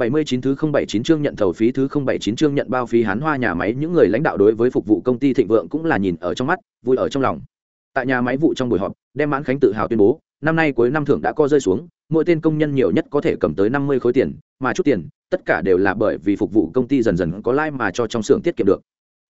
79 thứ 079 chương nhận thầu phí, thứ 079 chương nhận bao phí, hán hoa nhà máy, những người lãnh đạo đối với phục vụ công ty thịnh vượng cũng là nhìn ở trong mắt, vui ở trong lòng. Tại nhà máy vụ trong buổi họp, đem mãn khánh tự hào tuyên bố, năm nay cuối năm thưởng đã co rơi xuống, mỗi tên công nhân nhiều nhất có thể cầm tới 50 khối tiền, mà chút tiền, tất cả đều là bởi vì phục vụ công ty dần dần có lãi mà cho trong xưởng tiết kiệm được.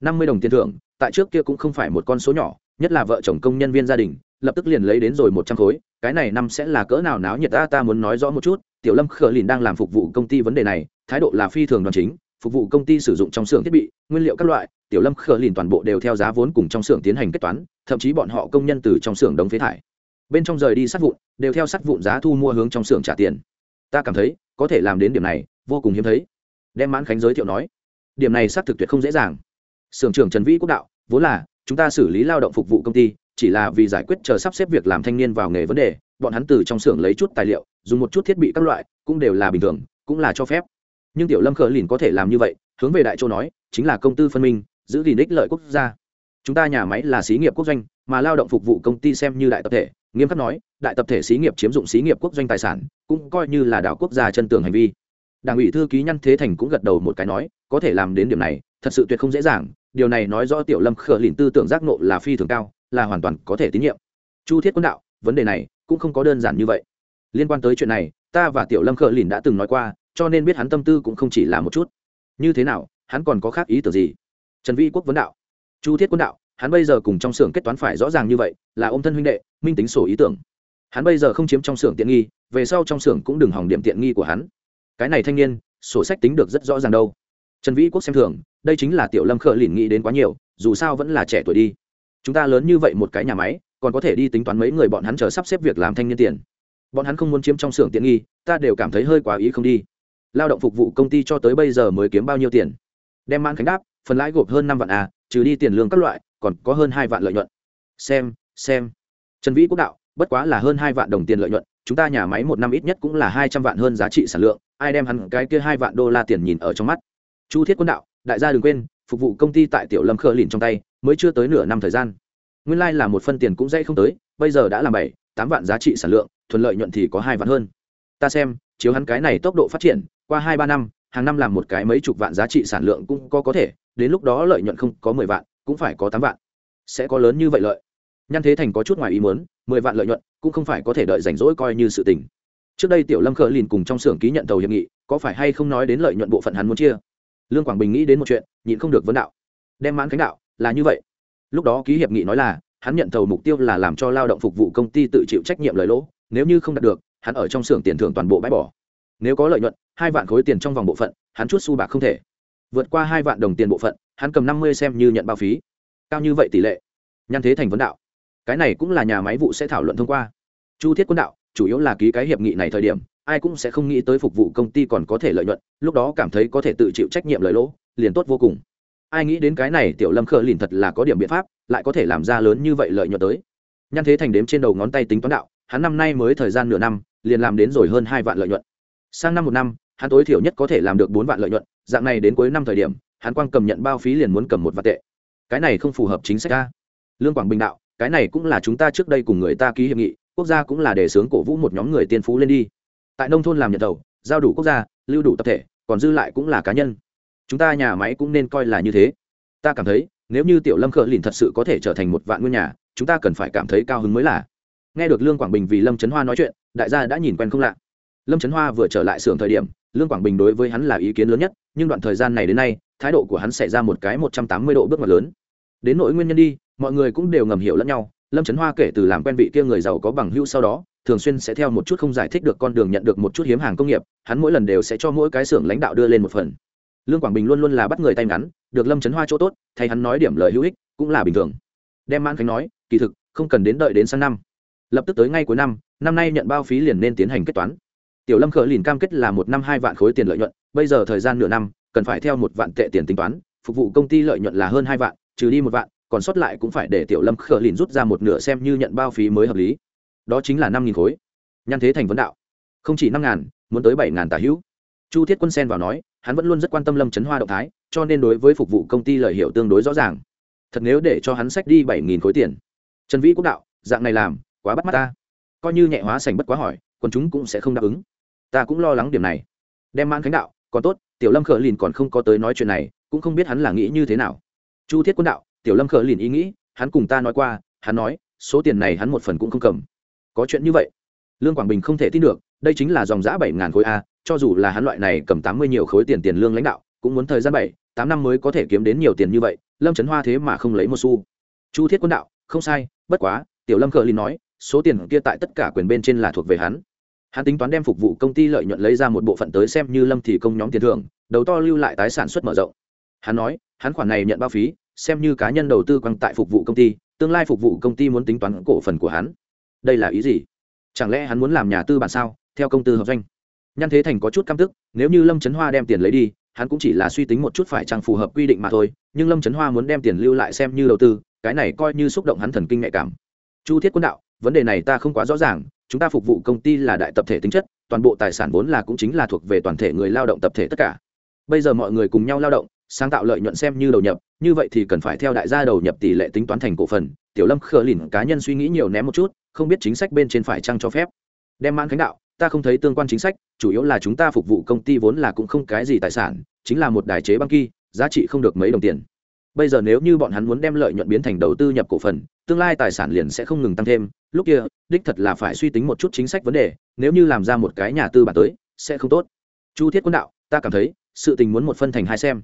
50 đồng tiền thưởng, tại trước kia cũng không phải một con số nhỏ, nhất là vợ chồng công nhân viên gia đình, lập tức liền lấy đến rồi một trăm khối, cái này năm sẽ là cỡ nào náo nhiệt ta ta muốn nói rõ một chút tiểu lâm khờ lìn đang làm phục vụ công ty vấn đề này, thái độ là phi thường đoàn chính, phục vụ công ty sử dụng trong xưởng thiết bị, nguyên liệu các loại, tiểu lâm khờ lìn toàn bộ đều theo giá vốn cùng trong xưởng tiến hành kết toán, thậm chí bọn họ công nhân từ trong xưởng đóng phế thải. Bên trong rời đi sắt vụn, đều theo sắt vụn giá thu mua hướng trong xưởng trả tiền. Ta cảm thấy, có thể làm đến điểm này, vô cùng hiếm thấy. Đem mãn khánh giới thiệu nói, điểm này xác thực tuyệt không dễ dàng. Xưởng trưởng trần vĩ quốc đạo, vốn là, chúng ta xử lý lao động phục vụ công ty, chỉ là vì giải quyết chờ sắp xếp việc làm thanh niên vào nghề vấn đề, bọn hắn từ trong xưởng lấy chút tài liệu dùng một chút thiết bị các loại, cũng đều là bình thường, cũng là cho phép. Nhưng tiểu lâm khờ lìn có thể làm như vậy, hướng về đại châu nói, chính là công tư phân minh, giữ gìn ích lợi quốc gia. Chúng ta nhà máy là xí nghiệp quốc doanh, mà lao động phục vụ công ty xem như đại tập thể, nghiêm khắc nói, đại tập thể xí nghiệp chiếm dụng xí nghiệp quốc doanh tài sản, cũng coi như là đảo quốc gia chân tường hành vi. Đảng ủy thư ký nhăn thế thành cũng gật đầu một cái nói, có thể làm đến điểm này, thật sự tuyệt không dễ dàng, điều này nói rõ tiểu lâm khờ lìn tư tưởng giác nộ là phi thường cao, là hoàn toàn có thể tín nhiệm. Chu thiết quân đạo, vấn đề này cũng không có đơn giản như vậy liên quan tới chuyện này, ta và tiểu lâm khờ lìn đã từng nói qua, cho nên biết hắn tâm tư cũng không chỉ là một chút. Như thế nào, hắn còn có khác ý tưởng gì? Trần vĩ quốc vấn đạo. Chu thiết quân đạo, hắn bây giờ cùng trong xưởng kết toán phải rõ ràng như vậy, là ông thân huynh đệ, minh tính sổ ý tưởng. Hắn bây giờ không chiếm trong xưởng tiện nghi, về sau trong xưởng cũng đừng hỏng điểm tiện nghi của hắn. Cái này thanh niên, sổ sách tính được rất rõ ràng đâu. Trần vĩ quốc xem thường, đây chính là tiểu lâm khờ lìn nghĩ đến quá nhiều, dù sao vẫn là trẻ tuổi đi. Chúng ta lớn như vậy một cái nhà máy, còn có thể đi tính toán mấy người bọn hắn chờ sắp xếp việc làm thanh niên tiền bọn hắn không muốn chiếm trong xưởng tiện nghi, ta đều cảm thấy hơi quá ý không đi. Lao động phục vụ công ty cho tới bây giờ mới kiếm bao nhiêu tiền? Đem mãn khánh đáp, phần lãi gộp hơn năm vạn à trừ đi tiền lương các loại, còn có hơn hai vạn lợi nhuận. Xem xem. Trần vĩ quốc đạo, bất quá là hơn hai vạn đồng tiền lợi nhuận, chúng ta nhà máy một năm ít nhất cũng là hai trăm vạn hơn giá trị sản lượng, ai đem hắn cái kia hai vạn đô la tiền nhìn ở trong mắt? Chu thiết quân đạo, đại gia đừng quên, phục vụ công ty tại tiểu lâm khờ lìn trong tay, mới chưa tới nửa năm thời gian. Nguyên lai、like、là một phân tiền cũng dễ không tới, bây giờ đã là bảy, tám vạn giá trị sản lượng thuận lợi nhuận thì có hai vạn hơn. Ta xem, chiếu hắn cái này tốc độ phát triển, qua hai ba năm, hàng năm làm một cái mấy chục vạn giá trị sản lượng cũng có có thể, đến lúc đó lợi nhuận không có mười vạn, cũng phải có tám vạn. Sẽ có lớn như vậy lợi. Nhăn thế thành có chút ngoài ý muốn, mười vạn lợi nhuận cũng không phải có thể đợi rảnh rỗi coi như sự tình. Trước đây tiểu lâm khờ lìn cùng trong xưởng ký nhận tàu hiệp nghị, có phải hay không nói đến lợi nhuận bộ phận hắn muốn chia? Lương quảng bình nghĩ đến một chuyện, nhịn không được vấn đạo. Đem mãn khánh đạo, là như vậy. Lúc đó ký hiệp nghị nói là, hắn nhận tàu mục tiêu là làm cho lao động phục vụ công ty tự chịu trách nhiệm lời lỗ nếu như không đạt được, hắn ở trong xưởng tiền thưởng toàn bộ bãi bỏ. Nếu có lợi nhuận, hai vạn khối tiền trong vòng bộ phận, hắn chút su bạc không thể. Vượt qua hai vạn đồng tiền bộ phận, hắn cầm năm mươi xem như nhận bao phí. Cao như vậy tỷ lệ. Nhăn thế thành vấn đạo. Cái này cũng là nhà máy vụ sẽ thảo luận thông qua. Chu thiết quân đạo, chủ yếu là ký cái hiệp nghị này thời điểm, ai cũng sẽ không nghĩ tới phục vụ công ty còn có thể lợi nhuận, lúc đó cảm thấy có thể tự chịu trách nhiệm lợi lỗ, liền tốt vô cùng. Ai nghĩ đến cái này tiểu lâm khờ lìn thật là có điểm biện pháp, lại có thể làm ra lớn như vậy lợi nhuận tới. Nhăn thế thành đếm trên đầu ngón tay tính toán đạo hắn năm nay mới thời gian nửa năm, liền làm đến rồi hơn hai vạn lợi nhuận. Sang năm một năm, hắn tối thiểu nhất có thể làm được bốn vạn lợi nhuận, dạng này đến cuối năm thời điểm, hắn quang cầm nhận bao phí liền muốn cầm một vạn tệ. Cái này không phù hợp chính sách a. lương quảng bình đạo, cái này cũng là chúng ta trước đây cùng người ta ký hiệp nghị, quốc gia cũng là đề xướng cổ vũ một nhóm người tiên phú lên đi. Tại nông thôn làm nhận tàu giao đủ quốc gia, lưu đủ tập thể, còn dư lại cũng là cá nhân. Chúng ta nhà máy cũng nên coi là như thế. Ta cảm thấy, nếu như tiểu lâm khờ lìn thật sự có thể trở thành một vạn ngôi nhà, chúng ta cần phải cảm thấy cao hứng mới là nghe được lương quảng bình vì lâm trấn hoa nói chuyện, đại gia đã nhìn quen không lạ. Lâm trấn hoa vừa trở lại xưởng thời điểm, lương quảng bình đối với hắn là ý kiến lớn nhất, nhưng đoạn thời gian này đến nay, thái độ của hắn xảy ra một cái một trăm tám mươi độ bước ngoặt lớn. Đến nỗi nguyên nhân đi, mọi người cũng đều ngầm hiểu lẫn nhau, lâm trấn hoa kể từ làm quen vị kia người giàu có bằng hữu sau đó, thường xuyên sẽ theo một chút không giải thích được con đường nhận được một chút hiếm hàng công nghiệp, hắn mỗi lần đều sẽ cho mỗi cái xưởng lãnh đạo đưa lên một phần. Lương quảng bình luôn luôn là bắt người tay ngắn, được lâm trấn hoa chỗ tốt, thay hắn nói điểm lời hữu ích, cũng là bình thường. Đem mãn khánh nói, kỳ thực, không cần đến đợi đến sang năm lập tức tới ngay cuối năm năm nay nhận bao phí liền nên tiến hành kết toán. Tiểu lâm khở lìn cam kết là một năm hai vạn khối tiền lợi nhuận, bây giờ thời gian nửa năm, cần phải theo một vạn tệ tiền tính toán, phục vụ công ty lợi nhuận là hơn hai vạn, trừ đi một vạn, còn sót lại cũng phải để tiểu lâm khở lìn rút ra một nửa xem như nhận bao phí mới hợp lý. Đó chính là năm nghìn khối. Nhan thế thành vấn đạo. Không chỉ năm ngàn, muốn tới bảy ngàn tả hữu. Chu thiết quân sen vào nói, hắn vẫn luôn rất quan tâm lâm trấn hoa động thái, cho nên đối với phục vụ công ty lợi hiệu tương đối rõ ràng. Thật nếu để cho hắn sách đi bảy nghìn khối tiền. Trần vĩ quốc đạo, dạng này làm quá bắt mắt ta. Coi như nhẹ hóa sành bất quá hỏi còn chúng cũng sẽ không đáp ứng. Ta cũng lo lắng điểm này. Đem mãn khánh đạo, còn tốt, tiểu lâm khờ lìn còn không có tới nói chuyện này, cũng không biết hắn là nghĩ như thế nào. Chu thiết quân đạo, tiểu lâm khờ lìn ý nghĩ, hắn cùng ta nói qua, hắn nói, số tiền này hắn một phần cũng không cầm. Có chuyện như vậy, lương quảng bình không thể tin được, đây chính là dòng giã bảy ngàn khối a, cho dù là hắn loại này cầm tám mươi nhiều khối tiền tiền lương lãnh đạo, cũng muốn thời gian bảy, tám năm mới có thể kiếm đến nhiều tiền như vậy, lâm trấn hoa thế mà không lấy một xu. Chu thiết quân đạo, không sai, bất quá, tiểu lâm cờ lìn nói số tiền kia tại tất cả quyền bên trên là thuộc về hắn. Hắn tính toán đem phục vụ công ty lợi nhuận lấy ra một bộ phận tới xem như lâm thì công nhóm tiền thưởng, đầu to lưu lại tái sản xuất mở rộng. Hắn nói, hắn khoản này nhận bao phí, xem như cá nhân đầu tư quăng tại phục vụ công ty, tương lai phục vụ công ty muốn tính toán cổ phần của hắn. Đây là ý gì? Chẳng lẽ hắn muốn làm nhà tư bản sao, theo công tư hợp doanh? Nhan thế thành có chút căm tức, nếu như lâm trấn hoa đem tiền lấy đi, hắn cũng chỉ là suy tính một chút phải chẳng phù hợp quy định mà thôi, nhưng lâm trấn hoa muốn đem tiền lưu lại xem như đầu tư, cái này coi như xúc động hắn thần kinh nhạy cảm. Chu thiết quân đạo vấn đề này ta không quá rõ ràng, chúng ta phục vụ công ty là đại tập thể tính chất, toàn bộ tài sản vốn là cũng chính là thuộc về toàn thể người lao động tập thể tất cả. Bây giờ mọi người cùng nhau lao động, sáng tạo lợi nhuận xem như đầu nhập, như vậy thì cần phải theo đại gia đầu nhập tỷ lệ tính toán thành cổ phần. Tiểu lâm khờ lìn cá nhân suy nghĩ nhiều ném một chút, không biết chính sách bên trên phải trăng cho phép. Đem mãn khánh đạo, ta không thấy tương quan chính sách, chủ yếu là chúng ta phục vụ công ty vốn là cũng không cái gì tài sản, chính là một đài chế băng kỳ, giá trị không được mấy đồng tiền bây giờ nếu như bọn hắn muốn đem lợi nhuận biến thành đầu tư nhập cổ phần, tương lai tài sản liền sẽ không ngừng tăng thêm. Lúc kia, đích thật là phải suy tính một chút chính sách vấn đề, nếu như làm ra một cái nhà tư bản tới, sẽ không tốt. Chu thiết quân đạo, ta cảm thấy, sự tình muốn một phân thành hai xem.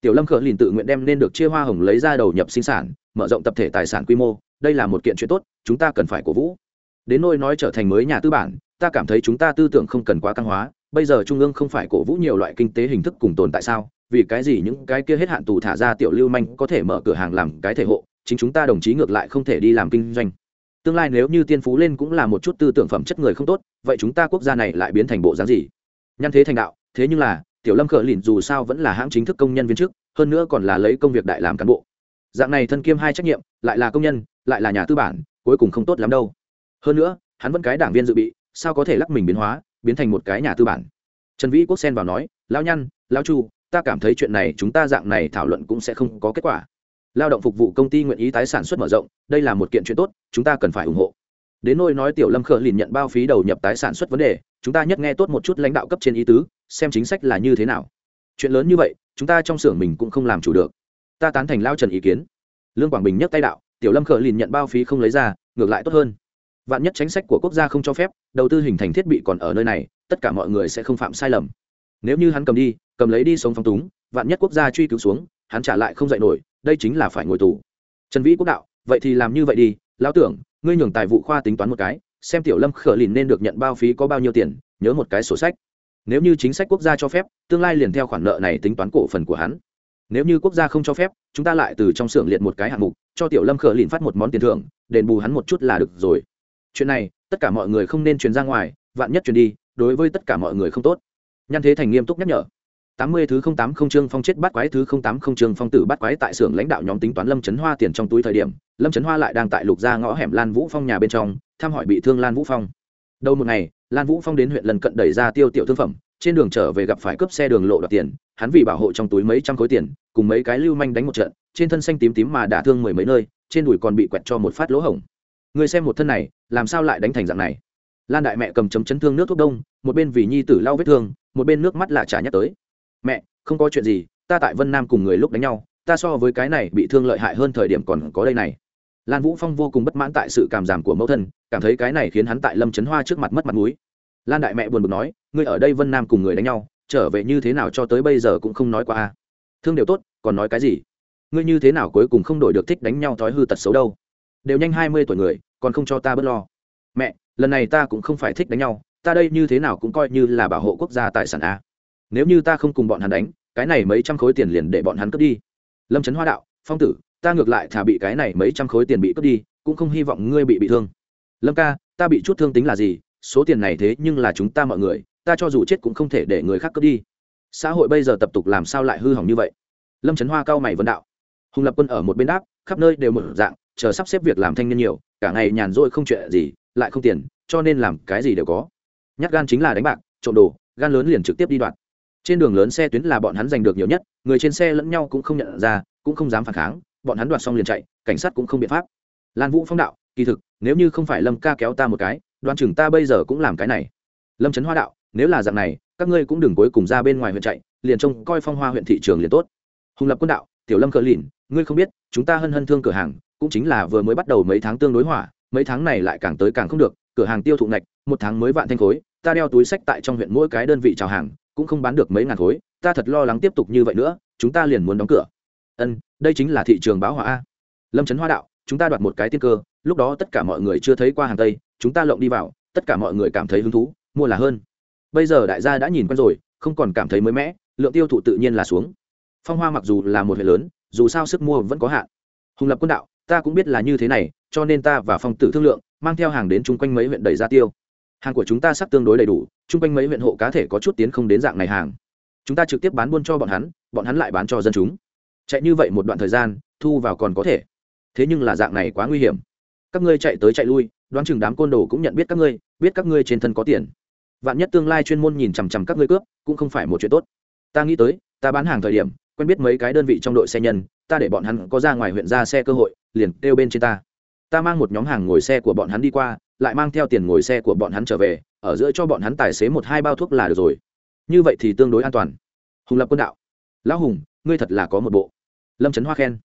Tiểu lâm khở liền tự nguyện đem nên được chia hoa hồng lấy ra đầu nhập sinh sản, mở rộng tập thể tài sản quy mô, đây là một kiện chuyện tốt, chúng ta cần phải cổ vũ. Đến nôi nói trở thành mới nhà tư bản, ta cảm thấy chúng ta tư tưởng không cần quá căng hóa, bây giờ trung ương không phải cổ vũ nhiều loại kinh tế hình thức cùng tồn tại sao? Vì cái gì những cái kia hết hạn tù thả ra tiểu lưu manh có thể mở cửa hàng làm cái thể hộ, chính chúng ta đồng chí ngược lại không thể đi làm kinh doanh. Tương lai nếu như tiên phú lên cũng là một chút tư tưởng phẩm chất người không tốt, vậy chúng ta quốc gia này lại biến thành bộ dáng gì? Nhân thế thành đạo, thế nhưng là, tiểu lâm khở lìn dù sao vẫn là hãng chính thức công nhân viên chức, hơn nữa còn là lấy công việc đại làm cán bộ. Dạng này thân kiêm hai trách nhiệm, lại là công nhân, lại là nhà tư bản, cuối cùng không tốt lắm đâu. Hơn nữa, hắn vẫn cái đảng viên dự bị, sao có thể lắc mình biến hóa, biến thành một cái nhà tư bản? Trần vĩ quốc xen vào nói, lão nhăn, lão chu ta cảm thấy chuyện này chúng ta dạng này thảo luận cũng sẽ không có kết quả. Lao động phục vụ công ty nguyện ý tái sản xuất mở rộng, đây là một kiện chuyện tốt, chúng ta cần phải ủng hộ. Đến nôi nói tiểu lâm khờ liền nhận bao phí đầu nhập tái sản xuất vấn đề, chúng ta nhất nghe tốt một chút lãnh đạo cấp trên ý tứ, xem chính sách là như thế nào. Chuyện lớn như vậy, chúng ta trong xưởng mình cũng không làm chủ được. Ta tán thành lao trần ý kiến. Lương quảng bình nhấc tay đạo, tiểu lâm khờ liền nhận bao phí không lấy ra, ngược lại tốt hơn. Vạn nhất chính sách của quốc gia không cho phép, đầu tư hình thành thiết bị còn ở nơi này, tất cả mọi người sẽ không phạm sai lầm nếu như hắn cầm đi, cầm lấy đi sống phong túng, vạn nhất quốc gia truy cứu xuống, hắn trả lại không dạy nổi, đây chính là phải ngồi tù. Trần vĩ quốc đạo, vậy thì làm như vậy đi, lão tưởng, ngươi nhường tài vụ khoa tính toán một cái, xem tiểu lâm khở lìn nên được nhận bao phí có bao nhiêu tiền, nhớ một cái sổ sách. Nếu như chính sách quốc gia cho phép, tương lai liền theo khoản nợ này tính toán cổ phần của hắn. Nếu như quốc gia không cho phép, chúng ta lại từ trong xưởng liệt một cái hạng mục, cho tiểu lâm khở lìn phát một món tiền thưởng, đền bù hắn một chút là được rồi. Chuyện này, tất cả mọi người không nên truyền ra ngoài, vạn nhất truyền đi, đối với tất cả mọi người không tốt nhan thế thành nghiêm túc nhắc nhở. Tám mươi thứ không tám không trương phong chết bắt quái, thứ không tám không trương phong tử bắt quái tại xưởng lãnh đạo nhóm tính toán lâm trấn hoa tiền trong túi thời điểm, lâm trấn hoa lại đang tại lục gia ngõ hẻm lan vũ phong nhà bên trong, thăm hỏi bị thương lan vũ phong. Đầu một ngày, lan vũ phong đến huyện lần cận đẩy ra tiêu tiểu thương phẩm, trên đường trở về gặp phải cướp xe đường lộ đoạt tiền, hắn vì bảo hộ trong túi mấy trăm khối tiền, cùng mấy cái lưu manh đánh một trận, trên thân xanh tím tím mà đả thương mười mấy nơi, trên đùi còn bị quẹt cho một phát lỗ hổng. Người xem một thân này, làm sao lại đánh thành dạng này? Lan đại mẹ cầm chấm chấn thương nước thuốc đông, một bên vì nhi tử lau vết thương, một bên nước mắt là trả nhắc tới. Mẹ, không có chuyện gì, ta tại vân nam cùng người lúc đánh nhau, ta so với cái này bị thương lợi hại hơn thời điểm còn có đây này. Lan vũ phong vô cùng bất mãn tại sự cảm giảm của mẫu thân, cảm thấy cái này khiến hắn tại lâm trấn hoa trước mặt mất mặt mũi. Lan đại mẹ buồn bực nói, ngươi ở đây vân nam cùng người đánh nhau, trở về như thế nào cho tới bây giờ cũng không nói qua a. Thương đều tốt, còn nói cái gì? Ngươi như thế nào cuối cùng không đổi được thích đánh nhau thói hư tật xấu đâu? Đều nhanh hai mươi tuổi người, còn không cho ta bớt lo mẹ, lần này ta cũng không phải thích đánh nhau, ta đây như thế nào cũng coi như là bảo hộ quốc gia tài sản a. Nếu như ta không cùng bọn hắn đánh, cái này mấy trăm khối tiền liền để bọn hắn cướp đi. Lâm trấn hoa đạo, phong tử, ta ngược lại thả bị cái này mấy trăm khối tiền bị cướp đi, cũng không hy vọng ngươi bị bị thương. Lâm ca, ta bị chút thương tính là gì? Số tiền này thế nhưng là chúng ta mọi người, ta cho dù chết cũng không thể để người khác cướp đi. Xã hội bây giờ tập tục làm sao lại hư hỏng như vậy? Lâm trấn hoa cao mày vân đạo. Hùng lập quân ở một bên đáp, khắp nơi đều một dạng, chờ sắp xếp việc làm thanh niên nhiều, cả ngày nhàn rỗi không chuyện gì lại không tiền, cho nên làm cái gì đều có. Nhát gan chính là đánh bạc, trộm đồ, gan lớn liền trực tiếp đi đoạt. Trên đường lớn xe tuyến là bọn hắn giành được nhiều nhất, người trên xe lẫn nhau cũng không nhận ra, cũng không dám phản kháng, bọn hắn đoạt xong liền chạy, cảnh sát cũng không biện pháp. Lan vũ phong đạo, kỳ thực, nếu như không phải lâm ca kéo ta một cái, đoan trưởng ta bây giờ cũng làm cái này. Lâm trấn hoa đạo, nếu là dạng này, các ngươi cũng đừng cuối cùng ra bên ngoài huyện chạy, liền trông coi phong hoa huyện thị trường liền tốt. Hùng lập quân đạo, tiểu lâm cờ lìn, ngươi không biết, chúng ta hân hân thương cửa hàng, cũng chính là vừa mới bắt đầu mấy tháng tương đối hỏa mấy tháng này lại càng tới càng không được, cửa hàng tiêu thụ ngạch, một tháng mới vạn thanh khối, ta đeo túi sách tại trong huyện mỗi cái đơn vị chào hàng, cũng không bán được mấy ngàn khối, ta thật lo lắng tiếp tục như vậy nữa, chúng ta liền muốn đóng cửa. Ân, đây chính là thị trường báo hỏa a. Lâm trấn hoa đạo, chúng ta đoạt một cái tiên cơ, lúc đó tất cả mọi người chưa thấy qua hàng tây, chúng ta lộng đi vào, tất cả mọi người cảm thấy hứng thú, mua là hơn. Bây giờ đại gia đã nhìn quen rồi, không còn cảm thấy mới mẻ, lượng tiêu thụ tự nhiên là xuống. Phong hoa mặc dù là một huyện lớn, dù sao sức mua vẫn có hạn. Hùng lập quân đạo, ta cũng biết là như thế này cho nên ta và phong tử thương lượng, mang theo hàng đến chung quanh mấy huyện đầy ra tiêu. Hàng của chúng ta sắp tương đối đầy đủ, chung quanh mấy huyện hộ cá thể có chút tiến không đến dạng này hàng. Chúng ta trực tiếp bán buôn cho bọn hắn bọn hắn lại bán cho dân chúng. Chạy như vậy một đoạn thời gian, thu vào còn có thể. Thế nhưng là dạng này quá nguy hiểm. Các ngươi chạy tới chạy lui, đoán chừng đám côn đồ cũng nhận biết các ngươi, biết các ngươi trên thân có tiền. Vạn nhất tương lai chuyên môn nhìn chằm chằm các ngươi cướp, cũng không phải một chuyện tốt. Ta nghĩ tới, ta bán hàng thời điểm, quen biết mấy cái đơn vị trong đội xe nhân, ta để bọn hắn có ra ngoài huyện ra xe cơ hội, liền kêu bên trên ta ta mang một nhóm hàng ngồi xe của bọn hắn đi qua, lại mang theo tiền ngồi xe của bọn hắn trở về, ở giữa cho bọn hắn tài xế một hai bao thuốc là được rồi. Như vậy thì tương đối an toàn. Hùng lập quân đạo. Lão hùng, ngươi thật là có một bộ. Lâm trấn hoa khen.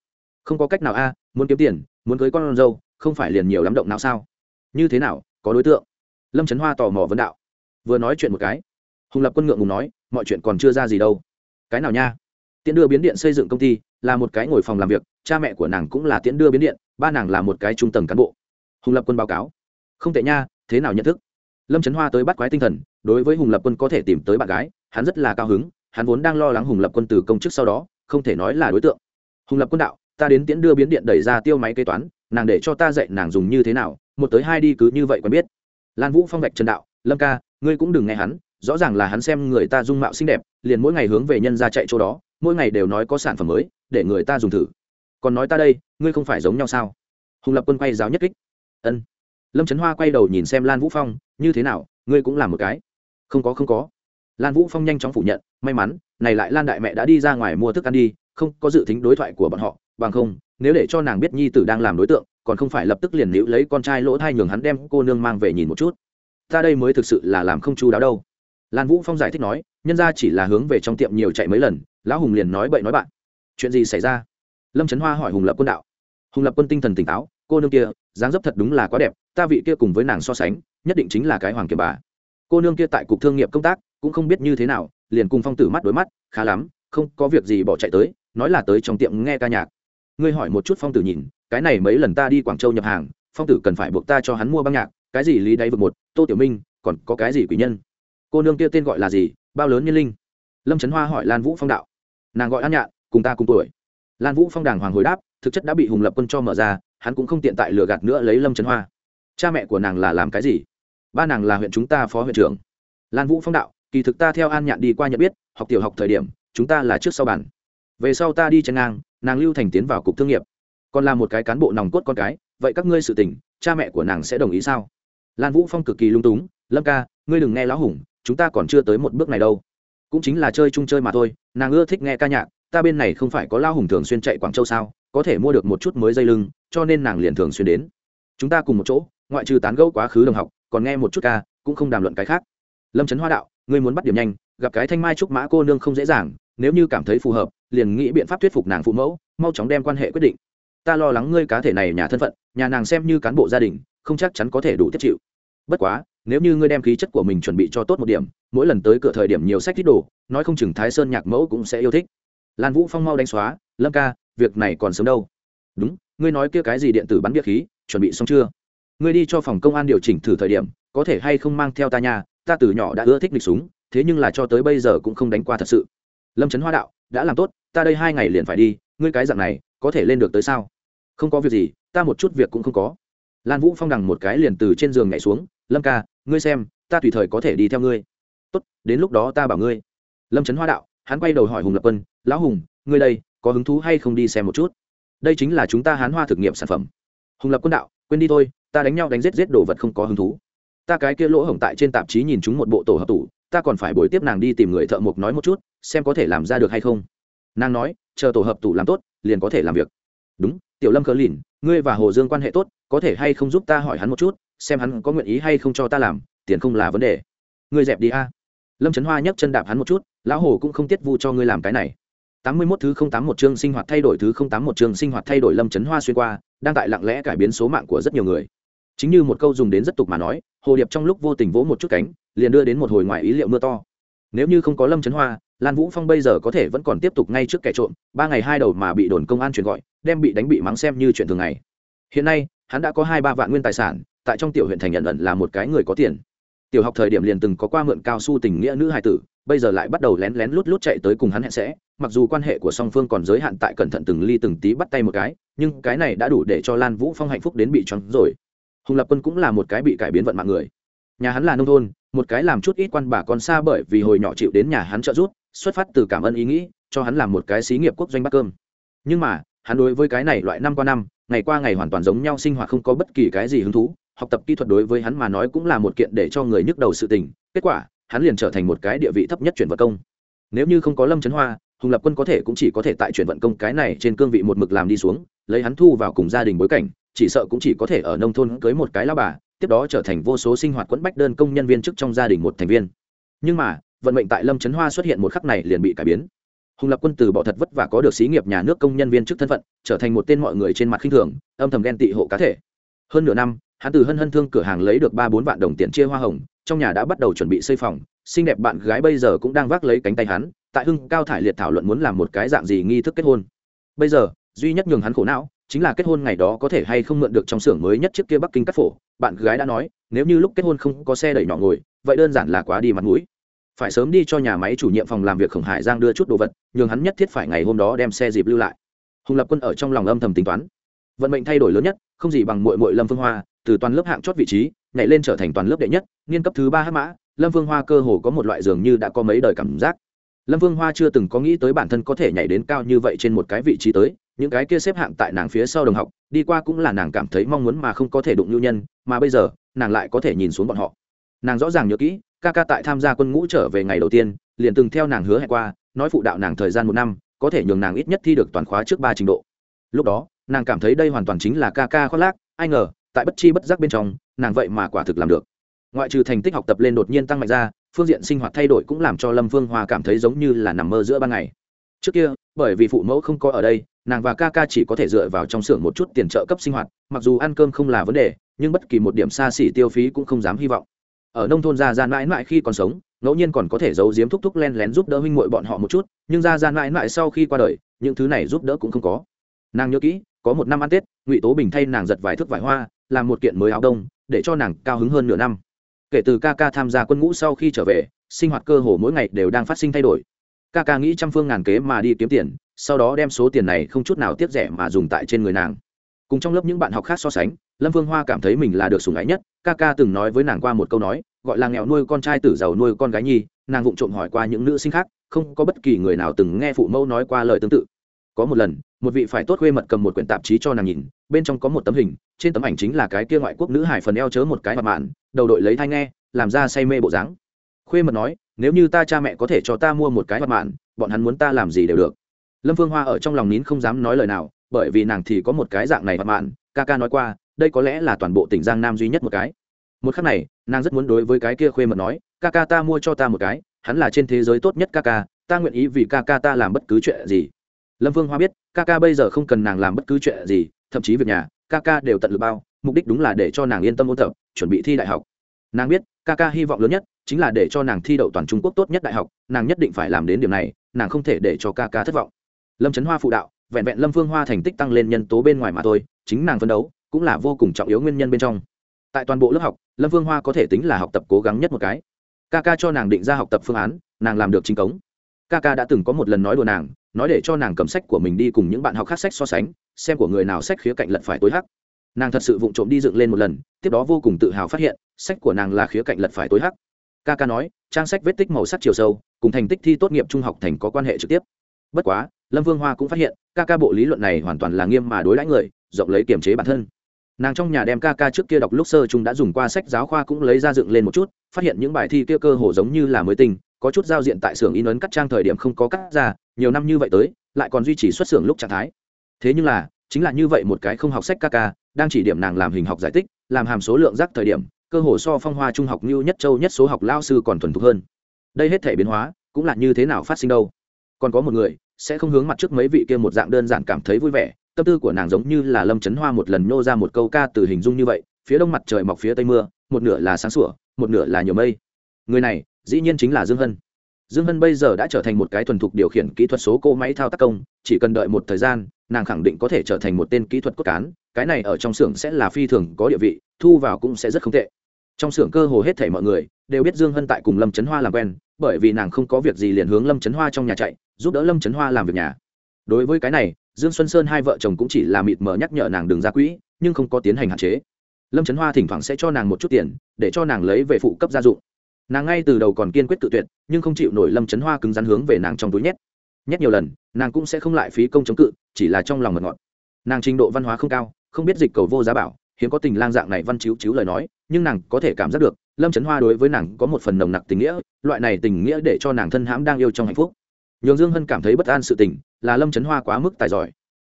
Không có cách nào a, muốn kiếm tiền, muốn cưới con dâu, không phải liền nhiều lắm động não sao? Như thế nào, có đối tượng? Lâm trấn hoa tò mò vấn đạo. Vừa nói chuyện một cái, hùng lập quân ngượng ngùng nói, mọi chuyện còn chưa ra gì đâu. Cái nào nha? Tiễn đưa biến điện xây dựng công ty là một cái ngồi phòng làm việc, cha mẹ của nàng cũng là tiễn đưa biến điện ba nàng là một cái trung tầng cán bộ. Hùng lập quân báo cáo. Không tệ nha, thế nào nhận thức? Lâm trấn hoa tới bắt quái tinh thần, đối với hùng lập quân có thể tìm tới bạn gái, hắn rất là cao hứng, hắn vốn đang lo lắng hùng lập quân từ công chức sau đó, không thể nói là đối tượng. Hùng lập quân đạo, ta đến tiễn đưa biến điện đẩy ra tiêu máy kế toán, nàng để cho ta dạy nàng dùng như thế nào, một tới hai đi cứ như vậy quen biết. Lan vũ phong vạch trần đạo, lâm ca, ngươi cũng đừng nghe hắn, rõ ràng là hắn xem người ta dung mạo xinh đẹp, liền mỗi ngày hướng về nhân ra chạy chỗ đó, mỗi ngày đều nói có sản phẩm mới, để người ta dùng thử còn nói ta đây, ngươi không phải giống nhau sao? Hùng lập quân quay giáo nhất kích. Ân. Lâm trấn hoa quay đầu nhìn xem lan vũ phong, như thế nào, ngươi cũng làm một cái. Không có không có. Lan vũ phong nhanh chóng phủ nhận, may mắn, này lại lan đại mẹ đã đi ra ngoài mua thức ăn đi, không có dự tính đối thoại của bọn họ, bằng không, nếu để cho nàng biết nhi tử đang làm đối tượng, còn không phải lập tức liền nữ lấy con trai lỗ thai nhường hắn đem cô nương mang về nhìn một chút. Ta đây mới thực sự là làm không chu đáo đâu. Lan vũ phong giải thích nói, nhân ra chỉ là hướng về trong tiệm nhiều chạy mấy lần, lão hùng liền nói bậy nói bạn. Chuyện gì xảy ra? Lâm trấn hoa hỏi hùng lập quân đạo hùng lập quân tinh thần tỉnh táo cô nương kia dáng dấp thật đúng là quá đẹp ta vị kia cùng với nàng so sánh nhất định chính là cái hoàng kiệt bà cô nương kia tại cục thương nghiệp công tác cũng không biết như thế nào liền cùng phong tử mắt đối mắt khá lắm không có việc gì bỏ chạy tới nói là tới trong tiệm nghe ca nhạc ngươi hỏi một chút phong tử nhìn cái này mấy lần ta đi quảng châu nhập hàng phong tử cần phải buộc ta cho hắn mua băng nhạc cái gì lý đáy vực một tô tiểu minh còn có cái gì quỷ nhân cô nương kia tên gọi là gì bao lớn nhân linh lâm trấn hoa hỏi lan vũ phong đạo nàng gọi an nhạn cùng ta cùng tuổi lan vũ phong đàng hoàng hồi đáp, thực chất đã bị hùng lập quân cho mở ra, hắn cũng không tiện tại lừa gạt nữa lấy lâm trấn hoa. Cha mẹ của nàng là làm cái gì? Ba nàng là huyện chúng ta phó huyện trưởng. Lan vũ phong đạo, kỳ thực ta theo an nhạn đi qua nhận biết, học tiểu học thời điểm, chúng ta là trước sau bản về sau ta đi chân ngang, nàng lưu thành tiến vào cục thương nghiệp. Còn là một cái cán bộ nòng cốt con cái, vậy các ngươi sự tình, cha mẹ của nàng sẽ đồng ý sao? Lan vũ phong cực kỳ lung túng, lâm ca, ngươi đừng nghe lão hùng, chúng ta còn chưa tới một bước này đâu. Cũng chính là chơi chung chơi mà thôi, nàng ưa thích nghe ca nhạc ta bên này không phải có lao hùng thường xuyên chạy quảng châu sao, có thể mua được một chút mới dây lưng, cho nên nàng liền thường xuyên đến. Chúng ta cùng một chỗ, ngoại trừ tán gẫu quá khứ đồng học, còn nghe một chút ca, cũng không đàm luận cái khác. Lâm trấn hoa đạo, ngươi muốn bắt điểm nhanh, gặp cái thanh mai trúc mã cô nương không dễ dàng, nếu như cảm thấy phù hợp, liền nghĩ biện pháp thuyết phục nàng phụ mẫu, mau chóng đem quan hệ quyết định. Ta lo lắng ngươi cá thể này nhà thân phận, nhà nàng xem như cán bộ gia đình, không chắc chắn có thể đủ tiếp chịu. Bất quá, nếu như ngươi đem khí chất của mình chuẩn bị cho tốt một điểm, mỗi lần tới cửa thời điểm nhiều sách thích đồ, nói không chừng thái sơn nhạc mẫu cũng sẽ yêu thích lan vũ phong mau đánh xóa, lâm ca, việc này còn sớm đâu. Đúng, ngươi nói kia cái gì điện tử bắn bia khí, chuẩn bị xong chưa? Ngươi đi cho phòng công an điều chỉnh thử thời điểm, có thể hay không mang theo ta nhà ta từ nhỏ đã ưa thích lịch súng, thế nhưng là cho tới bây giờ cũng không đánh qua thật sự. Lâm trấn hoa đạo, đã làm tốt, ta đây hai ngày liền phải đi, ngươi cái dạng này, có thể lên được tới sao? Không có việc gì, ta một chút việc cũng không có. Lan vũ phong đằng một cái liền từ trên giường nhảy xuống, lâm ca, ngươi xem, ta tùy thời có thể đi theo ngươi. Tốt, đến lúc đó ta bảo ngươi. Lâm trấn hoa đạo, hắn quay đầu hỏi hùng lập quân lão hùng, ngươi đây, có hứng thú hay không đi xem một chút? Đây chính là chúng ta hán hoa thực nghiệm sản phẩm. Hùng lập quân đạo, quên đi thôi, ta đánh nhau đánh giết giết đồ vật không có hứng thú. Ta cái kia lỗ hổng tại trên tạp chí nhìn chúng một bộ tổ hợp tủ, ta còn phải bồi tiếp nàng đi tìm người thợ mộc nói một chút, xem có thể làm ra được hay không. Nàng nói, chờ tổ hợp tủ làm tốt, liền có thể làm việc. Đúng, tiểu lâm cờ lìn, ngươi và hồ dương quan hệ tốt, có thể hay không giúp ta hỏi hắn một chút, xem hắn có nguyện ý hay không cho ta làm, tiền không là vấn đề. Ngươi dẹp đi a. Lâm trấn hoa nhấc chân đạp hắn một chút, lão hồ cũng không tiết vu cho ngươi làm cái này tám mươi mốt thứ không tám một chương sinh hoạt thay đổi thứ không tám một chương sinh hoạt thay đổi lâm chấn hoa xuyên qua, đang tại lặng lẽ cải biến số mạng của rất nhiều người. Chính như một câu dùng đến rất tục mà nói, hồ điệp trong lúc vô tình vỗ một chút cánh, liền đưa đến một hồi ngoài ý liệu mưa to. Nếu như không có lâm chấn hoa, lan vũ phong bây giờ có thể vẫn còn tiếp tục ngay trước kẻ trộm, ba ngày hai đầu mà bị đồn công an truyền gọi, đem bị đánh bị mắng xem như chuyện thường ngày. Hiện nay, hắn đã có hai ba vạn nguyên tài sản, tại trong tiểu huyện thành nhận ẩn là một cái người có tiền. Tiểu học thời điểm liền từng có qua mượn cao su tình nghĩa nữ hài tử bây giờ lại bắt đầu lén lén lút lút chạy tới cùng hắn hẹn sẽ. Mặc dù quan hệ của song phương còn giới hạn tại cẩn thận từng ly từng tí bắt tay một cái, nhưng cái này đã đủ để cho lan vũ phong hạnh phúc đến bị choáng rồi. Hùng lập quân cũng là một cái bị cải biến vận mạng người. Nhà hắn là nông thôn, một cái làm chút ít quan bà còn xa bởi vì hồi nhỏ chịu đến nhà hắn trợ giúp, xuất phát từ cảm ơn ý nghĩ, cho hắn làm một cái xí nghiệp quốc doanh bắt cơm. Nhưng mà, hắn đối với cái này loại năm qua năm, ngày qua ngày hoàn toàn giống nhau sinh hoạt không có bất kỳ cái gì hứng thú. Học tập kỹ thuật đối với hắn mà nói cũng là một kiện để cho người nhức đầu sự tình. Kết quả hắn liền trở thành một cái địa vị thấp nhất chuyển vận công. Nếu như không có lâm trấn hoa, hùng lập quân có thể cũng chỉ có thể tại chuyển vận công cái này trên cương vị một mực làm đi xuống, lấy hắn thu vào cùng gia đình bối cảnh, chỉ sợ cũng chỉ có thể ở nông thôn cưới một cái lao bà, tiếp đó trở thành vô số sinh hoạt quẫn bách đơn công nhân viên chức trong gia đình một thành viên. Nhưng mà, vận mệnh tại lâm trấn hoa xuất hiện một khắc này liền bị cải biến. Hùng lập quân từ bỏ thật vất vả có được xí nghiệp nhà nước công nhân viên chức thân phận, trở thành một tên mọi người trên mặt khinh thường, âm thầm ghen tị hộ cá thể. Hơn nửa năm hắn từ hân hân thương cửa hàng lấy được ba bốn vạn đồng tiền chia hoa hồng, trong nhà đã bắt đầu chuẩn bị xây phòng. Xinh đẹp bạn gái bây giờ cũng đang vác lấy cánh tay hắn, tại hưng cao thải liệt thảo luận muốn làm một cái dạng gì nghi thức kết hôn. Bây giờ, duy nhất nhường hắn khổ não, chính là kết hôn ngày đó có thể hay không mượn được trong xưởng mới nhất chiếc kia bắc kinh cắt phổ. Bạn gái đã nói, nếu như lúc kết hôn không có xe đẩy nhỏ ngồi, vậy đơn giản là quá đi mặt mũi. Phải sớm đi cho nhà máy chủ nhiệm phòng làm việc khổng hải giang đưa chút đồ vật, nhường hắn nhất thiết phải ngày hôm đó đem xe dịp lưu lại. Hùng lập quân ở trong lòng âm thầm tính toán. Vận mệnh thay đổi lớn nhất, không gì bằng mội mội lâm phương hoa từ toàn lớp hạng chót vị trí, nhảy lên trở thành toàn lớp đệ nhất nghiên cấp thứ ba hát mã, lâm vương hoa cơ hồ có một loại dường như đã có mấy đời cảm giác. Lâm vương hoa chưa từng có nghĩ tới bản thân có thể nhảy đến cao như vậy trên một cái vị trí tới, những cái kia xếp hạng tại nàng phía sau đồng học, đi qua cũng là nàng cảm thấy mong muốn mà không có thể đụng nhu nhân, mà bây giờ, nàng lại có thể nhìn xuống bọn họ. Nàng rõ ràng nhớ kỹ, ca ca tại tham gia quân ngũ trở về ngày đầu tiên, liền từng theo nàng hứa hẹn qua, nói phụ đạo nàng thời gian một năm, có thể nhường nàng ít nhất thi được toàn khóa trước ba trình độ. Lúc đó, nàng cảm thấy đây hoàn toàn chính là ca ca khoác lác, ai ngờ tại bất chi bất giác bên trong, nàng vậy mà quả thực làm được. Ngoại trừ thành tích học tập lên đột nhiên tăng mạnh ra, phương diện sinh hoạt thay đổi cũng làm cho lâm phương hoa cảm thấy giống như là nằm mơ giữa ban ngày. Trước kia, bởi vì phụ mẫu không có ở đây, nàng và ca ca chỉ có thể dựa vào trong xưởng một chút tiền trợ cấp sinh hoạt, mặc dù ăn cơm không là vấn đề, nhưng bất kỳ một điểm xa xỉ tiêu phí cũng không dám hy vọng. Ở nông thôn Ra gian mãi mãi khi còn sống, ngẫu nhiên còn có thể giấu giếm thúc thúc len lén giúp đỡ huynh muội bọn họ một chút, nhưng Ra gian mãi mãi sau khi qua đời, những thứ này giúp đỡ cũng không có. Nàng nhớ kỹ có một năm ăn tết ngụy tố bình thay nàng giật vài thước vải hoa làm một kiện mới áo đông để cho nàng cao hứng hơn nửa năm kể từ ca ca tham gia quân ngũ sau khi trở về sinh hoạt cơ hồ mỗi ngày đều đang phát sinh thay đổi ca ca nghĩ trăm phương ngàn kế mà đi kiếm tiền sau đó đem số tiền này không chút nào tiết rẻ mà dùng tại trên người nàng cùng trong lớp những bạn học khác so sánh lâm Vương hoa cảm thấy mình là được sủng ái nhất ca ca từng nói với nàng qua một câu nói gọi là nghèo nuôi con trai tử giàu nuôi con gái nhi nàng vụng trộm hỏi qua những nữ sinh khác không có bất kỳ người nào từng nghe phụ mẫu nói qua lời tương tự có một lần, một vị phải tốt khuê mật cầm một quyển tạp chí cho nàng nhìn, bên trong có một tấm hình, trên tấm ảnh chính là cái kia ngoại quốc nữ hải phần eo chớ một cái mặt mạn, đầu đội lấy thai nghe, làm ra say mê bộ dáng. Khuê mật nói, nếu như ta cha mẹ có thể cho ta mua một cái mặt mạn, bọn hắn muốn ta làm gì đều được. Lâm phương hoa ở trong lòng nín không dám nói lời nào, bởi vì nàng thì có một cái dạng này mặt mạn, ca ca nói qua, đây có lẽ là toàn bộ tỉnh giang nam duy nhất một cái. Một khắc này, nàng rất muốn đối với cái kia khuê mật nói, ca ca ta mua cho ta một cái, hắn là trên thế giới tốt nhất ca ca, ta nguyện ý vì ca ca ta làm bất cứ chuyện gì lâm vương hoa biết, ca ca bây giờ không cần nàng làm bất cứ chuyện gì, thậm chí việc nhà, ca ca đều tận lực bao, mục đích đúng là để cho nàng yên tâm ôn tập, chuẩn bị thi đại học. Nàng biết, ca ca hy vọng lớn nhất chính là để cho nàng thi đậu toàn trung quốc tốt nhất đại học, nàng nhất định phải làm đến điểm này, nàng không thể để cho ca ca thất vọng. Lâm trấn hoa phụ đạo, vẹn vẹn lâm phương hoa thành tích tăng lên nhân tố bên ngoài mà thôi, chính nàng phấn đấu cũng là vô cùng trọng yếu nguyên nhân bên trong. Tại toàn bộ lớp học, lâm phương hoa có thể tính là học tập cố gắng nhất một cái. Ca ca cho nàng định ra học tập phương án, nàng làm được chính cống. Ca ca đã từng có một lần nói đùa nàng nói để cho nàng cầm sách của mình đi cùng những bạn học khác sách so sánh, xem của người nào sách khía cạnh lật phải tối hắc. Nàng thật sự vụng trộm đi dựng lên một lần, tiếp đó vô cùng tự hào phát hiện, sách của nàng là khía cạnh lật phải tối hắc. Ca ca nói, trang sách vết tích màu sắc chiều sâu, cùng thành tích thi tốt nghiệp trung học thành có quan hệ trực tiếp. Bất quá, lâm vương hoa cũng phát hiện, ca ca bộ lý luận này hoàn toàn là nghiêm mà đối đãi người, rộng lấy kiềm chế bản thân. Nàng trong nhà đem ca ca trước kia đọc lúc sơ chúng đã dùng qua sách giáo khoa cũng lấy ra dựng lên một chút, phát hiện những bài thi kia cơ hồ giống như là mới tình có chút giao diện tại xưởng in ấn cắt trang thời điểm không có cắt ra, nhiều năm như vậy tới, lại còn duy trì xuất xưởng lúc trạng thái. Thế nhưng là, chính là như vậy một cái không học sách ca ca, đang chỉ điểm nàng làm hình học giải tích làm hàm số lượng rác thời điểm, cơ hồ so phong hoa trung học như nhất châu nhất số học lao sư còn thuần thục hơn. Đây hết thể biến hóa, cũng là như thế nào phát sinh đâu? Còn có một người, sẽ không hướng mặt trước mấy vị kia một dạng đơn giản cảm thấy vui vẻ, tâm tư của nàng giống như là lâm chấn hoa một lần nhô ra một câu ca từ hình dung như vậy, phía đông mặt trời mọc phía tây mưa, một nửa là sáng sủa, một nửa là nhiều mây. Người này dĩ nhiên chính là dương hân. Dương hân bây giờ đã trở thành một cái thuần thục điều khiển kỹ thuật số cô máy thao tác công, chỉ cần đợi một thời gian, nàng khẳng định có thể trở thành một tên kỹ thuật cốt cán, cái này ở trong xưởng sẽ là phi thường có địa vị, thu vào cũng sẽ rất không tệ. Trong xưởng cơ hồ hết thảy mọi người đều biết dương hân tại cùng lâm trấn hoa làm quen, bởi vì nàng không có việc gì liền hướng lâm trấn hoa trong nhà chạy, giúp đỡ lâm trấn hoa làm việc nhà. Đối với cái này, dương xuân sơn hai vợ chồng cũng chỉ là mịt mờ nhắc nhở nàng đừng ra quỹ, nhưng không có tiến hành hạn chế. Lâm trấn hoa thỉnh thoảng sẽ cho nàng một chút tiền, để cho nàng lấy về phụ cấp gia dụng nàng ngay từ đầu còn kiên quyết tự tuyệt, nhưng không chịu nổi lâm Chấn hoa cứng rắn hướng về nàng trong túi nhét. Nhét nhiều lần, nàng cũng sẽ không lại phí công chống cự, chỉ là trong lòng mật ngọt. Nàng trình độ văn hóa không cao, không biết dịch cầu vô giá bảo, hiếm có tình lang dạng này văn chiếu chiếu lời nói, nhưng nàng có thể cảm giác được, lâm trấn hoa đối với nàng có một phần nồng nặc tình nghĩa, loại này tình nghĩa để cho nàng thân hãm đang yêu trong hạnh phúc. Nhường dương hân cảm thấy bất an sự tình, là lâm trấn hoa quá mức tài giỏi.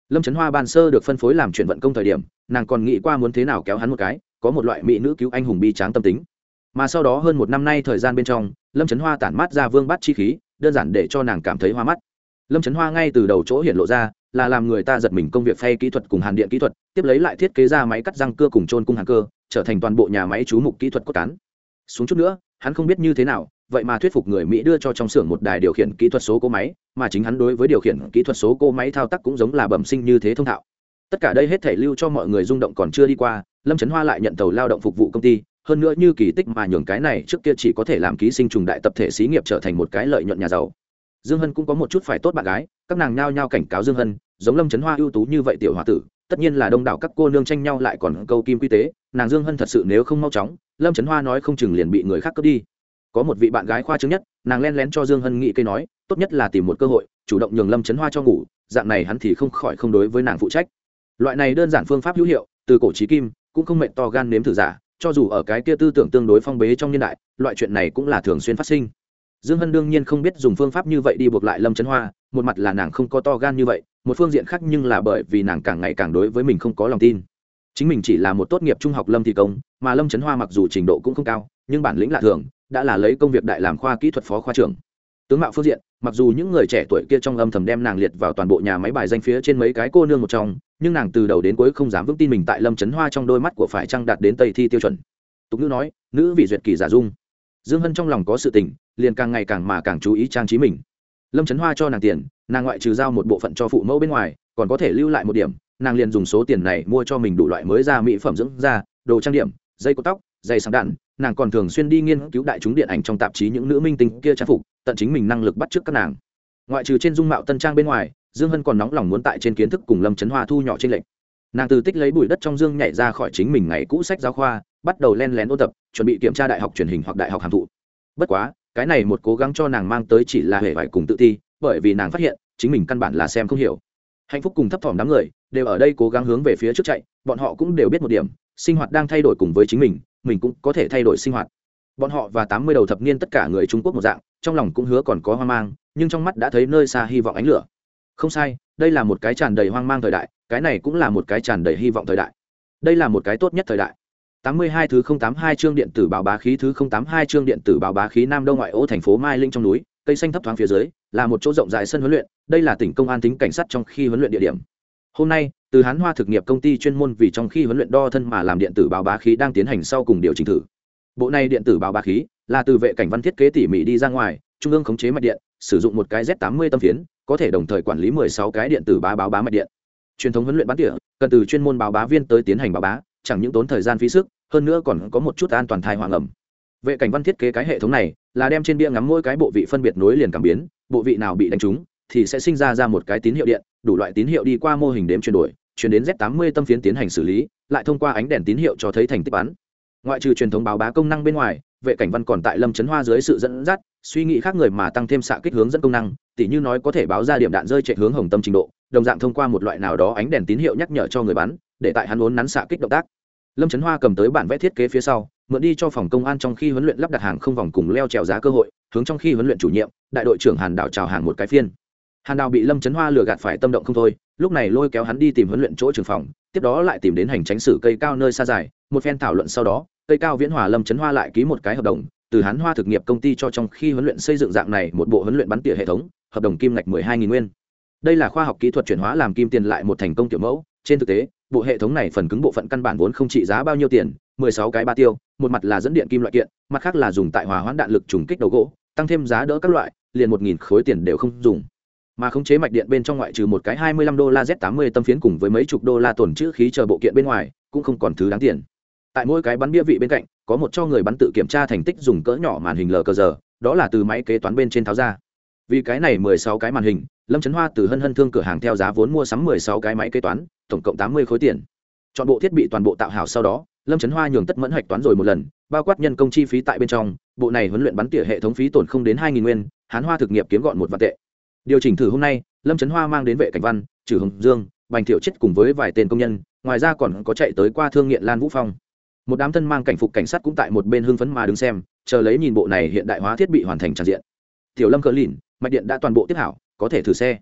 Lâm trấn hoa ban sơ được phân phối làm chuyển vận công thời điểm, nàng còn nghĩ qua muốn thế nào kéo hắn một cái, có một loại mỹ nữ cứu anh hùng bi tráng tâm tính mà sau đó hơn một năm nay thời gian bên trong, lâm trấn hoa tản mát ra vương bắt chi khí, đơn giản để cho nàng cảm thấy hoa mắt. Lâm trấn hoa ngay từ đầu chỗ hiện lộ ra, là làm người ta giật mình công việc phay kỹ thuật cùng hàn điện kỹ thuật, tiếp lấy lại thiết kế ra máy cắt răng cưa cùng trôn cung hàng cơ, trở thành toàn bộ nhà máy chú mục kỹ thuật cốt cán. Xuống chút nữa, hắn không biết như thế nào, vậy mà thuyết phục người mỹ đưa cho trong xưởng một đài điều khiển kỹ thuật số cỗ máy, mà chính hắn đối với điều khiển kỹ thuật số cỗ máy thao tác cũng giống là bẩm sinh như thế thông thạo. Tất cả đây hết thể lưu cho mọi người rung động còn chưa đi qua, lâm trấn hoa lại nhận tàu lao động phục vụ công ty hơn nữa như kỳ tích mà nhường cái này trước kia chỉ có thể làm ký sinh trùng đại tập thể xí nghiệp trở thành một cái lợi nhuận nhà giàu. Dương hân cũng có một chút phải tốt bạn gái, các nàng nhao nhao cảnh cáo dương hân, giống lâm trấn hoa ưu tú như vậy tiểu h o a tử, tất nhiên là đông đảo các cô nương tranh nhau lại còn câu kim quy tế, nàng dương hân thật sự nếu không mau chóng, lâm trấn hoa nói không chừng liền bị người khác cướp đi. Có một vị bạn gái khoa chứng nhất, nàng len lén cho dương hân nghĩ cây nói, tốt nhất là tìm một cơ hội, chủ động nhường lâm trấn hoa cho ngủ, dạng này hắn thì không khỏi không đối với nàng phụ trách. Loại này đơn giản phương pháp hữu hiệu, từ cổ trí kim, cũng không mệnh to gan nếm thử giả cho dù ở cái kia tư tưởng tương đối phong bế trong niên đại, loại chuyện này cũng là thường xuyên phát sinh. Dương hân đương nhiên không biết dùng phương pháp như vậy đi buộc lại lâm trấn hoa, một mặt là nàng không có to gan như vậy, một phương diện khác nhưng là bởi vì nàng càng ngày càng đối với mình không có lòng tin. Chính mình chỉ là một tốt nghiệp trung học lâm thi công, mà lâm trấn hoa mặc dù trình độ cũng không cao, nhưng bản lĩnh lạ thường, đã là lấy công việc đại làm khoa kỹ thuật phó khoa trưởng. Tướng mạo phương diện mặc dù những người trẻ tuổi kia trong âm thầm đem nàng liệt vào toàn bộ nhà máy bài danh phía trên mấy cái cô nương một trong, nhưng nàng từ đầu đến cuối không dám vững tin mình tại lâm trấn hoa trong đôi mắt của phải trăng đạt đến tây thi tiêu chuẩn. Tục ngữ nói, nữ vị duyệt kỳ giả dung. Dương hân trong lòng có sự tình, liền càng ngày càng mà càng chú ý trang trí mình. Lâm trấn hoa cho nàng tiền, nàng ngoại trừ giao một bộ phận cho phụ mẫu bên ngoài, còn có thể lưu lại một điểm, nàng liền dùng số tiền này mua cho mình đủ loại mới ra mỹ phẩm dưỡng da, đồ trang điểm, dây cột tóc dày sáng đạn, nàng còn thường xuyên đi nghiên cứu đại chúng điện ảnh trong tạp chí những nữ minh tinh kia trang phục, tận chính mình năng lực bắt trước các nàng. Ngoại trừ trên dung mạo tân trang bên ngoài, dương hân còn nóng lòng muốn tại trên kiến thức cùng lâm trấn hoa thu nhỏ trên lệnh nàng từ tích lấy bụi đất trong dương nhảy ra khỏi chính mình ngày cũ sách giáo khoa, bắt đầu len lén ôn tập, chuẩn bị kiểm tra đại học truyền hình hoặc đại học hàm thụ. Bất quá, cái này một cố gắng cho nàng mang tới chỉ là hệ vải cùng tự ti, bởi vì nàng phát hiện, chính mình căn bản là xem không hiểu. Hạnh phúc cùng thấp thỏm đám người, đều ở đây cố gắng hướng về phía trước chạy, bọn họ cũng đều biết một điểm, sinh hoạt đang thay đổi cùng với chính mình mình cũng có thể thay đổi sinh hoạt. Bọn họ và tám mươi đầu thập niên tất cả người trung quốc một dạng trong lòng cũng hứa còn có hoang mang nhưng trong mắt đã thấy nơi xa hy vọng ánh lửa. Không sai đây là một cái tràn đầy hoang mang thời đại cái này cũng là một cái tràn đầy hy vọng thời đại. Đây là một cái tốt nhất thời đại. 82 thứ 082 chương điện tử báo bá khí thứ 082 chương điện tử báo bá khí Nam Đông ngoại ô thành phố Mai Linh trong núi, cây xanh thấp thoáng phía dưới, là một chỗ rộng rãi sân huấn luyện, đây là tỉnh công an tính cảnh sát trong khi huấn luyện địa điểm. Hôm nay, từ Hán Hoa thực nghiệp công ty chuyên môn vì trong khi huấn luyện đo thân mà làm điện tử báo bá khí đang tiến hành sau cùng điều chỉnh thử. Bộ này điện tử báo bá khí là từ vệ cảnh văn thiết kế tỉ mỉ đi ra ngoài, trung ương khống chế mạch điện, sử dụng một cái Z80 tâm phiến, có thể đồng thời quản lý 16 cái điện tử bá báo bá mạch điện. Truyền thống huấn luyện bán tỉa, cần từ chuyên môn báo bá viên tới tiến hành báo bá, chẳng những tốn thời gian phí sức, hơn nữa còn có một chút an toàn thai hoàng ẩm vệ cảnh văn thiết kế cái hệ thống này là đem trên bia ngắm mỗi cái bộ vị phân biệt nối liền cảm biến bộ vị nào bị đánh trúng thì sẽ sinh ra ra một cái tín hiệu điện, đủ loại tín hiệu đi qua mô hình đếm chuyển đổi, chuyển đến z 80 tâm phiến tiến hành xử lý, lại thông qua ánh đèn tín hiệu cho thấy thành tích bắn. Ngoại trừ truyền thống báo bá công năng bên ngoài, vệ cảnh văn còn tại lâm chấn hoa dưới sự dẫn dắt, suy nghĩ khác người mà tăng thêm xạ kích hướng dẫn công năng, tỉ như nói có thể báo ra điểm đạn rơi chạy hướng hồng tâm trình độ, đồng dạng thông qua một loại nào đó ánh đèn tín hiệu nhắc nhở cho người bắn, để tại hắn vốn nắn xạ kích động tác. Lâm trấn hoa cầm tới bản vẽ thiết kế phía sau, mượn đi cho phòng công an trong khi huấn luyện lắp đặt hàng không vòng cùng leo trèo giá cơ hội, hướng trong khi huấn luyện chủ nhiệm, đại đội trưởng hàn đảo chào hàng một cái phiên hàn đào bị lâm trấn hoa lừa gạt phải tâm động không thôi, lúc này lôi kéo hắn đi tìm huấn luyện chỗ trường phòng, tiếp đó lại tìm đến hành tránh sử cây cao nơi xa dài, một phen thảo luận sau đó, cây cao viễn hòa lâm trấn hoa lại ký một cái hợp đồng, từ hắn hoa thực nghiệp công ty cho trong khi huấn luyện xây dựng dạng này một bộ huấn luyện bắn tỉa hệ thống, hợp đồng kim ngạch mười hai nghìn nguyên. Đây là khoa học kỹ thuật chuyển hóa làm kim tiền lại một thành công kiểu mẫu, trên thực tế, bộ hệ thống này phần cứng bộ phận căn bản vốn không trị giá bao nhiêu tiền, mười sáu cái ba tiêu, một mặt là dẫn điện kim loại kiện, mặt khác là dùng tại hòa hoãn đạn lực trùng kích đầu gỗ, tăng thêm giá đỡ các loại, liền một nghìn khối tiền đều không dùng mà khống chế mạch điện bên trong ngoại trừ một cái hai mươi lăm đô la z tám mươi tâm phiến cùng với mấy chục đô la tổn chữ khí chờ bộ kiện bên ngoài, cũng không còn thứ đáng tiền. Tại mỗi cái bắn bia vị bên cạnh, có một cho người bắn tự kiểm tra thành tích dùng cỡ nhỏ màn hình lờ cờ giờ, đó là từ máy kế toán bên trên tháo ra. Vì cái này mười sáu cái màn hình, lâm trấn hoa từ hân hân thương cửa hàng theo giá vốn mua sắm mười sáu cái máy kế toán, tổng cộng tám mươi khối tiền. Chọn bộ thiết bị toàn bộ tạo hảo sau đó, lâm trấn hoa nhường tất mẫn hạch toán rồi một lần, bao quát nhân công chi phí tại bên trong, bộ này huấn luyện bắn tỉa hệ thống phí tổn không đến hai nghìn nguyên, hán hoa thực nghiệp kiếm gọn một vạn tệ điều chỉnh thử hôm nay, lâm trấn hoa mang đến vệ cảnh văn trừ hồng dương, bành thiệu chết cùng với vài tên công nhân, ngoài ra còn có chạy tới qua thương nghiện lan vũ phong. Một đám thân mang cảnh phục cảnh sát cũng tại một bên hưng phấn mà đứng xem, chờ lấy nhìn bộ này hiện đại hóa thiết bị hoàn thành tràn diện. Tiểu lâm cờ lìn, mạch điện đã toàn bộ tiếp hảo, có thể thử xe.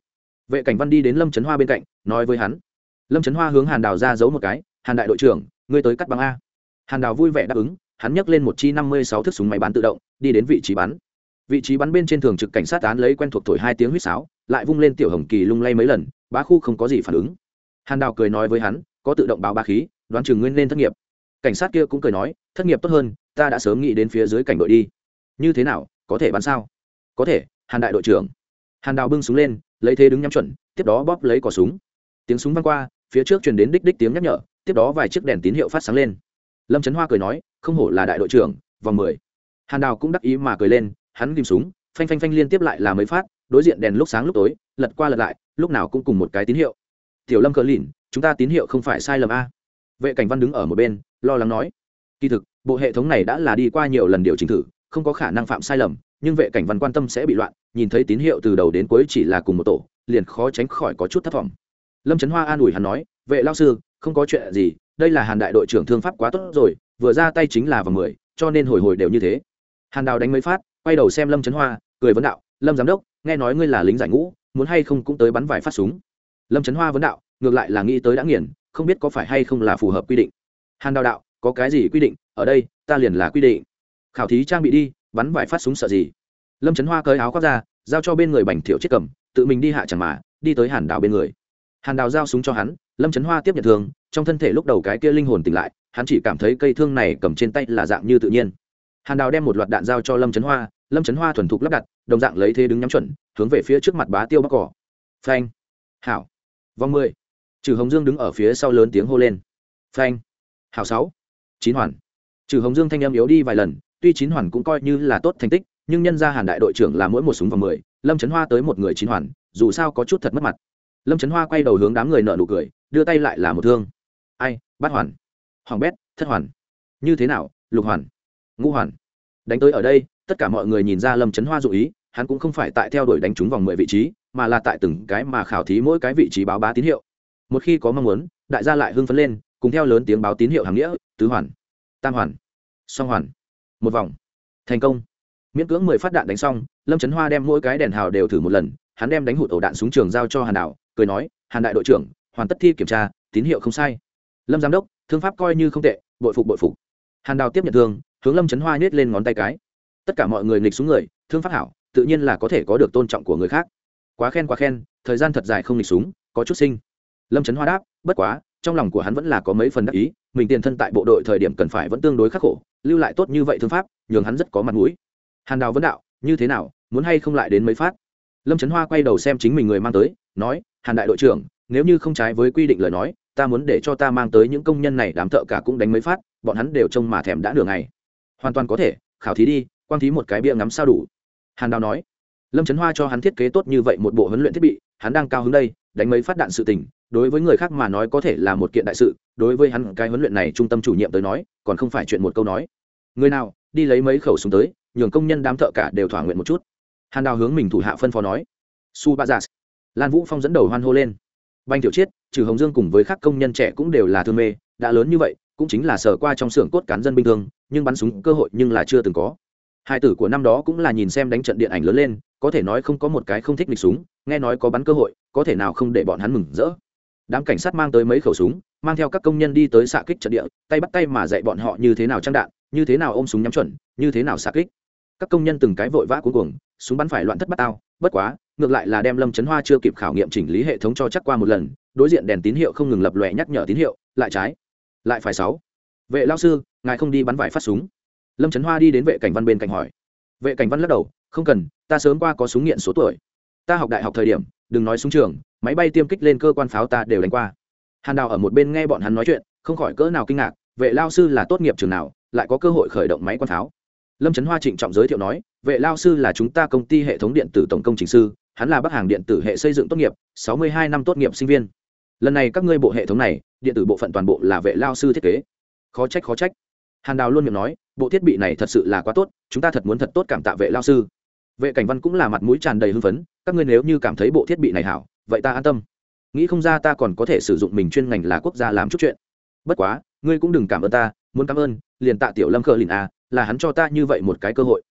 Vệ cảnh văn đi đến lâm trấn hoa bên cạnh, nói với hắn. Lâm trấn hoa hướng hàn đào ra giấu một cái, hàn đại đội trưởng, ngươi tới cắt băng a. Hàn đào vui vẻ đáp ứng, hắn nhấc lên một chi năm mươi sáu thước súng máy bắn tự động, đi đến vị trí bắn vị trí bắn bên trên thường trực cảnh sát án lấy quen thuộc thổi hai tiếng huýt sáo, lại vung lên tiểu hồng kỳ lung lay mấy lần, bá khu không có gì phản ứng. Hàn đào cười nói với hắn, có tự động báo ba khí, đoán chừng nguyên lên thất nghiệp. Cảnh sát kia cũng cười nói, thất nghiệp tốt hơn, ta đã sớm nghĩ đến phía dưới cảnh đội đi. Như thế nào, có thể bắn sao? Có thể, hàn đại đội trưởng. Hàn đào bưng súng lên, lấy thế đứng nhắm chuẩn, tiếp đó bóp lấy cỏ súng. Tiếng súng vang qua, phía trước truyền đến đích đích tiếng nhắc nhở, tiếp đó vài chiếc đèn tín hiệu phát sáng lên. Lâm trấn hoa cười nói, không hổ là đại đội trưởng, vòng mười. Hàn đào cũng đắc ý mà cười lên hắn ghim súng, phanh phanh phanh liên tiếp lại là mấy phát, đối diện đèn lúc sáng lúc tối, lật qua lật lại, lúc nào cũng cùng một cái tín hiệu. Tiểu lâm cờ lìn, chúng ta tín hiệu không phải sai lầm a. Vệ cảnh văn đứng ở một bên, lo lắng nói. Kỳ thực, bộ hệ thống này đã là đi qua nhiều lần điều chỉnh thử, không có khả năng phạm sai lầm, nhưng vệ cảnh văn quan tâm sẽ bị loạn, nhìn thấy tín hiệu từ đầu đến cuối chỉ là cùng một tổ, liền khó tránh khỏi có chút thất vọng. Lâm trấn hoa an ủi hắn nói, vệ lao sư, không có chuyện gì, đây là hàn đại đội trưởng thương pháp quá tốt rồi, vừa ra tay chính là vào mười, cho nên hồi hồi đều như thế. Hàn đào đánh mấy phát quay đầu xem lâm trấn hoa, cười vấn đạo, lâm giám đốc, nghe nói ngươi là lính giải ngũ, muốn hay không cũng tới bắn vài phát súng. Lâm trấn hoa vấn đạo, ngược lại là nghĩ tới đã nghiền, không biết có phải hay không là phù hợp quy định. Hàn đào đạo, có cái gì quy định, ở đây, ta liền là quy định. Khảo thí trang bị đi, bắn vài phát súng sợ gì? Lâm trấn hoa cởi áo khoác ra, giao cho bên người bành thiệu chiếc cầm, tự mình đi hạ chẳng mà, đi tới hàn đào bên người. Hàn đào giao súng cho hắn, lâm trấn hoa tiếp nhận thương trong thân thể lúc đầu cái kia linh hồn tỉnh lại, hắn chỉ cảm thấy cây thương này cầm trên tay là dạng như tự nhiên hàn đào đem một loạt đạn giao cho lâm trấn hoa, lâm trấn hoa thuần thục lắp đặt, đồng dạng lấy thế đứng nhắm chuẩn, hướng về phía trước mặt bá tiêu bắc cỏ. Phanh. Hảo. Vòng mười. Trừ hồng dương đứng ở phía sau lớn tiếng hô lên. Phanh. Hảo sáu. Chín hoàn. Trừ hồng dương thanh âm yếu đi vài lần, tuy chín hoàn cũng coi như là tốt thành tích, nhưng nhân ra hàn đại đội trưởng là mỗi một súng vào mười, lâm trấn hoa tới một người chín hoàn, dù sao có chút thật mất mặt. Lâm trấn hoa quay đầu hướng đám người nợ nụ cười, đưa tay lại là một thương. Ai, bắt hoàn. Hoàng bét, thất hoàn. Như thế nào, lục hoàn? Ngũ hoàn. Đánh tới ở đây, tất cả mọi người nhìn ra lâm trấn hoa dụ ý, hắn cũng không phải tại theo đuổi đánh trúng vòng mười vị trí, mà là tại từng cái mà khảo thí mỗi cái vị trí báo bá tín hiệu. Một khi có mong muốn, đại gia lại hưng phấn lên, cùng theo lớn tiếng báo tín hiệu hàng nghĩa, tứ hoàn, tam hoàn, song hoàn, một vòng. Thành công. Miễn cưỡng mười phát đạn đánh xong, lâm trấn hoa đem mỗi cái đèn hào đều thử một lần, hắn đem đánh hụt ổ đạn súng trường giao cho hàn đảo cười nói, hàn đại đội trưởng, hoàn tất thi kiểm tra, tín hiệu không sai. Lâm giám đốc, thương pháp coi như không tệ, bội phục bội phục. Hàn đào tiếp nhận thương hướng lâm trấn hoa nhét lên ngón tay cái tất cả mọi người nghịch xuống người thương pháp hảo tự nhiên là có thể có được tôn trọng của người khác quá khen quá khen thời gian thật dài không nghịch súng có chút sinh lâm trấn hoa đáp bất quá trong lòng của hắn vẫn là có mấy phần đắc ý mình tiền thân tại bộ đội thời điểm cần phải vẫn tương đối khắc khổ lưu lại tốt như vậy thương pháp nhường hắn rất có mặt mũi hàn đào vấn đạo như thế nào muốn hay không lại đến mấy phát lâm trấn hoa quay đầu xem chính mình người mang tới nói hàn đại đội trưởng nếu như không trái với quy định lời nói ta muốn để cho ta mang tới những công nhân này đám thợ cả cũng đánh mấy phát bọn hắn đều trông mà thèm đã nửa ngày hoàn toàn có thể, khảo thí đi, quang thí một cái bia ngắm sao đủ. Hàn đào nói. Lâm trấn hoa cho hắn thiết kế tốt như vậy một bộ huấn luyện thiết bị, hắn đang cao hứng đây, đánh mấy phát đạn sự tình, đối với người khác mà nói có thể là một kiện đại sự, đối với hắn cái huấn luyện này trung tâm chủ nhiệm tới nói, còn không phải chuyện một câu nói. Người nào, đi lấy mấy khẩu súng tới, nhường công nhân đám thợ cả đều thỏa nguyện một chút. Hàn đào hướng mình thủ hạ phân phó nói. Su ba giả lan vũ phong dẫn đầu hoan hô lên. Banh tiểu chiết, trừ hồng dương cùng với các công nhân trẻ cũng đều là thương mê, đã lớn như vậy cũng chính là sở qua trong xưởng cốt cán dân bình thường nhưng bắn súng cơ hội nhưng là chưa từng có. Hai tử của năm đó cũng là nhìn xem đánh trận điện ảnh lớn lên, có thể nói không có một cái không thích lịch súng, nghe nói có bắn cơ hội, có thể nào không để bọn hắn mừng rỡ. Đám cảnh sát mang tới mấy khẩu súng, mang theo các công nhân đi tới xạ kích trận địa, tay bắt tay mà dạy bọn họ như thế nào trang đạn, như thế nào ôm súng nhắm chuẩn, như thế nào xạ kích. Các công nhân từng cái vội vã cuối cùng súng bắn phải loạn thất bát ao bất quá, ngược lại là đem lâm chấn hoa chưa kịp khảo nghiệm chỉnh lý hệ thống cho chắc qua một lần, đối diện đèn tín hiệu không ngừng lập lòe nhắc nhở tín hiệu, lại trái lại phải sáu. Vệ lao sư, ngài không đi bắn vải phát súng. Lâm trấn hoa đi đến vệ cảnh văn bên cạnh hỏi. Vệ cảnh văn lắc đầu, không cần, ta sớm qua có súng nghiện số tuổi. Ta học đại học thời điểm, đừng nói súng trường, máy bay tiêm kích lên cơ quan pháo ta đều đánh qua. Hàn đào ở một bên nghe bọn hắn nói chuyện, không khỏi cỡ nào kinh ngạc, vệ lao sư là tốt nghiệp trường nào, lại có cơ hội khởi động máy quan pháo. Lâm trấn hoa trịnh trọng giới thiệu nói, vệ lao sư là chúng ta công ty hệ thống điện tử tổng công trình sư, hắn là bắc hàng điện tử hệ xây dựng tốt nghiệp, sáu mươi hai năm tốt nghiệp sinh viên lần này các ngươi bộ hệ thống này, điện tử bộ phận toàn bộ là vệ lao sư thiết kế. Khó trách khó trách. Hàn đào luôn miệng nói, bộ thiết bị này thật sự là quá tốt, chúng ta thật muốn thật tốt cảm tạ vệ lao sư. Vệ cảnh văn cũng là mặt mũi tràn đầy hưng phấn, các ngươi nếu như cảm thấy bộ thiết bị này hảo, vậy ta an tâm. Nghĩ không ra ta còn có thể sử dụng mình chuyên ngành là quốc gia làm chút chuyện. Bất quá, ngươi cũng đừng cảm ơn ta, muốn cảm ơn, liền tạ tiểu lâm khờ lìn a, là hắn cho ta như vậy một cái cơ hội.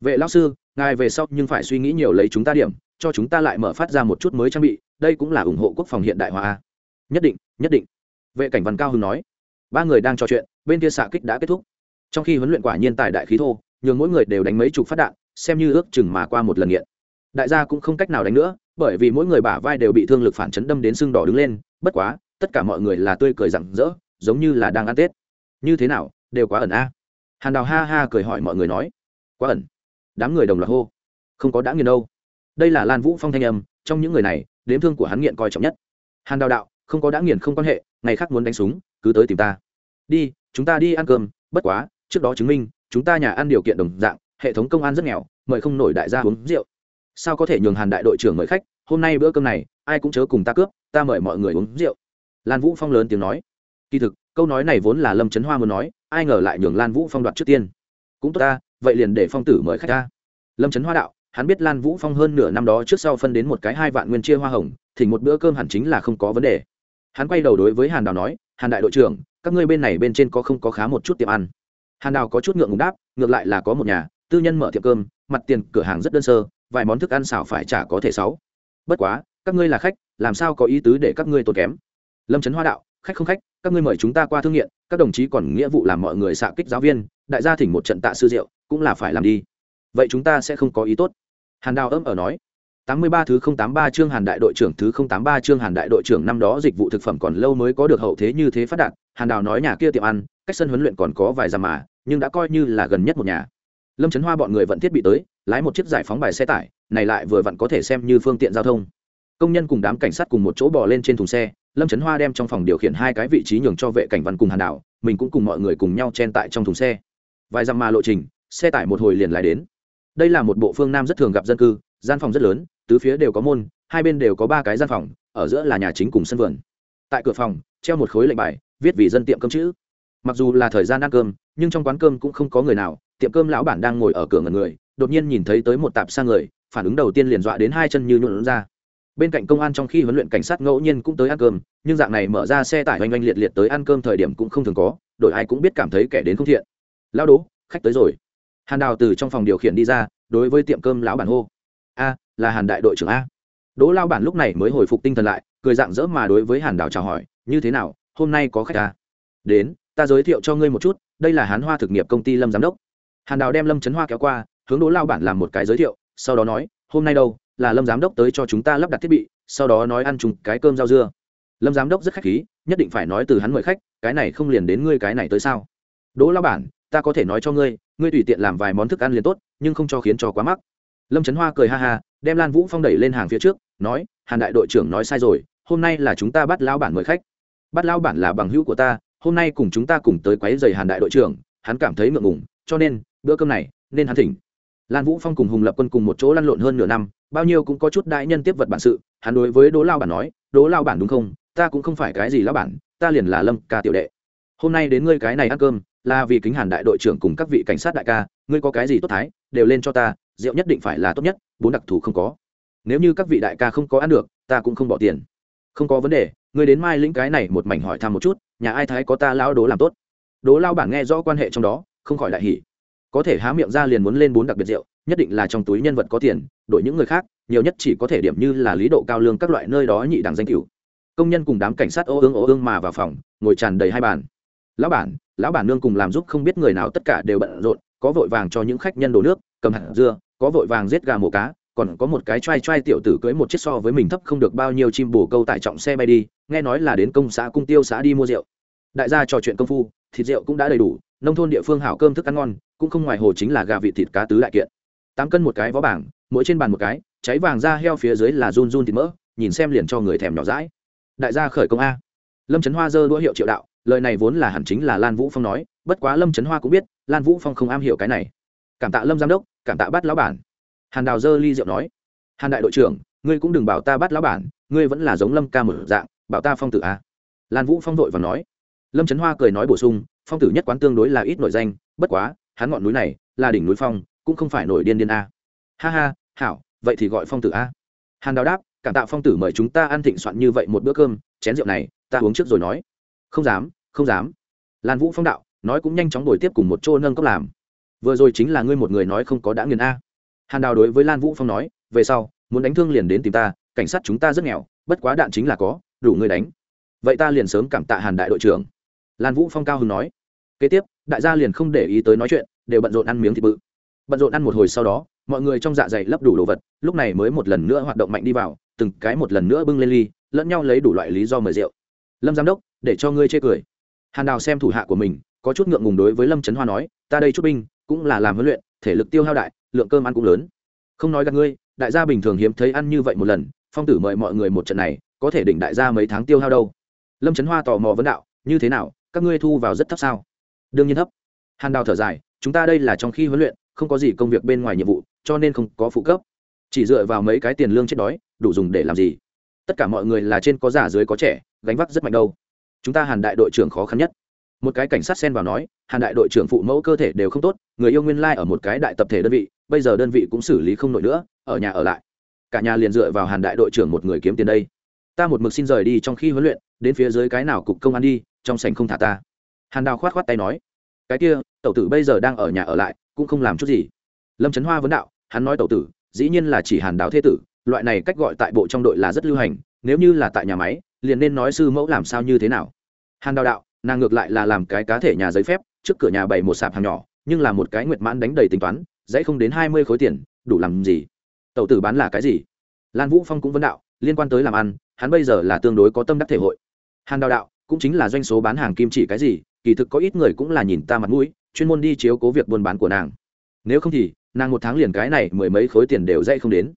Vệ lao sư, ngài về sau nhưng phải suy nghĩ nhiều lấy chúng ta điểm, cho chúng ta lại mở phát ra một chút mới trang bị, đây cũng là ủng hộ quốc phòng hiện đại hóa a nhất định nhất định. Vệ cảnh văn cao hưng nói. Ba người đang trò chuyện, bên kia xạ kích đã kết thúc. Trong khi huấn luyện quả nhiên tài đại khí thô, nhường mỗi người đều đánh mấy chục phát đạn, xem như ước chừng mà qua một lần nghiện. Đại gia cũng không cách nào đánh nữa, bởi vì mỗi người bả vai đều bị thương lực phản chấn đâm đến sưng đỏ đứng lên, bất quá, tất cả mọi người là tươi cười rặng rỡ, giống như là đang ăn tết. Như thế nào, đều quá ẩn a. Hàn đào ha ha cười hỏi mọi người nói. Quá ẩn. Đám người đồng loạt hô. Không có đã nghiền đâu. Đây là lan vũ phong thanh âm, trong những người này, đếm thương của hắn nghiện coi trọng nhất. Hàn đào đạo không có đã nghiền không quan hệ, ngày khác muốn đánh súng, cứ tới tìm ta. Đi, chúng ta đi ăn cơm, bất quá, trước đó chứng minh, chúng ta nhà ăn điều kiện đồng dạng, hệ thống công an rất nghèo, mời không nổi đại gia uống rượu. Sao có thể nhường hàn đại đội trưởng mời khách, hôm nay bữa cơm này, ai cũng chớ cùng ta cướp, ta mời mọi người uống rượu. Lan vũ phong lớn tiếng nói. Kỳ thực, câu nói này vốn là lâm trấn hoa muốn nói, ai ngờ lại nhường lan vũ phong đoạt trước tiên. Cũng tốt ta, vậy liền để phong tử mời khách ta. Lâm trấn hoa đạo, hắn biết lan vũ phong hơn nửa năm đó trước sau phân đến một cái hai vạn nguyên chia hoa hồng thì một bữa cơm hẳn chính là không có vấn đề hắn quay đầu đối với hàn đào nói, hàn đại đội trưởng, các ngươi bên này bên trên có không có khá một chút tiệm ăn? Hàn đào có chút ngượng ngùng đáp, ngược lại là có một nhà, tư nhân mở tiệm cơm, mặt tiền cửa hàng rất đơn sơ, vài món thức ăn xảo phải trả có thể sáu. Bất quá, các ngươi là khách, làm sao có ý tứ để các ngươi tốn kém? Lâm trấn hoa đạo, khách không khách, các ngươi mời chúng ta qua thương nghiện, các đồng chí còn nghĩa vụ làm mọi người xạ kích giáo viên, đại gia thỉnh một trận tạ sư rượu, cũng là phải làm đi. Vậy chúng ta sẽ không có ý tốt. Hàn đào ấm ở nói tám mươi ba thứ không tám ba chương Hàn đại đội trưởng thứ không tám ba chương Hàn đại đội trưởng năm đó dịch vụ thực phẩm còn lâu mới có được hậu thế như thế phát đạt, Hàn Đào nói nhà kia tiệm ăn, cách sân huấn luyện còn có vài dặm mà, nhưng đã coi như là gần nhất một nhà. Lâm Trấn Hoa bọn người vận thiết bị tới, lái một chiếc giải phóng bài xe tải, này lại vừa vặn có thể xem như phương tiện giao thông. Công nhân cùng đám cảnh sát cùng một chỗ bò lên trên thùng xe, Lâm Trấn Hoa đem trong phòng điều khiển hai cái vị trí nhường cho vệ cảnh văn cùng Hàn Đào, mình cũng cùng mọi người cùng nhau chen tại trong thùng xe. Vài dặm mà lộ trình, xe tải một hồi liền lái đến. Đây là một bộ phương Nam rất thường gặp dân cư, gian phòng rất lớn, tứ phía đều có môn, hai bên đều có ba cái gian phòng, ở giữa là nhà chính cùng sân vườn. Tại cửa phòng, treo một khối lệnh bài, viết vì dân tiệm cơm chữ. Mặc dù là thời gian ăn cơm, nhưng trong quán cơm cũng không có người nào, tiệm cơm lão bản đang ngồi ở cửa ngần người, đột nhiên nhìn thấy tới một tạp sang người, phản ứng đầu tiên liền dọa đến hai chân như nhuộn ra. Bên cạnh công an trong khi huấn luyện cảnh sát ngẫu nhiên cũng tới ăn cơm, nhưng dạng này mở ra xe tải oanh oanh liệt liệt tới ăn cơm thời điểm cũng không thường có đội ai cũng biết cảm thấy kẻ đến không thiện. Lão đố, khách tới rồi. Hàn đào từ trong phòng điều khiển đi ra, đối với tiệm cơm lão bản hô. A là hàn đại đội trưởng a. Đỗ lao bản lúc này mới hồi phục tinh thần lại, cười dạng dỡ mà đối với hàn đào chào hỏi, như thế nào, hôm nay có khách ta đến, ta giới thiệu cho ngươi một chút, đây là hán hoa thực nghiệp công ty lâm giám đốc. Hàn đào đem lâm trấn hoa kéo qua, hướng đỗ lao bản làm một cái giới thiệu, sau đó nói, hôm nay đâu, là lâm giám đốc tới cho chúng ta lắp đặt thiết bị, sau đó nói ăn chung cái cơm rau dưa. Lâm giám đốc rất khách khí, nhất định phải nói từ hắn mời khách, cái này không liền đến ngươi cái này tới sao? Đỗ lao bản, ta có thể nói cho ngươi ngươi tùy tiện làm vài món thức ăn liền tốt, nhưng không cho khiến cho quá mắc lâm trấn hoa cười ha ha, đem lan vũ phong đẩy lên hàng phía trước, nói, hàn đại đội trưởng nói sai rồi, hôm nay là chúng ta bắt lao bản mời khách. Bắt lao bản là bằng hữu của ta, hôm nay cùng chúng ta cùng tới quấy giày hàn đại đội trưởng, hắn cảm thấy ngượng ngùng, cho nên, bữa cơm này, nên hắn thỉnh. Lan vũ phong cùng hùng lập quân cùng một chỗ lăn lộn hơn nửa năm, bao nhiêu cũng có chút đại nhân tiếp vật bản sự, hắn đối với đố lao bản nói đố lao bản đúng không? Ta cũng không phải cái gì lao bản, ta liền là lâm ca tiểu đệ. Hôm nay đến ngươi cái này ăn cơm, là vì kính hàn đại đội trưởng cùng các vị cảnh sát đại ca, ngươi có cái gì tốt thái, đều lên cho ta rượu nhất định phải là tốt nhất, bốn đặc thù không có. Nếu như các vị đại ca không có ăn được, ta cũng không bỏ tiền. Không có vấn đề người đến mai lĩnh cái này một mảnh hỏi thăm một chút, nhà ai thái có ta lao đố làm tốt. Đố lao bảng nghe rõ quan hệ trong đó, không khỏi đại hỉ. Có thể há miệng ra liền muốn lên bốn đặc biệt rượu, nhất định là trong túi nhân vật có tiền, đội những người khác, nhiều nhất chỉ có thể điểm như là lý độ cao lương các loại nơi đó nhị đẳng danh cửu. Công nhân cùng đám cảnh sát ô ương ô ương mà vào phòng, ngồi tràn đầy hai bàn. Lão bản lão bản nương cùng làm giúp không biết người nào tất cả đều bận rộn, có vội vàng cho những khách nhân đổ nước, cầm hạt dưa có vội vàng giết gà mổ cá, còn có một cái t r a i t r a i tiểu tử cưới một chiếc so với mình thấp không được bao nhiêu chim bồ câu tải trọng xe bay đi, nghe nói là đến công xã cung tiêu xã đi mua rượu. Đại gia trò chuyện công phu, thịt rượu cũng đã đầy đủ, nông thôn địa phương hảo cơm thức ăn ngon, cũng không ngoài hồ chính là gà vịt thịt cá tứ đại kiện. Tám cân một cái vó bảng, mỗi trên bàn một cái, cháy vàng da heo phía dưới là run run thịt mỡ, nhìn xem liền cho người thèm nhỏ rãi đại gia khởi công a. Lâm trấn hoa dơ đũa hiệu triệu đạo, lời này vốn là hẳn chính là lan vũ phong nói, bất quá lâm trấn hoa cũng biết, lan vũ phong không am hiểu cái này cảm tạ lâm giám đốc, cảm tạ bắt lão bản. Hàn đào dơ ly rượu nói, hàn đại đội trưởng, ngươi cũng đừng bảo ta bắt lão bản, ngươi vẫn là giống lâm ca một dạng, bảo ta phong tử a. Lan vũ phong vội và nói. Lâm trấn hoa cười nói bổ sung, phong tử nhất quán tương đối là ít nội danh, bất quá, hắn ngọn núi này là đỉnh núi phong, cũng không phải nổi điên điên a. Ha ha, hảo, vậy thì gọi phong tử a. Hàn đào đáp, cảm tạ phong tử mời chúng ta ăn thịnh soạn như vậy một bữa cơm, chén rượu này, ta uống trước rồi nói. Không dám không dám. Lan vũ phong đạo, nói cũng nhanh chóng đổi tiếp cùng một chỗ nâng cốc làm vừa rồi chính là ngươi một người nói không có đã nghiền a. Hàn đào đối với lan vũ phong nói, về sau, muốn đánh thương liền đến tìm ta, cảnh sát chúng ta rất nghèo, bất quá đạn chính là có, đủ người đánh. Vậy ta liền sớm cảm tạ hàn đại đội trưởng. Lan vũ phong cao hứng nói. Kế tiếp, đại gia liền không để ý tới nói chuyện, đều bận rộn ăn miếng thịt bự. Bận rộn ăn một hồi sau đó, mọi người trong dạ dày lấp đủ đồ vật, lúc này mới một lần nữa hoạt động mạnh đi vào, từng cái một lần nữa bưng lên ly, lẫn nhau lấy đủ loại lý do mời rượu. Lâm giám đốc, để cho ngươi chê cười. Hàn đào xem thủ hạ của mình, có chút ngượng ngùng đối với lâm trấn hoa nói, ta đây chút binh cũng là làm huấn luyện, thể lực tiêu hao đại, lượng cơm ăn cũng lớn. Không nói gặp ngươi, đại gia bình thường hiếm thấy ăn như vậy một lần, phong tử mời mọi người một trận này, có thể đỉnh đại gia mấy tháng tiêu hao đâu. Lâm trấn hoa tò mò vấn đạo, như thế nào, các ngươi thu vào rất thấp sao? Đương nhiên thấp. Hàn đào thở dài, chúng ta đây là trong khi huấn luyện, không có gì công việc bên ngoài nhiệm vụ, cho nên không có phụ cấp. Chỉ dựa vào mấy cái tiền lương chết đói, đủ dùng để làm gì? Tất cả mọi người là trên có già dưới có trẻ, gánh vác rất mạnh đâu. Chúng ta hàn đại đội trưởng khó khăn nhất một cái cảnh sát xen vào nói, hàn đại đội trưởng phụ mẫu cơ thể đều không tốt, người yêu nguyên lai ở một cái đại tập thể đơn vị, bây giờ đơn vị cũng xử lý không nổi nữa, ở nhà ở lại. Cả nhà liền dựa vào hàn đại đội trưởng một người kiếm tiền đây. Ta một mực xin rời đi trong khi huấn luyện, đến phía dưới cái nào cục công an đi, trong sảnh không thả ta. Hàn đào khoát khoát tay nói, cái kia, tẩu tử bây giờ đang ở nhà ở lại, cũng không làm chút gì. Lâm trấn hoa vấn đạo, hắn nói tẩu tử, dĩ nhiên là chỉ hàn đào thế tử, loại này cách gọi tại bộ trong đội là rất lưu hành, nếu như là tại nhà máy, liền nên nói sư mẫu làm sao như thế nào? Hàn đào đạo nàng ngược lại là làm cái cá thể nhà giấy phép, trước cửa nhà bày một sạp hàng nhỏ, nhưng là một cái nguyệt mãn đánh đầy tính toán, dãy không đến hai mươi khối tiền, đủ làm gì? Tẩu tử bán là cái gì? Lan vũ phong cũng vấn đạo, liên quan tới làm ăn, hắn bây giờ là tương đối có tâm đắc thể hội. Hàn đào đạo, cũng chính là doanh số bán hàng kim chỉ cái gì, kỳ thực có ít người cũng là nhìn ta mặt mũi, chuyên môn đi chiếu cố việc buôn bán của nàng. Nếu không thì, nàng một tháng liền cái này mười mấy khối tiền đều dây không đến.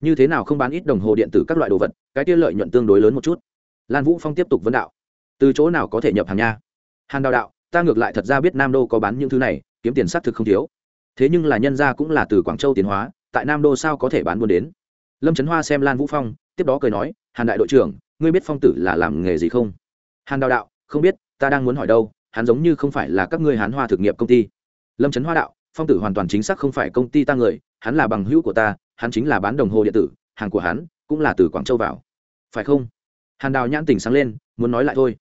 Như thế nào không bán ít đồng hồ điện tử các loại đồ vật, cái tiết lợi nhuận tương đối lớn một chút. Lan vũ phong tiếp tục vấn đạo từ chỗ nào có thể nhập hàng nha? Hàn đào đạo, ta ngược lại thật ra biết nam đô có bán những thứ này, kiếm tiền xác thực không thiếu. Thế nhưng là nhân ra cũng là từ quảng châu tiến hóa, tại nam đô sao có thể bán buôn đến? Lâm trấn hoa xem lan vũ phong, tiếp đó cười nói, hàn đại đội trưởng, ngươi biết phong tử là làm nghề gì không? Hàn đào đạo, không biết, ta đang muốn hỏi đâu, hắn giống như không phải là các ngươi hán hoa thực nghiệp công ty. Lâm trấn hoa đạo, phong tử hoàn toàn chính xác không phải công ty ta người, hắn là bằng hữu của ta, hắn chính là bán đồng hồ điện tử, hàng của hắn cũng là từ quảng châu vào. Phải không? Hàn đào nhãn tỉnh sáng lên, muốn nói lại thôi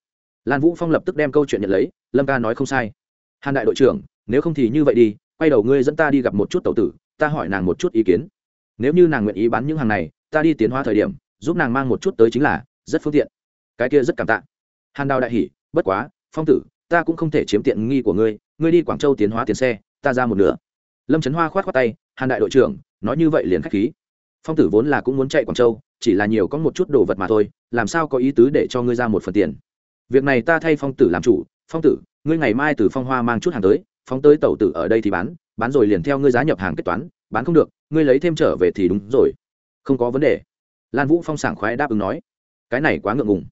lan vũ phong lập tức đem câu chuyện nhận lấy, lâm ca nói không sai. Hàn đại đội trưởng, nếu không thì như vậy đi, quay đầu ngươi dẫn ta đi gặp một chút tàu tử, ta hỏi nàng một chút ý kiến. Nếu như nàng nguyện ý bán những hàng này, ta đi tiến hóa thời điểm, giúp nàng mang một chút tới chính là, rất phương tiện. Cái kia rất cảm tạ. Hàn đào đại hỉ, bất quá, phong tử, ta cũng không thể chiếm tiện nghi của ngươi ngươi đi quảng châu tiến hóa tiền xe, ta ra một nửa. Lâm trấn hoa khoát khoát tay, hàn đại đội trưởng, nói như vậy liền k h á c h khí. Phong tử vốn là cũng muốn chạy quảng châu, chỉ là nhiều có một chút đồ vật mà thôi, làm sao có ý tứ để cho ngươi ra một phần tiền? Việc này ta thay phong tử làm chủ. Phong tử, ngươi ngày mai từ phong hoa mang chút hàng tới, phóng tới tàu tử ở đây thì bán. Bán rồi liền theo ngươi giá nhập hàng kết toán. Bán không được, ngươi lấy thêm trở về thì đúng rồi. Không có vấn đề. Lan vũ phong sảng khoái đáp ứng nói. Cái này quá ngượng ngùng.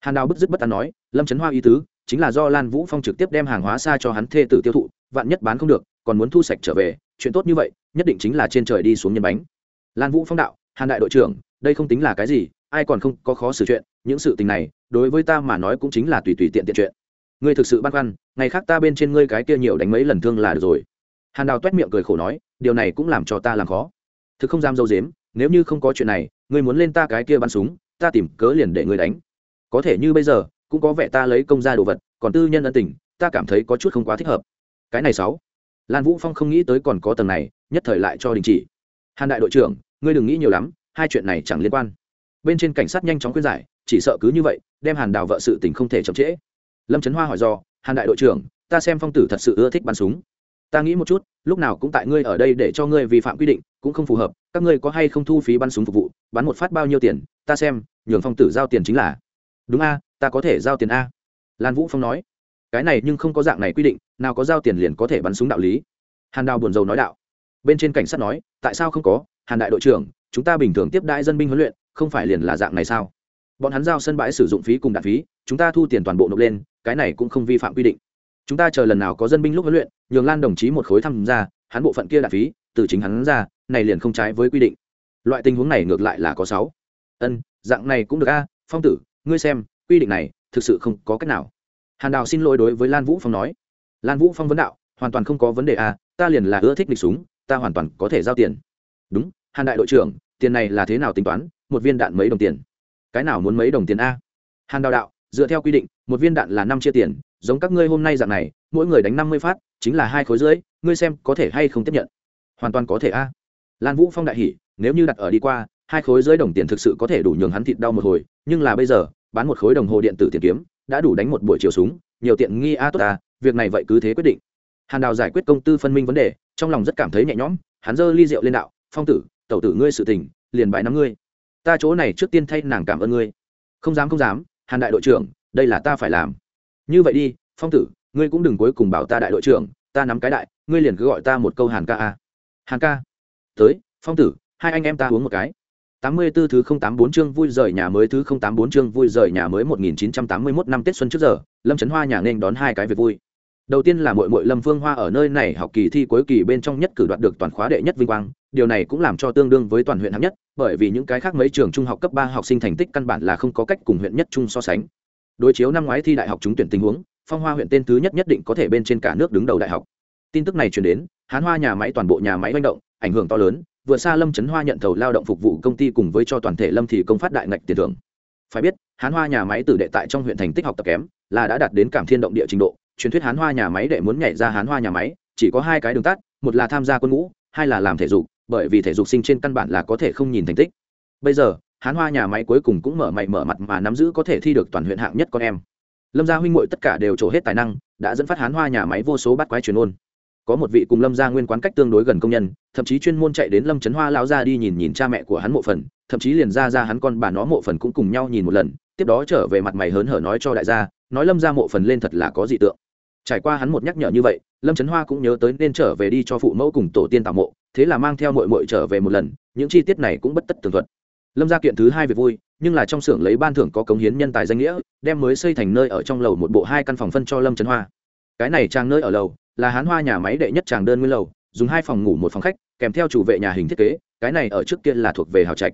Hàn đào bức dứt bất tán nói, lâm trấn hoa ý tứ, chính là do lan vũ phong trực tiếp đem hàng hóa xa cho hắn thê tử tiêu thụ, vạn nhất bán không được, còn muốn thu sạch trở về. Chuyện tốt như vậy, nhất định chính là trên trời đi xuống nhân bánh. Lan vũ phong đạo, hàn đại đội trưởng, đây không tính là cái gì, ai còn không có khó xử chuyện, những sự tình này đối với ta mà nói cũng chính là tùy tùy tiện tiện chuyện. Ngươi thực sự băn khoăn, ngày khác ta bên trên ngươi cái kia nhiều đánh mấy lần thương là được rồi. Hàn đào t u é t miệng cười khổ nói, điều này cũng làm cho ta làm khó. Thực không dám dâu dếm, nếu như không có chuyện này, ngươi muốn lên ta cái kia bắn súng, ta tìm cớ liền để ngươi đánh. Có thể như bây giờ, cũng có vẻ ta lấy công ra đồ vật, còn tư nhân ân tình, ta cảm thấy có chút không quá thích hợp. Cái này sáu. Lan vũ phong không nghĩ tới còn có tầng này, nhất thời lại cho đình chỉ. Hàn đại đội trưởng, ngươi đừng nghĩ nhiều lắm, hai chuyện này chẳng liên quan. Bên trên cảnh sát nhanh chóng khuyên giải chỉ sợ cứ như vậy, đem hàn đào vợ sự tình không thể chậm trễ. Lâm trấn hoa hỏi do, hàn đại đội trưởng, ta xem phong tử thật sự ưa thích bắn súng. Ta nghĩ một chút, lúc nào cũng tại ngươi ở đây để cho ngươi vi phạm quy định, cũng không phù hợp, các ngươi có hay không thu phí bắn súng phục vụ, bắn một phát bao nhiêu tiền, ta xem, nhường phong tử giao tiền chính là. Đúng a, ta có thể giao tiền a. Lan vũ phong nói. Cái này nhưng không có dạng này quy định, nào có giao tiền liền có thể bắn súng đạo lý. Hàn đào buồn rầu nói đạo. Bên trên cảnh sát nói, tại sao không có? Hàn đại đội trưởng, chúng ta bình thường tiếp đãi dân binh huấn luyện, không phải liền là dạng này sao? Bọn hắn giao sân bãi sử dụng phí cùng đạn phí, chúng ta thu tiền toàn bộ nộp lên, cái này cũng không vi phạm quy định. Chúng ta chờ lần nào có dân binh lúc huấn luyện, nhường lan đồng chí một khối tham gia, hắn bộ phận kia đạn phí, từ chính hắn ra, này liền không trái với quy định. Loại tình huống này ngược lại là có sáu. Ân, dạng này cũng được a, phong tử, ngươi xem, quy định này thực sự không có cách nào. Hàn đào xin lỗi đối với lan vũ phong nói. Lan vũ phong vấn đạo, hoàn toàn không có vấn đề a, ta liền là ưa thích địch súng, ta hoàn toàn có thể giao tiền. Đúng, hàn đại đội trưởng, tiền này là thế nào tính toán, một viên đạn mấy đồng tiền? Cái nào muốn mấy đồng tiền a? Hàn đào đạo, dựa theo quy định, một viên đạn là năm chia tiền, giống các ngươi hôm nay dạng này, mỗi người đánh năm mươi phát, chính là hai khối rưỡi, ngươi xem có thể hay không tiếp nhận. Hoàn toàn có thể a. Lan vũ phong đại hỉ, nếu như đặt ở đi qua, hai khối rưỡi đồng tiền thực sự có thể đủ nhường hắn thịt đau một hồi, nhưng là bây giờ, bán một khối đồng hồ điện tử tiền kiếm, đã đủ đánh một buổi chiều súng, nhiều tiện nghi a, tốt a, việc này vậy cứ thế quyết định. Hàn đào giải quyết công tư phân minh vấn đề, trong lòng rất cảm thấy nhẹ nhõm, hắn giơ ly rượu lên đạo, phong tử, tẩu tử ngươi sự tình, liền bãi năm ngươi ta chỗ này trước tiên thay nàng cảm ơn ngươi. Không dám không dám hàn đại đội trưởng đây là ta phải làm. Như vậy đi phong tử ngươi cũng đừng cuối cùng bảo ta đại đội trưởng ta nắm cái đại ngươi liền cứ gọi ta một câu hàn ca a. Hàn ca. Tới phong tử hai anh em ta uống một cái. Tám mươi 84 thứ không tám bốn chương vui rời nhà mới thứ không tám bốn chương vui rời nhà mới một nghìn chín trăm tám mươi 1981 năm Tết xuân trước giờ, Lâm Trấn Hoa nhà nên đón hai cái việc vui. Đầu tiên là muội muội Lâm Phương Hoa ở nơi này học kỳ thi cuối kỳ bên trong nhất cử đoạt được toàn khóa đệ nhất vinh quang, điều này cũng làm cho tương đương với toàn huyện hạng nhất, bởi vì những cái khác mấy trường trung học cấp ba học sinh thành tích căn bản là không có cách cùng huyện nhất trung so sánh. Đối chiếu năm ngoái thi đại học trúng tuyển tình huống, Phong Hoa huyện tên thứ nhất nhất định có thể bên trên cả nước đứng đầu đại học. Tin tức này truyền đến, Hán Hoa nhà máy toàn bộ nhà máy manh động, ảnh hưởng to lớn, vừa xa Lâm Chấn Hoa nhận thầu lao động phục vụ công ty cùng với cho toàn thể Lâm thì công phát đại ngạch tiền thưởng. Phải biết, Hán Hoa nhà máy tử đệ tại trong huyện thành tích học tập kém, là đã đạt đến cảm thiên động địa trình độ, truyền thuyết Hán Hoa nhà máy đệ muốn nhảy ra Hán Hoa nhà máy, chỉ có hai cái đường tắt, một là tham gia quân ngũ, hai là làm thể dục, bởi vì thể dục sinh trên căn bản là có thể không nhìn thành tích. Bây giờ, hán hoa nhà máy cuối cùng cũng mở mày mở mặt mà nắm giữ có thể thi được toàn huyện hạng nhất con em. Lâm gia huynh muội tất cả đều trổ hết tài năng, đã dẫn phát hán hoa nhà máy vô số bắt quái truyền ôn. Có một vị cùng lâm gia nguyên quán cách tương đối gần công nhân, thậm chí chuyên môn chạy đến lâm trấn hoa lão ra đi nhìn nhìn cha mẹ của hắn mộ phần, thậm chí liền ra ra hắn con bà nó mộ phần cũng cùng nhau nhìn một lần, tiếp đó trở về mặt mày hớn hở nói cho đại gia, nói lâm gia mộ phần lên thật là có dị tượng trải qua hắn một nhắc nhở như vậy, lâm trấn hoa cũng nhớ tới nên trở về đi cho phụ mẫu cùng tổ tiên tạo mộ, thế là mang theo mội mội trở về một lần, những chi tiết này cũng bất tất tường thuật. Lâm gia kiện thứ hai việc vui, nhưng là trong xưởng lấy ban thưởng có cống hiến nhân tài danh nghĩa, đem mới xây thành nơi ở trong lầu một bộ hai căn phòng phân cho lâm trấn hoa. Cái này trang nơi ở lầu, là hán hoa nhà máy đệ nhất tràng đơn nguyên lầu, dùng hai phòng ngủ một phòng khách, kèm theo chủ vệ nhà hình thiết kế, cái này ở trước kia là thuộc về hào trạch.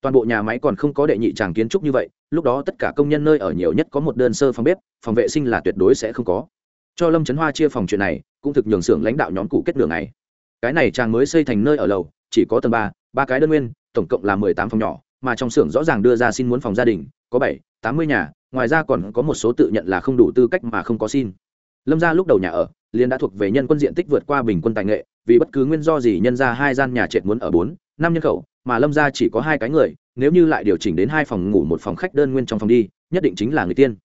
Toàn bộ nhà máy còn không có đệ nhị tràng kiến trúc như vậy, lúc đó tất cả công nhân nơi ở nhiều nhất có một đơn sơ phòng bếp, phòng vệ sinh là tuyệt đối sẽ không có cho lâm trấn hoa chia phòng chuyện này cũng thực nhường xưởng lãnh đạo nhóm cụ kết đường này. Cái này chàng mới xây thành nơi ở lầu, chỉ có tầng ba ba cái đơn nguyên, tổng cộng là mười tám phòng nhỏ, mà trong xưởng rõ ràng đưa ra xin muốn phòng gia đình, có bảy, tám mươi nhà, ngoài ra còn có một số tự nhận là không đủ tư cách mà không có xin. Lâm ra lúc đầu nhà ở liên đã thuộc về nhân quân diện tích vượt qua bình quân tài nghệ, vì bất cứ nguyên do gì nhân ra hai gian nhà trệt muốn ở bốn, năm nhân khẩu, mà lâm ra chỉ có hai cái người, nếu như lại điều chỉnh đến hai phòng ngủ một phòng khách đơn nguyên trong phòng đi, nhất định chính là người tiên.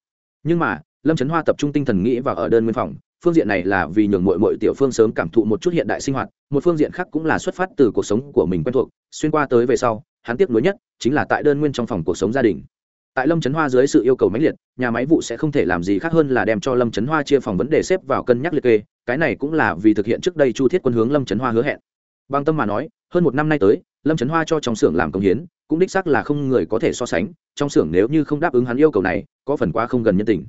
Nhưng mà lâm trấn hoa tập trung tinh thần nghĩ vào ở đơn nguyên phòng, phương diện này là vì nhường mội mội tiểu phương sớm cảm thụ một chút hiện đại sinh hoạt, một phương diện khác cũng là xuất phát từ cuộc sống của mình quen thuộc, xuyên qua tới về sau, hắn tiếp nối nhất chính là tại đơn nguyên trong phòng cuộc sống gia đình. Tại lâm trấn hoa dưới sự yêu cầu mãnh liệt, nhà máy vụ sẽ không thể làm gì khác hơn là đem cho lâm trấn hoa chia phòng vấn đề xếp vào cân nhắc liệt kê, cái này cũng là vì thực hiện trước đây chu thiết quân hướng lâm trấn hoa hứa hẹn. Bằng tâm mà nói, hơn một năm nay tới, lâm trấn hoa cho trong xưởng làm công hiến, cũng đích xác là không người có thể so sánh, trong xưởng nếu như không đáp ứng hắn yêu cầu này, có phần quá không gần nhân tình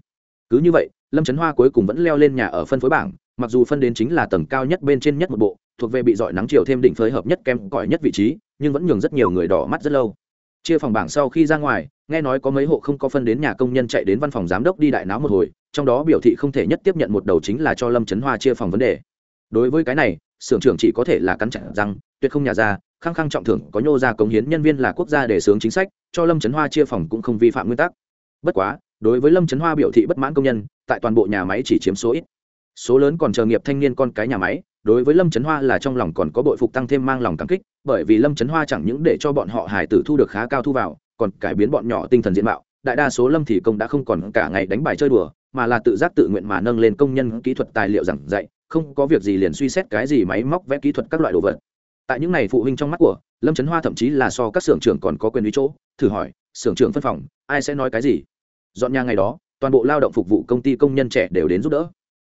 cứ như vậy, lâm trấn hoa cuối cùng vẫn leo lên nhà ở phân phối bảng, mặc dù phân đến chính là tầng cao nhất bên trên nhất một bộ, thuộc về bị dọi nắng chiều thêm đỉnh phối hợp nhất kem cỏi nhất vị trí, nhưng vẫn nhường rất nhiều người đỏ mắt rất lâu. Chia phòng bảng sau khi ra ngoài, nghe nói có mấy hộ không có phân đến nhà công nhân chạy đến văn phòng giám đốc đi đại náo một hồi, trong đó biểu thị không thể nhất tiếp nhận một đầu chính là cho lâm trấn hoa chia phòng vấn đề. Đối với cái này, xưởng trưởng chỉ có thể là cắn chặn rằng, tuyệt không nhà ra, khăng khăng trọng thưởng có nhô ra cống hiến nhân viên là quốc gia để sướng chính sách, cho lâm trấn hoa chia phòng cũng không vi phạm nguyên tắc. Bất quá đối với lâm trấn hoa biểu thị bất mãn công nhân, tại toàn bộ nhà máy chỉ chiếm số ít. Số lớn còn chờ nghiệp thanh niên con cái nhà máy, đối với lâm trấn hoa là trong lòng còn có bội phục tăng thêm mang lòng cảm kích, bởi vì lâm trấn hoa chẳng những để cho bọn họ hải tử thu được khá cao thu vào, còn cải biến bọn nhỏ tinh thần diện mạo. Đại đa số lâm thì công đã không còn cả ngày đánh bài chơi đùa, mà là tự giác tự nguyện mà nâng lên công nhân kỹ thuật tài liệu giảng dạy, không có việc gì liền suy xét cái gì máy móc, vẽ kỹ thuật các loại đồ vật. Tại những n à y phụ huynh trong mắt của, lâm trấn hoa thậm chí là so các xưởng trưởng còn có quyền uy chỗ, thử hỏi, xưởng trưởng phân phòng, ai sẽ nói cái gì? Dọn nhà ngày đó, toàn bộ lao động phục vụ công ty công nhân trẻ đều đến giúp đỡ.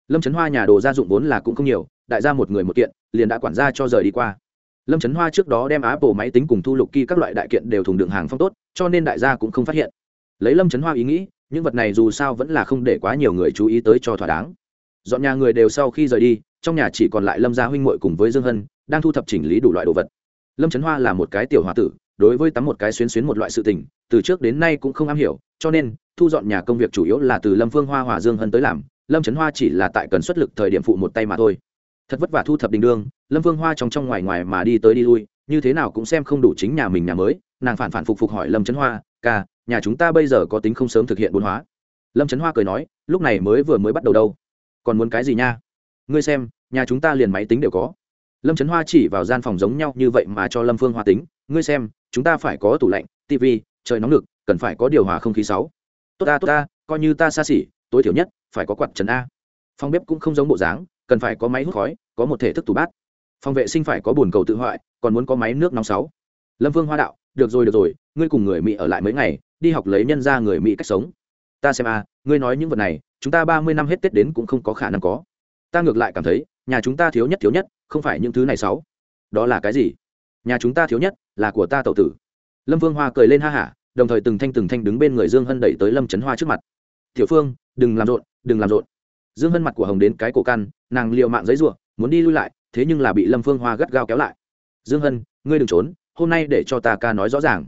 Lâm trấn hoa nhà đồ gia dụng vốn là cũng không nhiều, đại gia một người một kiện, liền đã quản gia cho rời đi qua. Lâm trấn hoa trước đó đem apple máy tính cùng thu lục kỳ các loại đại kiện đều thùng đường hàng phong tốt, cho nên đại gia cũng không phát hiện. Lấy lâm trấn hoa ý nghĩ, những vật này dù sao vẫn là không để quá nhiều người chú ý tới cho thỏa đáng. Dọn nhà người đều sau khi rời đi, trong nhà chỉ còn lại lâm gia huynh muội cùng với dương hân, đang thu thập chỉnh lý đủ loại đồ vật. Lâm trấn hoa là một cái tiểu h o a tử đối với tắm một cái xuyến xuyến một loại sự tình, từ trước đến nay cũng không am hiểu, cho nên, thu dọn nhà công việc chủ yếu là từ lâm phương hoa, hòa dương hân tới làm, lâm trấn hoa chỉ là tại cần xuất lực thời điểm phụ một tay mà thôi. Thật vất vả thu thập đình đương, lâm phương hoa trong trong ngoài ngoài mà đi tới đi lui, như thế nào cũng xem không đủ chính nhà mình nhà mới, nàng phản phản phục phục hỏi lâm trấn hoa, ca, nhà chúng ta bây giờ có tính không sớm thực hiện bốn hóa? Lâm trấn hoa cười nói, lúc này mới vừa mới bắt đầu đâu. Còn muốn cái gì nha? Ngươi xem, nhà chúng ta liền máy tính đều có. Lâm trấn hoa chỉ vào gian phòng giống nhau như vậy mà cho lâm phương hoa tính ngươi xem, chúng ta phải có tủ lạnh tv trời nóng lực cần phải có điều hòa không khí sáu. Tốt ta tốt ta, coi như ta xa xỉ, tối thiểu nhất, phải có quạt trần a. Phòng bếp cũng không giống bộ dáng, cần phải có máy hút khói, có một thể thức tủ bát. Phòng vệ sinh phải có bồn cầu tự hoại, còn muốn có máy nước nóng sáu. Lâm vương hoa đạo, được rồi được rồi, ngươi cùng người mỹ ở lại mấy ngày, đi học lấy nhân ra người mỹ cách sống. Ta xem a, ngươi nói những vật này, chúng ta ba mươi năm hết tết đến cũng không có khả năng có. Ta ngược lại cảm thấy, nhà chúng ta thiếu nhất thiếu nhất, không phải những thứ này sáu. Đó là cái gì? Nhà chúng ta thiếu nhất là của ta tậu tử. Lâm vương hoa cười lên ha hả, đồng thời từng thanh từng thanh đứng bên người dương hân đẩy tới lâm trấn hoa trước mặt. Tiểu phương, đừng làm rộn, đừng làm rộn. Dương hân mặt của hồng đến cái cổ căn, nàng l i ề u mạng giấy r u ộ muốn đi lui lại, thế nhưng là bị lâm phương hoa gắt gao kéo lại. Dương hân, ngươi đừng trốn, hôm nay để cho ta ca nói rõ ràng.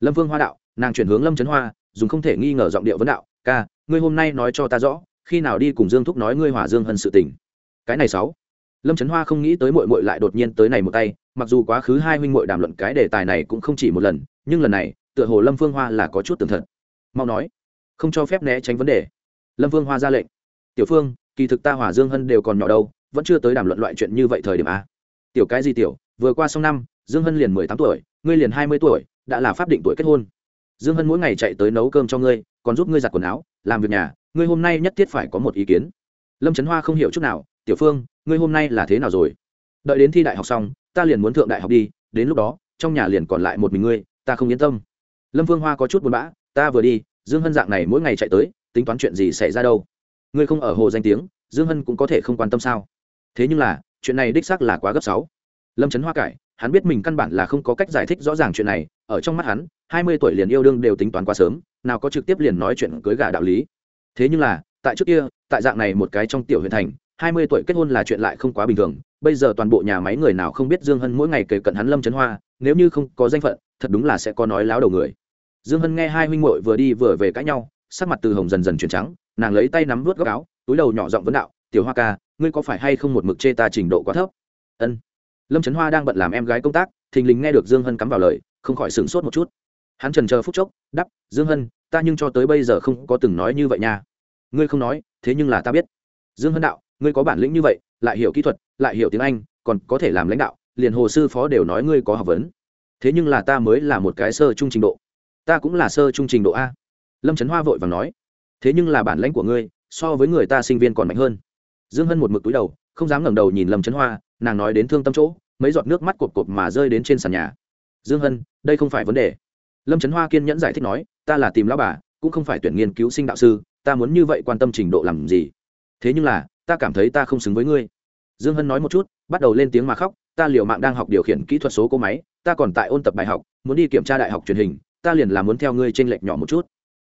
Lâm phương hoa đạo, nàng chuyển hướng lâm trấn hoa, dùng không thể nghi ngờ giọng điệu vấn đạo, ca, ngươi hôm nay nói cho ta rõ, khi nào đi cùng dương thúc nói ngươi hỏa dương hân sự tình. Cái này sáu. Lâm trấn hoa không nghĩ tới mội mội lại đột nhiên tới này một tay mặc dù quá khứ hai huynh mội đàm luận cái đề tài này cũng không chỉ một lần, nhưng lần này, tựa hồ lâm phương hoa là có chút tường thật. Mau nói. Không cho phép né tránh vấn đề. Lâm phương hoa ra lệnh. Tiểu phương, kỳ thực ta hỏa dương hân đều còn nhỏ đâu, vẫn chưa tới đàm luận loại chuyện như vậy thời điểm a. Tiểu cái gì tiểu, vừa qua xong năm, dương hân liền mười tám tuổi, ngươi liền hai mươi tuổi, đã là pháp định tuổi kết hôn. Dương hân mỗi ngày chạy tới nấu cơm cho ngươi, còn giúp ngươi giặt quần áo, làm việc nhà, ngươi hôm nay nhất thiết phải có một ý kiến. Lâm trấn hoa không hiểu chút nào, tiểu phương, ngươi hôm nay là thế nào rồi? Đợi đến thi đại học xong, ta liền muốn thượng đại học đi, đến lúc đó, trong nhà liền còn lại một mình ngươi, ta không yên tâm. Lâm phương hoa có chút buồn bã, ta vừa đi, dương hân dạng này mỗi ngày chạy tới, tính toán chuyện gì xảy ra đâu? Ngươi không ở hồ danh tiếng, dương hân cũng có thể không quan tâm sao? Thế nhưng là, chuyện này đích xác là quá gấp sáu. Lâm trấn hoa cải, hắn biết mình căn bản là không có cách giải thích rõ ràng chuyện này, ở trong mắt hắn, hai mươi tuổi liền yêu đương đều tính toán quá sớm, nào có trực tiếp liền nói chuyện cưới gà đạo lý. Thế nhưng là, tại trước kia, tại dạng này một cái trong tiểu huyện thành, hai mươi tuổi kết hôn là chuyện lại không quá bình thường bây giờ toàn bộ nhà máy người nào không biết dương hân mỗi ngày kể cận hắn lâm trấn hoa, nếu như không có danh phận, thật đúng là sẽ có nói láo đầu người. Dương hân nghe hai huynh muội vừa đi vừa về cãi nhau, sắc mặt từ hồng dần dần chuyển trắng, nàng lấy tay nắm vớt góc áo, túi đầu nhỏ giọng vấn đạo, tiểu hoa ca, ngươi có phải hay không một mực chê ta trình độ quá thấp? Ân. Lâm trấn hoa đang bận làm em gái công tác, thình lình nghe được dương hân cắm vào lời, không khỏi sửng sốt một chút. Hắn trần chờ phút chốc đắp dương hân, ta nhưng cho tới bây giờ không có từng nói như vậy nha. Ngươi không nói, thế nhưng là ta biết. Dương hân đạo, ngươi có bản lĩnh như vậy, lại hiểu kỹ thuật lại hiểu tiếng anh, còn có thể làm lãnh đạo, liền hồ sư phó đều nói ngươi có học vấn. Thế nhưng là ta mới là một cái sơ trung trình độ. Ta cũng là sơ trung trình độ a. Lâm trấn hoa vội và nói. Thế nhưng là bản lãnh của ngươi, so với người ta sinh viên còn mạnh hơn. Dương hân một mực túi đầu, không dám ngẩng đầu nhìn lâm trấn hoa, nàng nói đến thương tâm chỗ, mấy giọt nước mắt cột cột mà rơi đến trên sàn nhà. Dương hân, đây không phải vấn đề. Lâm trấn hoa kiên nhẫn giải thích nói, ta là tìm lão bà, cũng không phải tuyển nghiên cứu sinh đạo sư, ta muốn như vậy quan tâm trình độ làm gì? Thế nhưng là, ta cảm thấy ta không xứng với ngươi dương hân nói một chút, bắt đầu lên tiếng mà khóc, ta liều mạng đang học điều khiển kỹ thuật số cỗ máy, ta còn tại ôn tập bài học, muốn đi kiểm tra đại học truyền hình, ta liền là muốn theo ngươi t r ê n lệch nhỏ một chút.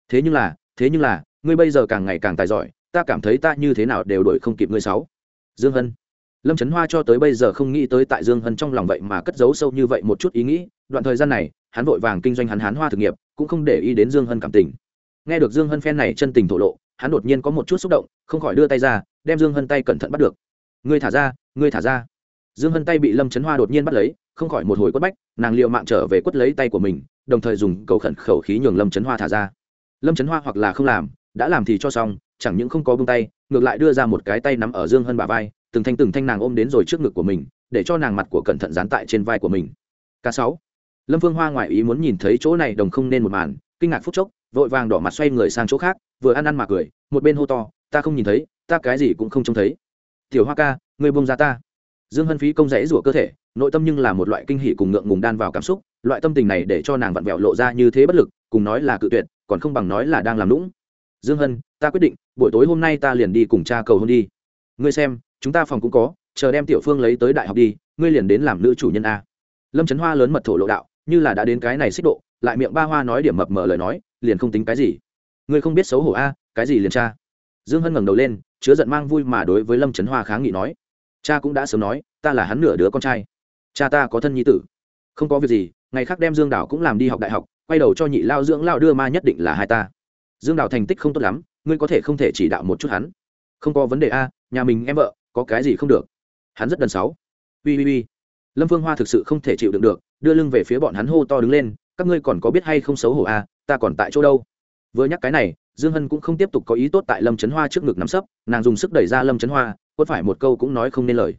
Thế nhưng là, thế nhưng là, ngươi bây giờ càng ngày càng tài giỏi, ta cảm thấy ta như thế nào đều đổi không kịp ngươi sáu. Dương hân. Lâm trấn hoa cho tới bây giờ không nghĩ tới tại dương hân trong lòng vậy mà cất giấu sâu như vậy một chút ý nghĩ, đoạn thời gian này, hắn vội vàng kinh doanh hắn hán hoa thực nghiệp, cũng không để ý đến dương hân cảm tình. Nghe được dương hân phen này chân tình thổ lộ, hắn đột nhiên có một chút xúc động, không khỏi đưa tay ra, đem dương hân tay cẩn thận bắt được ngươi thả ra, ngươi thả ra. Dương hân tay bị lâm trấn hoa đột nhiên bắt lấy, không khỏi một hồi quất bách, nàng liệu mạng trở về quất lấy tay của mình, đồng thời dùng cầu khẩn khẩu khí nhường lâm trấn hoa thả ra. Lâm trấn hoa hoặc là không làm, đã làm thì cho xong, chẳng những không có bông tay, ngược lại đưa ra một cái tay nắm ở dương hân bà vai, từng thanh từng thanh nàng ôm đến rồi trước ngực của mình, để cho nàng mặt của cẩn thận dán tại trên vai của mình. K sáu. Lâm phương hoa ngoại ý muốn nhìn thấy chỗ này đồng không nên một màn, kinh ngạc phút chốc, vội vàng đỏ mặt xoay người sang chỗ khác, vừa ăn ăn mà cười, một bên hô to, ta không nhìn thấy, ta cái gì cũng không trông thấy tiểu hoa ca, ngươi buông ra ta. Dương hân phí công rẽ rủa cơ thể, nội tâm nhưng là một loại kinh hỉ cùng ngượng ngùng đan vào cảm xúc, loại tâm tình này để cho nàng vặn vẹo lộ ra như thế bất lực, cùng nói là cự tuyệt, còn không bằng nói là đang làm lũng dương hân, ta quyết định, buổi tối hôm nay ta liền đi cùng cha cầu hôn đi. Ngươi xem, chúng ta phòng cũng có, chờ đem tiểu phương lấy tới đại học đi, ngươi liền đến làm nữ chủ nhân a. Lâm trấn hoa lớn mật thổ lộ đạo, như là đã đến cái này xích độ, lại miệng ba hoa nói điểm mập mờ lời nói, liền không tính cái gì. Ngươi không biết xấu hổ a, cái gì liền cha dương hân ngẩng đầu lên chứa giận mang vui mà đối với lâm trấn hoa kháng nghị nói. Cha cũng đã sớm nói, ta là hắn nửa đứa con trai. Cha ta có thân nhi tử. Không có việc gì, ngày khác đem dương đảo cũng làm đi học đại học, quay đầu cho nhị lao dưỡng lao đưa ma nhất định là hai ta. Dương đảo thành tích không tốt lắm, ngươi có thể không thể chỉ đạo một chút hắn. Không có vấn đề a, nhà mình em vợ, có cái gì không được. Hắn rất đần sáu ui ui ui. Lâm phương hoa thực sự không thể chịu đựng được, đưa lưng về phía bọn hắn hô to đứng lên, các ngươi còn có biết hay không xấu hổ a, ta còn tại chỗ đâu? Vừa nhắc cái này dương hân cũng không tiếp tục có ý tốt tại lâm trấn hoa trước ngực nắm sấp, nàng dùng sức đẩy ra lâm trấn hoa, quất phải một câu cũng nói không nên lời.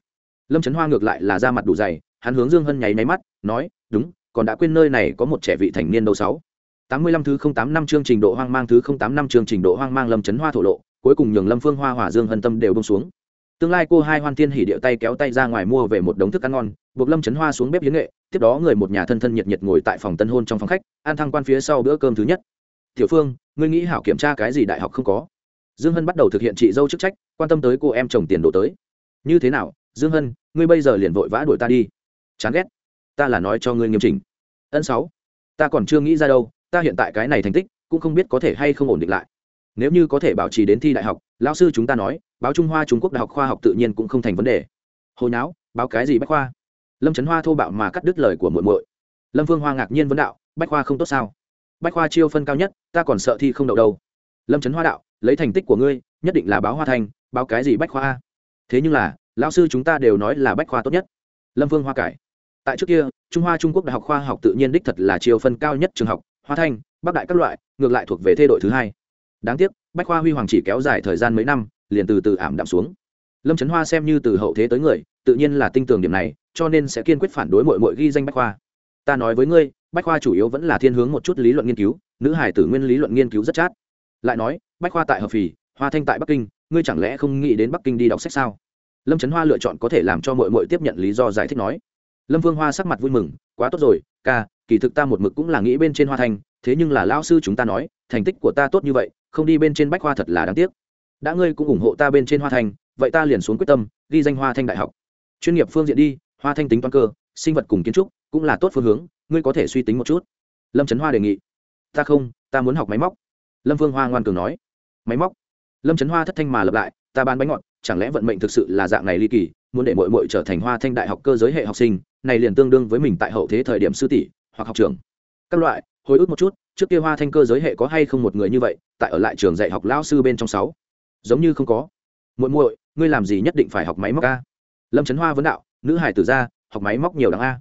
Lâm trấn hoa ngược lại là ra mặt đủ dày, hắn hướng dương hân nháy máy mắt, nói, đúng, còn đã quên nơi này có một trẻ vị thành niên đâu sáu. Tám mươi lăm thứ không tám năm chương trình độ hoang mang, thứ không tám năm chương trình độ hoang mang lâm trấn hoa thổ lộ, cuối cùng nhường lâm phương hoa hỏa dương hân tâm đều bông xuống. Tương lai cô hai hoan thiên hỉ điệu tay kéo tay ra ngoài mua về một đống thức ăn ngon, buộc lâm trấn hoa xuống bếp hiến nghệ, tiếp đó người một nhà thân thân nhiệt nhiệt ngồi tại phòng tân hôn trong phòng khách an thăng quan phía sau bữa cơm thứ nhất tiểu phương, ngươi nghĩ hảo kiểm tra cái gì đại học không có? Dương hân bắt đầu thực hiện chị dâu chức trách, quan tâm tới cô em chồng tiền đổ tới. Như thế nào, dương hân, ngươi bây giờ liền vội vã đuổi ta đi. Chán ghét. Ta là nói cho ngươi nghiêm chỉnh. Ân sáu, ta còn chưa nghĩ ra đâu, ta hiện tại cái này thành tích, cũng không biết có thể hay không ổn định lại. Nếu như có thể bảo trì đến thi đại học, lão sư chúng ta nói, báo trung hoa trung quốc đại học khoa học tự nhiên cũng không thành vấn đề. Hồi não báo cái gì bách khoa? Lâm trấn hoa thô bạo mà cắt đứt lời của muội muội. Lâm phương hoa ngạc nhiên vấn đạo, bách khoa không tốt sao? Bách khoa chiêu phân cao nhất, ta còn sợ thi không đậu đâu. Lâm trấn hoa đạo, lấy thành tích của ngươi, nhất định là báo hoa thành, báo cái gì bách khoa thế nhưng là, lão sư chúng ta đều nói là bách khoa tốt nhất. Lâm vương hoa cải. Tại trước kia, trung hoa trung quốc đại học khoa học tự nhiên đích thật là chiều phân cao nhất trường học, hoa thanh bắc đại các loại, ngược lại thuộc về thê đội thứ hai. Đáng tiếc, bách khoa huy hoàng chỉ kéo dài thời gian mấy năm, liền từ từ ảm đạm xuống. Lâm trấn hoa xem như từ hậu thế tới người, tự nhiên là tinh tường điểm này, cho nên sẽ kiên quyết phản đối mọi mọi ghi danh bách khoa. Ta nói với ngươi bách khoa chủ yếu vẫn là thiên hướng một chút lý luận nghiên cứu, nữ hải tử nguyên lý luận nghiên cứu rất chát. Lại nói, bách khoa tại hợp phì, hoa thanh tại bắc kinh, ngươi chẳng lẽ không nghĩ đến bắc kinh đi đọc sách sao? Lâm trấn hoa lựa chọn có thể làm cho mội mội tiếp nhận lý do giải thích nói. Lâm vương hoa sắc mặt vui mừng, quá tốt rồi, ca, kỳ thực ta một mực cũng là nghĩ bên trên hoa thanh, thế nhưng là lao sư chúng ta nói, thành tích của ta tốt như vậy, không đi bên trên bách hoa thật là đáng tiếc. Đã ngươi cũng ủng hộ ta bên trên hoa thanh, vậy ta liền xuống quyết tâm, ghi danh hoa thanh đại học. Chuyên nghiệp phương diện đi, hoa thanh tính toán cơ, sinh vật cùng kiến trúc, cũng là tốt phương hướng ngươi có thể suy tính một chút. Lâm trấn hoa đề nghị. Ta không, ta muốn học máy móc. Lâm vương hoa ngoan cường nói. Máy móc? Lâm trấn hoa thất thanh mà lập lại, ta bán bánh ngọt, chẳng lẽ vận mệnh thực sự là dạng này ly kỳ, muốn để mội mội trở thành hoa thanh đại học cơ giới hệ học sinh, này liền tương đương với mình tại hậu thế thời điểm sư tỷ, hoặc học trường. Các loại, hồi ức một chút, trước kia hoa thanh cơ giới hệ có hay không một người như vậy, tại ở lại trường dạy học lao sư bên trong sáu. Giống như không có. Muội muội, ngươi làm gì nhất định phải học máy móc a? Lâm trấn hoa vấn đạo, nữ hải tử ra, học máy móc nhiều đáng a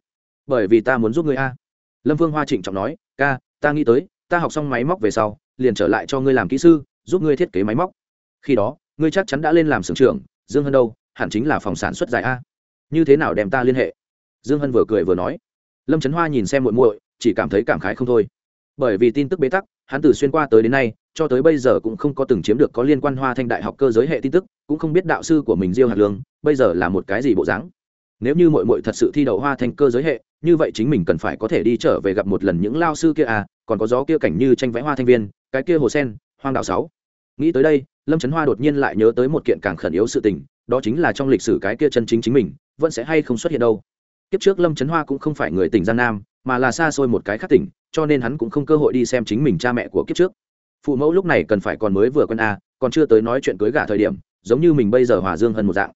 bởi vì ta muốn giúp ngươi a. Lâm vương hoa trịnh trọng nói, ca, ta nghĩ tới, ta học xong máy móc về sau, liền trở lại cho ngươi làm kỹ sư, giúp ngươi thiết kế máy móc. Khi đó, ngươi chắc chắn đã lên làm xưởng trưởng, dương hân đâu, hẳn chính là phòng sản xuất dài a. Như thế nào đem ta liên hệ? Dương hân vừa cười vừa nói. Lâm trấn hoa nhìn xem muội muội, chỉ cảm thấy cảm khái không thôi. Bởi vì tin tức bế tắc, hắn từ xuyên qua tới đến nay, cho tới bây giờ cũng không có từng chiếm được có liên quan hoa thanh đại học cơ giới hệ tin tức, cũng không biết đạo sư của mình diêu hạt lương, bây giờ là một cái gì bộ dáng. Nếu như muội muội thật sự thi đậu hoa thanh cơ giới hệ như vậy chính mình cần phải có thể đi trở về gặp một lần những lao sư kia à còn có gió kia cảnh như tranh vẽ hoa thanh viên cái kia hồ sen hoang đạo sáu. Nghĩ tới đây lâm trấn hoa đột nhiên lại nhớ tới một kiện càng khẩn yếu sự tình đó chính là trong lịch sử cái kia chân chính chính mình vẫn sẽ hay không xuất hiện đâu. Kiếp trước lâm trấn hoa cũng không phải người tỉnh gian nam mà là xa xôi một cái khác tỉnh cho nên hắn cũng không cơ hội đi xem chính mình cha mẹ của kiếp trước. Phụ mẫu lúc này cần phải còn mới vừa quen a à, còn chưa tới nói chuyện cưới gả thời điểm giống như mình bây giờ hòa dương hơn một dạng.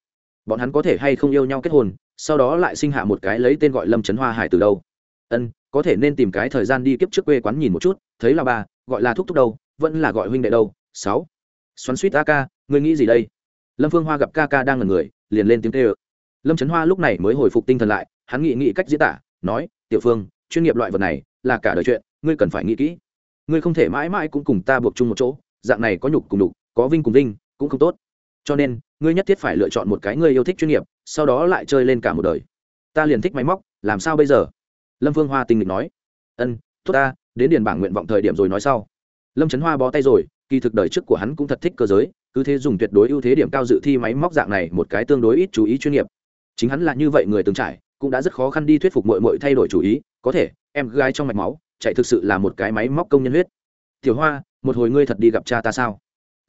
Bọn hắn có thể hay không yêu nhau kết hôn sau đó lại sinh hạ một cái lấy tên gọi lâm trấn hoa hải từ đâu. Ân có thể nên tìm cái thời gian đi kiếp trước quê quán nhìn một chút thấy là bà, gọi là thúc thúc đâu vẫn là gọi huynh đệ đâu. Sáu. Xoắn suýt a ca ngươi nghĩ gì đây? Lâm phương hoa gặp ca ca đang là người liền lên tiếng tê ơ lâm trấn hoa lúc này mới hồi phục tinh thần lại hắn nghĩ nghĩ cách diễn tả nói tiểu phương chuyên nghiệp loại vật này là cả đời chuyện ngươi cần phải nghĩ kỹ. Ngươi không thể mãi mãi cũng cùng ta buộc chung một chỗ dạng này có nhục cùng đục có vinh cùng vinh cũng không tốt cho nên, ngươi nhất thiết phải lựa chọn một cái ngươi yêu thích chuyên nghiệp, sau đó lại chơi lên cả một đời. Ta liền thích máy móc, làm sao bây giờ? Lâm vương hoa tinh lịch nói. Ân, tốt ta, đến điền bảng nguyện vọng thời điểm rồi nói sau. Lâm trấn hoa bó tay rồi, kỳ thực đời trước của hắn cũng thật thích cơ giới, cứ thế dùng tuyệt đối ưu thế điểm cao dự thi máy móc dạng này một cái tương đối ít chú ý chuyên nghiệp. Chính hắn là như vậy người từng trải, cũng đã rất khó khăn đi thuyết phục mội mội thay đổi chủ ý, có thể, em gái trong mạch máu, chạy thực sự là một cái máy móc công nhân huyết. Tiểu hoa, một hồi ngươi thật đi gặp cha ta sao?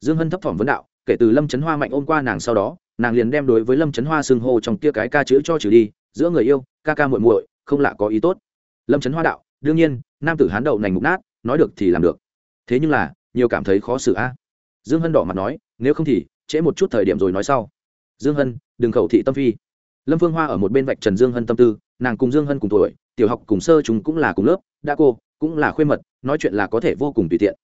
Dương hân thấp thỏm vấn đạo kể từ lâm trấn hoa mạnh ôm qua nàng sau đó, nàng liền đem đối với lâm trấn hoa xưng hô trong kia cái ca chữ cho trừ đi, giữa người yêu, ca ca muội muội, không lạ có ý tốt. Lâm trấn hoa đạo, đương nhiên, nam tử hán đậu nành mục nát, nói được thì làm được. Thế nhưng là, nhiều cảm thấy khó xử a. Dương hân đỏ mặt nói, nếu không thì, trễ một chút thời điểm rồi nói sau. Dương hân, đừng khẩu thị tâm phi. Lâm phương hoa ở một bên vạch trần dương hân tâm tư, nàng cùng dương hân cùng tuổi, tiểu học cùng sơ chúng cũng là cùng lớp, đã cô, cũng là khuê mật, nói chuyện là có thể vô cùng tùy tiện.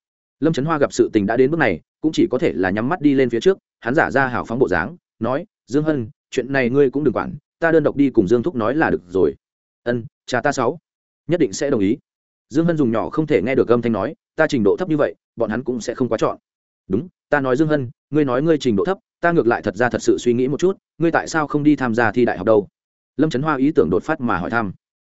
Lâm trấn hoa gặp sự tình đã đến bước này cũng chỉ có thể là nhắm mắt đi lên phía trước, hắn giả ra hào phóng bộ dáng, nói, dương hân, chuyện này ngươi cũng đừng quản, ta đơn độc đi cùng dương thúc nói là được rồi. Ân, cha ta sáu, nhất định sẽ đồng ý. Dương hân dùng nhỏ không thể nghe được âm thanh nói, ta trình độ thấp như vậy, bọn hắn cũng sẽ không quá chọn. Đúng, ta nói dương hân, ngươi nói ngươi trình độ thấp, ta ngược lại thật ra thật sự suy nghĩ một chút, ngươi tại sao không đi tham gia thi đại học đâu? Lâm trấn hoa ý tưởng đột phát mà hỏi thăm,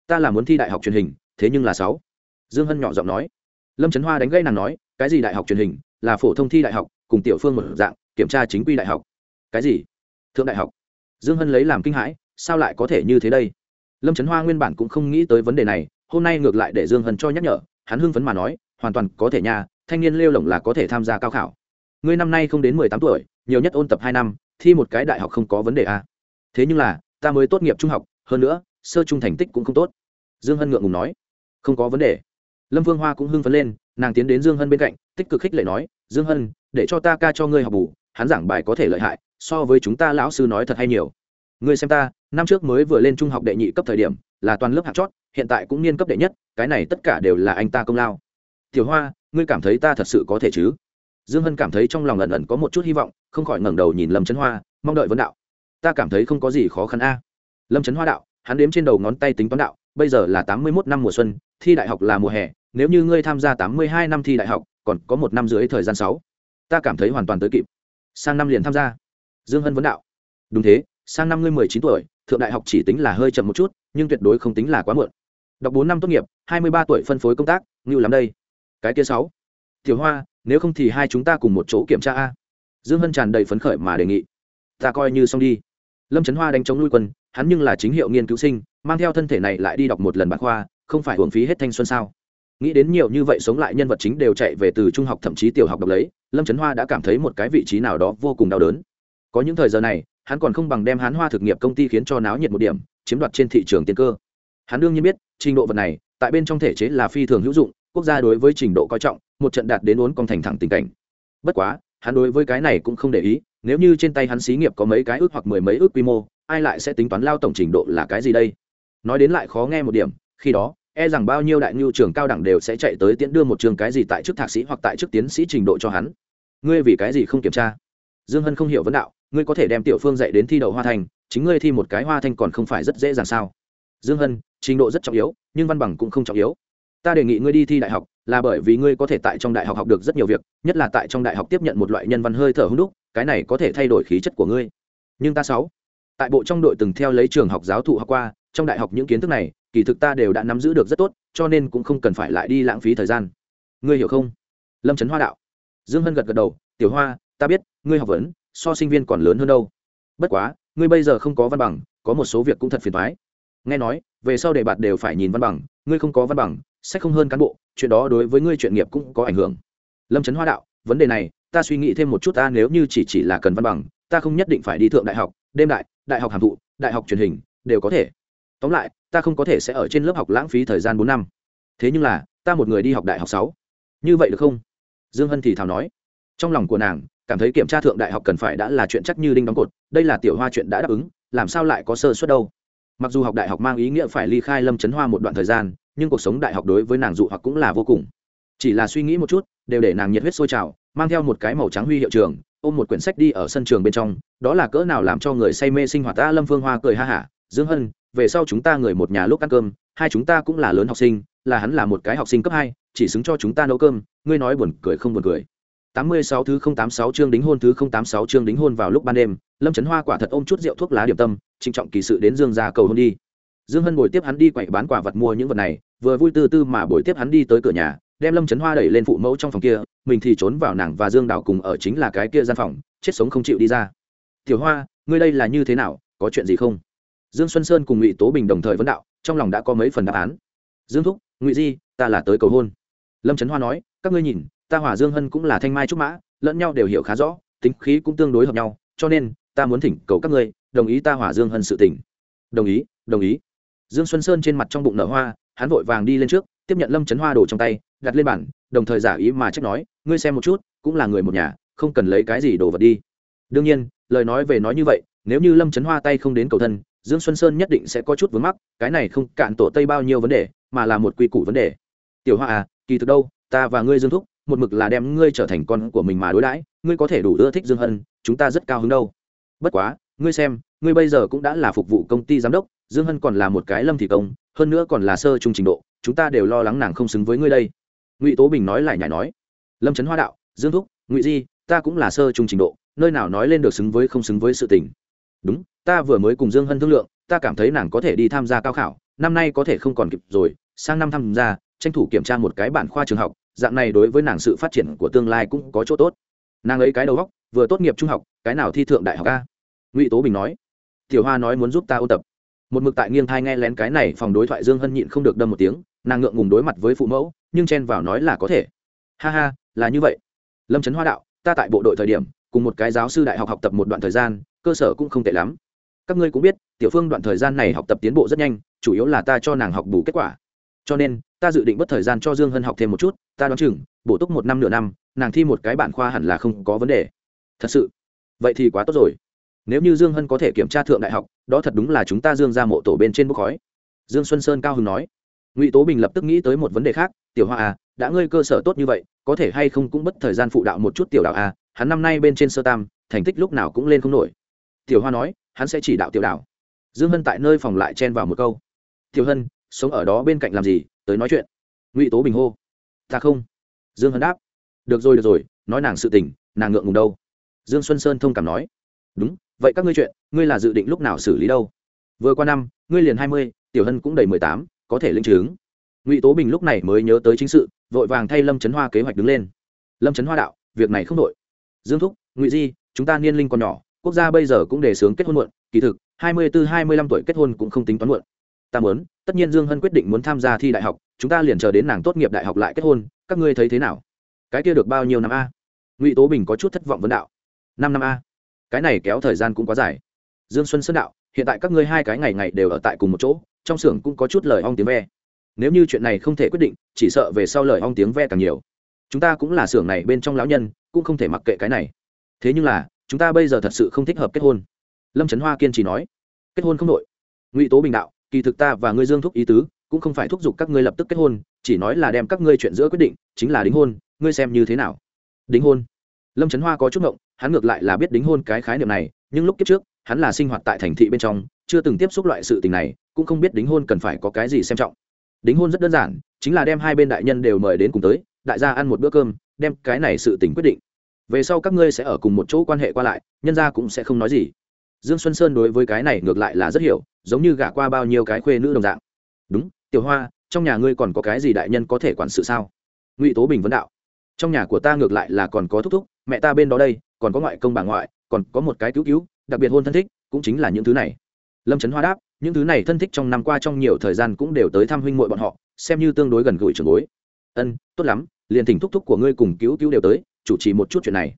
ta là muốn thi đại học truyền hình, thế nhưng là sáu. Dương hân nhỏ giọng nói. Lâm trấn hoa đánh gây nàng nói, cái gì đại học truyền hình? Là phổ thông thi đại học, cùng tiểu phương một dạng, kiểm tra chính quy đại học. Cái gì? Thượng đại học. Dương hân lấy làm kinh hãi, sao lại có thể như thế đây? Lâm trấn hoa nguyên bản cũng không nghĩ tới vấn đề này, hôm nay ngược lại để dương hân cho nhắc nhở, hắn hưng phấn mà nói, hoàn toàn có thể nha, thanh niên lêu lỏng là có thể tham gia cao khảo. Ngươi năm nay không đến mười tám tuổi, nhiều nhất ôn tập hai năm, thi một cái đại học không có vấn đề à. thế nhưng là, ta mới tốt nghiệp trung học, hơn nữa, sơ trung thành tích cũng không tốt. Dương hân ngượng ngùng nói. Không có vấn đề. Lâm vương hoa cũng hưng phấn lên, nàng tiến đến dương hân bên cạnh tích cực khích lệ nói, dương hân, để cho ta ca cho ngươi học bù, hắn giảng bài có thể lợi hại, so với chúng ta lão sư nói thật hay nhiều. Ngươi xem ta, năm trước mới vừa lên trung học đệ nhị cấp thời điểm, là toàn lớp hạt chót, hiện tại cũng niên cấp đệ nhất, cái này tất cả đều là anh ta công lao. Tiểu hoa, ngươi cảm thấy ta thật sự có thể chứ? Dương hân cảm thấy trong lòng ẩn ẩn có một chút hy vọng, không khỏi ngẩng đầu nhìn lâm trấn hoa, mong đợi vấn đạo. Ta cảm thấy không có gì khó khăn a. Lâm trấn hoa đạo, hắn đếm trên đầu ngón tay tính toán đạo, bây giờ là tám mươi mốt năm mùa xuân, thi đại học là mùa hè, nếu như ngươi tham gia tám mươi hai năm thi đại học còn có một năm dưới thời gian sáu. Ta cảm thấy hoàn toàn tới kịp. Sang năm liền tham gia. Dương hân vấn đạo. Đúng thế, sang năm ngươi mười chín tuổi, thượng đại học chỉ tính là hơi chậm một chút, nhưng tuyệt đối không tính là quá muộn. Đọc bốn năm tốt nghiệp, hai mươi ba tuổi phân phối công tác, ngưu lắm đây. Cái kia sáu. Tiểu hoa, nếu không thì hai chúng ta cùng một chỗ kiểm tra a. Dương hân tràn đầy phấn khởi mà đề nghị. Ta coi như xong đi. Lâm trấn hoa đánh chống nuôi quân, hắn nhưng là chính hiệu nghiên cứu sinh, mang theo thân thể này lại đi đọc một lần bản khoa, không phải hưởng phí hết thanh xuân sao? Nghĩ đến nhiều như vậy sống lại nhân vật chính đều chạy về từ trung học thậm chí tiểu học đọc lấy, lâm trấn hoa đã cảm thấy một cái vị trí nào đó vô cùng đau đớn. Có những thời giờ này, hắn còn không bằng đem hắn hoa thực nghiệp công ty khiến cho náo nhiệt một điểm, chiếm đoạt trên thị trường tiền cơ. Hắn đương nhiên biết, trình độ vật này, tại bên trong thể chế là phi thường hữu dụng, quốc gia đối với trình độ coi trọng, một trận đạt đến uốn con thành thẳng tình cảnh. Bất quá, hắn đối với cái này cũng không để ý, nếu như trên tay hắn xí nghiệp có mấy cái ước hoặc mười mấy ước quy mô, ai lại sẽ tính toán lao tổng trình độ là cái gì đây? Nói đến lại khó nghe một điểm, khi đó e rằng bao nhiêu đại nhu trường cao đẳng đều sẽ chạy tới tiễn đưa một trường cái gì tại chức thạc sĩ hoặc tại chức tiến sĩ trình độ cho hắn. Ngươi vì cái gì không kiểm tra? Dương hân không hiểu vấn đạo, ngươi có thể đem tiểu phương dạy đến thi đậu hoa thành, chính ngươi thi một cái hoa thanh còn không phải rất dễ dàng sao? Dương hân, trình độ rất trọng yếu, nhưng văn bằng cũng không trọng yếu. Ta đề nghị ngươi đi thi đại học, là bởi vì ngươi có thể tại trong đại học học được rất nhiều việc, nhất là tại trong đại học tiếp nhận một loại nhân văn hơi thở hung đúc, cái này có thể thay đổi khí chất của ngươi. Nhưng ta sáu, tại bộ trong đội từng theo lấy trường học giáo thụ học qua, trong đại học những kiến thức này kỳ thực ta đều đã nắm giữ được rất tốt, cho nên cũng không cần phải lại đi lãng phí thời gian. Ngươi hiểu không? Lâm trấn hoa đạo. Dương hân gật gật đầu, tiểu hoa, ta biết, ngươi học vấn, so sinh viên còn lớn hơn đâu. Bất quá, ngươi bây giờ không có văn bằng, có một số việc cũng thật phiền thoái nghe nói, về sau đề bạt đều phải nhìn văn bằng, ngươi không có văn bằng, sẽ không hơn cán bộ, chuyện đó đối với ngươi chuyện nghiệp cũng có ảnh hưởng. Lâm trấn hoa đạo, vấn đề này, ta suy nghĩ thêm một chút ta, nếu như chỉ chỉ là cần văn bằng, ta không nhất định phải đi thượng đại học, đêm đại đại học hàm thụ, đại học truyền hình, đều có thể tóm lại, ta không có thể sẽ ở trên lớp học lãng phí thời gian bốn năm. Thế nhưng là, ta một người đi học đại học sáu. Như vậy được không? Dương hân thì thào nói. Trong lòng của nàng, cảm thấy kiểm tra thượng đại học cần phải đã là chuyện chắc như đinh đóng cột, đây là tiểu hoa chuyện đã đáp ứng, làm sao lại có sơ suất đâu? Mặc dù học đại học mang ý nghĩa phải ly khai lâm trấn hoa một đoạn thời gian, nhưng cuộc sống đại học đối với nàng dụ hoặc cũng là vô cùng. Chỉ là suy nghĩ một chút, đều để nàng nhiệt huyết sôi trào, mang theo một cái màu trắng huy hiệu trường, ôm một quyển sách đi ở sân trường bên trong, đó là cỡ nào làm cho người say mê sinh hoạt ta lâm phương hoa cười ha hả. Dương hân về sau chúng ta người một nhà lúc ăn cơm, hai chúng ta cũng là lớn học sinh, là hắn là một cái học sinh cấp hai, chỉ xứng cho chúng ta nấu cơm, ngươi nói buồn cười không buồn cười. Tám mươi sáu thứ không tám sáu chương đính hôn thứ không tám sáu chương đính hôn vào lúc ban đêm, lâm trấn hoa quả thật ôm chút rượu thuốc lá điểm tâm, trịnh trọng kỳ sự đến dương ra cầu hôn đi. Dương hân bồi tiếp hắn đi quậy bán quả vật mua những vật này, vừa vui tư tư mà bồi tiếp hắn đi tới cửa nhà, đem lâm trấn hoa đẩy lên phụ mẫu trong phòng kia, mình thì trốn vào nàng và dương đào cùng ở chính là cái kia gian phòng, chết sống không chịu đi ra. Tiểu hoa, ngươi đây là như thế nào, có chuyện gì không? Dương xuân sơn cùng ngụy tố bình đồng thời vấn đạo, trong lòng đã có mấy phần đáp án. Dương thúc, ngụy di, ta là tới cầu hôn. Lâm trấn hoa nói, các ngươi nhìn, ta hỏa dương hân cũng là thanh mai trúc mã, lẫn nhau đều hiểu khá rõ, tính khí cũng tương đối hợp nhau, cho nên, ta muốn thỉnh cầu các ngươi, đồng ý ta hỏa dương hân sự tỉnh đồng ý đồng ý. Dương xuân sơn trên mặt trong bụng nở hoa, hắn vội vàng đi lên trước, tiếp nhận lâm trấn hoa đồ trong tay, đặt lên bản đồng thời giả ý mà trách nói, ngươi xem một chút, cũng là người một nhà, không cần lấy cái gì đồ vật đi. Đương nhiên, lời nói về nói như vậy, nếu như lâm trấn hoa tay không đến cầu thân dương xuân sơn nhất định sẽ có chút vướng mắc, cái này không cạn tổ tây bao nhiêu vấn đề, mà là một quy củ vấn đề. Tiểu hoa à kỳ thực đâu, ta và ngươi dương thúc, một mực là đem ngươi trở thành con của mình mà đối đãi, ngươi có thể đủ ưa thích dương hân, chúng ta rất cao hứng đâu. Bất quá, ngươi xem, ngươi bây giờ cũng đã là phục vụ công ty giám đốc, dương hân còn là một cái lâm thị công, hơn nữa còn là sơ trung trình độ, chúng ta đều lo lắng nàng không xứng với ngươi đây. Ngụy tố bình nói lại nhảy nói. Lâm trấn hoa đạo, dương thúc, ngụy di, ta cũng là sơ trung trình độ, nơi nào nói lên được xứng với không xứng với sự tình đúng, ta vừa mới cùng dương hân thương lượng, ta cảm thấy nàng có thể đi tham gia cao khảo, năm nay có thể không còn kịp rồi, sang năm tham gia, tranh thủ kiểm tra một cái bản khoa trường học, dạng này đối với nàng sự phát triển của tương lai cũng có chỗ tốt. Nàng ấy cái đầu góc vừa tốt nghiệp trung học, cái nào thi thượng đại học a? Ngụy tố bình nói. Tiểu hoa nói muốn giúp ta ôn tập. Một mực tại nghiêng thai nghe lén cái này phòng đối thoại dương hân nhịn không được đâm một tiếng, nàng ngượng ngùng đối mặt với phụ mẫu, nhưng chen vào nói là có thể. Ha ha, là như vậy. Lâm trấn hoa đạo, ta tại bộ đội thời điểm, cùng một cái giáo sư đại học học tập một đoạn thời gian cơ sở cũng không tệ lắm. Các ngươi cũng biết, tiểu phương đoạn thời gian này học tập tiến bộ rất nhanh, chủ yếu là ta cho nàng học bù kết quả. Cho nên, ta dự định bất thời gian cho dương hân học thêm một chút, ta đoán chừng, bổ túc một năm nửa năm, nàng thi một cái bản khoa hẳn là không có vấn đề. Thật sự, vậy thì quá tốt rồi. Nếu như dương hân có thể kiểm tra thượng đại học, đó thật đúng là chúng ta dương ra mộ tổ bên trên bốc khói. Dương xuân sơn cao hưng nói. Ngụy tố bình lập tức nghĩ tới một vấn đề khác, tiểu hoa à đã ngươi cơ sở tốt như vậy, có thể hay không cũng bất thời gian phụ đạo một chút tiểu đạo à hắn năm nay bên trên sơ tam, thành tích lúc nào cũng lên không nổi tiểu hoa nói, hắn sẽ chỉ đạo tiểu đảo dương hân tại nơi phòng lại chen vào một câu. Tiểu hân, sống ở đó bên cạnh làm gì? Tới nói chuyện. Ngụy tố bình hô. Ta không. Dương hân đáp. Được rồi được rồi, nói nàng sự tình, nàng ngượng ngùng đâu? Dương xuân sơn thông cảm nói. Đúng, vậy các ngươi chuyện, ngươi là dự định lúc nào xử lý đâu? Vừa qua năm, ngươi liền hai mươi, tiểu hân cũng đầy mười tám, có thể linh chứng. Ngụy tố bình lúc này mới nhớ tới chính sự, vội vàng thay lâm trấn hoa kế hoạch đứng lên. Lâm trấn hoa đạo, việc này không đội dương thúc, ngụy di, chúng ta niên linh còn nhỏ quốc gia bây giờ cũng đề xướng kết hôn muộn, kỳ thực, hai mươi bốn hai mươi lăm tuổi kết hôn cũng không tính toán muộn. Ta muốn, tất nhiên dương hân quyết định muốn tham gia thi đại học, chúng ta liền chờ đến nàng tốt nghiệp đại học lại kết hôn, các ngươi thấy thế nào? Cái kia được bao nhiêu năm a? Ngụy tố bình có chút thất vọng vấn đạo. Năm năm a. Cái này kéo thời gian cũng quá dài. Dương xuân sơn đạo, hiện tại các ngươi hai cái ngày ngày đều ở tại cùng một chỗ, trong xưởng cũng có chút lời ong tiếng ve. Nếu như chuyện này không thể quyết định, chỉ sợ về sau lời ong tiếng ve càng nhiều. Chúng ta cũng là xưởng này bên trong lão nhân, cũng không thể mặc kệ cái này. Thế nhưng là chúng ta bây giờ thật sự không thích hợp kết hôn. Lâm trấn hoa kiên trì nói. Kết hôn không nội. Ngụy tố bình đạo, kỳ thực ta và ngươi dương thúc ý tứ, cũng không phải thúc giục các ngươi lập tức kết hôn, chỉ nói là đem các ngươi chuyện giữa quyết định, chính là đính hôn, ngươi xem như thế nào? Đính hôn. Lâm trấn hoa có chút ngộng, hắn ngược lại là biết đính hôn cái khái niệm này, nhưng lúc kiếp trước, hắn là sinh hoạt tại thành thị bên trong, chưa từng tiếp xúc loại sự tình này, cũng không biết đính hôn cần phải có cái gì xem trọng. Đính hôn rất đơn giản, chính là đem hai bên đại nhân đều mời đến cùng tới, đại gia ăn một bữa cơm, đem cái này sự tình quyết định về sau các ngươi sẽ ở cùng một chỗ quan hệ qua lại, nhân gia cũng sẽ không nói gì. Dương xuân sơn đối với cái này ngược lại là rất hiểu, giống như gả qua bao nhiêu cái khuê nữ đồng dạng. Đúng, tiểu hoa, trong nhà ngươi còn có cái gì đại nhân có thể quản sự sao? Ngụy tố bình vấn đạo. Trong nhà của ta ngược lại là còn có thúc thúc, mẹ ta bên đó đây, còn có ngoại công bà ngoại, còn có một cái cứu cứu, đặc biệt hôn thân thích, cũng chính là những thứ này. Lâm trấn hoa đáp, những thứ này thân thích trong năm qua trong nhiều thời gian cũng đều tới thăm huynh muội bọn họ, xem như tương đối gần gũi trường bối. Ân, tốt lắm, liền thỉnh thúc thúc của ngươi cùng cứu cứu đều tới chủ trì một chút chuyện này.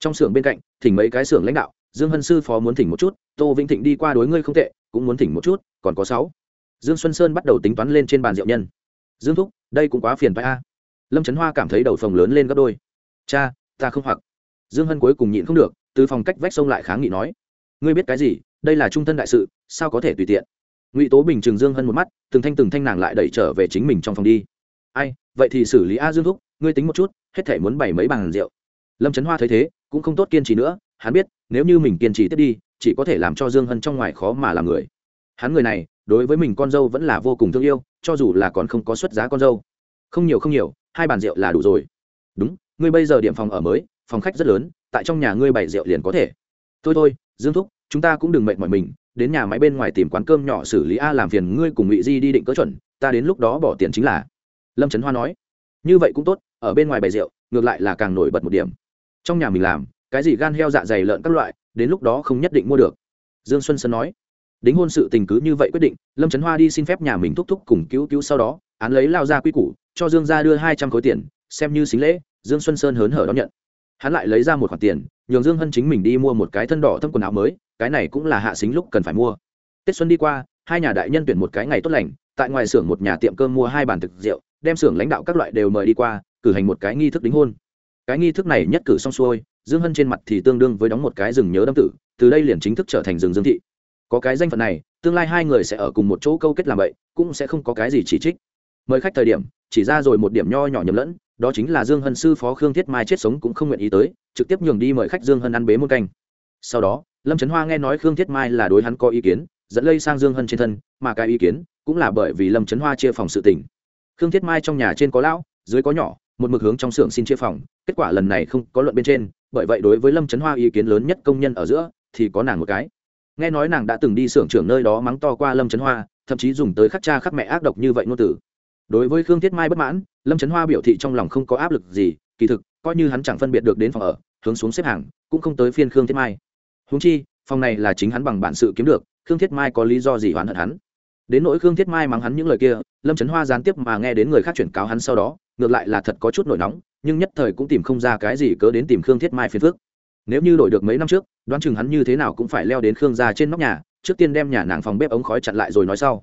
Trong xưởng bên cạnh, thỉnh mấy cái xưởng lãnh đạo, dương hân sư phó muốn thỉnh một chút, tô vĩnh thịnh đi qua đối ngươi không tệ, cũng muốn thỉnh một chút, còn có sáu. Dương xuân sơn bắt đầu tính toán lên trên bàn rượu nhân. Dương thúc, đây cũng quá phiền phải a. Lâm trấn hoa cảm thấy đầu phòng lớn lên gấp đôi. Cha, ta không hoặc. Dương hân cuối cùng nhịn không được, từ phòng cách vách sông lại kháng nghị nói. Ngươi biết cái gì, đây là trung thân đại sự, sao có thể tùy tiện? Ngụy tố bình trường dương hân một mắt, từng thanh từng thanh nàng lại đẩy trở về chính mình trong phòng đi. Ai, vậy thì xử lý a dương thúc ngươi tính một chút, hết thể muốn bảy mấy bàn rượu. Lâm trấn hoa thấy thế, cũng không tốt kiên trì nữa, hắn biết, nếu như mình kiên trì tiếp đi, chỉ có thể làm cho dương hân trong ngoài khó mà làm người. Hắn người này, đối với mình con dâu vẫn là vô cùng thương yêu, cho dù là còn không có xuất giá con dâu. Không nhiều không nhiều, hai bàn rượu là đủ rồi. Đúng, ngươi bây giờ điểm phòng ở mới, phòng khách rất lớn, tại trong nhà ngươi bày rượu liền có thể. Thôi thôi, dương thúc, chúng ta cũng đừng mệt mỏi mình, đến nhà máy bên ngoài tìm quán cơm nhỏ xử lý a làm phiền ngươi cùng ngụy di đi định cỡ chuẩn, ta đến lúc đó bỏ tiền chính là. Lâm trấn hoa nói. Như vậy cũng tốt ở bên ngoài bày rượu, ngược lại là càng nổi bật một điểm. Trong nhà mình làm, cái gì gan heo dạ dày lợn các loại, đến lúc đó không nhất định mua được. Dương xuân sơn nói, đính hôn sự tình cứ như vậy quyết định, lâm trấn hoa đi xin phép nhà mình thúc thúc cùng cứu cứu sau đó, án lấy lao ra quy củ, cho dương ra đưa hai trăm khối tiền, xem như xính lễ, dương xuân sơn hớn hở đón nhận. Hắn lại lấy ra một khoản tiền, nhường dương hân chính mình đi mua một cái thân đỏ thâm quần áo mới, cái này cũng là hạ xính lúc cần phải mua. Tết xuân đi qua, hai nhà đại nhân tuyển một cái ngày tốt lành, tại ngoài xưởng một nhà tiệm cơm mua hai bàn thực rượu, đem xưởng lãnh đạo các loại đều mời đi qua cử hành một cái nghi thức đính hôn. Cái nghi thức này nhất cử xong xuôi, dương hân trên mặt thì tương đương với đóng một cái rừng nhớ đâm tử, từ đây liền chính thức trở thành rừng dương thị. Có cái danh phận này, tương lai hai người sẽ ở cùng một chỗ câu kết làm vậy cũng sẽ không có cái gì chỉ trích. Mời khách thời điểm, chỉ ra rồi một điểm nho nhỏ nhầm lẫn, đó chính là dương hân sư phó khương thiết mai chết sống cũng không nguyện ý tới, trực tiếp nhường đi mời khách dương hân ăn bế một canh. Sau đó, lâm trấn hoa nghe nói khương thiết mai là đối hắn có ý kiến, dẫn lây sang dương hân trên thân, mà cái ý kiến cũng là bởi vì lâm trấn hoa chia phòng sự tình. Khương thiết mai trong nhà trên có lão, dưới có nhỏ một mực hướng trong xưởng xin chia phòng, kết quả lần này không có luận bên trên, bởi vậy đối với lâm trấn hoa ý kiến lớn nhất công nhân ở giữa, thì có nàng một cái. Nghe nói nàng đã từng đi xưởng trưởng nơi đó mắng to qua lâm trấn hoa, thậm chí dùng tới khắc cha khắc mẹ ác độc như vậy ngôn tử đối với khương thiết mai bất mãn, lâm trấn hoa biểu thị trong lòng không có áp lực gì, kỳ thực, coi như hắn chẳng phân biệt được đến phòng ở, hướng xuống xếp hàng, cũng không tới phiên khương thiết mai. Húng chi, phòng này là chính hắn bằng bản sự kiếm được, khương thiết mai có lý do gì oán hận hắn? Đến nỗi khương thiết mai mắng hắn những lời kia, lâm trấn hoa gián tiếp mà nghe đến người khác chuyển cáo hắn sau đó ngược lại là thật có chút nổi nóng, nhưng nhất thời cũng tìm không ra cái gì cớ đến tìm khương thiết mai phiền phước nếu như đổi được mấy năm trước, đoán chừng hắn như thế nào cũng phải leo đến khương ra trên nóc nhà, trước tiên đem nhà nàng phòng bếp ống khói chặn lại rồi nói sau.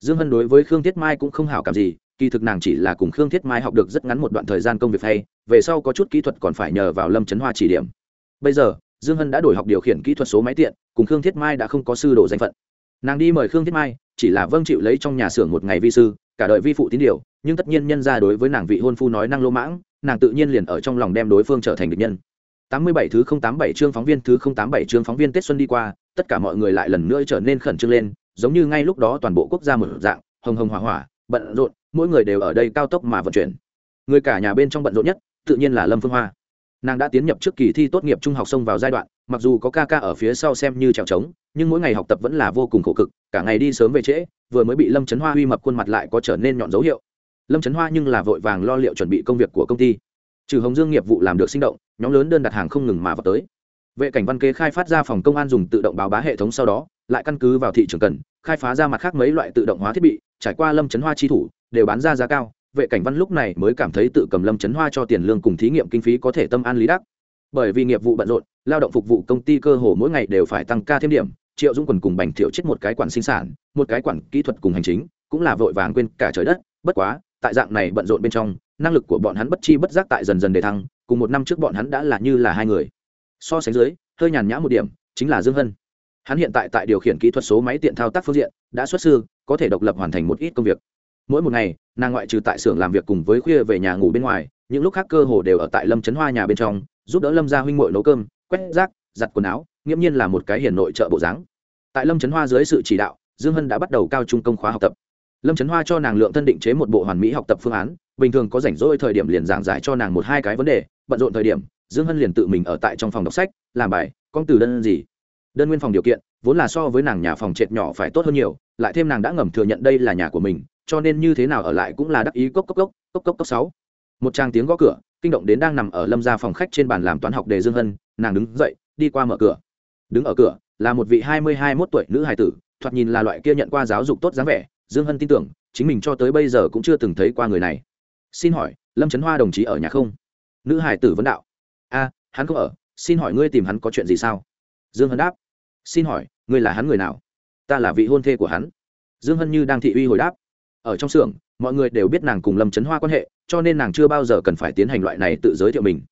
Dương hân đối với khương thiết mai cũng không hảo cảm gì, kỳ thực nàng chỉ là cùng khương thiết mai học được rất ngắn một đoạn thời gian công việc hay, về sau có chút kỹ thuật còn phải nhờ vào lâm trấn hoa chỉ điểm. Bây giờ, dương hân đã đổi học điều khiển kỹ thuật số máy tiện, cùng khương thiết mai đã không có sư đồ danh phận. Nàng đi mời khương thiết mai, chỉ là vâng chịu lấy trong nhà xưởng một ngày vi sư cả đời vi phụ tín điều nhưng tất nhiên nhân ra đối với nàng vị hôn phu nói năng lô mãng nàng tự nhiên liền ở trong lòng đem đối phương trở thành địch nhân tám mươi bảy thứ không tám bảy chương phóng viên thứ không tám bảy chương phóng viên Tết xuân đi qua, tất cả mọi người lại lần nữa trở nên khẩn trương lên, giống như ngay lúc đó toàn bộ quốc gia một dạng, hồng hồng hỏa hỏa, bận rộn, mỗi người đều ở đây cao tốc mà vận chuyển. Người cả nhà bên trong bận rộn nhất, tự nhiên là Lâm Phương Hoa. Nàng đã tiến nhập trước kỳ thi tốt nghiệp trung học xông vào giai đoạn, mặc dù có ca ca ở phía sau xem như trèo trống, nhưng mỗi ngày học tập vẫn là vô cùng khổ cực, cả ngày đi sớm về trễ, vừa mới bị Lâm Chấn Hoa uy mập khuôn mặt lại có trở nên nhọn dấu hiệu. Lâm Chấn Hoa nhưng là vội vàng lo liệu chuẩn bị công việc của công ty. Trừ hồng dương nghiệp vụ làm được sinh động nhóm lớn đơn đặt hàng không ngừng mà vào tới. Vệ cảnh văn kế khai phát ra phòng công an dùng tự động báo bá hệ thống sau đó lại căn cứ vào thị trường cần khai phá ra mặt khác mấy loại tự động hóa thiết bị trải qua lâm chấn hoa chi thủ đều bán ra giá cao. Vệ cảnh văn lúc này mới cảm thấy tự cầm lâm chấn hoa cho tiền lương cùng thí nghiệm kinh phí có thể tâm an lý đắc. Bởi vì nghiệp vụ bận rộn lao động phục vụ công ty cơ hồ mỗi ngày đều phải tăng ca thêm điểm, triệu dung quần cùng bành thiệu chết một cái quản sinh sản, một cái quản kỹ thuật cùng hành chính, cũng là vội vàng quên cả trời đất. Bất quá, tại dạng này bận rộn bên trong, năng lực của bọn hắn bất chi bất giác tại dần dần đề thăng, cùng một năm trước bọn hắn đã là như là hai người. So sánh dưới, hơi nhàn nhã một điểm, chính là dương hân. Hắn hiện tại tại điều khiển kỹ thuật số máy tiện thao tác phương diện, đã xuất sư, có thể độc lập hoàn thành một ít công việc. Mỗi một ngày, nàng ngoại trừ tại xưởng làm việc cùng với khuya về nhà ngủ bên ngoài, những lúc khác cơ hồ đều ở tại lâm trấn hoa nhà bên trong, giúp đỡ lâm gia huynh mội nấu cơm quét rác, giặt quần áo, nghiễm nhiên là một cái hiền nội trợ bộ dáng. Tại lâm trấn hoa dưới sự chỉ đạo, dương hân đã bắt đầu cao trung công khóa học tập. Lâm trấn hoa cho nàng lượng thân định chế một bộ hoàn mỹ học tập phương án, bình thường có rảnh rỗi thời điểm liền giảng giải cho nàng một hai cái vấn đề, bận rộn thời điểm, dương hân liền tự mình ở tại trong phòng đọc sách, làm bài, con từ đơn gì. Đơn nguyên phòng điều kiện, vốn là so với nàng nhà phòng trệt nhỏ phải tốt hơn nhiều, lại thêm nàng đã ngầm thừa nhận đây là nhà của mình, cho nên như thế nào ở lại cũng là đắc ý cốc cốc cốc cốc cốc cốc sáu. Một trang tiếng gõ cửa, kinh động đến đang nằm ở lâm gia phòng khách trên bàn làm toán học đề dương hân nàng đứng dậy, đi qua mở cửa. Đứng ở cửa, là một vị hai mươi hai mốt tuổi nữ hài tử, thoạt nhìn là loại kia nhận qua giáo dục tốt dáng vẻ, dương hân tin tưởng, chính mình cho tới bây giờ cũng chưa từng thấy qua người này. Xin hỏi, lâm trấn hoa đồng chí ở nhà không? Nữ hải tử vấn đạo. A, hắn không ở, xin hỏi ngươi tìm hắn có chuyện gì sao? Dương hân đáp. Xin hỏi, ngươi là hắn người nào? Ta là vị hôn thê của hắn. Dương hân như đang thị uy hồi đáp. Ở trong xưởng, mọi người đều biết nàng cùng lâm trấn hoa quan hệ, cho nên nàng chưa bao giờ cần phải tiến hành loại này tự giới thiệu mình.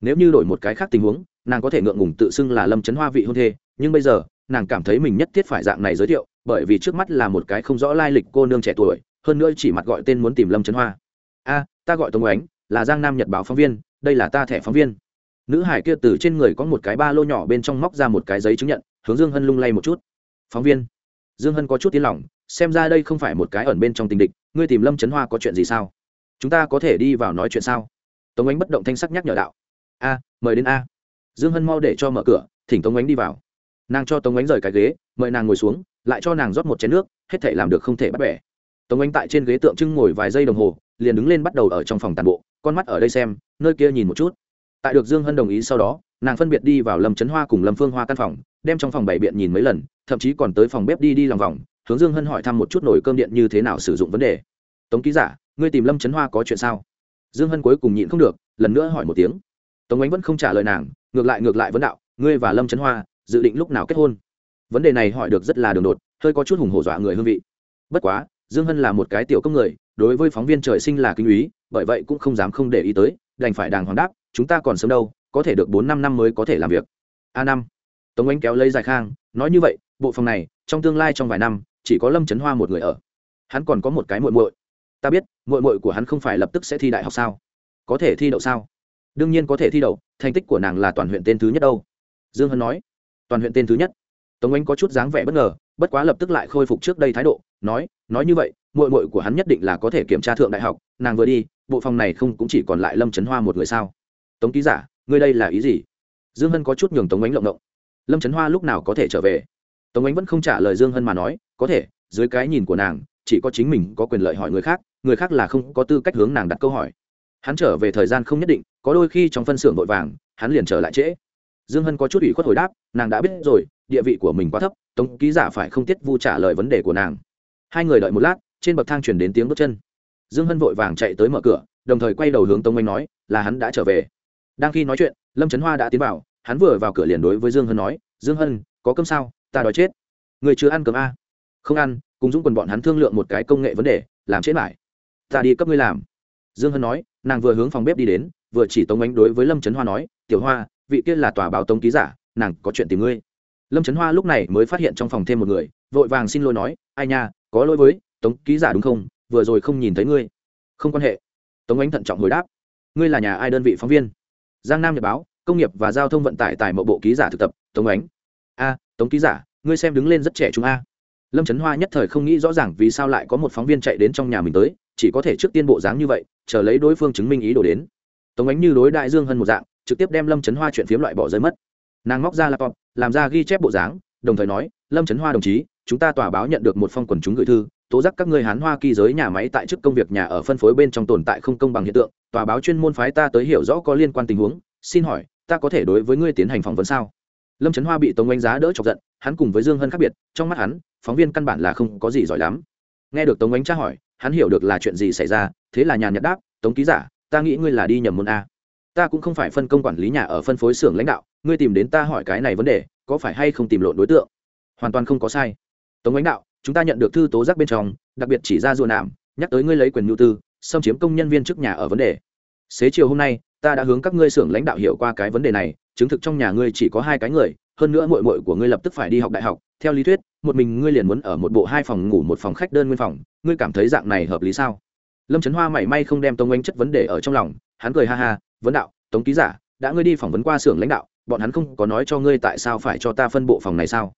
Nếu như đổi một cái khác tình huống nàng có thể ngượng ngùng tự xưng là lâm trấn hoa vị hôn thê, nhưng bây giờ, nàng cảm thấy mình nhất thiết phải dạng này giới thiệu, bởi vì trước mắt là một cái không rõ lai lịch cô nương trẻ tuổi, hơn nữa chỉ mặt gọi tên muốn tìm lâm trấn hoa. A, ta gọi tống ánh, là giang nam nhật báo phóng viên, đây là ta thẻ phóng viên. Nữ hải kia từ trên người có một cái ba lô nhỏ bên trong móc ra một cái giấy chứng nhận, hướng dương hân lung lay một chút. Phóng viên, dương hân có chút tiếng lỏng xem ra đây không phải một cái ẩn bên trong tình địch, ngươi tìm lâm trấn hoa có chuyện gì sao? Chúng ta có thể đi vào nói chuyện sao? Tống ánh bất động thanh sắc nhắc nhở đạo. A, mời đến a dương hân mau để cho mở cửa, thỉnh tống ánh đi vào. Nàng cho tống ánh rời cái ghế, mời nàng ngồi xuống, lại cho nàng rót một chén nước, hết thể làm được không thể bắt bẻ. Tống ánh tại trên ghế tượng trưng ngồi vài giây đồng hồ, liền đứng lên bắt đầu ở trong phòng tàn bộ, con mắt ở đây xem, nơi kia nhìn một chút. Tại được dương hân đồng ý sau đó, nàng phân biệt đi vào lâm trấn hoa cùng lâm phương hoa căn phòng, đem trong phòng bảy biện nhìn mấy lần, thậm chí còn tới phòng bếp đi đi lòng vòng, hướng dương hân hỏi thăm một chút nồi cơm điện như thế nào sử dụng vấn đề. Tống ký giả, ngươi tìm lâm trấn hoa có chuyện sao? Dương hân cuối cùng nhịn không được, lần nữa hỏi một tiếng. Tống ánh vẫn không trả lời nàng ngược lại ngược lại vấn đạo, ngươi và lâm trấn hoa, dự định lúc nào kết hôn? Vấn đề này hỏi được rất là đường đột, hơi có chút hùng hổ dọa người hương vị. Bất quá, dương hân là một cái tiểu công người, đối với phóng viên trời sinh là kinh úy bởi vậy cũng không dám không để ý tới, đành phải đàng hoàng đáp, chúng ta còn sớm đâu, có thể được bốn năm năm mới có thể làm việc. A năm. Tống ánh kéo lấy dài khang, nói như vậy, bộ phòng này, trong tương lai trong vài năm, chỉ có lâm trấn hoa một người ở. Hắn còn có một cái muội muội. Ta biết, muội muội của hắn không phải lập tức sẽ thi đại học sao? Có thể thi đậu sao? Đương nhiên có thể thi đậu, thành tích của nàng là toàn huyện tên thứ nhất đâu. Dương hân nói. Toàn huyện tên thứ nhất. Tống Anh có chút dáng vẻ bất ngờ, bất quá lập tức lại khôi phục trước đây thái độ, nói nói như vậy, muội muội của hắn nhất định là có thể kiểm tra thượng đại học, nàng vừa đi, bộ phòng này không cũng chỉ còn lại lâm trấn hoa một người sao? Tống ký giả, ngươi đây là ý gì? Dương hân có chút nhường tống ánh lộng động. Lâm trấn hoa lúc nào có thể trở về? Tống ánh vẫn không trả lời dương hân mà nói, có thể, dưới cái nhìn của nàng, chỉ có chính mình có quyền lợi hỏi người khác người khác là không có tư cách hướng nàng đặt câu hỏi hắn trở về thời gian không nhất định, có đôi khi trong phân xưởng vội vàng, hắn liền trở lại trễ. Dương hân có chút ủy khuất hồi đáp, nàng đã biết rồi, địa vị của mình quá thấp, tống ký giả phải không tiết vu trả lời vấn đề của nàng. Hai người đợi một lát, trên bậc thang chuyển đến tiếng bước chân. Dương hân vội vàng chạy tới mở cửa, đồng thời quay đầu hướng tống anh nói, là hắn đã trở về. Đang khi nói chuyện, lâm trấn hoa đã tiến vào, hắn vừa vào cửa liền đối với dương hân nói, dương hân, có cơm sao? Ta đói chết. Người chưa ăn cơm a không ăn, cùng dũng quần bọn hắn thương lượng một cái công nghệ vấn đề, làm chết lại. Ta đi cấp ngươi làm. Dương hân nói nàng vừa hướng phòng bếp đi đến, vừa chỉ tống ánh đối với lâm trấn hoa nói, tiểu hoa, vị kia là tòa báo tống ký giả, nàng có chuyện tìm ngươi. Lâm trấn hoa lúc này mới phát hiện trong phòng thêm một người, vội vàng xin lỗi nói, ai nha, có lỗi với tống ký giả đúng không? Vừa rồi không nhìn thấy ngươi. Không quan hệ. Tống ánh thận trọng hồi đáp, ngươi là nhà ai đơn vị phóng viên? Giang nam nhật báo, công nghiệp và giao thông vận tải tại mộ bộ ký giả thực tập, tống ánh. A, tống ký giả, ngươi xem đứng lên rất trẻ chúng a. Lâm trấn hoa nhất thời không nghĩ rõ ràng vì sao lại có một phóng viên chạy đến trong nhà mình tới chỉ có thể trước tiên bộ dáng như vậy, chờ lấy đối phương chứng minh ý đồ đến. Tống ánh như đối đại dương hơn một dạng, trực tiếp đem lâm trấn hoa chuyện phiếm loại bỏ rơi mất. Nàng móc ra laptop, làm ra ghi chép bộ dáng, đồng thời nói, lâm trấn hoa đồng chí, chúng ta tòa báo nhận được một phong quần chúng gửi thư, tố giác các người hán hoa kỳ giới nhà máy tại chức công việc nhà ở phân phối bên trong tồn tại không công bằng hiện tượng, tòa báo chuyên môn phái ta tới hiểu rõ có liên quan tình huống, xin hỏi, ta có thể đối với ngươi tiến hành phỏng vấn sao? Lâm trấn hoa bị tống đánh giá đỡ chọc giận, hắn cùng với dương hân khác biệt, trong mắt hắn, phóng viên căn bản là không có gì giỏi lắm. Nghe được tống đánh tra hỏi hắn hiểu được là chuyện gì xảy ra, thế là nhà nhật đáp, tống ký giả, ta nghĩ ngươi là đi nhầm môn a. Ta cũng không phải phân công quản lý nhà ở phân phối xưởng lãnh đạo, ngươi tìm đến ta hỏi cái này vấn đề, có phải hay không tìm lộn đối tượng? Hoàn toàn không có sai. Tống lãnh đạo, chúng ta nhận được thư tố giác bên trong, đặc biệt chỉ ra ruộng nạm, nhắc tới ngươi lấy quyền nhu tư, xâm chiếm công nhân viên trước nhà ở vấn đề. Xế chiều hôm nay, ta đã hướng các ngươi xưởng lãnh đạo hiểu qua cái vấn đề này, chứng thực trong nhà ngươi chỉ có hai cái người, hơn nữa mội mội của ngươi lập tức phải đi học đại học theo lý thuyết, một mình ngươi liền muốn ở một bộ hai phòng ngủ một phòng khách đơn nguyên phòng, ngươi cảm thấy dạng này hợp lý sao? Lâm trấn hoa mảy may không đem tống anh chất vấn đề ở trong lòng, hắn cười ha ha, vấn đạo, tống ký giả, đã ngươi đi phỏng vấn qua xưởng lãnh đạo, bọn hắn không có nói cho ngươi tại sao phải cho ta phân bộ phòng này sao?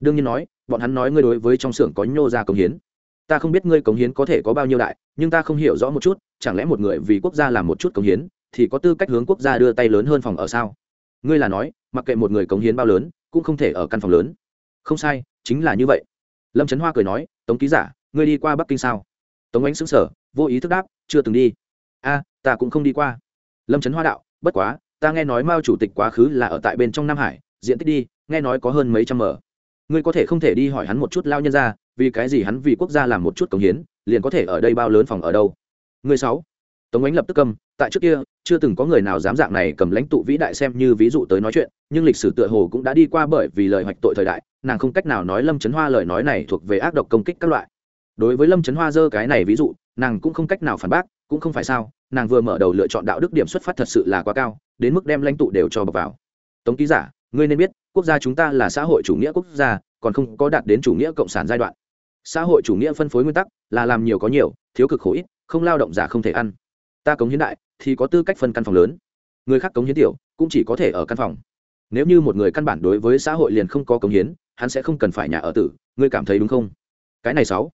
Đương nhiên nói, bọn hắn nói ngươi đối với trong xưởng có nhô ra cống hiến. Ta không biết ngươi cống hiến có thể có bao nhiêu đại, nhưng ta không hiểu rõ một chút, chẳng lẽ một người vì quốc gia làm một chút cống hiến, thì có tư cách hướng quốc gia đưa tay lớn hơn phòng ở sao? Ngươi là nói, mặc kệ một người cống hiến bao lớn, cũng không thể ở căn phòng lớn không sai, chính là như vậy. Lâm trấn hoa cười nói, tống ký giả, ngươi đi qua bắc kinh sao? Tống ánh xứng sở vô ý thức đáp, chưa từng đi. A, ta cũng không đi qua. Lâm trấn hoa đạo, bất quá, ta nghe nói mao chủ tịch quá khứ là ở tại bên trong nam hải, diện tích đi, nghe nói có hơn mấy trăm mở. Ngươi có thể không thể đi hỏi hắn một chút lao nhân ra vì cái gì hắn vì quốc gia làm một chút cống hiến, liền có thể ở đây bao lớn phòng ở đâu? Người sáu. Tống Ánh lập tức cầm, tại trước kia, chưa từng có người nào dám dạng này cầm lãnh tụ vĩ đại xem như ví dụ tới nói chuyện, nhưng lịch sử tựa hồ cũng đã đi qua bởi vì lời hoạch tội thời đại, nàng không cách nào nói Lâm Chấn Hoa lời nói này thuộc về ác độc công kích các loại. Đối với Lâm Chấn Hoa dơ cái này ví dụ, nàng cũng không cách nào phản bác, cũng không phải sao, nàng vừa mở đầu lựa chọn đạo đức điểm xuất phát thật sự là quá cao, đến mức đem lãnh tụ đều cho bọc vào. Tống ký giả, ngươi nên biết, quốc gia chúng ta là xã hội chủ nghĩa quốc gia, còn không có đạt đến chủ nghĩa cộng sản giai đoạn xã hội chủ nghĩa phân phối nguyên tắc là làm nhiều có nhiều thiếu cực khổ ít không lao động giả không thể ăn ta cống hiến đại thì có tư cách phân căn phòng lớn. Người khác cống hiến tiểu cũng chỉ có thể ở căn phòng. Nếu như một người căn bản đối với xã hội liền không có cống hiến, hắn sẽ không cần phải nhà ở tử, ngươi cảm thấy đúng không? Cái này sáu.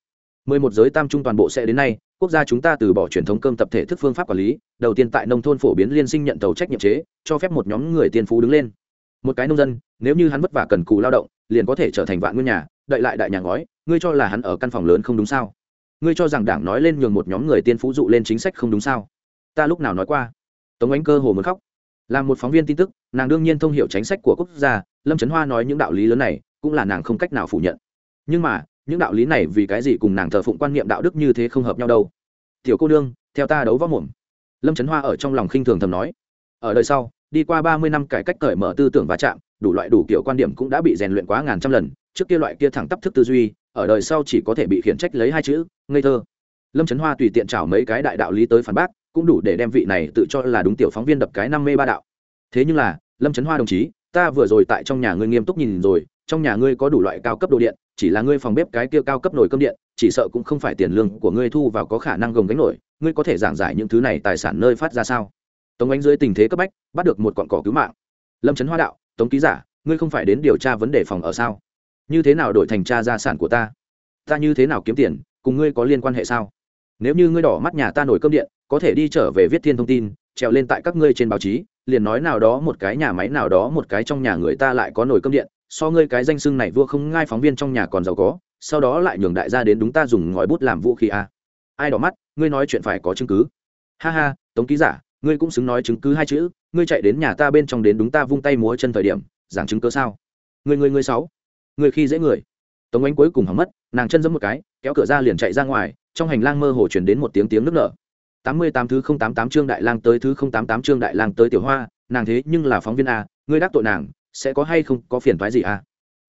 Mười một giới tam trung toàn bộ sẽ đến nay, quốc gia chúng ta từ bỏ truyền thống cơm tập thể thức phương pháp quản lý, đầu tiên tại nông thôn phổ biến liên sinh nhận tàu trách nhiệm chế, cho phép một nhóm người tiên phú đứng lên. Một cái nông dân, nếu như hắn vất vả cần cù lao động, liền có thể trở thành vạn nguyên nhà đợi lại đại nhà ngói, ngươi cho là hắn ở căn phòng lớn không đúng sao? Ngươi cho rằng đảng nói lên nhường một nhóm người tiên phú dụ lên chính sách không đúng sao? Ta lúc nào nói qua. Tống ánh cơ hồ muốn khóc. Là một phóng viên tin tức, nàng đương nhiên thông hiểu chính sách của quốc gia, lâm trấn hoa nói những đạo lý lớn này, cũng là nàng không cách nào phủ nhận. Nhưng mà, những đạo lý này vì cái gì cùng nàng thờ phụng quan niệm đạo đức như thế không hợp nhau đâu. Tiểu cô nương, theo ta đấu võ mồm. Lâm trấn hoa ở trong lòng khinh thường thầm nói. Ở đời sau, đi qua ba mươi năm cải cách cởi mở tư tưởng và chạm, đủ loại đủ kiểu quan điểm cũng đã bị rèn luyện quá ngàn trăm lần, trước kia loại kia thẳng tắp thức tư duy, ở đời sau chỉ có thể bị khiển trách lấy hai chữ, ngây thơ. Lâm trấn hoa tùy tiện trảo mấy cái đại đạo lý tới phản bác cũng đủ để đem vị này tự cho là đúng tiểu phóng viên đập cái năm mê ba đạo. Thế nhưng là, lâm trấn hoa đồng chí, ta vừa rồi tại trong nhà ngươi nghiêm túc nhìn rồi, trong nhà ngươi có đủ loại cao cấp đồ điện, chỉ là ngươi phòng bếp cái kia cao cấp nồi cơm điện, chỉ sợ cũng không phải tiền lương của ngươi thu vào có khả năng gồng gánh nổi, ngươi có thể giảng giải những thứ này tài sản nơi phát ra sao? Tống ánh dưới tình thế cấp bách, bắt được một cọn cỏ cứu mạng. Lâm trấn hoa đạo, tống ký giả, ngươi không phải đến điều tra vấn đề phòng ở sao? Như thế nào đổi thành tra gia sản của ta? Ta như thế nào kiếm tiền, cùng ngươi có liên quan hệ sao? Nếu như ngươi đỏ mắt nhà ta nổi cơm điện có thể đi trở về viết thiên thông tin, trèo lên tại các ngươi trên báo chí, liền nói nào đó một cái nhà máy, nào đó một cái trong nhà người ta lại có nổi cơm điện, so ngươi cái danh xưng này vua không ngai phóng viên trong nhà còn giàu có, sau đó lại nhường đại gia đến đúng ta dùng ngòi bút làm vũ khí à. ai đỏ mắt, ngươi nói chuyện phải có chứng cứ. Ha ha, tống ký giả, ngươi cũng xứng nói chứng cứ hai chữ, ngươi chạy đến nhà ta bên trong đến đúng ta vung tay múa chân thời điểm, giảng chứng cớ sao? Người người người sáu. Người khi dễ người. Tống ánh cuối cùng hỏng mất, nàng chân giẫm một cái, kéo cửa ra liền chạy ra ngoài, trong hành lang mơ hồ chuyển đến một tiếng tiếng nước nở tám mươi tám thứ không tám tám chương đại lang tới thứ không tám tám chương đại lang tới tiểu hoa, nàng thế nhưng là phóng viên a, ngươi đắc tội nàng, sẽ có hay không có phiền thoái gì a?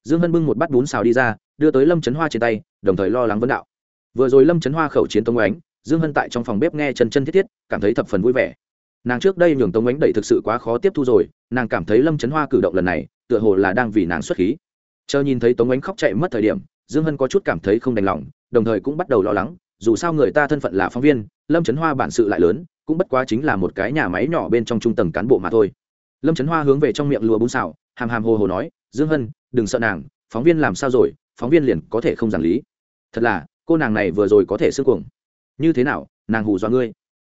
Dương hân bưng một bát bún xào đi ra, đưa tới lâm trấn hoa trên tay, đồng thời lo lắng vấn đạo. Vừa rồi lâm trấn hoa khẩu chiến tống ánh, dương hân tại trong phòng bếp nghe chân chân thiết thiết, cảm thấy thập phần vui vẻ. Nàng trước đây nhường tống ánh đẩy thực sự quá khó tiếp thu rồi, nàng cảm thấy lâm trấn hoa cử động lần này, tựa hồ là đang vì nàng xuất khí. Chờ nhìn thấy tống ánh khóc chạy mất thời điểm, dương hân có chút cảm thấy không đành lòng, đồng thời cũng bắt đầu lo lắng dù sao người ta thân phận là phóng viên, lâm trấn hoa bản sự lại lớn, cũng bất quá chính là một cái nhà máy nhỏ bên trong trung tầng cán bộ mà thôi. Lâm trấn hoa hướng về trong miệng lùa bún xào, hàm hàm hồ hồ nói, dương hân, đừng sợ nàng, phóng viên làm sao rồi, phóng viên liền có thể không giảng lý. Thật là, cô nàng này vừa rồi có thể sức cuồng. Như thế nào, nàng hù dọa ngươi?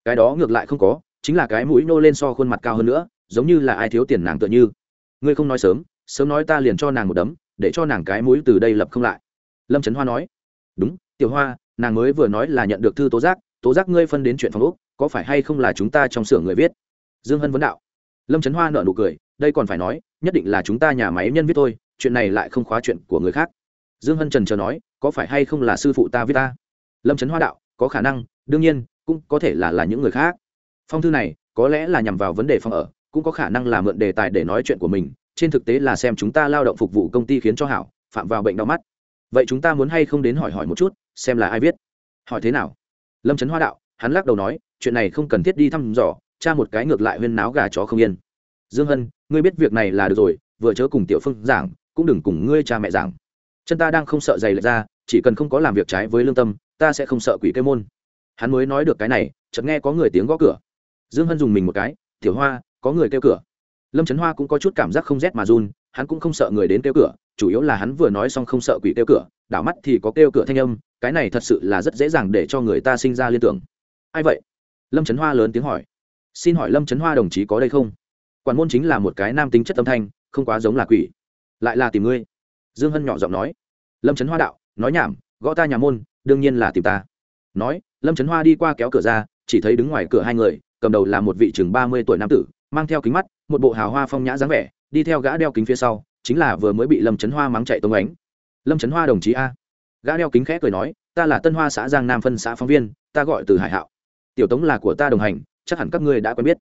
Cái đó ngược lại không có, chính là cái mũi nô lên so khuôn mặt cao hơn nữa, giống như là ai thiếu tiền nàng tựa như. Ngươi không nói sớm sớm nói ta liền cho nàng một đấm, để cho nàng cái mũi từ đây lập không lại. Lâm trấn hoa nói. Đúng, tiểu hoa nàng mới vừa nói là nhận được thư tố giác tố giác ngươi phân đến chuyện phòng úc, có phải hay không là chúng ta trong xưởng người viết? Dương hân vấn đạo. Lâm trấn hoa nợ nụ cười, đây còn phải nói, nhất định là chúng ta nhà máy nhân viết thôi, chuyện này lại không khóa chuyện của người khác. Dương hân trần chờ nói, có phải hay không là sư phụ ta viết ta? Lâm trấn hoa đạo, có khả năng, đương nhiên, cũng có thể là là những người khác. Phong thư này, có lẽ là nhằm vào vấn đề phòng ở, cũng có khả năng là mượn đề tài để nói chuyện của mình, trên thực tế là xem chúng ta lao động phục vụ công ty khiến cho hảo, phạm vào bệnh đau mắt. Vậy chúng ta muốn hay không đến hỏi hỏi một chút xem là ai viết. Hỏi thế nào? Lâm trấn hoa đạo, hắn lắc đầu nói, chuyện này không cần thiết đi thăm dò, cha một cái ngược lại huyên náo gà chó không yên. Dương hân, ngươi biết việc này là được rồi, vừa chớ cùng tiểu phương giảng, cũng đừng cùng ngươi cha mẹ giảng. Chân ta đang không sợ dày lệch ra, chỉ cần không có làm việc trái với lương tâm, ta sẽ không sợ quỷ cây môn. Hắn mới nói được cái này, chợt nghe có người tiếng gõ cửa. Dương hân dùng mình một cái, tiểu hoa, có người kêu cửa. Lâm trấn hoa cũng có chút cảm giác không rét mà run, hắn cũng không sợ người đến kêu cửa, chủ yếu là hắn vừa nói xong không sợ quỷ kêu cửa đảo mắt thì có kêu cửa thanh âm, cái này thật sự là rất dễ dàng để cho người ta sinh ra liên tưởng. Ai vậy? Lâm trấn hoa lớn tiếng hỏi. Xin hỏi lâm trấn hoa đồng chí có đây không? Quản môn chính là một cái nam tính chất âm thanh, không quá giống là quỷ. Lại là tìm ngươi. Dương hân nhỏ giọng nói. Lâm trấn hoa đạo, nói nhảm, gõ ta nhà môn, đương nhiên là tìm ta. Nói, lâm trấn hoa đi qua kéo cửa ra, chỉ thấy đứng ngoài cửa hai người, cầm đầu là một vị chừng ba mươi tuổi nam tử, mang theo kính mắt, một bộ hào hoa phong nhã dáng vẻ, đi theo gã đeo kính phía sau, chính là vừa mới bị lâm trấn hoa mắng chạy tống ánh lâm trấn hoa đồng chí a. Gã đeo kính khẽ cười nói, ta là tân hoa xã giang nam phân xã phóng viên, ta gọi từ hải hạo. Tiểu tống là của ta đồng hành, chắc hẳn các ngươi đã quen biết.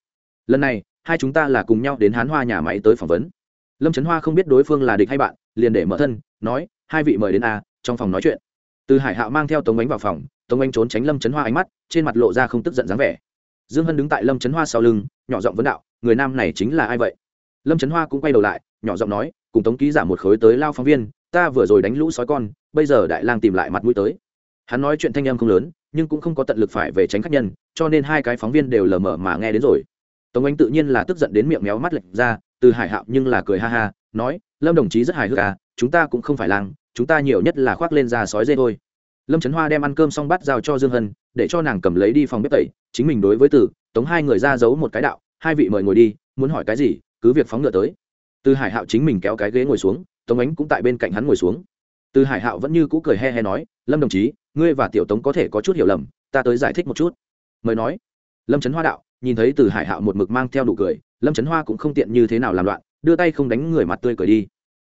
Lần này, hai chúng ta là cùng nhau đến hán hoa nhà máy tới phỏng vấn. Lâm trấn hoa không biết đối phương là địch hay bạn, liền để mở thân, nói, hai vị mời đến a, trong phòng nói chuyện. Từ hải hạo mang theo tống ánh vào phòng, tống ánh trốn tránh lâm trấn hoa ánh mắt, trên mặt lộ ra không tức giận dáng vẻ. Dương hân đứng tại lâm trấn hoa sau lưng, nhỏ giọng vấn đạo, người nam này chính là ai vậy? Lâm trấn hoa cũng quay đầu lại, nhỏ giọng nói, cùng tống ký giả một khối tới lao phóng viên ta vừa rồi đánh lũ sói con, bây giờ đại lang tìm lại mặt mũi tới. Hắn nói chuyện thanh em không lớn, nhưng cũng không có tận lực phải về tránh khách nhân, cho nên hai cái phóng viên đều lờ mờ mà nghe đến rồi. Tống anh tự nhiên là tức giận đến miệng méo mắt lệch ra, từ hải hạo nhưng là cười ha ha, nói, lâm đồng chí rất hài hước à chúng ta cũng không phải lang, chúng ta nhiều nhất là khoác lên da sói dê thôi. Lâm trấn hoa đem ăn cơm xong bắt giao cho dương hân, để cho nàng cầm lấy đi phòng bếp tẩy, chính mình đối với tử tống hai người ra giấu một cái đạo, hai vị mời ngồi đi, muốn hỏi cái gì, cứ việc phóng ngựa tới. Từ hải hạo chính mình kéo cái ghế ngồi xuống tống ánh cũng tại bên cạnh hắn ngồi xuống. Từ hải hạo vẫn như cũ cười he he nói, lâm đồng chí, ngươi và tiểu tống có thể có chút hiểu lầm, ta tới giải thích một chút. Mời nói. Lâm trấn hoa đạo, nhìn thấy từ hải hạo một mực mang theo đủ cười, lâm trấn hoa cũng không tiện như thế nào làm loạn, đưa tay không đánh người mặt tươi cười đi.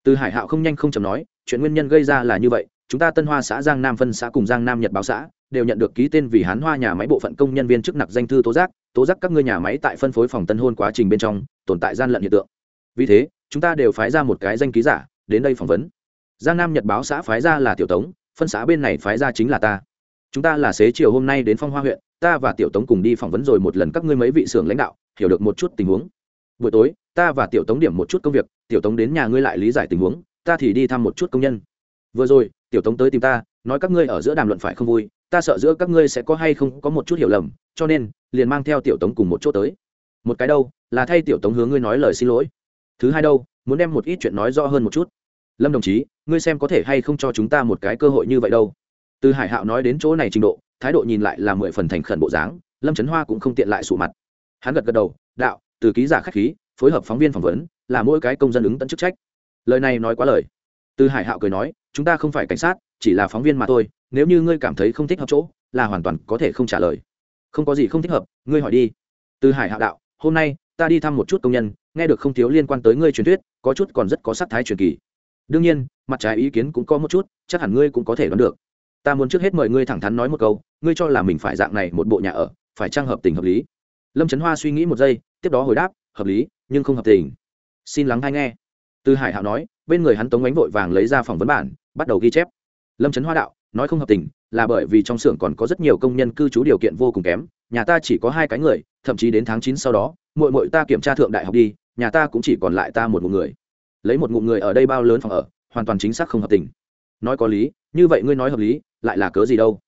Từ hải hạo không nhanh không chầm nói, chuyện nguyên nhân gây ra là như vậy, chúng ta tân hoa xã, giang nam phân xã cùng giang nam nhật báo xã đều nhận được ký tên vì hán hoa nhà máy bộ phận công nhân viên chức nặc danh thư tố giác tố giác các ngươi nhà máy tại phân phối phòng tân hôn quá trình bên trong, tồn tại gian lận hiện tượng. Vì thế, chúng ta đều phái ra một cái danh ký giả đến đây phỏng vấn. Giang nam nhật báo xã phái ra là tiểu tống, phân xã bên này phái ra chính là ta. Chúng ta là xế chiều hôm nay đến phong hoa huyện, ta và tiểu tống cùng đi phỏng vấn rồi một lần các ngươi mấy vị xưởng lãnh đạo, hiểu được một chút tình huống. Buổi tối, ta và tiểu tống điểm một chút công việc, tiểu tống đến nhà ngươi lại lý giải tình huống, ta thì đi thăm một chút công nhân. Vừa rồi, tiểu tống tới tìm ta, nói các ngươi ở giữa đàm luận phải không vui, ta sợ giữa các ngươi sẽ có hay không có một chút hiểu lầm, cho nên, liền mang theo tiểu tống cùng một chỗ tới. Một cái đâu, là thay tiểu tống hướng ngươi nói lời xin lỗi. Thứ hai đâu, muốn đem một ít chuyện nói rõ hơn một chút lâm đồng chí, ngươi xem có thể hay không cho chúng ta một cái cơ hội như vậy đâu. Từ hải hạo nói đến chỗ này trình độ, thái độ nhìn lại là mười phần thành khẩn bộ dáng, lâm trấn hoa cũng không tiện lại sụ mặt. Hắn gật gật đầu, đạo, từ ký giả khách khí, phối hợp phóng viên phỏng vấn, là mỗi cái công dân ứng tận chức trách. Lời này nói quá lời. Từ hải hạo cười nói, chúng ta không phải cảnh sát, chỉ là phóng viên mà thôi, nếu như ngươi cảm thấy không thích hợp chỗ, là hoàn toàn có thể không trả lời. Không có gì không thích hợp, ngươi hỏi đi. Từ hải hạo đạo, hôm nay, ta đi thăm một chút công nhân, nghe được không thiếu liên quan tới ngươi truyền thuyết, có chút còn rất có sắc thái truyền kỳ đương nhiên, mặt trái ý kiến cũng có một chút, chắc hẳn ngươi cũng có thể đoán được. Ta muốn trước hết mời ngươi thẳng thắn nói một câu, ngươi cho là mình phải dạng này một bộ nhà ở, phải trang hợp tình hợp lý? Lâm trấn hoa suy nghĩ một giây, tiếp đó hồi đáp, hợp lý, nhưng không hợp tình. Xin lắng hay nghe. Từ hải hạo nói, bên người hắn tống ánh vội vàng lấy ra phòng vấn bản, bắt đầu ghi chép. Lâm trấn hoa đạo, nói không hợp tình, là bởi vì trong xưởng còn có rất nhiều công nhân cư trú điều kiện vô cùng kém, nhà ta chỉ có hai cái người, thậm chí đến tháng chín sau đó mội mội ta kiểm tra thượng đại học đi, nhà ta cũng chỉ còn lại ta một một người lấy một ngụm người ở đây bao lớn phòng ở, hoàn toàn chính xác không hợp tình. Nói có lý, như vậy ngươi nói hợp lý, lại là cớ gì đâu?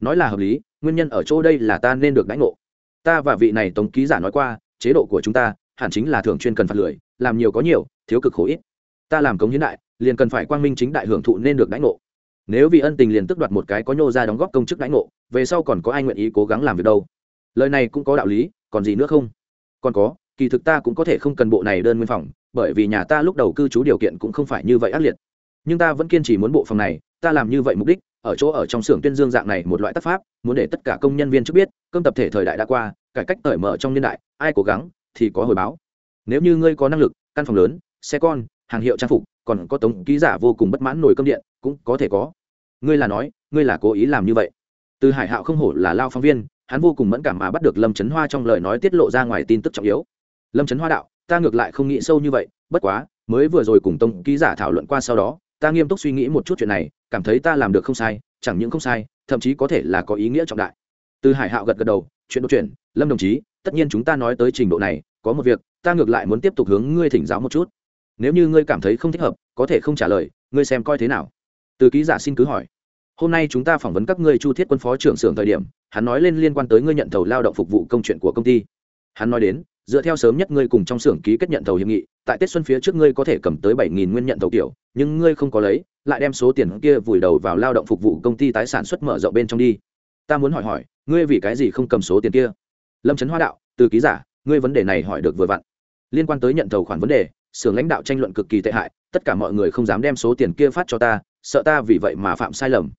Nói là hợp lý, nguyên nhân ở chỗ đây là ta nên được đánh ngộ. Ta và vị này tống ký giả nói qua, chế độ của chúng ta hẳn chính là thường chuyên cần phạt lười, làm nhiều có nhiều, thiếu cực khổ ít. Ta làm cống hiến đại, liền cần phải quang minh chính đại hưởng thụ nên được đánh ngộ. Nếu vì ân tình liền tức đoạt một cái có nhô ra đóng góp công chức đánh ngộ, về sau còn có ai nguyện ý cố gắng làm việc đâu? Lời này cũng có đạo lý, còn gì nữa không? Còn có kỳ thực ta cũng có thể không cần bộ này đơn nguyên phòng, bởi vì nhà ta lúc đầu cư trú điều kiện cũng không phải như vậy ác liệt. Nhưng ta vẫn kiên trì muốn bộ phòng này, ta làm như vậy mục đích, ở chỗ ở trong xưởng tuyên dương dạng này một loại tác pháp, muốn để tất cả công nhân viên trước biết, cơm tập thể thời đại đã qua, cải cách cởi mở trong niên đại, ai cố gắng thì có hồi báo. Nếu như ngươi có năng lực, căn phòng lớn, xe con, hàng hiệu trang phục, còn có tống ký giả vô cùng bất mãn nổi cơm điện, cũng có thể có. Ngươi là nói, ngươi là cố ý làm như vậy. Từ hải hạo không hổ là lao phóng viên, hắn vô cùng mẫn cảm mà bắt được lâm trấn hoa trong lời nói tiết lộ ra ngoài tin tức trọng yếu lâm trấn hoa đạo, ta ngược lại không nghĩ sâu như vậy, bất quá, mới vừa rồi cùng tông ký giả thảo luận qua sau đó, ta nghiêm túc suy nghĩ một chút chuyện này, cảm thấy ta làm được không sai, chẳng những không sai, thậm chí có thể là có ý nghĩa trọng đại. Từ hải hạo gật gật đầu, chuyện đ chuyện lâm đồng chí, tất nhiên chúng ta nói tới trình độ này, có một việc, ta ngược lại muốn tiếp tục hướng ngươi thỉnh giáo một chút. Nếu như ngươi cảm thấy không thích hợp, có thể không trả lời, ngươi xem coi thế nào? Từ ký giả xin cứ hỏi. Hôm nay chúng ta phỏng vấn các ngươi chu thiết quân phó trưởng xưởng thời điểm, hắn nói lên liên quan tới ngươi nhận thầu lao động phục vụ công chuyện của công ty. Hắn nói đến dựa theo sớm nhất ngươi cùng trong xưởng ký kết nhận thầu hiệp nghị, tại tết xuân phía trước ngươi có thể cầm tới bảy nghìn nguyên nhận thầu kiểu, nhưng ngươi không có lấy, lại đem số tiền kia vùi đầu vào lao động phục vụ công ty tái sản xuất mở rộng bên trong đi. Ta muốn hỏi hỏi, ngươi vì cái gì không cầm số tiền kia? Lâm trấn hoa đạo, từ ký giả, ngươi vấn đề này hỏi được vừa vặn. Liên quan tới nhận thầu khoản vấn đề, xưởng lãnh đạo tranh luận cực kỳ tệ hại, tất cả mọi người không dám đem số tiền kia phát cho ta, sợ ta vì vậy mà phạm sai lầm.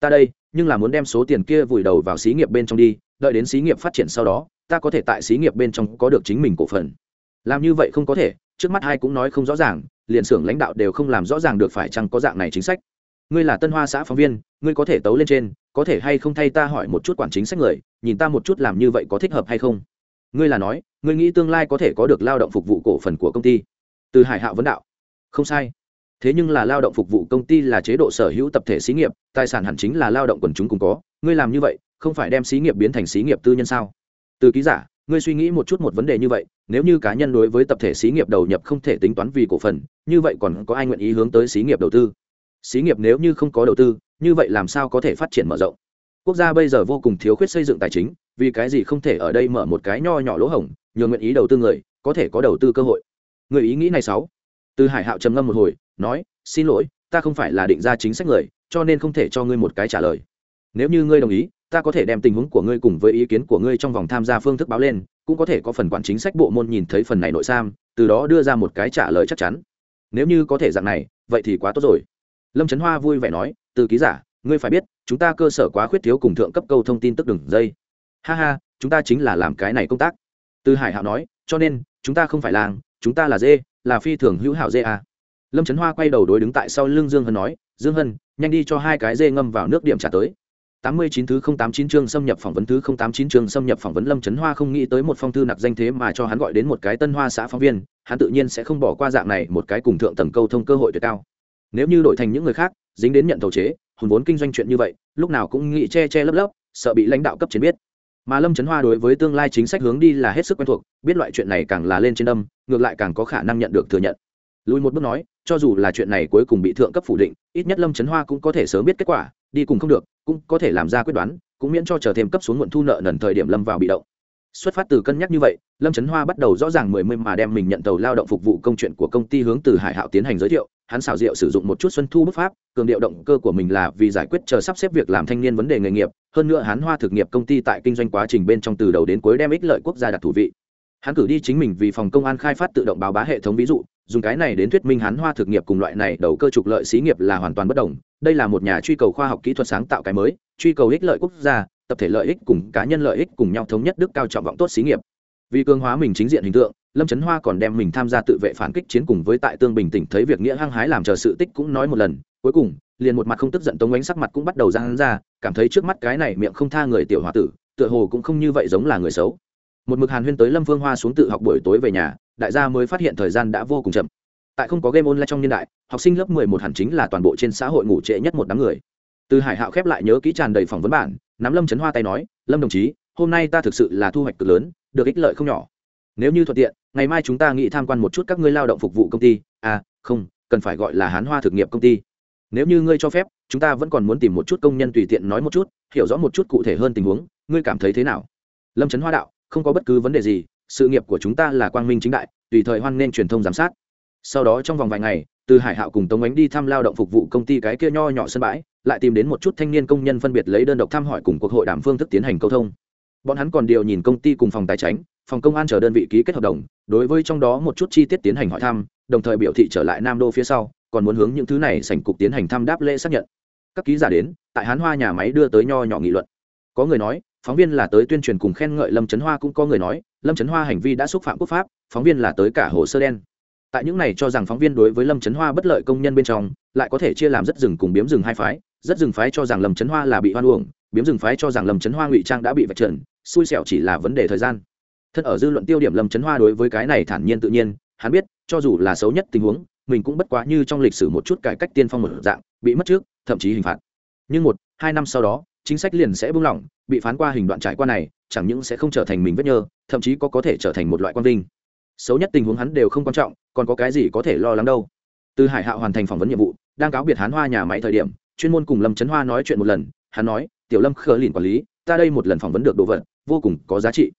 Ta đây, nhưng là muốn đem số tiền kia vùi đầu vào xí nghiệp bên trong đi, đợi đến xí nghiệp phát triển sau đó ta có thể tại xí nghiệp bên trong có được chính mình cổ phần. Làm như vậy không có thể, trước mắt hai cũng nói không rõ ràng, liền xưởng lãnh đạo đều không làm rõ ràng được phải chăng có dạng này chính sách. Ngươi là tân hoa xã phóng viên, ngươi có thể tấu lên trên, có thể hay không thay ta hỏi một chút quản chính sách người, nhìn ta một chút làm như vậy có thích hợp hay không. Ngươi là nói, ngươi nghĩ tương lai có thể có được lao động phục vụ cổ phần của công ty? Từ hải hạo vấn đạo. Không sai. Thế nhưng là lao động phục vụ công ty là chế độ sở hữu tập thể xí nghiệp, tài sản hẳn chính là lao động quần chúng cùng có. Ngươi làm như vậy, không phải đem xí nghiệp biến thành xí nghiệp tư nhân sao? Từ ký giả, ngươi suy nghĩ một chút một vấn đề như vậy, nếu như cá nhân đối với tập thể xí nghiệp đầu nhập không thể tính toán vì cổ phần, như vậy còn có ai nguyện ý hướng tới xí nghiệp đầu tư? Xí nghiệp nếu như không có đầu tư, như vậy làm sao có thể phát triển mở rộng? Quốc gia bây giờ vô cùng thiếu khuyết xây dựng tài chính, vì cái gì không thể ở đây mở một cái nho nhỏ lỗ hổng, nhờ nguyện ý đầu tư người, có thể có đầu tư cơ hội? Người ý nghĩ này sáu. Từ hải hạo trầm ngâm một hồi, nói, xin lỗi, ta không phải là định ra chính sách người, cho nên không thể cho ngươi một cái trả lời. Nếu như ngươi đồng ý ta có thể đem tình huống của ngươi cùng với ý kiến của ngươi trong vòng tham gia phương thức báo lên, cũng có thể có phần quản chính sách bộ môn nhìn thấy phần này nội sam, từ đó đưa ra một cái trả lời chắc chắn. Nếu như có thể dạng này, vậy thì quá tốt rồi. Lâm trấn hoa vui vẻ nói, từ ký giả, ngươi phải biết, chúng ta cơ sở quá khuyết thiếu cùng thượng cấp câu thông tin tức đường dây. Ha ha, chúng ta chính là làm cái này công tác. Từ hải hạo nói, cho nên, chúng ta không phải làng, chúng ta là dê, là phi thường hữu hảo dê à. lâm trấn hoa quay đầu đối đứng tại sau lưng dương hân nói, dương hân, nhanh đi cho hai cái dê ngâm vào nước điểm trả tới tám mươi chín thứ không tám chín chương xâm nhập phỏng vấn thứ không tám chín chương xâm nhập phỏng vấn Lâm Chấn Hoa không nghĩ tới một phong thư nặc danh thế mà cho hắn gọi đến một cái Tân Hoa xã phóng viên, hắn tự nhiên sẽ không bỏ qua dạng này một cái cùng thượng tầng câu thông cơ hội tuyệt cao. Nếu như đổi thành những người khác, dính đến nhận thầu chế, hồn vốn kinh doanh chuyện như vậy, lúc nào cũng nghĩ che che lấp lấp, sợ bị lãnh đạo cấp trên biết. Mà Lâm Chấn Hoa đối với tương lai chính sách hướng đi là hết sức quen thuộc, biết loại chuyện này càng là lên trên âm ngược lại càng có khả năng nhận được thừa nhận. Lùi một bước nói, cho dù là chuyện này cuối cùng bị thượng cấp phủ định, ít nhất Lâm Chấn Hoa cũng có thể sớm biết kết quả, đi cùng không được, cũng có thể làm ra quyết đoán, cũng miễn cho chờ thêm cấp xuống muộn thu nợ nần thời điểm lâm vào bị động. Xuất phát từ cân nhắc như vậy lâm trấn hoa bắt đầu rõ ràng mười mươi mà đem mình nhận tàu lao động phục vụ công chuyện của công ty hướng từ hải hạo tiến hành giới thiệu hắn xảo diệu sử dụng một chút xuân thu bức pháp cường điệu động cơ của mình là vì giải quyết chờ sắp xếp việc làm thanh niên vấn đề nghề nghiệp hơn nữa hắn hoa thực nghiệp công ty tại kinh doanh quá trình bên trong từ đầu đến cuối đem ích lợi quốc gia đặc thủ vị. Hắn cử đi chính mình vì phòng công an khai phát tự động báo bá hệ thống ví dụ dùng cái này đến thuyết minh hắn hoa thực nghiệp cùng loại này đầu cơ trục lợi xí nghiệp là hoàn toàn bất đồng. Đây là một nhà truy cầu khoa học kỹ thuật sáng tạo cái mới, truy cầu ích lợi quốc gia, tập thể lợi ích cùng cá nhân lợi ích cùng nhau thống nhất đức cao trọng vọng tốt xí nghiệp. Vì cường hóa mình chính diện hình tượng, lâm trấn hoa còn đem mình tham gia tự vệ phản kích chiến cùng với tại tương bình tỉnh thấy việc nghĩa hăng hái làm chờ sự tích cũng nói một lần. Cuối cùng, liền một mặt không tức giận tống ánh sắc mặt cũng bắt đầu ra hắn ra, cảm thấy trước mắt cái này miệng không tha người tiểu h tử, tựa hồ cũng không như vậy giống là người xấu một mực hàn huyên tới lâm phương hoa xuống tự học buổi tối về nhà đại gia mới phát hiện thời gian đã vô cùng chậm tại không có game online trong niên đại học sinh lớp mười một hẳn chính là toàn bộ trên xã hội ngủ trễ nhất một đám người từ hải hạo khép lại nhớ kỹ tràn đầy phỏng vấn bản nắm lâm trấn hoa tay nói lâm đồng chí hôm nay ta thực sự là thu hoạch cực lớn được ích lợi không nhỏ nếu như thuận tiện ngày mai chúng ta nghĩ tham quan một chút các ngươi lao động phục vụ công ty à không cần phải gọi là hán hoa thực nghiệp công ty nếu như ngươi cho phép chúng ta vẫn còn muốn tìm một chút công nhân tùy tiện nói một chút hiểu rõ một chút cụ thể hơn tình huống ngươi cảm thấy thế nào lâm trấn hoa đạo không có bất cứ vấn đề gì, sự nghiệp của chúng ta là quang minh chính đại, tùy thời hoan nên truyền thông giám sát. Sau đó trong vòng vài ngày, từ hải hạo cùng tống ánh đi thăm lao động phục vụ công ty cái kia nho nhỏ sân bãi, lại tìm đến một chút thanh niên công nhân phân biệt lấy đơn độc thăm hỏi cùng cuộc hội đàm phương thức tiến hành câu thông. Bọn hắn còn điều nhìn công ty cùng phòng tài chính, phòng công an chờ đơn vị ký kết hợp đồng, đối với trong đó một chút chi tiết tiến hành hỏi thăm, đồng thời biểu thị trở lại nam đô phía sau, còn muốn hướng những thứ này sảnh cục tiến hành thăm đáp lễ xác nhận. Các ký giả đến, tại hán hoa nhà máy đưa tới nho nhỏ nghị luận. Có người nói phóng viên là tới tuyên truyền cùng khen ngợi lâm trấn hoa cũng có người nói, lâm trấn hoa hành vi đã xúc phạm quốc pháp, phóng viên là tới cả hồ sơ đen. Tại những này cho rằng phóng viên đối với lâm trấn hoa bất lợi công nhân bên trong, lại có thể chia làm rất rừng cùng biếm rừng hai phái, rất rừng phái cho rằng lâm trấn hoa là bị hoan uổng, biếm rừng phái cho rằng lâm trấn hoa ngụy trang đã bị vạch trần, xui xẻo chỉ là vấn đề thời gian. Thân ở dư luận tiêu điểm lâm trấn hoa đối với cái này thản nhiên tự nhiên, hắn biết, cho dù là xấu nhất tình huống, mình cũng bất quá như trong lịch sử một chút cải cách tiên phong một dạng, bị mất trước, thậm chí hình phạt. Nhưng một, hai năm sau đó chính sách liền sẽ buông lỏng, bị phán qua hình đoạn trải qua này, chẳng những sẽ không trở thành mình vết nhơ, thậm chí có có thể trở thành một loại quan vinh. Xấu nhất tình huống hắn đều không quan trọng, còn có cái gì có thể lo lắng đâu. Từ hải hạo hoàn thành phỏng vấn nhiệm vụ, đang cáo biệt hán hoa nhà máy thời điểm, chuyên môn cùng lâm trấn hoa nói chuyện một lần, hắn nói, tiểu lâm khờ lìn quản lý, ta đây một lần phỏng vấn được đồ vật, vô cùng có giá trị.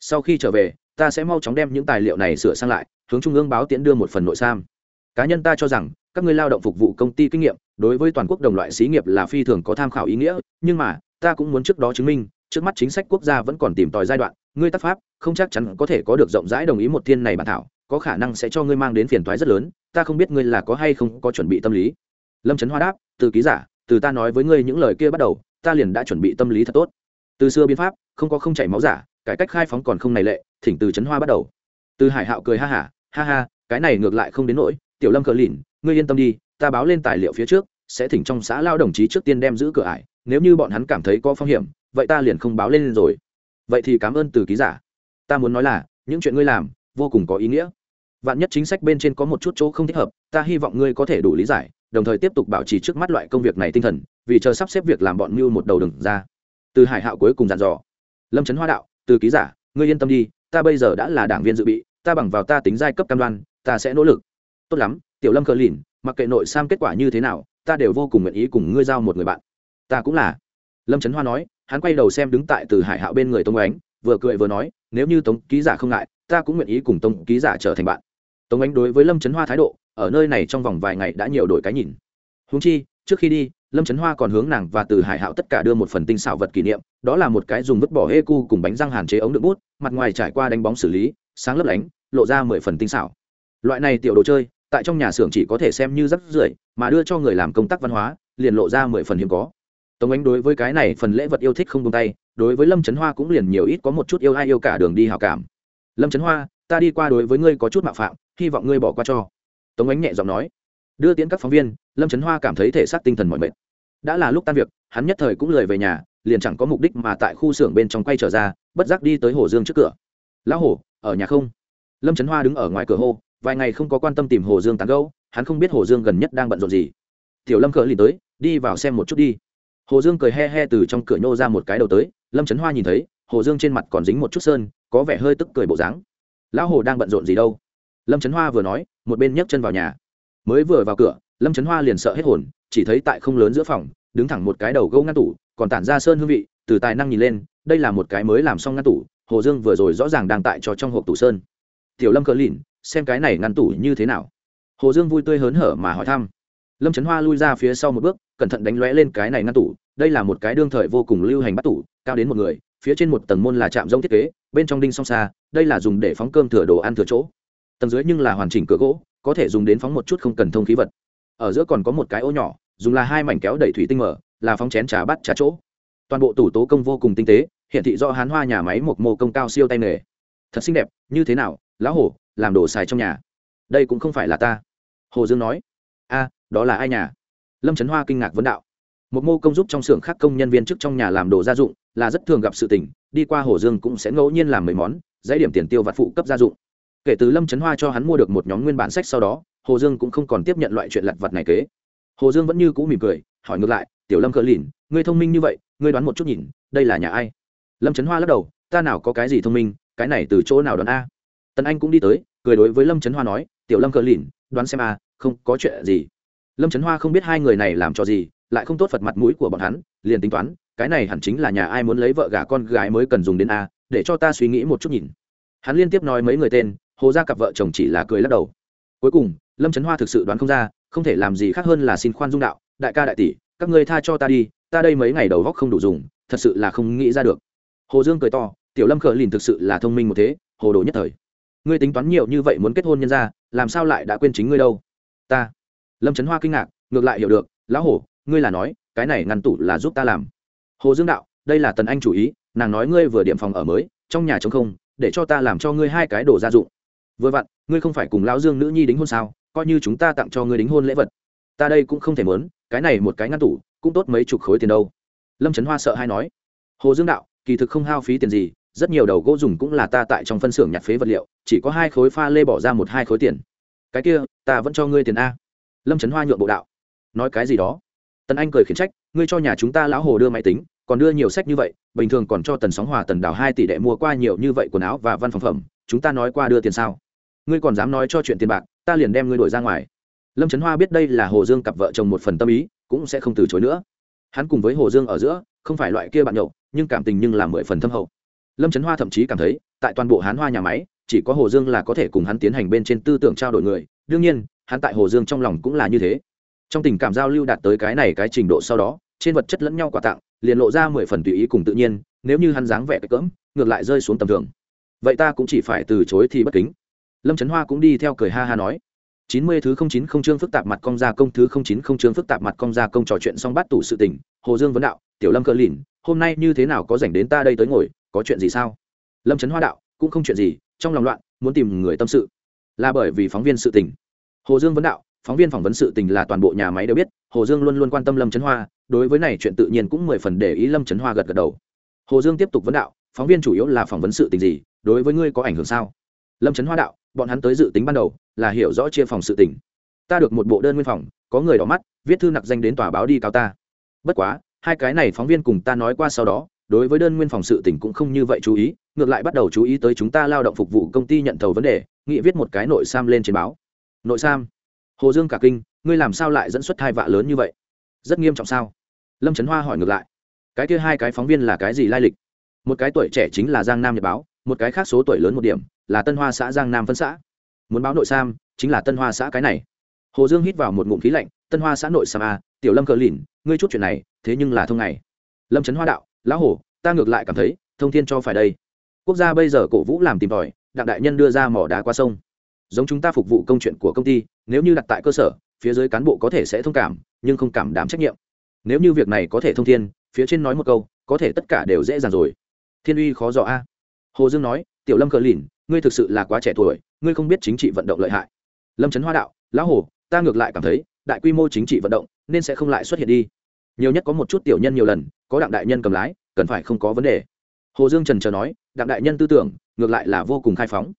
Sau khi trở về, ta sẽ mau chóng đem những tài liệu này sửa sang lại, hướng trung ương báo tiễn đưa một phần nội sam cá nhân ta cho rằng, các người lao động phục vụ công ty kinh nghiệm đối với toàn quốc đồng loại xí nghiệp là phi thường có tham khảo ý nghĩa nhưng mà ta cũng muốn trước đó chứng minh trước mắt chính sách quốc gia vẫn còn tìm tòi giai đoạn ngươi tác pháp không chắc chắn có thể có được rộng rãi đồng ý một thiên này bản thảo có khả năng sẽ cho ngươi mang đến phiền toái rất lớn ta không biết ngươi là có hay không có chuẩn bị tâm lý. Lâm trấn hoa đáp từ ký giả từ ta nói với ngươi những lời kia bắt đầu ta liền đã chuẩn bị tâm lý thật tốt. Từ xưa biến pháp không có không chảy máu giả cải cách khai phóng còn không này lệ thỉnh từ trấn hoa bắt đầu. Từ hải hạo cười ha hả ha, ha ha cái này ngược lại không đến nỗi tiểu lâm cờ lìn ngươi yên tâm đi ta báo lên tài liệu phía trước, sẽ thỉnh trong xã lao đồng chí trước tiên đem giữ cửa ải, nếu như bọn hắn cảm thấy có phong hiểm, vậy ta liền không báo lên rồi. Vậy thì cảm ơn từ ký giả. Ta muốn nói là, những chuyện ngươi làm, vô cùng có ý nghĩa. Vạn nhất chính sách bên trên có một chút chỗ không thích hợp, ta hy vọng ngươi có thể đủ lý giải, đồng thời tiếp tục bảo trì trước mắt loại công việc này tinh thần, vì chờ sắp xếp việc làm bọn mưu một đầu đừng ra. Từ hải hạo cuối cùng dặn dò. Lâm trấn hoa đạo, từ ký giả, ngươi yên tâm đi, ta bây giờ đã là đảng viên dự bị, ta bằng vào ta tính giai cấp cam đoan, ta sẽ nỗ lực. Tốt lắm, tiểu lâm cờ lìn mặc kệ nội sam kết quả như thế nào, ta đều vô cùng nguyện ý cùng ngươi giao một người bạn. Ta cũng là. Lâm trấn hoa nói, hắn quay đầu xem đứng tại từ hải hạo bên người tống ánh, vừa cười vừa nói, nếu như tống ký giả không ngại, ta cũng nguyện ý cùng tống ký giả trở thành bạn. Tống ánh đối với lâm trấn hoa thái độ, ở nơi này trong vòng vài ngày đã nhiều đổi cái nhìn. Húng chi, trước khi đi, lâm trấn hoa còn hướng nàng và từ hải hạo tất cả đưa một phần tinh xảo vật kỷ niệm, đó là một cái dùng vứt bỏ hê cu cùng bánh răng hàn chế ống đựng bút, mặt ngoài trải qua đánh bóng xử lý, sáng lấp lánh, lộ ra mười phần tinh xảo. Loại này tiểu đồ chơi tại trong nhà xưởng chỉ có thể xem như rắc rưởi, mà đưa cho người làm công tác văn hóa, liền lộ ra mười phần hiếm có. Tống ánh đối với cái này phần lễ vật yêu thích không tung tay, đối với lâm trấn hoa cũng liền nhiều ít có một chút yêu ai yêu cả đường đi hào cảm. Lâm trấn hoa, ta đi qua đối với ngươi có chút mạo phạm, hy vọng ngươi bỏ qua cho. Tống ánh nhẹ giọng nói. Đưa tiễn các phóng viên, lâm trấn hoa cảm thấy thể xác tinh thần mọi mệt. Đã là lúc tan việc, hắn nhất thời cũng lười về nhà, liền chẳng có mục đích mà tại khu xưởng bên trong quay trở ra, bất giác đi tới hồ dương trước cửa. Lão hổ ở nhà không? Lâm trấn hoa đứng ở ngoài cửa hô vài ngày không có quan tâm tìm hồ dương tán gẫu, hắn không biết hồ dương gần nhất đang bận rộn gì. Tiểu lâm cỡ lì tới, đi vào xem một chút đi. Hồ dương cười he he từ trong cửa nhô ra một cái đầu tới, lâm trấn hoa nhìn thấy, hồ dương trên mặt còn dính một chút sơn, có vẻ hơi tức cười bộ dáng. Lão hồ đang bận rộn gì đâu? Lâm trấn hoa vừa nói, một bên nhấc chân vào nhà. Mới vừa vào cửa, lâm trấn hoa liền sợ hết hồn, chỉ thấy tại không lớn giữa phòng, đứng thẳng một cái đầu gấu ngăn tủ, còn tản ra sơn hương vị, từ tài năng nhìn lên, đây là một cái mới làm xong ngăn tủ, hồ dương vừa rồi rõ ràng đang tại cho trong hộp tủ sơn. Tiểu lâm cờ lìn xem cái này ngăn tủ như thế nào. Hồ dương vui tươi hớn hở mà hỏi thăm. Lâm trấn hoa lui ra phía sau một bước, cẩn thận đánh lóe lên cái này ngăn tủ. Đây là một cái đương thời vô cùng lưu hành bắt tủ, cao đến một người, phía trên một tầng môn là chạm rông thiết kế, bên trong đinh song xa đây là dùng để phóng cơm thừa đồ ăn thừa chỗ. Tầng dưới nhưng là hoàn chỉnh cửa gỗ, có thể dùng đến phóng một chút không cần thông khí vật. Ở giữa còn có một cái ô nhỏ, dùng là hai mảnh kéo đẩy thủy tinh mở, là phóng chén trà bắt trà chỗ. Toàn bộ tủ tố công vô cùng tinh tế hiện thị do hán hoa nhà máy một mô công cao siêu tay nghề thật xinh đẹp, như thế nào, lão hổ, làm đồ xài trong nhà. Đây cũng không phải là ta. Hồ dương nói. A, đó là ai nhà? Lâm trấn hoa kinh ngạc vấn đạo. Một mô công giúp trong xưởng khác công nhân viên chức trong nhà làm đồ gia dụng, là rất thường gặp sự tình, đi qua hồ dương cũng sẽ ngẫu nhiên làm mấy món dãy điểm tiền tiêu vặt phụ cấp gia dụng. Kể từ lâm trấn hoa cho hắn mua được một nhóm nguyên bản sách sau đó, hồ dương cũng không còn tiếp nhận loại chuyện lặt vặt này kế. Hồ dương vẫn như cũ mỉm cười, hỏi ngược lại, tiểu lâm cờ lìn, ngươi thông minh như vậy, ngươi đoán một chút nhìn, đây là nhà ai? Lâm trấn hoa lắc đầu, ta nào có cái gì thông minh cái này từ chỗ nào đoán a? Tần anh cũng đi tới, cười đối với lâm trấn hoa nói, tiểu lâm cờ lìn, đoán xem a, không có chuyện gì. Lâm trấn hoa không biết hai người này làm cho gì, lại không tốt phật mặt mũi của bọn hắn, liền tính toán, cái này hẳn chính là nhà ai muốn lấy vợ gả con gái mới cần dùng đến a, để cho ta suy nghĩ một chút nhìn. Hắn liên tiếp nói mấy người tên, hồ ra cặp vợ chồng chỉ là cười lắc đầu. Cuối cùng, lâm trấn hoa thực sự đoán không ra, không thể làm gì khác hơn là xin khoan dung đạo, đại ca đại tỷ, các ngươi tha cho ta đi, ta đây mấy ngày đầu góc không đủ dùng, thật sự là không nghĩ ra được. Hồ dương cười to tiểu lâm khờ lìn thực sự là thông minh một thế, hồ đồ nhất thời. Ngươi tính toán nhiều như vậy muốn kết hôn nhân ra, làm sao lại đã quên chính ngươi đâu? Ta. Lâm trấn hoa kinh ngạc, ngược lại hiểu được, lão hổ, ngươi là nói, cái này ngăn tủ là giúp ta làm. Hồ dương đạo, đây là tần anh chủ ý, nàng nói ngươi vừa điểm phòng ở mới, trong nhà trống không, để cho ta làm cho ngươi hai cái đồ gia dụng. Vừa vặn, ngươi không phải cùng lão dương nữ nhi đính hôn sao, coi như chúng ta tặng cho ngươi đính hôn lễ vật. Ta đây cũng không thể mớn cái này một cái ngăn tủ, cũng tốt mấy chục khối tiền đâu. Lâm trấn hoa sợ hay nói. Hồ dương đạo, kỳ thực không hao phí tiền gì rất nhiều đầu gỗ dùng cũng là ta tại trong phân xưởng nhặt phế vật liệu, chỉ có hai khối pha lê bỏ ra một hai khối tiền. Cái kia, ta vẫn cho ngươi tiền a. Lâm trấn hoa nhượng bộ đạo. Nói cái gì đó? Tần anh cười khiển trách, ngươi cho nhà chúng ta lão hồ đưa máy tính, còn đưa nhiều sách như vậy, bình thường còn cho tần sóng hòa, tần đào hai tỷ đệ mua qua nhiều như vậy quần áo và văn phòng phẩm, chúng ta nói qua đưa tiền sao? Ngươi còn dám nói cho chuyện tiền bạc, ta liền đem ngươi đuổi ra ngoài. Lâm trấn hoa biết đây là hồ dương cặp vợ chồng một phần tâm ý, cũng sẽ không từ chối nữa. Hắn cùng với hồ dương ở giữa, không phải loại kia bạn nhậu, nhưng cảm tình nhưng là mười phần thâm hậu lâm trấn hoa thậm chí cảm thấy, tại toàn bộ hán hoa nhà máy, chỉ có hồ dương là có thể cùng hắn tiến hành bên trên tư tưởng trao đổi người. Đương nhiên, hắn tại hồ dương trong lòng cũng là như thế. Trong tình cảm giao lưu đạt tới cái này cái trình độ sau đó, trên vật chất lẫn nhau quà tặng, liền lộ ra mười phần tùy ý cùng tự nhiên, nếu như hắn dáng vẻ cỡm, ngược lại rơi xuống tầm thường. Vậy ta cũng chỉ phải từ chối thì bất kính. Lâm trấn hoa cũng đi theo cười ha ha nói. Chín mươi thứ không chín không chương phức tạp mặt công gia công, thứ không chín không chương phức tạp mặt công gia công trò chuyện xong bắt tủ sự tình, hồ dương vấn đạo, tiểu lâm cờ lìn, hôm nay như thế nào có dành đến ta đây tới ngồi? Có chuyện gì sao? Lâm trấn hoa đạo, cũng không chuyện gì, trong lòng loạn, muốn tìm người tâm sự. Là bởi vì phóng viên sự tình. Hồ dương vấn đạo, phóng viên phỏng vấn sự tình là toàn bộ nhà máy đều biết, hồ dương luôn luôn quan tâm lâm trấn hoa, đối với này chuyện tự nhiên cũng mười phần để ý lâm trấn hoa gật gật đầu. Hồ dương tiếp tục vấn đạo, phóng viên chủ yếu là phỏng vấn sự tình gì, đối với ngươi có ảnh hưởng sao? Lâm trấn hoa đạo, bọn hắn tới dự tính ban đầu, là hiểu rõ chia phòng sự tình. Ta được một bộ đơn nguyên phòng, có người đỏ mắt, viết thư nặc danh đến tòa báo đi cáo ta. Bất quá, hai cái này phóng viên cùng ta nói qua sau đó đối với đơn nguyên phòng sự tỉnh cũng không như vậy chú ý, ngược lại bắt đầu chú ý tới chúng ta lao động phục vụ công ty nhận thầu vấn đề, nghị viết một cái nội sam lên trên báo. Nội sam, hồ dương cả kinh, ngươi làm sao lại dẫn xuất hai vạ lớn như vậy? Rất nghiêm trọng sao? Lâm trấn hoa hỏi ngược lại. Cái kia hai cái phóng viên là cái gì lai lịch? Một cái tuổi trẻ chính là giang nam nhật báo, một cái khác số tuổi lớn một điểm, là tân hoa xã giang nam phân xã. Muốn báo nội sam, chính là tân hoa xã cái này. Hồ dương hít vào một ngụm khí lạnh, tân hoa xã nội sam a, tiểu lâm cờ lìn, ngươi chút chuyện này, thế nhưng là thông ngày. Lâm trấn hoa đạo lão hổ, ta ngược lại cảm thấy, thông thiên cho phải đây. Quốc gia bây giờ cổ vũ làm tìm tòi, đặng đại nhân đưa ra mỏ đá qua sông. Giống chúng ta phục vụ công chuyện của công ty, nếu như đặt tại cơ sở, phía dưới cán bộ có thể sẽ thông cảm, nhưng không cảm đảm trách nhiệm. Nếu như việc này có thể thông thiên, phía trên nói một câu, có thể tất cả đều dễ dàng rồi. Thiên uy khó dò a. Hồ dương nói, tiểu lâm cờ lìn, ngươi thực sự là quá trẻ tuổi, ngươi không biết chính trị vận động lợi hại. Lâm trấn hoa đạo, lão hồ ta ngược lại cảm thấy, đại quy mô chính trị vận động, nên sẽ không lại xuất hiện đi. Nhiều nhất có một chút tiểu nhân nhiều lần có đặng đại nhân cầm lái, cần phải không có vấn đề. Hồ dương trần chờ nói, đặng đại nhân tư tưởng, ngược lại là vô cùng khai phóng.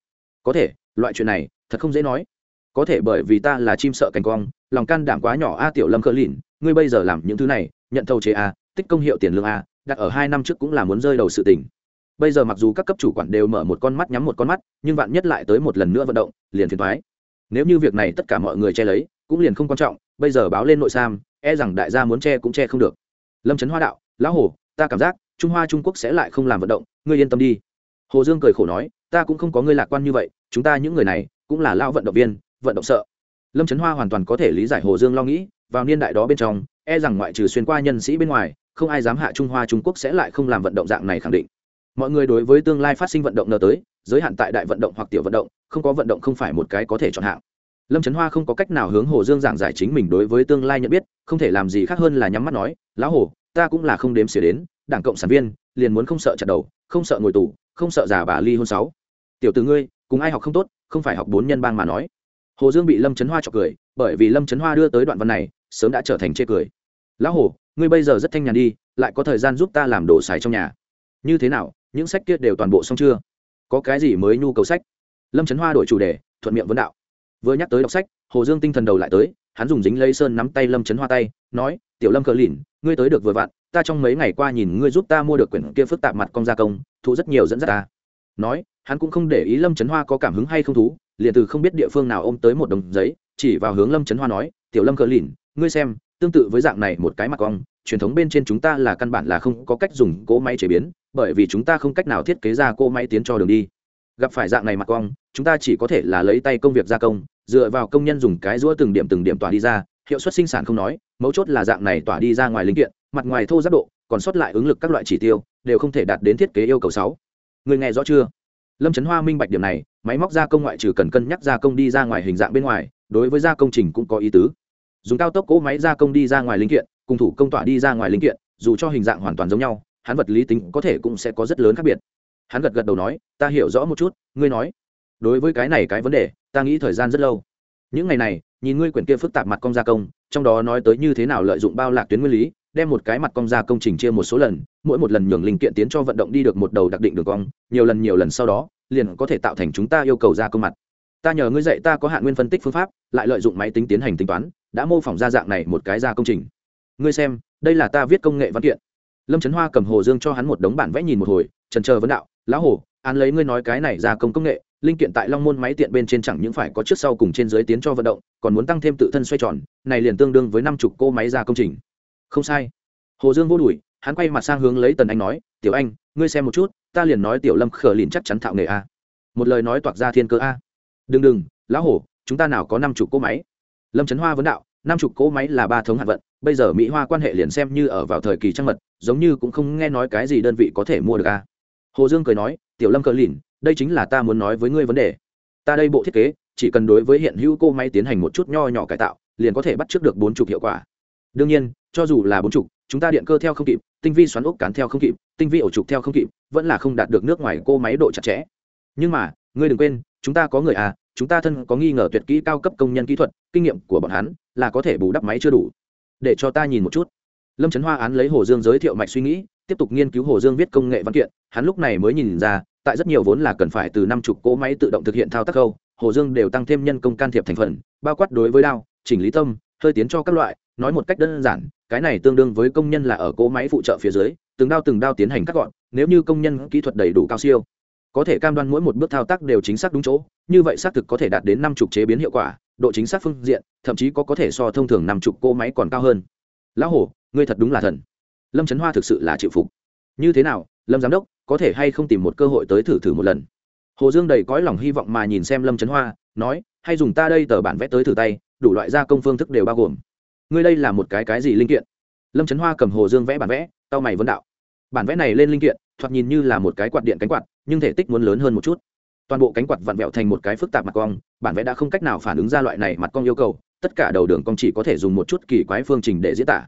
Có thể, loại chuyện này, thật không dễ nói. Có thể bởi vì ta là chim sợ cành cong lòng can đảm quá nhỏ a tiểu lâm cỡ lìn, ngươi bây giờ làm những thứ này, nhận thầu chế a, tích công hiệu tiền lương a, đặt ở hai năm trước cũng là muốn rơi đầu sự tình. Bây giờ mặc dù các cấp chủ quản đều mở một con mắt nhắm một con mắt, nhưng vạn nhất lại tới một lần nữa vận động, liền phiền thoái nếu như việc này tất cả mọi người che lấy, cũng liền không quan trọng, bây giờ báo lên nội sam e rằng đại gia muốn che cũng che không được. Lâm trấn hoa đạo lão hồ, ta cảm giác, trung hoa trung quốc sẽ lại không làm vận động, ngươi yên tâm đi. Hồ dương cười khổ nói, ta cũng không có ngươi lạc quan như vậy, chúng ta những người này, cũng là lao vận động viên, vận động sợ. Lâm trấn hoa hoàn toàn có thể lý giải hồ dương lo nghĩ, vào niên đại đó bên trong e rằng ngoại trừ xuyên qua nhân sĩ bên ngoài, không ai dám hạ trung hoa trung quốc sẽ lại không làm vận động dạng này khẳng định. Mọi người đối với tương lai phát sinh vận động nờ tới, giới hạn tại đại vận động hoặc tiểu vận động, không có vận động không phải một cái có thể chọn hạng. Lâm trấn hoa không có cách nào hướng hồ dương giảng giải chính mình đối với tương lai nhận biết, không thể làm gì khác hơn là nhắm mắt nói, lão hồ ta cũng là không đếm xỉa đến, đảng cộng sản viên, liền muốn không sợ chặt đầu, không sợ ngồi tù, không sợ già bà ly hôn sáu. Tiểu từ ngươi, cùng ai học không tốt, không phải học bốn nhân bang mà nói. Hồ dương bị lâm trấn hoa chọc cười, bởi vì lâm trấn hoa đưa tới đoạn văn này, sớm đã trở thành chê cười. Lão hồ, ngươi bây giờ rất thanh nhàn đi, lại có thời gian giúp ta làm đồ xài trong nhà. Như thế nào, những sách kia đều toàn bộ xong chưa? Có cái gì mới nhu cầu sách? Lâm trấn hoa đổi chủ đề, thuận miệng vấn đạo. Vừa nhắc tới đọc sách, hồ dương tinh thần đầu lại tới, hắn dùng dính lấy sơn nắm tay lâm trấn hoa tay, nói, tiểu lâm cờ lìn ngươi tới được vừa vặn, ta trong mấy ngày qua nhìn ngươi giúp ta mua được quyển kia phức tạp mặt công gia công, thú rất nhiều dẫn dắt ta. Nói, hắn cũng không để ý lâm trấn hoa có cảm hứng hay không thú, liền từ không biết địa phương nào ôm tới một đồng giấy, chỉ vào hướng lâm trấn hoa nói, tiểu lâm cờ lìn, ngươi xem, tương tự với dạng này một cái mặt cong, truyền thống bên trên chúng ta là căn bản là không có cách dùng cỗ máy chế biến, bởi vì chúng ta không cách nào thiết kế ra cỗ máy tiến cho đường đi. Gặp phải dạng này mặt cong, chúng ta chỉ có thể là lấy tay công việc gia công, dựa vào công nhân dùng cái rũa từng điểm từng điểm tỏa đi ra hiệu suất sinh sản không nói, mấu chốt là dạng này tỏa đi ra ngoài linh kiện, mặt ngoài thô giác độ, còn sót lại ứng lực các loại chỉ tiêu, đều không thể đạt đến thiết kế yêu cầu sáu. Người nghe rõ chưa? Lâm trấn hoa minh bạch điểm này, máy móc gia công ngoại trừ cần cân nhắc gia công đi ra ngoài hình dạng bên ngoài, đối với gia công trình cũng có ý tứ. Dùng cao tốc cỗ máy gia công đi ra ngoài linh kiện, cùng thủ công tỏa đi ra ngoài linh kiện, dù cho hình dạng hoàn toàn giống nhau, hắn vật lý tính có thể cũng sẽ có rất lớn khác biệt. Hắn gật gật đầu nói, ta hiểu rõ một chút, ngươi nói. Đối với cái này cái vấn đề, ta nghĩ thời gian rất lâu. Những ngày này nhìn ngươi quyển kia phức tạp mặt công gia công, trong đó nói tới như thế nào lợi dụng bao lạc tuyến nguyên lý, đem một cái mặt công gia công trình chia một số lần, mỗi một lần nhường linh kiện tiến cho vận động đi được một đầu đặc định đường cong, nhiều lần nhiều lần sau đó, liền có thể tạo thành chúng ta yêu cầu gia công mặt. Ta nhờ ngươi dạy ta có hạn nguyên phân tích phương pháp, lại lợi dụng máy tính tiến hành tính toán, đã mô phỏng ra dạng này một cái gia công trình ngươi xem, đây là ta viết công nghệ văn kiện. Lâm trấn hoa cầm hồ dương cho hắn một đống bản vẽ nhìn một hồi, trần chờ vấn đạo, lão hồ án lấy ngươi nói cái này gia công công nghệ linh kiện tại long môn máy tiện bên trên chẳng những phải có trước sau cùng trên dưới tiến cho vận động, còn muốn tăng thêm tự thân xoay tròn, này liền tương đương với năm chục cô máy ra công trình. Không sai. Hồ dương vô đùi hắn quay mặt sang hướng lấy tần anh nói, tiểu anh, ngươi xem một chút, ta liền nói tiểu lâm khở liền chắc chắn thạo nghề a. Một lời nói toạc ra thiên cơ a. Đừng đừng, lão hổ, chúng ta nào có năm chục cỗ máy? Lâm trấn hoa vấn đạo, năm chục cỗ máy là ba thống hạt vận, bây giờ mỹ hoa quan hệ liền xem như ở vào thời kỳ trăng mật, giống như cũng không nghe nói cái gì đơn vị có thể mua được a. Hồ dương cười nói, tiểu lâm cờ lìn đây chính là ta muốn nói với ngươi vấn đề. Ta đây bộ thiết kế, chỉ cần đối với hiện hữu cô máy tiến hành một chút nho nhỏ cải tạo, liền có thể bắt trước được bốn chục hiệu quả. Đương nhiên, cho dù là bốn chục, chúng ta điện cơ theo không kịp, tinh vi xoắn ốc cán theo không kịp, tinh vi ổ trục theo không kịp, vẫn là không đạt được nước ngoài cô máy độ chặt chẽ. Nhưng mà, ngươi đừng quên, chúng ta có người à chúng ta thân có nghi ngờ tuyệt kỹ cao cấp công nhân kỹ thuật, kinh nghiệm của bọn hắn là có thể bù đắp máy chưa đủ. Để cho ta nhìn một chút. Lâm trấn hoa án lấy hồ dương giới thiệu mạch suy nghĩ, tiếp tục nghiên cứu hồ dương viết công nghệ văn kiện, hắn lúc này mới nhìn ra tại rất nhiều vốn là cần phải từ năm chục cỗ máy tự động thực hiện thao tác câu hồ dương đều tăng thêm nhân công can thiệp thành phần, bao quát đối với đao, chỉnh lý tâm, hơi tiến cho các loại, nói một cách đơn giản, cái này tương đương với công nhân là ở cỗ máy phụ trợ phía dưới, từng đao từng đao tiến hành cắt gọn, nếu như công nhân kỹ thuật đầy đủ cao siêu, có thể cam đoan mỗi một bước thao tác đều chính xác đúng chỗ, như vậy xác thực có thể đạt đến năm chục chế biến hiệu quả, độ chính xác phương diện, thậm chí có có thể so thông thường năm chục cỗ máy còn cao hơn. Lão hổ ngươi thật đúng là thần. Lâm trấn hoa thực sự là chịu phục. Như thế nào lâm giám đốc, có thể hay không tìm một cơ hội tới thử thử một lần? Hồ dương đầy cõi lòng hy vọng mà nhìn xem lâm trấn hoa, nói, hay dùng ta đây tờ bản vẽ tới thử tay, đủ loại gia công phương thức đều bao gồm. Ngươi đây là một cái cái gì linh kiện? Lâm trấn hoa cầm hồ dương vẽ bản vẽ tao mày vấn đạo. Bản vẽ này lên linh kiện, thoạt nhìn như là một cái quạt điện cánh quạt, nhưng thể tích muốn lớn hơn một chút. Toàn bộ cánh quạt vặn vẹo thành một cái phức tạp mặt cong, bản vẽ đã không cách nào phản ứng ra loại này mặt cong yêu cầu, tất cả đầu đường cong chỉ có thể dùng một chút kỳ quái phương trình để diễn tả.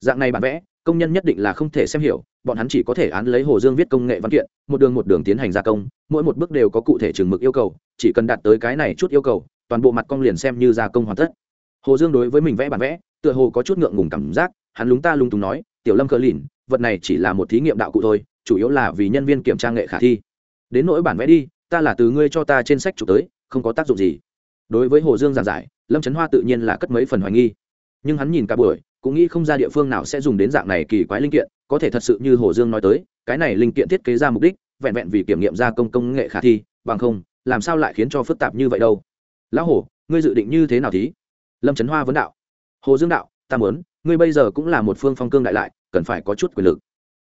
Dạng này bản vẽ công nhân nhất định là không thể xem hiểu, bọn hắn chỉ có thể án lấy hồ dương viết công nghệ văn kiện, một đường một đường tiến hành gia công, mỗi một bước đều có cụ thể chừng mực yêu cầu, chỉ cần đạt tới cái này chút yêu cầu, toàn bộ mặt cong liền xem như gia công hoàn tất. Hồ dương đối với mình vẽ bản vẽ, tựa hồ có chút ngượng ngùng cảm giác, hắn lúng ta lung túng nói, tiểu lâm cờ lìn, vật này chỉ là một thí nghiệm đạo cụ thôi, chủ yếu là vì nhân viên kiểm tra nghệ khả thi. Đến nỗi bản vẽ đi, ta là từ ngươi cho ta trên sách chụp tới, không có tác dụng gì. Đối với hồ dương giảng giải, lâm trấn hoa tự nhiên là cất mấy phần hoài nghi. Nhưng hắn nhìn cả buổi cũng nghĩ không ra địa phương nào sẽ dùng đến dạng này kỳ quái linh kiện, có thể thật sự như hồ dương nói tới, cái này linh kiện thiết kế ra mục đích, vẹn vẹn vì kiểm nghiệm gia công công nghệ khả thi, bằng không, làm sao lại khiến cho phức tạp như vậy đâu? Lão hồ ngươi dự định như thế nào thí? Lâm trấn hoa vấn đạo. Hồ dương đạo, ta muốn, ngươi bây giờ cũng là một phương phong cương đại lại, cần phải có chút quyền lực.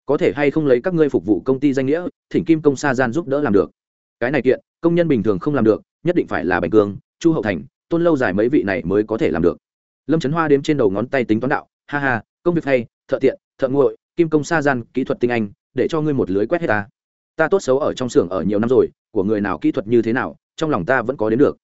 Có thể hay không lấy các ngươi phục vụ công ty danh nghĩa, thỉnh kim công sa gian giúp đỡ làm được. Cái này kiện, công nhân bình thường không làm được, nhất định phải là bành cương, chu hậu thành, tôn lâu dài mấy vị này mới có thể làm được. Lâm trấn hoa đếm trên đầu ngón tay tính toán đạo ha ha, công việc hay, thợ tiện, thợ nguội, kim công sa gian, kỹ thuật tinh anh, để cho ngươi một lưới quét hết ta. Ta tốt xấu ở trong xưởng ở nhiều năm rồi, của người nào kỹ thuật như thế nào, trong lòng ta vẫn có đến được.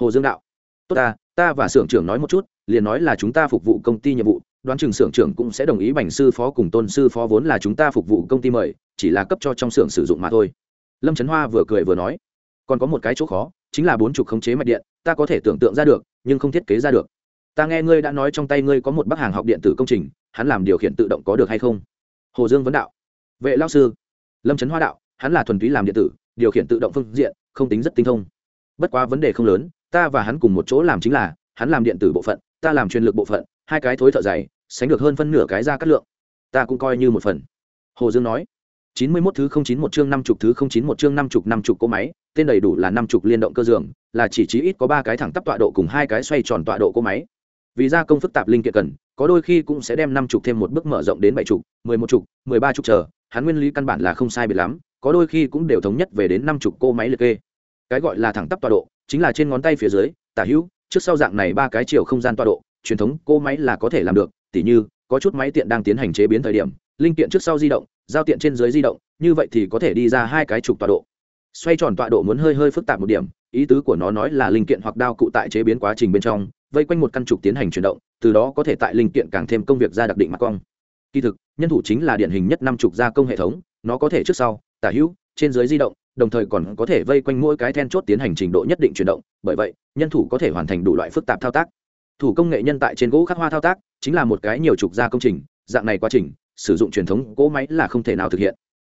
Hồ dương đạo. Tốt ta ta và xưởng trưởng nói một chút, liền nói là chúng ta phục vụ công ty nhiệm vụ, đoán chừng xưởng trưởng cũng sẽ đồng ý bành sư phó cùng tôn sư phó vốn là chúng ta phục vụ công ty mời, chỉ là cấp cho trong xưởng sử dụng mà thôi. Lâm trấn hoa vừa cười vừa nói, còn có một cái chỗ khó, chính là bốn chục khống chế mạch điện, ta có thể tưởng tượng ra được, nhưng không thiết kế ra được ta nghe ngươi đã nói trong tay ngươi có một bác hàng học điện tử công trình, hắn làm điều khiển tự động có được hay không? Hồ dương vấn đạo. Vệ lao sư, lâm trấn hoa đạo, hắn là thuần túy làm điện tử, điều khiển tự động phương diện, không tính rất tinh thông. Bất quá vấn đề không lớn, ta và hắn cùng một chỗ làm chính là, hắn làm điện tử bộ phận, ta làm truyền lực bộ phận, hai cái thối thợ dày, sánh được hơn phân nửa cái ra cắt lượng. Ta cũng coi như một phần. Hồ dương nói. Chín mươi 91 thứ không chín một chương năm chục thứ không chín một chương năm chục năm chục cỗ máy, tên đầy đủ là năm chục liên động cơ giường, là chỉ chí ít có ba cái thẳng tắp tọa độ cùng hai cái xoay tròn tọa độ cỗ máy vì gia công phức tạp linh kiện cần, có đôi khi cũng sẽ đem năm chục thêm một bước mở rộng đến bảy chục, mười một chục, mười ba chục chờ, hắn nguyên lý căn bản là không sai biệt lắm, có đôi khi cũng đều thống nhất về đến năm chục cô máy liệt kê. Cái gọi là thẳng tắp tọa độ, chính là trên ngón tay phía dưới, tả hữu, trước sau dạng này ba cái chiều không gian tọa độ, truyền thống, cô máy là có thể làm được, tỉ như, có chút máy tiện đang tiến hành chế biến thời điểm, linh kiện trước sau di động, giao tiện trên dưới di động, như vậy thì có thể đi ra hai cái trục tọa độ. Xoay tròn tọa độ muốn hơi hơi phức tạp một điểm, ý tứ của nó nói là linh kiện hoặc đao cụ tại chế biến quá trình bên trong vây quanh một căn trục tiến hành chuyển động, từ đó có thể tại linh kiện càng thêm công việc ra đặc định mặt cong kỳ thực, nhân thủ chính là điển hình nhất năm trục gia công hệ thống, nó có thể trước sau, tả hữu, trên dưới di động, đồng thời còn có thể vây quanh mỗi cái then chốt tiến hành trình độ nhất định chuyển động, bởi vậy, nhân thủ có thể hoàn thành đủ loại phức tạp thao tác. Thủ công nghệ nhân tại trên gỗ khắc hoa thao tác, chính là một cái nhiều trục gia công trình, dạng này quá trình, sử dụng truyền thống cỗ máy là không thể nào thực hiện.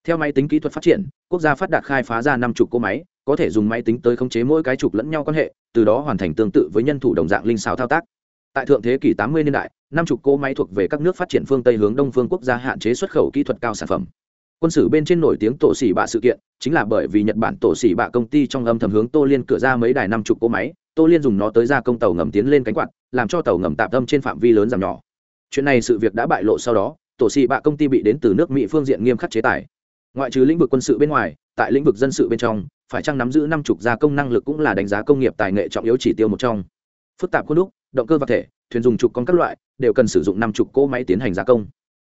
Theo máy tính kỹ thuật phát triển, quốc gia phát đạt khai phá ra năm chục cỗ máy có thể dùng máy tính tới khống chế mỗi cái trục lẫn nhau quan hệ, từ đó hoàn thành tương tự với nhân thủ đồng dạng linh xào thao tác. Tại thượng thế kỷ 80 niên đại, năm chục cỗ máy thuộc về các nước phát triển phương tây hướng đông phương quốc gia hạn chế xuất khẩu kỹ thuật cao sản phẩm. Quân sự bên trên nổi tiếng tổ xỉ bạ sự kiện, chính là bởi vì nhật bản tổ xỉ bạ công ty trong âm thầm hướng tô liên cửa ra mấy đài năm chục cỗ máy, tô liên dùng nó tới gia công tàu ngầm tiến lên cánh quạt, làm cho tàu ngầm tạm tâm trên phạm vi lớn giảm nhỏ. Chuyện này sự việc đã bại lộ sau đó, tổ xỉ bạ công ty bị đến từ nước mỹ phương diện nghiêm khắc chế tài. Ngoại trừ lĩnh vực quân sự bên ngoài, tại lĩnh vực dân sự bên trong phải chăng nắm giữ năm chục gia công năng lực cũng là đánh giá công nghiệp tài nghệ trọng yếu chỉ tiêu một trong. Phức tạp khuôn đúc, động cơ vật thể, thuyền dùng trục con các loại, đều cần sử dụng năm chục cỗ máy tiến hành gia công.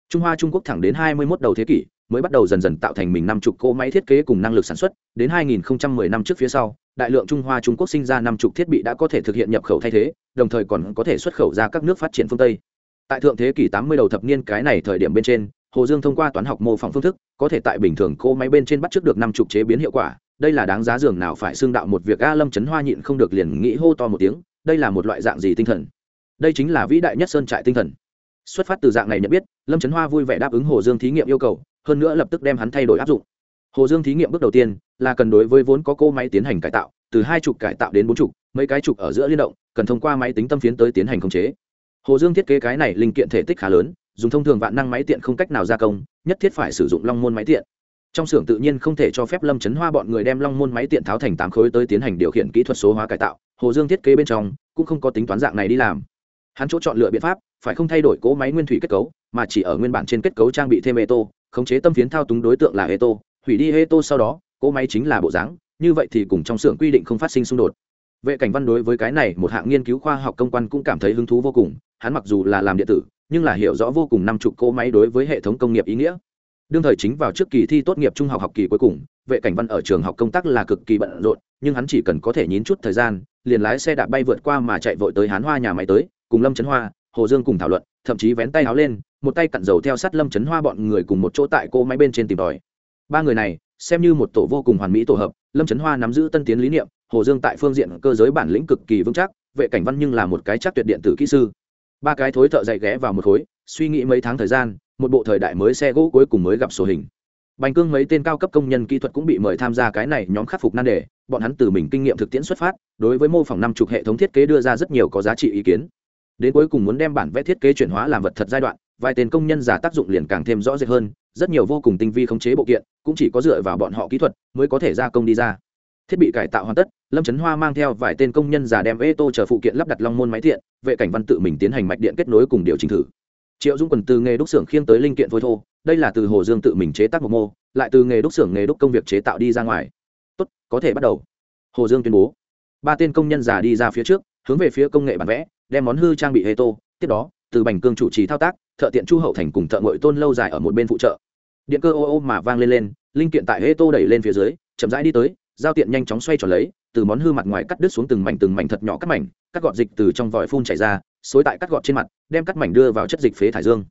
Trung hoa trung quốc thẳng đến hai mươi 21 đầu thế kỷ, mới bắt đầu dần dần tạo thành mình năm chục cỗ máy thiết kế cùng năng lực sản xuất. Đến 2010 năm trước phía sau, đại lượng trung hoa trung quốc sinh ra năm chục thiết bị đã có thể thực hiện nhập khẩu thay thế, đồng thời còn có thể xuất khẩu ra các nước phát triển phương tây. Tại thượng thế kỷ 80 đầu thập niên cái này thời điểm bên trên, hồ dương thông qua toán học mô phỏng phương thức, có thể tại bình thường cỗ máy bên trên bắt trước được năm chục chế biến hiệu quả đây là đáng giá dường nào phải xương đạo một việc a lâm chấn hoa nhịn không được liền nghĩ hô to một tiếng, đây là một loại dạng gì tinh thần? Đây chính là vĩ đại nhất sơn trại tinh thần. Xuất phát từ dạng này nhận biết, lâm chấn hoa vui vẻ đáp ứng hồ dương thí nghiệm yêu cầu, hơn nữa lập tức đem hắn thay đổi áp dụng. Hồ dương thí nghiệm bước đầu tiên là cần đối với vốn có cô máy tiến hành cải tạo, từ hai chục cải tạo đến bốn chục, mấy cái chục ở giữa liên động, cần thông qua máy tính tâm phiến tới tiến hành khống chế. Hồ dương thiết kế cái này linh kiện thể tích khá lớn, dùng thông thường vạn năng máy tiện không cách nào gia công, nhất thiết phải sử dụng long môn máy tiện trong xưởng tự nhiên không thể cho phép lâm chấn hoa bọn người đem long môn máy tiện tháo thành tám khối tới tiến hành điều khiển kỹ thuật số hóa cải tạo, hồ dương thiết kế bên trong cũng không có tính toán dạng này đi làm. Hắn chỗ chọn lựa biện pháp, phải không thay đổi cỗ máy nguyên thủy kết cấu, mà chỉ ở nguyên bản trên kết cấu trang bị thêm ê tô khống chế tâm phiến thao túng đối tượng là ê tô hủy đi ê tô sau đó cỗ máy chính là bộ dáng, như vậy thì cùng trong xưởng quy định không phát sinh xung đột. Vệ cảnh văn đối với cái này một hạng nghiên cứu khoa học công quan cũng cảm thấy hứng thú vô cùng, hắn mặc dù là làm điện tử, nhưng là hiểu rõ vô cùng năm chục cỗ máy đối với hệ thống công nghiệp ý nghĩa đương thời chính vào trước kỳ thi tốt nghiệp trung học học kỳ cuối cùng, vệ cảnh văn ở trường học công tác là cực kỳ bận rộn, nhưng hắn chỉ cần có thể nhín chút thời gian, liền lái xe đạp bay vượt qua mà chạy vội tới hán hoa nhà máy tới, cùng lâm trấn hoa, hồ dương cùng thảo luận, thậm chí vén tay áo lên, một tay cặn dầu theo sát lâm chấn hoa bọn người cùng một chỗ tại cô máy bên trên tìm tòi. Ba người này, xem như một tổ vô cùng hoàn mỹ tổ hợp, lâm chấn hoa nắm giữ tân tiến lý niệm, hồ dương tại phương diện cơ giới bản lĩnh cực kỳ vững chắc, vệ cảnh văn nhưng là một cái chắc tuyệt điện tử kỹ sư. Ba cái thối thợ dạy ghé vào một khối, suy nghĩ mấy tháng thời gian một bộ thời đại mới xe gỗ cuối cùng mới gặp sổ hình. Bành cương mấy tên cao cấp công nhân kỹ thuật cũng bị mời tham gia cái này nhóm khắc phục nan đề, bọn hắn từ mình kinh nghiệm thực tiễn xuất phát, đối với mô phỏng năm chục hệ thống thiết kế đưa ra rất nhiều có giá trị ý kiến. Đến cuối cùng muốn đem bản vẽ thiết kế chuyển hóa làm vật thật giai đoạn, vài tên công nhân giả tác dụng liền càng thêm rõ rệt hơn, rất nhiều vô cùng tinh vi khống chế bộ kiện, cũng chỉ có dựa vào bọn họ kỹ thuật mới có thể gia công đi ra. Thiết bị cải tạo hoàn tất, lâm trấn hoa mang theo vài tên công nhân giả đem ê tô chờ phụ kiện lắp đặt long môn máy thiện vệ cảnh văn tự mình tiến hành mạch điện kết nối cùng điều chỉnh thử triệu dung quần từ nghề đúc xưởng khiêng tới linh kiện phôi thô, đây là từ hồ dương tự mình chế tác một mô, lại từ nghề đúc xưởng nghề đúc công việc chế tạo đi ra ngoài. Tốt, có thể bắt đầu. Hồ dương tuyên bố. Ba tên công nhân già đi ra phía trước, hướng về phía công nghệ bản vẽ, đem món hư trang bị hê tô, tiếp đó, từ bành cương chủ trì thao tác, thợ tiện chu hậu thành cùng thợ ngội tôn lâu dài ở một bên phụ trợ. Điện cơ ô ô mà vang lên lên, linh kiện tại hê tô đẩy lên phía dưới, chậm rãi đi tới, giao tiện nhanh chóng xoay tròn lấy, từ món hư mặt ngoài cắt đứt xuống từng mảnh từng mảnh thật nhỏ cắt mảnh, cắt gọt dịch từ trong vòi phun chảy ra xối tại cắt gọt trên mặt, đem cắt mảnh đưa vào chất dịch phế thải dương.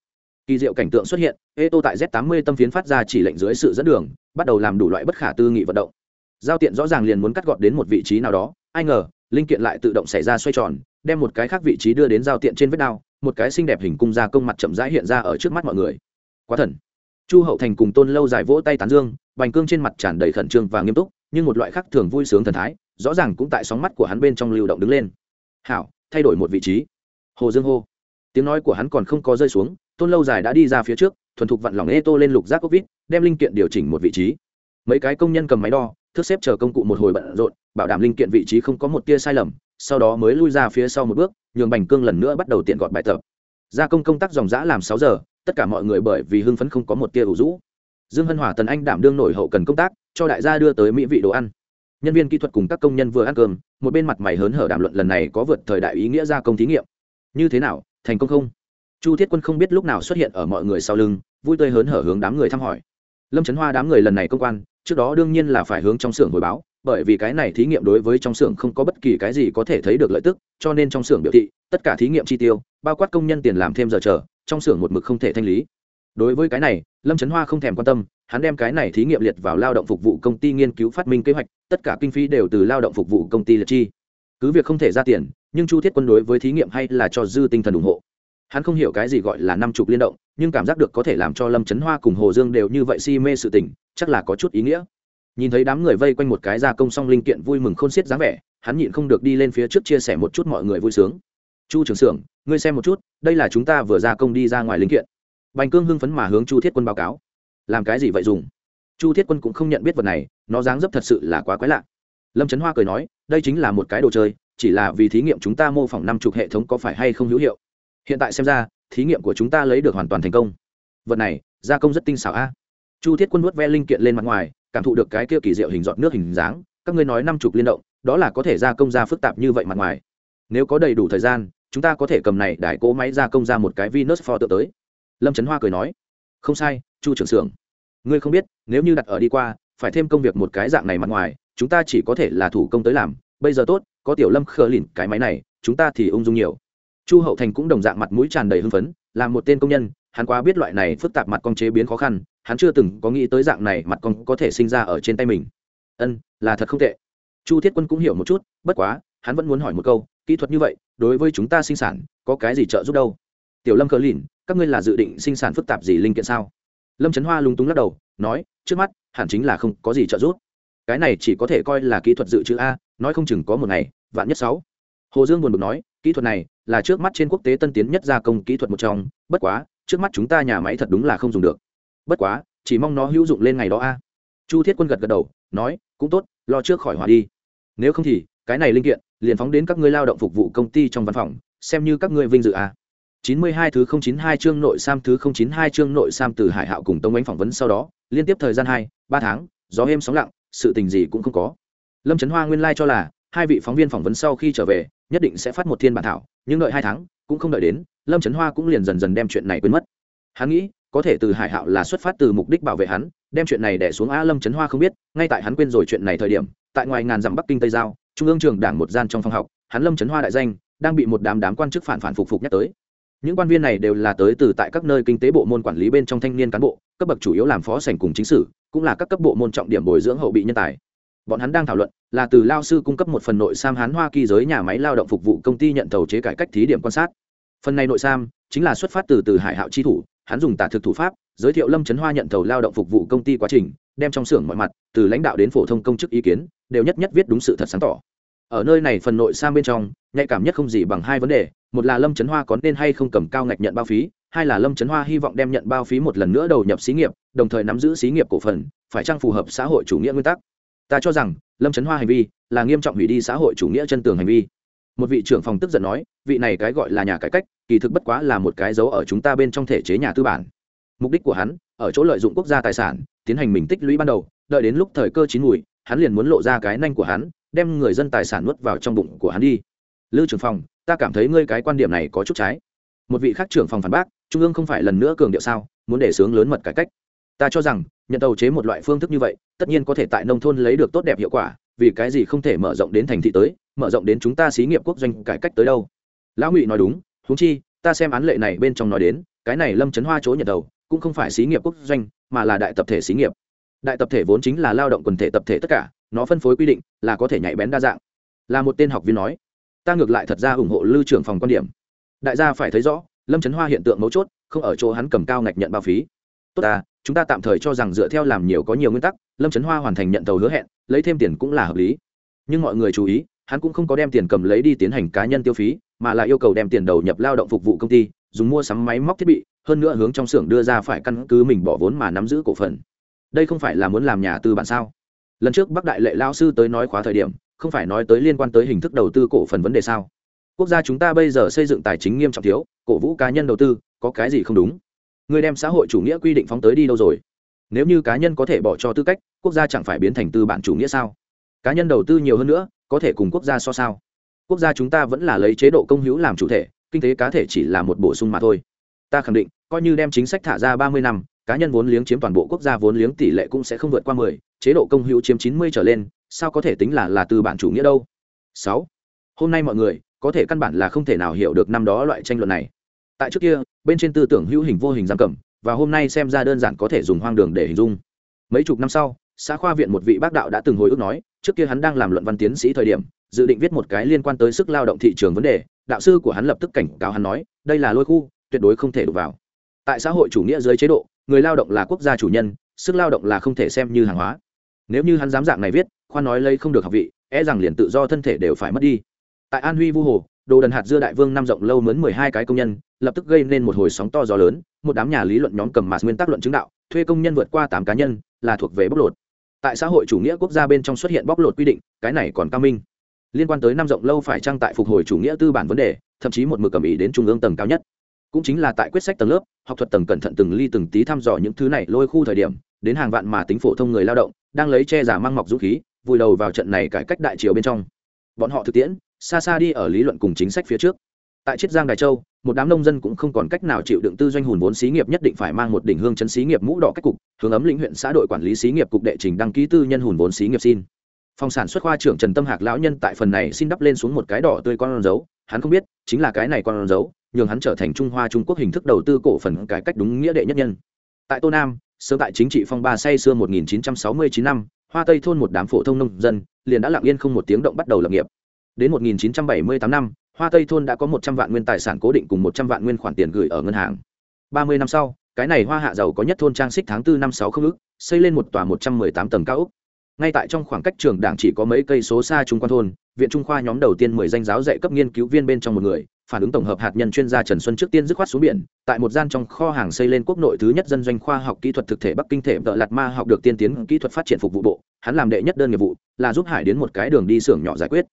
Kỳ diệu cảnh tượng xuất hiện ê tô tại z 80 tâm phiến phát ra chỉ lệnh dưới sự dẫn đường, bắt đầu làm đủ loại bất khả tư nghị vận động. Giao tiện rõ ràng liền muốn cắt gọt đến một vị trí nào đó, ai ngờ, linh kiện lại tự động xảy ra xoay tròn, đem một cái khác vị trí đưa đến giao tiện trên vết đao, một cái xinh đẹp hình cung ra công mặt chậm rãi hiện ra ở trước mắt mọi người. Quá thần. Chu hậu thành cùng tôn lâu dài vỗ tay tán dương, bành cương trên mặt tràn đầy khẩn trương và nghiêm túc, nhưng một loại khác thường vui sướng thần thái, rõ ràng cũng tại sóng mắt của hắn bên trong lưu động đứng lên. Hảo, thay đổi một vị trí hồ dương hô. Tiếng nói của hắn còn không có rơi xuống, tôn lâu dài đã đi ra phía trước, thuần thục vặn lỏng ê tô lên lục giác ốc vít đem linh kiện điều chỉnh một vị trí. Mấy cái công nhân cầm máy đo, thước xếp chờ công cụ một hồi bận rộn, bảo đảm linh kiện vị trí không có một tia sai lầm, sau đó mới lui ra phía sau một bước, nhường bành cương lần nữa bắt đầu tiện gọt bài tập. Gia công công tác dòng giã làm sáu giờ, tất cả mọi người bởi vì hưng phấn không có một tia ủ rũ. Dương hân hòa tần anh đảm đương nổi hậu cần công tác, cho đại gia đưa tới mỹ vị đồ ăn. Nhân viên kỹ thuật cùng các công nhân vừa ăn cơm, một bên mặt mày hớn hở đàm luận lần này có vượt thời đại ý nghĩa gia công thí nghiệm như thế nào, thành công không? Chu thiết quân không biết lúc nào xuất hiện ở mọi người sau lưng, vui tươi hớn hở hướng đám người thăm hỏi. Lâm trấn hoa đám người lần này công quan, trước đó đương nhiên là phải hướng trong xưởng hồi báo, bởi vì cái này thí nghiệm đối với trong xưởng không có bất kỳ cái gì có thể thấy được lợi tức, cho nên trong xưởng biểu thị, tất cả thí nghiệm chi tiêu, bao quát công nhân tiền làm thêm giờ chờ, trong xưởng một mực không thể thanh lý. Đối với cái này, lâm trấn hoa không thèm quan tâm, hắn đem cái này thí nghiệm liệt vào lao động phục vụ công ty nghiên cứu phát minh kế hoạch, tất cả kinh phí đều từ lao động phục vụ công ty liệt chi. Cứ việc không thể ra tiền nhưng chu thiết quân đối với thí nghiệm hay là cho dư tinh thần ủng hộ. Hắn không hiểu cái gì gọi là năm chục liên động, nhưng cảm giác được có thể làm cho lâm trấn hoa cùng hồ dương đều như vậy si mê sự tình, chắc là có chút ý nghĩa. Nhìn thấy đám người vây quanh một cái gia công xong linh kiện vui mừng khôn xiết dáng vẻ, hắn nhịn không được đi lên phía trước chia sẻ một chút mọi người vui sướng. Chu trưởng xưởng, ngươi xem một chút, đây là chúng ta vừa gia công đi ra ngoài linh kiện. Bành cương hưng phấn mà hướng chu thiết quân báo cáo. Làm cái gì vậy dùng? Chu thiết quân cũng không nhận biết vật này, nó dáng dấp thật sự là quá quái lạ. Lâm trấn hoa cười nói, đây chính là một cái đồ chơi chỉ là vì thí nghiệm chúng ta mô phỏng năm chục hệ thống có phải hay không hữu hiệu. Hiện tại xem ra thí nghiệm của chúng ta lấy được hoàn toàn thành công. Vật này gia công rất tinh xảo a. Chu thiết quân nuốt ve linh kiện lên mặt ngoài cảm thụ được cái kia kỳ diệu hình dọn nước hình dáng các ngươi nói năm chục liên động đó là có thể gia công ra phức tạp như vậy mặt ngoài. Nếu có đầy đủ thời gian chúng ta có thể cầm này đài cỗ máy gia công ra một cái Venus for tự tới. Lâm Trấn Hoa cười nói, không sai, Chu trưởng xưởng. Ngươi không biết, nếu như đặt ở đi qua, phải thêm công việc một cái dạng này mặt ngoài, chúng ta chỉ có thể là thủ công tới làm, bây giờ tốt, có tiểu Lâm khờ lìn cái máy này, chúng ta thì ung dung nhiều. Chu Hậu Thành cũng đồng dạng mặt mũi tràn đầy hưng phấn, làm một tên công nhân, hắn quá biết loại này phức tạp mặt con chế biến khó khăn, hắn chưa từng có nghĩ tới dạng này mặt con có thể sinh ra ở trên tay mình. Ân, là thật không tệ. Chu Thiết Quân cũng hiểu một chút, bất quá, hắn vẫn muốn hỏi một câu, kỹ thuật như vậy đối với chúng ta sinh sản có cái gì trợ giúp đâu tiểu lâm khờ lìn các ngươi là dự định sinh sản phức tạp gì linh kiện sao lâm trấn hoa lung túng lắc đầu nói trước mắt hẳn chính là không có gì trợ giúp cái này chỉ có thể coi là kỹ thuật dự trữ a nói không chừng có một ngày vạn nhất sáu hồ dương buồn bực nói kỹ thuật này là trước mắt trên quốc tế tân tiến nhất gia công kỹ thuật một trong bất quá trước mắt chúng ta nhà máy thật đúng là không dùng được bất quá chỉ mong nó hữu dụng lên ngày đó a chu thiết quân gật gật đầu nói cũng tốt lo trước khỏi hỏa đi nếu không thì cái này linh kiện liền phóng đến các ngươi lao động phục vụ công ty trong văn phòng xem như các ngươi vinh dự à. 92 thứ 092 chương nội sam thứ 092 chương nội sam từ Hải Hạo cùng Tống Ánh phỏng vấn sau đó, liên tiếp thời gian 2, 3 tháng, gió êm sóng lặng, sự tình gì cũng không có. Lâm Trấn Hoa nguyên lai cho là, hai vị phóng viên phỏng vấn sau khi trở về, nhất định sẽ phát một thiên bản thảo, nhưng đợi hai tháng, cũng không đợi đến, Lâm Trấn Hoa cũng liền dần dần đem chuyện này quên mất. Hắn nghĩ, có thể từ Hải Hạo là xuất phát từ mục đích bảo vệ hắn, đem chuyện này đè xuống A Lâm Trấn Hoa không biết, ngay tại hắn quên rồi chuyện này thời điểm, tại ngoài ngàn dặm Bắc Kinh Tây giao, trung ương trường đảng một gian trong phòng học hắn lâm trấn hoa đại danh đang bị một đám đám quan chức phản phản phục phục nhắc tới những quan viên này đều là tới từ tại các nơi kinh tế bộ môn quản lý bên trong thanh niên cán bộ cấp bậc chủ yếu làm phó sành cùng chính sử cũng là các cấp bộ môn trọng điểm bồi dưỡng hậu bị nhân tài bọn hắn đang thảo luận là từ lao sư cung cấp một phần nội sam hán hoa kỳ giới nhà máy lao động phục vụ công ty nhận tàu chế cải cách thí điểm quan sát. Phần này nội sam chính là xuất phát từ từ hải hạo chi thủ, hắn dùng tả thực thủ pháp, giới thiệu lâm trấn hoa nhận tàu lao động phục vụ công ty quá trình, đem trong xưởng mọi mặt, từ lãnh đạo đến phổ thông công chức ý kiến, đều nhất nhất viết đúng sự thật sáng tỏ. Ở nơi này phần nội sam bên trong, nhạy cảm nhất không gì bằng hai vấn đề, một là lâm trấn hoa có nên hay không cầm cao ngạch nhận bao phí, hai là lâm trấn hoa hy vọng đem nhận bao phí một lần nữa đầu nhập xí nghiệp, đồng thời nắm giữ xí nghiệp cổ phần, phải chăng phù hợp xã hội chủ nghĩa nguyên tắc ta cho rằng, lâm trấn hoa hành vi là nghiêm trọng hủy đi xã hội chủ nghĩa chân tường hành vi. Một vị trưởng phòng tức giận nói, vị này cái gọi là nhà cải cách, kỳ thực bất quá là một cái dấu ở chúng ta bên trong thể chế nhà tư bản. Mục đích của hắn, ở chỗ lợi dụng quốc gia tài sản, tiến hành mình tích lũy ban đầu, đợi đến lúc thời cơ chín mùi, hắn liền muốn lộ ra cái nanh của hắn, đem người dân tài sản nuốt vào trong bụng của hắn đi. Lư trưởng phòng, ta cảm thấy ngươi cái quan điểm này có chút trái. Một vị khác trưởng phòng phản bác, trung ương không phải lần nữa cường điệu sao, muốn để sướng lớn mật cải cách ta cho rằng, nhận tàu chế một loại phương thức như vậy, tất nhiên có thể tại nông thôn lấy được tốt đẹp hiệu quả, vì cái gì không thể mở rộng đến thành thị tới, mở rộng đến chúng ta xí nghiệp quốc doanh cải cách tới đâu? Lão ngụy nói đúng húng chi, ta xem án lệ này bên trong nói đến, cái này lâm trấn hoa chỗ nhận đầu cũng không phải xí nghiệp quốc doanh, mà là đại tập thể xí nghiệp. Đại tập thể vốn chính là lao động quần thể tập thể tất cả, nó phân phối quy định là có thể nhạy bén đa dạng. Là một tên học viên nói, ta ngược lại thật ra ủng hộ lưu trưởng phòng quan điểm. Đại gia phải thấy rõ, lâm trấn hoa hiện tượng mấu chốt, không ở chỗ hắn cầm cao ngạch nhận bao phí tốt ta, chúng ta tạm thời cho rằng dựa theo làm nhiều có nhiều nguyên tắc, lâm trấn hoa hoàn thành nhận tàu hứa hẹn, lấy thêm tiền cũng là hợp lý. Nhưng mọi người chú ý, hắn cũng không có đem tiền cầm lấy đi tiến hành cá nhân tiêu phí, mà là yêu cầu đem tiền đầu nhập lao động phục vụ công ty, dùng mua sắm máy móc thiết bị, hơn nữa hướng trong xưởng đưa ra phải căn cứ mình bỏ vốn mà nắm giữ cổ phần. Đây không phải là muốn làm nhà tư bản sao? Lần trước bắc đại lệ lao sư tới nói khóa thời điểm, không phải nói tới liên quan tới hình thức đầu tư cổ phần vấn đề sao? Quốc gia chúng ta bây giờ xây dựng tài chính nghiêm trọng thiếu, cổ vũ cá nhân đầu tư, có cái gì không đúng? Người đem xã hội chủ nghĩa quy định phóng tới đi đâu rồi? Nếu như cá nhân có thể bỏ cho tư cách, quốc gia chẳng phải biến thành tư bản chủ nghĩa sao? Cá nhân đầu tư nhiều hơn nữa, có thể cùng quốc gia so sao? Quốc gia chúng ta vẫn là lấy chế độ công hữu làm chủ thể, kinh tế cá thể chỉ là một bổ sung mà thôi. Ta khẳng định, coi như đem chính sách thả ra ba mươi năm, cá nhân vốn liếng chiếm toàn bộ quốc gia vốn liếng tỷ lệ cũng sẽ không vượt qua mười, chế độ công hữu chiếm chín mươi trở lên, sao có thể tính là là tư bản chủ nghĩa đâu? Sáu. Hôm nay mọi người, có thể căn bản là không thể nào hiểu được năm đó loại tranh luận này tại trước kia, bên trên tư tưởng hữu hình vô hình giam cầm, và hôm nay xem ra đơn giản có thể dùng hoang đường để hình dung. Mấy chục năm sau, xã khoa viện một vị bác đạo đã từng hồi ức nói, trước kia hắn đang làm luận văn tiến sĩ thời điểm, dự định viết một cái liên quan tới sức lao động thị trường vấn đề, đạo sư của hắn lập tức cảnh cáo hắn nói, đây là lôi khu, tuyệt đối không thể đụng vào. Tại xã hội chủ nghĩa dưới chế độ, người lao động là quốc gia chủ nhân, sức lao động là không thể xem như hàng hóa. Nếu như hắn dám dạng này viết khoan nói lây không được học vị e rằng liền tự do thân thể đều phải mất đi. Tại an huy vu hồ đồ đần hạt dưa đại vương năm rộng lâu mướn mười hai cái công nhân, lập tức gây nên một hồi sóng to gió lớn, một đám nhà lý luận nhóm cầm mạt nguyên tắc luận chứng đạo, thuê công nhân vượt qua tám cá nhân, là thuộc về bóc lột. Tại xã hội chủ nghĩa quốc gia bên trong xuất hiện bóc lột quy định, cái này còn cao minh. Liên quan tới năm rộng lâu phải trang tại phục hồi chủ nghĩa tư bản vấn đề, thậm chí một mực cầm ý đến trung ương tầng cao nhất. Cũng chính là tại quyết sách tầng lớp, học thuật tầng cẩn thận từng ly từng tí thăm dò những thứ này lôi khu thời điểm, đến hàng vạn mà tính phổ thông người lao động, đang lấy che giả mang mọc dũng khí, vùi đầu vào trận này cải cách đại triều bên trong. Bọn họ thực tiễn xa xa đi ở lý luận cùng chính sách phía trước. Tại chiết giang đài châu, một đám nông dân cũng không còn cách nào chịu đựng tư doanh hùn vốn xí nghiệp nhất định phải mang một đỉnh hương chấn xí nghiệp mũ đỏ cách cục, hướng ấm lĩnh huyện xã đội quản lý xí nghiệp cục đệ trình đăng ký tư nhân hùn vốn xí nghiệp xin. Phòng sản xuất khoa trưởng trần tâm hạc lão nhân tại phần này xin đắp lên xuống một cái đỏ tươi con dấu, hắn không biết, chính là cái này con dấu, nhường hắn trở thành trung hoa trung quốc hình thức đầu tư cổ phần cải cách đúng nghĩa đệ nhất nhân. Tại tô nam, sớm tại chính trị phong ba say xưa 1969 năm, hoa tây thôn một đám phổ thông nông dân, liền đã lặng yên không một tiếng động bắt đầu lập nghiệp đến 1978 năm, hoa tây thôn đã có 100 vạn nguyên tài sản cố định cùng 100 vạn nguyên khoản tiền gửi ở ngân hàng. 30 năm sau, cái này hoa hạ giàu có nhất thôn trang xích tháng 4 năm 6 không ức, xây lên một tòa 118 tầng cao ốc. Ngay tại trong khoảng cách trường đảng chỉ có mấy cây số xa trung quan thôn, viện trung khoa nhóm đầu tiên mười danh giáo dạy cấp nghiên cứu viên bên trong một người, phản ứng tổng hợp hạt nhân chuyên gia trần xuân trước tiên dứt khoát xuống biển, tại một gian trong kho hàng xây lên quốc nội thứ nhất dân doanh khoa học kỹ thuật thực thể bắc kinh thể vợ lạt ma học được tiên tiến kỹ thuật phát triển phục vụ bộ. Hắn làm đệ nhất đơn nghiệp vụ là giúp hải đến một cái đường đi xưởng nhỏ giải quyết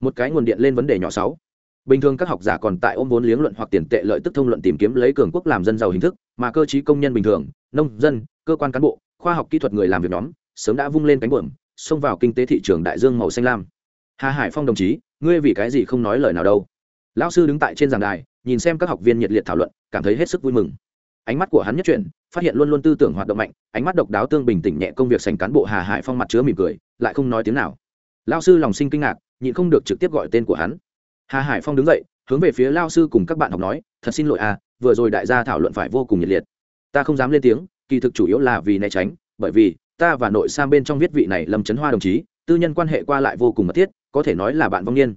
một cái nguồn điện lên vấn đề nhỏ sáu. Bình thường các học giả còn tại ôm vốn liếng luận hoặc tiền tệ lợi tức thông luận tìm kiếm lấy cường quốc làm dân giàu hình thức, mà cơ chí công nhân bình thường, nông, dân, cơ quan cán bộ, khoa học kỹ thuật người làm việc nhóm, sớm đã vung lên cánh buồm, xông vào kinh tế thị trường đại dương màu xanh lam. Hà hải phong đồng chí, ngươi vì cái gì không nói lời nào đâu? Lão sư đứng tại trên giảng đài, nhìn xem các học viên nhiệt liệt thảo luận, cảm thấy hết sức vui mừng. Ánh mắt của hắn nhất chuyển, phát hiện luôn luôn tư tưởng hoạt động mạnh, ánh mắt độc đáo tương bình tĩnh nhẹ công việc sành cán bộ hà hải phong mặt chứa mỉm cười, lại không nói tiếng nào. Lão sư lòng sinh kinh ngạc nhịn không được trực tiếp gọi tên của hắn. Hà hải phong đứng dậy, hướng về phía lao sư cùng các bạn học nói, thật xin lỗi à vừa rồi đại gia thảo luận phải vô cùng nhiệt liệt. Ta không dám lên tiếng, kỳ thực chủ yếu là vì né tránh, bởi vì ta và nội sang bên trong viết vị này lâm trấn hoa đồng chí, tư nhân quan hệ qua lại vô cùng mật thiết, có thể nói là bạn vong niên.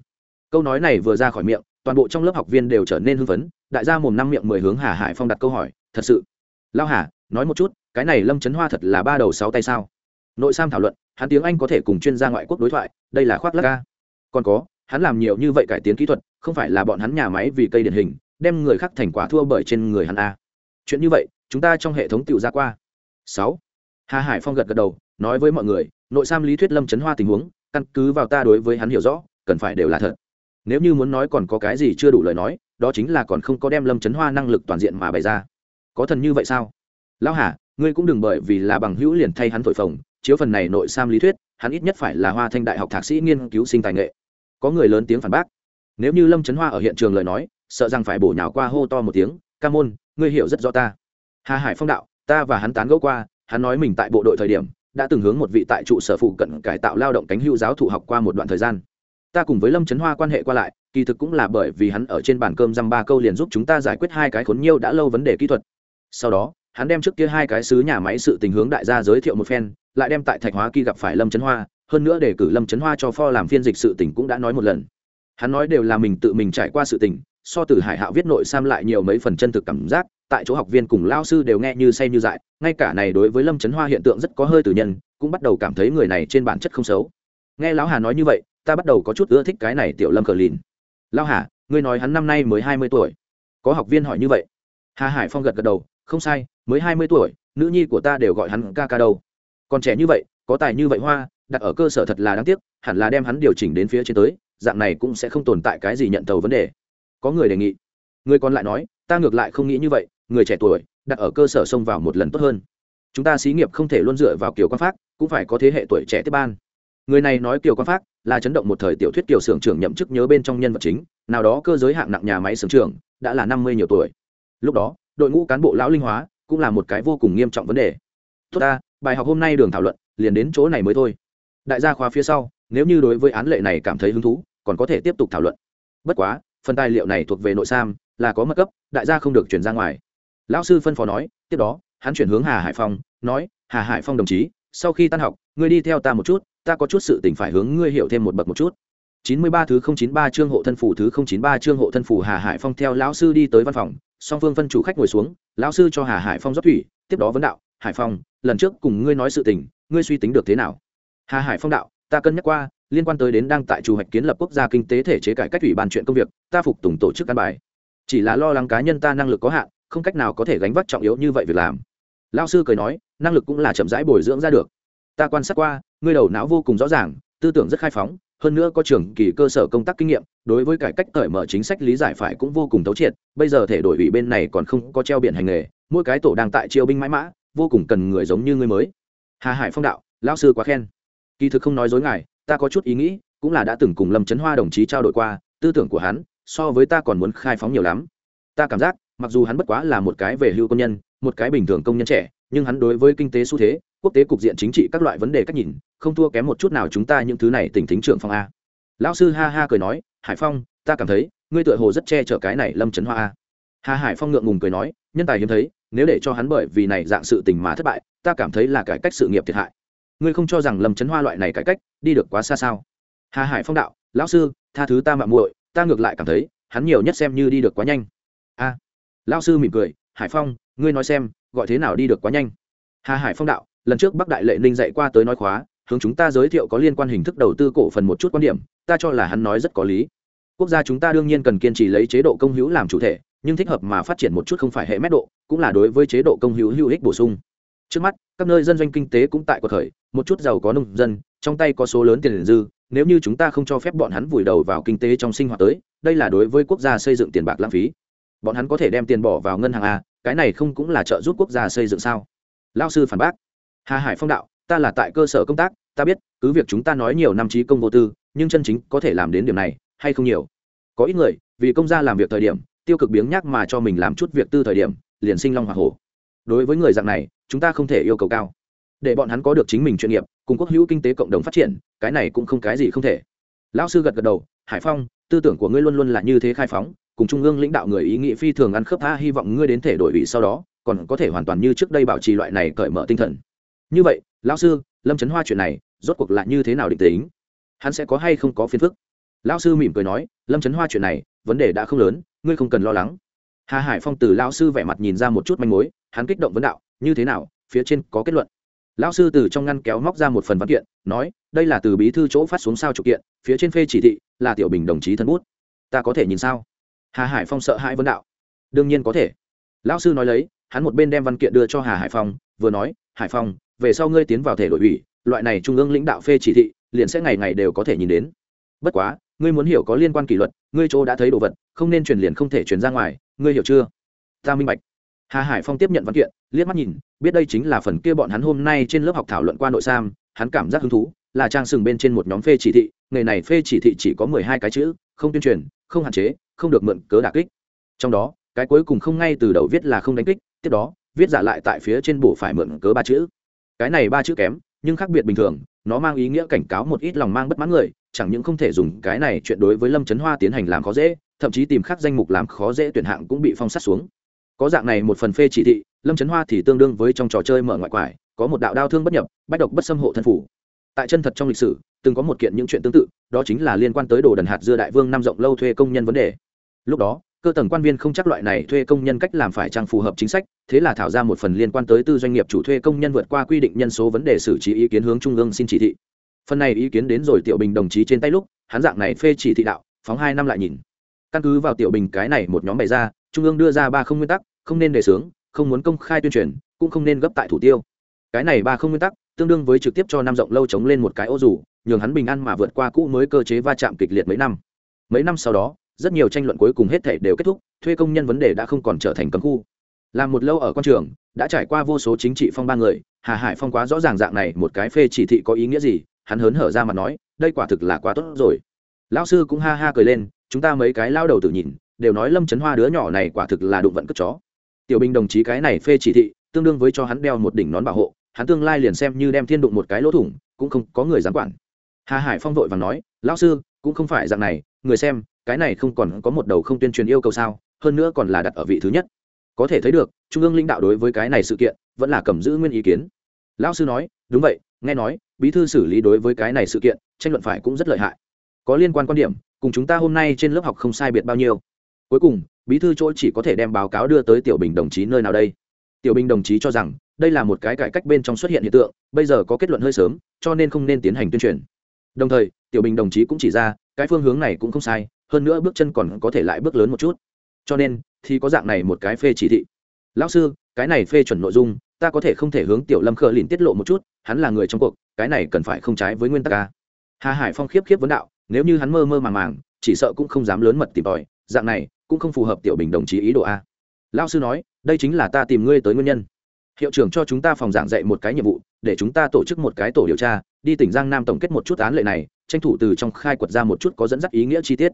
Câu nói này vừa ra khỏi miệng, toàn bộ trong lớp học viên đều trở nên hưng phấn, đại gia mồm năm miệng mười hướng hà hải phong đặt câu hỏi, thật sự? Lao hà, nói một chút, cái này lâm trấn hoa thật là ba đầu sáu tay sao? Nội sam thảo luận, hắn tiếng anh có thể cùng chuyên gia ngoại quốc đối thoại, đây là khoác lắc ca còn có, hắn làm nhiều như vậy cải tiến kỹ thuật, không phải là bọn hắn nhà máy vì cây điển hình, đem người khác thành quả thua bởi trên người hắn a. Chuyện như vậy, chúng ta trong hệ thống tự ra qua. Sáu. Hà hải phong gật gật đầu, nói với mọi người, nội sam lý thuyết lâm chấn hoa tình huống, căn cứ vào ta đối với hắn hiểu rõ, cần phải đều là thật. Nếu như muốn nói còn có cái gì chưa đủ lời nói, đó chính là còn không có đem lâm chấn hoa năng lực toàn diện mà bày ra. Có thần như vậy sao? Lão hà, ngươi cũng đừng bởi vì là bằng hữu liền thay hắn thổi phồng, chiếu phần này nội sam lý thuyết, hắn ít nhất phải là hoa thanh đại học thạc sĩ nghiên cứu sinh tài nghệ có người lớn tiếng phản bác. Nếu như lâm chấn hoa ở hiện trường lời nói, sợ rằng phải bổ nhào qua hô to một tiếng, ca môn, ngươi hiểu rất rõ ta. Hà hải phong đạo, ta và hắn tán gẫu qua, hắn nói mình tại bộ đội thời điểm, đã từng hướng một vị tại trụ sở phụ cận cải tạo lao động cánh hưu giáo thụ học qua một đoạn thời gian. Ta cùng với lâm trấn hoa quan hệ qua lại, kỳ thực cũng là bởi vì hắn ở trên bàn cơm dăm ba câu liền giúp chúng ta giải quyết hai cái khốn nhiêu đã lâu vấn đề kỹ thuật. Sau đó, hắn đem trước kia hai cái xứ nhà máy sự tình hướng đại gia giới thiệu một phen, lại đem tại thạch hóa kỳ gặp phải lâm trấn hoa hơn nữa để cử lâm trấn hoa cho pho làm phiên dịch sự tình cũng đã nói một lần. Hắn nói đều là mình tự mình trải qua sự tình, so từ hải hạo viết nội sam lại nhiều mấy phần chân thực cảm giác, tại chỗ học viên cùng lao sư đều nghe như say như dại, ngay cả này đối với lâm trấn hoa hiện tượng rất có hơi tử nhân, cũng bắt đầu cảm thấy người này trên bản chất không xấu. Nghe lão hà nói như vậy, ta bắt đầu có chút ưa thích cái này tiểu lâm cờ lìn. Lão hà, ngươi nói hắn năm nay mới hai mươi tuổi. Có học viên hỏi như vậy. Hà hải phong gật gật đầu, không sai, mới hai mươi tuổi, nữ nhi của ta đều gọi hắn ca ca đâu. Còn trẻ như vậy, có tài như vậy hoa đặt ở cơ sở thật là đáng tiếc, hẳn là đem hắn điều chỉnh đến phía trên tới, dạng này cũng sẽ không tồn tại cái gì nhận tàu vấn đề. Có người đề nghị. Người còn lại nói, ta ngược lại không nghĩ như vậy, người trẻ tuổi, đặt ở cơ sở xông vào một lần tốt hơn. Chúng ta xí nghiệp không thể luôn dựa vào kiểu quan pháp cũng phải có thế hệ tuổi trẻ tiếp ban. Người này nói kiểu quan pháp là chấn động một thời tiểu thuyết kiểu xưởng trưởng nhậm chức nhớ bên trong nhân vật chính, nào đó cơ giới hạng nặng nhà máy xưởng trưởng, đã là năm mươi nhiều tuổi. Lúc đó, đội ngũ cán bộ lão linh hóa cũng là một cái vô cùng nghiêm trọng vấn đề. Tốt ta, bài học hôm nay đường thảo luận, liền đến chỗ này mới thôi đại gia khóa phía sau, nếu như đối với án lệ này cảm thấy hứng thú, còn có thể tiếp tục thảo luận. Bất quá, phần tài liệu này thuộc về nội sam, là có mất cấp, đại gia không được chuyển ra ngoài. Lão sư phân phó nói, tiếp đó, hắn chuyển hướng hà hải phong, nói, hà hải phong đồng chí, sau khi tan học, ngươi đi theo ta một chút, ta có chút sự tình phải hướng ngươi hiểu thêm một bậc một chút. Chín mươi ba thứ không chín ba chương hộ thân phủ thứ không chín ba chương hộ thân phủ hà hải phong theo lão sư đi tới văn phòng, song phương phân chủ khách ngồi xuống, lão sư cho hà hải phong rót thủy, tiếp đó vấn đạo, hải phong, lần trước cùng ngươi nói sự tình, ngươi suy tính được thế nào? Hà hải phong đạo, ta cân nhắc qua, liên quan tới đến đang tại chủ hoạch kiến lập quốc gia kinh tế thể chế cải cách ủy ban chuyện công việc, ta phục tùng tổ chức căn bài. Chỉ là lo lắng cá nhân ta năng lực có hạn, không cách nào có thể gánh vác trọng yếu như vậy việc làm. Lao sư cười nói, năng lực cũng là chậm rãi bồi dưỡng ra được. Ta quan sát qua, ngươi đầu não vô cùng rõ ràng, tư tưởng rất khai phóng, hơn nữa có trường kỳ cơ sở công tác kinh nghiệm, đối với cải cách cởi mở chính sách lý giải phải cũng vô cùng thấu triệt, bây giờ thể đổi ủy bên này còn không có treo biển hành nghề, mỗi cái tổ đang tại triều binh mãi mã, vô cùng cần người giống như ngươi mới. Hà hải phong đạo, lão sư quá khen kỳ thực không nói dối ngài, ta có chút ý nghĩ, cũng là đã từng cùng lâm trấn hoa đồng chí trao đổi qua, tư tưởng của hắn so với ta còn muốn khai phóng nhiều lắm. Ta cảm giác, mặc dù hắn bất quá là một cái về hưu công nhân, một cái bình thường công nhân trẻ, nhưng hắn đối với kinh tế xu thế, quốc tế cục diện chính trị các loại vấn đề cách nhìn, không thua kém một chút nào chúng ta những thứ này tỉnh thính trưởng phong a. Lão sư ha ha cười nói, hải phong, ta cảm thấy, ngươi tựa hồ rất che chở cái này lâm trấn hoa a. Hà hải phong ngượng ngùng cười nói, nhân tài hiếm thấy, nếu để cho hắn bởi vì này dạng sự tình mà thất bại, ta cảm thấy là cải cách sự nghiệp thiệt hại ngươi không cho rằng lâm trấn hoa loại này cải cách đi được quá xa sao? Hà hải phong đạo, lão sư, tha thứ ta mạng muội, ta ngược lại cảm thấy, hắn nhiều nhất xem như đi được quá nhanh. A, lão sư mỉm cười, hải phong, ngươi nói xem, gọi thế nào đi được quá nhanh? Hà hải phong đạo, lần trước bắc đại lệ ninh dạy qua tới nói khóa, hướng chúng ta giới thiệu có liên quan hình thức đầu tư cổ phần một chút quan điểm, ta cho là hắn nói rất có lý. Quốc gia chúng ta đương nhiên cần kiên trì lấy chế độ công hữu làm chủ thể, nhưng thích hợp mà phát triển một chút không phải hệ mét độ, cũng là đối với chế độ công hữu hữu ích bổ sung trước mắt, các nơi dân doanh kinh tế cũng tại cuộc khởi, một chút giàu có nông dân, trong tay có số lớn tiền dư, nếu như chúng ta không cho phép bọn hắn vùi đầu vào kinh tế trong sinh hoạt tới, đây là đối với quốc gia xây dựng tiền bạc lãng phí. Bọn hắn có thể đem tiền bỏ vào ngân hàng a, cái này không cũng là trợ giúp quốc gia xây dựng sao? Lao sư phản bác. Hà hải phong đạo, ta là tại cơ sở công tác, ta biết, cứ việc chúng ta nói nhiều năm trí công vô tư, nhưng chân chính có thể làm đến điểm này, hay không nhiều? Có ít người, vì công gia làm việc thời điểm, tiêu cực biếng nhắc mà cho mình làm chút việc tư thời điểm, liền sinh long hoa hổ đối với người dạng này, chúng ta không thể yêu cầu cao. Để bọn hắn có được chính mình chuyên nghiệp, cùng quốc hữu kinh tế cộng đồng phát triển, cái này cũng không cái gì không thể. Lão sư gật gật đầu, hải phong, tư tưởng của ngươi luôn luôn là như thế khai phóng, cùng trung ương lãnh đạo người ý nghĩ phi thường ăn khớp tha, hy vọng ngươi đến thể đổi vị sau đó, còn có thể hoàn toàn như trước đây bảo trì loại này cởi mở tinh thần. Như vậy, lão sư, lâm trấn hoa chuyện này, rốt cuộc lại như thế nào định tính? Hắn sẽ có hay không có phiền phức? Lão sư mỉm cười nói, lâm trấn hoa chuyện này, vấn đề đã không lớn, ngươi không cần lo lắng. Hà hải phong từ lão sư vẻ mặt nhìn ra một chút manh mối hắn kích động vấn đạo, như thế nào? Phía trên có kết luận. Lão sư từ trong ngăn kéo móc ra một phần văn kiện, nói, đây là từ bí thư chỗ phát xuống sao trục kiện, phía trên phê chỉ thị, là tiểu bình đồng chí thân bút. Ta có thể nhìn sao? Hà hải phong sợ hãi vấn đạo. Đương nhiên có thể. Lão sư nói lấy, hắn một bên đem văn kiện đưa cho hà hải phong, vừa nói, hải phong, về sau ngươi tiến vào thể đội ủy, loại này trung ương lãnh đạo phê chỉ thị, liền sẽ ngày ngày đều có thể nhìn đến. Bất quá, ngươi muốn hiểu có liên quan kỷ luật, ngươi chỗ đã thấy đồ vật, không nên truyền liền không thể truyền ra ngoài, ngươi hiểu chưa? Ta minh bạch hà hải phong tiếp nhận văn kiện, liếc mắt nhìn, biết đây chính là phần kia bọn hắn hôm nay trên lớp học thảo luận qua nội sam, hắn cảm giác hứng thú, là trang sừng bên trên một nhóm phê chỉ thị, nghề này phê chỉ thị chỉ có mười hai cái chữ, không tuyên truyền, không hạn chế, không được mượn cớ đà kích. Trong đó, cái cuối cùng không ngay từ đầu viết là không đánh kích, tiếp đó, viết giả lại tại phía trên bổ phải mượn cớ ba chữ. Cái này ba chữ kém, nhưng khác biệt bình thường, nó mang ý nghĩa cảnh cáo một ít lòng mang bất mãn người, chẳng những không thể dùng cái này chuyện đối với lâm trấn hoa tiến hành làm khó dễ, thậm chí tìm khắc danh mục làm khó dễ tuyển hạng cũng bị phong sát xuống có dạng này một phần phê chỉ thị, lâm trấn hoa thì tương đương với trong trò chơi mở ngoại quải, có một đạo đao thương bất nhập, bách độc bất xâm hộ thân phủ. Tại chân thật trong lịch sử, từng có một kiện những chuyện tương tự, đó chính là liên quan tới đồ đần hạt dưa đại vương năm rộng lâu thuê công nhân vấn đề. Lúc đó, cơ tầng quan viên không chắc loại này thuê công nhân cách làm phải trang phù hợp chính sách, thế là thảo ra một phần liên quan tới tư doanh nghiệp chủ thuê công nhân vượt qua quy định nhân số vấn đề xử trí ý kiến hướng trung ương xin chỉ thị. Phần này ý kiến đến rồi tiểu bình đồng chí trên tay lúc, hắn dạng này phê chỉ thị đạo, phóng hai năm lại nhìn. Căn cứ vào tiểu bình cái này một nhóm bày ra trung ương đưa ra ba không nguyên tắc, không nên đề xướng, không muốn công khai tuyên truyền, cũng không nên gấp tại thủ tiêu. Cái này ba không nguyên tắc, tương đương với trực tiếp cho năm rộng lâu chống lên một cái ô dù, nhường hắn bình an mà vượt qua cũ mới cơ chế va chạm kịch liệt mấy năm. Mấy năm sau đó, rất nhiều tranh luận cuối cùng hết thể đều kết thúc, thuê công nhân vấn đề đã không còn trở thành cấm khu. Làm một lâu ở quan trường, đã trải qua vô số chính trị phong ba người, hà hải phong quá rõ ràng dạng này một cái phê chỉ thị có ý nghĩa gì, hắn hớn hở ra mà nói, đây quả thực là quá tốt rồi. Lão sư cũng ha ha cười lên, chúng ta mấy cái lao đầu tự nhìn đều nói lâm trấn hoa đứa nhỏ này quả thực là đụng vận cất chó. Tiểu binh đồng chí cái này phê chỉ thị, tương đương với cho hắn đeo một đỉnh nón bảo hộ, hắn tương lai liền xem như đem thiên đụng một cái lỗ thủng, cũng không có người dám quản. Hà hải phong vội và nói, lão sư, cũng không phải dạng này, người xem, cái này không còn có một đầu không tuyên truyền yêu cầu sao, hơn nữa còn là đặt ở vị thứ nhất. Có thể thấy được, trung ương lãnh đạo đối với cái này sự kiện, vẫn là cầm giữ nguyên ý kiến. Lão sư nói, đúng vậy, nghe nói, bí thư xử lý đối với cái này sự kiện, tranh luận phải cũng rất lợi hại. Có liên quan quan điểm, cùng chúng ta hôm nay trên lớp học không sai biệt bao nhiêu cuối cùng, bí thư chỗ chỉ có thể đem báo cáo đưa tới tiểu bình đồng chí nơi nào đây? Tiểu bình đồng chí cho rằng, đây là một cái cải cách bên trong xuất hiện hiện tượng, bây giờ có kết luận hơi sớm, cho nên không nên tiến hành tuyên truyền. Đồng thời, tiểu bình đồng chí cũng chỉ ra, cái phương hướng này cũng không sai, hơn nữa bước chân còn có thể lại bước lớn một chút. Cho nên, thì có dạng này một cái phê chỉ thị. Lão sư, cái này phê chuẩn nội dung, ta có thể không thể hướng tiểu lâm khờ lìn tiết lộ một chút, hắn là người trong cuộc, cái này cần phải không trái với nguyên tắc ca hà hải phong khiếp khiếp vấn đạo, nếu như hắn mơ mơ màng màng, chỉ sợ cũng không dám lớn mật tìm tòi, dạng này cũng không phù hợp tiểu bình đồng chí ý đồ a. Lao sư nói, đây chính là ta tìm ngươi tới nguyên nhân. Hiệu trưởng cho chúng ta phòng giảng dạy một cái nhiệm vụ, để chúng ta tổ chức một cái tổ điều tra, đi tỉnh giang nam tổng kết một chút án lệ này, tranh thủ từ trong khai quật ra một chút có dẫn dắt ý nghĩa chi tiết.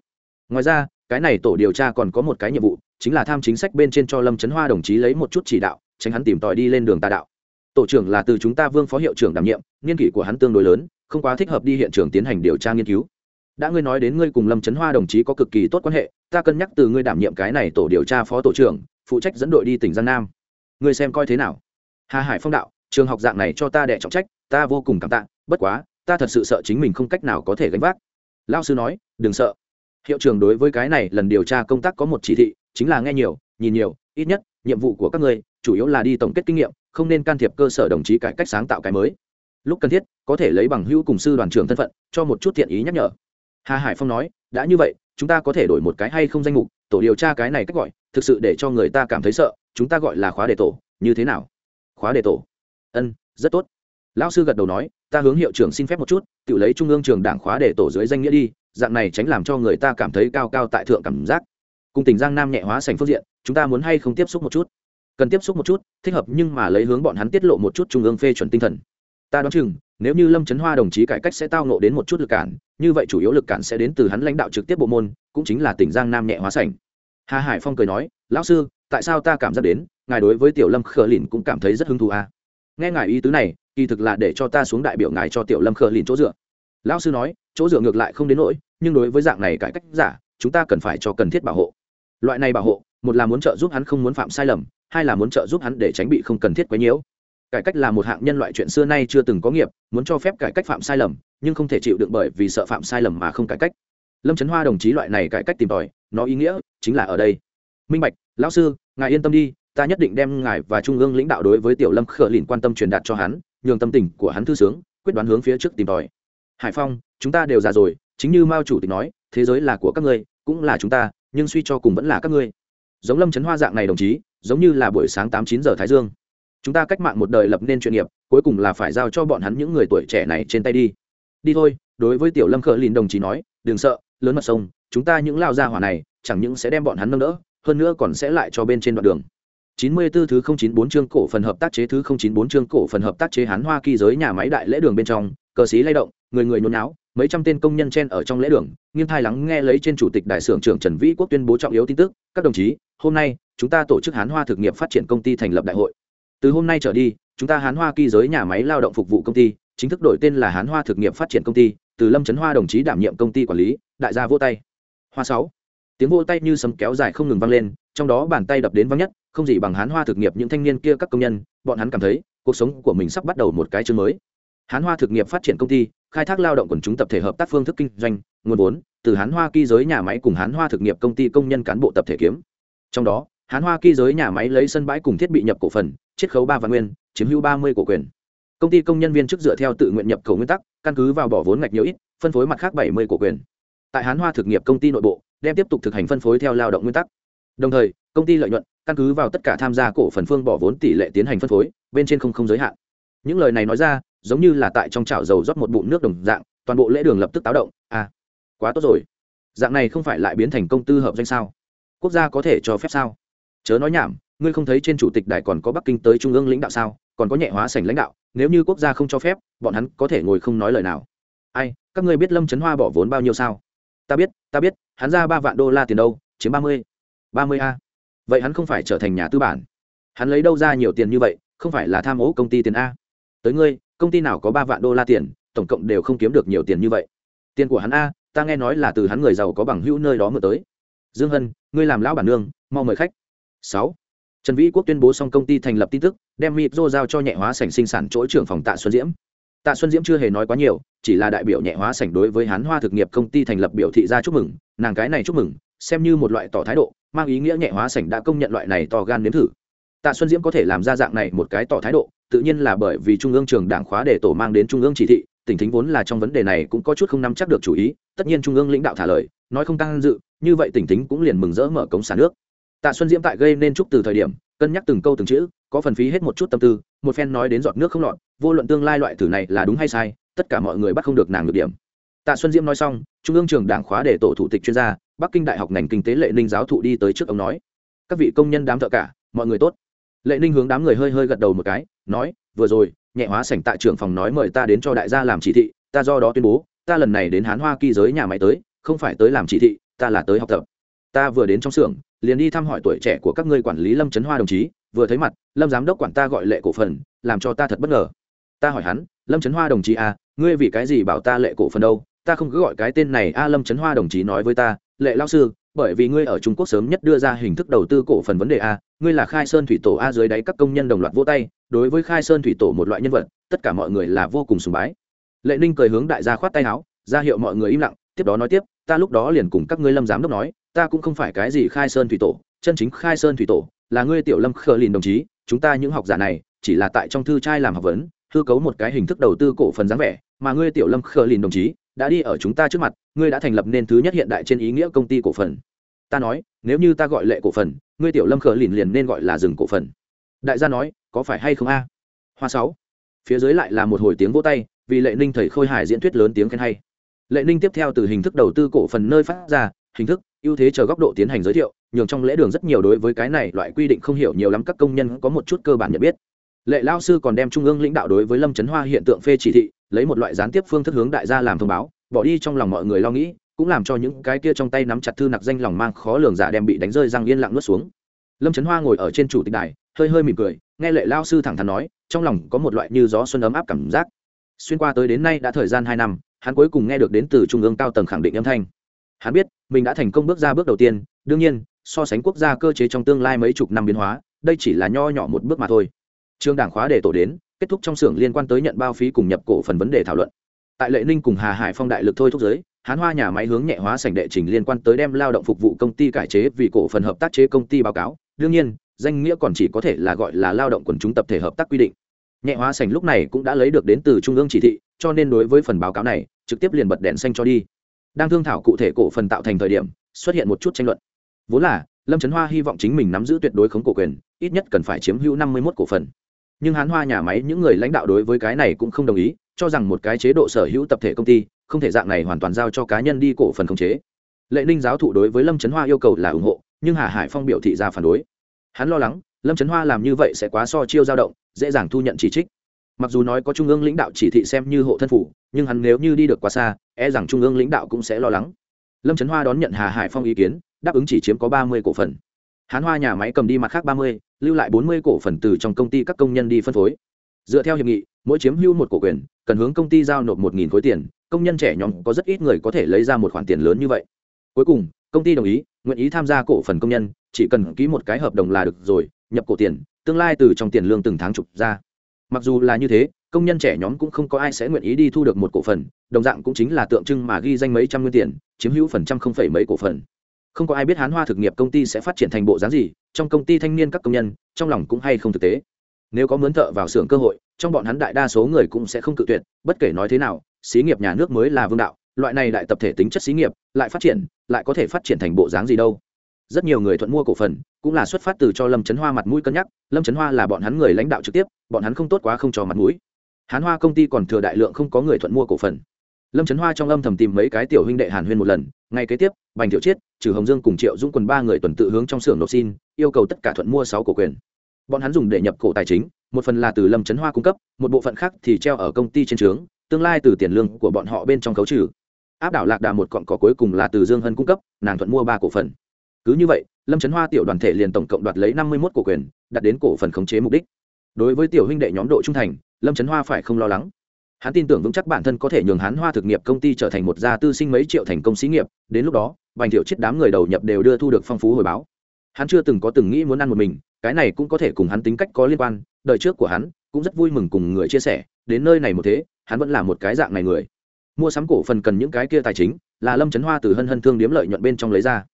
Ngoài ra, cái này tổ điều tra còn có một cái nhiệm vụ, chính là tham chính sách bên trên cho lâm trấn hoa đồng chí lấy một chút chỉ đạo, tránh hắn tìm tòi đi lên đường tà đạo. Tổ trưởng là từ chúng ta vương phó hiệu trưởng đảm nhiệm, nghiên kỷ của hắn tương đối lớn, không quá thích hợp đi hiện trường tiến hành điều tra nghiên cứu đã ngươi nói đến ngươi cùng lâm trấn hoa đồng chí có cực kỳ tốt quan hệ, ta cân nhắc từ ngươi đảm nhiệm cái này tổ điều tra phó tổ trưởng, phụ trách dẫn đội đi tỉnh giang nam. Ngươi xem coi thế nào? Hà hải phong đạo, trường học dạng này cho ta đệ trọng trách, ta vô cùng cảm tạ, bất quá, ta thật sự sợ chính mình không cách nào có thể gánh vác. Lao sư nói, đừng sợ. Hiệu trưởng đối với cái này lần điều tra công tác có một chỉ thị, chính là nghe nhiều, nhìn nhiều, ít nhất, nhiệm vụ của các ngươi, chủ yếu là đi tổng kết kinh nghiệm, không nên can thiệp cơ sở đồng chí cải cách sáng tạo cái mới. Lúc cần thiết, có thể lấy bằng hữu cùng sư đoàn trưởng thân phận, cho một chút thiện ý nhắc nhở hà hải phong nói, đã như vậy, chúng ta có thể đổi một cái hay không danh mục? Tổ điều tra cái này cách gọi, thực sự để cho người ta cảm thấy sợ, chúng ta gọi là khóa đề tổ, như thế nào? Khóa đề tổ? Ân, rất tốt. Lão sư gật đầu nói, ta hướng hiệu trưởng xin phép một chút, tự lấy trung ương trường đảng khóa đề tổ dưới danh nghĩa đi, dạng này tránh làm cho người ta cảm thấy cao cao tại thượng cảm giác. Cùng tỉnh giang nam nhẹ hóa sành phương diện, chúng ta muốn hay không tiếp xúc một chút? Cần tiếp xúc một chút, thích hợp nhưng mà lấy hướng bọn hắn tiết lộ một chút trung ương phê chuẩn tinh thần. Ta đoán chừng nếu như lâm trấn hoa đồng chí cải cách sẽ tao nộ đến một chút lực cản, như vậy chủ yếu lực cản sẽ đến từ hắn lãnh đạo trực tiếp bộ môn, cũng chính là tỉnh giang nam nhẹ hóa sảnh. hà hải phong cười nói, lão sư, tại sao ta cảm giác đến, ngài đối với tiểu lâm khờ lìn cũng cảm thấy rất hứng thú à? nghe ngài ý tứ này, kỳ thực là để cho ta xuống đại biểu ngài cho tiểu lâm khờ lìn chỗ dựa lão sư nói, chỗ dựa ngược lại không đến nỗi, nhưng đối với dạng này cải cách giả, chúng ta cần phải cho cần thiết bảo hộ loại này bảo hộ, một là muốn trợ giúp hắn không muốn phạm sai lầm, hai là muốn trợ giúp hắn để tránh bị không cần thiết quấy nhiễu cải cách là một hạng nhân loại chuyện xưa nay chưa từng có nghiệp, muốn cho phép cải cách phạm sai lầm, nhưng không thể chịu đựng bởi vì sợ phạm sai lầm mà không cải cách. Lâm trấn hoa đồng chí loại này cải cách tìm tòi, nó ý nghĩa chính là ở đây. Minh bạch, lão sư, ngài yên tâm đi, ta nhất định đem ngài và trung ương lãnh đạo đối với tiểu lâm khở lìn quan tâm truyền đạt cho hắn, nhường tâm tình của hắn thư sướng, quyết đoán hướng phía trước tìm tòi. Hải phong, chúng ta đều già rồi, chính như mao chủ tịch nói, thế giới là của các ngươi, cũng là chúng ta, nhưng suy cho cùng vẫn là các ngươi. Giống lâm trấn hoa dạng này đồng chí, giống như là buổi sáng tám chín giờ thái dương chúng ta cách mạng một đời lập nên chuyên nghiệp cuối cùng là phải giao cho bọn hắn những người tuổi trẻ này trên tay đi đi thôi đối với tiểu lâm khờ lìn đồng chí nói đừng sợ lớn mặt sông chúng ta những lao gia hỏa này chẳng những sẽ đem bọn hắn nâng đỡ hơn nữa còn sẽ lại cho bên trên đoạn đường 94 thứ 094 chương cổ phần hợp tác chế thứ 094 chương cổ phần hợp tác chế Hán Hoa kỳ giới nhà máy đại lễ đường bên trong, cờ xí lay động, người người nhốn náo, mấy trăm tên công nhân chen ở trong lễ đường, nghiêng thai lắng nghe lấy trên chủ tịch đại sưởng trưởng Trần Vĩ Quốc tuyên bố trọng yếu tin tức, các đồng chí, hôm nay, chúng ta tổ chức Hán Hoa thực nghiệp phát triển công ty thành lập đại hội. Từ hôm nay trở đi, chúng ta Hán Hoa kỳ giới nhà máy lao động phục vụ công ty, chính thức đổi tên là Hán Hoa thực nghiệp phát triển công ty, từ Lâm Trấn Hoa đồng chí đảm nhiệm công ty quản lý, đại gia vô tay. Hoa sáu. Tiếng vô tay như sấm kéo dài không ngừng vang lên, trong đó bàn tay đập đến vang nhất, không gì bằng hán hoa thực nghiệp những thanh niên kia các công nhân bọn hắn cảm thấy cuộc sống của mình sắp bắt đầu một cái chương mới. Hán hoa thực nghiệp phát triển công ty khai thác lao động quần chúng tập thể hợp tác phương thức kinh doanh nguồn vốn từ hán hoa kỳ giới nhà máy cùng hán hoa thực nghiệp công ty công nhân cán bộ tập thể kiếm. Trong đó hán hoa kỳ giới nhà máy lấy sân bãi cùng thiết bị nhập cổ phần, chiết khấu ba vạn nguyên, chiếm hữu ba mươi cổ quyền. Công ty công nhân viên chức dựa theo tự nguyện nhập khẩu nguyên tắc, căn cứ vào bỏ vốn ngạch nhiều ít, phân phối mặt khác bảy mươi cổ quyền. Tại hán hoa thực nghiệp công ty nội bộ, đem tiếp tục thực hành phân phối theo lao động nguyên tắc. Đồng thời, công ty lợi nhuận, căn cứ vào tất cả tham gia cổ phần phương bỏ vốn tỷ lệ tiến hành phân phối, bên trên không không giới hạn. Những lời này nói ra, giống như là tại trong chảo dầu rót một bụng nước đồng dạng, toàn bộ lễ đường lập tức táo động. À quá tốt rồi. Dạng này không phải lại biến thành công tư hợp danh sao? Quốc gia có thể cho phép sao? Chớ nói nhảm, ngươi không thấy trên chủ tịch đài còn có bắc kinh tới trung ương lãnh đạo sao? Còn có nhẹ hóa sảnh lãnh đạo, nếu như quốc gia không cho phép, bọn hắn có thể ngồi không nói lời nào. Ai, các ngươi biết lâm trấn hoa bỏ vốn bao nhiêu sao? Ta biết ta biết, hắn ra ba vạn đô la tiền đâu, chiếm ba mươi ba mươi a. Vậy hắn không phải trở thành nhà tư bản. Hắn lấy đâu ra nhiều tiền như vậy, không phải là tham ô công ty tiền a? Tới ngươi, công ty nào có ba vạn đô la tiền, tổng cộng đều không kiếm được nhiều tiền như vậy. Tiền của hắn a, ta nghe nói là từ hắn người giàu có bằng hữu nơi đó mượn tới. Dương hân, ngươi làm lão bản nương, mau mời khách sáu. Trần vĩ quốc tuyên bố xong công ty thành lập tin tức, đem mịp rô giao cho nhẹ hóa sảnh sinh sản chỗ trưởng phòng tạ xuân diễm. Tạ xuân diễm chưa hề nói quá nhiều, chỉ là đại biểu nhẹ hóa sảnh đối với hán hoa thực nghiệp công ty thành lập biểu thị ra chúc mừng, nàng cái này chúc mừng, xem như một loại tỏ thái độ, mang ý nghĩa nhẹ hóa sảnh đã công nhận loại này to gan nếm thử. Tạ xuân diễm có thể làm ra dạng này một cái tỏ thái độ, tự nhiên là bởi vì trung ương trường đảng khóa để tổ mang đến trung ương chỉ thị tỉnh thính vốn là trong vấn đề này cũng có chút không nắm chắc được chủ ý, tất nhiên trung ương lãnh đạo thả lời, nói không tăng dự, như vậy tỉnh thính cũng liền mừng rỡ mở cống xả nước tạ xuân diễm tại gây nên trúc từ thời điểm, cân nhắc từng câu từng chữ, có phần phí hết một chút tâm tư, một phen nói đến giọt nước không lọt, vô luận tương lai loại thử này là đúng hay sai, tất cả mọi người bắt không được nàng được điểm. Tạ xuân diễm nói xong, trung ương trường đảng khóa để tổ thủ tịch chuyên gia, bắc kinh đại học ngành kinh tế lệ ninh giáo thụ đi tới trước ông nói, các vị công nhân đám thợ cả, mọi người tốt. Lệ ninh hướng đám người hơi hơi gật đầu một cái, nói, vừa rồi, nhẹ hóa sảnh tại trưởng phòng nói mời ta đến cho đại gia làm chỉ thị, ta do đó tuyên bố, ta lần này đến hán hoa kỳ giới nhà máy tới, không phải tới làm chỉ thị, ta là tới học tập. Ta vừa đến trong xưởng liền đi thăm hỏi tuổi trẻ của các ngươi quản lý lâm trấn hoa đồng chí, vừa thấy mặt, lâm giám đốc quản ta gọi lệ cổ phần, làm cho ta thật bất ngờ. Ta hỏi hắn, lâm trấn hoa đồng chí à ngươi vì cái gì bảo ta lệ cổ phần đâu? Ta không cứ gọi cái tên này a lâm trấn hoa đồng chí nói với ta, lệ lao sư, bởi vì ngươi ở trung quốc sớm nhất đưa ra hình thức đầu tư cổ phần vấn đề a ngươi là khai sơn thủy tổ a dưới đáy các công nhân đồng loạt vỗ tay, đối với khai sơn thủy tổ một loại nhân vật, tất cả mọi người là vô cùng sùng bái. Lệ ninh cười hướng đại gia khoát tay áo, ra hiệu mọi người im lặng, tiếp đó nói tiếp, ta lúc đó liền cùng các ngươi lâm giám đốc nói ta cũng không phải cái gì khai sơn thủy tổ, chân chính khai sơn thủy tổ, là ngươi tiểu lâm khờ lìn đồng chí, chúng ta những học giả này, chỉ là tại trong thư trai làm học vấn, hư cấu một cái hình thức đầu tư cổ phần dáng vẻ, mà ngươi tiểu lâm khờ lìn đồng chí, đã đi ở chúng ta trước mặt, ngươi đã thành lập nên thứ nhất hiện đại trên ý nghĩa công ty cổ phần. Ta nói, nếu như ta gọi lệ cổ phần, ngươi tiểu lâm khờ lìn liền nên gọi là rừng cổ phần. Đại gia nói, có phải hay không a? Hoa sáu. Phía dưới lại là một hồi tiếng vỗ tay, vì lệ ninh thầy khôi hài diễn thuyết lớn tiếng khen hay. Lệ ninh tiếp theo từ hình thức đầu tư cổ phần nơi phát ra, hình thức ưu thế chờ góc độ tiến hành giới thiệu, nhường trong lễ đường rất nhiều đối với cái này loại quy định không hiểu nhiều lắm các công nhân có một chút cơ bản nhận biết. Lệ lao sư còn đem trung ương lãnh đạo đối với lâm trấn hoa hiện tượng phê chỉ thị, lấy một loại gián tiếp phương thức hướng đại gia làm thông báo, bỏ đi trong lòng mọi người lo nghĩ, cũng làm cho những cái kia trong tay nắm chặt thư nặc danh lòng mang khó lường giả đem bị đánh rơi răng yên lặng nuốt xuống. Lâm trấn hoa ngồi ở trên chủ tịch đài, hơi hơi mỉm cười, nghe lệ lao sư thẳng thắn nói, trong lòng có một loại như gió xuân ấm áp cảm giác. Xuyên qua tới đến nay đã thời gian hai năm, hắn cuối cùng nghe được đến từ trung ương cao tầng khẳng định âm thanh hắn biết, mình đã thành công bước ra bước đầu tiên, đương nhiên, so sánh quốc gia cơ chế trong tương lai mấy chục năm biến hóa, đây chỉ là nho nhỏ một bước mà thôi. Trường đảng khóa để tổ đến, kết thúc trong xưởng liên quan tới nhận bao phí cùng nhập cổ phần vấn đề thảo luận. Tại lệ ninh cùng hà hải phong đại lực thôi thúc giới, hán hoa nhà máy hướng nhẹ hóa sảnh đệ trình liên quan tới đem lao động phục vụ công ty cải chế vì cổ phần hợp tác chế công ty báo cáo. Đương nhiên, danh nghĩa còn chỉ có thể là gọi là lao động quần chúng tập thể hợp tác quy định. Nhẹ hóa sảnh lúc này cũng đã lấy được đến từ trung ương chỉ thị, cho nên đối với phần báo cáo này, trực tiếp liền bật đèn xanh cho đi đang thương thảo cụ thể cổ phần tạo thành thời điểm, xuất hiện một chút tranh luận. Vốn là, lâm trấn hoa hy vọng chính mình nắm giữ tuyệt đối khống cổ quyền, ít nhất cần phải chiếm hữu năm mươi một cổ phần. Nhưng hán hoa nhà máy những người lãnh đạo đối với cái này cũng không đồng ý, cho rằng một cái chế độ sở hữu tập thể công ty, không thể dạng này hoàn toàn giao cho cá nhân đi cổ phần khống chế. Lệ ninh giáo thụ đối với lâm trấn hoa yêu cầu là ủng hộ, nhưng hà hải phong biểu thị ra phản đối. Hắn lo lắng, lâm trấn hoa làm như vậy sẽ quá so chiêu dao động, dễ dàng thu nhận chỉ trích mặc dù nói có trung ương lãnh đạo chỉ thị xem như hộ thân phủ, nhưng hắn nếu như đi được quá xa e rằng trung ương lãnh đạo cũng sẽ lo lắng. Lâm trấn hoa đón nhận hà hải phong ý kiến, đáp ứng chỉ chiếm có ba mươi cổ phần. Hán hoa nhà máy cầm đi mặt khác ba mươi, lưu lại bốn mươi cổ phần từ trong công ty các công nhân đi phân phối. Dựa theo hiệp nghị, mỗi chiếm hưu một cổ quyền, cần hướng công ty giao nộp một khối tiền, công nhân trẻ nhóm có rất ít người có thể lấy ra một khoản tiền lớn như vậy. Cuối cùng, công ty đồng ý, nguyện ý tham gia cổ phần công nhân, chỉ cần ký một cái hợp đồng là được rồi, nhập cổ tiền, tương lai từ trong tiền lương từng tháng trục ra mặc dù là như thế, công nhân trẻ nhóm cũng không có ai sẽ nguyện ý đi thu được một cổ phần, đồng dạng cũng chính là tượng trưng mà ghi danh mấy trăm nguyên tiền, chiếm hữu phần trăm không phẩy mấy cổ phần. Không có ai biết hán hoa thực nghiệp công ty sẽ phát triển thành bộ dáng gì, trong công ty thanh niên các công nhân, trong lòng cũng hay không thực tế. Nếu có mướn thợ vào xưởng cơ hội, trong bọn hắn đại đa số người cũng sẽ không cự tuyệt, bất kể nói thế nào, xí nghiệp nhà nước mới là vương đạo, loại này đại tập thể tính chất xí nghiệp, lại phát triển, lại có thể phát triển thành bộ dáng gì đâu rất nhiều người thuận mua cổ phần, cũng là xuất phát từ cho lâm trấn hoa mặt mũi cân nhắc, lâm trấn hoa là bọn hắn người lãnh đạo trực tiếp, bọn hắn không tốt quá không cho mặt mũi. Hán hoa công ty còn thừa đại lượng không có người thuận mua cổ phần. Lâm trấn hoa trong âm thầm tìm mấy cái tiểu huynh đệ hàn huyên một lần, ngay kế tiếp, bành thiệu chiết, trừ hồng dương cùng triệu dũng quần ba người tuần tự hướng trong xưởng nộp xin, yêu cầu tất cả thuận mua sáu cổ quyền. Bọn hắn dùng để nhập cổ tài chính, một phần là từ lâm trấn hoa cung cấp, một bộ phận khác thì treo ở công ty trên trướng, tương lai từ tiền lương của bọn họ bên trong khấu trừ. Áp đảo lạc đà một cọn cỏ cuối cùng là từ dương hân cung cấp, nàng thuận mua ba cổ phần cứ như vậy, lâm trấn hoa tiểu đoàn thể liền tổng cộng đoạt lấy năm mươi một cổ quyền đặt đến cổ phần khống chế mục đích. Đối với tiểu huynh đệ nhóm độ trung thành, lâm trấn hoa phải không lo lắng. Hắn tin tưởng vững chắc bản thân có thể nhường hắn hoa thực nghiệp công ty trở thành một gia tư sinh mấy triệu thành công xí nghiệp, đến lúc đó, bành thiệu chết đám người đầu nhập đều đưa thu được phong phú hồi báo. Hắn chưa từng có từng nghĩ muốn ăn một mình, cái này cũng có thể cùng hắn tính cách có liên quan, đời trước của hắn cũng rất vui mừng cùng người chia sẻ, đến nơi này một thế, hắn vẫn là một cái dạng này người. Mua sắm cổ phần cần những cái kia tài chính, là lâm trấn hoa từ hân hân thương điếm lợi nhuận bên trong lấy ra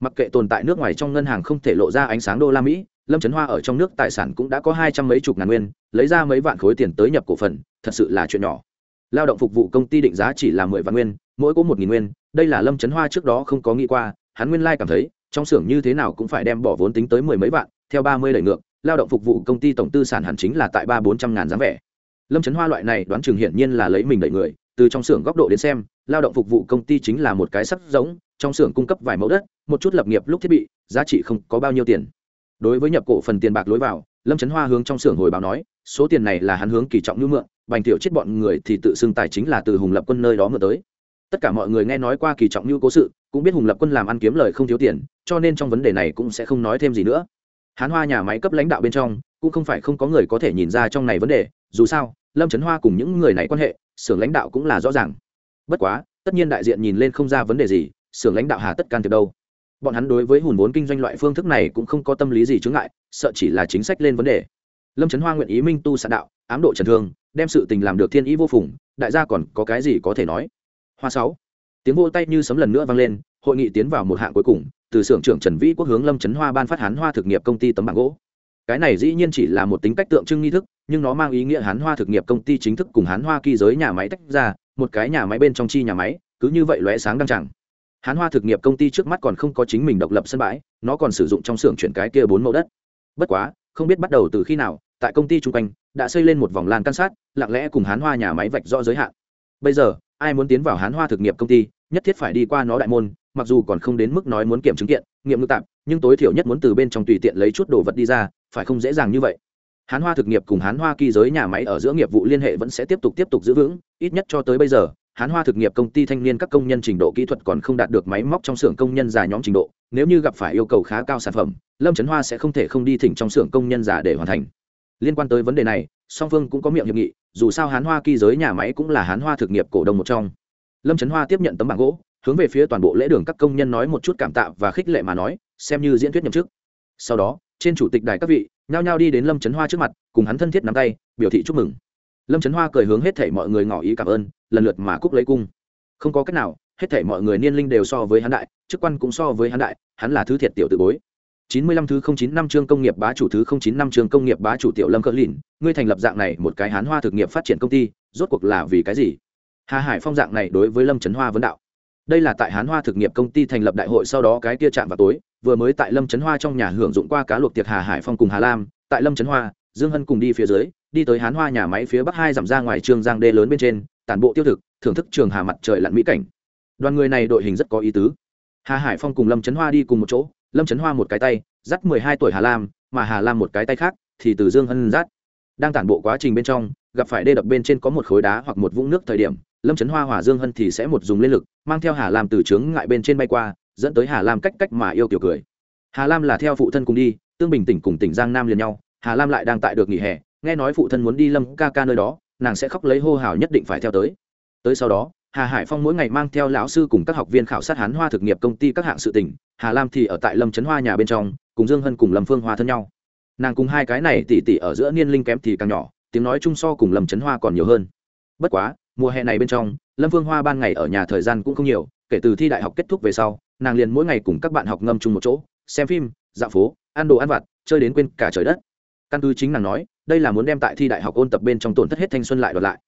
mặc kệ tồn tại nước ngoài trong ngân hàng không thể lộ ra ánh sáng đô la mỹ, lâm trấn hoa ở trong nước tài sản cũng đã có hai trăm mấy chục ngàn nguyên, lấy ra mấy vạn khối tiền tới nhập cổ phần, thật sự là chuyện nhỏ. Lao động phục vụ công ty định giá chỉ là mười vạn nguyên, mỗi có một nghìn nguyên, đây là lâm trấn hoa trước đó không có nghĩ qua, hắn nguyên lai、like、cảm thấy, trong xưởng như thế nào cũng phải đem bỏ vốn tính tới mười mấy vạn, theo ba mươi lời ngược, lao động phục vụ công ty tổng tư sản hẳn chính là tại ba bốn trăm ngàn dáng vẻ. Lâm trấn hoa loại này đoán chừng hiển nhiên là lấy mình đẩy người, từ trong xưởng góc độ đến xem, lao động phục vụ công ty chính là một cái sắc giống trong xưởng cung cấp vài mẫu đất, một chút lập nghiệp lúc thiết bị, giá trị không có bao nhiêu tiền. Đối với nhập cổ phần tiền bạc lối vào, lâm trấn hoa hướng trong xưởng hồi báo nói, số tiền này là hắn hướng kỳ trọng như mượn, bành tiểu chết bọn người thì tự xưng tài chính là từ hùng lập quân nơi đó mượn tới. Tất cả mọi người nghe nói qua kỳ trọng như cố sự, cũng biết hùng lập quân làm ăn kiếm lời không thiếu tiền, cho nên trong vấn đề này cũng sẽ không nói thêm gì nữa. Hán hoa nhà máy cấp lãnh đạo bên trong, cũng không phải không có người có thể nhìn ra trong này vấn đề, dù sao, lâm trấn hoa cùng những người này quan hệ, xưởng lãnh đạo cũng là rõ ràng. Bất quá, tất nhiên đại diện nhìn lên không ra vấn đề gì xưởng lãnh đạo hà tất can thiệp đâu. Bọn hắn đối với hùn vốn kinh doanh loại phương thức này cũng không có tâm lý gì chướng ngại, sợ chỉ là chính sách lên vấn đề. Lâm trấn hoa nguyện ý minh tu sạn đạo, ám độ trần thương, đem sự tình làm được thiên ý vô phùng, đại gia còn có cái gì có thể nói? Hoa sáu. Tiếng vô tay như sấm lần nữa vang lên, hội nghị tiến vào một hạng cuối cùng, từ xưởng trưởng trần vĩ quốc hướng lâm trấn hoa ban phát hán hoa thực nghiệp công ty tấm bảng gỗ. Cái này dĩ nhiên chỉ là một tính cách tượng trưng nghi thức, nhưng nó mang ý nghĩa hán hoa thực nghiệp công ty chính thức cùng hán hoa kỳ giới nhà máy tách ra, một cái nhà máy bên trong chi nhà máy, cứ như vậy lóe sáng đăng chẳng hán hoa thực nghiệp công ty trước mắt còn không có chính mình độc lập sân bãi, nó còn sử dụng trong xưởng chuyển cái kia bốn mẫu đất. Bất quá, không biết bắt đầu từ khi nào, tại công ty chung quanh, đã xây lên một vòng lan can sát, lặng lẽ cùng hán hoa nhà máy vạch rõ giới hạn. Bây giờ, ai muốn tiến vào hán hoa thực nghiệp công ty, nhất thiết phải đi qua nó đại môn, mặc dù còn không đến mức nói muốn kiểm chứng kiện, nghiệm ngư tạm nhưng tối thiểu nhất muốn từ bên trong tùy tiện lấy chút đồ vật đi ra, phải không dễ dàng như vậy? Hán hoa thực nghiệp cùng hán hoa kỳ giới nhà máy ở giữa nghiệp vụ liên hệ vẫn sẽ tiếp tục tiếp tục giữ vững, ít nhất cho tới bây giờ hán hoa thực nghiệp công ty thanh niên các công nhân trình độ kỹ thuật còn không đạt được máy móc trong xưởng công nhân già nhóm trình độ, nếu như gặp phải yêu cầu khá cao sản phẩm, lâm trấn hoa sẽ không thể không đi thỉnh trong xưởng công nhân già để hoàn thành. Liên quan tới vấn đề này, song phương cũng có miệng hiệp nghị, dù sao hán hoa kỳ giới nhà máy cũng là hán hoa thực nghiệp cổ đông một trong. Lâm trấn hoa tiếp nhận tấm bảng gỗ, hướng về phía toàn bộ lễ đường các công nhân nói một chút cảm tạ và khích lệ mà nói, xem như diễn thuyết nhậm chức. Sau đó, trên chủ tịch đài các vị, nhao nhao đi đến lâm trấn hoa trước mặt, cùng hắn thân thiết nắm tay, biểu thị chúc mừng lâm trấn hoa cười hướng hết thể mọi người ngỏ ý cảm ơn, lần lượt mà cúc lấy cung. Không có cách nào, hết thể mọi người niên linh đều so với hắn đại, chức quan cũng so với hắn đại, hắn là thứ thiệt tiểu tự bối. Chín mươi lăm thứ không chín năm chương công nghiệp bá chủ thứ không chín năm chương công nghiệp bá chủ tiểu lâm cỡ lìn, ngươi thành lập dạng này một cái hán hoa thực nghiệp phát triển công ty, rốt cuộc là vì cái gì? Hà hải phong dạng này đối với lâm trấn hoa vấn đạo. Đây là tại hán hoa thực nghiệp công ty thành lập đại hội sau đó cái kia chạm vào tối, vừa mới tại lâm trấn hoa trong nhà hưởng dụng qua cá luộc tiệc hà hải phong cùng hà lam, tại lâm trấn hoa, dương hân cùng đi phía dưới đi tới hán hoa nhà máy phía bắc hai dặm ra ngoài trường giang đê lớn bên trên, tản bộ tiêu thực, thưởng thức trường hà mặt trời lặn mỹ cảnh. Đoàn người này đội hình rất có ý tứ. Hà hải phong cùng lâm trấn hoa đi cùng một chỗ, lâm trấn hoa một cái tay, dắt mười hai tuổi hà lam, mà hà lam một cái tay khác, thì từ dương hân dắt. Đang tản bộ quá trình bên trong, gặp phải đê đập bên trên có một khối đá hoặc một vũng nước thời điểm, lâm trấn hoa, hòa dương hân thì sẽ một dùng lên lực, mang theo hà lam từ trướng ngại bên trên bay qua, dẫn tới hà lam cách cách mà yêu kiểu cười. Hà lam là theo phụ thân cùng đi, tương bình tỉnh cùng tỉnh giang nam liền nhau, hà lam lại đang tại được nghỉ hè nghe nói phụ thân muốn đi lâm ca ca nơi đó, nàng sẽ khóc lấy hô hào nhất định phải theo tới. Tới sau đó, hà hải phong mỗi ngày mang theo lão sư cùng các học viên khảo sát hán hoa thực nghiệp công ty các hạng sự tỉnh hà lam thì ở tại lâm trấn hoa nhà bên trong, cùng dương hân cùng lâm phương hoa thân nhau. Nàng cùng hai cái này tỉ tỉ ở giữa niên linh kém thì càng nhỏ, tiếng nói chung so cùng lâm trấn hoa còn nhiều hơn. Bất quá, mùa hè này bên trong, lâm phương hoa ban ngày ở nhà thời gian cũng không nhiều, kể từ thi đại học kết thúc về sau, nàng liền mỗi ngày cùng các bạn học ngâm chung một chỗ, xem phim, dạo phố, ăn đồ ăn vặt, chơi đến quên cả trời đất căn cứ chính nàng nói, đây là muốn đem tại thi đại học ôn tập bên trong tổn thất hết thanh xuân lại đoạt lại.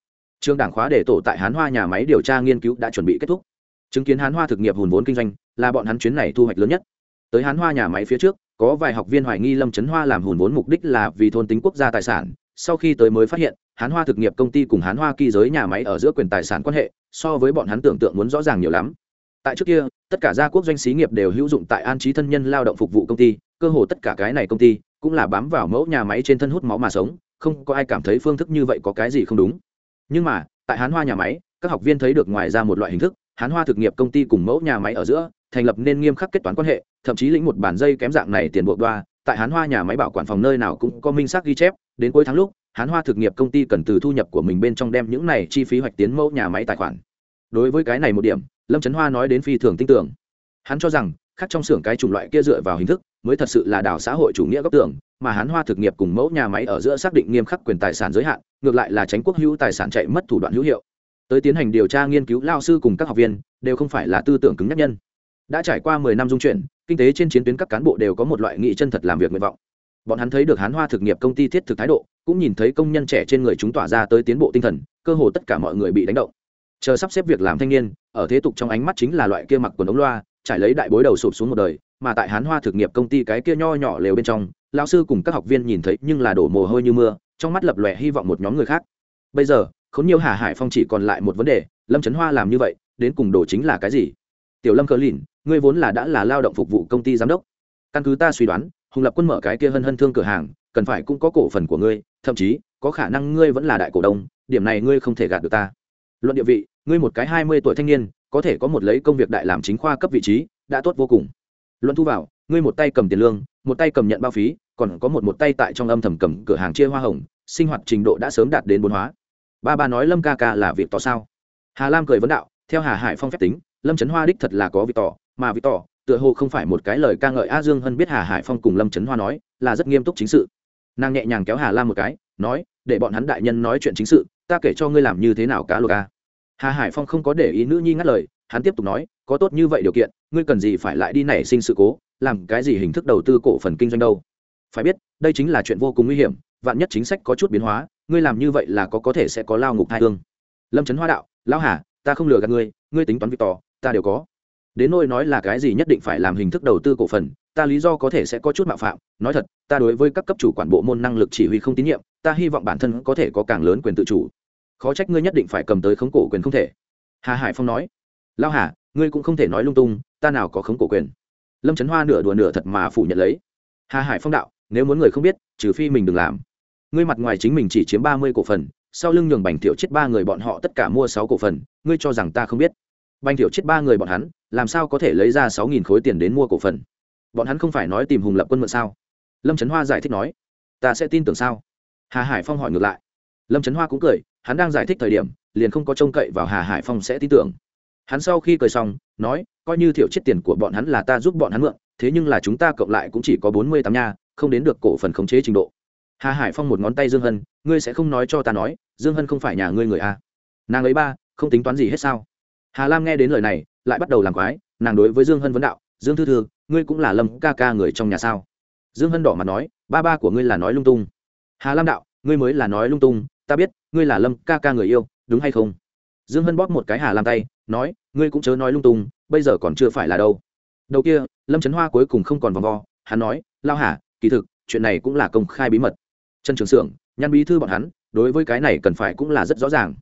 Trường đảng khóa để tổ tại hán hoa nhà máy điều tra nghiên cứu đã chuẩn bị kết thúc. Chứng kiến hán hoa thực nghiệp hùn vốn kinh doanh, là bọn hắn chuyến này thu hoạch lớn nhất. Tới hán hoa nhà máy phía trước, có vài học viên hoài nghi lâm trấn hoa làm hùn vốn mục đích là vì thôn tính quốc gia tài sản. Sau khi tới mới phát hiện, hán hoa thực nghiệp công ty cùng hán hoa kỳ giới nhà máy ở giữa quyền tài sản quan hệ, so với bọn hắn tưởng tượng muốn rõ ràng nhiều lắm. Tại trước kia, tất cả gia quốc doanh xí nghiệp đều hữu dụng tại an trí thân nhân lao động phục vụ công ty, cơ hồ tất cả cái này công ty cũng là bám vào mẫu nhà máy trên thân hút máu mà sống, không có ai cảm thấy phương thức như vậy có cái gì không đúng. Nhưng mà, tại hán hoa nhà máy, các học viên thấy được ngoài ra một loại hình thức, hán hoa thực nghiệp công ty cùng mẫu nhà máy ở giữa, thành lập nên nghiêm khắc kết toán quan hệ, thậm chí lĩnh một bản dây kém dạng này tiền buộc đoa, tại hán hoa nhà máy bảo quản phòng nơi nào cũng có minh xác ghi chép, đến cuối tháng lúc, hán hoa thực nghiệp công ty cần từ thu nhập của mình bên trong đem những này chi phí hoạch tiến mẫu nhà máy tài khoản. Đối với cái này một điểm, lâm trấn hoa nói đến phi thường tin tưởng. Hắn cho rằng, khác trong xưởng cái chủng loại kia dựa vào hình thức mới thật sự là đảo xã hội chủ nghĩa góc tưởng mà hán hoa thực nghiệp cùng mẫu nhà máy ở giữa xác định nghiêm khắc quyền tài sản giới hạn, ngược lại là tránh quốc hữu tài sản chạy mất thủ đoạn hữu hiệu. Tới tiến hành điều tra nghiên cứu, lao sư cùng các học viên đều không phải là tư tưởng cứng nhắc nhân. Đã trải qua mười năm dung chuyển, kinh tế trên chiến tuyến các cán bộ đều có một loại nghị chân thật làm việc nguyện vọng. Bọn hắn thấy được hán hoa thực nghiệp công ty thiết thực thái độ, cũng nhìn thấy công nhân trẻ trên người chúng tỏa ra tới tiến bộ tinh thần, cơ hồ tất cả mọi người bị đánh động. Chờ sắp xếp việc làm thanh niên, ở thế tục trong ánh mắt chính là loại kia mặc quần ống loa, trải lấy đại bối đầu sụp xuống một đời mà tại hán hoa thực nghiệp công ty cái kia nho nhỏ lều bên trong lao sư cùng các học viên nhìn thấy nhưng là đổ mồ hôi như mưa, trong mắt lập lòe hy vọng một nhóm người khác. Bây giờ, khốn nhiều hà hải phong chỉ còn lại một vấn đề, lâm trấn hoa làm như vậy, đến cùng đổ chính là cái gì? Tiểu lâm cờ lìn, ngươi vốn là đã là lao động phục vụ công ty giám đốc. Căn cứ ta suy đoán, hùng lập quân mở cái kia hân hân thương cửa hàng, cần phải cũng có cổ phần của ngươi, thậm chí, có khả năng ngươi vẫn là đại cổ đông, điểm này ngươi không thể gạt được ta. Luận địa vị, ngươi một cái hai mươi tuổi thanh niên, có thể có một lấy công việc đại làm chính khoa cấp vị trí, đã tốt vô cùng luận thu vào, ngươi một tay cầm tiền lương, một tay cầm nhận bao phí, còn có một một tay tại trong âm thầm cầm cửa hàng chia hoa hồng, sinh hoạt trình độ đã sớm đạt đến bốn hóa. Ba ba nói lâm ca ca là việc tỏ sao? Hà lam cười vấn đạo, theo hà hải phong phép tính, lâm trấn hoa đích thật là có việc tỏ, mà việc tỏ, tựa hồ không phải một cái lời ca ngợi a dương hân biết hà hải phong cùng lâm trấn hoa nói, là rất nghiêm túc chính sự. Nàng nhẹ nhàng kéo hà lam một cái, nói, để bọn hắn đại nhân nói chuyện chính sự, ta kể cho ngươi làm như thế nào cá lộc ca hà hải phong không có để ý nữ nhi ngắt lời hắn tiếp tục nói, có tốt như vậy điều kiện, ngươi cần gì phải lại đi nảy sinh sự cố, làm cái gì hình thức đầu tư cổ phần kinh doanh đâu? Phải biết, đây chính là chuyện vô cùng nguy hiểm, vạn nhất chính sách có chút biến hóa, ngươi làm như vậy là có có thể sẽ có lao ngục hai thương lâm trấn hoa đạo, lão hà, ta không lừa gạt ngươi ngươi tính toán việc tỏ ta đều có. Đến nôi nói là cái gì nhất định phải làm hình thức đầu tư cổ phần, ta lý do có thể sẽ có chút mạo phạm. Nói thật, ta đối với các cấp chủ quản bộ môn năng lực chỉ huy không tín nhiệm, ta hy vọng bản thân có thể có càng lớn quyền tự chủ. Khó trách ngươi nhất định phải cầm tới khống cổ quyền không thể. Hà hải phong nói lao hà, ngươi cũng không thể nói lung tung, ta nào có khống cổ quyền. Lâm trấn hoa nửa đùa nửa thật mà phủ nhận lấy. Hà hải phong đạo, nếu muốn người không biết, trừ phi mình đừng làm. Ngươi mặt ngoài chính mình chỉ chiếm ba mươi cổ phần, sau lưng nhường bành thiệu chết ba người bọn họ tất cả mua sáu cổ phần, ngươi cho rằng ta không biết? Bành thiệu chết ba người bọn hắn, làm sao có thể lấy ra sáu nghìn khối tiền đến mua cổ phần? Bọn hắn không phải nói tìm hùng lập quân mượn sao? Lâm trấn hoa giải thích nói, ta sẽ tin tưởng sao? Hà hải phong hỏi ngược lại. Lâm trấn hoa cũng cười, hắn đang giải thích thời điểm, liền không có trông cậy vào hà hải phong sẽ tin tưởng hắn sau khi cười xong, nói, coi như thiểu chết tiền của bọn hắn là ta giúp bọn hắn mượn, thế nhưng là chúng ta cộng lại cũng chỉ có bốn mươi tám nha, không đến được cổ phần khống chế trình độ. Hà hải phong một ngón tay dương hân, ngươi sẽ không nói cho ta nói, dương hân không phải nhà ngươi người a. Nàng ấy ba, không tính toán gì hết sao? Hà lam nghe đến lời này, lại bắt đầu làm quái, nàng đối với dương hân vấn đạo, dương thư thư, ngươi cũng là lâm ca ca người trong nhà sao? Dương hân đỏ mặt nói, ba ba của ngươi là nói lung tung. Hà lam đạo, ngươi mới là nói lung tung, ta biết, ngươi là lâm ca ca người yêu, đúng hay không? Dương hân bóp một cái hà lam tay, nói ngươi cũng chớ nói lung tung, bây giờ còn chưa phải là đâu. Đầu kia, lâm trấn hoa cuối cùng không còn vòng vo, hắn nói, lao hả kỳ thực, chuyện này cũng là công khai bí mật. Trần trường xưởng nhăn bí thư bọn hắn, đối với cái này cần phải cũng là rất rõ ràng.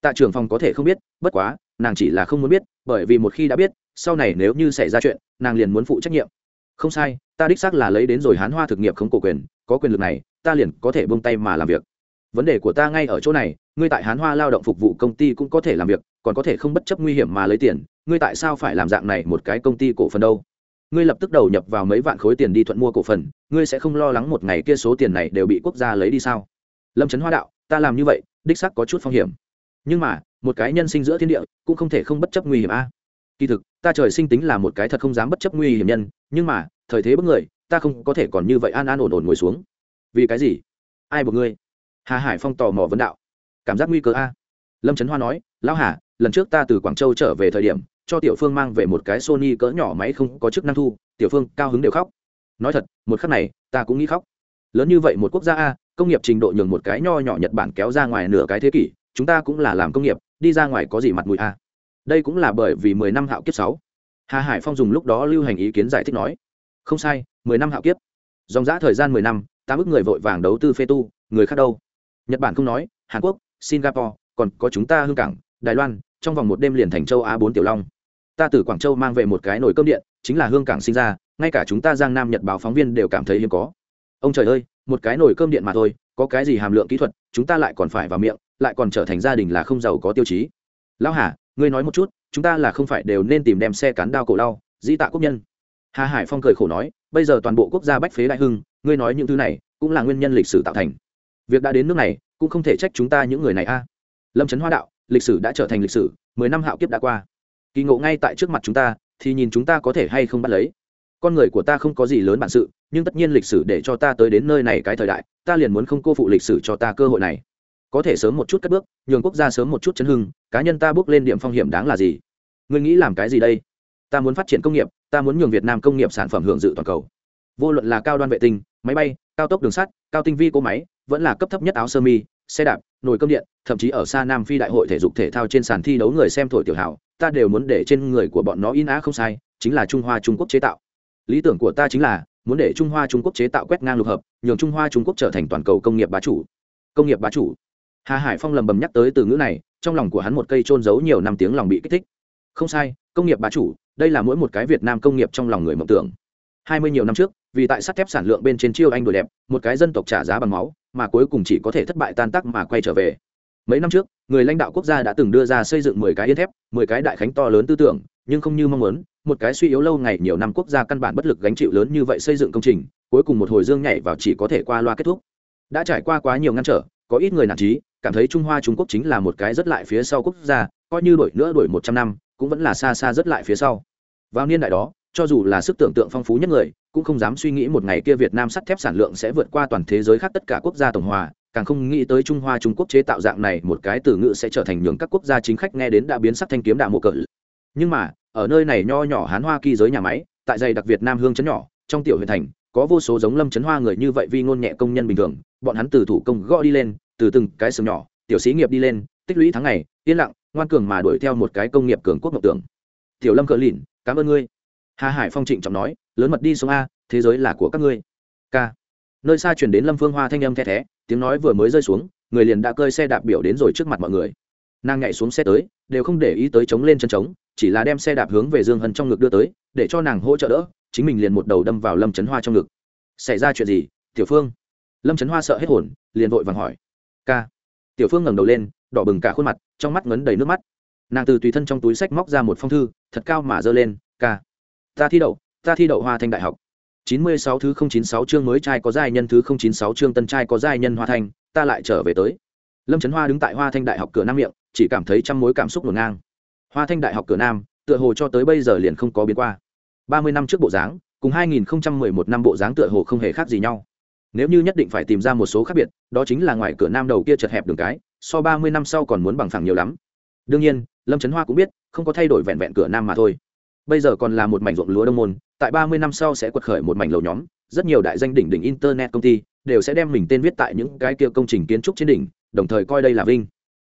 Tạ trưởng phòng có thể không biết, bất quá, nàng chỉ là không muốn biết, bởi vì một khi đã biết, sau này nếu như xảy ra chuyện, nàng liền muốn phụ trách nhiệm. Không sai, ta đích xác là lấy đến rồi hán hoa thực nghiệp không cổ quyền, có quyền lực này, ta liền có thể buông tay mà làm việc. Vấn đề của ta ngay ở chỗ này, ngươi tại hán hoa lao động phục vụ công ty cũng có thể làm việc còn có thể không bất chấp nguy hiểm mà lấy tiền, ngươi tại sao phải làm dạng này một cái công ty cổ phần đâu? Ngươi lập tức đầu nhập vào mấy vạn khối tiền đi thuận mua cổ phần, ngươi sẽ không lo lắng một ngày kia số tiền này đều bị quốc gia lấy đi sao? Lâm trấn hoa đạo, ta làm như vậy, đích sắc có chút phong hiểm. Nhưng mà, một cái nhân sinh giữa thiên địa, cũng không thể không bất chấp nguy hiểm a. Kỳ thực, ta trời sinh tính là một cái thật không dám bất chấp nguy hiểm nhân, nhưng mà, thời thế bất người, ta không có thể còn như vậy an an ổn ổn ngồi xuống. Vì cái gì? Ai buộc ngươi? Hà hải phong tò mò vấn đạo. Cảm giác nguy cơ a. Lâm trấn hoa nói, lão hà lần trước ta từ quảng châu trở về thời điểm, cho tiểu phương mang về một cái sony cỡ nhỏ máy không có chức năng thu, tiểu phương cao hứng đều khóc. Nói thật, một khắc này, ta cũng nghĩ khóc. Lớn như vậy một quốc gia a, công nghiệp trình độ nhường một cái nho nhỏ nhật bản kéo ra ngoài nửa cái thế kỷ, chúng ta cũng là làm công nghiệp, đi ra ngoài có gì mặt mũi a. Đây cũng là bởi vì mười năm hạo kiếp sáu. Hà hải phong dùng lúc đó lưu hành ý kiến giải thích nói. Không sai, mười năm hạo kiếp. Dòng giã thời gian mười năm, ta bức người vội vàng đầu tư phê tu, người khác đâu? Nhật bản không nói, hàn quốc, singapore, còn có chúng ta hương cảng đài loan, trong vòng một đêm liền thành châu á bốn tiểu long. Ta từ quảng châu mang về một cái nồi cơm điện, chính là hương cảng sinh ra, ngay cả chúng ta giang nam, nhật báo phóng viên đều cảm thấy hiếm có. Ông trời ơi, một cái nồi cơm điện mà thôi, có cái gì hàm lượng kỹ thuật, chúng ta lại còn phải vào miệng, lại còn trở thành gia đình là không giàu có tiêu chí. Lão hà, ngươi nói một chút, chúng ta là không phải đều nên tìm đem xe cán đao cổ đau di tạ quốc nhân. Hà hải phong cười khổ nói, bây giờ toàn bộ quốc gia bách phế đại hưng, ngươi nói những thứ này, cũng là nguyên nhân lịch sử tạo thành. Việc đã đến nước này, cũng không thể trách chúng ta những người này a. Lâm trấn hoa đạo lịch sử đã trở thành lịch sử, mười năm hạo kiếp đã qua. Kỳ ngộ ngay tại trước mặt chúng ta, thì nhìn chúng ta có thể hay không bắt lấy. Con người của ta không có gì lớn bản sự, nhưng tất nhiên lịch sử để cho ta tới đến nơi này cái thời đại, ta liền muốn không cô phụ lịch sử cho ta cơ hội này. Có thể sớm một chút cất bước, nhường quốc gia sớm một chút chấn hưng, cá nhân ta bước lên điểm phong hiểm đáng là gì? Ngươi nghĩ làm cái gì đây? Ta muốn phát triển công nghiệp, ta muốn nhường việt nam công nghiệp sản phẩm hưởng dự toàn cầu. Vô luận là cao đoan vệ tinh, máy bay, cao tốc đường sắt, cao tinh vi cỗ máy, vẫn là cấp thấp nhất áo sơ mi xe đạp, nồi cơm điện, thậm chí ở xa nam phi đại hội thể dục thể thao trên sàn thi đấu người xem thổi tiểu hảo ta đều muốn để trên người của bọn nó in á không sai, chính là trung hoa trung quốc chế tạo. Lý tưởng của ta chính là muốn để trung hoa trung quốc chế tạo quét ngang lục hợp, nhường trung hoa trung quốc trở thành toàn cầu công nghiệp bá chủ. Công nghiệp bá chủ. Hà hải phong lầm bầm nhắc tới từ ngữ này, trong lòng của hắn một cây trôn giấu nhiều năm tiếng lòng bị kích thích. Không sai, công nghiệp bá chủ, đây là mỗi một cái việt nam công nghiệp trong lòng người mộng tưởng. Hai mươi nhiều năm trước, vì tại sắt thép sản lượng bên trên chiêu anh đổi đẹp, một cái dân tộc trả giá bằng máu mà cuối cùng chỉ có thể thất bại tan tác mà quay trở về. Mấy năm trước, người lãnh đạo quốc gia đã từng đưa ra xây dựng mười cái yên thép, mười cái đại khánh to lớn tư tưởng, nhưng không như mong muốn, một cái suy yếu lâu ngày nhiều năm quốc gia căn bản bất lực gánh chịu lớn như vậy xây dựng công trình, cuối cùng một hồi dương nhảy vào chỉ có thể qua loa kết thúc. Đã trải qua quá nhiều ngăn trở, có ít người nản trí, cảm thấy trung hoa trung quốc chính là một cái rất lại phía sau quốc gia, coi như đổi nữa đổi một trăm năm, cũng vẫn là xa xa rất lại phía sau. Vào niên đại đó cho dù là sức tưởng tượng phong phú nhất người, cũng không dám suy nghĩ một ngày kia việt nam sắt thép sản lượng sẽ vượt qua toàn thế giới khác tất cả quốc gia tổng hòa, càng không nghĩ tới trung hoa trung quốc chế tạo dạng này một cái từ ngữ sẽ trở thành nhường các quốc gia chính khách nghe đến đã biến sắc thanh kiếm đạo mộ cỡ. Nhưng mà, ở nơi này nho nhỏ hán hoa kỳ giới nhà máy, tại dày đặc việt nam hương chấn nhỏ, trong tiểu huyện thành, có vô số giống lâm chấn hoa người như vậy vì ngôn nhẹ công nhân bình thường, bọn hắn từ thủ công gõ đi lên, từ từng cái sừng nhỏ, tiểu sĩ nghiệp đi lên, tích lũy tháng ngày, yên lặng, ngoan cường mà đuổi theo một cái công nghiệp cường quốc ngọc tưởng. Tiểu lâm cờ lìn, cảm ơn ngươi hà hải phong trịnh trọng nói, lớn mật đi xuống a, thế giới là của các ngươi. K nơi xa chuyển đến lâm phương hoa thanh âm the thé, tiếng nói vừa mới rơi xuống, người liền đã cơi xe đạp biểu đến rồi trước mặt mọi người. Nàng nhảy xuống xe tới, đều không để ý tới chống lên chân trống, chỉ là đem xe đạp hướng về dương hân trong ngực đưa tới, để cho nàng hỗ trợ đỡ, chính mình liền một đầu đâm vào lâm trấn hoa trong ngực. Xảy ra chuyện gì, tiểu phương? Lâm trấn hoa sợ hết hồn, liền vội vàng hỏi. Ca. Tiểu phương ngẩng đầu lên, đỏ bừng cả khuôn mặt, trong mắt ngấn đầy nước mắt. Nàng từ tùy thân trong túi sách móc ra một phong thư, thật cao mà giơ lên, ca ta thi đậu, ta thi đậu hoa thanh đại học. Chín mươi sáu thứ không chín sáu chương mới trai có giai nhân, thứ không chín sáu chương tân trai có giai nhân hoa thanh, ta lại trở về tới. Lâm trấn hoa đứng tại hoa thanh đại học cửa nam miệng, chỉ cảm thấy trăm mối cảm xúc ngổn ngang. Hoa thanh đại học cửa nam, tựa hồ cho tới bây giờ liền không có biến qua. Ba mươi năm trước bộ dáng, cùng 2011 năm bộ dáng tựa hồ không hề khác gì nhau. Nếu như nhất định phải tìm ra một số khác biệt, đó chính là ngoài cửa nam đầu kia chật hẹp đường cái, so 30 năm sau còn muốn bằng phẳng nhiều lắm. Đương nhiên, lâm trấn hoa cũng biết, không có thay đổi vẹn vẹn cửa nam mà thôi bây giờ còn là một mảnh ruộng lúa đông môn, tại 30 năm sau sẽ quật khởi một mảnh lầu nhóm, rất nhiều đại danh đỉnh đỉnh internet công ty đều sẽ đem mình tên viết tại những cái kia công trình kiến trúc trên đỉnh, đồng thời coi đây là vinh.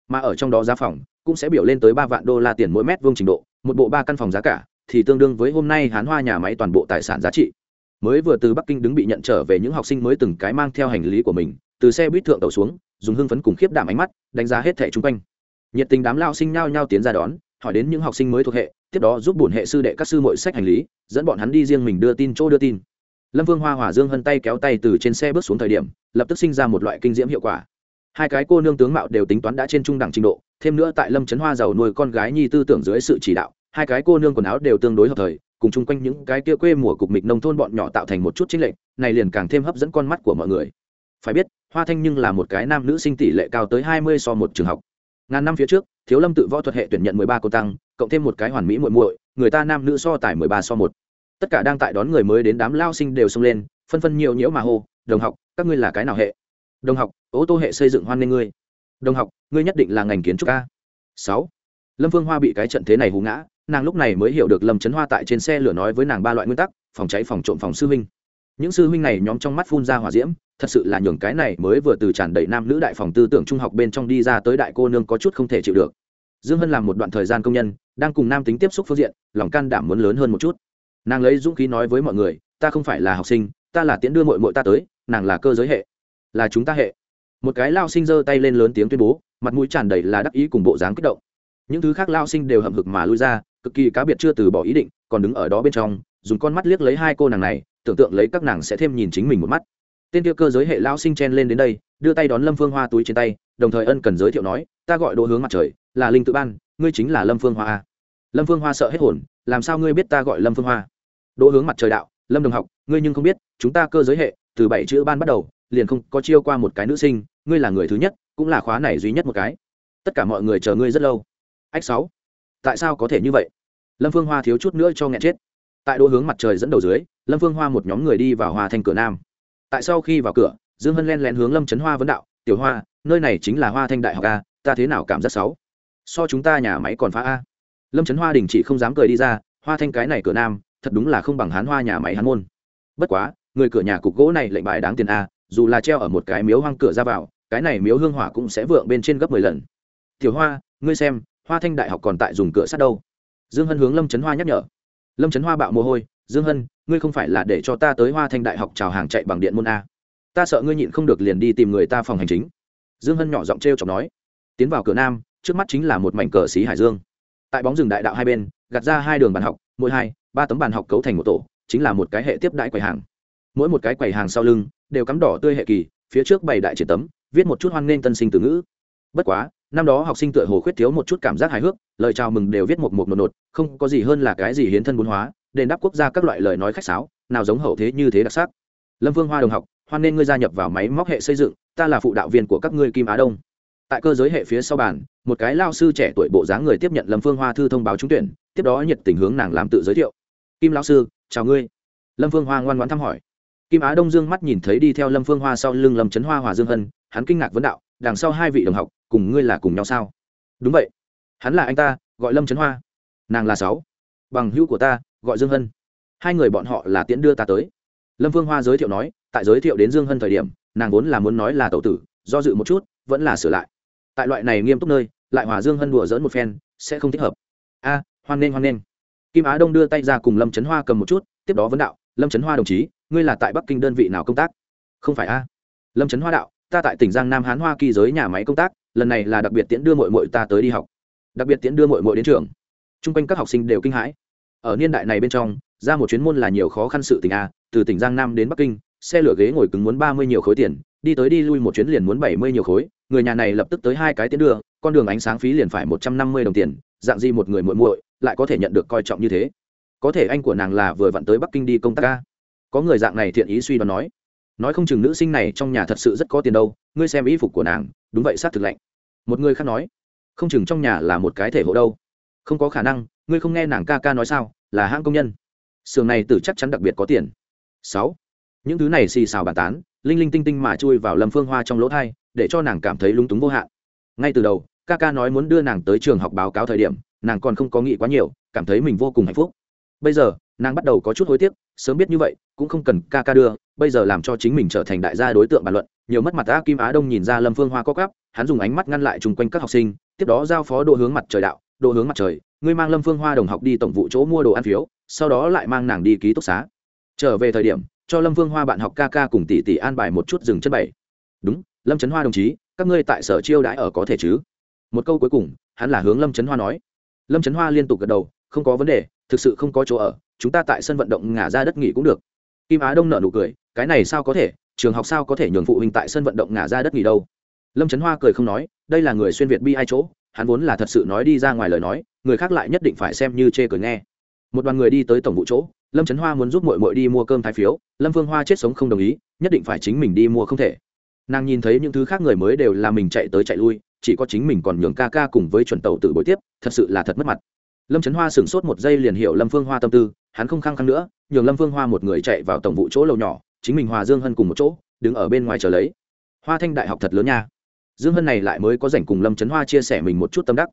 Mà ở trong đó giá phòng cũng sẽ biểu lên tới ba vạn đô la tiền mỗi mét vuông trình độ, một bộ ba căn phòng giá cả thì tương đương với hôm nay hán hoa nhà máy toàn bộ tài sản giá trị. Mới vừa từ bắc kinh đứng bị nhận trở về những học sinh mới từng cái mang theo hành lý của mình, từ xe buýt thượng tàu xuống, dùng hưng phấn cùng khiếp đảm ánh mắt, đánh giá hết thẻ chung quanh. Nhiệt tình đám lao sinh nhao nhao tiến ra đón, hỏi đến những học sinh mới thuộc hệ tiếp đó giúp bổn hệ sư đệ các sư mọi sách hành lý, dẫn bọn hắn đi riêng mình đưa tin chỗ đưa tin. Lâm vương hoa hỏa dương hân tay kéo tay từ trên xe bước xuống thời điểm, lập tức sinh ra một loại kinh diễm hiệu quả. Hai cái cô nương tướng mạo đều tính toán đã trên trung đẳng trình độ, thêm nữa tại lâm trấn hoa giàu nuôi con gái nhi tư tưởng dưới sự chỉ đạo, hai cái cô nương quần áo đều tương đối hợp thời, cùng chung quanh những cái kia quê mùa cục mịch nông thôn bọn nhỏ tạo thành một chút chính lệnh này liền càng thêm hấp dẫn con mắt của mọi người. Phải biết, hoa thanh nhưng là một cái nam nữ sinh tỷ lệ cao tới hai mươi so một trường học. Ngàn năm phía trước, thiếu lâm tự võ thuật hệ tuyển nhận mười ba cô tăng cộng thêm một cái hoàn mỹ muội muội, người ta nam nữ so tài mười ba so một. Tất cả đang tại đón người mới đến đám lao sinh đều xông lên, phân phân nhiều nhiễu mà hô, đồng học, các ngươi là cái nào hệ? Đồng học, ô tô hệ xây dựng hoan nghênh ngươi. Đồng học, ngươi nhất định là ngành kiến trúc a. Sáu. Lâm phương hoa bị cái trận thế này hú ngã, nàng lúc này mới hiểu được lâm trấn hoa tại trên xe lửa nói với nàng ba loại nguyên tắc, phòng cháy, phòng trộm, phòng sư huynh. Những sư huynh này nhóm trong mắt phun ra hỏa diễm, thật sự là nhường cái này mới vừa từ tràn đầy nam nữ đại phòng tư tưởng trung học bên trong đi ra tới đại cô nương có chút không thể chịu được dương hân làm một đoạn thời gian công nhân, đang cùng nam tính tiếp xúc phương diện, lòng can đảm muốn lớn hơn một chút. Nàng lấy dũng khí nói với mọi người, ta không phải là học sinh, ta là tiễn đưa mội mội ta tới, nàng là cơ giới hệ, là chúng ta hệ. Một cái lao sinh giơ tay lên lớn tiếng tuyên bố, mặt mũi tràn đầy là đắc ý cùng bộ dáng kích động. Những thứ khác lao sinh đều hậm hực mà lui ra, cực kỳ cá biệt chưa từ bỏ ý định, còn đứng ở đó bên trong, dùng con mắt liếc lấy hai cô nàng này, tưởng tượng lấy các nàng sẽ thêm nhìn chính mình một mắt tên tiêu cơ giới hệ lao sinh chen lên đến đây, đưa tay đón lâm phương hoa túi trên tay, đồng thời ân cần giới thiệu nói, ta gọi đỗ hướng mặt trời, là linh tự ban, ngươi chính là lâm phương hoa à? lâm phương hoa sợ hết hồn, làm sao ngươi biết ta gọi lâm phương hoa? Đỗ hướng mặt trời đạo, lâm đồng học, ngươi nhưng không biết, chúng ta cơ giới hệ, từ bảy chữ ban bắt đầu, liền không có chiêu qua một cái nữ sinh, ngươi là người thứ nhất, cũng là khóa này duy nhất một cái. Tất cả mọi người chờ ngươi rất lâu. Ách sáu. Tại sao có thể như vậy? Lâm phương hoa thiếu chút nữa cho nghẹn chết. Tại đỗ hướng mặt trời dẫn đầu dưới, lâm phương hoa một nhóm người đi vào hoa thành cửa nam tại sau khi vào cửa, dương hân len lén hướng lâm trấn hoa vấn đạo, tiểu hoa, nơi này chính là hoa thanh đại học a, ta thế nào cảm giác sáu so chúng ta nhà máy còn phá a. Lâm trấn hoa đình chỉ không dám cười đi ra, hoa thanh cái này cửa nam, thật đúng là không bằng hán hoa nhà máy hán môn. Bất quá, người cửa nhà cục gỗ này lệnh bài đáng tiền a, dù là treo ở một cái miếu hoang cửa ra vào, cái này miếu hương hỏa cũng sẽ vượng bên trên gấp mười lần. Tiểu hoa, ngươi xem, hoa thanh đại học còn tại dùng cửa sắt đâu? Dương hân hướng lâm trấn hoa nhắc nhở. Lâm trấn hoa bạo mồ hôi dương hân, ngươi không phải là để cho ta tới hoa thanh đại học chào hàng chạy bằng điện môn a. Ta sợ ngươi nhịn không được liền đi tìm người ta phòng hành chính. Dương hân nhỏ giọng t r e o chọc nói. Tiến vào cửa nam, trước mắt chính là một mảnh cờ xí hải dương. Tại bóng rừng đại đạo hai bên, gạt ra hai đường bàn học, mỗi hai, ba tấm bàn học cấu thành một tổ, chính là một cái hệ tiếp đại quầy hàng. Mỗi một cái quầy hàng sau lưng, đều cắm đỏ tươi hệ kỳ, phía trước bày đại triển tấm, viết một chút hoan nghênh tân sinh từ ngữ. Bất quá, năm đó học sinh tựa hồ khuyết thiếu một chút cảm giác hài hước, lời chào mừng đều viết một một nột nột, không có gì hơn là cái gì hiến thân bốn hóa đền đáp quốc gia các loại lời nói khách sáo, nào giống hậu thế như thế đặc sắc. Lâm vương hoa đồng học, hoan nên ngươi gia nhập vào máy móc hệ xây dựng, ta là phụ đạo viên của các ngươi kim á đông. Tại cơ giới hệ phía sau bàn, một cái lao sư trẻ tuổi bộ dáng người tiếp nhận lâm phương hoa thư thông báo trúng tuyển, tiếp đó nhiệt tình hướng nàng làm tự giới thiệu. Kim lão sư, chào ngươi. Lâm phương hoa ngoan ngoãn thăm hỏi. Kim á đông dương mắt nhìn thấy đi theo lâm phương hoa sau lưng lâm trấn hoa hòa dương hân, hắn kinh ngạc vấn đạo, đằng sau hai vị đồng học, cùng ngươi là cùng nhau sao? Đúng vậy. Hắn là anh ta, gọi lâm trấn hoa. Nàng là sáu. Bằng hữu của ta gọi dương hân. Hai người bọn họ là tiễn đưa ta tới. Lâm Vương hoa giới thiệu nói, tại giới thiệu đến dương hân thời điểm, nàng vốn là muốn nói là tẩu tử, do dự một chút, vẫn là sửa lại. Tại loại này nghiêm túc nơi, lại hòa dương hân đùa dỡn một phen, sẽ không thích hợp. A, hoan nghênh hoan nghênh. Kim á đông đưa tay ra cùng lâm trấn hoa cầm một chút, tiếp đó vấn đạo, lâm trấn hoa đồng chí, ngươi là tại bắc kinh đơn vị nào công tác? Không phải a. Lâm trấn hoa đạo, ta tại tỉnh giang nam hán hoa kỳ giới nhà máy công tác, lần này là đặc biệt tiễn đưa mội mội ta tới đi học. Đặc biệt tiễn đưa mội mội đến trường. T r u n g quanh các học sinh đều kinh hãi ở niên đại này bên trong, ra một chuyến môn là nhiều khó khăn sự tình a, từ tỉnh giang nam đến bắc kinh, xe lửa ghế ngồi cứng muốn ba mươi nhiều khối tiền, đi tới đi lui một chuyến liền muốn bảy mươi nhiều khối, người nhà này lập tức tới hai cái tiến đưa, con đường ánh sáng phí liền phải một trăm năm mươi đồng tiền, dạng gì một người muội muội lại có thể nhận được coi trọng như thế. Có thể anh của nàng là vừa vặn tới bắc kinh đi công tác ca có người dạng này thiện ý suy đoán nói. Nói không chừng nữ sinh này trong nhà thật sự rất có tiền đâu, ngươi xem y phục của nàng, đúng vậy, xác thực lạnh. Một người khác nói, không chừng trong nhà là một cái thể hộ đâu không có khả năng, ngươi không nghe nàng ca ca nói sao, là hãng công nhân. Xưởng này tử chắc chắn đặc biệt có tiền. Sáu. Những thứ này xì xào bàn tán, linh linh tinh tinh mà chui vào lâm phương hoa trong lỗ thai, để cho nàng cảm thấy lúng túng vô hạn. Ngay từ đầu, ca ca nói muốn đưa nàng tới trường học báo cáo thời điểm, nàng còn không có nghĩ quá nhiều, cảm thấy mình vô cùng hạnh phúc. Bây giờ, nàng bắt đầu có chút hối tiếc, sớm biết như vậy, cũng không cần ca ca đưa, bây giờ làm cho chính mình trở thành đại gia đối tượng bàn luận. Nhiều mất mặt ta kim á đông nhìn ra lâm phương hoa có cắp hắn dùng ánh mắt ngăn lại chung quanh các học sinh, tiếp đó giao phó độ hướng mặt trời đạo đồ hướng mặt trời, ngươi mang lâm phương hoa đồng học đi tổng vụ chỗ mua đồ ăn phiếu, sau đó lại mang nàng đi ký túc xá. Trở về thời điểm, cho lâm phương hoa bạn học ca ca cùng tỷ tỷ an bài một chút dừng chân bảy. Đúng, lâm trấn hoa đồng chí, các ngươi tại sở chiêu đãi ở có thể chứ? Một câu cuối cùng, hắn là hướng lâm trấn hoa nói. Lâm trấn hoa liên tục gật đầu, không có vấn đề, thực sự không có chỗ ở, chúng ta tại sân vận động ngả ra đất nghỉ cũng được. Kim á đông nợ nụ cười, cái này sao có thể, trường học sao có thể nhường phụ huynh tại sân vận động ngả ra đất nghỉ đâu? Lâm trấn hoa cười không nói, đây là người xuyên việt bi ai chỗ hắn vốn là thật sự nói đi ra ngoài lời nói, người khác lại nhất định phải xem như chê cười nghe. Một đoàn người đi tới tổng vụ chỗ, lâm trấn hoa muốn giúp mội mội đi mua cơm thái phiếu, lâm phương hoa chết sống không đồng ý, nhất định phải chính mình đi mua không thể. Nàng nhìn thấy những thứ khác người mới đều là mình chạy tới chạy lui, chỉ có chính mình còn nhường ca ca cùng với chuẩn tàu tự bội tiếp, thật sự là thật mất mặt. Lâm trấn hoa sửng sốt một giây liền hiểu lâm phương hoa tâm tư, hắn không khăng khăng nữa, nhường lâm phương hoa một người chạy vào tổng vụ chỗ lầu nhỏ, chính mình hòa dương hân cùng một chỗ, đứng ở bên ngoài chờ lấy. Hoa thanh đại học thật lớn nha dương hân này lại mới có dành cùng lâm trấn hoa chia sẻ mình một chút tâm đắc.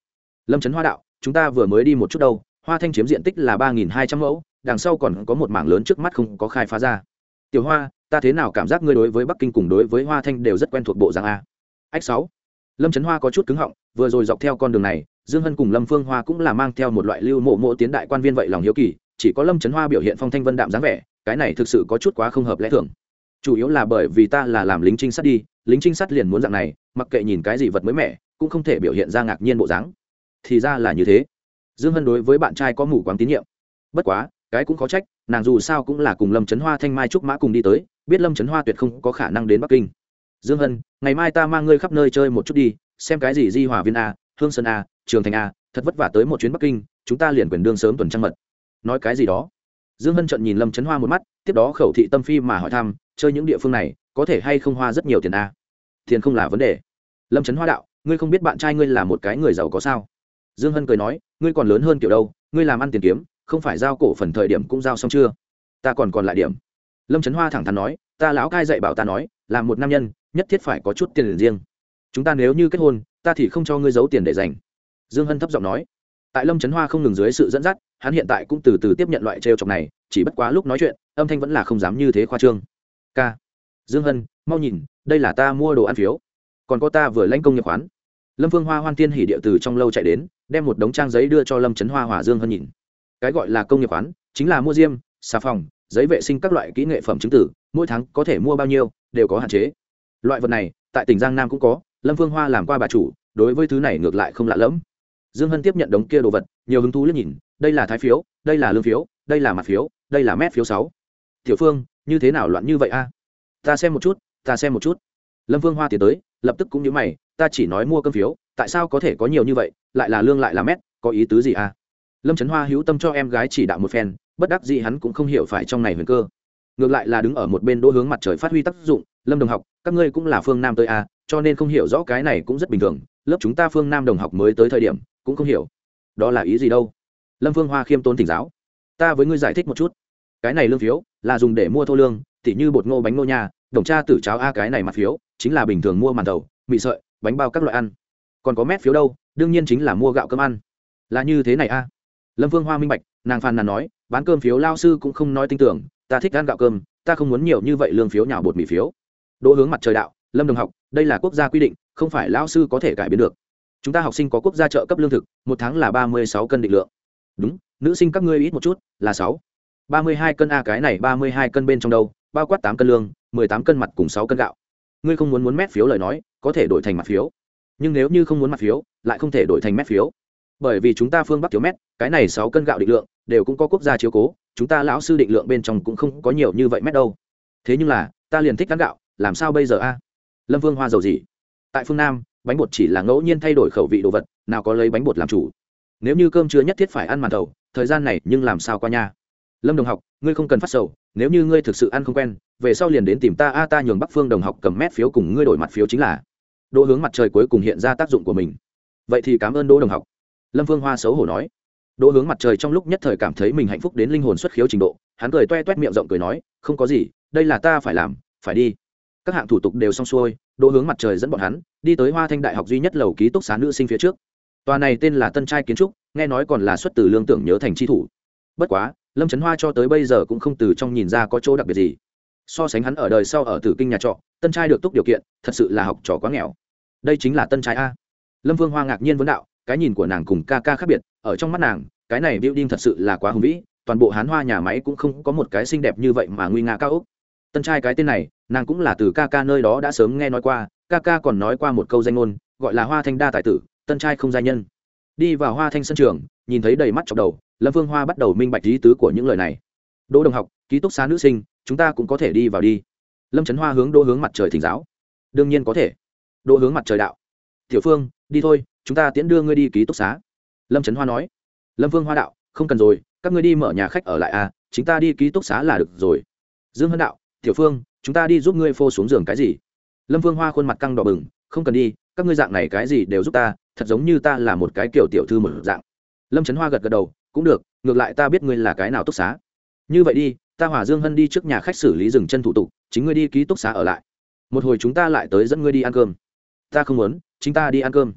Lâm trấn hoa đạo, chúng ta vừa mới đi một chút đâu, hoa thanh chiếm diện tích là ba nghìn hai trăm mẫu, đằng sau còn có một mảng lớn trước mắt không có khai phá ra. Tiểu hoa, ta thế nào cảm giác ngươi đối với bắc kinh cùng đối với hoa thanh đều rất quen thuộc bộ dạng a? Ách sáu. Lâm trấn hoa có chút cứng họng, vừa rồi dọc theo con đường này, dương hân cùng lâm phương hoa cũng là mang theo một loại lưu mộ mộ tiến đại quan viên vậy lòng hiếu kỳ, chỉ có lâm trấn hoa biểu hiện phong thanh vân đạm dáng vẻ, cái này thực sự có chút quá không hợp lẽ thường. Chủ yếu là bởi vì ta là làm lính trinh sát đi lính trinh sát liền muốn dạng này, mặc kệ nhìn cái gì vật mới mẻ, cũng không thể biểu hiện ra ngạc nhiên bộ dáng. Thì ra là như thế. Dương hân đối với bạn trai có mù quáng tín nhiệm. Bất quá, cái cũng có trách, nàng dù sao cũng là cùng lâm trấn hoa thanh mai trúc mã cùng đi tới, biết lâm trấn hoa tuyệt không có khả năng đến bắc kinh. Dương hân, ngày mai ta mang ngươi khắp nơi chơi một chút đi, xem cái gì di hòa viên a, hương sơn a, trường thành a, thật vất vả tới một chuyến bắc kinh, chúng ta liền quyền đương sớm tuần trăng mật. Nói cái gì đó? Dương hân trận nhìn lâm trấn hoa một mắt, tiếp đó khẩu thị tâm phi mà hỏi thăm, chơi những địa phương này có thể hay không hoa rất nhiều tiền a? Tiền không là vấn đề. Lâm trấn hoa đạo, ngươi không biết bạn trai ngươi là một cái người giàu có sao? Dương hân cười nói, ngươi còn lớn hơn kiểu đâu, ngươi làm ăn tiền kiếm, không phải giao cổ phần thời điểm cũng giao xong chưa? Ta còn còn lại điểm. Lâm trấn hoa thẳng thắn nói, ta lão cai dạy bảo ta nói, là một nam nhân, nhất thiết phải có chút tiền riêng. Chúng ta nếu như kết hôn, ta thì không cho ngươi giấu tiền để dành. Dương hân thấp giọng nói. Tại lâm trấn hoa không ngừng dưới sự dẫn dắt, hắn hiện tại cũng từ từ tiếp nhận loại trêu chọc này, chỉ bất quá lúc nói chuyện, âm thanh vẫn là không dám như thế khoa trương. K dương hân, mau nhìn, đây là ta mua đồ ăn phiếu. Còn có ta vừa lãnh công nghiệp khoán. Lâm phương hoa hoan tiên hỉ địa từ trong lâu chạy đến, đem một đống trang giấy đưa cho lâm trấn hoa hòa dương hân nhìn. Cái gọi là công nghiệp khoán, chính là mua diêm, xà phòng, giấy vệ sinh các loại kỹ nghệ phẩm chứng tử, mỗi tháng có thể mua bao nhiêu, đều có hạn chế. Loại vật này, tại tỉnh giang nam cũng có, lâm phương hoa làm qua bà chủ, đối với thứ này ngược lại không lạ lẫm. Dương hân tiếp nhận đống kia đồ vật, nhiều hứng thú liếc nhìn, đây là thái phiếu, đây là lương phiếu, đây là mặt phiếu, đây là mét phiếu sáu. Tiểu phương, như thế nào loạn như vậy a? Ta xem một chút, ta xem một chút. Lâm Vương hoa tiến tới, lập tức cũng như mày, ta chỉ nói mua cơm phiếu, tại sao có thể có nhiều như vậy, lại là lương lại là mét, có ý tứ gì à? lâm trấn hoa hữu tâm cho em gái chỉ đạo một phen, bất đắc gì hắn cũng không hiểu phải trong này huyền cơ. Ngược lại là đứng ở một bên đỗ hướng mặt trời phát huy tác dụng, lâm đồng học, các ngươi cũng là phương nam tới à? cho nên không hiểu rõ cái này cũng rất bình thường, lớp chúng ta phương nam đồng học mới tới thời điểm, cũng không hiểu. Đó là ý gì đâu? Lâm phương hoa khiêm tốn thỉnh giáo. Ta với ngươi giải thích một chút. Cái này lương phiếu là dùng để mua thô lương tỉ như bột ngô bánh ngô nhà, đồng cha tử cháo a cái này mặt phiếu chính là bình thường mua màn tàu mì sợi bánh bao các loại ăn. Còn có mét phiếu đâu đương nhiên chính là mua gạo cơm ăn. Là như thế này a. Lâm vương hoa minh bạch nàng phàn nàn nói bán cơm phiếu lao sư cũng không nói tin tưởng ta thích ăn gạo cơm ta không muốn nhiều như vậy lương phiếu nhào bột mì phiếu. Đỗ hướng mặt trời đạo lâm đồng học đây là quốc gia quy định không phải lao sư có thể cải biến được. Chúng ta học sinh có quốc gia trợ cấp lương thực một tháng là ba mươi sáu cân định lượng. Đúng nữ sinh các ngươi ít một chút là sáu ba mươi hai cân a, cái này ba mươi hai cân bên trong đâu, bao quát tám cân lương, mười tám cân mặt cùng sáu cân gạo. Ngươi không muốn muốn mét phiếu lời nói, có thể đổi thành mặt phiếu. Nhưng nếu như không muốn mặt phiếu, lại không thể đổi thành mét phiếu. Bởi vì chúng ta phương bắc thiếu mét, cái này sáu cân gạo định lượng đều cũng có quốc gia chiếu cố, chúng ta lão sư định lượng bên trong cũng không có nhiều như vậy mét đâu. Thế nhưng là, ta liền thích cắn gạo, làm sao bây giờ a? Lâm vương hoa dầu gì tại phương nam, bánh bột chỉ là ngẫu nhiên thay đổi khẩu vị đồ vật, nào có lấy bánh bột làm chủ. Nếu như cơm chưa nhất thiết phải ăn màn thầu thời gian này nhưng làm sao qua nha? Lâm đồng học, ngươi không cần phát sầu, nếu như ngươi thực sự ăn không quen, về sau liền đến tìm ta, a, ta nhường bắc phương đồng học cầm mét phiếu cùng ngươi đổi mặt phiếu chính là đỗ hướng mặt trời cuối cùng hiện ra tác dụng của mình. Vậy thì cảm ơn đỗ đồng học. Lâm phương hoa xấu hổ nói. Đỗ hướng mặt trời trong lúc nhất thời cảm thấy mình hạnh phúc đến linh hồn xuất khiếu trình độ, hắn cười toe toét miệng rộng cười nói, không có gì, đây là ta phải làm, phải đi. Các hạng thủ tục đều xong xuôi, đỗ hướng mặt trời dẫn bọn hắn đi tới hoa thanh đại học duy nhất lầu ký túc xá nữ sinh phía trước. Tòa này tên là tân trai kiến trúc, nghe nói còn là xuất từ lương tưởng nhớ thành tri thủ. Bất quá lâm trấn hoa cho tới bây giờ cũng không từ trong nhìn ra có chỗ đặc biệt gì so sánh hắn ở đời sau ở tử kinh nhà trọ tân trai được túc điều kiện thật sự là học trò quá nghèo đây chính là tân trai a lâm vương hoa ngạc nhiên vấn đạo cái nhìn của nàng cùng ca ca khác biệt ở trong mắt nàng cái này building thật sự là quá hùng vĩ toàn bộ hán hoa nhà máy cũng không có một cái xinh đẹp như vậy mà nguy nga cao úc tân trai cái tên này nàng cũng là từ ca ca nơi đó đã sớm nghe nói qua ca ca còn nói qua một câu danh ngôn gọi là hoa thanh đa tài tử tân trai không gia nhân đi vào hoa thanh sân trường nhìn thấy đầy mắt chọc đầu lâm vương hoa bắt đầu minh bạch lý tứ của những lời này. Đỗ đồng học, ký túc xá nữ sinh, chúng ta cũng có thể đi vào đi. Lâm trấn hoa hướng đỗ hướng mặt trời thỉnh giáo. Đương nhiên có thể. Đỗ hướng mặt trời đạo. Tiểu phương, đi thôi, chúng ta tiễn đưa ngươi đi ký túc xá. Lâm trấn hoa nói. Lâm vương hoa đạo. Không cần rồi, các ngươi đi mở nhà khách ở lại à chúng ta đi ký túc xá là được rồi. Dương hân đạo. Tiểu phương, chúng ta đi giúp ngươi phô xuống giường cái gì? Lâm vương hoa khuôn mặt căng đỏ bừng. Không cần đi, các ngươi dạng này cái gì đều giúp ta, thật giống như ta là một cái kiểu tiểu thư một dạng. Lâm trấn hoa gật gật đầu cũng được, ngược lại ta biết ngươi là cái nào túc xá. Như vậy đi, ta hỏa dương hân đi trước nhà khách xử lý dừng chân thủ tục, chính ngươi đi ký túc xá ở lại. Một hồi chúng ta lại tới dẫn ngươi đi ăn cơm. Ta không muốn, chính ta đi ăn cơm.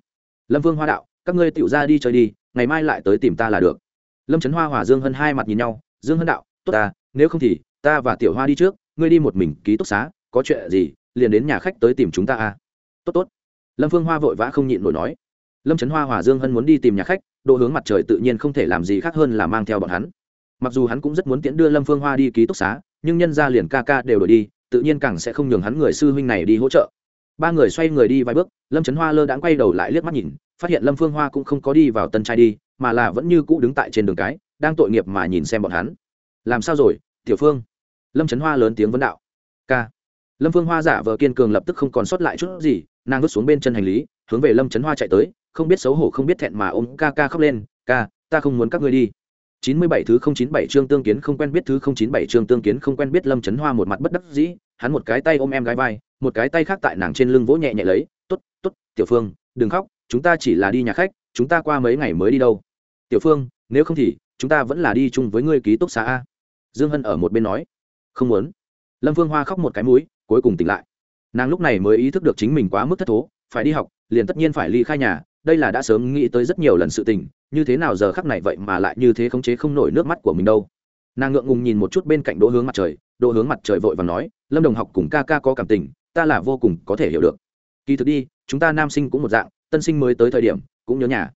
Lâm vương hoa đạo, các ngươi tựu ra đi chơi đi, ngày mai lại tới tìm ta là được. Lâm trấn hoa hỏa dương hân hai mặt nhìn nhau, dương hân đạo, tốt ta, nếu không thì, ta và tiểu hoa đi trước, ngươi đi một mình ký túc xá, có chuyện gì, liền đến nhà khách tới tìm chúng ta à. Tốt tốt. Lâm phương hoa vội vã không nhịn nổi nói. Lâm trấn hoa hòa dương hân muốn đi tìm nhà khách độ hướng mặt trời tự nhiên không thể làm gì khác hơn là mang theo bọn hắn. Mặc dù hắn cũng rất muốn tiễn đưa lâm phương hoa đi ký túc xá, nhưng nhân ra liền ca ca đều đổi đi, tự nhiên càng sẽ không nhường hắn người sư huynh này đi hỗ trợ. Ba người xoay người đi vài bước, lâm trấn hoa lơ đãng quay đầu lại liếc mắt nhìn, phát hiện lâm phương hoa cũng không có đi vào tân trai đi, mà là vẫn như cũ đứng tại trên đường cái, đang tội nghiệp mà nhìn xem bọn hắn. Làm sao rồi, tiểu phương? Lâm trấn hoa lớn tiếng vấn đạo. Ca. Lâm phương hoa giả vờ kiên cường lập tức không còn sót lại chút gì, nàng vứt xuống bên chân hành lý, hướng về lâm trấn hoa chạy tới không biết xấu hổ không biết thẹn mà ôm ca ca khóc lên ca ta không muốn các ngươi đi. Chín mươi bảy thứ không chín bảy chương tương kiến không quen biết thứ không chín bảy chương tương kiến không quen biết lâm Chấn hoa một mặt bất đắc dĩ hắn một cái tay ôm em gái vai một cái tay khác tại nàng trên lưng vỗ nhẹ nhẹ lấy Tốt tốt, tiểu phương đừng khóc chúng ta chỉ là đi nhà khách chúng ta qua mấy ngày mới đi đâu. Tiểu phương nếu không thì chúng ta vẫn là đi chung với ngươi ký túc xá a. Dương hân ở một bên nói. Không muốn. Lâm phương hoa khóc một cái mũi cuối cùng tỉnh lại. Nàng lúc này mới ý thức được chính mình quá mức thất thố phải đi học liền tất nhiên phải ly khai nhà đây là đã sớm nghĩ tới rất nhiều lần sự tình, như thế nào giờ khắc này vậy mà lại như thế khống chế không nổi nước mắt của mình đâu. Nàng ngượng ngùng nhìn một chút bên cạnh đỗ hướng mặt trời, đỗ hướng mặt trời vội và nói, lâm đồng học cùng ca ca có cảm tình, ta là vô cùng có thể hiểu được. Kỳ thực đi, chúng ta nam sinh cũng một dạng, tân sinh mới tới thời điểm, cũng nhớ nhà.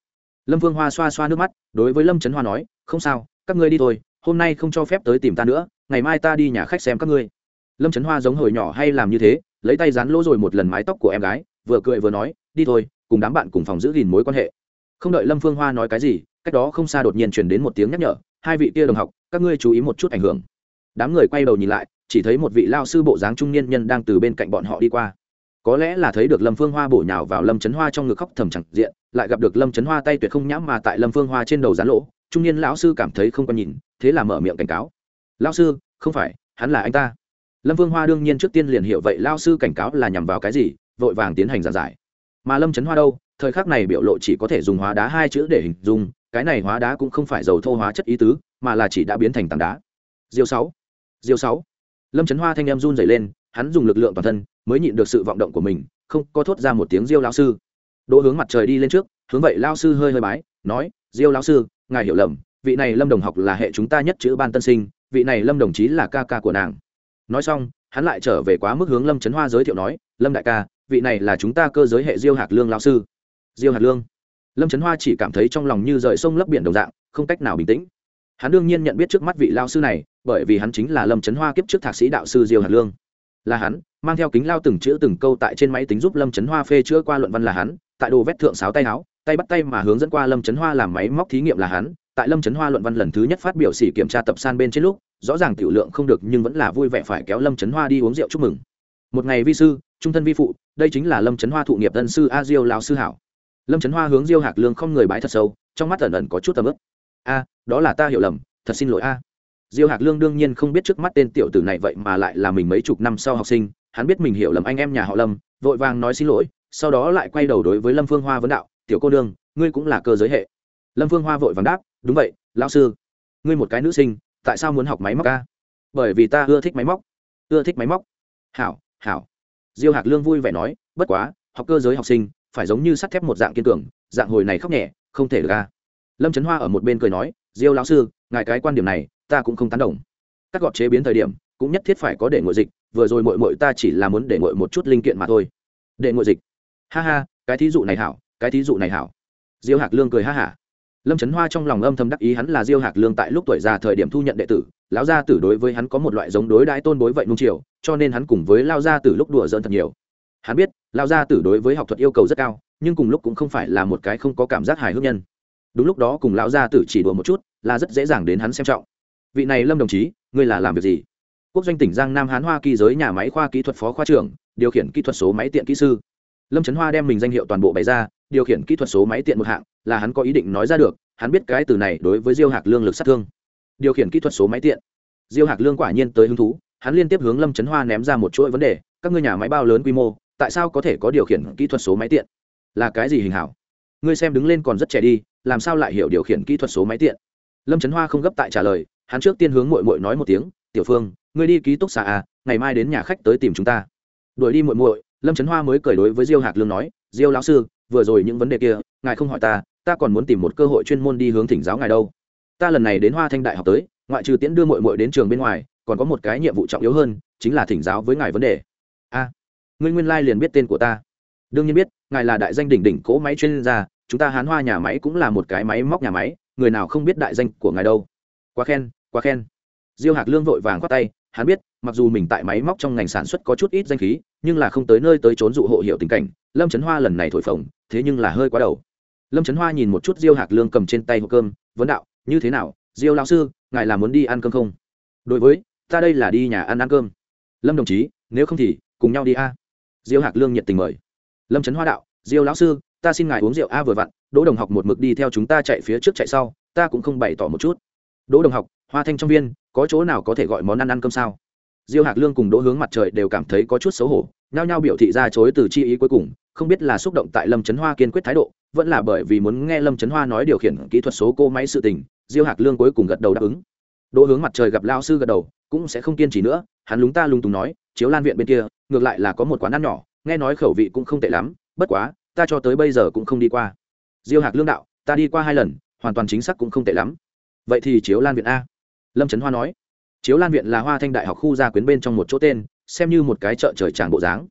Lâm vương hoa xoa xoa nước mắt, đối với lâm trấn hoa nói, không sao, các ngươi đi thôi, hôm nay không cho phép tới tìm ta nữa, ngày mai ta đi nhà khách xem các ngươi. Lâm trấn hoa giống hồi nhỏ hay làm như thế, lấy tay dán lỗ rồi một lần mái tóc của em gái, vừa cười vừa nói, đi thôi cùng đám bạn cùng phòng giữ gìn mối quan hệ. Không đợi lâm phương hoa nói cái gì, cách đó không xa đột nhiên chuyển đến một tiếng nhắc nhở, hai vị kia đồng học, các ngươi chú ý một chút ảnh hưởng. Đám người quay đầu nhìn lại, chỉ thấy một vị lao sư bộ dáng trung niên nhân đang từ bên cạnh bọn họ đi qua. Có lẽ là thấy được lâm phương hoa bổ nhào vào lâm trấn hoa trong ngực khóc thầm chẳng diện, lại gặp được lâm trấn hoa tay tuyệt không nhãm mà tại lâm phương hoa trên đầu rán lỗ, trung niên lão sư cảm thấy không có nhìn, thế là mở miệng cảnh cáo. Lão sư, không phải, hắn là anh ta. Lâm phương hoa đương nhiên trước tiên liền hiểu vậy lao sư cảnh cáo là nhằm vào cái gì? Vội vàng tiến hành giảng giải mà lâm trấn hoa đâu, thời khắc này biểu lộ chỉ có thể dùng hóa đá hai chữ để hình dung, cái này hóa đá cũng không phải dầu thô hóa chất ý tứ, mà là chỉ đã biến thành tảng đá. Diêu sáu diêu sáu. Lâm trấn hoa thanh em run dày lên, hắn dùng lực lượng toàn thân mới nhịn được sự vọng động của mình, không có thốt ra một tiếng diêu lao sư. Đỗ hướng mặt trời đi lên trước, hướng vậy lao sư hơi hơi bái, nói, diêu lao sư, ngài hiểu lầm, vị này lâm đồng học là hệ chúng ta nhất chữ ban tân sinh, vị này lâm đồng chí là ca ca của nàng. Nói xong, hắn lại trở về quá mức hướng lâm trấn hoa giới thiệu nói, lâm đại ca vị này là chúng ta cơ giới hệ diêu hạc lương lao sư. Diêu hạc lương. Lâm trấn hoa chỉ cảm thấy trong lòng như rời sông lấp biển đồng dạng, không cách nào bình tĩnh. Hắn đương nhiên nhận biết trước mắt vị lao sư này, bởi vì hắn chính là lâm trấn hoa kiếp trước thạc sĩ đạo sư diêu hạc lương. Là hắn, mang theo kính lao từng chữ từng câu tại trên máy tính giúp lâm trấn hoa phê chữa qua luận văn là hắn, tại đồ vét thượng sáo tay áo, tay bắt tay mà hướng dẫn qua lâm trấn hoa làm máy móc thí nghiệm là hắn, tại lâm trấn hoa luận văn lần thứ nhất phát biểu xỉ kiểm tra tập san bên trên lúc, rõ ràng tiểu lượng không được nhưng vẫn là vui vẻ phải kéo lâm trấn hoa đi uống rượu chúc mừng. Một ngày vi sư trung thân vi phụ, đây chính là lâm trấn hoa thụ nghiệp tân sư a diêu lão sư hảo. Lâm trấn hoa hướng diêu hạc lương không người bái thật sâu, trong mắt ẩn ẩn có chút tầm ức a, đó là ta hiểu lầm, thật xin lỗi a. Diêu hạc lương đương nhiên không biết trước mắt tên tiểu tử này vậy mà lại là mình mấy chục năm sau học sinh, hắn biết mình hiểu lầm anh em nhà họ lâm, vội vàng nói xin lỗi, sau đó lại quay đầu đối với lâm phương hoa vấn đạo, tiểu cô đương ngươi cũng là cơ giới hệ. Lâm phương hoa vội vàng đáp, đúng vậy, lão sư. Ngươi một cái nữ sinh, tại sao muốn học máy móc ca bởi vì ta ưa thích máy móc. Ưa thích máy móc? Hảo hảo diêu hạc lương vui vẻ nói, bất quá, học cơ giới học sinh, phải giống như sắt thép một dạng kiên cường, dạng hồi này khóc nhẹ, không thể được ca lâm trấn hoa ở một bên cười nói, diêu lão sư, ngài cái quan điểm này, ta cũng không tán đồng. Các gọt chế biến thời điểm, cũng nhất thiết phải có để ngội dịch, vừa rồi mội mội ta chỉ là muốn để ngội một chút linh kiện mà thôi. Để ngội dịch? Ha ha, cái thí dụ này hảo, cái thí dụ này hảo. Diêu hạc lương cười ha hả lâm trấn hoa trong lòng âm thầm đắc ý hắn là diêu hạc lương tại lúc tuổi già thời điểm thu nhận đệ tử, lão gia tử đối với hắn có một loại giống đối đãi tôn bối vậy nung chiều, cho nên hắn cùng với lao gia tử lúc đùa dỡn thật nhiều. Hắn biết lao gia tử đối với học thuật yêu cầu rất cao, nhưng cùng lúc cũng không phải là một cái không có cảm giác hài hước nhân. Đúng lúc đó cùng lão gia tử chỉ đùa một chút, là rất dễ dàng đến hắn xem trọng. Vị này lâm đồng chí, ngươi là làm việc gì? Quốc doanh tỉnh giang nam hán hoa kỳ giới nhà máy khoa kỹ thuật phó khoa trưởng, điều khiển kỹ thuật số máy tiện kỹ sư. Lâm trấn hoa đem mình danh hiệu toàn bộ bày ra, điều khiển kỹ thuật số máy tiện một hạng là hắn có ý định nói ra được, hắn biết cái từ này đối với diêu hạc lương lực sát thương. Điều khiển kỹ thuật số máy tiện. Diêu hạc lương quả nhiên tới hứng thú, hắn liên tiếp hướng lâm trấn hoa ném ra một chuỗi vấn đề, các ngươi nhà máy bao lớn quy mô, tại sao có thể có điều khiển kỹ thuật số máy tiện? Là cái gì hình hảo? Ngươi xem đứng lên còn rất trẻ đi, làm sao lại hiểu điều khiển kỹ thuật số máy tiện? Lâm trấn hoa không gấp tại trả lời, hắn trước tiên hướng mội mội nói một tiếng, tiểu phương, ngươi đi ký túc xá à ngày mai đến nhà khách tới tìm chúng ta. Đuổi đi mội mội lâm trấn hoa mới cười đối với diêu hạc lương nói diêu lão sư vừa rồi những vấn đề kia ngài không hỏi ta ta còn muốn tìm một cơ hội chuyên môn đi hướng thỉnh giáo ngài đâu. Ta lần này đến hoa thanh đại học tới ngoại trừ tiễn đưa mội mội đến trường bên ngoài còn có một cái nhiệm vụ trọng yếu hơn chính là thỉnh giáo với ngài vấn đề. A à, ngươi nguyên lai liền biết tên của ta. Đương nhiên biết ngài là đại danh đỉnh đỉnh cỗ máy chuyên gia chúng ta hán hoa nhà máy cũng là một cái máy móc nhà máy người nào không biết đại danh của ngài đâu. Quá khen quá khen. Diêu hạc lương vội vàng khoát tay hắn biết, mặc dù mình tại máy móc trong ngành sản xuất có chút ít danh khí, nhưng là không tới nơi tới trốn dụ hộ hiệu tình cảnh, lâm trấn hoa lần này thổi phồng, thế nhưng là hơi quá đầu. Lâm trấn hoa nhìn một chút diêu hạc lương cầm trên tay hộp cơm, vấn đạo, như thế nào? Diêu lao sư, ngài là muốn đi ăn cơm không? Đối với, ta đây là đi nhà ăn ăn cơm. Lâm đồng chí, nếu không thì cùng nhau đi a. Diêu hạc lương nhiệt tình mời. Lâm trấn hoa đạo, diêu lão sư, ta xin ngài uống rượu a vừa vặn, đỗ đồng học một mực đi theo chúng ta chạy phía trước chạy sau, ta cũng không bày tỏ một chút. Đỗ đồng học, hoa thanh trong viên có chỗ nào có thể gọi món ăn ăn cơm sao? Diêu hạc lương cùng đỗ hướng mặt trời đều cảm thấy có chút xấu hổ, nhao nhao biểu thị ra chối từ chi ý cuối cùng, không biết là xúc động tại lâm trấn hoa kiên quyết thái độ, vẫn là bởi vì muốn nghe lâm trấn hoa nói điều khiển kỹ thuật số cô máy sự tình, diêu hạc lương cuối cùng gật đầu đáp ứng. Đỗ hướng mặt trời gặp lao sư gật đầu, cũng sẽ không kiên trì nữa, hắn lúng ta lung tùng nói, chiếu lan viện bên kia, ngược lại là có một quán ăn nhỏ, nghe nói khẩu vị cũng không tệ lắm, bất quá, ta cho tới bây giờ cũng không đi qua. Diêu hạc lương đạo, ta đi qua hai lần, hoàn toàn chính xác cũng không tệ lắm. Vậy thì chiếu lan viện a lâm trấn hoa nói, chiếu lan viện là hoa thanh đại học khu gia quyến bên trong một chỗ tên, xem như một cái chợ trời tràng bộ dáng.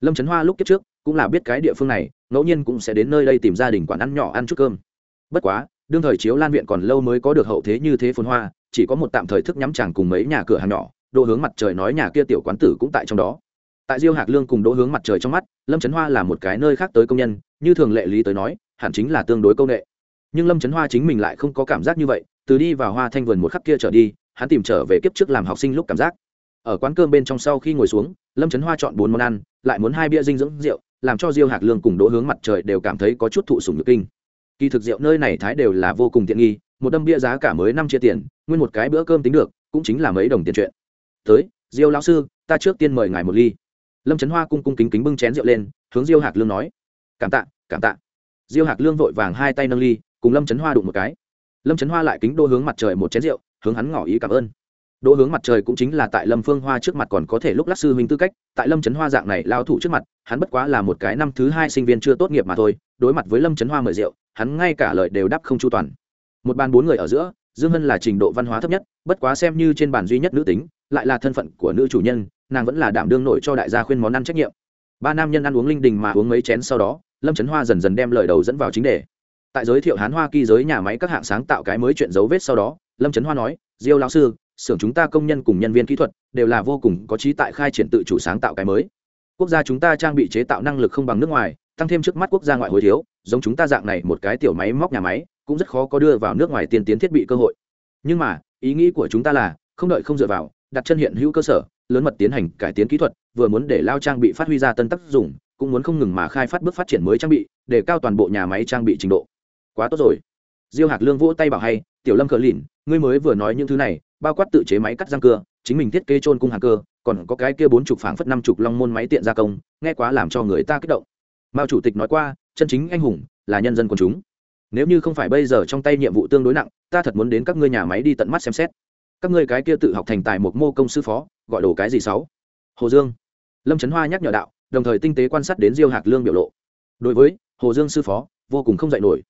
Lâm trấn hoa lúc kiếp trước cũng là biết cái địa phương này, ngẫu nhiên cũng sẽ đến nơi đây tìm gia đình quản ăn nhỏ ăn chút cơm. Bất quá, đương thời chiếu lan viện còn lâu mới có được hậu thế như thế phồn hoa, chỉ có một tạm thời thức nhắm chàng cùng mấy nhà cửa hàng nhỏ, đỗ hướng mặt trời nói nhà kia tiểu quán tử cũng tại trong đó. Tại diêu hạc lương cùng đỗ hướng mặt trời trong mắt, lâm trấn hoa là một cái nơi khác tới công nhân, như thường lệ lý tới nói, hẳn chính là tương đối công nghệ. Nhưng lâm trấn hoa chính mình lại không có cảm giác như vậy từ đi vào hoa thanh vườn một khắc kia trở đi, hắn tìm trở về kiếp trước làm học sinh lúc cảm giác. Ở quán cơm bên trong sau khi ngồi xuống, lâm trấn hoa chọn bốn món ăn, lại muốn hai bia dinh dưỡng rượu, làm cho diêu hạc lương cùng đỗ hướng mặt trời đều cảm thấy có chút thụ sùng nhược kinh. Kỳ thực rượu nơi này thái đều là vô cùng tiện nghi, một đâm bia giá cả mới năm chia tiền, nguyên một cái bữa cơm tính được, cũng chính là mấy đồng tiền chuyện. Tới, diêu lão sư, ta trước tiên mời ngài một ly. Lâm trấn hoa cung cung kính kính bưng chén rượu lên, hướng diêu hạc lương nói. Cảm tạ cảm tạ. Diêu hạc lương vội vàng hai tay nâng ly, cùng lâm trấn hoa đụng một cái lâm trấn hoa lại kính đô hướng mặt trời một chén rượu, hướng hắn ngỏ ý cảm ơn. Đỗ hướng mặt trời cũng chính là tại lâm phương hoa trước mặt còn có thể lúc lắc sư huynh tư cách, tại lâm trấn hoa dạng này lao thủ trước mặt, hắn bất quá là một cái năm thứ hai sinh viên chưa tốt nghiệp mà thôi, đối mặt với lâm trấn hoa mời rượu, hắn ngay cả lời đều đáp không chu toàn. Một bàn bốn người ở giữa, dương hân là trình độ văn hóa thấp nhất, bất quá xem như trên bàn duy nhất nữ tính, lại là thân phận của nữ chủ nhân, nàng vẫn là đảm đương nổi cho đại gia khuyên món ăn trách nhiệm. Ba nam nhân ăn uống linh đình mà uống mấy chén sau đó, lâm trấn hoa dần dần đem lời đầu dẫn vào chính đề tại giới thiệu hán hoa kỳ giới nhà máy các hạng sáng tạo cái mới chuyện dấu vết sau đó, lâm trấn hoa nói, diêu lão sư, xưởng chúng ta công nhân cùng nhân viên kỹ thuật đều là vô cùng có trí tại khai triển tự chủ sáng tạo cái mới. Quốc gia chúng ta trang bị chế tạo năng lực không bằng nước ngoài, tăng thêm trước mắt quốc gia ngoại hối thiếu, giống chúng ta dạng này một cái tiểu máy móc nhà máy, cũng rất khó có đưa vào nước ngoài tiên tiến thiết bị cơ hội. Nhưng mà, ý nghĩ của chúng ta là, không đợi không dựa vào, đặt chân hiện hữu cơ sở, lớn mật tiến hành cải tiến kỹ thuật, vừa muốn để lao trang bị phát huy ra tân tác dụng, cũng muốn không ngừng mà khai phát bước phát triển mới trang bị, để cao toàn bộ nhà máy trang bị trình độ quá tốt rồi. Diêu hạc lương vỗ tay bảo hay, tiểu lâm cờ lìn, ngươi mới vừa nói những thứ này, bao quát tự chế máy cắt răng cưa chính mình thiết kế trôn cung hàng cơ, còn có cái kia bốn chục phảng phất năm chục long môn máy tiện gia công, nghe quá làm cho người ta kích động. Mao chủ tịch nói qua, chân chính anh hùng là nhân dân quần chúng. Nếu như không phải bây giờ trong tay nhiệm vụ tương đối nặng, ta thật muốn đến các ngươi nhà máy đi tận mắt xem xét. Các ngươi cái kia tự học thành tài một mô công sư phó, gọi đồ cái gì sáu? Hồ dương. Lâm trấn hoa nhắc nhở đạo, đồng thời tinh tế quan sát đến diêu hạc lương biểu lộ. Đối với hồ dương sư phó, vô cùng không dạy nổi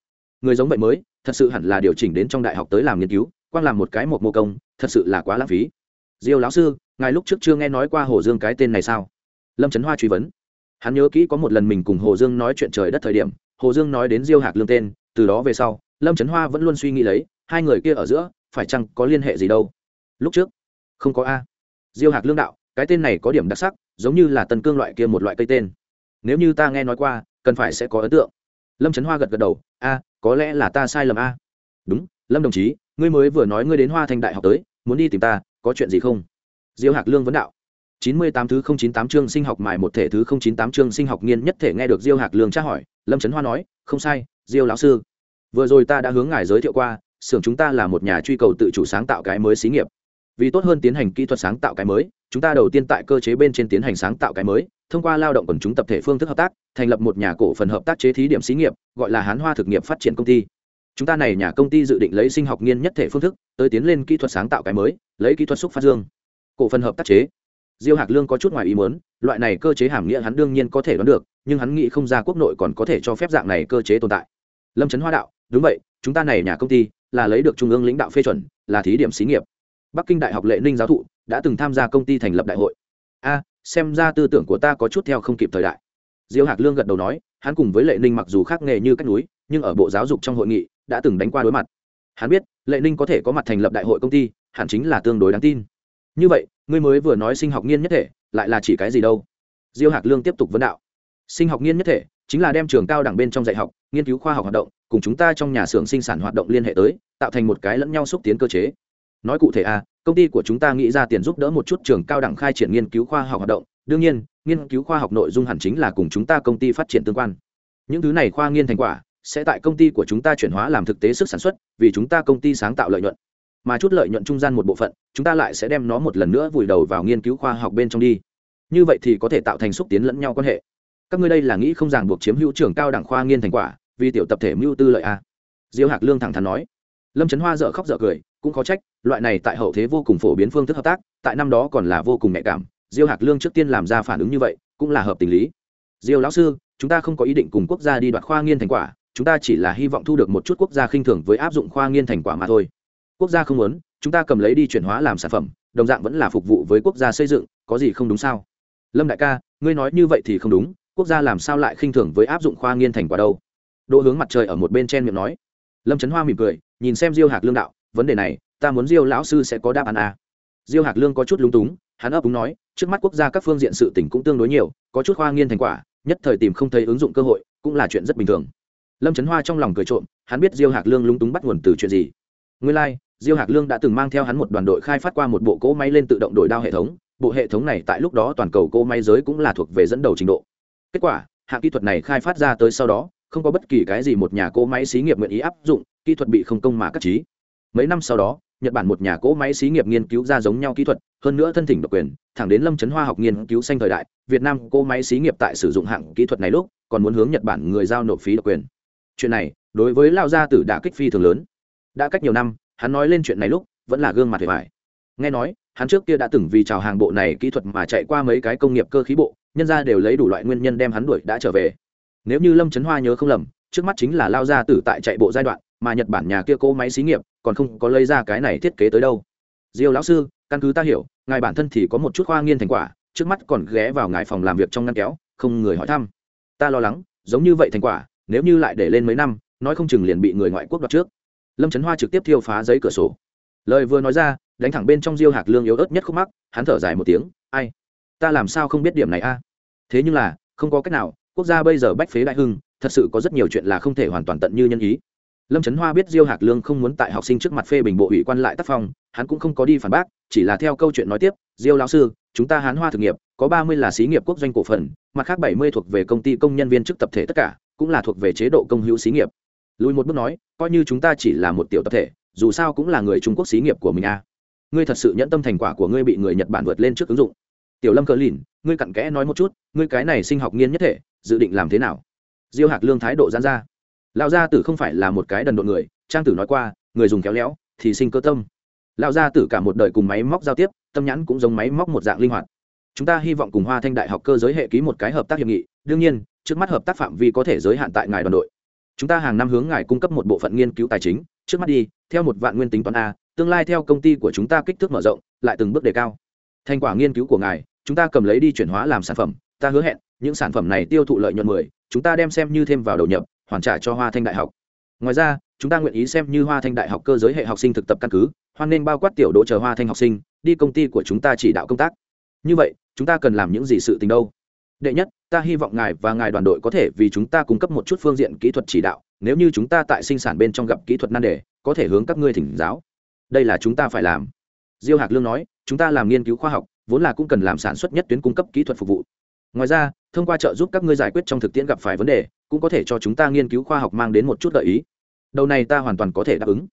người giống vậy mới, thật sự hẳn là điều chỉnh đến trong đại học tới làm nghiên cứu quan làm một cái một mô công, thật sự là quá lãng phí. Diêu lão sư, ngài lúc trước chưa nghe nói qua hồ dương cái tên này sao? Lâm trấn hoa truy vấn. Hắn nhớ kỹ có một lần mình cùng hồ dương nói chuyện trời đất thời điểm, hồ dương nói đến diêu hạc lương tên, từ đó về sau, lâm trấn hoa vẫn luôn suy nghĩ lấy, hai người kia ở giữa, phải chăng có liên hệ gì đâu? Lúc trước, không có a. Diêu hạc lương đạo, cái tên này có điểm đặc sắc, giống như là tân cương loại kia một loại cây tên. Nếu như ta nghe nói qua, cần phải sẽ có ấn tượng lâm trấn hoa gật gật đầu, a, có lẽ là ta sai lầm a. Đúng, lâm đồng chí, ngươi mới vừa nói ngươi đến hoa thành đại học tới, muốn đi tìm ta, có chuyện gì không? Diêu hạc lương vấn đạo. Chín mươi tám thứ không chín tám chương sinh học mài một thể thứ không chín tám chương sinh học nghiên nhất thể nghe được diêu hạc lương tra hỏi, lâm trấn hoa nói, không sai, diêu lão sư. Vừa rồi ta đã hướng ngài giới thiệu qua, xưởng chúng ta là một nhà truy cầu tự chủ sáng tạo cái mới xí nghiệp. Vì tốt hơn tiến hành kỹ thuật sáng tạo cái mới, chúng ta đầu tiên tại cơ chế bên trên tiến hành sáng tạo cái mới thông qua lao động quần chúng tập thể phương thức hợp tác, thành lập một nhà cổ phần hợp tác chế thí điểm xí nghiệp, gọi là hán hoa thực nghiệp phát triển công ty. Chúng ta này nhà công ty dự định lấy sinh học nghiên nhất thể phương thức, tới tiến lên kỹ thuật sáng tạo cái mới, lấy kỹ thuật xúc phát dương. Cổ phần hợp tác chế. Diêu hạc lương có chút ngoài ý muốn, loại này cơ chế hàm nghĩa hắn đương nhiên có thể đoán được, nhưng hắn nghĩ không ra quốc nội còn có thể cho phép dạng này cơ chế tồn tại. Lâm trấn hoa đạo, đúng vậy, chúng ta này nhà công ty là lấy được trung ương lãnh đạo phê chuẩn, là thí điểm xí nghiệp. Bắc kinh đại học lệ ninh giáo thụ đã từng tham gia công ty thành lập đại hội. A xem ra tư tưởng của ta có chút theo không kịp thời đại. Diêu hạc lương gật đầu nói, hắn cùng với lệ ninh mặc dù khác nghề như cách núi, nhưng ở bộ giáo dục trong hội nghị, đã từng đánh qua đối mặt. Hắn biết, lệ ninh có thể có mặt thành lập đại hội công ty, hẳn chính là tương đối đáng tin. Như vậy, ngươi mới vừa nói sinh học nghiên nhất thể, lại là chỉ cái gì đâu? Diêu hạc lương tiếp tục vấn đạo. Sinh học nghiên nhất thể, chính là đem trường cao đẳng bên trong dạy học, nghiên cứu khoa học hoạt động, cùng chúng ta trong nhà xưởng sinh sản hoạt động liên hệ tới, tạo thành một cái lẫn nhau xúc tiến cơ chế. Nói cụ thể à công ty của chúng ta nghĩ ra tiền giúp đỡ một chút trường cao đẳng khai triển nghiên cứu khoa học hoạt động. Đương nhiên, nghiên cứu khoa học nội dung hẳn chính là cùng chúng ta công ty phát triển tương quan. Những thứ này khoa nghiên thành quả sẽ tại công ty của chúng ta chuyển hóa làm thực tế sức sản xuất, vì chúng ta công ty sáng tạo lợi nhuận. Mà chút lợi nhuận trung gian một bộ phận, chúng ta lại sẽ đem nó một lần nữa vùi đầu vào nghiên cứu khoa học bên trong đi. Như vậy thì có thể tạo thành xúc tiến lẫn nhau quan hệ. Các ngươi đây là nghĩ không ràng buộc chiếm hữu trường cao đẳng khoa nghiên thành quả, vì tiểu tập thể mưu tư lợi a diêu hạc lương thẳng thắn nói. Lâm trấn hoa dợ khóc dợ cười cũng có trách, loại này tại hậu thế vô cùng phổ biến phương thức hợp tác, tại năm đó còn là vô cùng nhạy cảm, diêu hạc lương trước tiên làm ra phản ứng như vậy, cũng là hợp tình lý. Diêu lão sư, chúng ta không có ý định cùng quốc gia đi đoạt khoa nghiên thành quả, chúng ta chỉ là hy vọng thu được một chút quốc gia khinh thường với áp dụng khoa nghiên thành quả mà thôi. Quốc gia không muốn, chúng ta cầm lấy đi chuyển hóa làm sản phẩm, đồng dạng vẫn là phục vụ với quốc gia xây dựng, có gì không đúng sao? Lâm đại ca, ngươi nói như vậy thì không đúng, quốc gia làm sao lại khinh thường với áp dụng khoa nghiên thành quả đâu? Đỗ hướng mặt trời ở một bên chen miệng nói. Lâm trấn hoa mỉm cười, nhìn xem diêu hạc lương đạo vấn đề này ta muốn diêu lão sư sẽ có đáp án à. diêu hạc lương có chút lúng túng hắn ấp úng nói trước mắt quốc gia các phương diện sự tỉnh cũng tương đối nhiều có chút hoa nghiên thành quả nhất thời tìm không thấy ứng dụng cơ hội cũng là chuyện rất bình thường. Lâm trấn hoa trong lòng cười trộm hắn biết diêu hạc lương lúng túng bắt nguồn từ chuyện gì. Nguyên lai、like, diêu hạc lương đã từng mang theo hắn một đoàn đội khai phát qua một bộ cỗ máy lên tự động đổi đao hệ thống bộ hệ thống này tại lúc đó toàn cầu cỗ máy giới cũng là thuộc về dẫn đầu trình độ. Kết quả hạng kỹ thuật này khai phát ra tới sau đó không có bất kỳ cái gì một nhà cỗ máy xí nghiệp nguyện ý áp dụng kỹ thuật bị không công mà cắt trí mấy năm sau đó, nhật bản một nhà cỗ máy xí nghiệp nghiên cứu ra giống nhau kỹ thuật, hơn nữa thân thỉnh độc quyền, thẳng đến lâm chấn hoa học nghiên cứu xanh thời đại, việt nam cỗ máy xí nghiệp tại sử dụng hạng kỹ thuật này lúc, còn muốn hướng nhật bản người giao nộp phí độc quyền. Chuyện này, đối với lao gia tử đã kích phi thường lớn. Đã cách nhiều năm, hắn nói lên chuyện này lúc, vẫn là gương mặt hề vải nghe nói, hắn trước kia đã từng vì chào hàng bộ này kỹ thuật mà chạy qua mấy cái công nghiệp cơ khí bộ, nhân ra đều lấy đủ loại nguyên nhân đem hắn đuổi đã trở về. Nếu như lâm trấn hoa nhớ không lầm, trước mắt chính là lao gia tử tại chạy bộ giai đoạn mà nhật bản nhà kia cỗ máy xí nghiệp còn không có lấy ra cái này thiết kế tới đâu. Diêu lão sư, căn cứ ta hiểu, ngài bản thân thì có một chút khoa nghiên thành quả, trước mắt còn ghé vào ngài phòng làm việc trong ngăn kéo, không người hỏi thăm. Ta lo lắng, giống như vậy thành quả, nếu như lại để lên mấy năm, nói không chừng liền bị người ngoại quốc đoạt trước. Lâm trấn hoa trực tiếp thiêu phá giấy cửa sổ. Lời vừa nói ra, đánh thẳng bên trong diêu hạc lương yếu ớt nhất khúc mắc, hắn thở dài một tiếng, ai? Ta làm sao không biết điểm này a? Thế nhưng là, không có cách nào, quốc gia bây giờ bách phế đại hưng, thật sự có rất nhiều chuyện là không thể hoàn toàn tận như nhân ý lâm trấn hoa biết diêu hạc lương không muốn tại học sinh trước mặt phê bình bộ ủy quan lại tác phong, hắn cũng không có đi phản bác, chỉ là theo câu chuyện nói tiếp, diêu lão sư, chúng ta hán hoa thực nghiệp, có ba mươi là xí nghiệp quốc doanh cổ phần, mặt khác bảy mươi thuộc về công ty công nhân viên chức tập thể tất cả, cũng là thuộc về chế độ công hữu xí nghiệp. Lùi một bước nói, coi như chúng ta chỉ là một tiểu tập thể, dù sao cũng là người trung quốc xí nghiệp của mình a à. ngươi thật sự nhẫn tâm thành quả của ngươi bị người nhật bản vượt lên trước ứng dụng. Tiểu lâm cờ lìn, ngươi cặn kẽ nói một chút, ngươi cái này sinh học nghiên nhất thể, dự định làm thế nào? Diêu hạc lương thái độ giãn ra lão gia tử không phải là một cái đần độn người, trang tử nói qua, người dùng kéo léo thì sinh cơ tâm. Lão gia tử cả một đời cùng máy móc giao tiếp, tâm nhãn cũng giống máy móc một dạng linh hoạt. Chúng ta hy vọng cùng hoa thanh đại học cơ giới hệ ký một cái hợp tác hiệp nghị, đương nhiên, trước mắt hợp tác phạm vi có thể giới hạn tại ngài đoàn đội. Chúng ta hàng năm hướng ngài cung cấp một bộ phận nghiên cứu tài chính, trước mắt đi, theo một vạn nguyên tính toán a, tương lai theo công ty của chúng ta kích thước mở rộng, lại từng bước đề cao. Thành quả nghiên cứu của ngài, chúng ta cầm lấy đi chuyển hóa làm sản phẩm, ta hứa hẹn, những sản phẩm này tiêu thụ lợi nhuận mười, chúng ta đem xem như thêm vào đầu nhập hoàn trả cho hoa thanh đại học. Ngoài ra, chúng ta nguyện ý xem như hoa thanh đại học cơ giới hệ học sinh thực tập căn cứ, hoan nên bao quát tiểu đỗ chờ hoa thanh học sinh, đi công ty của chúng ta chỉ đạo công tác. Như vậy, chúng ta cần làm những gì sự tình đâu? Đệ nhất, ta hy vọng ngài và ngài đoàn đội có thể vì chúng ta cung cấp một chút phương diện kỹ thuật chỉ đạo, nếu như chúng ta tại sinh sản bên trong gặp kỹ thuật nan đề, có thể hướng các ngươi thỉnh giáo. Đây là chúng ta phải làm. Diêu hạc lương nói, chúng ta làm nghiên cứu khoa học, vốn là cũng cần làm sản xuất nhất tuyến cung cấp kỹ thuật phục vụ. Ngoài ra, thông qua trợ giúp các ngươi giải quyết trong thực tiễn gặp phải vấn đề cũng có thể cho chúng ta nghiên cứu khoa học mang đến một chút gợi ý. Đầu này ta hoàn toàn có thể đáp ứng.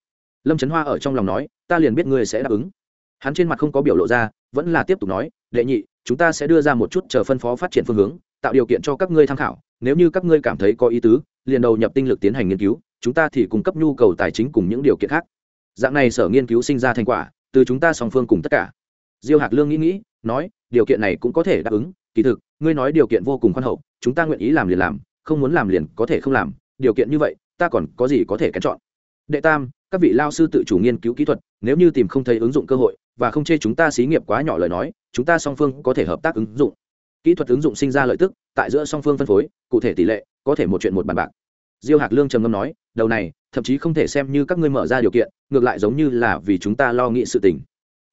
Lâm trấn hoa ở trong lòng nói, ta liền biết ngươi sẽ đáp ứng. Hắn trên mặt không có biểu lộ ra, vẫn là tiếp tục nói, đệ nhị, chúng ta sẽ đưa ra một chút chờ phân phó phát triển phương hướng, tạo điều kiện cho các ngươi tham khảo. Nếu như các ngươi cảm thấy có ý tứ, liền đầu nhập tinh lực tiến hành nghiên cứu, chúng ta thì cung cấp nhu cầu tài chính cùng những điều kiện khác. Dạng này sở nghiên cứu sinh ra thành quả, từ chúng ta song phương cùng tất cả. Diêu hạc lương nghĩ nghĩ, nói, điều kiện này cũng có thể đáp ứng, kỳ thực, ngươi nói điều kiện vô cùng khoan hậu, chúng ta nguyện ý làm liền làm không muốn làm liền có thể không làm, điều kiện như vậy, ta còn có gì có thể kén chọn? Đệ tam, các vị lao sư tự chủ nghiên cứu kỹ thuật, nếu như tìm không thấy ứng dụng cơ hội và không chê chúng ta xí nghiệp quá nhỏ lời nói, chúng ta song phương có thể hợp tác ứng dụng. Kỹ thuật ứng dụng sinh ra lợi tức, tại giữa song phương phân phối, cụ thể tỷ lệ, có thể một chuyện một bàn bạc. Diêu hạc lương trầm ngâm nói, đầu này, thậm chí không thể xem như các ngươi mở ra điều kiện, ngược lại giống như là vì chúng ta lo nghĩ sự tình.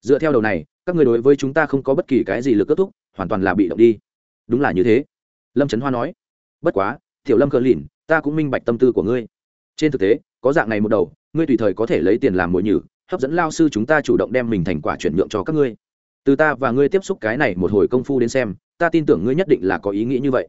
Dựa theo đầu này, các ngươi đối với chúng ta không có bất kỳ cái gì lực kết thúc, hoàn toàn là bị động đi. Đúng là như thế. Lâm trấn hoa nói bất quá, tiểu lâm cờ lìn, ta cũng minh bạch tâm tư của ngươi. Trên thực tế, có dạng này một đầu, ngươi tùy thời có thể lấy tiền làm mồi nhử, hấp dẫn lao sư chúng ta chủ động đem mình thành quả chuyển nhượng cho các ngươi. Từ ta và ngươi tiếp xúc cái này một hồi công phu đến xem, ta tin tưởng ngươi nhất định là có ý nghĩ như vậy.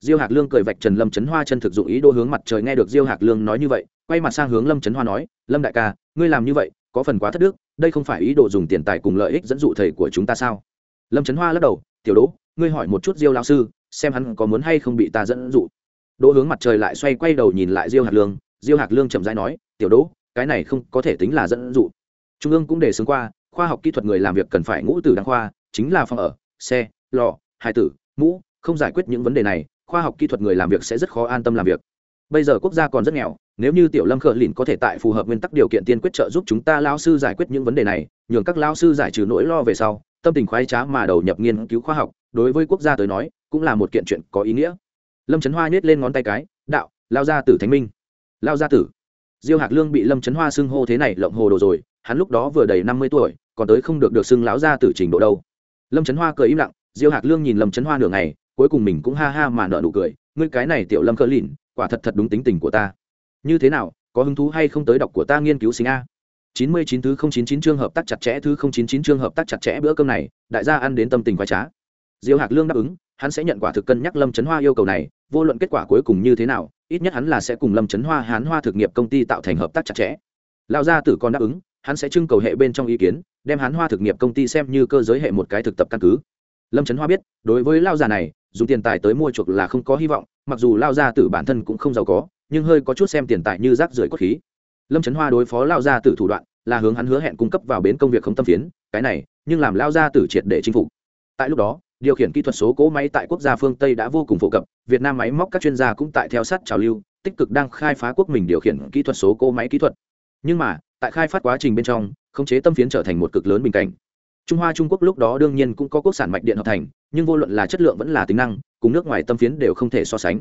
Diêu hạc lương cười vạch trần lâm trấn hoa chân thực dụng ý đô hướng mặt trời nghe được diêu hạc lương nói như vậy, quay mặt sang hướng lâm trấn hoa nói, lâm đại ca, ngươi làm như vậy, có phần quá thất đức, đây không phải ý đồ dùng tiền tài cùng lợi ích dẫn dụ thầy của chúng ta sao? Lâm trấn hoa lắc đầu, tiểu đỗ, ngươi hỏi một chút diêu lao sư xem hắn có muốn hay không bị ta dẫn dụ. Đỗ hướng mặt trời lại xoay quay đầu nhìn lại diêu hạc lương, diêu hạc lương chậm rãi nói, tiểu đỗ, cái này không có thể tính là dẫn dụ. Trung ương cũng đề xướng qua, khoa học kỹ thuật người làm việc cần phải ngũ từ đăng khoa, chính là phòng ở, xe, lò, hai tử, mũ, không giải quyết những vấn đề này, khoa học kỹ thuật người làm việc sẽ rất khó an tâm làm việc. Bây giờ quốc gia còn rất nghèo, nếu như tiểu lâm khờ lìn có thể tại phù hợp nguyên tắc điều kiện tiên quyết trợ giúp chúng ta lao sư giải quyết những vấn đề này, nhường các lao sư giải trừ nỗi lo về sau, tâm tình khoái trá mà đầu nhập nghiên cứu khoa học, đối với quốc gia tới nói cũng là một kiện chuyện có ý nghĩa. Lâm trấn hoa nhét lên ngón tay cái, đạo, lao gia tử thánh minh. Lao gia tử? Diêu hạc lương bị lâm trấn hoa xưng hô thế này lộng hồ đồ rồi, hắn lúc đó vừa đầy năm mươi tuổi, còn tới không được được xưng lão gia tử trình độ đâu. Lâm trấn hoa cười im lặng, diêu hạc lương nhìn lâm trấn hoa nửa ngày, cuối cùng mình cũng ha ha mà nợ nụ cười, ngươi cái này tiểu lâm cơ lìn, quả thật thật đúng tính tình của ta. Như thế nào, có hứng thú hay không tới đọc của ta nghiên cứu sinh a? chín mươi chín thứ không chín chín chương hợp tác chặt chẽ, thứ không chín chín chương hợp tác chặt chẽ bữa cơm này, đại gia ăn đến tâm tình khoái trá. Diêu hạc lương đáp ứng hắn sẽ nhận quả thực cân nhắc lâm trấn hoa yêu cầu này, vô luận kết quả cuối cùng như thế nào, ít nhất hắn là sẽ cùng lâm trấn hoa, hán hoa thực nghiệp công ty tạo thành hợp tác chặt chẽ. Lão gia tử còn đáp ứng, hắn sẽ trưng cầu hệ bên trong ý kiến, đem hán hoa thực nghiệp công ty xem như cơ giới hệ một cái thực tập căn cứ. Lâm trấn hoa biết, đối với lao già này, dùng tiền tài tới mua chuộc là không có hy vọng, mặc dù lao gia tử bản thân cũng không giàu có, nhưng hơi có chút xem tiền tài như rác rưởi cốt khí. Lâm trấn hoa đối phó lao gia tử thủ đoạn, là hướng hắn hứa hẹn cung cấp vào bến công việc không tâm phiến, cái này, nhưng làm lao gia tử triệt để chinh phục. Tại lúc đó điều khiển kỹ thuật số cỗ máy tại quốc gia phương tây đã vô cùng phổ cập, việt nam máy móc các chuyên gia cũng tại theo sát trào lưu, tích cực đang khai phá quốc mình điều khiển kỹ thuật số cỗ máy kỹ thuật. Nhưng mà, tại khai phát quá trình bên trong, khống chế tâm phiến trở thành một cực lớn bình cảnh. Trung hoa trung quốc lúc đó đương nhiên cũng có quốc sản mạch điện hợp thành, nhưng vô luận là chất lượng vẫn là tính năng, cùng nước ngoài tâm phiến đều không thể so sánh.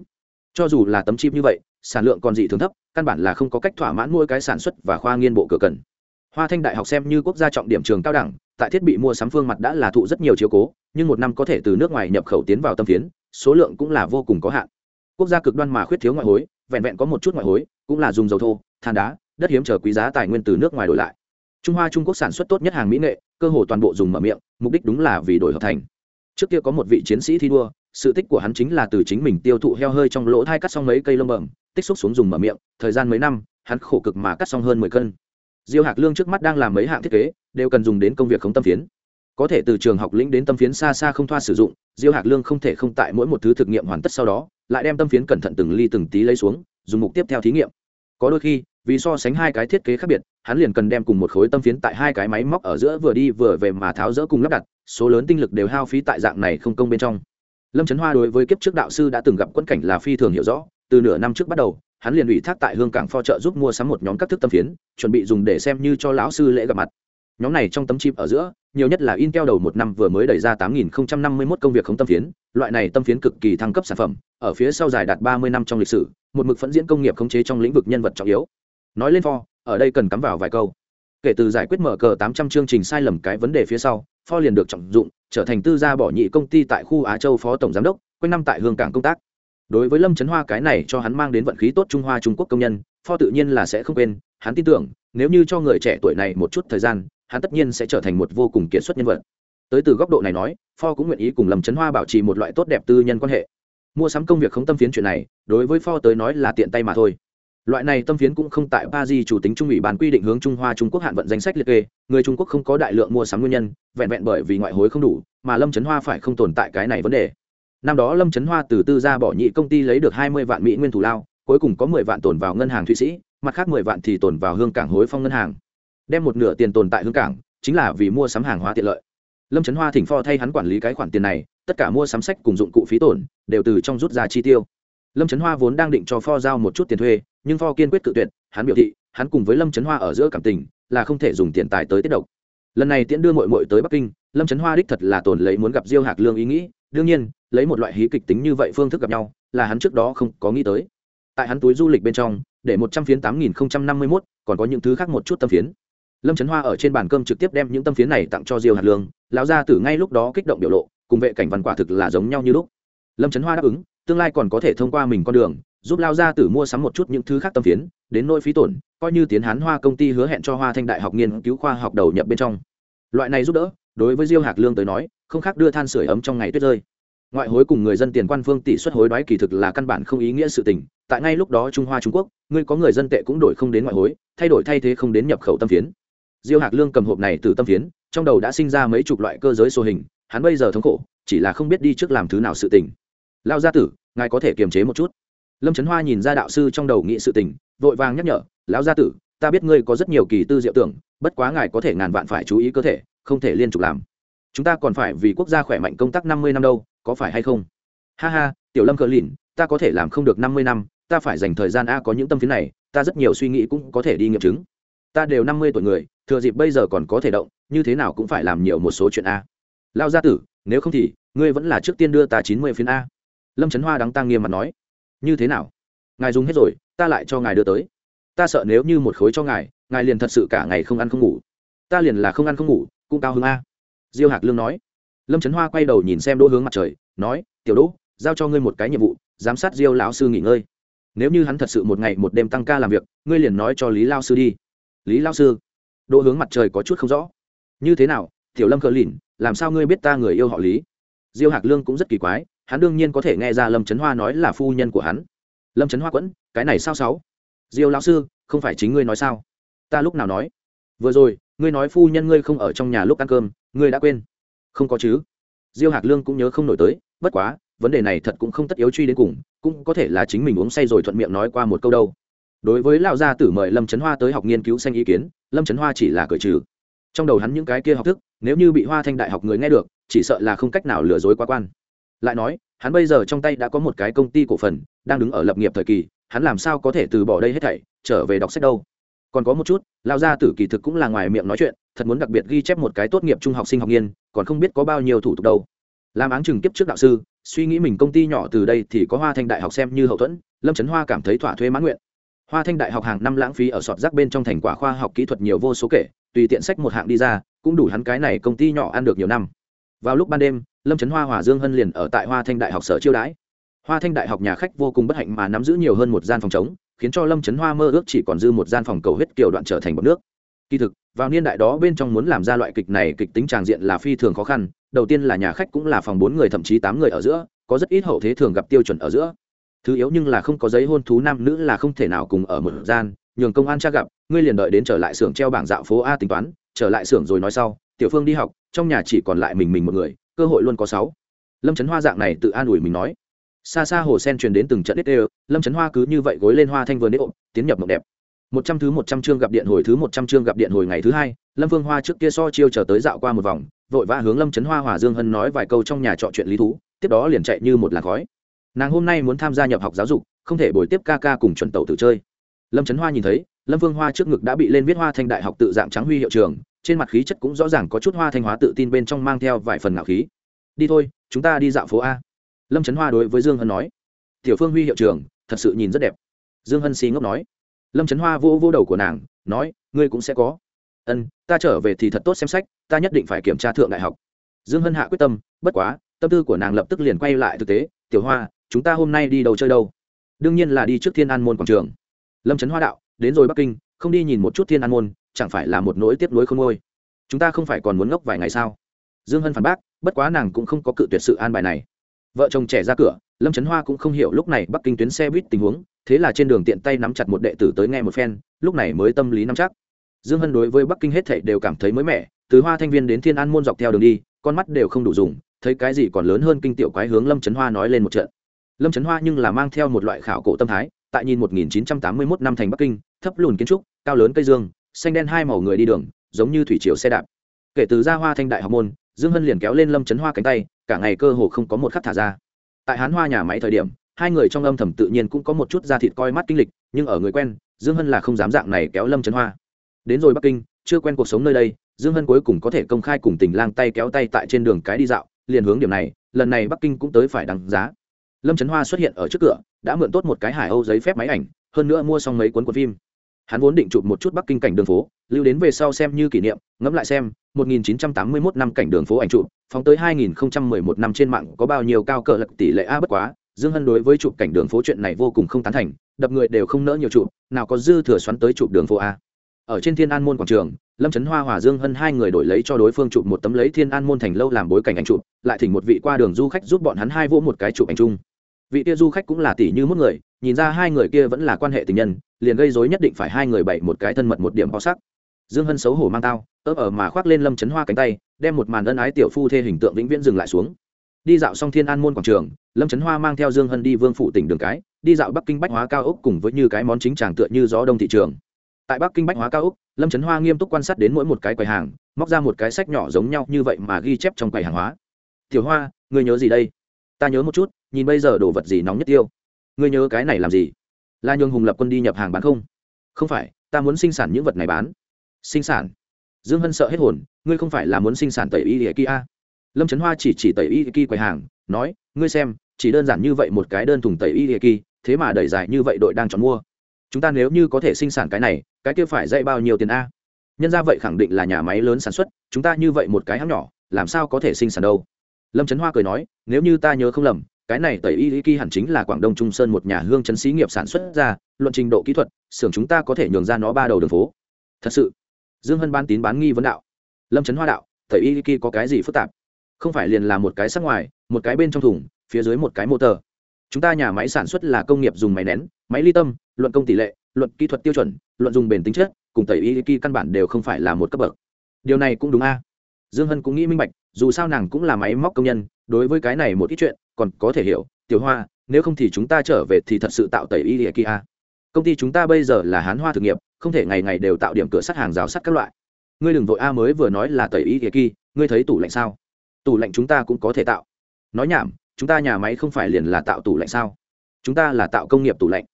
Cho dù là tấm chip như vậy, sản lượng còn dị thường thấp, căn bản là không có cách thỏa mãn mỗi cái sản xuất và khoa nghiên bộ cửa cần. Hoa thanh đại học xem như quốc gia trọng điểm trường cao đẳng tại thiết bị mua sắm phương mặt đã là thụ rất nhiều chiếu cố, nhưng một năm có thể từ nước ngoài nhập khẩu tiến vào tâm phiến, số lượng cũng là vô cùng có hạn. Quốc gia cực đoan mà khuyết thiếu ngoại hối, vẹn vẹn có một chút ngoại hối, cũng là dùng dầu thô, than đá, đất hiếm chờ quý giá tài nguyên từ nước ngoài đổi lại. Trung hoa trung quốc sản xuất tốt nhất hàng mỹ nghệ, cơ hồ toàn bộ dùng mở miệng, mục đích đúng là vì đổi hợp thành. Trước kia có một vị chiến sĩ thi đua, sự tích của hắn chính là từ chính mình tiêu thụ heo hơi trong lỗ thai cắt xong mấy cây lông bẩm, tích xúc xuống dùng mở miệng, thời gian mấy năm, hắn khổ cực mà cắt xong hơn mười cân. Diêu hạc lương trước mắt đang làm mấy hạng thiết kế đều cần dùng đến công việc không tâm phiến. Có thể từ trường học lĩnh đến tâm phiến xa xa không thoa sử dụng, diêu hạc lương không thể không tại mỗi một thứ thực nghiệm hoàn tất sau đó, lại đem tâm phiến cẩn thận từng ly từng tí lấy xuống, dùng mục tiếp theo thí nghiệm. Có đôi khi, vì so sánh hai cái thiết kế khác biệt, hắn liền cần đem cùng một khối tâm phiến tại hai cái máy móc ở giữa vừa đi vừa về mà tháo rỡ cùng lắp đặt, số lớn tinh lực đều hao phí tại dạng này không công bên trong. Lâm trấn hoa đối với kiếp trước đạo sư đã từng gặp quẫn cảnh là phi thường hiểu rõ, từ nửa năm trước bắt đầu, hắn liền ủy thác tại hương cảng pho trợ giúp mua sắm một nhóm các thức tâm phiến, chuẩn bị dùng để xem như cho lão sư lễ gặp mặt nhóm này trong tấm chip ở giữa, nhiều nhất là intel đầu một năm vừa mới đẩy ra 8051 công việc không tâm phiến, loại này tâm phiến cực kỳ thăng cấp sản phẩm, ở phía sau dài đạt 30 năm trong lịch sử, một mực phẫn diễn công nghiệp khống chế trong lĩnh vực nhân vật trọng yếu. Nói lên pho, ở đây cần cắm vào vài câu. Kể từ giải quyết mở cờ 800 chương trình sai lầm cái vấn đề phía sau, pho liền được trọng dụng, trở thành tư gia bỏ nhị công ty tại khu á châu phó tổng giám đốc, quanh năm tại hương cảng công tác. Đối với lâm trấn hoa cái này cho hắn mang đến vận khí tốt trung hoa trung quốc công nhân, pho tự nhiên là sẽ không quên, hắn tin tưởng, nếu như cho người trẻ tuổi này một chút thời gian hắn tất nhiên sẽ trở thành một vô cùng kiệt xuất nhân vật. Tới từ góc độ này nói, pho cũng nguyện ý cùng lâm trấn hoa bảo trì một loại tốt đẹp tư nhân quan hệ. Mua sắm công việc không tâm phiến chuyện này, đối với pho tới nói là tiện tay mà thôi. Loại này tâm phiến cũng không tại ba di chủ tính trung ủy ban quy định hướng trung hoa trung quốc hạn vận danh sách liệt kê, người trung quốc không có đại lượng mua sắm nguyên nhân, vẹn vẹn bởi vì ngoại hối không đủ, mà lâm trấn hoa phải không tồn tại cái này vấn đề. Năm đó lâm trấn hoa từ tư gia bỏ nhị công ty lấy được hai mươi vạn mỹ nguyên thủ lao, cuối cùng có mười vạn tồn vào ngân hàng thụy sĩ, mặt khác mười vạn thì tồn vào hương cảng hối phong ngân hàng đem một nửa tiền tồn tại hương cảng, chính là vì mua sắm hàng hóa tiện lợi. Lâm trấn hoa thỉnh pho thay hắn quản lý cái khoản tiền này, tất cả mua sắm sách cùng dụng cụ phí tổn, đều từ trong rút ra chi tiêu. Lâm trấn hoa vốn đang định cho pho giao một chút tiền thuê, nhưng pho kiên quyết tự tuyệt, hắn biểu thị, hắn cùng với lâm trấn hoa ở giữa cảm tình, là không thể dùng tiền tài tới tiết độc. Lần này tiễn đưa mội mội tới bắc kinh, lâm trấn hoa đích thật là tồn lấy muốn gặp diêu hạc lương ý nghĩ, đương nhiên, lấy một loại hí kịch tính như vậy phương thức gặp nhau, là hắn trước đó không có nghĩ tới. Tại hắn túi du lịch bên trong, để một trăm phiến tám nghìn năm mươi mốt, còn có những thứ khác một chút tâm phiến lâm trấn hoa ở trên bàn cơm trực tiếp đem những tâm phiến này tặng cho diêu hạt lương, lão gia tử ngay lúc đó kích động biểu lộ, cùng vệ cảnh văn quả thực là giống nhau như lúc. Lâm trấn hoa đáp ứng, tương lai còn có thể thông qua mình con đường, giúp lao gia tử mua sắm một chút những thứ khác tâm phiến, đến nỗi phí tổn, coi như tiến hán hoa công ty hứa hẹn cho hoa thanh đại học nghiên cứu khoa học đầu nhập bên trong. Loại này giúp đỡ, đối với diêu hạc lương tới nói, không khác đưa than sửa ấm trong ngày tuyết rơi. Ngoại hối cùng người dân tiền quan phương tỷ suất hối đoái kỳ thực là căn bản không ý nghĩa sự tình, tại ngay lúc đó trung hoa trung quốc, ngươi có người dân tệ cũng đổi không đến ngoại hối, thay đổi thay thế không đến nhập khẩu tâm phiến diêu hạc lương cầm hộp này từ tâm phiến, trong đầu đã sinh ra mấy chục loại cơ giới số hình, hắn bây giờ thống khổ, chỉ là không biết đi trước làm thứ nào sự tình. Lao gia tử, ngài có thể kiềm chế một chút. Lâm trấn hoa nhìn ra đạo sư trong đầu nghị sự tình, vội vàng nhắc nhở, lão gia tử, ta biết ngươi có rất nhiều kỳ tư diệu tưởng, bất quá ngài có thể ngàn vạn phải chú ý cơ thể, không thể liên tục làm. Chúng ta còn phải vì quốc gia khỏe mạnh công tác năm mươi năm đâu, có phải hay không? Ha ha, tiểu lâm cờ lìn, ta có thể làm không được năm mươi năm, ta phải dành thời gian a có những tâm phiến này, ta rất nhiều suy nghĩ cũng có thể đi nghiệm chứng. Ta đều năm mươi tuổi người thừa dịp bây giờ còn có thể động, như thế nào cũng phải làm nhiều một số chuyện a. Lao gia tử, nếu không thì, ngươi vẫn là trước tiên đưa ta chín mươi phiến a. Lâm trấn hoa đắng tăng nghiêm mặt nói. Như thế nào? Ngài dùng hết rồi, ta lại cho ngài đưa tới. Ta sợ nếu như một khối cho ngài ngài liền thật sự cả ngày không ăn không ngủ. Ta liền là không ăn không ngủ, cũng cao hơn a. Diêu hạc lương nói. Lâm trấn hoa quay đầu nhìn xem đỗ hướng mặt trời, nói, tiểu đỗ, giao cho ngươi một cái nhiệm vụ, giám sát diêu lão sư nghỉ ngơi. Nếu như hắn thật sự một ngày một đêm tăng ca làm việc, ngươi liền nói cho lý lao sư đi. Lý lao sư? Đỗ hướng mặt trời có chút không rõ. Như thế nào, tiểu lâm cờ lìn, làm sao ngươi biết ta người yêu họ lý? Diêu hạc lương cũng rất kỳ quái, hắn đương nhiên có thể nghe ra lâm trấn hoa nói là phu nhân của hắn. Lâm trấn hoa quẫn, cái này sao sáu? Diêu lão sư, không phải chính ngươi nói sao? Ta lúc nào nói? Vừa rồi, ngươi nói phu nhân ngươi không ở trong nhà lúc ăn cơm, ngươi đã quên. Không có chứ. Diêu hạc lương cũng nhớ không nổi tới, bất quá, vấn đề này thật cũng không tất yếu truy đến cùng, cũng có thể là chính mình uống say rồi thuận miệng nói qua một câu đâu đối với lão gia tử mời lâm trấn hoa tới học nghiên cứu xanh ý kiến, lâm trấn hoa chỉ là cởi trừ. Trong đầu hắn những cái kia học thức, nếu như bị hoa thanh đại học người nghe được, chỉ sợ là không cách nào lừa dối quá quan. Lại nói, hắn bây giờ trong tay đã có một cái công ty cổ phần, đang đứng ở lập nghiệp thời kỳ, hắn làm sao có thể từ bỏ đây hết thảy, trở về đọc sách đâu? Còn có một chút lao gia tử kỳ thực cũng là ngoài miệng nói chuyện, thật muốn đặc biệt ghi chép một cái tốt nghiệp trung học sinh học nghiên, còn không biết có bao nhiêu thủ tục đâu. Làm áng chừng kiếp trước đạo sư, suy nghĩ mình công ty nhỏ từ đây thì có hoa thanh đại học xem như hậu thuẫn, lâm trấn hoa cảm thấy thỏa thuê mãn nguyện hoa thanh đại học hàng năm lãng phí ở sọt rác bên trong thành quả khoa học kỹ thuật nhiều vô số kể, tùy tiện sách một hạng đi ra, cũng đủ hắn cái này công ty nhỏ ăn được nhiều năm. Vào lúc ban đêm, lâm trấn hoa hòa dương hân liền ở tại hoa thanh đại học sở chiêu đãi. Hoa thanh đại học nhà khách vô cùng bất hạnh mà nắm giữ nhiều hơn một gian phòng chống khiến cho lâm trấn hoa mơ ước chỉ còn dư một gian phòng cầu huyết kiều đoạn trở thành bọc nước. Kỳ thực, vào niên đại đó bên trong muốn làm ra loại kịch này kịch tính tràng diện là phi thường khó khăn, đầu tiên là nhà khách cũng là phòng bốn người, thậm chí tám người ở giữa, có rất ít hậu thế thường gặp tiêu chuẩn ở giữa thứ yếu nhưng là không có giấy hôn thú nam nữ là không thể nào cùng ở một gian, nhường công an cha gặp, ngươi liền đợi đến trở lại xưởng treo bảng dạo phố a tính toán, trở lại xưởng rồi nói sau, tiểu phương đi học, trong nhà chỉ còn lại mình mình một người, cơ hội luôn có sáu. Lâm trấn hoa dạng này tự an ủi mình nói. Xa xa hồ sen truyền đến từng trận ít đều, lâm trấn hoa cứ như vậy gối lên hoa thanh vườn đế ộp tiến nhập mộng đẹp. Một trăm thứ một trăm chương gặp điện hồi thứ một trăm chương gặp điện hồi ngày thứ hai, lâm vương hoa trước kia so chiêu chờ tới dạo qua một vòng, vội vã hướng lâm trấn hoa hòa dương hân nói vài câu trong nhà trọ chuyện lý thú, tiếp đó liền chạy như một làn khói nàng hôm nay muốn tham gia nhập học giáo dục, không thể bồi tiếp ca ca cùng chuẩn tàu tự chơi. Lâm trấn hoa nhìn thấy, lâm vương hoa trước ngực đã bị lên viết hoa thanh đại học tự dạng trắng huy hiệu trường, trên mặt khí chất cũng rõ ràng có chút hoa thanh hóa tự tin bên trong mang theo vài phần ngạo khí. Đi thôi, chúng ta đi dạo phố a. Lâm trấn hoa đối với dương hân nói. Tiểu phương huy hiệu trường, thật sự nhìn rất đẹp. Dương hân xì ngốc nói. Lâm trấn hoa vô vô đầu của nàng, nói, ngươi cũng sẽ có. Ân, ta trở về thì thật tốt xem sách, ta nhất định phải kiểm tra thượng đại học. Dương hân hạ quyết tâm, bất quá, tâm tư của nàng lập tức liền quay lại thực tế. Tiểu hoa chúng ta hôm nay đi đâu chơi đâu? Đương nhiên là đi trước thiên an môn quảng trường. Lâm trấn hoa đạo, đến rồi bắc kinh, không đi nhìn một chút thiên an môn, chẳng phải là một nỗi tiếp nối không ngôi chúng ta không phải còn muốn ngốc vài ngày sao? Dương hân phản bác, bất quá nàng cũng không có cự tuyệt sự an bài này. Vợ chồng trẻ ra cửa, lâm trấn hoa cũng không hiểu lúc này bắc kinh tuyến xe buýt tình huống, thế là trên đường tiện tay nắm chặt một đệ tử tới nghe một phen, lúc này mới tâm lý nắm chắc. Dương hân đối với bắc kinh hết thảy đều cảm thấy mới mẻ, từ hoa thanh viên đến thiên an môn dọc theo đường đi, con mắt đều không đủ dùng, thấy cái gì còn lớn hơn kinh tiểu quái hướng lâm trấn hoa nói lên một trận lâm trấn hoa nhưng là mang theo một loại khảo cổ tâm thái, tại nhìn 1981 năm thành bắc kinh, thấp lùn kiến trúc, cao lớn cây dương, xanh đen hai màu người đi đường, giống như thủy triều xe đạp. Kể từ ra hoa thanh đại học môn, dương hân liền kéo lên lâm trấn hoa cánh tay, cả ngày cơ hồ không có một khắc thả ra. Tại hán hoa nhà máy thời điểm, hai người trong âm thầm tự nhiên cũng có một chút da thịt coi mắt kinh lịch, nhưng ở người quen, dương hân là không dám dạng này kéo lâm trấn hoa. Đến rồi bắc kinh, chưa quen cuộc sống nơi đây, dương hân cuối cùng có thể công khai cùng tình lang tay kéo tay tại trên đường cái đi dạo, liền hướng điểm này, lần này bắc kinh cũng tới phải đằng giá lâm trấn hoa xuất hiện ở trước cửa đã mượn tốt một cái hải âu giấy phép máy ảnh hơn nữa mua xong mấy cuốn cuốn phim hắn vốn định chụp một chút bắc kinh cảnh đường phố lưu đến về sau xem như kỷ niệm ngẫm lại xem 1981 năm cảnh đường phố ảnh chụp phóng tới 2011 năm trên mạng có bao nhiêu cao cờ lật tỷ lệ a bất quá dương hân đối với chụp cảnh đường phố chuyện này vô cùng không tán thành đập người đều không nỡ nhiều chụp nào có dư thừa xoắn tới chụp đường phố a ở trên thiên an môn quảng trường lâm trấn hoa, hòa dương hân hai người đổi lấy cho đối phương chụp một tấm lấy thiên an môn thành lâu làm bối cảnh ảnh chụp, lại thỉnh một vị qua đường du khách giúp bọn hắn hai vỗ một cái chụp ảnh chung. Vị kia du khách cũng là tỷ như mức người, nhìn ra hai người kia vẫn là quan hệ tình nhân, liền gây dối nhất định phải hai người bậy một cái thân mật một điểm bao sắc. Dương hân xấu hổ mang tao, ấp ở mà khoác lên lâm chấn hoa cánh tay, đem một màn ân ái tiểu phu thê hình tượng vĩnh viễn dừng lại xuống. Đi dạo xong thiên an môn quảng trường, lâm chấn hoa mang theo dương hân đi vương phủ tỉnh đường cái, đi dạo bắc kinh bách hóa cao ốc cùng với như cái món chính tràng tựa như gió đông thị trường tại bắc kinh bách hóa cao úc, lâm Trấn hoa nghiêm túc quan sát đến mỗi một cái quầy hàng móc ra một cái sách nhỏ giống nhau như vậy mà ghi chép trong quầy hàng hóa. Tiểu hoa người nhớ gì đây? Ta nhớ một chút nhìn bây giờ đồ vật gì nóng nhất tiêu. Ngươi nhớ cái này làm gì? Là nhường hùng lập quân đi nhập hàng bán không? Không phải ta muốn sinh sản những vật này bán. Sinh sản? Dương hân sợ hết hồn ngươi không phải là muốn sinh sản tẩy y địa kia? Lâm trấn hoa chỉ chỉ tẩy y kia quầy hàng nói ngươi xem chỉ đơn giản như vậy một cái đơn thùng tẩy y địa kia thế mà đẩy dài như vậy đội đang chọn mua chúng ta nếu như có thể sinh sản cái này, cái kia phải dạy bao nhiêu tiền a? Nhân ra vậy khẳng định là nhà máy lớn sản xuất, chúng ta như vậy một cái hãng nhỏ, làm sao có thể sinh sản đâu? Lâm trấn hoa cười nói, nếu như ta nhớ không lầm, cái này tẩy y lý kỳ hẳn chính là quảng đông trung sơn một nhà hương chấn xí nghiệp sản xuất ra, luận trình độ kỹ thuật, xưởng chúng ta có thể nhường ra nó ba đầu đường phố. Thật sự, dương hân ban tín bán nghi vấn đạo. Lâm trấn hoa đạo, tẩy y lý kỳ có cái gì phức tạp? Không phải liền là một cái sắc ngoài, một cái bên trong thùng, phía dưới một cái motor chúng ta nhà máy sản xuất là công nghiệp dùng máy nén, máy ly tâm, luận công tỷ lệ, luận kỹ thuật tiêu chuẩn, luận dùng bền tính chất, cùng tẩy y kỳ căn bản đều không phải là một cấp bậc. Điều này cũng đúng a. Dương hân cũng nghĩ minh bạch, dù sao nàng cũng là máy móc công nhân, đối với cái này một ít chuyện, còn có thể hiểu, tiểu hoa, nếu không thì chúng ta trở về thì thật sự tạo tẩy y kỳ a. Công ty chúng ta bây giờ là hán hoa thực nghiệp, không thể ngày ngày đều tạo điểm cửa sắt hàng rào sắt các loại. Ngươi đừng vội a, mới vừa nói là tẩy y kỳ ngươi thấy tủ lạnh sao? Tủ lạnh chúng ta cũng có thể tạo. Nói nhảm chúng ta nhà máy không phải liền là tạo tủ lạnh sao? Chúng ta là tạo công nghiệp tủ lạnh.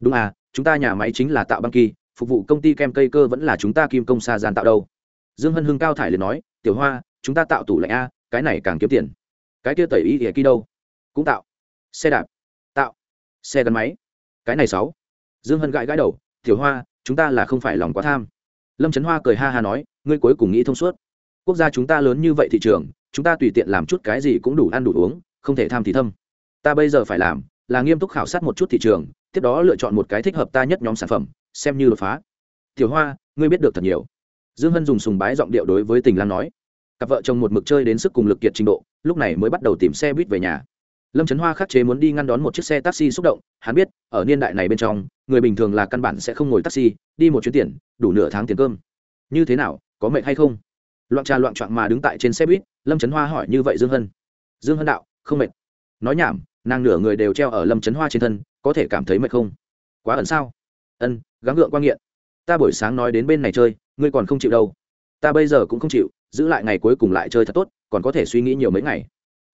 Đúng à chúng ta nhà máy chính là tạo băng kỳ, phục vụ công ty kem cây cơ vẫn là chúng ta kim công xa gian tạo đâu? Dương hân hưng cao thải liền nói, tiểu hoa, chúng ta tạo tủ lạnh a, cái này càng kiếm tiền. Cái kia tẩy ý địa kia đâu? Cũng tạo. Xe đạp. Tạo. Xe gắn máy. Cái này sáu. Dương hân gãi gãi đầu, tiểu hoa, chúng ta là không phải lòng quá tham. Lâm trấn hoa cười ha ha nói, ngươi cuối cùng nghĩ thông suốt. Quốc gia chúng ta lớn như vậy thị trường, chúng ta tùy tiện làm chút cái gì cũng đủ ăn đủ uống không thể tham thì thâm. Ta bây giờ phải làm là nghiêm túc khảo sát một chút thị trường, tiếp đó lựa chọn một cái thích hợp ta nhất nhóm sản phẩm, xem như đột phá. Tiểu hoa, ngươi biết được thật nhiều. Dương hân dùng sùng bái giọng điệu đối với tình lan nói. Cặp vợ chồng một mực chơi đến sức cùng lực kiệt trình độ, lúc này mới bắt đầu tìm xe buýt về nhà. Lâm trấn hoa khắc chế muốn đi ngăn đón một chiếc xe taxi xúc động, hắn biết, ở niên đại này bên trong, người bình thường là căn bản sẽ không ngồi taxi, đi một chuyến tiền, đủ nửa tháng tiền cơm. Như thế nào, có mệt hay không? Loạn trà loạn trọn mà đứng tại trên xe buýt, lâm trấn hoa hỏi như vậy dương hân. Dương hân đạo không mệt. Nói nhảm, nàng nửa người đều treo ở lâm trấn hoa trên thân, có thể cảm thấy mệt không? Quá ẩn sao? Ân, gắng gượng quang nghiện. Ta buổi sáng nói đến bên này chơi, ngươi còn không chịu đâu. Ta bây giờ cũng không chịu, giữ lại ngày cuối cùng lại chơi thật tốt, còn có thể suy nghĩ nhiều mấy ngày.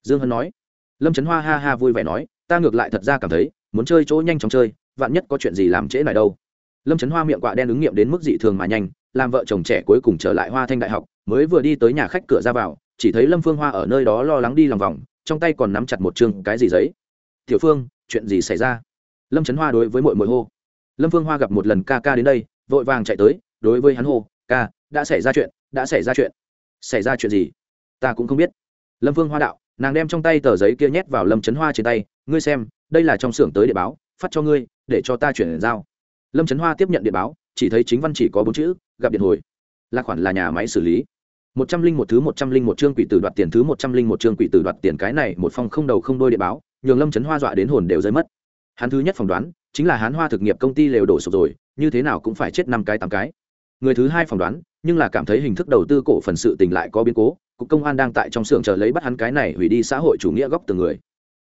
Dương hân nói. Lâm trấn hoa ha ha vui vẻ nói, ta ngược lại thật ra cảm thấy, muốn chơi chỗ nhanh chóng chơi, vạn nhất có chuyện gì làm trễ này đâu. Lâm trấn hoa miệng quạ đen ứng nghiệm đến mức dị thường mà nhanh, làm vợ chồng trẻ cuối cùng trở lại hoa thanh đại học, mới vừa đi tới nhà khách cửa ra vào, chỉ thấy lâm phương hoa ở nơi đó lo lắng đi lòng vòng trong tay còn nắm chặt một chương cái gì giấy. Tiểu phương, chuyện gì xảy ra? Lâm trấn hoa đối với mội mội hô. Lâm phương hoa gặp một lần ca ca đến đây, vội vàng chạy tới, đối với hắn hô, ca, đã xảy ra chuyện, đã xảy ra chuyện. Xảy ra chuyện gì? Ta cũng không biết. Lâm phương hoa đạo, nàng đem trong tay tờ giấy kia nhét vào lâm trấn hoa trên tay, ngươi xem, đây là trong xưởng tới địa báo, phát cho ngươi, để cho ta chuyển giao. Lâm trấn hoa tiếp nhận điện báo, chỉ thấy chính văn chỉ có bốn chữ, gặp điện hồi. Là khoản là nhà máy xử lý một trăm linh một thứ một trăm linh một chương quỷ tử đoạt tiền thứ một trăm linh một chương quỷ tử đoạt tiền. Cái này một phong không đầu không đôi điện báo, nhường lâm chấn hoa dọa đến hồn đều rơi mất. Hắn thứ nhất phỏng đoán, chính là hắn hoa thực nghiệp công ty lều đổ sụp rồi, như thế nào cũng phải chết năm cái tám cái. Người thứ hai phỏng đoán, nhưng là cảm thấy hình thức đầu tư cổ phần sự tình lại có biến cố, cục công an đang tại trong xưởng chờ lấy bắt hắn cái này hủy đi xã hội chủ nghĩa góc từ người.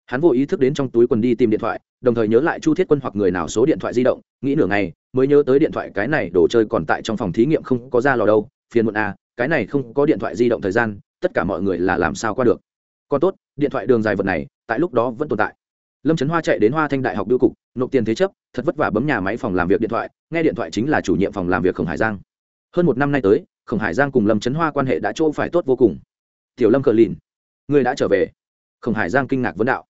Hắn vô ý thức đến trong túi quần đi tìm điện thoại, đồng thời nhớ lại chu thiết quân hoặc người nào số điện thoại di động, nghĩ nửa ngày, mới nhớ tới điện thoại cái này đồ chơi còn tại trong phòng thí nghiệm không có ra lò đâu, phiền muộn à cái này không có điện thoại di động thời gian, tất cả mọi người là làm sao qua được? Còn tốt, điện thoại đường dài vật này, tại lúc đó vẫn tồn tại. Lâm trấn hoa chạy đến hoa thanh đại học biêu cục, nộp tiền thế chấp, thật vất vả bấm nhà máy phòng làm việc điện thoại, nghe điện thoại chính là chủ nhiệm phòng làm việc khổng hải giang. Hơn một năm nay tới, khổng hải giang cùng lâm trấn hoa quan hệ đã chỗ phải tốt vô cùng. Tiểu lâm cờ lìn, người đã trở về. Khổng hải giang kinh ngạc vấn đạo.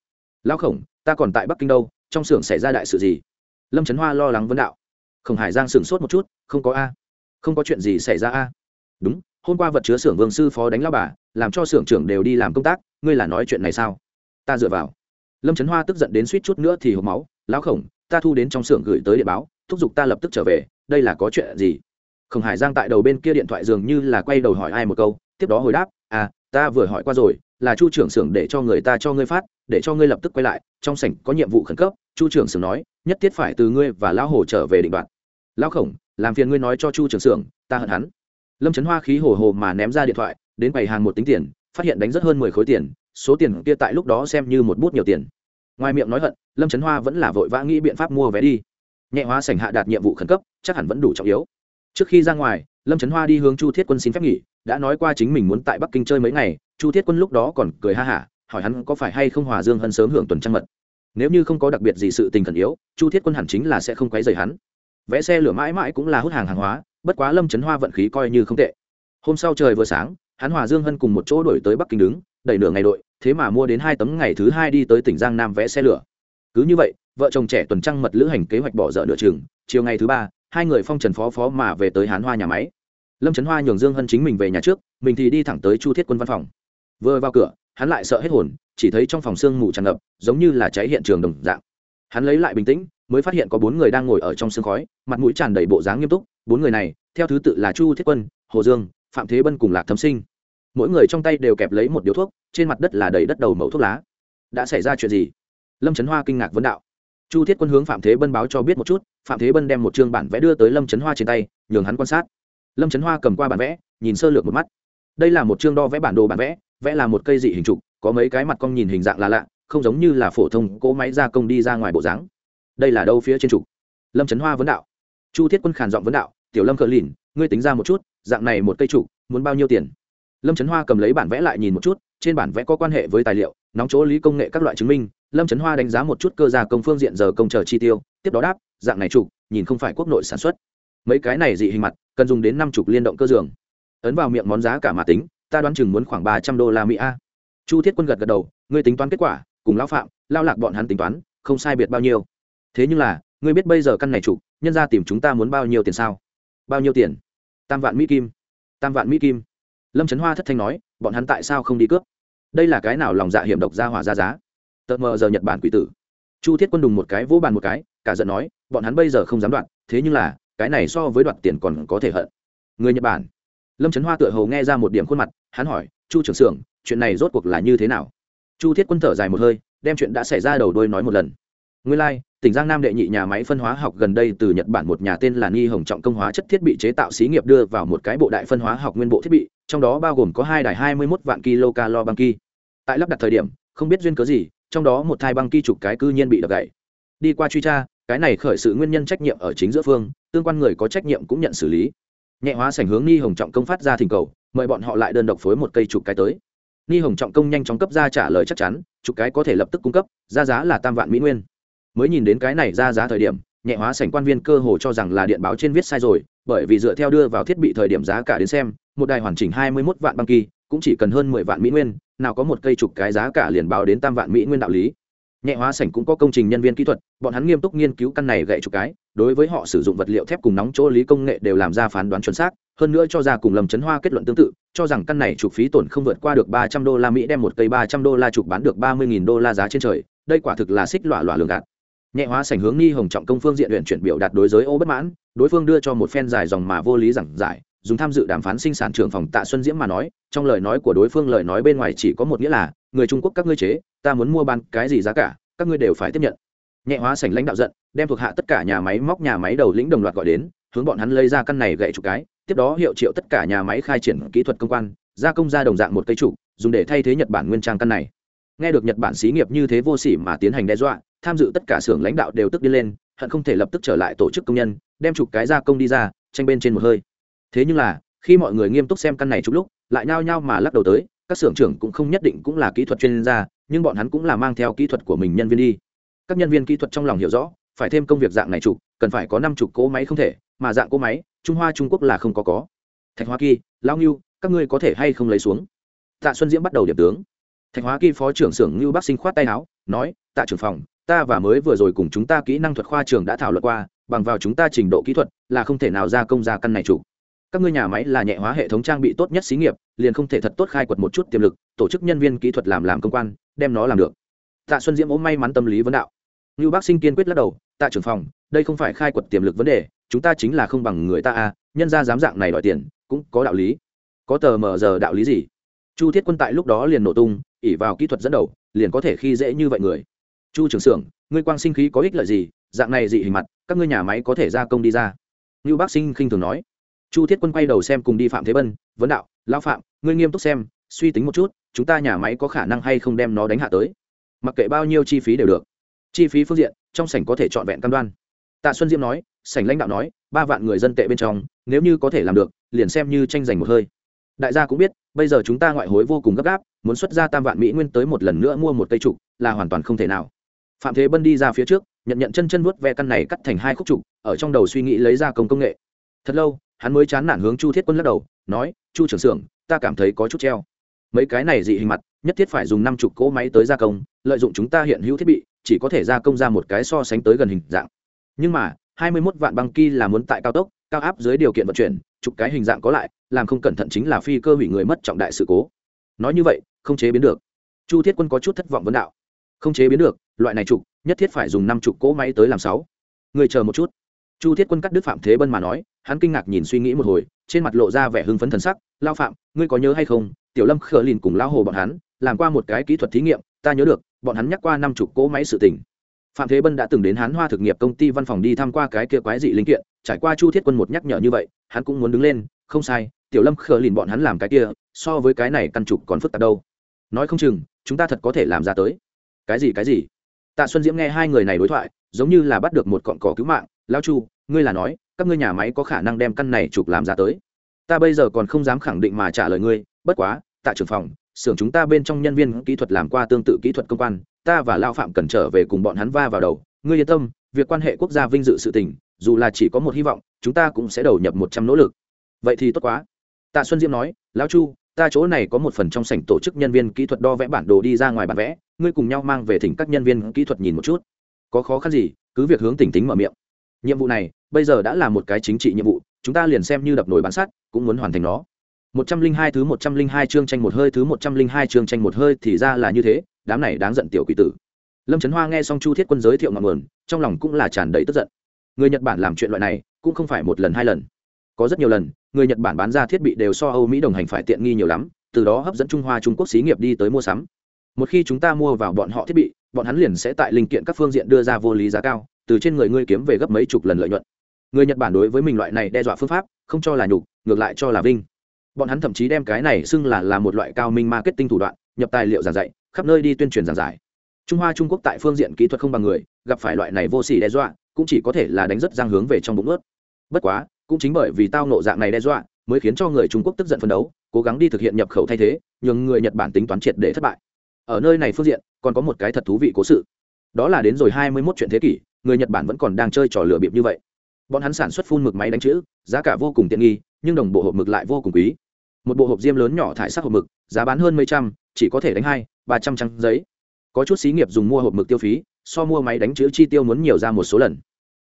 Lão khổng, ta còn tại bắc kinh đâu, trong xưởng xảy ra đại sự gì? Lâm trấn hoa lo lắng vấn đạo. Khổng hải giang sửng sốt một chút, không có a. Không có chuyện gì xảy ra a. Đúng hôm qua vật chứa xưởng vương sư phó đánh lao bà, làm cho xưởng trưởng đều đi làm công tác, ngươi là nói chuyện này sao? Ta dựa vào. Lâm trấn hoa tức giận đến suýt chút nữa thì hộp máu, lão khổng, ta thu đến trong xưởng gửi tới địa báo, thúc giục ta lập tức trở về, đây là có chuyện gì? Khổng hải giang tại đầu bên kia điện thoại dường như là quay đầu hỏi ai một câu, tiếp đó hồi đáp à ta vừa hỏi qua rồi, là chu trưởng xưởng để cho người ta cho ngươi phát, để cho ngươi lập tức quay lại, trong sảnh có nhiệm vụ khẩn cấp. Chu trưởng xưởng nói, nhất thiết phải từ ngươi và lão hồ trở về định đoạn lão khổng, làm phiền ngươi nói cho chu trưởng xưởng, ta hận hắn lâm trấn hoa khí hồ hồ mà ném ra điện thoại, đến bày hàng một tính tiền, phát hiện đánh rất hơn mười khối tiền, số tiền kia tại lúc đó xem như một bút nhiều tiền. Ngoài miệng nói hận, lâm trấn hoa vẫn là vội vã nghĩ biện pháp mua vé đi. Nhẹ hóa sảnh hạ đạt nhiệm vụ khẩn cấp, chắc hẳn vẫn đủ trọng yếu. Trước khi ra ngoài, lâm trấn hoa đi hướng chu thiết quân xin phép nghỉ, đã nói qua chính mình muốn tại bắc kinh chơi mấy ngày, chu thiết quân lúc đó còn cười ha hả, hỏi hắn có phải hay không hòa dương hân sớm hưởng tuần trăng mật. Nếu như không có đặc biệt gì sự tình khẩn yếu, chu thiết quân hẳn chính là sẽ không quấy rầy hắn. Vẽ xe lửa mãi mãi cũng là hút hàng hàng hóa bất quá lâm trấn hoa vận khí coi như không tệ. Hôm sau trời vừa sáng, hắn hòa dương hân cùng một chỗ đổi tới bắc kinh đứng, đẩy nửa ngày đội, thế mà mua đến hai tấm ngày thứ hai đi tới tỉnh giang nam vẽ xe lửa. Cứ như vậy, vợ chồng trẻ tuần trăng mật lữ hành kế hoạch bỏ dở nửa chừng, chiều ngày thứ ba, hai người phong trần phó phó mà về tới hán hoa nhà máy. Lâm trấn hoa nhường dương hân chính mình về nhà trước, mình thì đi thẳng tới chu thiết quân văn phòng. Vừa vào cửa, hắn lại sợ hết hồn, chỉ thấy trong phòng sương mù tràn ngập, giống như là cháy hiện trường đồng dạng. Hắn lấy lại bình tĩnh, mới phát hiện có bốn người đang ngồi ở trong sương khói, mặt mũi tràn đầy bộ dáng nghiêm túc bốn người này, theo thứ tự là chu thiết quân, hồ dương, phạm thế bân cùng lạc thâm sinh. Mỗi người trong tay đều kẹp lấy một điếu thuốc, trên mặt đất là đầy đất đầu mẫu thuốc lá. Đã xảy ra chuyện gì? Lâm trấn hoa kinh ngạc vấn đạo. Chu thiết quân hướng phạm thế bân báo cho biết một chút, phạm thế bân đem một chương bản vẽ đưa tới lâm trấn hoa trên tay, nhường hắn quan sát. Lâm trấn hoa cầm qua bản vẽ, nhìn sơ lược một mắt. Đây là một chương đo vẽ bản đồ bản vẽ vẽ là một cây dị hình trục, có mấy cái mặt cong nhìn hình dạng là lạ, không giống như là phổ thông cỗ máy gia công đi ra ngoài bộ dáng. Đây là đâu phía trên trục? Lâm trấn hoa vấn đạo. Chu thiết quân khàn giọng vấn đạo tiểu lâm cờ lìn, ngươi tính ra một chút, dạng này một cây trụ, muốn bao nhiêu tiền? Lâm trấn hoa cầm lấy bản vẽ lại nhìn một chút, trên bản vẽ có quan hệ với tài liệu, nóng chỗ lý công nghệ các loại chứng minh. Lâm trấn hoa đánh giá một chút cơ gia công phương diện giờ công chờ chi tiêu, tiếp đó đáp, dạng này trục nhìn không phải quốc nội sản xuất. Mấy cái này dị hình mặt, cần dùng đến năm chục liên động cơ giường. Ấn vào miệng món giá cả mà tính, ta đoán chừng muốn khoảng ba trăm đô la mỹ a. Chu thiết quân gật gật đầu, ngươi tính toán kết quả, cùng lão phạm lao lạc bọn hắn tính toán, không sai biệt bao nhiêu. Thế nhưng là, ngươi biết bây giờ căn này trục nhân ra tìm chúng ta muốn bao nhiêu tiền sao? Bao nhiêu tiền? Tam vạn mỹ kim. Tam vạn mỹ kim. Lâm trấn hoa thất thanh nói, bọn hắn tại sao không đi cướp? Đây là cái nào lòng dạ hiểm độc ra hỏa ra giá? Tợt mờ giờ nhật bản quỷ tử. Chu thiết quân đùng một cái, vỗ bàn một cái, cả giận nói, bọn hắn bây giờ không dám đoạn thế nhưng là, cái này so với đoạt tiền còn có thể hận. Người nhật bản. Lâm trấn hoa tựa hầu nghe ra một điểm khuôn mặt, hắn hỏi, chu trưởng xưởng, chuyện này rốt cuộc là như thế nào? Chu thiết quân thở dài một hơi, đem chuyện đã xảy ra đầu đôi nói một lần nguyên lai、like, tỉnh giang nam đệ nhị nhà máy phân hóa học gần đây từ nhật bản một nhà tên là nghi hồng trọng công hóa chất thiết bị chế tạo xí nghiệp đưa vào một cái bộ đại phân hóa học nguyên bộ thiết bị trong đó bao gồm có hai đài hai mươi một vạn kilocalo băng kỳ tại lắp đặt thời điểm không biết duyên cớ gì trong đó một thai băng kỳ chụp cái cư nhiên bị đập gãy. Đi qua truy tra cái này khởi sự nguyên nhân trách nhiệm ở chính giữa phương tương quan người có trách nhiệm cũng nhận xử lý. Nhẹ hóa sảnh hướng ni hồng trọng công phát ra thỉnh cầu mời bọn họ lại đơn độc phối một cây chụp cái tới. Ni hồng trọng công nhanh chóng cấp ra trả lời chắc chắn chụp cái có thể lập tức cung cấp ra giá là tam vạn mỹ nguyên mới nhìn đến cái này ra giá thời điểm, nhẹ hóa sảnh quan viên cơ hồ cho rằng là điện báo trên viết sai rồi, bởi vì dựa theo đưa vào thiết bị thời điểm giá cả đến xem, một đài hoàn chỉnh hai mươi 21 vạn băng kỳ, cũng chỉ cần hơn mười vạn mỹ nguyên, nào có một cây chục cái giá cả liền báo đến tam vạn mỹ nguyên đạo lý. Nhẹ hóa sảnh cũng có công trình nhân viên kỹ thuật, bọn hắn nghiêm túc nghiên cứu căn này gậy chục cái, đối với họ sử dụng vật liệu thép cùng nóng chỗ lý công nghệ đều làm ra phán đoán chuẩn xác, hơn nữa cho ra cùng lầm chấn hoa kết luận tương tự, cho rằng căn này trục phí tổn không vượt qua được ba trăm đô la mỹ đem một cây ba trăm đô la trục bán được ba mươi nghìn đô la giá trên trời, đây quả thực là xích lọa lọa lường gạt nhẹ hóa sảnh hướng nghi hồng trọng công phương diện luyện chuyển biểu đạt đối giới ô bất mãn, đối phương đưa cho một phen dài dòng mà vô lý giảng giải, dùng tham dự đàm phán sinh sản trưởng phòng tạ xuân diễm mà nói, trong lời nói của đối phương lời nói bên ngoài chỉ có một nghĩa là, người trung quốc các ngươi chế, ta muốn mua bán cái gì giá cả, các ngươi đều phải tiếp nhận. Nhẹ hóa sảnh lãnh đạo giận, đem thuộc hạ tất cả nhà máy móc nhà máy đầu lĩnh đồng loạt gọi đến, hướng bọn hắn lấy ra căn này gậy chục cái, tiếp đó hiệu triệu tất cả nhà máy khai triển kỹ thuật công quan, gia công ra đồng dạng một cây trụ, dùng để thay thế nhật bản nguyên trang căn này. Nghe được nhật bản xí nghiệp như thế vô sỉ mà tiến hành đe dọa tham dự tất cả xưởng lãnh đạo đều tức đi lên, hận không thể lập tức trở lại tổ chức công nhân, đem chụp cái gia công đi ra, tranh bên trên một hơi. Thế nhưng là, khi mọi người nghiêm túc xem căn này chụp lúc, lại nhao nhao mà lắc đầu tới, các xưởng trưởng cũng không nhất định cũng là kỹ thuật chuyên gia, nhưng bọn hắn cũng là mang theo kỹ thuật của mình nhân viên đi. Các nhân viên kỹ thuật trong lòng hiểu rõ, phải thêm công việc dạng này chụp, cần phải có năm chục cỗ máy không thể, mà dạng cỗ máy, trung hoa, trung quốc là không có có. Thạch hoa kỳ lao ngưu, các ngươi có thể hay không lấy xuống? Tạ xuân diễm bắt đầu điểm tướng. Thạch hóa kỳ phó trưởng xưởng ngưu bắc sinh khoát tay áo, nói, tạ trưởng phòng ta và mới vừa rồi cùng chúng ta kỹ năng thuật khoa trường đã thảo luận qua, bằng vào chúng ta trình độ kỹ thuật là không thể nào ra công ra căn này chủ. Các ngươi nhà máy là nhẹ hóa hệ thống trang bị tốt nhất xí nghiệp, liền không thể thật tốt khai quật một chút tiềm lực, tổ chức nhân viên kỹ thuật làm làm công quan, đem nó làm được. Tạ xuân diễm ốm may mắn tâm lý vấn đạo. Như bác sinh kiên quyết lắc đầu, tạ trưởng phòng, đây không phải khai quật tiềm lực vấn đề, chúng ta chính là không bằng người ta à nhân ra dám dạng này đòi tiền, cũng có đạo lý. Có tờ mờ giờ đạo lý gì? Chu thiết quân tại lúc đó liền nổ tung ỉ vào kỹ thuật dẫn đầu, liền có thể khi dễ như vậy người chu trưởng xưởng ngươi quang sinh khí có ích lợi gì? Dạng này dị hình mặt, các ngươi nhà máy có thể gia công đi ra. Như bác sinh khinh thường nói. Chu thiết quân quay đầu xem cùng đi phạm thế bân, vấn đạo, lão phạm, ngươi nghiêm túc xem, suy tính một chút, chúng ta nhà máy có khả năng hay không đem nó đánh hạ tới? Mặc kệ bao nhiêu chi phí đều được. Chi phí phương diện, trong sảnh có thể trọn vẹn cam đoan. Tạ xuân diễm nói, sảnh lãnh đạo nói, ba vạn người dân tệ bên trong, nếu như có thể làm được, liền xem như tranh giành một hơi. Đại gia cũng biết, bây giờ chúng ta ngoại hối vô cùng gấp gáp, muốn xuất ra tam vạn mỹ nguyên tới một lần nữa mua một cây trục, là hoàn toàn không thể nào phạm thế bân đi ra phía trước, nhận nhận chân chân vuốt ve căn này cắt thành hai khúc trục, ở trong đầu suy nghĩ lấy ra công công nghệ. Thật lâu, hắn mới chán nản hướng chu thiết quân lắc đầu, nói, chu trưởng xưởng, ta cảm thấy có chút treo. Mấy cái này dị hình mặt, nhất thiết phải dùng năm chục cỗ máy tới gia công, lợi dụng chúng ta hiện hữu thiết bị, chỉ có thể gia công ra một cái so sánh tới gần hình dạng. Nhưng mà, hai mươi 21 vạn băng ki là muốn tại cao tốc, cao áp dưới điều kiện vận chuyển chục cái hình dạng có lại, làm không cẩn thận chính là phi cơ hủy người mất trọng đại sự cố. Nói như vậy, không chế biến được. Chu thiết quân có chút thất vọng vấn đạo. Không chế biến được loại này trục, nhất thiết phải dùng năm chục cỗ máy tới làm sáu. Người chờ một chút. Chu thiết quân cắt đức phạm thế bân mà nói, hắn kinh ngạc nhìn suy nghĩ một hồi, trên mặt lộ ra vẻ hưng phấn thần sắc, lao phạm, ngươi có nhớ hay không, tiểu lâm khờ lìn cùng lao hồ bọn hắn, làm qua một cái kỹ thuật thí nghiệm, ta nhớ được, bọn hắn nhắc qua năm chục cỗ máy sự tình. Phạm thế bân đã từng đến hán hoa thực nghiệp công ty văn phòng đi tham qua cái kia quái dị linh kiện, trải qua chu thiết quân một nhắc nhở như vậy, hắn cũng muốn đứng lên, không sai, tiểu lâm khờ lìn bọn hắn làm cái kia, so với cái này căn trục còn phức tạp đâu. Nói không chừng, chúng ta thật có thể làm ra tới. Cái gì cái gì? Tạ xuân diễm nghe hai người này đối thoại, giống như là bắt được một cọn cỏ cứu mạng. Lao chu, ngươi là nói, các ngươi nhà máy có khả năng đem căn này chụp làm ra tới. Ta bây giờ còn không dám khẳng định mà trả lời ngươi, bất quá, tạ trưởng phòng, xưởng chúng ta bên trong nhân viên kỹ thuật làm qua tương tự kỹ thuật công quan, ta và lao phạm cần trở về cùng bọn hắn va vào đầu. Ngươi yên tâm, việc quan hệ quốc gia vinh dự sự tình, dù là chỉ có một hy vọng, chúng ta cũng sẽ đầu nhập một trăm nỗ lực. Vậy thì tốt quá. Tạ xuân diễm nói, lão chu ta chỗ này có một phần trong sảnh tổ chức nhân viên kỹ thuật đo vẽ bản đồ đi ra ngoài bản vẽ, ngươi cùng nhau mang về thỉnh các nhân viên kỹ thuật nhìn một chút. Có khó khăn gì, cứ việc hướng tỉnh tính mở miệng. Nhiệm vụ này, bây giờ đã là một cái chính trị nhiệm vụ, chúng ta liền xem như đập nồi bán sắt, cũng muốn hoàn thành nó. Một trăm linh hai thứ một trăm linh hai chương tranh một hơi, thứ một trăm linh hai chương tranh một hơi thì ra là như thế, đám này đáng giận tiểu quỷ tử. Lâm trấn hoa nghe xong chu thiết quân giới thiệu ngọn nguồn, trong lòng cũng là tràn đầy tức giận. Người nhật bản làm chuyện loại này, cũng không phải một lần hai lần. Có rất nhiều lần người nhật bản bán ra thiết bị đều so âu mỹ đồng hành phải tiện nghi nhiều lắm từ đó hấp dẫn trung hoa trung quốc xí nghiệp đi tới mua sắm một khi chúng ta mua vào bọn họ thiết bị bọn hắn liền sẽ tại linh kiện các phương diện đưa ra vô lý giá cao từ trên người ngươi kiếm về gấp mấy chục lần lợi nhuận người nhật bản đối với mình loại này đe dọa phương pháp không cho là nhục ngược lại cho là vinh bọn hắn thậm chí đem cái này xưng là là một loại cao minh marketing thủ đoạn nhập tài liệu giảng dạy khắp nơi đi tuyên truyền giảng giải trung hoa trung quốc tại phương diện kỹ thuật không bằng người gặp phải loại này vô sỉ đe dọa cũng chỉ có thể là đánh rất giang hướng về trong bụng ướt bất quá cũng chính bởi vì tao nộ dạng này đe dọa, mới khiến cho người trung quốc tức giận phấn đấu, cố gắng đi thực hiện nhập khẩu thay thế nhưng người nhật bản tính toán triệt để thất bại. Ở nơi này phương diện, còn có một cái thật thú vị cố sự. Đó là đến rồi hai mươi 21 chuyện thế kỷ, người nhật bản vẫn còn đang chơi trò lửa bịp như vậy. Bọn hắn sản xuất phun mực máy đánh chữ, giá cả vô cùng tiện nghi, nhưng đồng bộ hộp mực lại vô cùng quý. Một bộ hộp diêm lớn nhỏ thải sắc hộp mực, giá bán hơn mấy trăm, chỉ có thể đánh hai, ba trăm trang giấy. Có chút xí nghiệp dùng mua hộp mực tiêu phí, so mua máy đánh chữ chi tiêu muốn nhiều ra một số lần.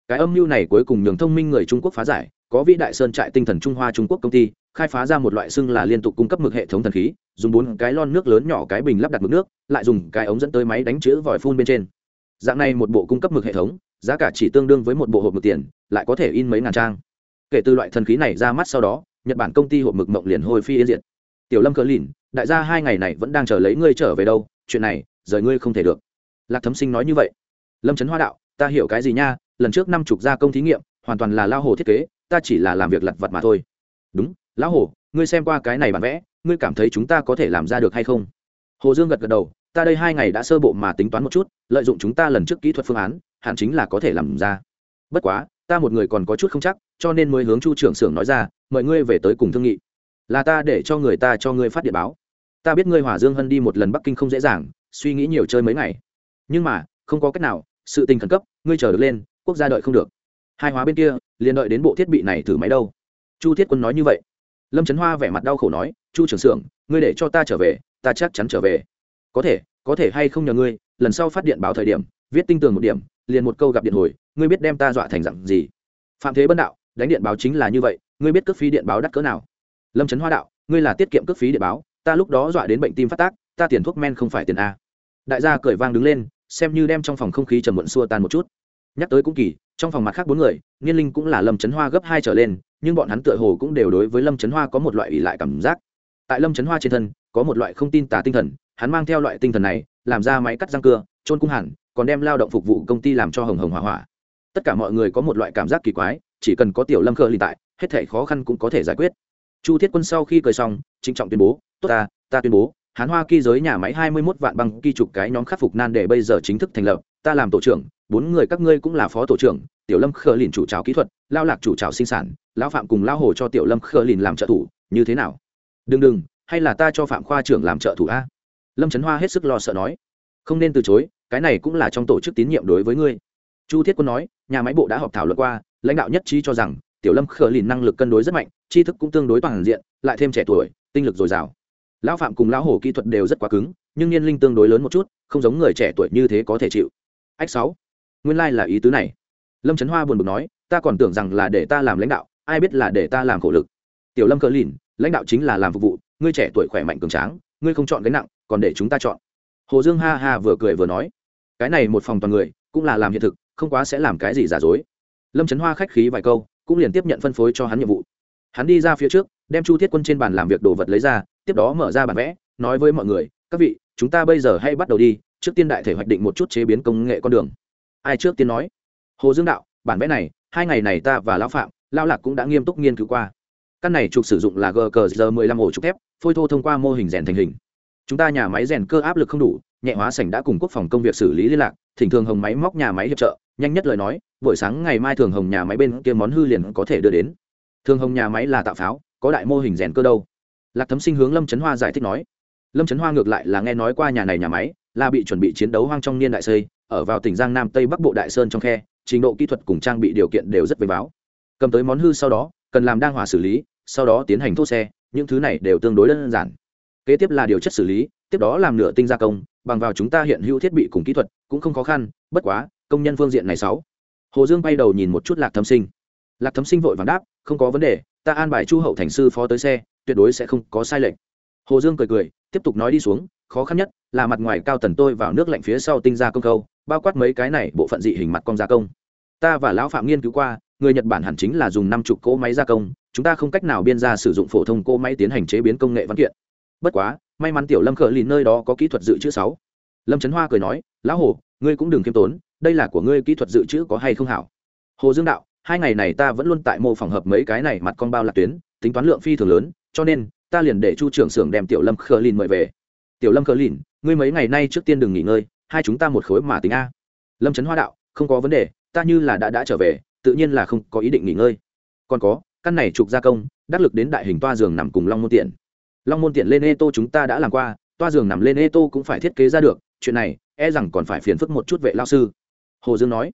Cái âm mưu này cuối cùng nhường thông minh người trung quốc phá giải có vĩ đại sơn trại tinh thần trung hoa trung quốc công ty, khai phá ra một loại xưng là liên tục cung cấp mực hệ thống thần khí, dùng bốn cái lon nước lớn nhỏ cái bình lắp đặt mực nước, lại dùng cái ống dẫn tới máy đánh chữ vòi phun bên trên. Dạng này một bộ cung cấp mực hệ thống, giá cả chỉ tương đương với một bộ hộp mực tiền, lại có thể in mấy ngàn trang. Kể từ loại thần khí này ra mắt sau đó, nhật bản công ty hộp mực mộng liền hồi phi yên diện tiểu lâm cờ lìn, đại gia hai ngày này vẫn đang chờ lấy ngươi trở về đâu, chuyện này, rời ngươi không thể được. Lạc thấm sinh nói như vậy. Lâm trấn hoa đạo, ta hiểu cái gì nha, lần trước năm chục gia công thí nghiệm, hoàn toàn là lao hồ thiết kế ta chỉ là làm việc lặt vặt mà thôi. Đúng, lão hồ ngươi xem qua cái này bản vẽ, ngươi cảm thấy chúng ta có thể làm ra được hay không? Hồ dương gật gật đầu, ta đây hai ngày đã sơ bộ mà tính toán một chút, lợi dụng chúng ta lần trước kỹ thuật phương án hạn chính là có thể làm ra. Bất quá, ta một người còn có chút không chắc, cho nên mới hướng chu trưởng xưởng nói ra, mời ngươi về tới cùng thương nghị. Là ta để cho người ta cho ngươi phát điện báo. Ta biết ngươi hỏa dương hân đi một lần bắc kinh không dễ dàng, suy nghĩ nhiều chơi mấy ngày. Nhưng mà, không có cách nào, sự tình khẩn cấp, ngươi chờ được lên, quốc gia đợi không được hai hóa bên kia, liền đợi đến bộ thiết bị này thử máy đâu. Chu thiết quân nói như vậy. Lâm trấn hoa vẻ mặt đau khổ nói, chu trưởng xưởng, ngươi để cho ta trở về, ta chắc chắn trở về. Có thể có thể hay không nhờ ngươi, lần sau phát điện báo thời điểm, viết tinh tường một điểm, liền một câu gặp điện hồi, ngươi biết đem ta dọa thành dặn gì. Phạm thế bân đạo, đánh điện báo chính là như vậy, ngươi biết cước phí điện báo đắt cỡ nào? Lâm trấn hoa đạo, ngươi là tiết kiệm cước phí điện báo, ta lúc đó dọa đến bệnh tim phát tác, ta tiền thuốc men không phải tiền a. Đại gia cười vang đứng lên, xem như đem trong phòng không khí trầm muộn xua tan một chút nhắc tới cũng kỳ, trong phòng mặt khác bốn người, niên linh cũng là lâm trấn hoa gấp hai trở lên, nhưng bọn hắn tựa hồ cũng đều đối với lâm trấn hoa có một loại ỷ lại cảm giác. Tại lâm trấn hoa trên thân, có một loại không tin tả tinh thần, hắn mang theo loại tinh thần này, làm ra máy cắt răng cưa trôn cung hẳn, còn đem lao động phục vụ công ty làm cho hồng hồng hỏa hỏa. Tất cả mọi người có một loại cảm giác kỳ quái, chỉ cần có tiểu lâm khờ lì tại, hết thể khó khăn cũng có thể giải quyết. Chu thiết quân sau khi cười xong, trịnh trọng tuyên bố, tốt ta ta tuyên bố, hán hoa kỳ giới nhà máy hai mươi 21 vạn băng kỳ chụp cái nhóm khắc phục nan để bây giờ chính thức thành lập, ta làm tổ trưởng bốn người các ngươi cũng là phó tổ trưởng, tiểu lâm khờ lìn chủ trào kỹ thuật, lao lạc chủ trào sinh sản, lão phạm cùng lao hồ cho tiểu lâm khờ lìn làm trợ thủ, như thế nào? Đừng đừng, hay là ta cho phạm khoa trưởng làm trợ thủ a? Lâm trấn hoa hết sức lo sợ nói. Không nên từ chối, cái này cũng là trong tổ chức tín nhiệm đối với ngươi. Chu thiết quân nói, nhà máy bộ đã họp thảo luận qua, lãnh đạo nhất trí cho rằng, tiểu lâm khờ lìn năng lực cân đối rất mạnh, tri thức cũng tương đối toàn diện, lại thêm trẻ tuổi, tinh lực dồi dào. Lão phạm cùng lão hồ kỹ thuật đều rất quá cứng, nhưng niên linh tương đối lớn một chút, không giống người trẻ tuổi như thế có thể chịu. Ách sáu nguyên lai là ý tứ này. Lâm trấn hoa buồn bực nói, ta còn tưởng rằng là để ta làm lãnh đạo, ai biết là để ta làm khổ lực. Tiểu lâm cờ lìn, lãnh đạo chính là làm phục vụ, ngươi trẻ tuổi khỏe mạnh cường tráng, ngươi không chọn gánh nặng, còn để chúng ta chọn. Hồ dương ha ha vừa cười vừa nói, cái này một phòng toàn người, cũng là làm hiện thực, không quá sẽ làm cái gì giả dối. Lâm trấn hoa khách khí vài câu, cũng liền tiếp nhận phân phối cho hắn nhiệm vụ. Hắn đi ra phía trước, đem chu thiết quân trên bàn làm việc đồ vật lấy ra, tiếp đó mở ra bản vẽ, nói với mọi người, các vị, chúng ta bây giờ hay bắt đầu đi, trước tiên đại thể hoạch định một chút chế biến công nghệ con đường ai trước tiên nói? Hồ dương đạo, bản vẽ này, hai ngày này ta và lão phạm lao lạc cũng đã nghiêm túc nghiên cứu qua. Căn này trục sử dụng là gkg 15 ổ trục thép, phôi thô thông qua mô hình rèn thành hình. Chúng ta nhà máy rèn cơ áp lực không đủ, nhẹ hóa sảnh đã cùng quốc phòng công việc xử lý liên lạc, thỉnh thường hồng máy móc nhà máy hiệp trợ, nhanh nhất lời nói, buổi sáng ngày mai thường hồng nhà máy bên kia món hư liền có thể đưa đến. Thường hồng nhà máy là tạo pháo, có đại mô hình rèn cơ đâu. Lạc thấm sinh hướng lâm trấn hoa giải thích nói. Lâm trấn hoa ngược lại là nghe nói qua nhà này nhà máy, là bị chuẩn bị chiến đấu hoang trong niên đại xây ở vào tỉnh giang nam tây bắc bộ đại sơn trong khe, trình độ kỹ thuật cùng trang bị điều kiện đều rất vây báo cầm tới món hư sau đó, cần làm đang hỏa xử lý, sau đó tiến hành thốt xe, những thứ này đều tương đối đơn giản. Kế tiếp là điều chất xử lý, tiếp đó làm nửa tinh gia công, bằng vào chúng ta hiện hữu thiết bị cùng kỹ thuật, cũng không khó khăn, bất quá, công nhân phương diện này sáu. Hồ dương bay đầu nhìn một chút lạc thâm sinh. Lạc thâm sinh vội vàng đáp, không có vấn đề, ta an bài chu hậu thành sư phó tới xe, tuyệt đối sẽ không có sai lệch. Hồ dương cười cười, tiếp tục nói đi xuống, khó khăn nhất là mặt ngoài cao tần tôi vào nước lạnh phía sau tinh gia công câu bao quát mấy cái này bộ phận dị hình mặt con gia công. Ta và lão phạm nghiên cứu qua, người nhật bản hẳn chính là dùng năm chục cỗ máy gia công, chúng ta không cách nào biên ra sử dụng phổ thông cỗ máy tiến hành chế biến công nghệ văn kiện. Bất quá, may mắn tiểu lâm khờ lìn nơi đó có kỹ thuật dự trữ sáu. Lâm trấn hoa cười nói, lão hồ, ngươi cũng đừng k i ê m tốn, đây là của ngươi kỹ thuật dự trữ có hay không hảo? Hồ dương đạo, hai ngày này ta vẫn luôn tại mô phỏng hợp mấy cái này mặt con bao lạc tuyến, tính toán lượng phi thường lớn, cho nên, ta liền để chu trưởng xưởng đem tiểu lâm khờ lìn mời về. Tiểu lâm khờ lìn, ngươi mấy ngày nay trước tiên đừng nghỉ ngơi hai chúng ta một khối mà tính a. Lâm trấn hoa đạo, không có vấn đề, ta như là đã đã trở về, tự nhiên là không có ý định nghỉ ngơi. Còn có, căn này trục gia công, đắc lực đến đại hình toa giường nằm cùng long môn tiện. Long môn tiện lên ê tô chúng ta đã làm qua, toa giường nằm lên ê tô cũng phải thiết kế ra được, chuyện này e rằng còn phải phiền phức một chút vệ lao sư. Hồ dương nói,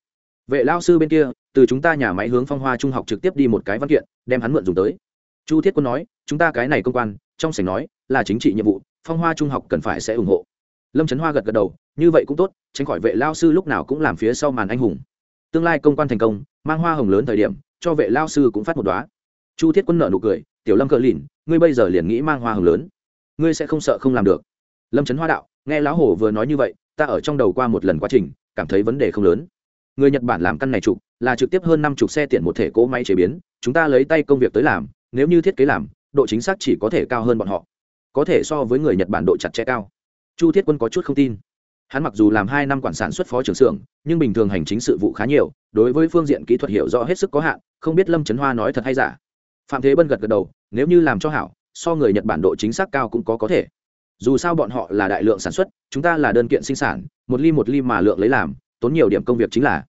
vệ lao sư bên kia, từ chúng ta nhà máy hướng phong hoa trung học trực tiếp đi một cái văn kiện, đem hắn mượn dùng tới. Chu thiết quân nói, chúng ta cái này công quan, trong sảnh nói, là chính trị nhiệm vụ, phong hoa trung học cần phải sẽ ủng hộ. Lâm trấn hoa gật gật đầu như vậy cũng tốt, tránh khỏi vệ lao sư lúc nào cũng làm phía sau màn anh hùng. Tương lai công quan thành công, mang hoa hồng lớn thời điểm, cho vệ lao sư cũng phát một đoá chu thiết quân nợ nụ cười, tiểu lâm cờ lìn, ngươi bây giờ liền nghĩ mang hoa hồng lớn. Ngươi sẽ không sợ không làm được. Lâm trấn hoa đạo, nghe lão hổ vừa nói như vậy, ta ở trong đầu qua một lần quá trình, cảm thấy vấn đề không lớn. Người nhật bản làm căn này trục, là trực tiếp hơn năm chục xe tiện một thể cỗ máy chế biến, chúng ta lấy tay công việc tới làm, nếu như thiết kế làm, độ chính xác chỉ có thể cao hơn bọn họ. Có thể so với người nhật bản độ chặt chẽ cao. Chu thiết quân có chút không tin hắn mặc dù làm hai năm quản sản xuất phó trưởng xưởng, nhưng bình thường hành chính sự vụ khá nhiều, đối với phương diện kỹ thuật hiểu rõ hết sức có hạn, không biết lâm trấn hoa nói thật hay giả. Phạm thế bân gật gật đầu, nếu như làm cho hảo, so người nhật bản độ chính xác cao cũng có có thể. Dù sao bọn họ là đại lượng sản xuất, chúng ta là đơn kiện sinh sản, một ly một ly mà lượng lấy làm, tốn nhiều điểm công việc chính là.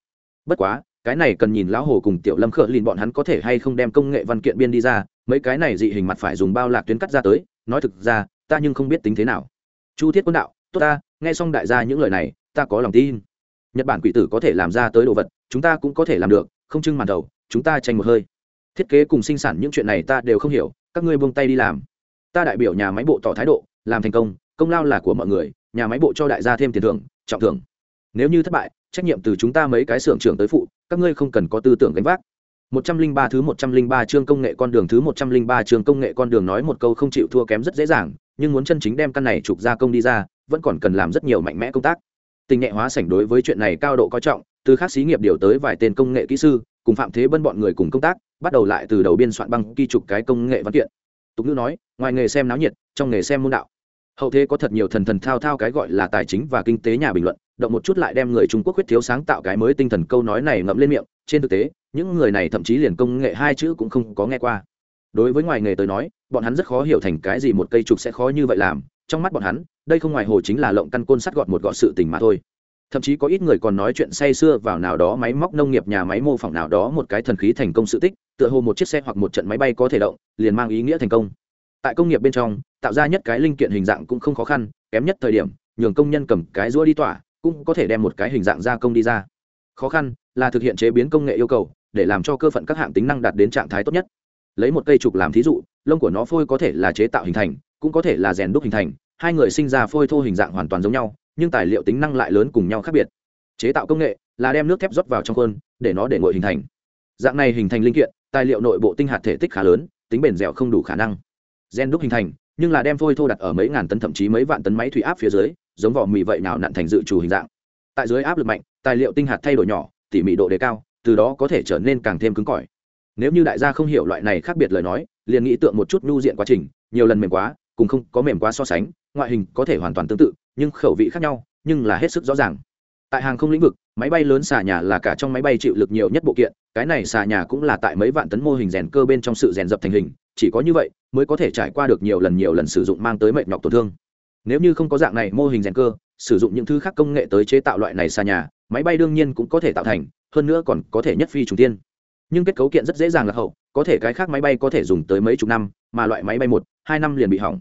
Bất quá, cái này cần nhìn lão hồ cùng tiểu lâm khở lìn bọn hắn có thể hay không đem công nghệ văn kiện biên đi ra, mấy cái này dị hình mặt phải dùng bao lạc tuyến cắt ra tới, nói thực ra, ta nhưng không biết tính thế nào. Chu thiết quân đạo, tốt ta nghe xong đại gia những lời này ta có lòng tin. Nhật bản quỷ tử có thể làm ra tới đồ vật chúng ta cũng có thể làm được không trưng màn đầu chúng ta tranh một hơi. Thiết kế cùng sinh sản những chuyện này ta đều không hiểu các ngươi buông tay đi làm. Ta đại biểu nhà máy bộ tỏ thái độ làm thành công công lao là của mọi người nhà máy bộ cho đại gia thêm tiền thưởng trọng thưởng. Nếu như thất bại trách nhiệm từ chúng ta mấy cái xưởng trưởng tới phụ các ngươi không cần có tư tưởng gánh vác. 103 thứ 103 chương công nghệ con đường thứ 103 chương công nghệ con đường nói một câu không chịu thua kém rất dễ dàng, nhưng muốn chân chính đem căn này trục ra công đi ra, vẫn còn cần làm rất nhiều mạnh mẽ công tác. Tình nhẹ hóa sảnh đối với chuyện này cao độ coi trọng, từ khác xí nghiệp điều tới vài tên công nghệ kỹ sư, cùng phạm thế bân bọn người cùng công tác, bắt đầu lại từ đầu biên soạn băng ghi trục cái công nghệ văn kiện. Tục ngữ nói, ngoài nghề xem náo nhiệt, trong nghề xem môn đạo. Hậu thế có thật nhiều thần thần thao thao cái gọi là tài chính và kinh tế nhà bình luận, động một chút lại đem người Trung Quốc huyết thiếu sáng tạo cái mới tinh thần câu nói này ngậm lên miệng, trên thực tế, những người này thậm chí liền công nghệ hai chữ cũng không có nghe qua đối với ngoài nghề tới nói bọn hắn rất khó hiểu thành cái gì một cây trục sẽ khó như vậy làm trong mắt bọn hắn đây không ngoài hồ chính là lộng căn côn sắt gọt một gọt sự tình mà thôi. Thậm chí có ít người còn nói chuyện say sưa vào nào đó máy móc nông nghiệp, nhà máy mô phỏng nào đó một cái thần khí thành công sự tích, tựa hồ một chiếc xe hoặc một trận máy bay có thể động, liền mang ý nghĩa thành công. Tại công nghiệp bên trong, tạo ra nhất cái linh kiện hình dạng cũng không khó khăn, kém nhất thời điểm, nhường công nhân cầm cái rũa đi tỏa, cũng có thể đem một cái hình dạng gia công đi ra. Khó khăn là thực hiện chế biến công nghệ yêu cầu, để làm cho cơ phận các hạng tính năng đạt đến trạng thái tốt nhất. Lấy một cây trục làm thí dụ, lông của nó phôi có thể là chế tạo hình thành, cũng có thể là rèn đúc hình thành hai người sinh ra phôi thô hình dạng hoàn toàn giống nhau, nhưng tài liệu tính năng lại lớn cùng nhau khác biệt. Chế tạo công nghệ là đem nước thép rót vào trong khuôn, để nó để ngội hình thành. Dạng này hình thành linh kiện, tài liệu nội bộ tinh hạt thể tích khá lớn, tính bền dẻo không đủ khả năng. Gen đúc hình thành, nhưng là đem phôi thô đặt ở mấy ngàn tấn thậm chí mấy vạn tấn máy thủy áp phía dưới, giống vỏ mì vậy nào nặn thành dự trù hình dạng. Tại dưới áp lực mạnh, tài liệu tinh hạt thay đổi nhỏ, tỉ mỉ độ đề cao, từ đó có thể trở nên càng thêm cứng cỏi. Nếu như đại gia không hiểu loại này khác biệt lời nói, liền nghĩ tượng một chút nhu diện quá trình, nhiều lần mềm quá cùng không có mềm quá so sánh, ngoại hình có thể hoàn toàn tương tự, nhưng khẩu vị khác nhau, nhưng là hết sức rõ ràng. Tại hàng không lĩnh vực, máy bay lớn xà nhà là cả trong máy bay chịu lực nhiều nhất bộ kiện, cái này xà nhà cũng là tại mấy vạn tấn mô hình rèn cơ bên trong sự rèn dập thành hình, chỉ có như vậy mới có thể trải qua được nhiều lần nhiều lần sử dụng mang tới mệt nhọc tổn thương. Nếu như không có dạng này mô hình rèn cơ, sử dụng những thứ khác công nghệ tới chế tạo loại này xà nhà, máy bay đương nhiên cũng có thể tạo thành, hơn nữa còn có thể nhất phi trùng tiên. Nhưng kết cấu kiện rất dễ dàng là hậu, có thể cái khác máy bay có thể dùng tới mấy chục năm, mà loại máy bay một, hai năm liền bị hỏng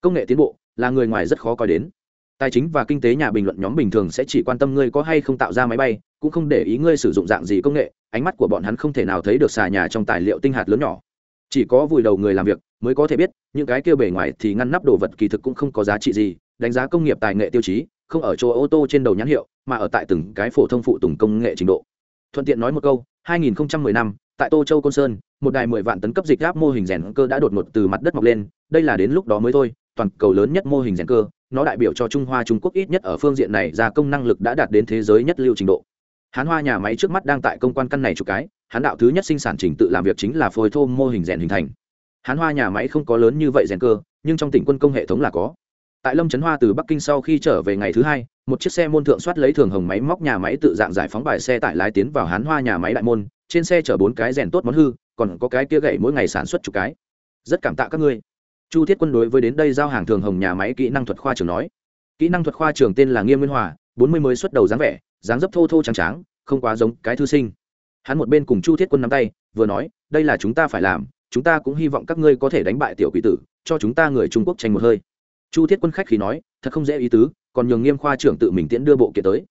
công nghệ tiến bộ là người ngoài rất khó coi đến. Tài chính và kinh tế nhà bình luận nhóm bình thường sẽ chỉ quan tâm ngươi có hay không tạo ra máy bay, cũng không để ý ngươi sử dụng dạng gì công nghệ, ánh mắt của bọn hắn không thể nào thấy được xà nhà trong tài liệu tinh hạt lớn nhỏ. Chỉ có vùi đầu người làm việc mới có thể biết, những cái kia bề ngoài thì ngăn nắp đồ vật kỳ thực cũng không có giá trị gì, đánh giá công nghiệp tài nghệ tiêu chí, không ở chỗ ô tô trên đầu nhãn hiệu, mà ở tại từng cái phổ thông phụ tùng công nghệ trình độ. Thuận tiện nói một câu 2010 năm tại tô châu côn sơn, một đài 10 vạn tấn cấp dịch áp mô hình rèn cơ đã đột ngột từ mặt đất mọc lên, đây là đến lúc đó mới thôi toàn cầu lớn nhất mô hình rèn cơ, nó đại biểu cho trung hoa, trung quốc ít nhất ở phương diện này gia công năng lực đã đạt đến thế giới nhất lưu trình độ. Hán hoa nhà máy trước mắt đang tại công quan căn này chục cái, hán đạo thứ nhất sinh sản trình tự làm việc chính là phôi thô mô hình rèn hình thành. Hán hoa nhà máy không có lớn như vậy rèn cơ, nhưng trong tỉnh quân công hệ thống là có. Tại lâm trấn hoa từ bắc kinh sau khi trở về ngày thứ hai, một chiếc xe môn thượng soát lấy thường hồng máy móc nhà máy tự dạng giải phóng bài xe tải lái tiến vào hán hoa nhà máy đại môn, trên xe chở bốn cái rèn tốt món hư, còn có cái kia gậy mỗi ngày sản xuất chục cái. Rất cảm tạ các ngươi chu thiết quân đối với đến đây giao hàng thường hồng nhà máy kỹ năng thuật khoa trường nói, kỹ năng thuật khoa trường tên là nghiêm nguyên hòa, bốn mươi mới xuất đầu dáng vẻ, dáng dấp thô thô trắng tráng không quá giống cái thư sinh. Hắn một bên cùng chu thiết quân nắm tay, vừa nói, đây là chúng ta phải làm, chúng ta cũng hy vọng các ngươi có thể đánh bại tiểu quỷ tử, cho chúng ta người trung quốc tranh một hơi. Chu thiết quân khách khí nói, thật không dễ ý tứ, còn nhường nghiêm khoa trưởng tự mình tiễn đưa bộ kiện tới.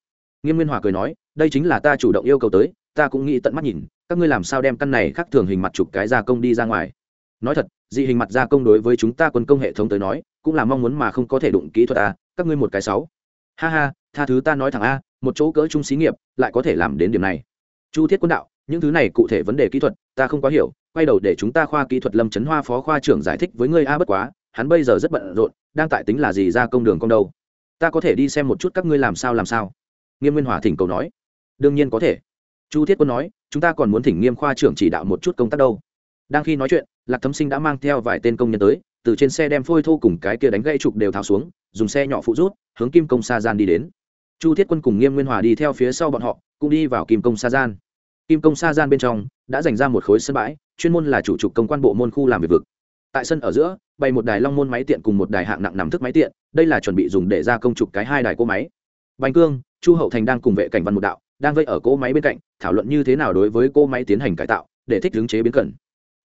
Nghiêm nguyên hòa cười nói, đây chính là ta chủ động yêu cầu tới, ta cũng nghĩ tận mắt nhìn, các ngươi làm sao đem căn này khác thường hình mặt chụp cái gia công đi ra ngoài. Nói thật dị hình mặt gia công đối với chúng ta quân công hệ thống tới nói, cũng là mong muốn mà không có thể đụng kỹ thuật a, các ngươi một cái sáu. Ha ha, tha thứ ta nói thẳng a, một chỗ cỡ trung xí nghiệp, lại có thể làm đến điểm này. Chu thiết quân đạo, những thứ này cụ thể vấn đề kỹ thuật, ta không quá hiểu, quay đầu để chúng ta khoa kỹ thuật lâm trấn hoa phó khoa trưởng giải thích với ngươi a bất quá, hắn bây giờ rất bận rộn, đang tại tính là gì ra công đường công đâu. Ta có thể đi xem một chút các ngươi làm sao làm sao. Nghiêm nguyên hòa thỉnh cầu nói. Đương nhiên có thể. Chu thiết quân nói, chúng ta còn muốn thỉnh nghiêm khoa trưởng chỉ đạo một chút công tác đâu. Đang khi nói chuyện lạc thấm sinh đã mang theo vài tên công nhân tới, từ trên xe đem phôi thô cùng cái kia đánh gãy trục đều tháo xuống, dùng xe nhỏ phụ rút, hướng kim công sa gian đi đến. Chu thiết quân cùng nghiêm nguyên hòa đi theo phía sau bọn họ, cũng đi vào kim công sa gian. Kim công sa gian bên trong, đã dành ra một khối sân bãi, chuyên môn là chủ trục công quan bộ môn khu làm việc vực. Tại sân ở giữa, bày một đài long môn máy tiện cùng một đài hạng nặng nằm thức máy tiện, đây là chuẩn bị dùng để ra công trục cái hai đài cỗ máy. Bành cương, chu hậu thành đang cùng vệ cảnh văn một đạo, đang vây ở cỗ máy bên cạnh, thảo luận như thế nào đối với cỗ máy tiến hành cải tạo, để thích hướng chế biến cần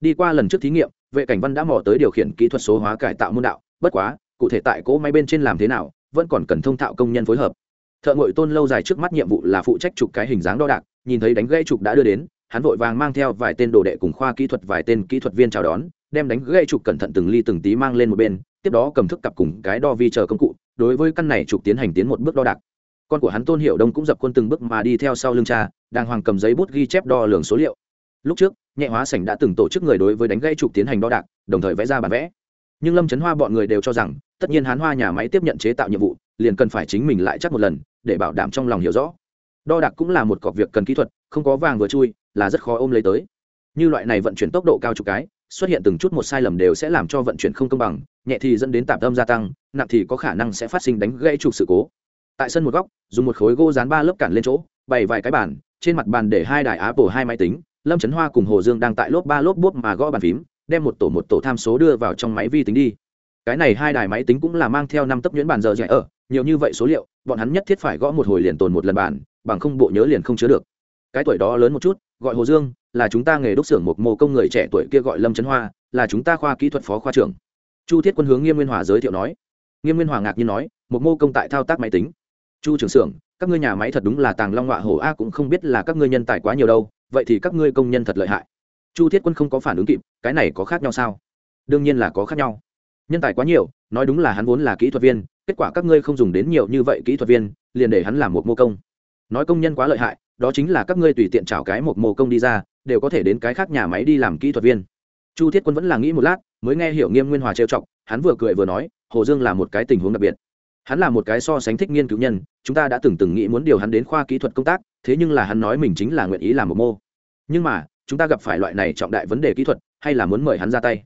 đi qua lần trước thí nghiệm, vệ cảnh văn đã mò tới điều khiển kỹ thuật số hóa cải tạo môn đạo, bất quá, cụ thể tại cỗ máy bên trên làm thế nào, vẫn còn cần thông thạo công nhân phối hợp. Thợ ngội tôn lâu dài trước mắt nhiệm vụ là phụ trách chụp cái hình dáng đo đạc, nhìn thấy đánh gãy trục đã đưa đến, hắn vội vàng mang theo vài tên đồ đệ cùng khoa kỹ thuật vài tên kỹ thuật viên chào đón, đem đánh gãy trục cẩn thận từng ly từng tí mang lên một bên, tiếp đó cầm thức cặp cùng cái đo vi chờ công cụ, đối với căn này trục tiến hành tiến một bước đo đạc. Con của hắn tôn hiệu đông cũng dập quân từng bước mà đi theo sau lưng cha đang hoàng cầm giấy bút ghi chép đo lường số liệu. Lúc trước nhẹ hóa sảnh đã từng tổ chức người đối với đánh gãy trục tiến hành đo đạc, đồng thời vẽ ra bản vẽ. Nhưng lâm trấn hoa bọn người đều cho rằng, tất nhiên hán hoa nhà máy tiếp nhận chế tạo nhiệm vụ, liền cần phải chính mình lại chắc một lần, để bảo đảm trong lòng hiểu rõ. Đo đạc cũng là một cọc việc cần kỹ thuật, không có vàng vừa chui, là rất khó ôm lấy tới. Như loại này vận chuyển tốc độ cao chục cái, xuất hiện từng chút một sai lầm đều sẽ làm cho vận chuyển không công bằng, nhẹ thì dẫn đến tạm tâm gia tăng, nặng thì có khả năng sẽ phát sinh đánh gãy trục sự cố. Tại sân một góc, dùng một khối gỗ dán ba lớp cản lên chỗ, bày vài cái bàn, trên mặt bàn để hai đài apple hai máy tính lâm trấn hoa cùng hồ dương đang tại lốp ba lốp bốp mà gõ bàn phím, đem một tổ một tổ tham số đưa vào trong máy vi tính đi. Cái này hai đài máy tính cũng là mang theo năm tấc nhuyễn bàn giờ dạy ở, nhiều như vậy số liệu, bọn hắn nhất thiết phải gõ một hồi liền tồn một lần bản bằng không bộ nhớ liền không chứa được. Cái tuổi đó lớn một chút, gọi hồ dương, là chúng ta nghề đúc xưởng một mô công người trẻ tuổi kia gọi lâm trấn hoa, là chúng ta khoa kỹ thuật phó khoa trưởng. Chu thiết quân hướng nghiêm nguyên hòa giới thiệu nói. Nghiêm nguyên hòa ngạc nhiên nói, một mô công tại thao tác máy tính. Chu trưởng xưởng, các ngươi nhà máy thật đúng là tàng long họa hổ a, cũng không biết là các ngươi nhân tài quá nhiều đâu vậy thì các ngươi công nhân thật lợi hại. Chu thiết quân không có phản ứng kịp, cái này có khác nhau sao? Đương nhiên là có khác nhau. Nhân tài quá nhiều, nói đúng là hắn vốn là kỹ thuật viên, kết quả các ngươi không dùng đến nhiều như vậy kỹ thuật viên, liền để hắn làm một mô công. Nói công nhân quá lợi hại, đó chính là các ngươi tùy tiện trào cái một mô công đi ra, đều có thể đến cái khác nhà máy đi làm kỹ thuật viên. Chu thiết quân vẫn là nghĩ một lát, mới nghe hiểu nghiêm nguyên hòa trêu chọc, hắn vừa cười vừa nói, hồ dương là một cái tình huống đặc biệt hắn là một cái so sánh thích nghiên cứu nhân, chúng ta đã từng từng nghĩ muốn điều hắn đến khoa kỹ thuật công tác, thế nhưng là hắn nói mình chính là nguyện ý làm một mô. Nhưng mà, chúng ta gặp phải loại này trọng đại vấn đề kỹ thuật, hay là muốn mời hắn ra tay?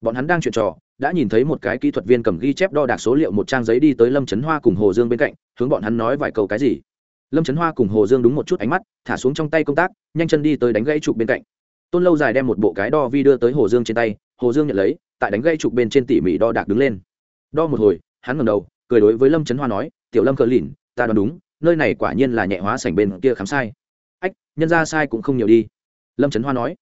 Bọn hắn đang chuyện trò, đã nhìn thấy một cái kỹ thuật viên cầm ghi chép đo đạc số liệu một trang giấy đi tới lâm trấn hoa cùng hồ dương bên cạnh, hướng bọn hắn nói vài câu cái gì. Lâm trấn hoa cùng hồ dương đúng một chút ánh mắt, thả xuống trong tay công tác, nhanh chân đi tới đánh gãy trục bên cạnh. Tôn lâu dài đem một bộ cái đo vi đưa tới hồ dương trên tay, hồ dương nhận lấy, tại đánh gãy trục bên trên tỉ mỉ đo đạc đứng lên. Đo một hồi, hắn ngầm đầu cười đối với lâm trấn hoa nói, tiểu lâm cờ lìn, ta đoán đúng, nơi này quả nhiên là nhẹ hóa sảnh bên kia khám sai. Ách, nhân ra sai cũng không nhiều đi. Lâm trấn hoa nói,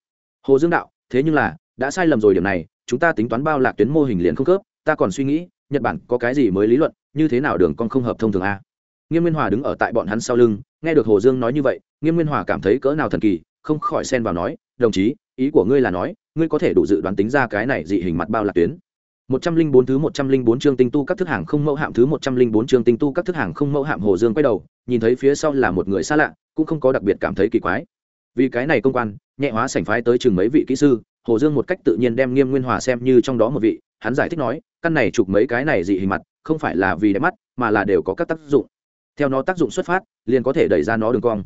hồ dương đạo, thế nhưng là, đã sai lầm rồi điểm này, chúng ta tính toán bao lạc tuyến mô hình liền không khớp, ta còn suy nghĩ, nhật bản có cái gì mới lý luận, như thế nào đường con không hợp thông thường a? Nghiêm nguyên hòa đứng ở tại bọn hắn sau lưng, nghe được hồ dương nói như vậy, nghiêm nguyên hòa cảm thấy cỡ nào thần kỳ, không khỏi xen vào nói, đồng chí, ý của ngươi là nói, ngươi có thể đủ dự đoán tính ra cái này dị hình mặt bao lạc tuyến một trăm linh bốn thứ một trăm linh bốn chương tinh tu các thức hàng không mẫu hạm thứ một trăm linh bốn chương tinh tu các thức hàng không mẫu hạm Hồ Dương quay đầu, nhìn thấy phía sau là một người xa lạ, cũng không có đặc biệt cảm thấy kỳ quái. Vì cái này công quan, nhẹ hóa sảnh phái tới chừng mấy vị kỹ sư, Hồ Dương một cách tự nhiên đem Nghiêm Nguyên Hòa xem như trong đó một vị, hắn giải thích nói, căn này chụp mấy cái này dị hình mặt, không phải là vì đẹp mắt, mà là đều có các tác dụng. Theo nó tác dụng xuất phát, liền có thể đẩy ra nó đường cong.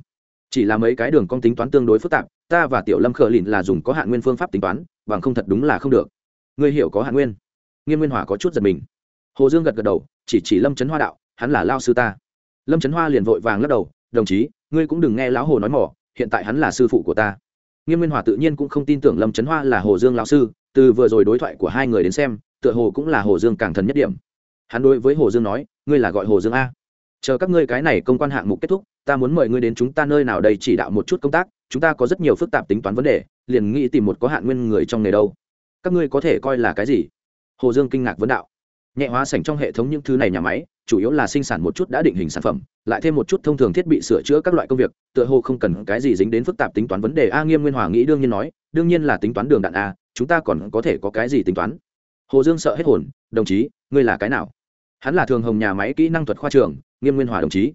Chỉ là mấy cái đường cong tính toán tương đối phức tạp, ta và Tiểu Lâm Khở Lìn là dùng có hạn nguyên phương pháp tính toán, bằng không thật đúng là không được. Ngươi hiểu có hạn nguyên? Nghiêm nguyên hòa có chút giật mình. Hồ dương gật gật đầu, chỉ chỉ lâm trấn hoa đạo, hắn là lao sư ta. Lâm trấn hoa liền vội vàng lắc đầu, đồng chí, ngươi cũng đừng nghe lão hồ nói mỏ, hiện tại hắn là sư phụ của ta. Nghiêm nguyên hòa tự nhiên cũng không tin tưởng lâm trấn hoa là hồ dương lão sư, từ vừa rồi đối thoại của hai người đến xem, tựa hồ cũng là hồ dương càng thần nhất điểm. Hắn đối với hồ dương nói, ngươi là gọi hồ dương a. Chờ các ngươi cái này công quan hạng mục kết thúc, ta muốn mời ngươi đến chúng ta nơi nào đây chỉ đạo một chút công tác, chúng ta có rất nhiều phức tạp tính toán vấn đề, liền nghĩ tìm một có hạn nguyên người trong nghề đâu. Các ngươi có thể coi là cái gì? Hồ dương kinh ngạc vấn đạo. Nhẹ hóa sảnh trong hệ thống những thứ này nhà máy, chủ yếu là sinh sản một chút đã định hình sản phẩm, lại thêm một chút thông thường thiết bị sửa chữa các loại công việc, tựa hồ không cần cái gì dính đến phức tạp tính toán vấn đề. A nghiêm nguyên hòa nghĩ đương nhiên nói, đương nhiên là tính toán đường đạn a, chúng ta còn có thể có cái gì tính toán? Hồ dương sợ hết hồn, đồng chí, ngươi là cái nào? Hắn là thường hồng nhà máy kỹ năng thuật khoa trường, nghiêm nguyên hòa đồng chí.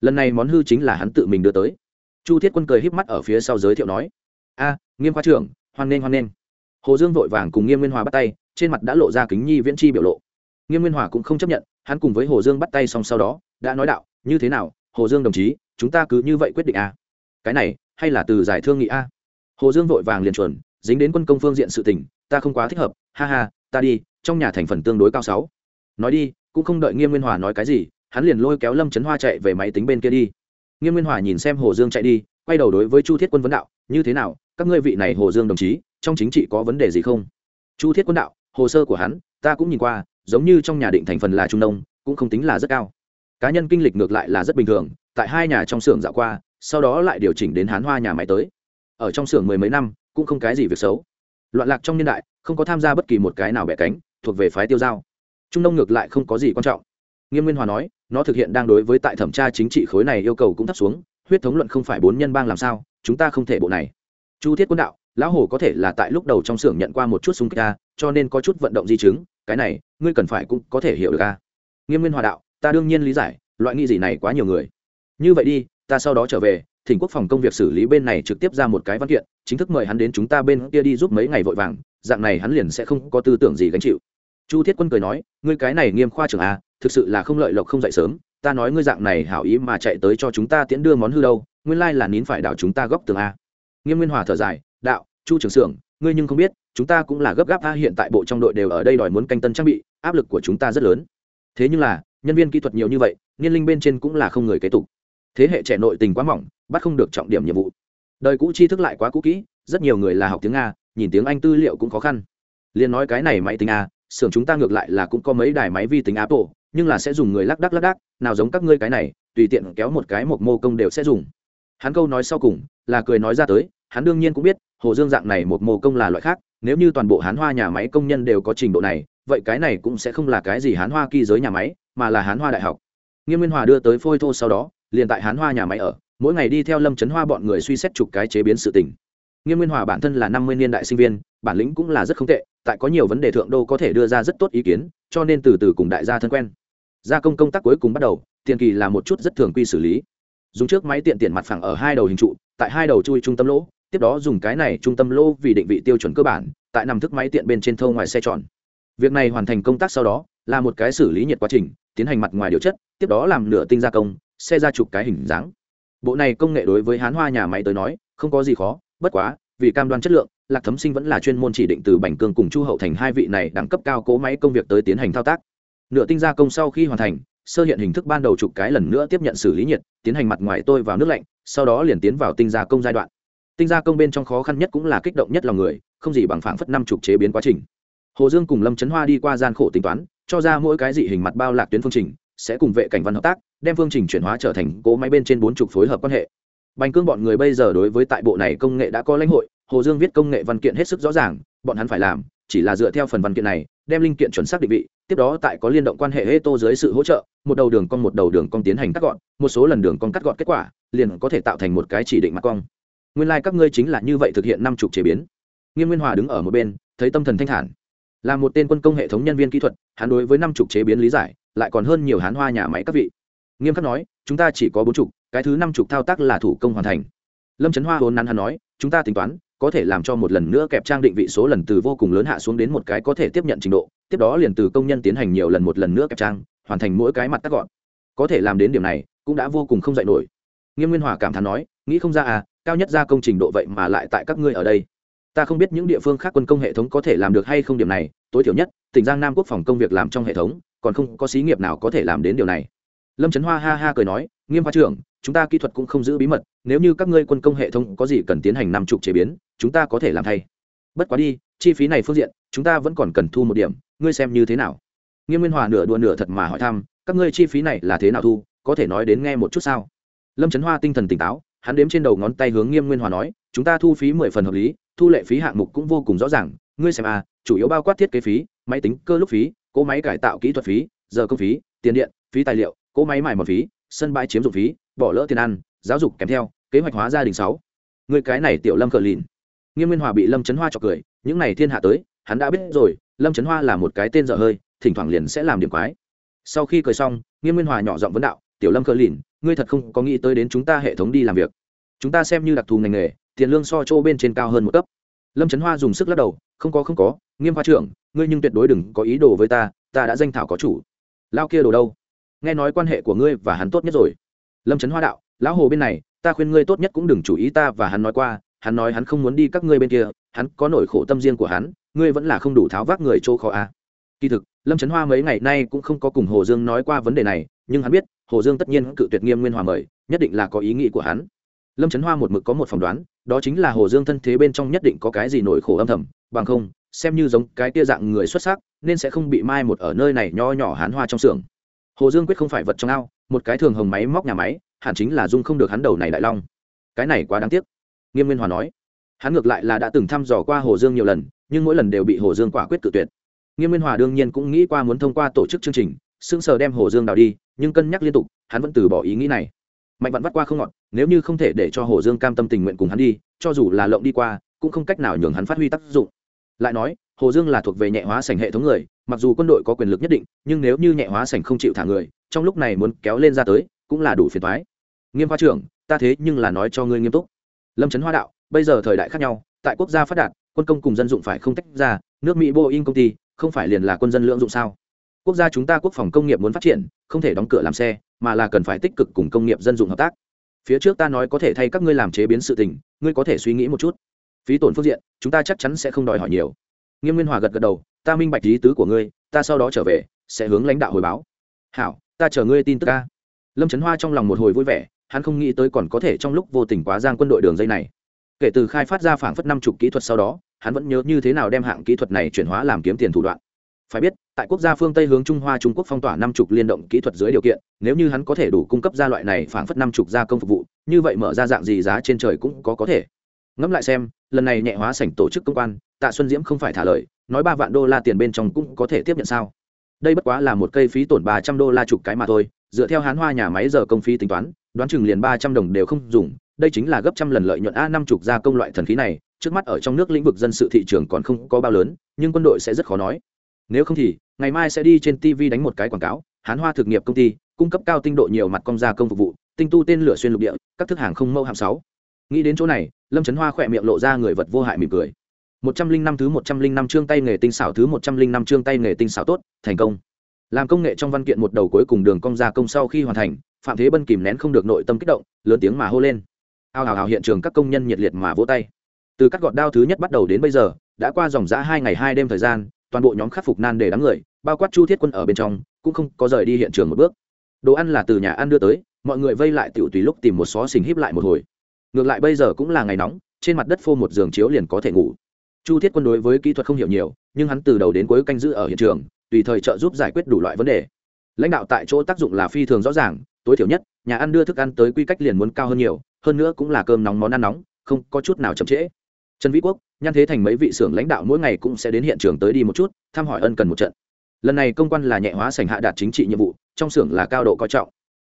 Lần này món hư chính là hắn tự mình đưa tới. Chu thiết quân cười híp mắt ở phía sau giới thiệu nói, a, nghiêm khoa trưởng, hoan nghênh hoan nghênh. Hồ dương vội vàng cùng nghiêm nguyên hòa bắt tay trên mặt đã lộ ra kính nhi viễn chi biểu lộ. Nghiêm nguyên hòa cũng không chấp nhận, hắn cùng với hồ dương bắt tay xong sau đó, đã nói đạo, như thế nào, hồ dương đồng chí, chúng ta cứ như vậy quyết định a cái này, hay là từ giải thương nghị a hồ dương vội vàng liền chuẩn, dính đến quân công phương diện sự tình, ta không quá thích hợp, ha ha, ta đi, trong nhà thành phần tương đối cao sáu. Nói đi, cũng không đợi nghiêm nguyên hòa nói cái gì, hắn liền lôi kéo lâm trấn hoa chạy về máy tính bên kia đi. Nghiêm nguyên hòa nhìn xem hồ dương chạy đi, quay đầu đối với chu thiết quân vấn đạo, như thế nào, các ngươi vị này hồ dương đồng chí, trong chính trị có vấn đề gì không? Chu thiết quân đạo hồ sơ của hắn, ta cũng nhìn qua, giống như trong nhà định thành phần là trung nông, cũng không tính là rất cao. Cá nhân kinh lịch ngược lại là rất bình thường, tại hai nhà trong xưởng dạo qua, sau đó lại điều chỉnh đến hán hoa nhà máy tới. Ở trong xưởng mười mấy năm, cũng không cái gì việc xấu. Loạn lạc trong niên đại, không có tham gia bất kỳ một cái nào bẻ cánh, thuộc về phái tiêu giao. Trung nông ngược lại không có gì quan trọng. Nghiêm nguyên hòa nói, nó thực hiện đang đối với tại thẩm tra chính trị khối này yêu cầu cũng thấp xuống, huyết thống luận không phải bốn nhân bang làm sao, chúng ta không thể bộ này. Chu thiết quân đạo, lão hồ có thể là tại lúc đầu trong xưởng nhận qua một chút súng kích ta cho nên có chút vận động di chứng, cái này, ngươi cần phải cũng có thể hiểu được ca nghiêm nguyên hòa đạo, ta đương nhiên lý giải, loại nghi gì này quá nhiều người. Như vậy đi, ta sau đó trở về, thỉnh quốc phòng công việc xử lý bên này trực tiếp ra một cái văn kiện, chính thức mời hắn đến chúng ta bên kia đi giúp mấy ngày vội vàng, dạng này hắn liền sẽ không có tư tưởng gì gánh chịu. Chu thiết quân cười nói, ngươi cái này nghiêm khoa trưởng a thực sự là không lợi lộc không dậy sớm, ta nói ngươi dạng này hảo ý mà chạy tới cho chúng ta tiễn đưa món hư đâu, nguyên lai là nín phải đảo chúng ta góc tường a nghiêm nguyên hòa thở dài, đạo, chu trưởng xưởng, ngươi nhưng không biết chúng ta cũng là gấp gáp a hiện tại bộ trong đội đều ở đây đòi muốn canh tân trang bị, áp lực của chúng ta rất lớn. Thế nhưng là, nhân viên kỹ thuật nhiều như vậy, niên linh bên trên cũng là không người kế tục. Thế hệ trẻ nội tình quá mỏng, bắt không được trọng điểm nhiệm vụ. Đời cũ tri thức lại quá cũ kỹ, rất nhiều người là học tiếng nga, nhìn tiếng anh tư liệu cũng khó khăn. Liền nói cái này máy tính a, xưởng chúng ta ngược lại là cũng có mấy đài máy vi tính apple, nhưng là sẽ dùng người lắc đắc lắc đắc, nào giống các ngươi cái này, tùy tiện kéo một cái một mô công đều sẽ dùng. Hắn câu nói sau cùng là cười nói ra tới, hắn đương nhiên cũng biết, hồ dương dạng này một mô công là loại khác nếu như toàn bộ hán hoa nhà máy công nhân đều có trình độ này, vậy cái này cũng sẽ không là cái gì hán hoa kỳ giới nhà máy, mà là hán hoa đại học. Nghiêm nguyên hòa đưa tới phôi thô sau đó, liền tại hán hoa nhà máy ở, mỗi ngày đi theo lâm trấn hoa bọn người suy xét chục cái chế biến sự tình. Nghiêm nguyên hòa bản thân là năm mươi niên đại sinh viên, bản lĩnh cũng là rất không tệ, tại có nhiều vấn đề thượng đô có thể đưa ra rất tốt ý kiến, cho nên từ từ cùng đại gia thân quen. Gia công công tác cuối cùng bắt đầu, tiền kỳ là một chút rất thường quy xử lý. Dùng trước máy tiện tiện mặt phẳng ở hai đầu hình trụ, tại hai đầu chui trung tâm lỗ tiếp đó dùng cái này trung tâm lô vì định vị tiêu chuẩn cơ bản, tại nằm thức máy tiện bên trên thâu ngoài xe tròn. Việc này hoàn thành công tác sau đó, là một cái xử lý nhiệt quá trình, tiến hành mặt ngoài điều chất, tiếp đó làm nửa tinh gia công, xe ra chụp cái hình dáng. Bộ này công nghệ đối với hán hoa nhà máy tới nói, không có gì khó, bất quá, vì cam đoan chất lượng, lạc thấm sinh vẫn là chuyên môn chỉ định từ bành cương cùng chu hậu thành hai vị này đẳng cấp cao cố máy công việc tới tiến hành thao tác. Nửa tinh gia công sau khi hoàn thành, sơ hiện hình thức ban đầu chụp cái lần nữa tiếp nhận xử lý nhiệt, tiến hành mặt ngoài tôi vào nước lạnh, sau đó liền tiến vào tinh gia công giai đoạn tinh gia công bên trong khó khăn nhất cũng là kích động nhất lòng người, không gì bằng phảng phất năm chục chế biến quá trình. Hồ dương cùng lâm trấn hoa đi qua gian khổ tính toán, cho ra mỗi cái dị hình mặt bao lạc tuyến phương trình, sẽ cùng vệ cảnh văn hợp tác, đem phương trình chuyển hóa trở thành cỗ máy bên trên bốn chục phối hợp quan hệ. Bành cương bọn người bây giờ đối với tại bộ này công nghệ đã có lãnh hội, hồ dương viết công nghệ văn kiện hết sức rõ ràng, bọn hắn phải làm, chỉ là dựa theo phần văn kiện này, đem linh kiện chuẩn xác định vị, tiếp đó tại có liên động quan hệ hê tô dưới sự hỗ trợ, một đầu đường cong một đầu đường cong tiến hành cắt gọn, một số lần đường cong cắt gọn kết quả, liền có thể tạo thành một cái chỉ định mặt cong nguyên lai、like、các ngươi chính là như vậy thực hiện năm chục chế biến. Nghiêm nguyên hòa đứng ở một bên, thấy tâm thần thanh thản. Là một tên quân công hệ thống nhân viên kỹ thuật, hắn đối với năm chục chế biến lý giải, lại còn hơn nhiều hán hoa nhà máy các vị. Nghiêm khắc nói, chúng ta chỉ có bốn chục, cái thứ năm chục thao tác là thủ công hoàn thành. Lâm trấn hoa hồn nắn hắn nói, chúng ta tính toán, có thể làm cho một lần nữa kẹp trang định vị số lần từ vô cùng lớn hạ xuống đến một cái có thể tiếp nhận trình độ, tiếp đó liền từ công nhân tiến hành nhiều lần một lần nữa kẹp trang, hoàn thành mỗi cái mặt tắt gọn. Có thể làm đến điểm này, cũng đã vô cùng không dạy nổi. Nghiêm nguyên hòa cảm thán nói, nghĩ không ra à cao nhất ra công trình độ vậy mà lại tại các ngươi ở đây. Ta không biết những địa phương khác quân công hệ thống có thể làm được hay không điểm này, tối thiểu nhất, tỉnh giang nam quốc phòng công việc làm trong hệ thống, còn không có xí nghiệp nào có thể làm đến điều này. Lâm trấn hoa ha ha cười nói, nghiêm hoa trưởng, chúng ta kỹ thuật cũng không giữ bí mật, nếu như các ngươi quân công hệ thống có gì cần tiến hành năm chục chế biến, chúng ta có thể làm thay. Bất quá đi, chi phí này phương diện, chúng ta vẫn còn cần thu một điểm, ngươi xem như thế nào? Nghiêm nguyên hòa nửa đùa nửa thật mà hỏi thăm, các ngươi chi phí này là thế nào thu, có thể nói đến nghe một chút sao? Lâm trấn hoa tinh thần tỉnh táo hắn đếm trên đầu ngón tay hướng nghiêm nguyên hòa nói, chúng ta thu phí mười phần hợp lý, thu lệ phí hạng mục cũng vô cùng rõ ràng. Ngươi xem à chủ yếu bao quát thiết kế phí, máy tính, cơ lúc phí, cỗ máy cải tạo kỹ thuật phí, giờ công phí, tiền điện, phí tài liệu, cỗ máy mải mòn phí, sân bãi chiếm dụng phí, bỏ lỡ tiền ăn, giáo dục kèm theo, kế hoạch hóa gia đình sáu. Người cái này tiểu lâm cờ lìn. Nghiêm nguyên hòa bị lâm trấn hoa chọc cười, những này thiên hạ tới, hắn đã biết rồi, lâm trấn hoa là một cái tên dở hơi, thỉnh thoảng liền sẽ làm điểm quái. Sau khi cười xong, nghiêm nguyên hòa nhỏ giọng vấn đạo tiểu lâm cờ lìn, ngươi thật không có nghĩ tới đến chúng ta hệ thống đi làm việc. Chúng ta xem như đặc thù ngành nghề, tiền lương so chỗ bên trên cao hơn một cấp. Lâm trấn hoa dùng sức lắc đầu, không có không có, nghiêm hoa trưởng, ngươi nhưng tuyệt đối đừng có ý đồ với ta ta đã danh thảo có chủ. Lao kia đồ đâu? Nghe nói quan hệ của ngươi và hắn tốt nhất rồi. Lâm trấn hoa đạo, lão hồ bên này, ta khuyên ngươi tốt nhất cũng đừng chủ ý ta và hắn nói qua, hắn nói hắn không muốn đi các ngươi bên kia, hắn có nỗi khổ tâm riêng của hắn, ngươi vẫn là không đủ tháo vác người chỗ khó a à. kỳ thực lâm trấn hoa mấy ngày nay cũng không có cùng hồ dương nói qua vấn đề này, nhưng hắn biết, hồ dương tất nhiên cự tuyệt nghiêm nguyên hòa mời, nhất định là có ý nghĩ của hắn. Lâm trấn hoa một mực có một phỏng đoán, đó chính là hồ dương thân thế bên trong nhất định có cái gì nỗi khổ âm thầm, bằng không, xem như giống cái tia dạng người xuất sắc, nên sẽ không bị mai một ở nơi này nho nhỏ hán hoa trong xưởng. Hồ dương quyết không phải vật trong ao, một cái thường hồng máy móc nhà máy, hẳn chính là dung không được hắn đầu này đại long. Cái này quá đáng tiếc, nghiêm nguyên hòa nói. Hắn ngược lại là đã từng thăm dò qua hồ dương nhiều lần, nhưng mỗi lần đều bị hồ dương quả quyết tự tuyệt nghiêm nguyên hòa đương nhiên cũng nghĩ qua muốn thông qua tổ chức chương trình, sững sờ đem hồ dương đào đi, nhưng cân nhắc liên tục, hắn vẫn từ bỏ ý nghĩ này. Mạnh vặn vắt qua không ngọt, nếu như không thể để cho hồ dương cam tâm tình nguyện cùng hắn đi, cho dù là lộng đi qua, cũng không cách nào nhường hắn phát huy tác dụng. Lại nói, hồ dương là thuộc về nhẹ hóa sảnh hệ thống người, mặc dù quân đội có quyền lực nhất định, nhưng nếu như nhẹ hóa sảnh không chịu thả người, trong lúc này muốn kéo lên ra tới, cũng là đủ phiền thoái nghiêm khoa trưởng, ta thế nhưng là nói cho ngươi nghiêm túc. Lâm trấn hoa đạo, bây giờ thời đại khác nhau, tại quốc gia phát đạt, quân công cùng dân dụng phải không tách ra, nước mỹ boeing công ty không phải liền là quân dân lưỡng dụng sao? Quốc gia chúng ta quốc phòng công nghiệp muốn phát triển, không thể đóng cửa làm xe, mà là cần phải tích cực cùng công nghiệp dân dụng hợp tác. Phía trước ta nói có thể thay các ngươi làm chế biến sự tình, ngươi có thể suy nghĩ một chút. Phí tổn phương diện, chúng ta chắc chắn sẽ không đòi hỏi nhiều. Nghiêm nguyên hòa gật gật đầu, ta minh bạch lý tứ của ngươi, ta sau đó trở về, sẽ hướng lãnh đạo hồi báo. Hảo, ta chờ ngươi tin tức ca lâm trấn hoa trong lòng một hồi vui vẻ, hắn không nghĩ tới còn có thể trong lúc vô tình quá giang quân đội đường dây này. Kể từ khai phát ra phảng phất năm chục kỹ thuật sau đó hắn vẫn nhớ như thế nào đem hạng kỹ thuật này chuyển hóa làm kiếm tiền thủ đoạn. Phải biết, tại quốc gia phương tây hướng trung hoa trung quốc phong tỏa năm chục liên động kỹ thuật dưới điều kiện, nếu như hắn có thể đủ cung cấp ra loại này phảng phất năm chục gia công phục vụ, như vậy mở ra dạng gì giá trên trời cũng có có thể. Ngẫm lại xem, lần này nhẹ hóa sảnh tổ chức công quan, tạ xuân diễm không phải thả lời, nói ba vạn đô la tiền bên trong cũng có thể tiếp nhận sao? Đây bất quá là một cây phí tổn ba trăm đô la chục cái mà thôi, dựa theo hán hoa nhà máy giờ công phí tính toán, đoán chừng liền ba trăm đồng đều không dùng, đây chính là gấp trăm lần lợi nhuận a năm chục gia công loại thần khí này trước mắt ở trong nước lĩnh vực dân sự thị trường còn không có bao lớn, nhưng quân đội sẽ rất khó nói. Nếu không thì, ngày mai sẽ đi trên tv đánh một cái quảng cáo, hán hoa thực nghiệp công ty, cung cấp cao tinh độ nhiều mặt công gia công phục vụ, tinh tu tên lửa xuyên lục địa, các thức hàng không mẫu hạm sáu. Nghĩ đến chỗ này, lâm trấn hoa khỏe miệng lộ ra người vật vô hại mỉm cười. Một trăm linh năm thứ một trăm linh năm chương tay nghề tinh xảo thứ một trăm linh năm chương tay nghề tinh xảo tốt, thành công. Làm công nghệ trong văn kiện một đầu cuối cùng đường công gia công sau khi hoàn thành, phạm thế bân kìm nén không được nội tâm kích động, lớn tiếng mà hô lên. Ao hào hào hiện trường các công nhân nhiệt liệt mà vỗ tay từ các gọt đao thứ nhất bắt đầu đến bây giờ, đã qua dòng giã hai ngày hai đêm thời gian, toàn bộ nhóm khắc phục nan để đám người, bao quát chu thiết quân ở bên trong, cũng không có rời đi hiện trường một bước. Đồ ăn là từ nhà ăn đưa tới, mọi người vây lại tiểu tùy lúc tìm một xó xình híp lại một hồi. Ngược lại bây giờ cũng là ngày nóng, trên mặt đất phô một giường chiếu liền có thể ngủ. Chu thiết quân đối với kỹ thuật không hiểu nhiều, nhưng hắn từ đầu đến cuối canh giữ ở hiện trường, tùy thời trợ giúp giải quyết đủ loại vấn đề. Lãnh đạo tại chỗ tác dụng là phi thường rõ ràng, tối thiểu nhất, nhà ăn đưa thức ăn tới quy cách liền muốn cao hơn nhiều, hơn nữa cũng là cơm nóng món ăn nóng, không có chút nào chậm trễ trần vĩ quốc, nhan thế thành mấy vị xưởng lãnh đạo mỗi ngày cũng sẽ đến hiện trường tới đi một chút, thăm hỏi ân cần một trận. Lần này công quan là nhẹ hóa sành hạ đạt chính trị nhiệm vụ, trong xưởng là cao độ coi trọng.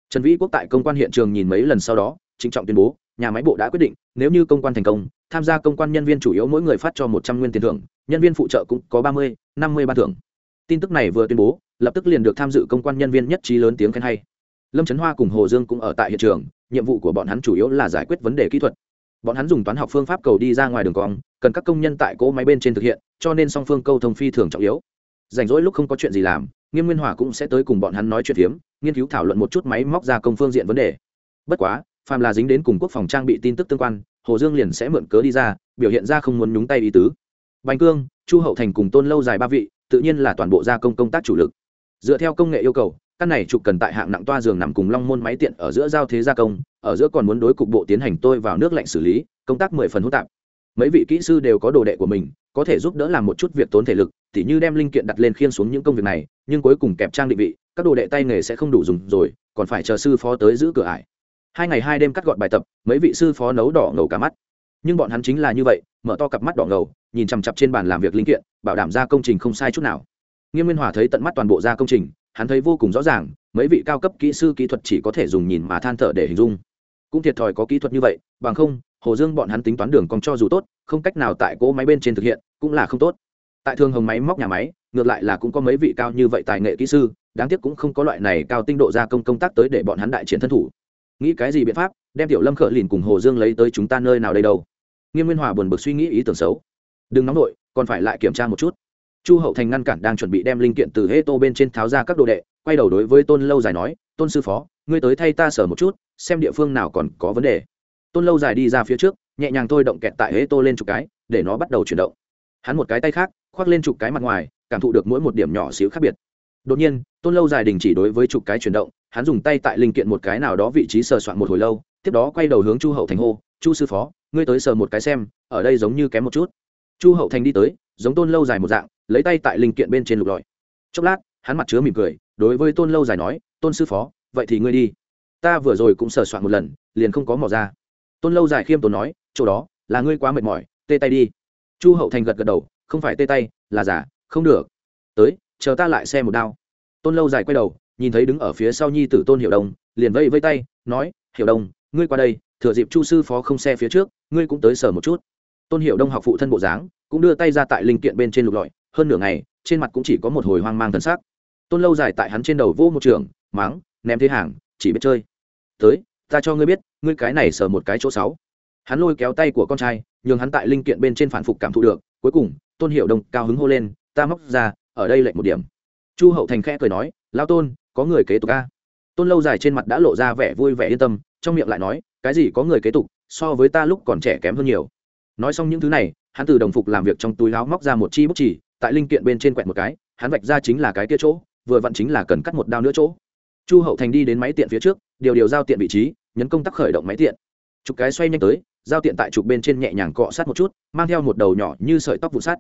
Trần vĩ quốc tại công quan hiện trường nhìn mấy lần sau đó, trịnh trọng tuyên bố, nhà máy bộ đã quyết định, nếu như công quan thành công, tham gia công quan nhân viên chủ yếu mỗi người phát cho một trăm nguyên tiền thưởng, nhân viên phụ trợ cũng có ba mươi, năm mươi ban thưởng. Tin tức này vừa tuyên bố, lập tức liền được tham dự công quan nhân viên nhất trí lớn tiếng khen hay. Lâm trấn hoa cùng hồ dương cũng ở tại hiện trường, nhiệm vụ của bọn hắn chủ yếu là giải quyết vấn đề kỹ thuật bọn hắn dùng toán học phương pháp cầu đi ra ngoài đường cong, cần các công nhân tại cỗ máy bên trên thực hiện, cho nên song phương câu thông phi thường trọng yếu. Rảnh rỗi lúc không có chuyện gì làm, nghiêm nguyên hòa cũng sẽ tới cùng bọn hắn nói chuyện phiếm, nghiên cứu thảo luận một chút máy móc ra công phương diện vấn đề. Bất quá, phàm là dính đến cùng quốc phòng trang bị tin tức tương quan, hồ dương liền sẽ mượn cớ đi ra, biểu hiện ra không muốn nhúng tay ý tứ. Bành cương, chu hậu thành cùng tôn lâu dài ba vị, tự nhiên là toàn bộ gia công công tác chủ lực. Dựa theo công nghệ yêu cầu căn này trục cần tại hạng nặng toa giường nằm cùng long môn máy tiện ở giữa giao thế gia công, ở giữa còn muốn đối cục bộ tiến hành tôi vào nước lạnh xử lý, công tác mười phần hỗn tạp. Mấy vị kỹ sư đều có đồ đệ của mình, có thể giúp đỡ làm một chút việc tốn thể lực, tỉ như đem linh kiện đặt lên khiên xuống những công việc này, nhưng cuối cùng kẹp trang định vị, các đồ đệ tay nghề sẽ không đủ dùng rồi, còn phải chờ sư phó tới giữ cửa ải. Hai ngày hai đêm cắt gọn bài tập, mấy vị sư phó nấu đỏ ngầu cả mắt. Nhưng bọn hắn chính là như vậy, mở to cặp mắt đỏ ngầu, nhìn chằm chặp trên bàn làm việc linh kiện, bảo đảm ra công trình không sai chút nào nghiêm nguyên hòa thấy tận mắt toàn bộ ra công trình, hắn thấy vô cùng rõ ràng, mấy vị cao cấp kỹ sư kỹ thuật chỉ có thể dùng nhìn mà than thở để hình dung. Cũng thiệt thòi có kỹ thuật như vậy, bằng không, hồ dương bọn hắn tính toán đường còn cho dù tốt, không cách nào tại cỗ máy bên trên thực hiện, cũng là không tốt. Tại thường hồng máy móc nhà máy, ngược lại là cũng có mấy vị cao như vậy tài nghệ kỹ sư, đáng tiếc cũng không có loại này cao tinh độ gia công công tác tới để bọn hắn đại chiến thân thủ. Nghĩ cái gì biện pháp, đem tiểu lâm khở lìn cùng hồ dương lấy tới chúng ta nơi nào đây đâu? Nghiêm nguyên hòa buồn bực suy nghĩ ý tưởng xấu. Đừng nóng nổi còn phải lại kiểm tra một chút chu hậu thành ngăn cản đang chuẩn bị đem linh kiện từ hê tô bên trên tháo ra các đồ đệ, quay đầu đối với tôn lâu dài nói, tôn sư phó, ngươi tới thay ta sở một chút, xem địa phương nào còn có vấn đề. Tôn lâu dài đi ra phía trước, nhẹ nhàng thôi động kẹt tại hê tô lên chục cái, để nó bắt đầu chuyển động. Hắn một cái tay khác, khoác lên chục cái mặt ngoài, cảm thụ được mỗi một điểm nhỏ xíu khác biệt. Đột nhiên, tôn lâu dài đình chỉ đối với chục cái chuyển động, hắn dùng tay tại linh kiện một cái nào đó vị trí sờ soạn một hồi lâu, tiếp đó quay đầu hướng chu hậu thành hô, chu sư phó, ngươi tới sờ một cái xem, ở đây giống như kém một chút. Chu hậu thành đi tới giống tôn lâu dài một dạng, lấy tay tại linh kiện bên trên lục lọi. Chốc lát, hắn mặt chứa mỉm cười, đối với tôn lâu dài nói, tôn sư phó, vậy thì ngươi đi. Ta vừa rồi cũng sờ soạn một lần, liền không có mỏ ra. Tôn lâu dài khiêm tốn nói, chỗ đó, là ngươi quá mệt mỏi, tê tay đi. Chu hậu thành gật gật đầu, không phải tê tay, là giả, không được. Tới, chờ ta lại xe một đao. Tôn lâu dài quay đầu, nhìn thấy đứng ở phía sau nhi tử tôn hiệu đông, liền vây vây tay, nói hiệu đông, ngươi qua đây, thừa dịp chu sư phó không xe phía trước, ngươi cũng tới sở một chút. Tôn hiệu đông học phụ thân bộ dáng cũng đưa tay ra tại linh kiện bên trên lục lọi, hơn nửa ngày, trên mặt cũng chỉ có một hồi hoang mang thân xác tôn lâu dài tại hắn trên đầu vô một trường máng ném thế hàng, chỉ biết chơi. Tới, ta cho ngươi biết, ngươi cái này sờ một cái chỗ sáu. Hắn lôi kéo tay của con trai, nhường hắn tại linh kiện bên trên phản phục cảm thụ được, cuối cùng, tôn hiệu đồng cao hứng hô lên, ta móc ra, ở đây lệnh một điểm. Chu hậu thành khẽ cười nói lao tôn, có người kế tục ca tôn lâu dài trên mặt đã lộ ra vẻ vui vẻ yên tâm, trong miệng lại nói, cái gì có người kế tục, so với ta lúc còn trẻ kém hơn nhiều. Nói xong những thứ này hắn từ đồng phục làm việc trong túi áo móc ra một chi bút chỉ, tại linh kiện bên trên quẹt một cái, hắn vạch ra chính là cái kia chỗ, vừa vặn chính là cần cắt một đao nữa chỗ. Chu hậu thành đi đến máy tiện phía trước, điều điều giao tiện vị trí, nhấn công tắc khởi động máy tiện. Chụp cái xoay nhanh tới, giao tiện tại trục bên trên nhẹ nhàng cọ sát một chút, mang theo một đầu nhỏ như sợi tóc vụ sắt.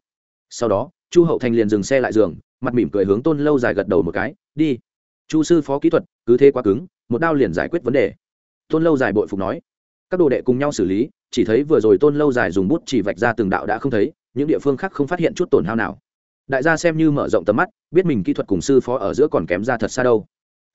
Sau đó, chu hậu thành liền dừng xe lại giường, mặt mỉm cười hướng tôn lâu dài gật đầu một cái, đi. Chu sư phó kỹ thuật, cứ thế quá cứng, một đao liền giải quyết vấn đề. Tôn lâu dài bội phục nói các đồ đệ cùng nhau xử lý, chỉ thấy vừa rồi tôn lâu dài dùng bút chỉ vạch ra từng đạo đã không thấy, những địa phương khác không phát hiện chút tổn hao nào. Đại gia xem như mở rộng tầm mắt, biết mình kỹ thuật cùng sư phó ở giữa còn kém ra thật xa đâu.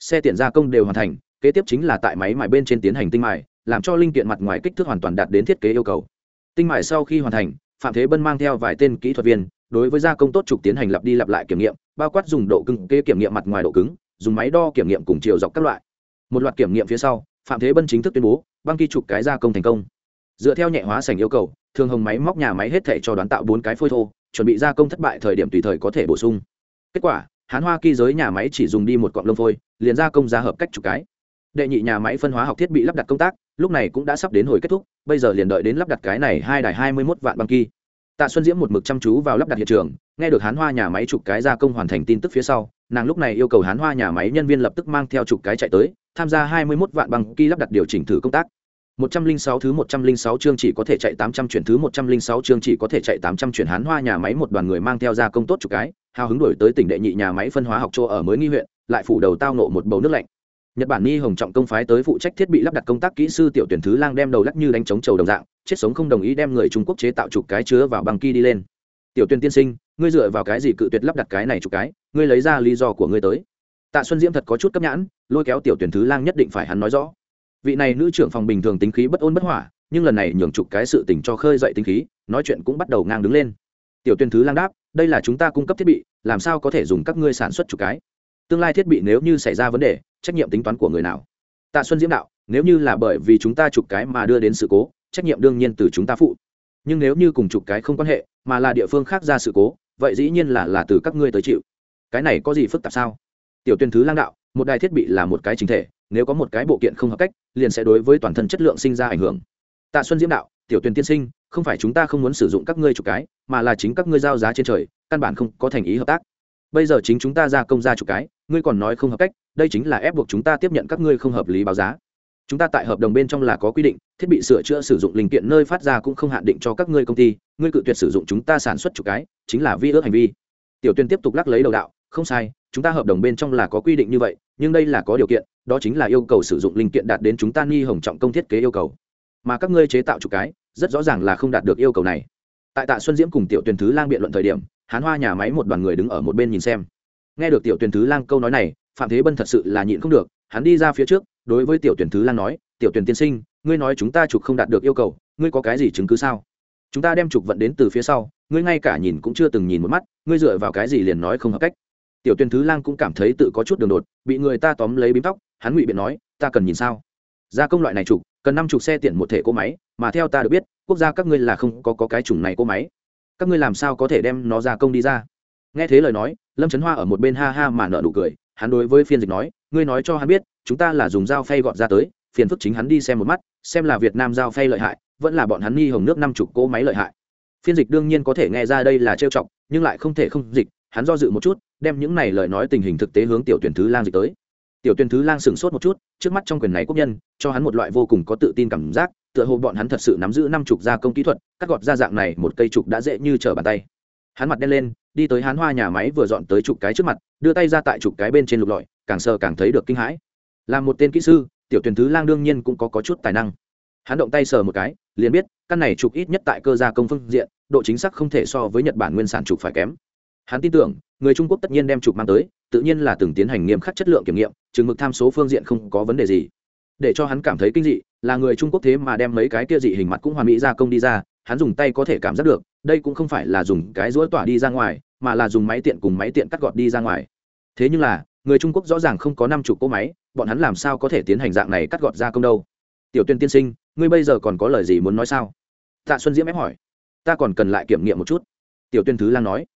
Xe tiện gia công đều hoàn thành, kế tiếp chính là tại máy mài bên trên tiến hành tinh mài, làm cho linh kiện mặt ngoài kích thước hoàn toàn đạt đến thiết kế yêu cầu. Tinh mài sau khi hoàn thành, phạm thế bân mang theo vài tên kỹ thuật viên, đối với gia công tốt trục tiến hành lặp đi lặp lại kiểm nghiệm, bao quát dùng độ cứng kê kiểm nghiệm mặt ngoài độ cứng, dùng máy đo kiểm nghiệm cùng chiều dọc các loại. Một loạt kiểm nghiệm phía sau, phạm thế bân chính thức tuyên bố băng kỳ trục cái gia công thành công. Dựa theo nhẹ hóa sành yêu cầu thường hồng máy móc nhà máy hết thể cho đoán tạo bốn cái phôi thô, chuẩn bị gia công thất bại thời điểm tùy thời có thể bổ sung. Kết quả, hán hoa kỳ giới nhà máy chỉ dùng đi một cọng lông phôi, liền gia công ra hợp cách chục cái. Đệ nhị nhà máy phân hóa học thiết bị lắp đặt công tác, lúc này cũng đã sắp đến hồi kết thúc, bây giờ liền đợi đến lắp đặt cái này hai đài hai mươi mốt vạn băng kỳ tạ xuân diễm một mực chăm chú vào lắp đặt hiện trường, nghe được hán hoa nhà máy chục cái gia công hoàn thành tin tức phía sau, nàng lúc này yêu cầu hán hoa nhà máy nhân viên lập tức mang theo chục cái chạy tới, tham gia hai mươi mốt vạn băng kỳ lắp đặt điều chỉnh thử công tác một trăm linh sáu thứ một trăm linh sáu chương chỉ có thể chạy tám trăm chuyển, thứ một trăm linh sáu chương chỉ có thể chạy tám trăm chuyển. Hán hoa nhà máy một đoàn người mang theo gia công tốt chục cái, hào hứng đổi tới tỉnh đệ nhị nhà máy phân hóa học chỗ ở mới nghi huyện, lại phủ đầu tao nộ một bầu nước lạnh. Nhật bản ni hồng trọng công phái tới phụ trách thiết bị lắp đặt công tác kỹ sư tiểu tuyển thứ lang đem đầu lắc như đánh chống trầu đồng dạng, chết sống không đồng ý đem người trung quốc chế tạo chục cái chứa vào băng kia đi lên. Tiểu tuyển tiên sinh, ngươi dựa vào cái gì cự tuyệt lắp đặt cái này chục cái, ngươi lấy ra lý do của ngươi tới. Tạ xuân diễm thật có chút cấp nhãn, lôi kéo tiểu tuyển thứ lang nhất định phải hắn nói rõ vị này nữ trưởng phòng bình thường tính khí bất ôn bất hỏa, nhưng lần này nhường chục cái sự tình cho khơi dậy tính khí, nói chuyện cũng bắt đầu ngang đứng lên. Tiểu Tuyên thứ lang đáp, đây là chúng ta cung cấp thiết bị, làm sao có thể dùng các ngươi sản xuất chục cái? Tương lai thiết bị nếu như xảy ra vấn đề, trách nhiệm tính toán của người nào? Tạ xuân diễm đạo, nếu như là bởi vì chúng ta chụp cái mà đưa đến sự cố, trách nhiệm đương nhiên từ chúng ta phụ. Nhưng nếu như cùng chụp cái không quan hệ, mà là địa phương khác ra sự cố, vậy dĩ nhiên là là từ các ngươi tới chịu. Cái này có gì phức tạp sao? Tiểu tuyên thứ lang đạo, một đài thiết bị là một cái chính thể nếu có một cái bộ kiện không hợp cách, liền sẽ đối với toàn thân chất lượng sinh ra ảnh hưởng. Tạ xuân diễm đạo, tiểu tuyên tiên sinh, không phải chúng ta không muốn sử dụng các ngươi chủ cái, mà là chính các ngươi giao giá trên trời, căn bản không có thành ý hợp tác. Bây giờ chính chúng ta ra công ra chủ cái, ngươi còn nói không hợp cách, đây chính là ép buộc chúng ta tiếp nhận các ngươi không hợp lý báo giá. Chúng ta tại hợp đồng bên trong là có quy định, thiết bị sửa chữa sử dụng linh kiện nơi phát ra cũng không hạn định cho các ngươi công ty, ngươi cự tuyệt sử dụng chúng ta sản xuất chục cái, chính là vi ước hành vi. Tiểu tuyên tiếp tục lắc lấy đầu đạo, không sai, chúng ta hợp đồng bên trong là có quy định như vậy, nhưng đây là có điều kiện đó chính là yêu cầu sử dụng linh kiện đạt đến chúng ta nghi hồng trọng công thiết kế yêu cầu. Mà các ngươi chế tạo chục cái, rất rõ ràng là không đạt được yêu cầu này. Tại tạ xuân diễm cùng tiểu tuyển thứ lang biện luận thời điểm, hán hoa nhà máy một đoàn người đứng ở một bên nhìn xem. Nghe được tiểu tuyển thứ lang câu nói này, phạm thế bân thật sự là nhịn không được, hắn đi ra phía trước, đối với tiểu tuyển thứ lang nói, tiểu tuyển tiên sinh, ngươi nói chúng ta trục không đạt được yêu cầu, ngươi có cái gì chứng cứ sao? Chúng ta đem trục vận đến từ phía sau, ngươi ngay cả nhìn cũng chưa từng nhìn một mắt, ngươi dựa vào cái gì liền nói không hợp cách? Tiểu Tuyên thứ lang cũng cảm thấy tự có chút đường đột bị người ta tóm lấy bím tóc hắn ngụy biện nói ta cần nhìn sao? Gia công loại này trục cần năm chục xe tiện một thể cỗ máy mà theo ta được biết quốc gia các ngươi là không có, có cái chủng này cỗ máy. Các ngươi làm sao có thể đem nó gia công đi ra? Nghe thế lời nói lâm trấn hoa ở một bên ha ha mà nợ nụ cười hắn đối với phiên dịch nói ngươi nói cho hắn biết chúng ta là dùng dao phay gọt ra tới phiền phức chính hắn đi xem một mắt xem là việt nam dao phay lợi hại vẫn là bọn hắn nghi hồng nước năm chục cỗ máy lợi hại. Phiên dịch đương nhiên có thể nghe ra đây là trêu chọc nhưng lại không thể không dịch hắn do dự một chút đem những này lời nói tình hình thực tế hướng tiểu tuyển thứ lang dịch tới. Tiểu tuyển thứ lang sửng sốt một chút trước mắt trong quyền này quốc nhân cho hắn một loại vô cùng có tự tin cảm giác tựa hồ bọn hắn thật sự nắm giữ năm chục gia công kỹ thuật cắt gọt ra dạng này một cây trục đã dễ như trở bàn tay. Hắn mặt đen lên đi tới hắn hoa nhà máy vừa dọn tới trục cái trước mặt đưa tay ra tại trục cái bên trên lục lọi càng sờ càng thấy được kinh hãi. Là một tên kỹ sư tiểu tuyển thứ lang đương nhiên cũng có, có chút tài năng. Hắn động tay sờ một cái liền biết căn này trục ít nhất tại cơ gia công phương diện độ chính xác không thể so với nhật bản nguyên sản trục phải kém hắn tin tưởng, người trung quốc tất nhiên đem chụp mang tới, tự nhiên là từng tiến hành nghiêm khắc chất lượng kiểm nghiệm, chừng mực tham số phương diện không có vấn đề gì. Để cho hắn cảm thấy kinh dị, là người trung quốc thế mà đem mấy cái kia dị hình mặt cũng hoàn mỹ gia công đi ra, hắn dùng tay có thể cảm giác được, đây cũng không phải là dùng cái rũa tỏa đi ra ngoài, mà là dùng máy tiện cùng máy tiện cắt gọt đi ra ngoài. Thế nhưng là, người trung quốc rõ ràng không có năm chục cỗ máy, bọn hắn làm sao có thể tiến hành dạng này cắt gọt ra công đâu? Tiểu tuyên tiên sinh, ngươi bây giờ còn có lời gì muốn nói sao? Tạ xuân diễm ép hỏi. Ta còn cần lại kiểm nghiệm một chút. Tiểu tuyên thứ lang nói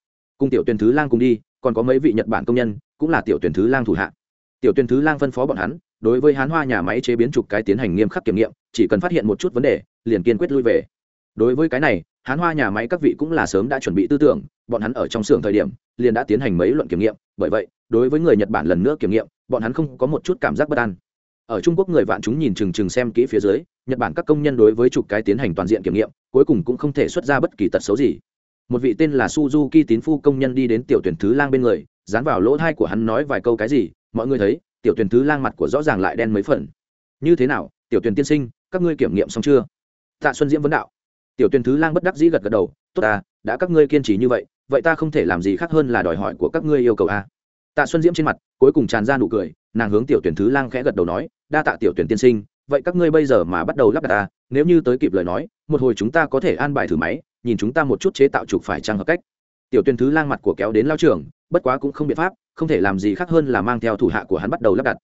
cùng tiểu tuyên thứ lang cùng đi, còn có mấy vị nhật bản công nhân, cũng là tiểu tuyên thứ lang thủ hạ. Tiểu tuyên thứ lang phân phó bọn hắn, đối với hán hoa nhà máy chế biến trục cái tiến hành nghiêm khắc kiểm nghiệm, chỉ cần phát hiện một chút vấn đề, liền kiên quyết lui về. Đối với cái này, hán hoa nhà máy các vị cũng là sớm đã chuẩn bị tư tưởng, bọn hắn ở trong xưởng thời điểm, liền đã tiến hành mấy luận kiểm nghiệm, bởi vậy, đối với người nhật bản lần nữa kiểm nghiệm, bọn hắn không có một chút cảm giác bất an. Ở trung quốc người vạn chúng nhìn chừng chừng xem kỹ phía dưới, nhật bản các công nhân đối với trục cái tiến hành toàn diện kiểm nghiệm, cuối cùng cũng không thể xuất ra bất kỳ tật xấu gì một vị tên là suzuki tín phu công nhân đi đến tiểu tuyển thứ lang bên người, dán vào lỗ thai của hắn nói vài câu cái gì, mọi người thấy, tiểu tuyển thứ lang mặt của rõ ràng lại đen mấy phần. Như thế nào, tiểu tuyển tiên sinh, các ngươi kiểm nghiệm xong chưa? Tạ xuân diễm vấn đạo. Tiểu tuyển thứ lang bất đắc dĩ gật gật đầu, tốt à đã các ngươi kiên trì như vậy vậy ta không thể làm gì khác hơn là đòi hỏi của các ngươi yêu cầu a tạ xuân diễm trên mặt, cuối cùng tràn ra nụ cười, nàng hướng tiểu tuyển thứ lang khẽ gật đầu nói, đa tạ tiểu tuyển tiên sinh, vậy các ngươi bây giờ mà bắt đầu lắp đặt ta nếu như tới kịp lời nói, một hồi chúng ta có thể an bài thử máy nhìn chúng ta một chút chế tạo trục phải trang hợp cách. Tiểu tuyên thứ lang mặt của kéo đến lao trường, bất quá cũng không biện pháp, không thể làm gì khác hơn là mang theo thủ hạ của hắn bắt đầu lắp đặt.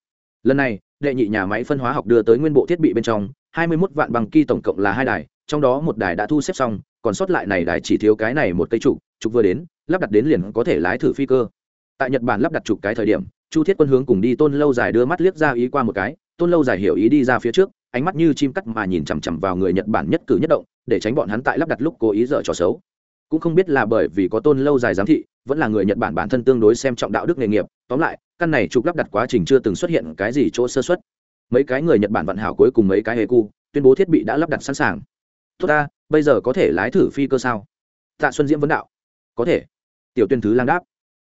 Lần này, đệ nhị nhà máy phân hóa học đưa tới nguyên bộ thiết bị bên trong, hai mươi 21 vạn bằng ki tổng cộng là hai đài, trong đó một đài đã thu xếp xong, còn sót lại này đài chỉ thiếu cái này một cây trục trục vừa đến, lắp đặt đến liền có thể lái thử phi cơ. Tại nhật bản lắp đặt trục cái thời điểm, chu thiết quân hướng cùng đi tôn lâu dài đưa mắt liếc ra ý qua một cái, tôn lâu dài hiểu ý đi ra phía trước ánh mắt như chim cắt mà nhìn chằm chằm vào người nhật bản nhất cử nhất động, để tránh bọn hắn tại lắp đặt lúc cố ý dở trò xấu. Cũng không biết là bởi vì có tôn lâu dài giám thị, vẫn là người nhật bản bản thân tương đối xem trọng đạo đức nghề nghiệp, tóm lại, căn này trục lắp đặt quá trình chưa từng xuất hiện cái gì chỗ sơ xuất mấy cái người nhật bản vận hảo cuối cùng mấy cái hề cu, tuyên bố thiết bị đã lắp đặt sẵn sàng. Tốt ta, bây giờ có thể lái thử phi cơ sao? Tạ xuân diễm vấn đạo. Có thể. Tiểu tuyên thứ lang đáp.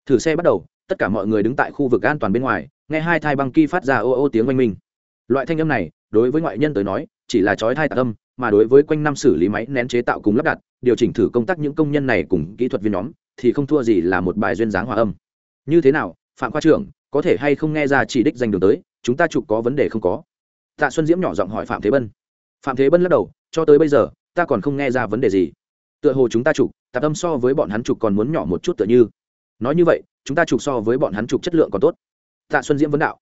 Thử xe bắt đầu, tất cả mọi người đứng tại khu vực an toàn bên ngoài, nghe hai thai băng ki phát ra ô ô tiếng oanh minh. Loại thanh âm này đối với ngoại nhân tới nói, chỉ là chói thai tạ âm mà đối với quanh năm xử lý máy nén chế tạo cùng lắp đặt, điều chỉnh thử công tác những công nhân này cùng kỹ thuật viên nhóm, thì không thua gì là một bài duyên dáng hòa âm. Như thế nào, phạm khoa trưởng, có thể hay không nghe ra chỉ đích danh đường tới, chúng ta chụp có vấn đề không có? Tạ xuân diễm nhỏ giọng hỏi phạm thế bân. Phạm thế bân lắc đầu, cho tới bây giờ, ta còn không nghe ra vấn đề gì. Tựa hồ chúng ta chụp tạp âm so với bọn hắn chụp còn muốn nhỏ một chút tựa như. Nói như vậy, chúng ta chụp so với bọn hắn chụp chất lượng còn tốt. Tạ xuân diễm vấn đạo.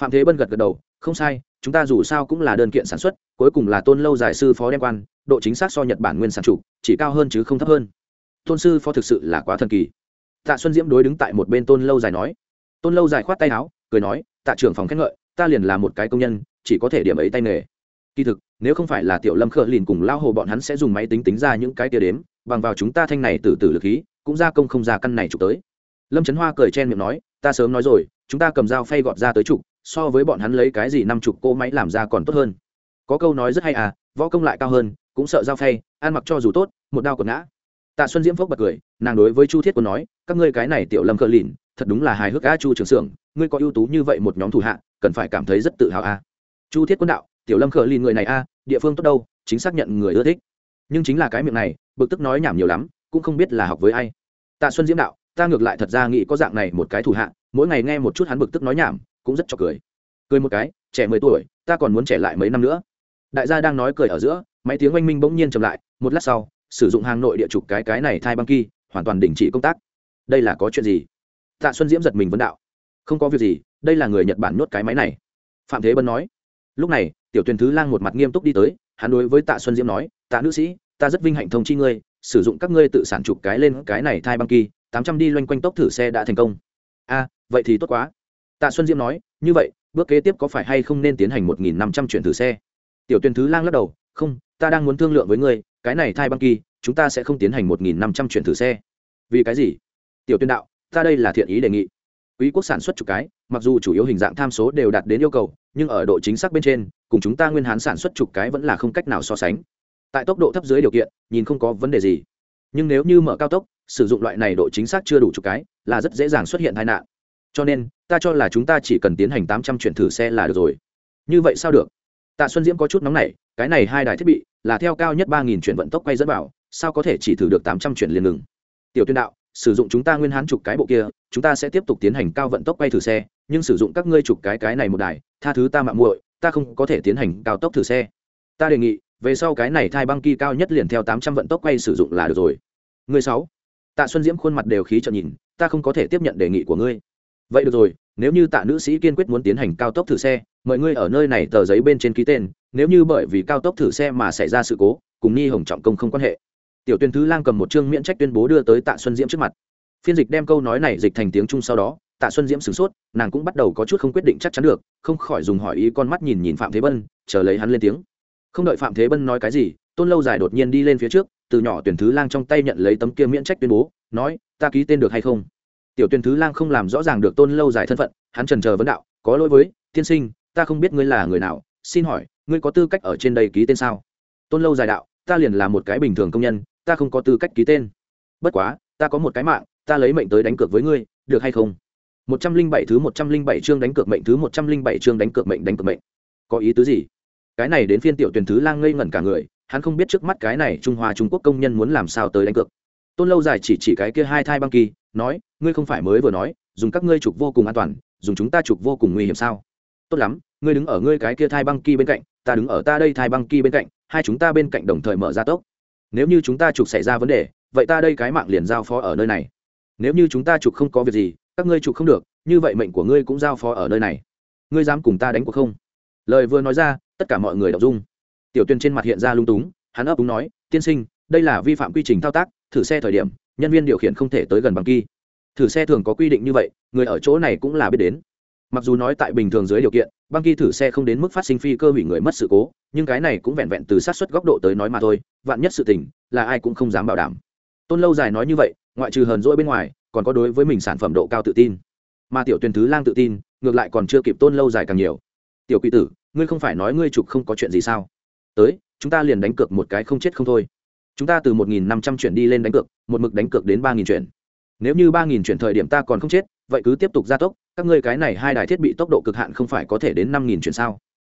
Phạm thế bân gật gật đầu, không sai chúng ta dù sao cũng là đơn kiện sản xuất, cuối cùng là tôn lâu giải sư phó đem quan, độ chính xác so nhật bản nguyên sản chủ, chỉ cao hơn chứ không thấp hơn. Tôn sư phó thực sự là quá thần kỳ. Tạ xuân diễm đối đứng tại một bên tôn lâu dài nói. Tôn lâu dài khoát tay áo, cười nói, tạ trưởng phòng khen ngợi, ta liền là một cái công nhân, chỉ có thể điểm ấy tay nghề. Kỳ thực, nếu không phải là tiểu lâm khờ lìn cùng lao hồ bọn hắn sẽ dùng máy tính tính ra những cái tia đếm, bằng vào chúng ta thanh này từ từ lực khí, cũng ra công không ra căn này chụp tới. Lâm trấn hoa cười chen miệng nói, ta sớm nói rồi, chúng ta cầm dao phay gọt ra tới chụp so với bọn hắn lấy cái gì năm chục cô máy làm ra còn tốt hơn. Có câu nói rất hay à võ công lại cao hơn cũng sợ dao phay ăn mặc cho dù tốt một đao còn ngã. Tạ xuân diễm phốc bật cười nàng đối với chu thiết quân nói các ngươi cái này tiểu lâm cờ lìn thật đúng là hài hước a chu trường sưởng, ngươi có ưu tú như vậy một nhóm thủ hạ cần phải cảm thấy rất tự hào a chu thiết quân đạo tiểu lâm Cờ lìn người này a địa phương tốt đâu chính xác nhận người ưa thích. Nhưng chính là cái miệng này bực tức nói nhảm nhiều lắm cũng không biết là học với ai. Tạ xuân diễm đạo ta ngược lại thật ra nghĩ có dạng này một cái thủ hạ mỗi ngày nghe một chút hắn bực tức nói nhảm cũng rất cho cười. Cười một cái, trẻ mười tuổi, ta còn muốn trẻ lại mấy năm nữa. Đại gia đang nói cười ở giữa, máy tiếng oanh minh bỗng nhiên chậm lại, một lát sau, sử dụng hàng nội địa trục cái cái này thai băng kỳ hoàn toàn đình chỉ công tác. Đây là có chuyện gì? Tạ xuân diễm giật mình vấn đạo. Không có việc gì, đây là người nhật bản nhốt cái máy này. Phạm thế bân nói. Lúc này, tiểu tuyền thứ lang một mặt nghiêm túc đi tới, hắn đối với tạ xuân diễm nói, tạ nữ sĩ, ta rất vinh hạnh thông chi ngươi, sử dụng các ngươi tự sản chụp cái lên cái này thai băng kỳ tám trăm đi loanh quanh tốc thử xe đã thành công. A, vậy thì tốt quá tạ xuân diễm nói, như vậy, bước kế tiếp có phải hay không nên tiến hành một nghìn năm trăm chuyển thử xe? Tiểu Tuyên thứ lang lắc đầu, không, ta đang muốn thương lượng với ngươi, cái này thai băng kỳ, chúng ta sẽ không tiến hành một nghìn năm trăm chuyển thử xe. Vì cái gì? Tiểu tuyên đạo, ta đây là thiện ý đề nghị. Quý quốc sản xuất chục cái, mặc dù chủ yếu hình dạng tham số đều đạt đến yêu cầu, nhưng ở độ chính xác bên trên, cùng chúng ta nguyên hán sản xuất chục cái vẫn là không cách nào so sánh. Tại tốc độ thấp dưới điều kiện, nhìn không có vấn đề gì. Nhưng nếu như mở cao tốc, sử dụng loại này độ chính xác chưa đủ chục cái, là rất dễ dàng xuất hiện tai nạn cho nên, ta cho là chúng ta chỉ cần tiến hành tám trăm chuyển thử xe là được rồi. Như vậy sao được? Tạ xuân diễm có chút nóng này cái này hai đài thiết bị là theo cao nhất ba nghìn chuyển vận tốc quay dẫn vào, sao có thể chỉ thử được tám trăm chuyển liền ngừng? Tiểu tuyên đạo, sử dụng chúng ta nguyên hán chục cái bộ kia, chúng ta sẽ tiếp tục tiến hành cao vận tốc quay thử xe, nhưng sử dụng các ngươi chục cái cái này một đài, tha thứ ta mạng muội, ta không có thể tiến hành cao tốc thử xe. Ta đề nghị, về sau cái này thai băng kỳ cao nhất liền theo tám trăm vận tốc quay sử dụng là được rồi. Người sáu. Tạ xuân diễm khuôn mặt đều khí trợn nhìn, ta không có thể tiếp nhận đề nghị của ngươi vậy được rồi, nếu như tạ nữ sĩ kiên quyết muốn tiến hành cao tốc thử xe, mời ngươi ở nơi này tờ giấy bên trên ký tên, nếu như bởi vì cao tốc thử xe mà xảy ra sự cố, cùng ni hồng trọng công không quan hệ. Tiểu tuyên thứ lang cầm một chương miễn trách tuyên bố đưa tới tạ xuân diễm trước mặt. Phiên dịch đem câu nói này dịch thành tiếng trung sau đó, tạ xuân diễm sửng sốt, nàng cũng bắt đầu có chút không quyết định chắc chắn được, không khỏi dùng hỏi ý con mắt nhìn nhìn phạm thế bân, chờ lấy hắn lên tiếng. Không đợi phạm thế bân nói cái gì, tôn lâu dài đột nhiên đi lên phía trước, từ nhỏ tuyển thứ lang trong tay nhận lấy tấm kia miễn trách tuyên bố, nói, ta ký tên được hay không? Tiểu Tuyên thứ lang không làm rõ ràng được tôn lâu dài thân phận, hắn trần chờ vấn đạo, có lỗi với, tiên sinh, ta không biết ngươi là người nào, xin hỏi, ngươi có tư cách ở trên đây ký tên sao? Tôn lâu dài đạo, ta liền là một cái bình thường công nhân, ta không có tư cách ký tên. Bất quá, ta có một cái mạng, ta lấy mệnh tới đánh cược với ngươi, được hay không? Một trăm linh bảy thứ một trăm linh bảy chương đánh cược mệnh thứ một trăm linh bảy chương đánh cược mệnh đánh cược mệnh. Có ý tứ gì? Cái này đến phiên tiểu tuyển thứ lang ngây ngẩn cả người, hắn không biết trước mắt cái này trung hoa trung quốc công nhân muốn làm sao tới đánh cược tôn lâu dài chỉ chỉ cái kia hai thai băng kỳ, nói, ngươi không phải mới vừa nói, dùng các ngươi trục vô cùng an toàn, dùng chúng ta trục vô cùng nguy hiểm sao? Tốt lắm, ngươi đứng ở ngươi cái kia thai băng kỳ bên cạnh, ta đứng ở ta đây thai băng kỳ bên cạnh, hai chúng ta bên cạnh đồng thời mở ra tốc. Nếu như chúng ta trục xảy ra vấn đề, vậy ta đây cái mạng liền giao phó ở nơi này. Nếu như chúng ta trục không có việc gì, các ngươi trục không được, như vậy mệnh của ngươi cũng giao phó ở nơi này. Ngươi dám cùng ta đánh cuộc không? Lời vừa nói ra, tất cả mọi người đọc dung tiểu tuyên trên mặt hiện ra lung túng, hắn ấp úng nói, tiên sinh, đây là vi phạm quy trình thao tác thử xe thời điểm, nhân viên điều khiển không thể tới gần bằng kỳ thử xe thường có quy định như vậy, người ở chỗ này cũng là biết đến. Mặc dù nói tại bình thường dưới điều kiện, băng kỳ thử xe không đến mức phát sinh phi cơ hủy người mất sự cố, nhưng cái này cũng vẹn vẹn từ sát xuất góc độ tới nói mà thôi, vạn nhất sự tình, là ai cũng không dám bảo đảm. Tôn lâu dài nói như vậy, ngoại trừ hờn dỗi bên ngoài, còn có đối với mình sản phẩm độ cao tự tin. Mà tiểu tuyền thứ lang tự tin, ngược lại còn chưa kịp tôn lâu dài càng nhiều. Tiểu quỷ tử, ngươi không phải nói ngươi chụp không có chuyện gì sao? Tới, chúng ta liền đánh cược một cái không chết không thôi chúng ta từ một nghìn năm trăm chuyển đi lên đánh cược, một mực đánh cược đến ba nghìn chuyển. Nếu như ba nghìn chuyển thời điểm ta còn không chết, vậy cứ tiếp tục gia tốc, các ngươi cái này hai đài thiết bị tốc độ cực hạn không phải có thể đến năm nghìn chuyển sao?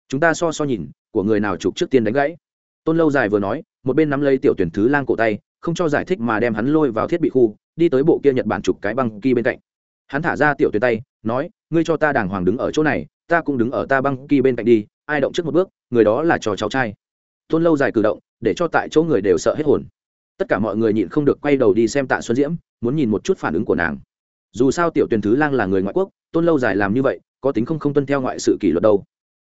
Chúng ta so so nhìn, của người nào chụp trước tiên đánh gãy? Tôn lâu dài vừa nói, một bên nắm lấy tiểu tuyển thứ lang cổ tay, không cho giải thích mà đem hắn lôi vào thiết bị khu, đi tới bộ kia nhật bản chụp cái băng kỳ bên cạnh. Hắn thả ra tiểu tuyển tay, nói, ngươi cho ta đàng hoàng đứng ở chỗ này, ta cũng đứng ở ta băng kỳ bên cạnh đi, ai động trước một bước, người đó là trò cháu trai tôn lâu dài cử động, để cho tại chỗ người đều sợ hết hồn. Tất cả mọi người nhịn không được quay đầu đi xem tạ xuân diễm, muốn nhìn một chút phản ứng của nàng. Dù sao tiểu tuyển thứ lang là người ngoại quốc tôn lâu dài làm như vậy, có tính không không tuân theo ngoại sự kỷ luật đâu.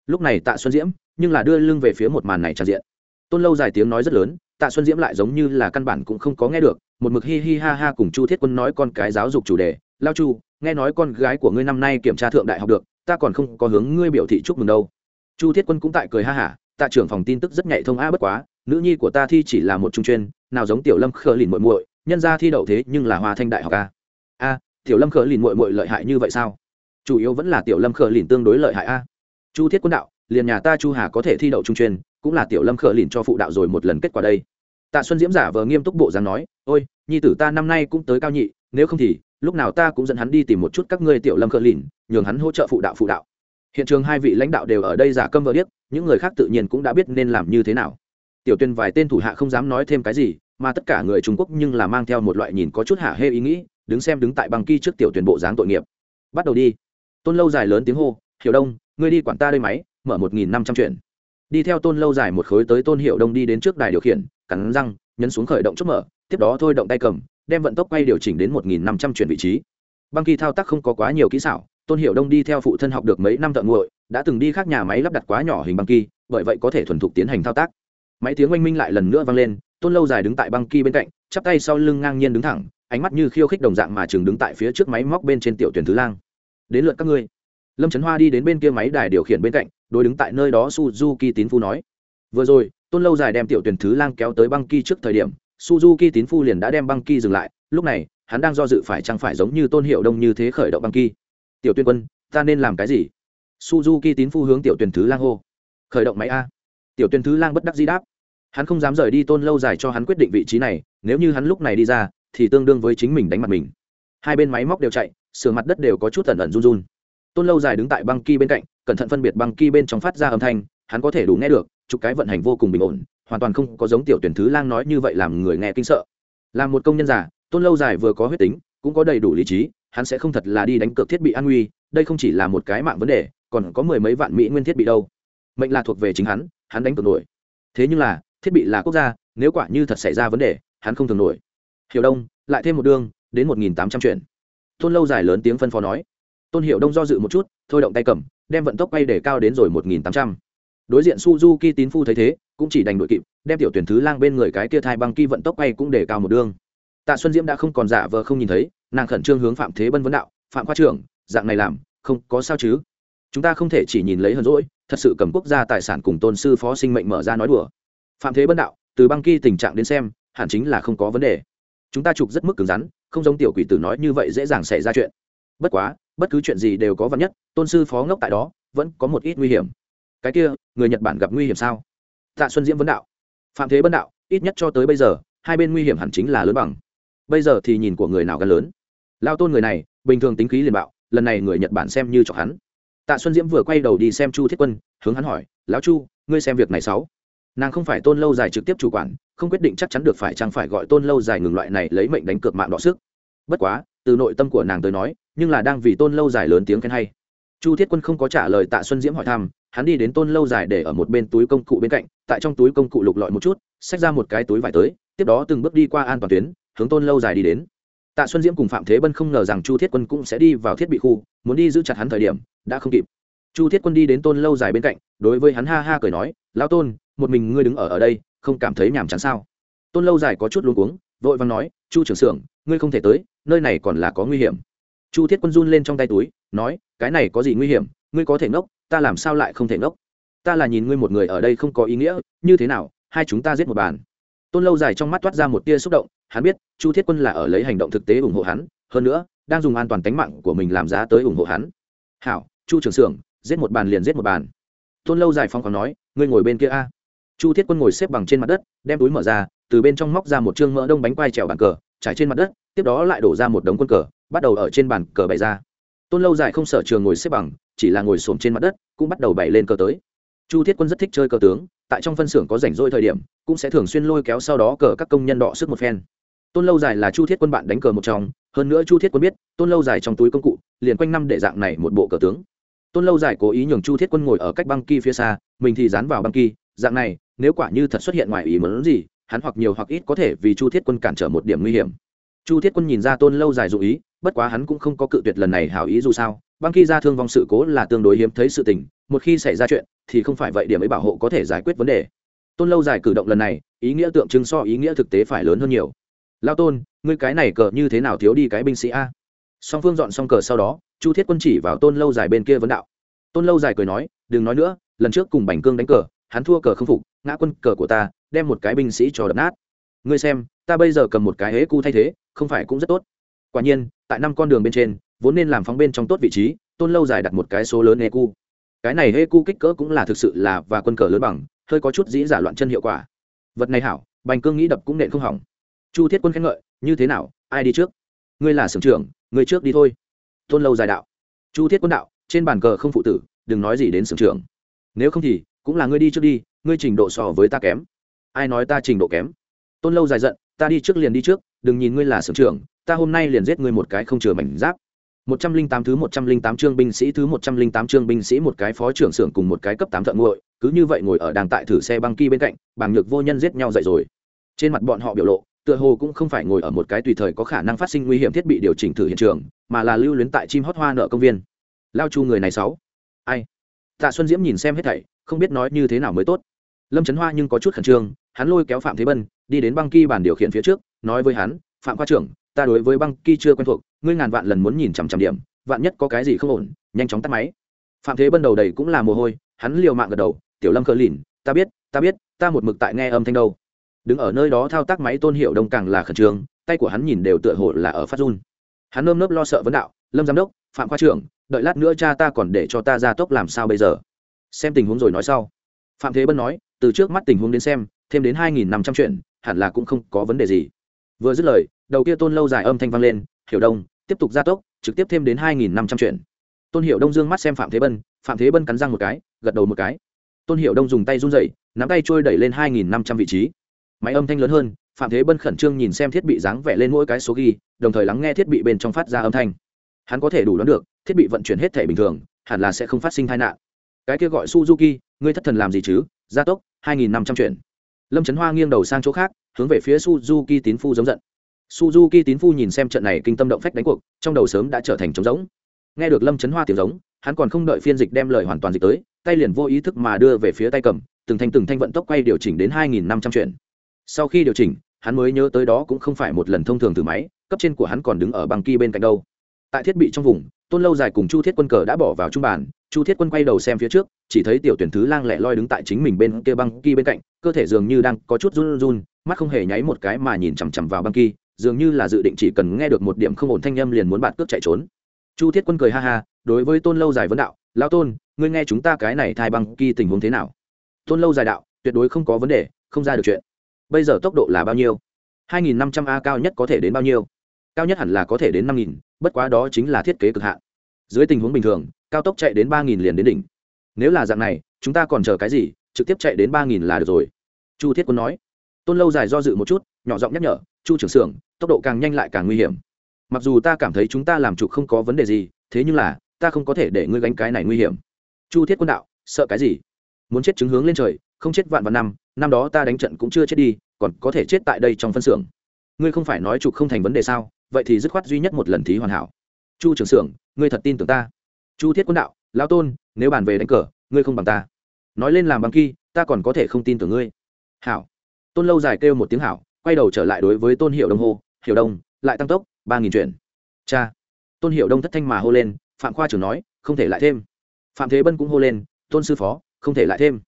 Lúc này tạ xuân diễm, nhưng là đưa lưng về phía một màn này tràn diện. Tôn lâu dài tiếng nói rất lớn, tạ xuân diễm lại giống như là căn bản cũng không có nghe được, một mực hi hi ha ha cùng chu thiết quân nói con cái giáo dục chủ đề, lao chu, nghe nói con gái của ngươi năm nay kiểm tra thượng đại học được, ta còn không có hướng ngươi biểu thị chúc mừng đâu. Chu thiết quân cũng tại cười ha hả tạ trưởng phòng tin tức rất nhạy thông a, bất quá, nữ nhi của ta thi chỉ là một trung chuyên, nào giống tiểu lâm khờ lìn muội muội, nhân ra thi đậu thế nhưng là hoa thanh đại học a. A, tiểu lâm khờ lìn muội muội lợi hại như vậy sao? Chủ yếu vẫn là tiểu lâm khờ lìn tương đối lợi hại a. Chu thiết quân đạo, liền nhà ta chu hà có thể thi đậu trung chuyên, cũng là tiểu lâm khờ lìn cho phụ đạo rồi một lần kết quả đây. Tạ xuân diễm giả vờ nghiêm túc bộ dáng nói, ôi, nhi tử ta năm nay cũng tới cao nhị, nếu không thì, lúc nào ta cũng dẫn hắn đi tìm một chút các ngươi tiểu lâm khờ lìn, nhường hắn hỗ trợ phụ đạo phụ đạo hiện trường hai vị lãnh đạo đều ở đây giả câm vợ điếc, những người khác tự nhiên cũng đã biết nên làm như thế nào. Tiểu tuyên vài tên thủ hạ không dám nói thêm cái gì, mà tất cả người trung quốc nhưng là mang theo một loại nhìn có chút hạ hê ý nghĩ, đứng xem đứng tại băng kỳ trước tiểu tuyển bộ dáng tội nghiệp. Bắt đầu đi. Tôn lâu dài lớn tiếng hô, hiểu đông, ngươi đi quản ta đây máy, mở một nghìn năm trăm chuyện. Đi theo tôn lâu dài một khối tới tôn hiệu đông đi đến trước đài điều khiển, cắn răng, nhấn xuống khởi động chốt mở, tiếp đó thôi động tay cầm, đem vận tốc quay điều chỉnh đến một nghìn năm trăm chuyển vị trí. Băng kỳ thao tác không có quá nhiều kỹ xảo tôn hiệu đông đi theo phụ thân học được mấy năm thợ nguội, đã từng đi khác nhà máy lắp đặt quá nhỏ hình băng kỳ, bởi vậy có thể thuần thục tiến hành thao tác. Máy tiếng oanh minh lại lần nữa vang lên, tôn lâu dài đứng tại băng kỳ bên cạnh, chắp tay sau lưng ngang nhiên đứng thẳng, ánh mắt như khiêu khích đồng dạng mà chừng đứng tại phía trước máy móc bên trên tiểu tuyển thứ lang. Đến lượt các ngươi. Lâm trấn hoa đi đến bên kia máy đài điều khiển bên cạnh đôi đứng tại nơi đó suzuki tín phu nói. Vừa rồi, tôn lâu dài đem tiểu tuyển thứ lang kéo tới băng kỳ trước thời điểm, suzuki tín phu liền đã đem băng kỳ dừng lại, lúc này, hắn đang do dự phải chăng phải giống như tôn hiệu đông như thế khởi động băng kỳ tiểu tuyên quân, ta nên làm cái gì? Suzuki tín phu hướng tiểu tuyển thứ lang hô. Khởi động máy a. Tiểu tuyển thứ lang bất đắc di đáp. Hắn không dám rời đi tôn lâu dài cho hắn quyết định vị trí này, nếu như hắn lúc này đi ra, thì tương đương với chính mình đánh mặt mình. Hai bên máy móc đều chạy, sườn mặt đất đều có chút tẩn ẩn run run. Tôn lâu dài đứng tại băng ki bên cạnh, cẩn thận phân biệt băng ki bên trong phát ra âm thanh, hắn có thể đủ nghe được chục cái vận hành vô cùng bình ổn, hoàn toàn không có giống tiểu tuyển thứ lang nói như vậy làm người nghe kinh sợ. Làm một công nhân giả tôn lâu dài vừa có huyết tính, cũng có đầy đủ lý trí hắn sẽ không thật là đi đánh cược thiết bị an nguy, đây không chỉ là một cái mạng vấn đề, còn có mười mấy vạn mỹ nguyên thiết bị đâu. Mệnh là thuộc về chính hắn hắn đánh cược nổi. Thế nhưng là, thiết bị là quốc gia, nếu quả như thật xảy ra vấn đề, hắn không thường nổi. Hiểu đông, lại thêm một đương đến một nghìn tám trăm chuyện. Tôn lâu dài lớn tiếng phân phó nói. Tôn hiểu đông do dự một chút, thôi động tay cầm, đem vận tốc bay để cao đến rồi một nghìn tám trăm. Đối diện suzuki tín phu thấy thế, cũng chỉ đành đội kịp, đem tiểu tuyển thứ lang bên người cái kia thai băng kỳ vận tốc bay cũng để cao một đương tạ xuân diễm đã không còn giả vờ không nhìn thấy, nàng khẩn trương hướng phạm thế bân vấn đạo, phạm khoa trưởng, dạng này làm, không có sao chứ? Chúng ta không thể chỉ nhìn lấy hờn rỗi thật sự cầm quốc gia tài sản cùng tôn sư phó sinh mệnh mở ra nói đùa. Phạm thế bân đạo, từ băng kỳ tình trạng đến xem, hẳn chính là không có vấn đề. Chúng ta trục rất mức cứng rắn, không giống tiểu quỷ tử nói như vậy dễ dàng xảy ra chuyện. Bất quá, bất cứ chuyện gì đều có vật nhất, tôn sư phó ngốc tại đó, vẫn có một ít nguy hiểm. Cái kia, người nhật bản gặp nguy hiểm sao? Tạ xuân diễm vấn đạo. Phạm thế bân đạo, ít nhất cho tới bây giờ, hai bên nguy hiểm hẳn chính là lớn bằng bây giờ thì nhìn của người nào gần lớn. Lao tôn người này, bình thường tính khí liền bạo, lần này người nhật bản xem như chọc hắn. Tạ xuân diễm vừa quay đầu đi xem chu thiết quân, hướng hắn hỏi, lão chu, ngươi xem việc này sáu nàng không phải tôn lâu dài trực tiếp chủ quản, không quyết định chắc chắn được phải chăng phải gọi tôn lâu dài ngừng loại này lấy mệnh đánh cược mạng đọ sức. Bất quá, từ nội tâm của nàng tới nói, nhưng là đang vì tôn lâu dài lớn tiếng khen hay. Chu thiết quân không có trả lời tạ xuân diễm hỏi thăm, hắn đi đến tôn lâu dài để ở một bên túi công cụ bên cạnh, tại trong túi công cụ lục lọi một chút, xách ra một cái túi vải tới, tiếp đó từng bước đi qua an toàn tuyến hướng tôn lâu dài đi đến. Tạ xuân diễm cùng phạm thế bân không ngờ rằng chu thiết quân cũng sẽ đi vào thiết bị khu, muốn đi giữ chặt hắn thời điểm, đã không kịp. Chu thiết quân đi đến tôn lâu dài bên cạnh, đối với hắn ha ha cười nói, lão tôn, một mình ngươi đứng ở ở đây, không cảm thấy nhàm chán sao? Tôn lâu dài có chút luống cuống, vội vàng nói, chu trưởng xưởng, ngươi không thể tới, nơi này còn là có nguy hiểm. Chu thiết quân run lên trong tay túi, nói, cái này có gì nguy hiểm, ngươi có thể ngốc, ta làm sao lại không thể ngốc? Ta là nhìn ngươi một người ở đây không có ý nghĩa, như thế nào, hai chúng ta giết một bàn tôn lâu dài trong mắt toát ra một tia xúc động hắn biết chu thiết quân là ở lấy hành động thực tế ủng hộ hắn hơn nữa đang dùng an toàn tính mạng của mình làm giá tới ủng hộ hắn. Hảo chu Trường Sưởng, giết một bàn liền giết một bàn. Tôn lâu dài phong còn nói ngươi ngồi bên kia a. Chu thiết quân ngồi xếp bằng trên mặt đất đem túi mở ra từ bên trong móc ra một chương mỡ đông bánh quai trèo bàn cờ trải trên mặt đất tiếp đó lại đổ ra một đống quân cờ bắt đầu ở trên bàn cờ bày ra. Tôn lâu dài không sở trường ngồi xếp bằng chỉ là ngồi xổm trên mặt đất cũng bắt đầu bày lên cờ tới chu thiết quân rất thích chơi cờ tướng, tại trong phân xưởng có rảnh rỗi thời điểm, cũng sẽ thường xuyên lôi kéo sau đó cờ các công nhân đọ sức một phen. Tôn lâu dài là chu thiết quân bạn đánh cờ một trong, hơn nữa chu thiết quân biết, tôn lâu dài trong túi công cụ, liền quanh năm để dạng này một bộ cờ tướng. Tôn lâu dài cố ý nhường chu thiết quân ngồi ở cách băng kỳ phía xa, mình thì dán vào băng kỳ dạng này, nếu quả như thật xuất hiện ngoài ý muốn gì, hắn hoặc nhiều hoặc ít có thể vì chu thiết quân cản trở một điểm nguy hiểm. Chu thiết quân nhìn ra tôn lâu dài dụ ý, bất quá hắn cũng không có cự tuyệt lần này hảo ý dù sao băng khi ra thương vong sự cố là tương đối hiếm thấy sự tình, một khi xảy ra chuyện, thì không phải vậy điểm ấy bảo hộ có thể giải quyết vấn đề. Tôn lâu dài cử động lần này, ý nghĩa tượng trưng so ý nghĩa thực tế phải lớn hơn nhiều. Lao tôn, ngươi cái này cờ như thế nào thiếu đi cái binh sĩ a? Song phương dọn xong cờ sau đó, chu thiết quân chỉ vào tôn lâu dài bên kia vấn đạo. Tôn lâu dài cười nói, đừng nói nữa, lần trước cùng bành cương đánh cờ, hắn thua cờ không phục, ngã quân cờ của ta, đem một cái binh sĩ cho đập nát. Ngươi xem, ta bây giờ cầm một cái hế cu thay thế, không phải cũng rất tốt. Quả nhiên, tại năm con đường bên trên vốn nên làm phóng bên trong tốt vị trí, tôn lâu dài đặt một cái số lớn eq cái này eq kích cỡ cũng là thực sự là và quân cờ lớn bằng, hơi có chút dĩ giả loạn chân hiệu quả. Vật này hảo, bành cương nghĩ đập cũng nện không hỏng. Chu thiết quân khen ngợi, như thế nào, ai đi trước? Ngươi là sưởng trưởng, ngươi trước đi thôi. Tôn lâu dài đạo. Chu thiết quân đạo, trên bàn cờ không phụ tử, đừng nói gì đến sưởng trưởng. Nếu không thì, cũng là ngươi đi trước đi, ngươi trình độ so với ta kém. Ai nói ta trình độ kém? Tôn lâu dài giận, ta đi trước liền đi trước, đừng nhìn ngươi là sưởng trưởng, ta hôm nay liền giết ngươi một cái không chừa mảnh giáp một trăm linh tám thứ một trăm linh tám chương binh sĩ thứ một trăm linh tám chương binh sĩ một cái phó trưởng xưởng cùng một cái cấp tám thợ nguội, cứ như vậy ngồi ở đàng tại thử xe băng kỳ bên cạnh, bằng nhược vô nhân giết nhau dậy rồi. Trên mặt bọn họ biểu lộ, tựa hồ cũng không phải ngồi ở một cái tùy thời có khả năng phát sinh nguy hiểm thiết bị điều chỉnh thử hiện trường, mà là lưu luyến tại chim hót hoa nợ công viên. Lao Chu người này sáu. Ai? Tạ Xuân Diễm nhìn xem hết thảy, không biết nói như thế nào mới tốt. Lâm Trấn Hoa nhưng có chút khẩn trương, hắn lôi kéo Phạm Thế Bân, đi đến băng kỳ bàn điều khiển phía trước, nói với hắn, "Phạm khoa trưởng, ta đối với băng kỳ chưa quen thuộc, ngươi ngàn vạn lần muốn nhìn chằm chằm điểm, vạn nhất có cái gì không ổn nhanh chóng tắt máy. Phạm thế bân đầu đầy cũng là mồ hôi hắn liều mạng gật đầu tiểu lâm cờ lìn ta biết ta biết ta một mực tại nghe âm thanh đâu. Đứng ở nơi đó thao tác máy tôn hiệu đông càng là khẩn trương tay của hắn nhìn đều tựa hồ là ở phát run. Hắn nơm nớp lo sợ vấn đạo lâm giám đốc phạm khoa trưởng đợi lát nữa cha ta còn để cho ta ra tốc làm sao bây giờ? Xem tình huống rồi nói sau. Phạm thế bân nói từ trước mắt tình huống đến xem thêm đến hai nghìn năm trăm chuyện hẳn là cũng không có vấn đề gì. Vừa dứt lời đầu kia tôn lâu dài âm thanh vang lên, hiểu đông, tiếp tục gia tốc, trực tiếp thêm đến hai nghìn năm trăm chuyện. Tôn hiệu đông dương mắt xem phạm thế bân, phạm thế bân cắn răng một cái, gật đầu một cái. Tôn hiệu đông dùng tay run dậy nắm tay trôi đẩy lên hai nghìn năm trăm vị trí. Máy âm thanh lớn hơn, phạm thế bân khẩn trương nhìn xem thiết bị dáng vẻ lên mỗi cái số ghi, đồng thời lắng nghe thiết bị bên trong phát ra âm thanh. Hắn có thể đủ đoán được, thiết bị vận chuyển hết thể bình thường, hẳn là sẽ không phát sinh tai nạn. Cái kia gọi suzuki, ngươi thất thần làm gì chứ? Gia tốc, hai nghìn năm trăm chuyện. Lâm trấn hoa nghiêng đầu sang chỗ khác, hướng về phía suzuki tín phu giống giận suzuki tín phu nhìn xem trận này kinh tâm động phách đánh cuộc, trong đầu sớm đã trở thành trống rỗng. Nghe được lâm chấn hoa tiếng giống, hắn còn không đợi phiên dịch đem lời hoàn toàn dịch tới, tay liền vô ý thức mà đưa về phía tay cầm, từng thanh từng thanh vận tốc quay điều chỉnh đến hai nghìn năm trăm chuyện sau khi điều chỉnh, hắn mới nhớ tới đó cũng không phải một lần thông thường từ máy, cấp trên của hắn còn đứng ở băng kia bên cạnh đâu. Tại thiết bị trong vùng, tôn lâu dài cùng chu thiết quân cờ đã bỏ vào trung bàn, chu thiết quân quay đầu xem phía trước, chỉ thấy tiểu tuyển thứ lang lẹ loi đứng tại chính mình bên kia băng kia bên cạnh, cơ thể dường như đang có chút run run, mắt không hề nháy một cái mà nhìn chằm chằm vào băng kia dường như là dự định chỉ cần nghe được một điểm không ổn thanh âm liền muốn bạn cướp chạy trốn. Chu thiết quân cười ha ha, đối với tôn lâu dài vấn đạo lao tôn, ngươi nghe chúng ta cái này thai băng kỳ tình huống thế nào? Tôn lâu dài đạo, tuyệt đối không có vấn đề, không ra được chuyện. Bây giờ tốc độ là bao nhiêu? Hai nghìn năm trăm a cao nhất có thể đến bao nhiêu? Cao nhất hẳn là có thể đến năm nghìn, bất quá đó chính là thiết kế cực hạn. Dưới tình huống bình thường, cao tốc chạy đến ba nghìn liền đến đỉnh. Nếu là dạng này, chúng ta còn chờ cái gì? Trực tiếp chạy đến ba nghìn là được rồi. Chu thiết quân nói. Tôn lâu dài do dự một chút, nhỏ giọng nhắc nhở chu trưởng xưởng, tốc độ càng nhanh lại càng nguy hiểm. Mặc dù ta cảm thấy chúng ta làm trục không có vấn đề gì, thế nhưng là, ta không có thể để ngươi gánh cái này nguy hiểm. Chu thiết quân đạo, sợ cái gì? Muốn chết chứng hướng lên trời, không chết vạn vạn năm năm đó ta đánh trận cũng chưa chết đi, còn có thể chết tại đây trong phân xưởng. Ngươi không phải nói trục không thành vấn đề sao? Vậy thì dứt khoát duy nhất một lần thí hoàn hảo. Chu trưởng xưởng, ngươi thật tin tưởng ta? Chu thiết quân đạo, lão tôn, nếu bàn về đánh cờ, ngươi không bằng ta. Nói lên làm bằng kỳ ta còn có thể không tin tưởng ngươi. Hảo. Tôn lâu dài kêu một tiếng hảo quay đầu trở lại đối với tôn hiệu đông hô hiệu đông, lại tăng tốc, ba nghìn chuyển. Cha. Tôn hiệu đông thất thanh mà hô lên, phạm khoa trưởng nói, không thể lại thêm. Phạm thế bân cũng hô lên, tôn sư phó, không thể lại thêm.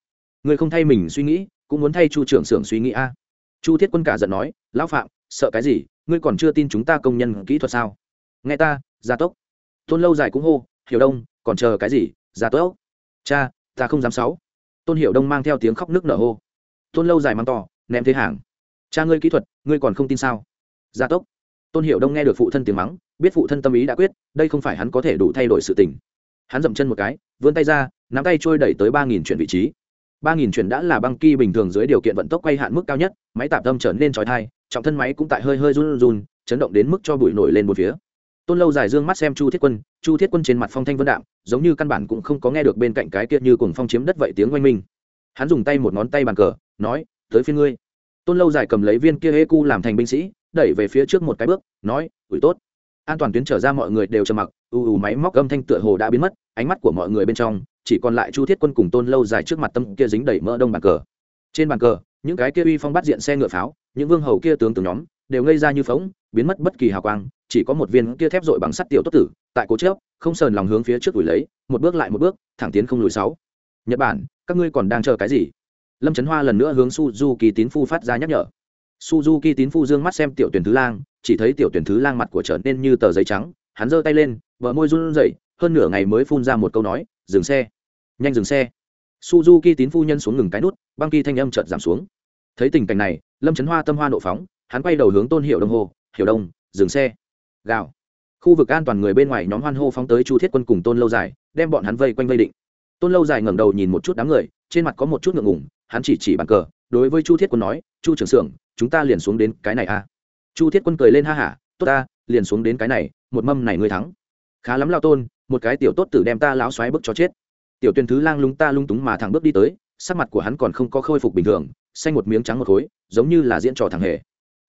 Người không thay mình suy nghĩ, cũng muốn thay chu trưởng xưởng suy nghĩ a. Chu thiết quân cả giận nói, lão phạm, sợ cái gì? Ngươi còn chưa tin chúng ta công nhân kỹ thuật sao? Nghe ta, gia tốc. Tôn lâu dài cũng hô, hiểu đông, còn chờ cái gì? Gia tốc. Cha, ta không dám sáu. Tôn hiểu đông mang theo tiếng khóc nước nở hô. Tôn lâu dài mang to, ném thế hàng cha ngươi kỹ thuật, ngươi còn không tin sao? Gia tốc. Tôn hiệu đông nghe được phụ thân tiếng mắng, biết phụ thân tâm ý đã quyết, đây không phải hắn có thể đủ thay đổi sự tình. Hắn dậm chân một cái, vươn tay ra, nắm tay trôi đẩy tới ba nghìn chuyển vị trí. ba nghìn chuyển đã là băng kỳ bình thường dưới điều kiện vận tốc quay hạn mức cao nhất, máy tạp tâm trở nên trói thai trọng thân máy cũng tại hơi hơi run run, chấn động đến mức cho bụi nổi lên một phía. Tôn lâu dài dương mắt xem chu thiết quân, chu thiết quân trên mặt phong thanh vân đạm, giống như căn bản cũng không có nghe được bên cạnh cái kia như cùng phong chiếm đất vậy tiếng oanh minh. Hắn dùng tay một ngón tay bàn cờ, nói, tới phía ngươi tôn lâu dài cầm lấy viên kia hê cu làm thành binh sĩ, đẩy về phía trước một cái bước, nói, ủi tốt. An toàn tuyến trở ra mọi người đều trầm mặc, ù ù máy móc âm thanh tựa hồ đã biến mất, ánh mắt của mọi người bên trong, chỉ còn lại chu thiết quân cùng tôn lâu dài trước mặt tâm kia dính đẩy mỡ đông bàn cờ. Trên bàn cờ, những cái kia uy phong bắt diện xe ngựa pháo, những vương hầu kia tướng tướng nhóm, đều ngây ra như phóng biến mất bất kỳ hào quang, chỉ có một viên kia thép dội bằng sắt tiểu tốt tử, tại cố chớp, không sờn lòng hướng phía trước ủi lấy, một bước lại một bước, thẳng tiến không lùi sáu. Nhật bản, các ngươi còn đang chờ cái gì? Lâm trấn hoa lần nữa hướng suzuki tín phu phát ra nhắc nhở. Suzuki tín phu dương mắt xem tiểu tuyển thứ lang, chỉ thấy tiểu tuyển thứ lang mặt của trở nên như tờ giấy trắng, hắn giơ tay lên vợ môi run rẩy, hơn nửa ngày mới phun ra một câu nói, dừng xe, nhanh dừng xe. Suzuki tín phu nhân xuống ngừng cái nút, băng kỳ thanh âm chợt giảm xuống. Thấy tình cảnh này, lâm trấn hoa tâm hoa nộ phóng, hắn quay đầu hướng tôn hiệu đông hồ hiểu đông, dừng xe. Gào. Khu vực an toàn người bên ngoài nhóm hoan hô phóng tới chu thiết quân cùng tôn lâu dài, đem bọn hắn vây quanh vây định. Tôn lâu dài ngẩng đầu nhìn một chút đám người, trên mặt có một chút ngượng ngủng hắn chỉ chỉ bàn cờ, đối với chu thiết quân nói, chu trưởng xưởng, chúng ta liền xuống đến cái này a. À. chu thiết quân cười lên ha hả, tốt ta, liền xuống đến cái này, một mâm này ngươi thắng. Khá lắm lao tôn, một cái tiểu tốt tử đem ta láo xoáy bức cho chết. Tiểu tuyên thứ lang lúng ta lung túng mà thẳng bước đi tới, sắc mặt của hắn còn không có khôi phục bình thường, xanh một miếng trắng một khối, giống như là diễn trò thằng hề.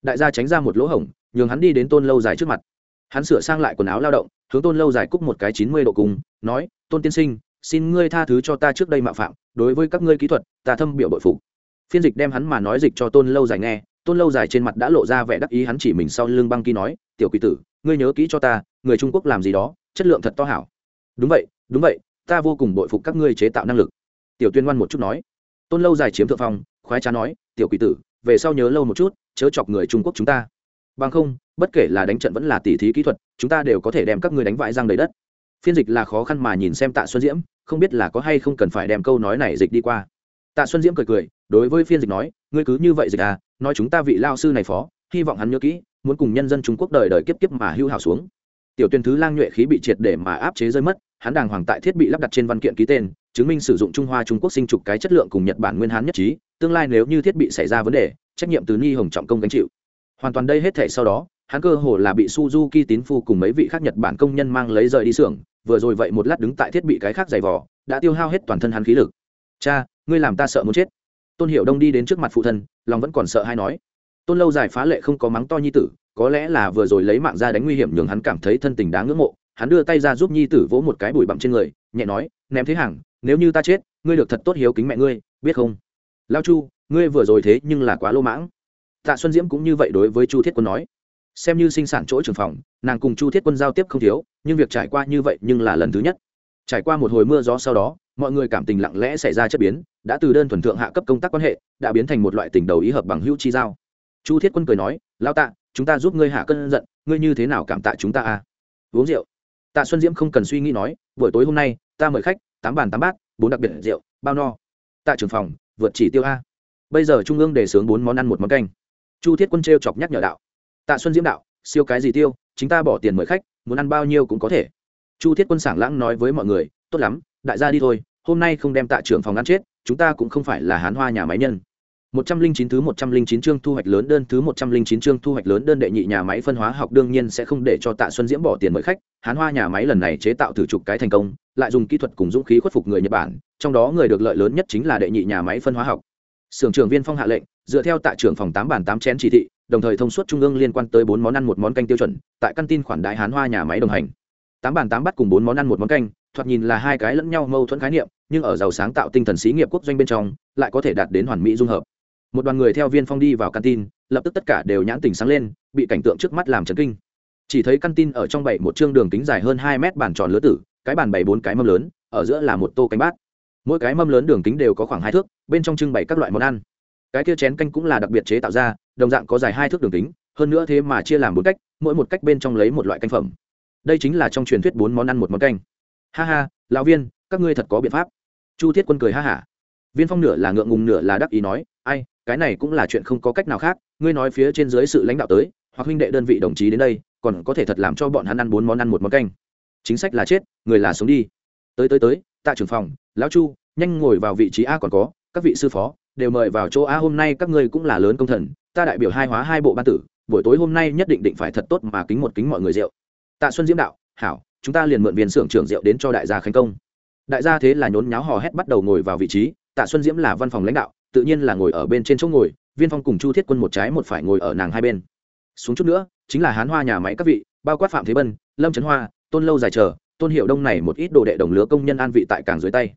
Đại gia tránh ra một lỗ hổng, nhường hắn đi đến tôn lâu dài trước mặt. Hắn sửa sang lại quần áo lao động, hướng tôn lâu dài cúc một cái chín mươi độ cùng, nói, tôn tiên sinh xin ngươi tha thứ cho ta trước đây mạo phạm, đối với các ngươi kỹ thuật, ta thâm biểu bội phục. Phiên dịch đem hắn mà nói dịch cho tôn lâu dài nghe, tôn lâu dài trên mặt đã lộ ra vẻ đắc ý, hắn chỉ mình sau lưng băng kỳ nói, tiểu quỷ tử, ngươi nhớ kỹ cho ta, người trung quốc làm gì đó, chất lượng thật to hảo. Đúng vậy đúng vậy, ta vô cùng bội phục các ngươi chế tạo năng lực. Tiểu tuyên ngoan một chút nói. Tôn lâu dài chiếm thượng phong, khoái trá nói, tiểu quỷ tử, về sau nhớ lâu một chút, chớ chọc người trung quốc chúng ta. Bằng không, bất kể là đánh trận vẫn là tỉ thí kỹ thuật, chúng ta đều có thể đem các ngươi đánh vãi răng đầy đất. Phiên dịch là khó khăn mà nhìn xem tạ xuân diễm không biết là có hay không cần phải đem câu nói này dịch đi qua. Tạ xuân diễm cười cười, đối với phiên dịch nói, ngươi cứ như vậy dịch à nói chúng ta vị lao sư này phó, hy vọng hắn nhớ kỹ, muốn cùng nhân dân trung quốc đời đời kiếp kiếp mà hưu hào xuống. Tiểu tuyên thứ lang nhuệ khí bị triệt để mà áp chế rơi mất, hắn đàng hoàng tại thiết bị lắp đặt trên văn kiện ký tên, chứng minh sử dụng trung hoa trung quốc sinh trục cái chất lượng cùng nhật bản nguyên hán nhất trí, tương lai nếu như thiết bị xảy ra vấn đề, trách nhiệm từ ni hồng trọng công gánh chịu. Hoàn toàn đây hết thể sau đó, hắn cơ hồ là bị suzuki tín phu cùng mấy vị khác nhật bản công nhân mang lấy rời đi xưởng vừa rồi vậy một lát đứng tại thiết bị cái khác dày vỏ đã tiêu hao hết toàn thân hắn khí lực. Cha, ngươi làm ta sợ muốn chết. Tôn hiểu đông đi đến trước mặt phụ thân, lòng vẫn còn sợ hay nói. Tôn lâu dài phá lệ không có mắng to nhi tử, có lẽ là vừa rồi lấy mạng ra đánh nguy hiểm nhường hắn cảm thấy thân tình đáng ngưỡng mộ, hắn đưa tay ra giúp nhi tử vỗ một cái bụi bặm trên người, nhẹ nói, ném thế hàng nếu như ta chết, ngươi được thật tốt hiếu kính mẹ ngươi, biết không? Lao chu, ngươi vừa rồi thế nhưng là quá lô mãng. Tạ xuân diễm cũng như vậy đối với chu thiết quân nói xem như sinh sản chỗ trường phòng, nàng cùng chu thiết quân giao tiếp không thiếu, nhưng việc trải qua như vậy nhưng là lần thứ nhất. Trải qua một hồi mưa gió sau đó, mọi người cảm tình lặng lẽ xảy ra chất biến, đã từ đơn thuần thượng hạ cấp công tác quan hệ, đã biến thành một loại tình đầu ý hợp bằng hữu chi giao. Chu thiết quân cười nói lao tạ, chúng ta giúp ngươi hạ cơn giận, ngươi như thế nào cảm tạ chúng ta à? Uống rượu. Tạ xuân diễm không cần suy nghĩ nói, buổi tối hôm nay, ta mời khách, tám bàn tám bát, bốn đặc biệt rượu, bao no. Tạ trưởng phòng, vượt chỉ tiêu a. Bây giờ trung ương đề xướng bốn món ăn một món canh. Chu thiết quân t chọc nhắc nhở đạo tạ xuân diễm đạo siêu cái gì tiêu chính ta bỏ tiền mời khách muốn ăn bao nhiêu cũng có thể. Chu thiết quân sảng lãng nói với mọi người tốt lắm đại gia đi thôi hôm nay không đem tạ trưởng phòng ăn chết chúng ta cũng không phải là hán hoa nhà máy nhân. 109 thứ 109 chương thu hoạch lớn đơn thứ 109 chương thu hoạch lớn đơn đệ nhị nhà máy phân hóa học đương nhiên sẽ không để cho Tạ Xuân Diễm bỏ tiền mời khách, Hán Hoa nhà máy lần này chế tạo thử chục cái thành công, lại dùng kỹ thuật cùng dũng khí khuất phục người Nhật Bản, trong đó người được lợi lớn nhất chính là đệ nhị nhà máy phân hóa học. Sưởng trưởng Viên Phong hạ lệnh, dựa theo Tạ trưởng phòng 8 bản 8 chén chỉ thị, đồng thời thông suốt trung ương liên quan tới bốn món ăn một món canh tiêu chuẩn, tại căn tin khoản đại Hán Hoa nhà máy đồng hành. tám bàn tám bắt cùng bốn món ăn một món canh, thoạt nhìn là hai cái lẫn nhau mâu thuẫn khái niệm, nhưng ở giàu sáng tạo tinh thần xí nghiệp quốc doanh bên trong, lại có thể đạt đến hoàn mỹ dung hợp. Một đoàn người theo viên phong đi vào căn tin lập tức tất cả đều nhãn tình sáng lên bị cảnh tượng trước mắt làm chấn kinh. Chỉ thấy căn tin ở trong bảy một chương đường kính dài hơn hai mét bàn tròn lứa tử cái bàn bảy bốn cái mâm lớn ở giữa là một tô cánh bát. Mỗi cái mâm lớn đường kính đều có khoảng hai thước bên trong trưng bày các loại món ăn. Cái kia chén canh cũng là đặc biệt chế tạo ra đồng dạng có dài hai thước đường kính, hơn nữa thế mà chia làm bốn cách, mỗi một cách bên trong lấy một loại canh phẩm. Đây chính là trong truyền thuyết bốn món ăn một món canh. Ha ha, lão viên, các ngươi thật có biện pháp. Chu thiết quân cười ha hả. Viên phong nửa là ngượng ngùng nửa là đắc ý nói, ai, cái này cũng là chuyện không có cách nào khác, ngươi nói phía trên dưới sự lãnh đạo tới, hoặc huynh đệ đơn vị đồng chí đến đây, còn có thể thật làm cho bọn hắn ăn bốn món ăn một món canh. Chính sách là chết, người là sống đi. Tới tới tới, tạ trưởng phòng, lão chu, nhanh ngồi vào vị trí a còn có, các vị sư phó đều mời vào chỗ a hôm nay các ngươi cũng là lớn công thần, ta đại biểu hai hóa hai bộ ban tử, buổi tối hôm nay nhất định định phải thật tốt mà kính một kính mọi người rượu. Tạ xuân diễm đạo, hảo, chúng ta liền mượn viên xưởng trưởng rượu đến cho đại gia khánh công. Đại gia thế là nhốn nháo hò hét bắt đầu ngồi vào vị trí, tạ xuân diễm là văn phòng lãnh đạo, tự nhiên là ngồi ở bên trên chỗ ngồi, viên phong cùng chu thiết quân một trái một phải ngồi ở nàng hai bên. Xuống chút nữa, chính là hán hoa nhà máy các vị, bao quát phạm thế bân, lâm trấn hoa, tôn lâu dài chờ, tôn hiệu đông này một ít đồ đệ đồng lứa công nhân an vị tại càng dưới tay.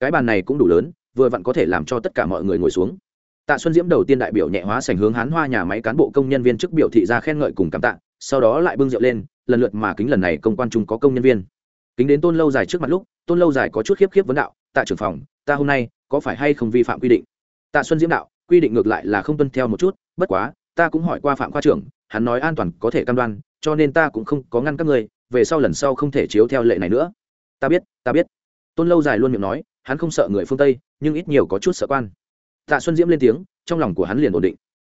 Cái bàn này cũng đủ lớn vừa vặn có thể làm cho tất cả mọi người ngồi xuống. Tạ xuân diễm đầu tiên đại biểu nhẹ hóa sành hướng hán hoa nhà máy cán bộ công nhân viên chức biểu thị ra khen ngợi cùng cảm tạ, sau đó lại bưng rượu lên, lần lượt mà kính lần này công quan trung có công nhân viên. Kính đến tôn lâu dài trước mặt lúc, tôn lâu dài có chút khiếp khiếp vấn đạo, tạ trưởng phòng, ta hôm nay có phải hay không vi phạm quy định? Tạ xuân diễm đạo, quy định ngược lại là không tuân theo một chút, bất quá, ta cũng hỏi qua phạm khoa trưởng, hắn nói an toàn có thể cam đoan, cho nên ta cũng không có ngăn các người về sau lần sau không thể chiếu theo lệ này nữa. Ta biết ta biết. Tôn lâu dài luôn miệng nói hắn không sợ người phương tây, nhưng ít nhiều có chút sợ quan. Tạ xuân diễm lên tiếng, trong lòng của hắn liền ổn định.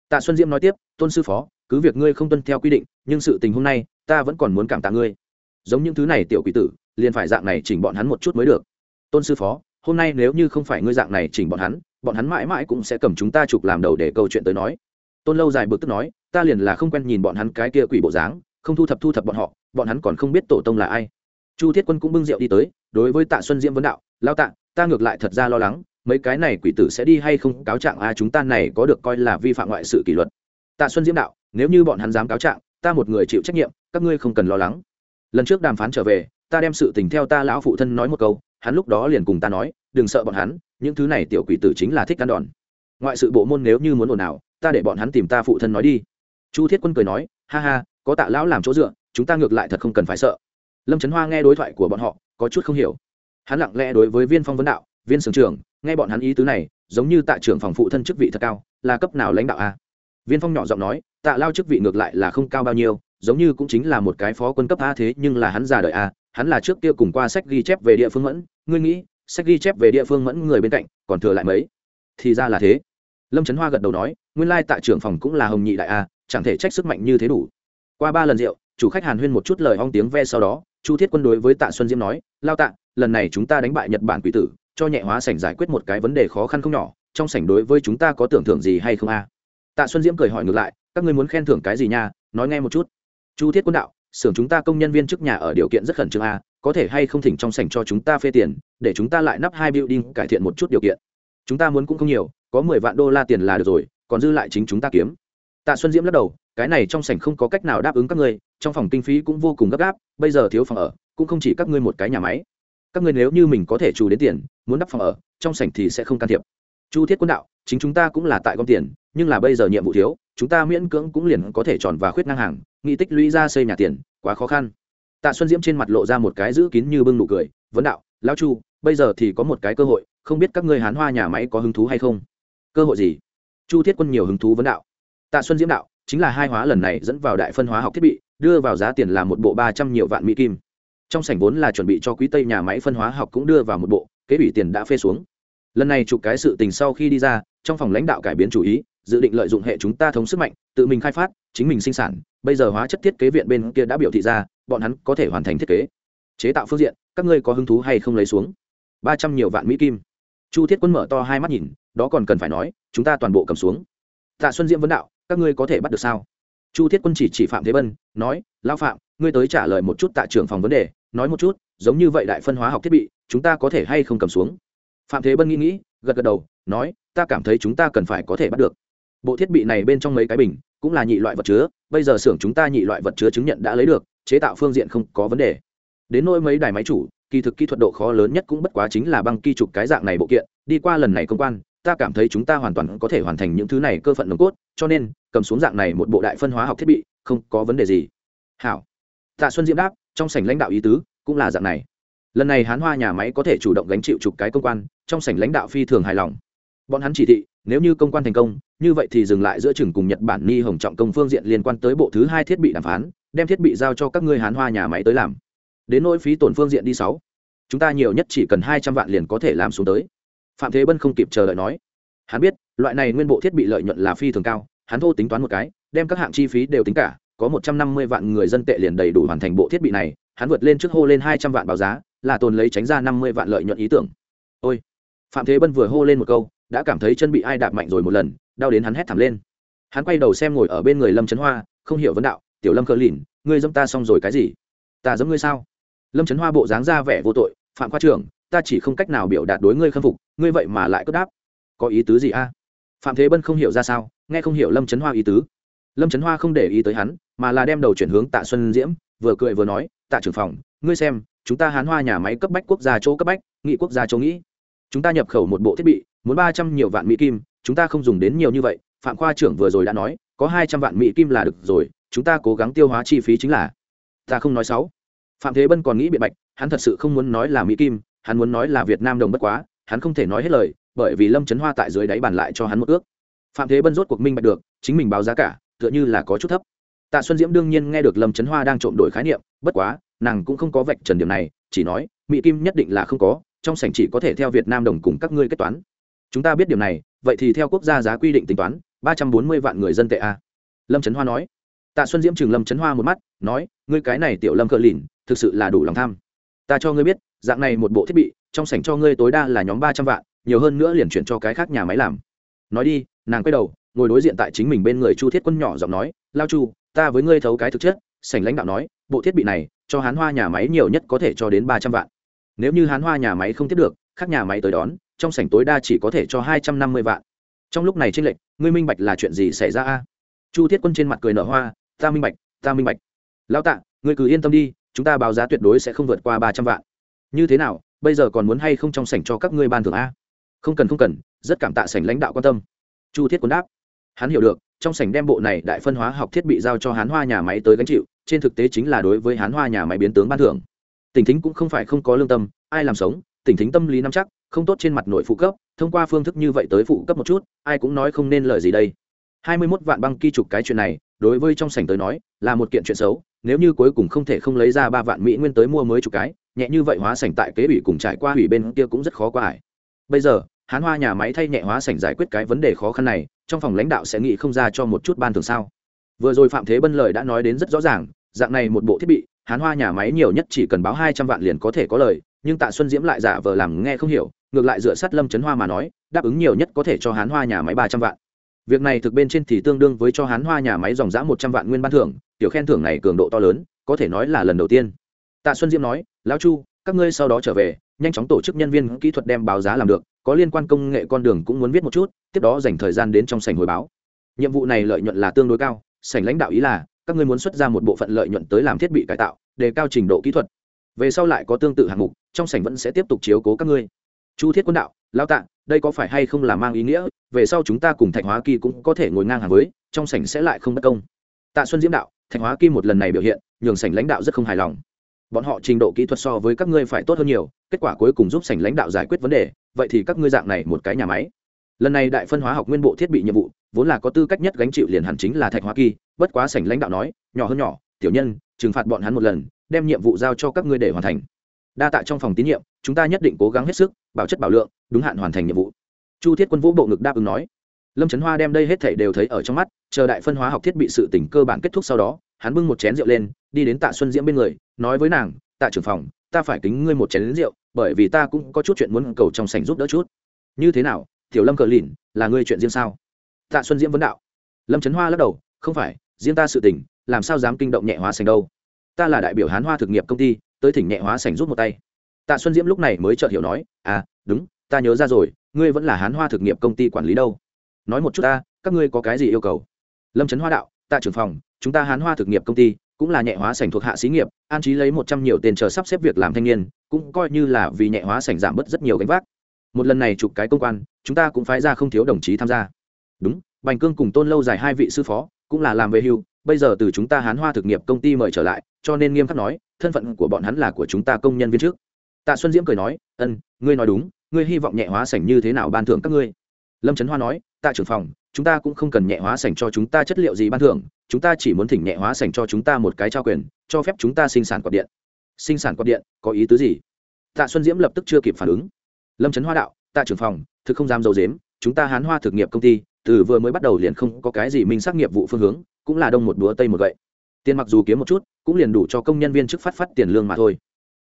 Tạ xuân diễm nói tiếp, tôn sư phó, cứ việc ngươi không tuân theo quy định, nhưng sự tình hôm nay, ta vẫn còn muốn cảm tạ ngươi. Giống những thứ này tiểu quỷ tử, liền phải dạng này chỉnh bọn hắn một chút mới được. Tôn sư phó, hôm nay nếu như không phải ngươi dạng này chỉnh bọn hắn bọn hắn mãi mãi cũng sẽ cầm chúng ta chụp làm đầu để câu chuyện tới nói. Tôn lâu dài bực tức nói, ta liền là không quen nhìn bọn hắn cái kia quỷ bộ dáng, không thu thập thu thập bọn họ, bọn hắn còn không biết tổ tông là ai. Chu thiết quân cũng bưng rượu đi tới, đối với tạ xuân diễm vấn đạo lao tạ ta ngược lại thật ra lo lắng, mấy cái này quỷ tử sẽ đi hay không, cáo trạng a, chúng ta này có được coi là vi phạm ngoại sự kỷ luật. Tạ xuân diễm đạo, nếu như bọn hắn dám cáo trạng, ta một người chịu trách nhiệm, các ngươi không cần lo lắng. Lần trước đàm phán trở về, ta đem sự tình theo ta lão phụ thân nói một câu, hắn lúc đó liền cùng ta nói, đừng sợ bọn hắn, những thứ này tiểu quỷ tử chính là thích ăn đòn. Ngoại sự bộ môn nếu như muốn ồn ào, ta để bọn hắn tìm ta phụ thân nói đi. Chu thiết quân cười nói, ha ha, có tạ lão làm chỗ dựa, chúng ta ngược lại thật không cần phải sợ. Lâm trấn hoa nghe đối thoại của bọn họ, có chút không hiểu hắn lặng lẽ đối với viên phong vấn đạo, viên sưởng trưởng, nghe bọn hắn ý tứ này, giống như tạ trưởng phòng phụ thân chức vị thật cao, là cấp nào lãnh đạo a? Viên phong nhỏ giọng nói, tạ lao chức vị ngược lại là không cao bao nhiêu, giống như cũng chính là một cái phó quân cấp a, thế nhưng là hắn già đời a, hắn là trước kia cùng qua sách ghi chép về địa phương mẫn, ngươi nghĩ, sách ghi chép về địa phương mẫn người bên cạnh, còn thừa lại mấy? Thì ra là thế. Lâm trấn hoa gật đầu nói, nguyên lai tạ trưởng phòng cũng là hồng nhị đại a, chẳng thể trách sức mạnh như thế đủ. Qua ba lần rượu, chủ khách hàn huyên một chút lời hong tiếng ve sau đó, chu thiết quân đối với tạ xuân diễm nói, lao tạ lần này chúng ta đánh bại nhật bản quỷ tử, cho nhẹ hóa sảnh giải quyết một cái vấn đề khó khăn không nhỏ, trong sảnh đối với chúng ta có tưởng thưởng gì hay không a? Tạ xuân diễm cười hỏi ngược lại, các ngươi muốn khen thưởng cái gì nha? Nói nghe một chút. Chu thiết quân đạo, xưởng chúng ta công nhân viên chức nhà ở điều kiện rất khẩn trương a, có thể hay không thỉnh trong sảnh cho chúng ta phê tiền, để chúng ta lại nắp hai building cải thiện một chút điều kiện. Chúng ta muốn cũng không nhiều, có mười vạn đô la tiền là được rồi, còn dư lại chính chúng ta kiếm. Tạ xuân diễm lắc đầu, cái này trong sảnh không có cách nào đáp ứng các ngươi, trong phòng kinh phí cũng vô cùng gấp gáp, bây giờ thiếu phòng ở, cũng không chỉ các ngươi một cái nhà máy các ngươi nếu như mình có thể trù đến tiền, muốn đắp phòng ở, trong sảnh thì sẽ không can thiệp. Chu thiết quân đạo, chính chúng ta cũng là tại gom tiền, nhưng là bây giờ nhiệm vụ thiếu, chúng ta miễn cưỡng cũng liền có thể tròn và khuyết ngang hàng, nghị tích lũy ra xây nhà tiền, quá khó khăn. Tạ xuân diễm trên mặt lộ ra một cái giữ kín như bưng nụ cười, vấn đạo, lão chu, bây giờ thì có một cái cơ hội, không biết các ngươi hán hoa nhà máy có hứng thú hay không? Cơ hội gì? Chu thiết quân nhiều hứng thú vấn đạo. Tạ xuân diễm đạo, chính là hai hóa lần này dẫn vào đại phân hóa học thiết bị, đưa vào giá tiền là một bộ ba trăm nhiều vạn mỹ kim trong sảnh vốn là chuẩn bị cho quý tây nhà máy phân hóa học cũng đưa vào một bộ, kế ủy tiền đã phê xuống. Lần này chụp cái sự tình sau khi đi ra, trong phòng lãnh đạo cải biến chủ ý, dự định lợi dụng hệ chúng ta thống sức mạnh, tự mình khai phát, chính mình sinh sản. Bây giờ hóa chất thiết kế viện bên kia đã biểu thị ra, bọn hắn có thể hoàn thành thiết kế. Chế tạo phương diện, các ngươi có hứng thú hay không lấy xuống? Ba trăm nhiều vạn mỹ kim. Chu thiết quân mở to hai mắt nhìn, đó còn cần phải nói, chúng ta toàn bộ cầm xuống. Tạ xuân diễm vấn đạo, các ngươi có thể bắt được sao? Chu thiết quân chỉ chỉ phạm thế vân, nói lao phạm, ngươi tới trả lời một chút tạ trưởng phòng vấn đề nói một chút, giống như vậy đại phân hóa học thiết bị, chúng ta có thể hay không cầm xuống? Phạm thế bân nghĩ nghĩ, gật gật đầu, nói, ta cảm thấy chúng ta cần phải có thể bắt được. Bộ thiết bị này bên trong mấy cái bình, cũng là nhị loại vật chứa, bây giờ xưởng chúng ta nhị loại vật chứa chứng nhận đã lấy được, chế tạo phương diện không có vấn đề. Đến nỗi mấy đài máy chủ, kỳ thực kỹ thuật độ khó lớn nhất cũng bất quá chính là băng kỳ trục cái dạng này bộ kiện, đi qua lần này công quan, ta cảm thấy chúng ta hoàn toàn có thể hoàn thành những thứ này cơ phận nồng cốt, cho nên, cầm xuống dạng này một bộ đại phân hóa học thiết bị, không có vấn đề gì. Hảo. Tạ xuân diễm đáp trong sảnh lãnh đạo ý tứ cũng là dạng này. Lần này hán hoa nhà máy có thể chủ động gánh chịu chục cái công quan, trong sảnh lãnh đạo phi thường hài lòng. Bọn hắn chỉ thị, nếu như công quan thành công, như vậy thì dừng lại giữa chừng cùng nhật bản ni hồng trọng công phương diện liên quan tới bộ thứ hai thiết bị đàm phán, đem thiết bị giao cho các ngươi hán hoa nhà máy tới làm. Đến nỗi phí tổn phương diện đi sáu, chúng ta nhiều nhất chỉ cần hai trăm vạn liền có thể làm xuống tới. Phạm thế bân không kịp chờ đợi nói. Hắn biết, loại này nguyên bộ thiết bị lợi nhuận là phi thường cao, hắn thô tính toán một cái, đem các hạng chi phí đều tính cả có một trăm năm mươi vạn người dân tệ liền đầy đủ hoàn thành bộ thiết bị này, hắn vượt lên trước hô lên hai trăm vạn báo giá, là tồn lấy tránh ra năm mươi vạn lợi nhuận ý tưởng. Ôi! Phạm thế bân vừa hô lên một câu, đã cảm thấy chân bị ai đạp mạnh rồi một lần, đau đến hắn hét thảm lên. Hắn quay đầu xem ngồi ở bên người lâm trấn hoa, không hiểu vấn đạo, tiểu lâm cờ lìn, ngươi dâm ta xong rồi cái gì? Ta giống ngươi sao? Lâm trấn hoa bộ dáng ra vẻ vô tội, phạm khoa trưởng, ta chỉ không cách nào biểu đạt đối ngươi khâm phục, ngươi vậy mà lại cất đáp. Có ý tứ gì a? Phạm thế bân không hiểu ra sao, nghe không hiểu lâm trấn hoa ý tứ lâm trấn hoa không để ý tới hắn, mà là đem đầu chuyển hướng tạ xuân diễm, vừa cười vừa nói, tạ trưởng phòng, ngươi xem, chúng ta hán hoa nhà máy cấp bách quốc gia chỗ cấp bách, nghị quốc gia chỗ nghĩ. Chúng ta nhập khẩu một bộ thiết bị, muốn ba trăm nhiều vạn mỹ kim, chúng ta không dùng đến nhiều như vậy. Phạm khoa trưởng vừa rồi đã nói, có hai trăm vạn mỹ kim là được rồi, chúng ta cố gắng tiêu hóa chi phí chính là ta không nói xấu. Phạm thế bân còn nghĩ biện bạch, hắn thật sự không muốn nói là mỹ kim, hắn muốn nói là việt nam đồng bất quá, hắn không thể nói hết lời, bởi vì lâm trấn hoa tại dưới đáy bàn lại cho hắn một ước. Phạm thế bân rốt cuộc minh bạch được, chính mình báo giá cả tựa như là có chút thấp. Tạ xuân diễm đương nhiên nghe được lâm trấn hoa đang trộm đổi khái niệm, bất quá, nàng cũng không có vạch trần điểm này, chỉ nói, mỹ kim nhất định là không có, trong sảnh chỉ có thể theo việt nam đồng cùng các ngươi kết toán. Chúng ta biết điểm này, vậy thì theo quốc gia giá quy định tính toán, ba trăm bốn mươi vạn người dân tệ a. Lâm trấn hoa nói. Tạ xuân diễm chừng lâm chấn hoa một mắt, nói, ngươi cái này tiểu lâm cờ lìn, thực sự là đủ lòng tham. Ta cho ngươi biết, dạng này một bộ thiết bị, trong sảnh cho ngươi tối đa là nhóm ba trăm vạn, nhiều hơn nữa liền chuyển cho cái khác nhà máy làm. Nói đi, nàng quay đầu ngồi đối diện tại chính mình bên người chu thiết quân nhỏ giọng nói, lao chu, ta với ngươi thấu cái thực chất. Sảnh lãnh đạo nói, bộ thiết bị này, cho hán hoa nhà máy nhiều nhất có thể cho đến ba trăm vạn. Nếu như hán hoa nhà máy không tiếp được, khác nhà máy tới đón, trong sảnh tối đa chỉ có thể cho hai trăm năm mươi vạn. Trong lúc này tranh lệch, ngươi minh bạch là chuyện gì xảy ra a? Chu thiết quân trên mặt cười nở hoa, ta minh bạch, ta minh bạch. Lão tạ, ngươi cứ yên tâm đi, chúng ta báo giá tuyệt đối sẽ không vượt qua ba trăm vạn. Như thế nào, bây giờ còn muốn hay không trong sảnh cho các ngươi ban thưởng a? Không cần không cần, rất cảm tạ sảnh lãnh đạo quan tâm. Chu thiết quân đáp hắn hiểu được, trong sảnh đem bộ này đại phân hóa học thiết bị giao cho hán hoa nhà máy tới gánh chịu, trên thực tế chính là đối với hán hoa nhà máy biến tướng ban thưởng. Tỉnh thính cũng không phải không có lương tâm, ai làm sống, tỉnh thính tâm lý nắm chắc, không tốt trên mặt nội phụ cấp, thông qua phương thức như vậy tới phụ cấp một chút, ai cũng nói không nên lời gì đây. Hai mươi 21 vạn băng kỳ trục cái chuyện này, đối với trong sảnh tới nói, là một kiện chuyện xấu, nếu như cuối cùng không thể không lấy ra ba vạn mỹ nguyên tới mua mới chục cái, nhẹ như vậy hóa sảnh tại kế ủy cùng trải qua ủy bên kia cũng rất khó qua ải. Bây giờ hán hoa nhà máy thay nhẹ hóa sảnh giải quyết cái vấn đề khó khăn này, trong phòng lãnh đạo sẽ nghĩ không ra cho một chút ban thường sao? Vừa rồi phạm thế bân lời đã nói đến rất rõ ràng, dạng này một bộ thiết bị, hán hoa nhà máy nhiều nhất chỉ cần báo hai trăm vạn liền có thể có lời, nhưng tạ xuân diễm lại giả vờ làm nghe không hiểu, ngược lại dựa sát lâm trấn hoa mà nói, đáp ứng nhiều nhất có thể cho hán hoa nhà máy ba trăm vạn. Việc này thực bên trên thì tương đương với cho hán hoa nhà máy dòng giã một trăm vạn nguyên ban thưởng, tiểu khen thưởng này cường độ to lớn, có thể nói là lần đầu tiên. Tạ xuân diễm nói, lão chu, các ngươi sau đó trở về, nhanh chóng tổ chức nhân viên kỹ thuật đem báo giá làm được có liên quan công nghệ con đường cũng muốn viết một chút tiếp đó dành thời gian đến trong sảnh hồi báo. Nhiệm vụ này lợi nhuận là tương đối cao sảnh lãnh đạo ý là các ngươi muốn xuất ra một bộ phận lợi nhuận tới làm thiết bị cải tạo đề cao trình độ kỹ thuật. Về sau lại có tương tự hạng mục trong sảnh vẫn sẽ tiếp tục chiếu cố các ngươi. Chu thiết quân đạo lao Tạng, đây có phải hay không là mang ý nghĩa về sau chúng ta cùng thạch hóa kỳ cũng có thể ngồi ngang hàng với trong sảnh sẽ lại không bất công. Tạ xuân diễm đạo thạch hóa kỳ một lần này biểu hiện nhường sảnh lãnh đạo rất không hài lòng. Bọn họ trình độ kỹ thuật so với các ngươi phải tốt hơn nhiều kết quả cuối cùng giúp sảnh lãnh đạo giải quyết vấn đề vậy thì các ngươi dạng này một cái nhà máy. Lần này đại phân hóa học nguyên bộ thiết bị nhiệm vụ, vốn là có tư cách nhất gánh chịu liền hẳn chính là thạch hoa kỳ, bất quá sảnh lãnh đạo nói, nhỏ hơn nhỏ, tiểu nhân, trừng phạt bọn hắn một lần, đem nhiệm vụ giao cho các ngươi để hoàn thành. Đa tại trong phòng tín nhiệm, chúng ta nhất định cố gắng hết sức, bảo chất bảo lượng, đúng hạn hoàn thành nhiệm vụ. Chu thiết quân vũ bộ ngực đáp ứng nói. Lâm trấn hoa đem đây hết thảy đều thấy ở trong mắt, chờ đại phân hóa học thiết bị sự tỉnh cơ bản kết thúc sau đó, hắn bưng một chén rượu lên, đi đến tạ xuân diễm bên người, nói với nàng, tạ trưởng phòng, ta phải kính ngươi một chén rượu bởi vì ta cũng có chút chuyện muốn cầu trong sảnh giúp đỡ chút. Như thế nào, tiểu lâm cờ lìn, là ngươi chuyện riêng sao? Tạ xuân diễm vấn đạo. Lâm trấn hoa lắc đầu, không phải, riêng ta sự tình, làm sao dám kinh động nhẹ hóa sành đâu. Ta là đại biểu hán hoa thực nghiệp công ty, tới thỉnh nhẹ hóa sành rút một tay. Tạ xuân diễm lúc này mới chợt hiểu nói à đúng, ta nhớ ra rồi, ngươi vẫn là hán hoa thực nghiệp công ty quản lý đâu. Nói một chút ta, các ngươi có cái gì yêu cầu? Lâm trấn hoa đạo, tạ trưởng phòng, chúng ta hán hoa thực nghiệp công ty cũng là nhẹ hóa sảnh thuộc hạ xí nghiệp, an trí lấy một trăm nhiều tiền chờ sắp xếp việc làm thanh niên, cũng coi như là vì nhẹ hóa sảnh giảm bớt rất nhiều gánh vác. Một lần này chụp cái công quan, chúng ta cũng phái ra không thiếu đồng chí tham gia. Đúng, bành cương cùng tôn lâu dài hai vị sư phó, cũng là làm về hưu, bây giờ từ chúng ta hán hoa thực nghiệp công ty mời trở lại, cho nên nghiêm khắc nói, thân phận của bọn hắn là của chúng ta công nhân viên trước. Tạ xuân diễm cười nói, ân, ngươi nói đúng, ngươi hy vọng nhẹ hóa sảnh như thế nào ban thưởng các ngươi? Lâm trấn hoa nói, tạ trưởng phòng, chúng ta cũng không cần nhẹ hóa sảnh cho chúng ta chất liệu gì ban thưởng chúng ta chỉ muốn thỉnh nhẹ hóa sành cho chúng ta một cái trao quyền, cho phép chúng ta sinh sản quạt điện. Sinh sản quạt điện, có ý tứ gì? Tạ xuân diễm lập tức chưa kịp phản ứng. Lâm trấn hoa đạo, tạ trưởng phòng, thực không dám dầu dếm chúng ta hán hoa thực nghiệp công ty, từ vừa mới bắt đầu liền không có cái gì minh xác nghiệp vụ phương hướng, cũng là đông một đúa tây một gậy. Tiền mặc dù kiếm một chút, cũng liền đủ cho công nhân viên chức phát phát tiền lương mà thôi.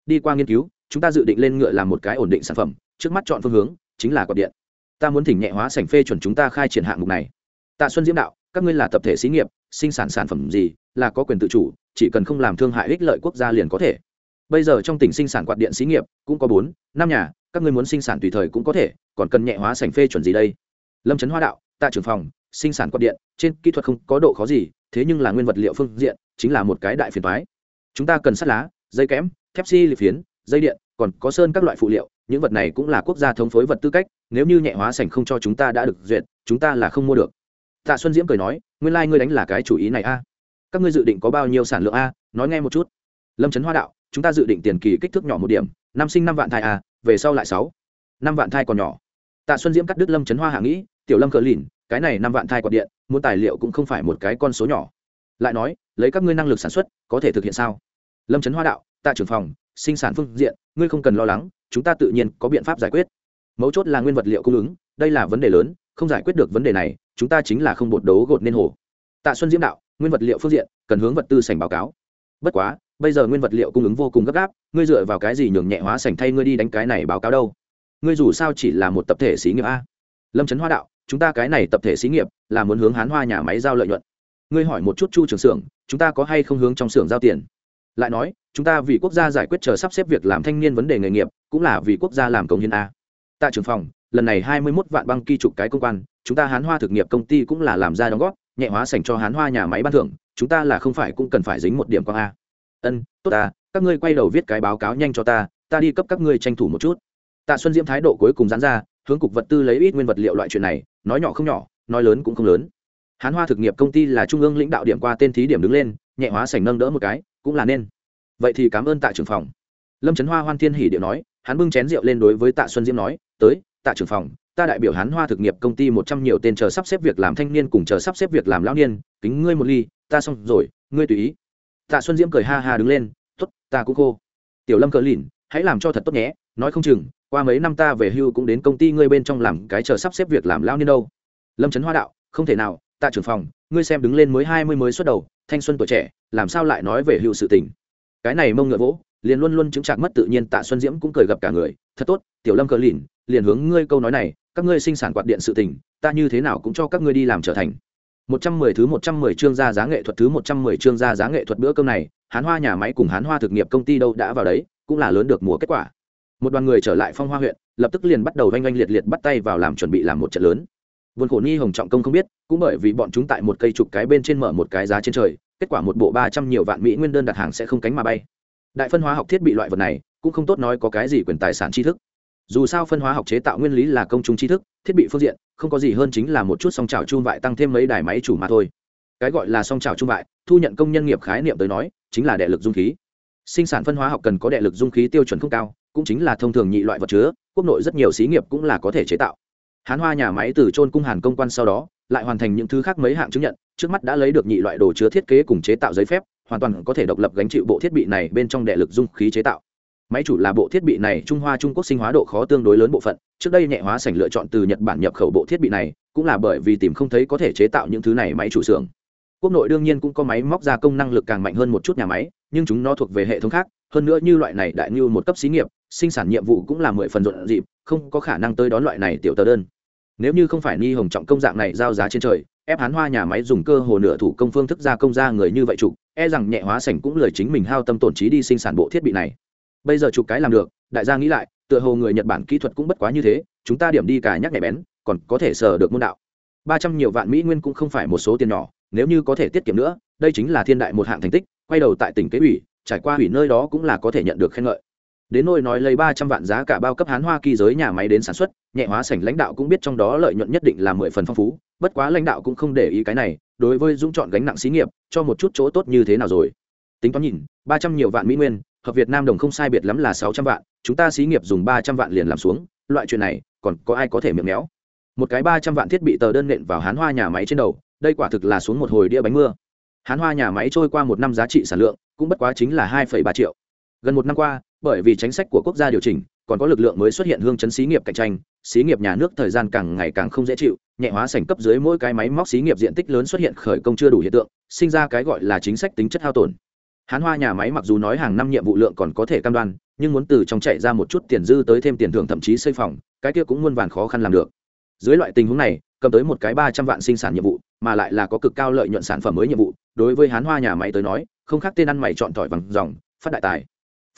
Đi qua nghiên cứu, chúng ta dự định lên ngựa làm một cái ổn định sản phẩm, trước mắt chọn phương hướng, chính là quạt điện. Ta muốn thỉnh nhẹ hóa sảnh phê chuẩn chúng ta khai triển hạng mục này. Tạ xuân diễm đạo các ngươi là tập thể xí nghiệp, sinh sản sản phẩm gì, là có quyền tự chủ, chỉ cần không làm thương hại ích lợi quốc gia liền có thể. Bây giờ trong tỉnh sinh sản quạt điện xí nghiệp cũng có bốn, năm nhà, các ngươi muốn sinh sản tùy thời cũng có thể, còn cần nhẹ hóa sảnh phê chuẩn gì đây? Lâm trấn hoa đạo tại trưởng phòng, sinh sản quạt điện, trên kỹ thuật không có độ khó gì, thế nhưng là nguyên vật liệu phương diện, chính là một cái đại phiền toái. Chúng ta cần sắt lá, dây kẽm, thép xi liệt phiến, dây điện, còn có sơn các loại phụ liệu, những vật này cũng là quốc gia thống phối vật tư cách, nếu như nhẹ hóa sảnh không cho chúng ta đã được duyệt, chúng ta là không mua được tạ xuân diễm cười nói, nguyên lai、like、ngươi đánh là cái chủ ý này a. Các ngươi dự định có bao nhiêu sản lượng a? Nói nghe một chút. Lâm trấn hoa đạo, chúng ta dự định tiền kỳ kích thước nhỏ một điểm, năm sinh năm vạn thai a, về sau lại sáu. Năm vạn thai còn nhỏ. Tạ xuân diễm cắt đứt lâm trấn hoa hạ nghĩ, tiểu lâm cờ lìn, cái này năm vạn thai quạt điện, muốn tài liệu cũng không phải một cái con số nhỏ. Lại nói, lấy các ngươi năng lực sản xuất, có thể thực hiện sao? Lâm trấn hoa đạo, tạ trưởng phòng, sinh sản phương diện, ngươi không cần lo lắng, chúng ta tự nhiên có biện pháp giải quyết. Mấu chốt là nguyên vật liệu cung ứng, đây là vấn đề lớn không giải quyết được vấn đề này, chúng ta chính là không bột đấu gột nên hồ. Tạ xuân diễm đạo, nguyên vật liệu phương diện, cần hướng vật tư sành báo cáo. Bất quá, bây giờ nguyên vật liệu cung ứng vô cùng gấp gáp, ngươi dựa vào cái gì nhường nhẹ hóa sành thay ngươi đi đánh cái này báo cáo đâu? Ngươi dù sao chỉ là một tập thể xí nghiệp a. Lâm trấn hoa đạo, chúng ta cái này tập thể xí nghiệp, là muốn hướng hán hoa nhà máy giao lợi nhuận. Ngươi hỏi một chút chu trường xưởng chúng ta có hay không hướng trong xưởng giao tiền? Lại nói, chúng ta vì quốc gia giải quyết chờ sắp xếp việc làm thanh niên vấn đề nghề nghiệp, cũng là vì quốc gia làm công nhân a. Tại trường phòng lần này hai mươi 21 vạn băng kỳ trục cái công quan, chúng ta hán hoa thực nghiệp công ty cũng là làm ra đóng góp, nhẹ hóa sành cho hán hoa nhà máy ban thưởng, chúng ta là không phải cũng cần phải dính một điểm quang a. Ân, tốt ta, các ngươi quay đầu viết cái báo cáo nhanh cho ta ta đi cấp các ngươi tranh thủ một chút. Tạ xuân diễm thái độ cuối cùng dán ra, hướng cục vật tư lấy ít nguyên vật liệu loại chuyện này, nói nhỏ không nhỏ, nói lớn cũng không lớn. Hán hoa thực nghiệp công ty là trung ương lãnh đạo điểm qua tên thí điểm đứng lên, nhẹ hóa sành nâng đỡ một cái, cũng là nên. Vậy thì cảm ơn tạ trưởng phòng. Lâm trấn hoa hoan thiên hỉ điệu nói, hắn bưng chén rượu lên đối với tạ xuân diễm nói, tới tạ trưởng phòng, ta đại biểu hán hoa thực nghiệp công ty một trăm nhiều tên chờ sắp xếp việc làm thanh niên cùng chờ sắp xếp việc làm lão niên, kính ngươi một ly, ta xong rồi, ngươi tùy ý. Tạ xuân diễm cười ha ha đứng lên t ố t ta cũng khô. Tiểu lâm cờ lìn hãy làm cho thật tốt nhé, nói không chừng, qua mấy năm ta về hưu cũng đến công ty ngươi bên trong làm cái chờ sắp xếp việc làm lão niên đâu. Lâm trấn hoa đạo, không thể nào, tạ trưởng phòng, ngươi xem đứng lên mới hai mươi mới xuất đầu, thanh xuân tuổi trẻ, làm sao lại nói về hưu sự tình. Cái này mông ngựa vỗ, liền luôn luôn chứng trạc mất tự nhiên, tạ xuân diễm cũng cười gặp cả người, thật tốt, tiểu lâm cờ lìn liền hướng ngươi câu nói này, các ngươi sinh sản quạt điện sự tình, ta như thế nào cũng cho các ngươi đi làm trở thành. Một trăm mười thứ một trăm mười chương ra giá nghệ thuật thứ một trăm mười chương ra giá nghệ thuật bữa cơm này, hán hoa nhà máy cùng hán hoa thực nghiệp công ty đâu đã vào đấy, cũng là lớn được mùa kết quả. Một đoàn người trở lại phong hoa huyện, lập tức liền bắt đầu oanh oanh liệt liệt bắt tay vào làm chuẩn bị làm một trận lớn. Vườn khổ ni hồng trọng công không biết, cũng bởi vì bọn chúng tại một cây trục cái bên trên mở một cái giá trên trời, kết quả một bộ ba trăm nhiều vạn mỹ nguyên đơn đặt hàng sẽ không cánh mà bay. Đại phân hóa học thiết bị loại vật này, cũng không tốt nói có cái gì quyền tài sản tri thức dù sao phân hóa học chế tạo nguyên lý là công chúng tri thức, thiết bị phương diện, không có gì hơn chính là một chút song trào chung vại tăng thêm mấy đài máy chủ mà thôi. Cái gọi là song trào chung vại, thu nhận công nhân nghiệp khái niệm tới nói, chính là đệ lực dung khí. Sinh sản phân hóa học cần có đệ lực dung khí tiêu chuẩn không cao, cũng chính là thông thường nhị loại vật chứa, quốc nội rất nhiều xí nghiệp cũng là có thể chế tạo. Hán hoa nhà máy từ trôn cung hàn công quan sau đó, lại hoàn thành những thứ khác mấy hạng chứng nhận, trước mắt đã lấy được nhị loại đồ chứa thiết kế cùng chế tạo giấy phép, hoàn toàn có thể độc lập gánh chịu bộ thiết bị này bên trong đệ lực dung khí chế tạo máy chủ là bộ thiết bị này trung hoa trung quốc sinh hóa độ khó tương đối lớn bộ phận, trước đây nhẹ hóa sảnh lựa chọn từ nhật bản nhập khẩu bộ thiết bị này, cũng là bởi vì tìm không thấy có thể chế tạo những thứ này máy chủ xưởng. Quốc nội đương nhiên cũng có máy móc gia công năng lực càng mạnh hơn một chút nhà máy, nhưng chúng nó thuộc về hệ thống khác, hơn nữa như loại này đại như một cấp xí nghiệp, sinh sản nhiệm vụ cũng là mười phần rộn dịp không có khả năng tới đón loại này tiểu tờ đơn. Nếu như không phải ni hồng trọng công dạng này giao giá trên trời, ép hán hoa nhà máy dùng cơ hồ nửa thủ công phương thức gia công ra người như vậy chủ e rằng nhẹ hóa sảnh cũng lời chính mình hao tâm tổn trí đi sinh sản bộ thiết bị này bây giờ chụp cái làm được, đại gia nghĩ lại, tựa hồ người nhật bản kỹ thuật cũng bất quá như thế, chúng ta điểm đi cả nhắc nhẹ bén, còn có thể sờ được môn đạo. Ba trăm nhiều vạn mỹ nguyên cũng không phải một số tiền nhỏ, nếu như có thể tiết kiệm nữa, đây chính là thiên đại một hạng thành tích, quay đầu tại tỉnh kế ủy, trải qua ủy nơi đó cũng là có thể nhận được khen ngợi. Đến nôi nói lấy ba trăm vạn giá cả bao cấp hán hoa kỳ giới nhà máy đến sản xuất, nhẹ hóa sảnh lãnh đạo cũng biết trong đó lợi nhuận nhất định là mười phần phong phú, bất quá lãnh đạo cũng không để ý cái này, đối với dũng chọn gánh nặng xí nghiệp, cho một chút chỗ tốt như thế nào rồi. Tính toán nhìn, ba trăm nhiều vạn mỹ nguyên hợp việt nam đồng không sai biệt lắm là sáu trăm vạn, chúng ta xí nghiệp dùng ba trăm vạn liền làm xuống, loại chuyện này, còn có ai có thể miệng méo? Một cái ba trăm vạn thiết bị tờ đơn nện vào hán hoa nhà máy trên đầu, đây quả thực là xuống một hồi đĩa bánh mưa. Hán hoa nhà máy trôi qua một năm giá trị sản lượng, cũng bất quá chính là hai ba triệu. Gần một năm qua, bởi vì chính sách của quốc gia điều chỉnh, còn có lực lượng mới xuất hiện hương chấn xí nghiệp cạnh tranh, xí nghiệp nhà nước thời gian càng ngày càng không dễ chịu, nhẹ hóa sảnh cấp dưới mỗi cái máy móc xí nghiệp diện tích lớn xuất hiện khởi công chưa đủ hiện tượng, sinh ra cái gọi là chính sách tính chất hao tổn hán hoa nhà máy mặc dù nói hàng năm nhiệm vụ lượng còn có thể cam đoan, nhưng muốn từ trong chạy ra một chút tiền dư tới thêm tiền thưởng thậm chí xây phòng, cái kia cũng muôn vàn khó khăn làm được. Dưới loại tình huống này, cầm tới một cái ba trăm vạn sinh sản nhiệm vụ, mà lại là có cực cao lợi nhuận sản phẩm mới nhiệm vụ, đối với hán hoa nhà máy tới nói, không khác tên ăn mày chọn tỏi bằng dòng, phát đại tài.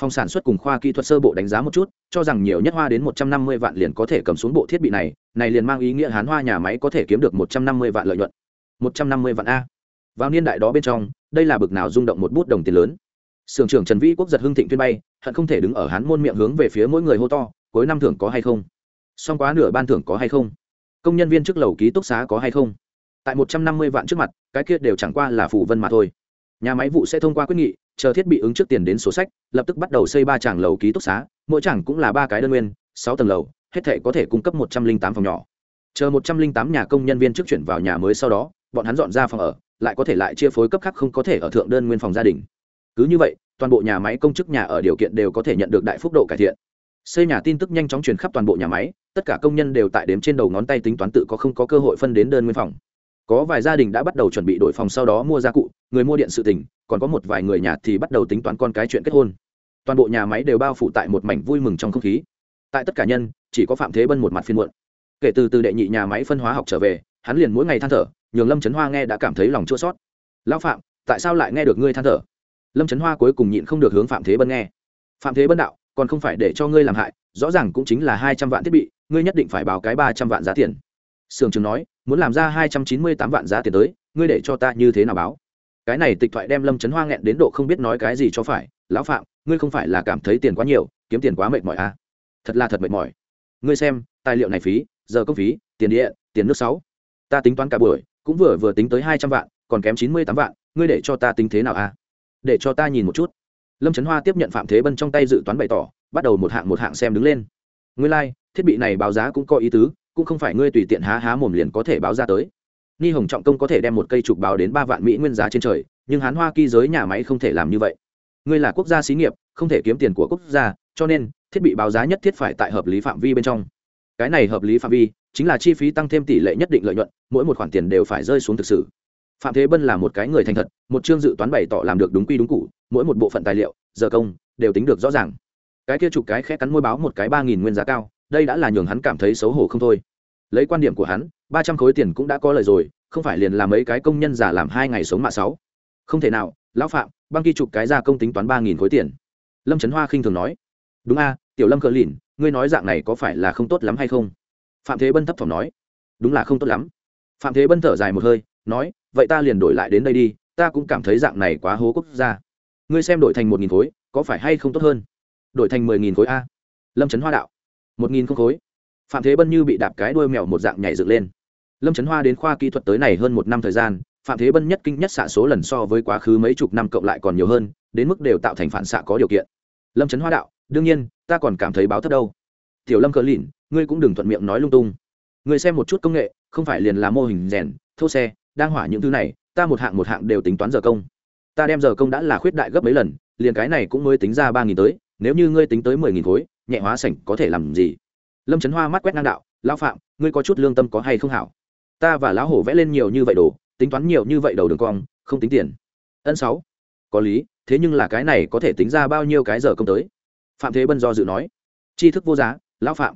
Phòng sản xuất cùng khoa kỹ thuật sơ bộ đánh giá một chút, cho rằng nhiều nhất hoa đến một trăm năm mươi vạn liền có thể cầm xuống bộ thiết bị này này liền mang ý nghĩa hán hoa nhà máy có thể kiếm được một trăm năm mươi vạn lợi nhuận. Một trăm năm mươi vạn a. Vào niên đại đó bên trong đây là bực nào rung động một bút đồng tiền lớn. Sưởng trưởng trần vĩ quốc giật hưng thịnh tuyên bay, hận không thể đứng ở hán môn miệng hướng về phía mỗi người hô to, cuối năm thưởng có hay không? Xong quá nửa ban thưởng có hay không? Công nhân viên trước lầu ký túc xá có hay không? Tại một trăm năm mươi vạn trước mặt, cái kia đều chẳng qua là phủ vân mà thôi. Nhà máy vụ sẽ thông qua quyết nghị, chờ thiết bị ứng trước tiền đến sổ sách, lập tức bắt đầu xây ba tràng lầu ký túc xá, mỗi tràng cũng là ba cái đơn nguyên, sáu tầng lầu, hết thể có thể cung cấp một trăm linh tám phòng nhỏ. Chờ một trăm linh tám nhà công nhân viên trước chuyển vào nhà mới sau đó, bọn hắn dọn ra phòng ở lại có thể lại chia phối cấp khác không có thể ở thượng đơn nguyên phòng gia đình. Cứ như vậy, toàn bộ nhà máy công chức nhà ở điều kiện đều có thể nhận được đại phúc độ cải thiện. Xây nhà tin tức nhanh chóng truyền khắp toàn bộ nhà máy, tất cả công nhân đều tại đếm trên đầu ngón tay tính toán tự có không có cơ hội phân đến đơn nguyên phòng. Có vài gia đình đã bắt đầu chuẩn bị đổi phòng sau đó mua gia cụ, người mua điện sự tỉnh còn có một vài người nhà thì bắt đầu tính toán con cái chuyện kết hôn. Toàn bộ nhà máy đều bao phủ tại một mảnh vui mừng trong không khí. Tại tất cả nhân, chỉ có phạm thế bân một mặt phiên muộn. Kể từ từ đệ nhị nhà máy phân hóa học trở về, hắn liền mỗi ngày than thở nhường lâm trấn hoa nghe đã cảm thấy lòng chua sót lão phạm tại sao lại nghe được ngươi than thở lâm trấn hoa cuối cùng nhịn không được hướng phạm thế bân nghe phạm thế bân đạo còn không phải để cho ngươi làm hại rõ ràng cũng chính là hai trăm vạn thiết bị ngươi nhất định phải báo cái ba trăm vạn giá tiền sưởng trường nói muốn làm ra hai trăm chín mươi tám vạn giá tiền tới ngươi để cho ta như thế nào báo cái này tịch thoại đem lâm trấn hoa nghẹn đến độ không biết nói cái gì cho phải lão phạm ngươi không phải là cảm thấy tiền quá nhiều kiếm tiền quá mệt mỏi à? thật là thật mệt mỏi ngươi xem tài liệu này phí giờ công phí tiền điện tiền nước sáu ta tính toán cả buổi cũng vừa vừa tính tới hai trăm vạn còn kém chín mươi tám vạn ngươi để cho ta tính thế nào à? Để cho ta nhìn một chút. Lâm trấn hoa tiếp nhận phạm thế bân trong tay dự toán bày tỏ bắt đầu một hạng một hạng xem đứng lên. Ngươi lai、like, thiết bị này báo giá cũng có ý tứ cũng không phải ngươi tùy tiện há há mồm liền có thể báo ra tới. Ni hồng trọng công có thể đem một cây trục báo đến ba vạn mỹ nguyên giá trên trời nhưng hán hoa kỳ giới nhà máy không thể làm như vậy. Ngươi là quốc gia xí nghiệp không thể kiếm tiền của quốc gia cho nên thiết bị báo giá nhất thiết phải tại hợp lý phạm vi bên trong. Cái này hợp lý phạm vi chính là chi phí tăng thêm tỷ lệ nhất định lợi nhuận, mỗi một khoản tiền đều phải rơi xuống thực sự. Phạm thế bân là một cái người thành thật, một chương dự toán bày tỏ làm được đúng quy đúng cụ mỗi một bộ phận tài liệu, giờ công, đều tính được rõ ràng. Cái kia chụp cái khẽ cắn môi báo một cái ba nghìn nguyên giá cao, đây đã là nhường hắn cảm thấy xấu hổ không thôi. Lấy quan điểm của hắn, ba trăm khối tiền cũng đã có lời rồi, không phải liền làm mấy cái công nhân giả làm hai ngày sống mạ sáu. Không thể nào, lão phạm, băng ghi chụp cái ra công tính toán ba nghìn khối tiền. Lâm trấn hoa khinh thường nói. Đúng a, tiểu lâm cờ lìn, ngươi nói dạng này có phải là không tốt lắm hay không? Phạm thế bân thấp thỏm nói, đúng là không tốt lắm. Phạm thế bân thở dài một hơi, nói, vậy ta liền đổi lại đến đây đi, ta cũng cảm thấy dạng này quá hố quốc gia. Ngươi xem đổi thành một nghìn khối, có phải hay không tốt hơn? Đổi thành mười nghìn khối a. Lâm trấn hoa đạo, một nghìn không khối. Phạm thế bân như bị đạp cái đuôi mèo một dạng nhảy dựng lên. Lâm trấn hoa đến khoa kỹ thuật tới này hơn một năm thời gian, phạm thế bân nhất kinh nhất xạ số lần so với quá khứ mấy chục năm cộng lại còn nhiều hơn, đến mức đều tạo thành phản xạ có điều kiện. Lâm trấn hoa đạo, đương nhiên, ta còn cảm thấy báo thất đâu tiểu lâm cờ lìn, ngươi cũng đừng thuận miệng nói lung tung. Ngươi xem một chút công nghệ, không phải liền là mô hình rèn, thô xe, đang hỏa những thứ này, ta một hạng một hạng đều tính toán giờ công. Ta đem giờ công đã là khuyết đại gấp mấy lần, liền cái này cũng mới tính ra ba nghìn tới, nếu như ngươi tính tới mười nghìn khối, nhẹ hóa sảnh có thể làm gì? Lâm trấn hoa mắt quét ngang đạo, lão phạm, ngươi có chút lương tâm có hay không hảo? Ta và lão hổ vẽ lên nhiều như vậy đồ, tính toán nhiều như vậy đầu đường cong, không tính tiền. Ân sáu. Có lý, thế nhưng là cái này có thể tính ra bao nhiêu cái giờ công tới? Phạm thế bân do dự nói. Tri thức vô giá lão phạm,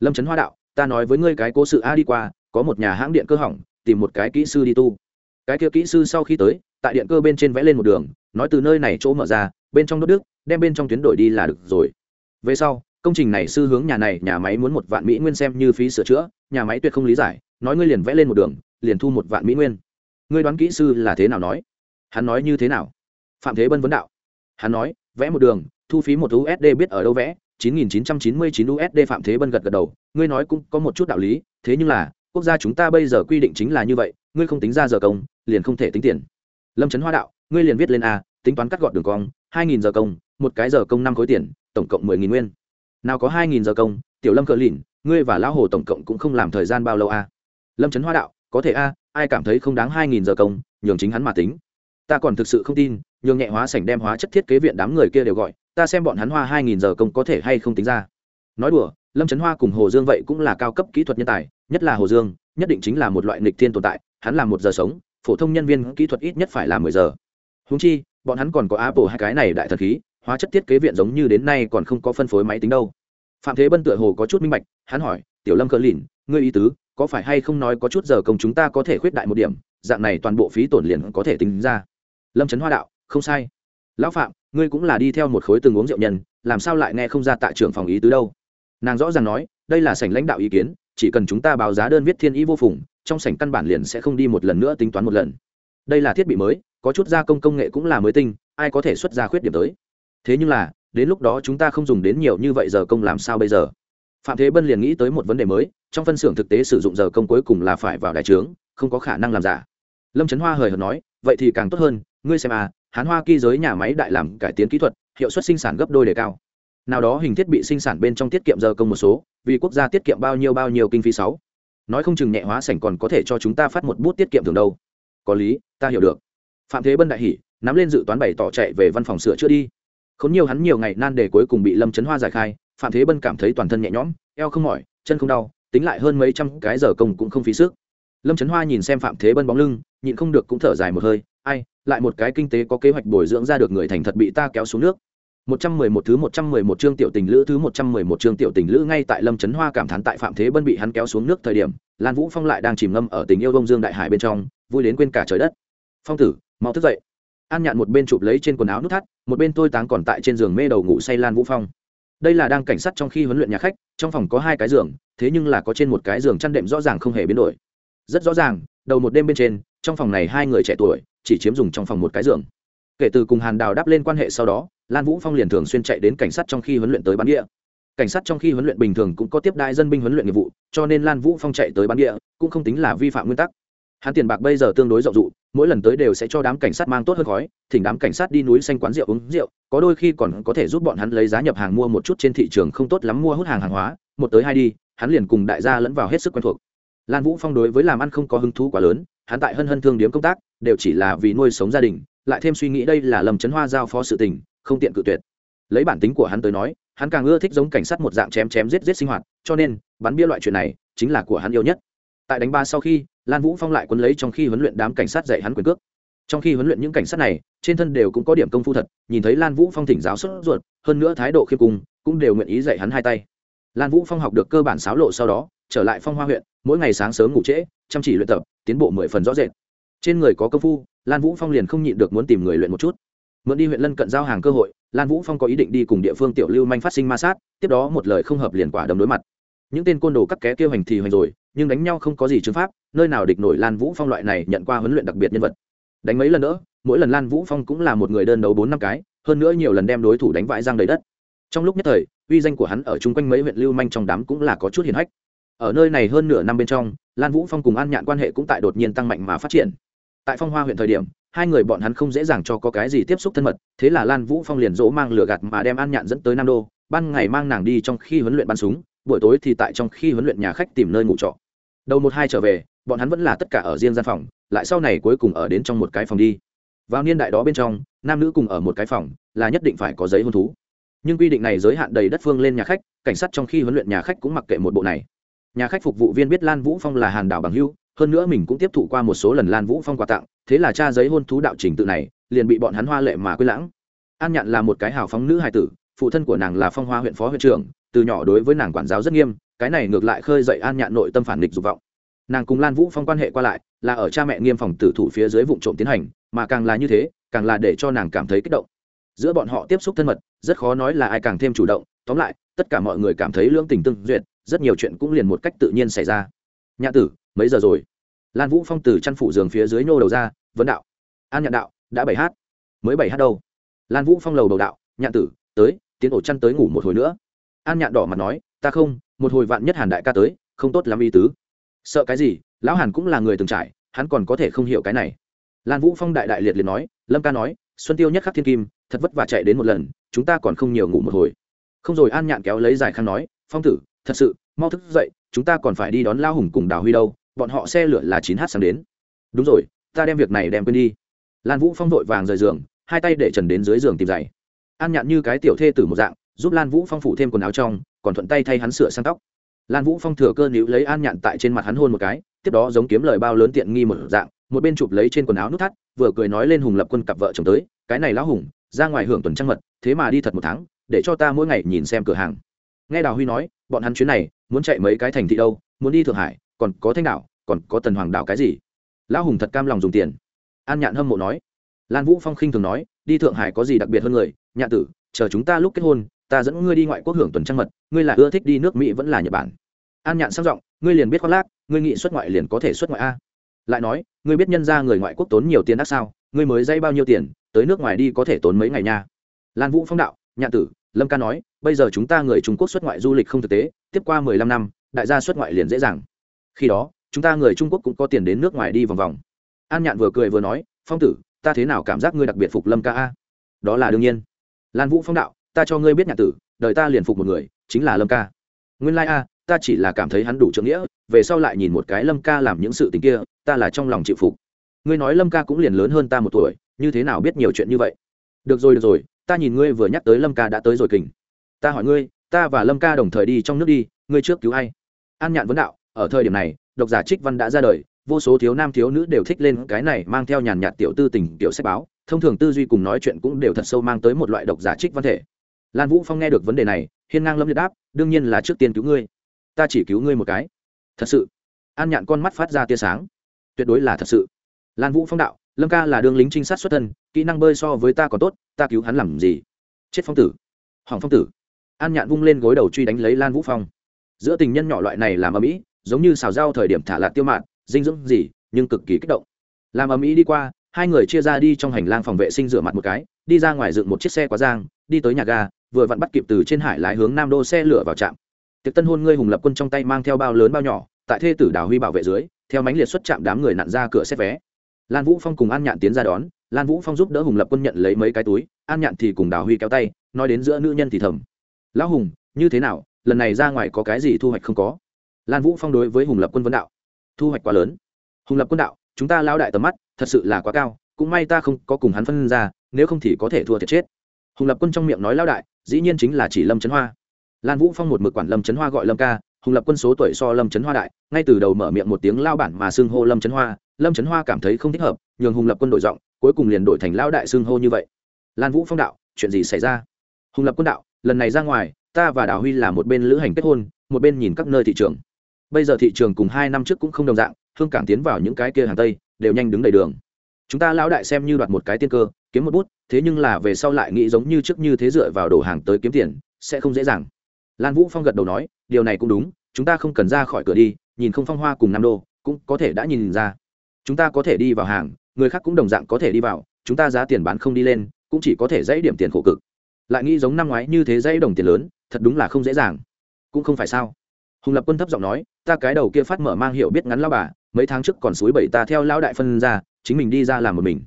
lâm trấn hoa đạo, ta nói với ngươi cái cố sự a đi qua, có một nhà hãng điện cơ hỏng, tìm một cái kỹ sư đi tu. Cái kia kỹ sư sau khi tới, tại điện cơ bên trên vẽ lên một đường, nói từ nơi này chỗ mở ra, bên trong đất đức đem bên trong tuyến đổi đi là được rồi. Về sau, công trình này sư hướng nhà này, nhà máy muốn một vạn mỹ nguyên xem như phí sửa chữa, nhà máy tuyệt không lý giải, nói ngươi liền vẽ lên một đường, liền thu một vạn mỹ nguyên. Ngươi đoán kỹ sư là thế nào nói? Hắn nói như thế nào? Phạm thế bân vấn đạo. Hắn nói, vẽ một đường, thu phí một usd biết ở đâu vẽ 9999 usd phạm thế bân gật gật đầu ngươi nói cũng có một chút đạo lý thế nhưng là quốc gia chúng ta bây giờ quy định chính là như vậy ngươi không tính ra giờ công liền không thể tính tiền. Lâm trấn hoa đạo ngươi liền viết lên a tính toán cắt gọn đường cong hai nghìn giờ công một cái giờ công năm khối tiền tổng cộng mười nghìn nguyên. Nào có hai nghìn giờ công tiểu lâm cờ lỉnh, ngươi và lão hồ tổng cộng cũng không làm thời gian bao lâu a. Lâm trấn hoa đạo có thể a ai cảm thấy không đáng hai nghìn giờ công nhường chính hắn mà tính. Ta còn thực sự không tin nhường nhẹ hóa sảnh đem hóa chất thiết kế viện đám người kia đều gọi ta xem bọn hắn hoa hai nghìn giờ công có thể hay không tính ra. Nói đùa, lâm trấn hoa cùng hồ dương vậy cũng là cao cấp kỹ thuật nhân tài, nhất là hồ dương, nhất định chính là một loại nghịch thiên tồn tại, hắn làm một giờ sống, phổ thông nhân viên kỹ thuật ít nhất phải là mười giờ. Húng chi, bọn hắn còn có apple hai cái này đại thật khí, hóa chất thiết kế viện giống như đến nay còn không có phân phối máy tính đâu. Phạm thế bân tựa hồ có chút minh bạch, hắn hỏi, tiểu lâm cờ lìn, ngươi ý tứ, có phải hay không nói có chút giờ công chúng ta có thể khuyết đại một điểm, dạng này toàn bộ phí tổn liền có thể tính ra? Lâm trấn hoa đạo, không sai lão phạm, ngươi cũng là đi theo một khối từng uống rượu nhân, làm sao lại nghe không ra tại trưởng phòng ý tứ đâu? Nàng rõ ràng nói, đây là sảnh lãnh đạo ý kiến, chỉ cần chúng ta báo giá đơn viết thiên ý vô phùng, trong sảnh căn bản liền sẽ không đi một lần nữa tính toán một lần. Đây là thiết bị mới, có chút gia công công nghệ cũng là mới tinh, ai có thể xuất ra khuyết điểm tới? Thế nhưng là, đến lúc đó chúng ta không dùng đến nhiều như vậy giờ công làm sao bây giờ? Phạm thế bân liền nghĩ tới một vấn đề mới, trong phân xưởng thực tế sử dụng giờ công cuối cùng là phải vào đại trướng, không có khả năng làm giả. Lâm trấn hoa hời hợt nói, vậy thì càng tốt hơn, ngươi xem à hán hoa kỳ giới nhà máy đại làm cải tiến kỹ thuật, hiệu suất sinh sản gấp đôi đề cao. Nào đó hình thiết bị sinh sản bên trong tiết kiệm giờ công một số, vì quốc gia tiết kiệm bao nhiêu bao nhiêu kinh phí sáu. Nói không chừng nhẹ hóa sảnh còn có thể cho chúng ta phát một bút tiết kiệm thường đâu. Có lý, ta hiểu được. Phạm thế bân đại hỉ, nắm lên dự toán bày tỏ chạy về văn phòng sửa chữa đi. Khốn nhiều hắn nhiều ngày nan để cuối cùng bị lâm chấn hoa giải khai, phạm thế bân cảm thấy toàn thân nhẹ nhõm, eo không mỏi, chân không đau, tính lại hơn mấy trăm cái giờ công cũng không phí sức. Lâm trấn hoa nhìn xem phạm thế bân bóng lưng, nhịn không được cũng thở dài một hơi, ai lại một cái kinh tế có kế hoạch bồi dưỡng ra được người thành thật bị ta kéo xuống nước một trăm mười một thứ một trăm mười một chương tiểu tình lữ thứ một trăm mười một chương tiểu tình lữ ngay tại Lâm Chấn Hoa cảm thán tại Phạm Thế Bân bị hắn kéo xuống nước thời điểm, Lan Vũ Phong lại đang chìm ngâm ở tình yêu đông dương đại hải bên trong, vui đến quên cả trời đất. Phong tử, mau thức dậy. An Nhạn một bên chụp lấy trên quần áo nút thắt, một bên tôi táng còn tại trên giường mê đầu ngủ say Lan Vũ Phong. Đây là đang cảnh sát trong khi huấn luyện nhà khách, trong phòng có hai cái giường, thế nhưng là có trên một cái giường chăn đệm rõ ràng không hề biến đổi. Rất rõ ràng, đầu một đêm bên trên, trong phòng này hai người trẻ tuổi, chỉ chiếm dùng trong phòng một cái giường. Kể từ cùng Hàn Đào đáp lên quan hệ sau đó, lan vũ phong liền thường xuyên chạy đến cảnh sát trong khi huấn luyện tới bán địa. Cảnh sát trong khi huấn luyện bình thường cũng có tiếp đại dân binh huấn luyện nghiệp vụ cho nên lan vũ phong chạy tới bán địa cũng không tính là vi phạm nguyên tắc. Hắn tiền bạc bây giờ tương đối rộng rụ mỗi lần tới đều sẽ cho đám cảnh sát mang tốt hơn khói thỉnh đám cảnh sát đi núi xanh quán rượu uống rượu có đôi khi còn có thể giúp bọn hắn lấy giá nhập hàng mua một chút trên thị trường không tốt lắm mua hút hàng hàng hóa một tới hai đi hắn liền cùng đại gia lẫn vào hết sức quen thuộc. Lan vũ phong đối với làm ăn không có hứng thú quá lớn hắn tại hân hân thương điếm công tác đều chỉ là vì nuôi sống gia đình, lại thêm suy nghĩ đây là lầm trấn hoa giao phó sự tình, không tiện cự tuyệt. Lấy bản tính của hắn tới nói, hắn càng ưa thích giống cảnh sát một dạng chém chém giết giết sinh hoạt, cho nên, bắn bia loại chuyện này, chính là của hắn yêu nhất. Tại đánh ba sau khi, lan vũ phong lại quân lấy trong khi huấn luyện đám cảnh sát dạy hắn quyền cước. Trong khi huấn luyện những cảnh sát này, trên thân đều cũng có điểm công phu thật, nhìn thấy lan vũ phong thỉnh giáo sốt ruột, hơn nữa thái độ khiêm cung, cũng đều nguyện ý dạy hắn hai tay. Lan vũ phong học được cơ bản sáo lộ sau đó, trở lại phong hoa huyện, mỗi ngày sáng sớm ngủ trễ, chăm chỉ luyện tập, tiến bộ mười phần rõ rệt trên người có công phu, lan vũ phong liền không nhịn được muốn tìm người luyện một chút. Mượn đi huyện lân cận giao hàng cơ hội, lan vũ phong có ý định đi cùng địa phương tiểu lưu manh phát sinh ma sát, tiếp đó một lời không hợp liền quả đấm đối mặt. Những tên côn đồ cắt ké kêu hành thì hành rồi, nhưng đánh nhau không có gì chứng pháp, nơi nào địch nổi lan vũ phong loại này nhận qua huấn luyện đặc biệt nhân vật. Đánh mấy lần nữa, mỗi lần lan vũ phong cũng là một người đơn đấu bốn năm cái, hơn nữa nhiều lần đem đối thủ đánh vãi giang đầy đất. Trong lúc nhất thời, uy danh của hắn ở chung quanh mấy huyện lưu manh trong đám cũng là có chút hiền hách. Ở nơi này hơn nửa năm bên trong, lan vũ phong cùng an nhạn quan hệ cũng tại đột nhiên tăng mạnh mà phát triển tại phong hoa huyện thời điểm, hai người bọn hắn không dễ dàng cho có cái gì tiếp xúc thân mật, thế là lan vũ phong liền dỗ mang lửa gạt mà đem an nhạn dẫn tới nam đô, ban ngày mang nàng đi trong khi huấn luyện bắn súng, buổi tối thì tại trong khi huấn luyện nhà khách tìm nơi ngủ trọ. Đầu một hai trở về, bọn hắn vẫn là tất cả ở riêng gian phòng, lại sau này cuối cùng ở đến trong một cái phòng đi. Vào niên đại đó bên trong, nam nữ cùng ở một cái phòng là nhất định phải có giấy hôn thú. Nhưng quy định này giới hạn đầy đất phương lên nhà khách, cảnh sát trong khi huấn luyện nhà khách cũng mặc kệ một bộ này. Nhà khách phục vụ viên biết lan vũ phong là hàn đảo bằng hưu hơn nữa mình cũng tiếp thụ qua một số lần lan vũ phong quà tặng, thế là cha giấy hôn thú đạo trình tự này liền bị bọn hắn hoa lệ mà quên lãng. An nhạn là một cái hào phóng nữ hài tử, phụ thân của nàng là phong hoa huyện phó huyện trưởng, từ nhỏ đối với nàng quản giáo rất nghiêm, cái này ngược lại khơi dậy an nhạn nội tâm phản nghịch dục vọng. Nàng cùng lan vũ phong quan hệ qua lại, là ở cha mẹ nghiêm phòng tử thủ phía dưới vụ trộm tiến hành, mà càng là như thế, càng là để cho nàng cảm thấy kích động. Giữa bọn họ tiếp xúc thân mật, rất khó nói là ai càng thêm chủ động, tóm lại, tất cả mọi người cảm thấy lưỡng tình tương duyệt, rất nhiều chuyện cũng liền một cách tự nhiên xảy ra. Nhã tử mấy giờ rồi? Lan vũ phong từ chăn phủ giường phía dưới nhô đầu ra, vấn đạo. An nhạn đạo, đã bảy h mới bảy h đâu? Lan vũ phong lầu đầu đạo, nhạn tử, tới, tiến ổ chăn tới ngủ một hồi nữa. An nhạn đỏ mặt nói, ta không, một hồi vạn nhất hàn đại ca tới, không tốt lắm y tứ. Sợ cái gì, lão hàn cũng là người từng trải, hắn còn có thể không hiểu cái này. Lan vũ phong đại đại liệt liệt nói, lâm ca nói, xuân tiêu nhất khắc thiên kim, thật vất vả chạy đến một lần, chúng ta còn không nhiều ngủ một hồi. Không rồi an nhạn kéo lấy giải khăn nói, phong tử, thật sự, mau thức dậy, chúng ta còn phải đi đón lao hùng cùng đào huy đâu bọn họ xe lửa là chín h sáng đến. Đúng rồi, ta đem việc này đem quên đi. Lan vũ phong vội vàng rời giường, hai tay để trần đến dưới giường tìm giày. An nhạn như cái tiểu thê tử một dạng, giúp lan vũ phong phủ thêm quần áo trong, còn thuận tay thay hắn sửa sang tóc. Lan vũ phong thừa cơ níu lấy an nhạn tại trên mặt hắn hôn một cái, tiếp đó giống kiếm lời bao lớn tiện nghi một dạng, một bên chụp lấy trên quần áo nút thắt, vừa cười nói lên hùng lập quân cặp vợ chồng tới, cái này lão hùng, ra ngoài hưởng tuần trăng mật, thế mà đi thật một tháng, để cho ta mỗi ngày nhìn xem cửa hàng. Nghe đào huy nói, bọn hắn chuyến này, muốn chạy mấy cái thành thị đâu, muốn đi thượng hải còn có thanh đảo, còn có tần hoàng đảo cái gì? Lão hùng thật cam lòng dùng tiền. An nhạn hâm mộ nói. Lan vũ phong khinh thường nói, đi thượng hải có gì đặc biệt hơn người? Nhạn tử, chờ chúng ta lúc kết hôn, ta dẫn ngươi đi ngoại quốc hưởng tuần trăng mật, ngươi là ưa thích đi nước mỹ vẫn là nhật bản. An nhạn sang giọng, ngươi liền biết khoác lác, ngươi nghị xuất ngoại liền có thể xuất ngoại a. Lại nói, ngươi biết nhân ra người ngoại quốc tốn nhiều tiền đắt sao? Ngươi mới dây bao nhiêu tiền, tới nước ngoài đi có thể tốn mấy ngày nha? Lan vũ phong đạo, nhạn tử, lâm ca nói, bây giờ chúng ta người trung quốc xuất ngoại du lịch không thực tế, tiếp qua mười lăm năm, đại gia xuất ngoại liền dễ dàng khi đó, chúng ta người trung quốc cũng có tiền đến nước ngoài đi vòng vòng. An nhạn vừa cười vừa nói, phong tử, ta thế nào cảm giác ngươi đặc biệt phục lâm ca a? Đó là đương nhiên. Lan vũ phong đạo, ta cho ngươi biết nhạn tử, đời ta liền phục một người, chính là lâm ca. Nguyên lai、like、a, ta chỉ là cảm thấy hắn đủ trưởng nghĩa, về sau lại nhìn một cái lâm ca làm những sự tình kia, ta là trong lòng chịu phục. Ngươi nói lâm ca cũng liền lớn hơn ta một tuổi, như thế nào biết nhiều chuyện như vậy? Được rồi được rồi, ta nhìn ngươi vừa nhắc tới lâm ca đã tới rồi kình. Ta hỏi ngươi, ta và lâm ca đồng thời đi trong nước đi, ngươi trước cứu ai? An nhạn vấn đạo ở thời điểm này, độc giả trích văn đã ra đời, vô số thiếu nam thiếu nữ đều thích lên cái này mang theo nhàn nhạt tiểu tư tình, tiểu sách báo. Thông thường tư duy cùng nói chuyện cũng đều thật sâu mang tới một loại độc giả trích văn thể. Lan vũ phong nghe được vấn đề này, hiên ngang lâm liệt đáp, đương nhiên là trước tiên cứu ngươi. Ta chỉ cứu ngươi một cái. Thật sự? An nhạn con mắt phát ra tia sáng. Tuyệt đối là thật sự. Lan vũ phong đạo, lâm ca là đương lính trinh sát xuất thân, kỹ năng bơi so với ta còn tốt, ta cứu hắn làm gì? Chết phong tử. Hoàng phong tử. An nhạn vung lên gối đầu truy đánh lấy lan vũ phong. Giữa tình nhân nhỏ loại này làm âm ỉ giống như xào rau thời điểm thả lạc tiêu mạn, dinh dưỡng gì, nhưng cực kỳ kích động. Làm ở mỹ đi qua, hai người chia ra đi trong hành lang phòng vệ sinh rửa mặt một cái, đi ra ngoài dựng một chiếc xe quá giang, đi tới nhà ga, vừa vặn bắt kịp từ trên hải lái hướng nam đô xe lửa vào trạm. Tiệc tân hôn ngươi hùng lập quân trong tay mang theo bao lớn bao nhỏ, tại thê tử đào huy bảo vệ dưới, theo mánh liệt xuất chạm đám người nặn ra cửa xét vé. Lan vũ phong cùng an nhạn tiến ra đón, lan vũ phong giúp đỡ hùng lập quân nhận lấy mấy cái túi, an nhạn thì cùng đào huy kéo tay, nói đến giữa nữ nhân thì thầm. Lão hùng, như thế nào? Lần này ra ngoài có cái gì thu hoạch không có? Lan vũ phong đối với hùng lập quân vấn đạo, thu hoạch quá lớn. Hùng lập quân đạo, chúng ta lao đại tầm mắt thật sự là quá cao, cũng may ta không có cùng hắn phân ra, nếu không thì có thể thua thiệt chết. Hùng lập quân trong miệng nói lao đại, dĩ nhiên chính là chỉ lâm trấn hoa. Lan vũ phong một mực quản lâm trấn hoa gọi lâm ca, hùng lập quân số tuổi so lâm trấn hoa đại, ngay từ đầu mở miệng một tiếng lao bản mà xưng hô lâm trấn hoa, lâm trấn hoa cảm thấy không thích hợp, nhường hùng lập quân đổi giọng, cuối cùng liền đổi thành lao đại xưng hô như vậy. Lan vũ phong đạo, chuyện gì xảy ra? Hùng lập quân đạo, lần này ra ngoài, ta và đào huy là một bên lữ hành kết hôn, một bên nhìn các nơi thị trường bây giờ thị trường cùng hai năm trước cũng không đồng dạng, hương cảng tiến vào những cái kia hàng tây, đều nhanh đứng đầy đường. Chúng ta lão đại xem như đoạt một cái tiên cơ, kiếm một bút, thế nhưng là về sau lại nghĩ giống như trước như thế dựa vào đổ hàng tới kiếm tiền, sẽ không dễ dàng. Lan vũ phong gật đầu nói, điều này cũng đúng, chúng ta không cần ra khỏi cửa đi, nhìn không phong hoa cùng nam đô, cũng có thể đã nhìn ra. Chúng ta có thể đi vào hàng, người khác cũng đồng dạng có thể đi vào, chúng ta giá tiền bán không đi lên, cũng chỉ có thể dãy điểm tiền khổ cực. Lại nghĩ giống năm ngoái như thế dãy đồng tiền lớn, thật đúng là không dễ dàng. Cũng không phải sao. Hùng lập quân thấp giọng nói ta cái đầu kia phát mở mang hiểu biết ngắn lao bà, mấy tháng trước còn suối bảy ta theo lao đại phân ra, chính mình đi ra làm một mình.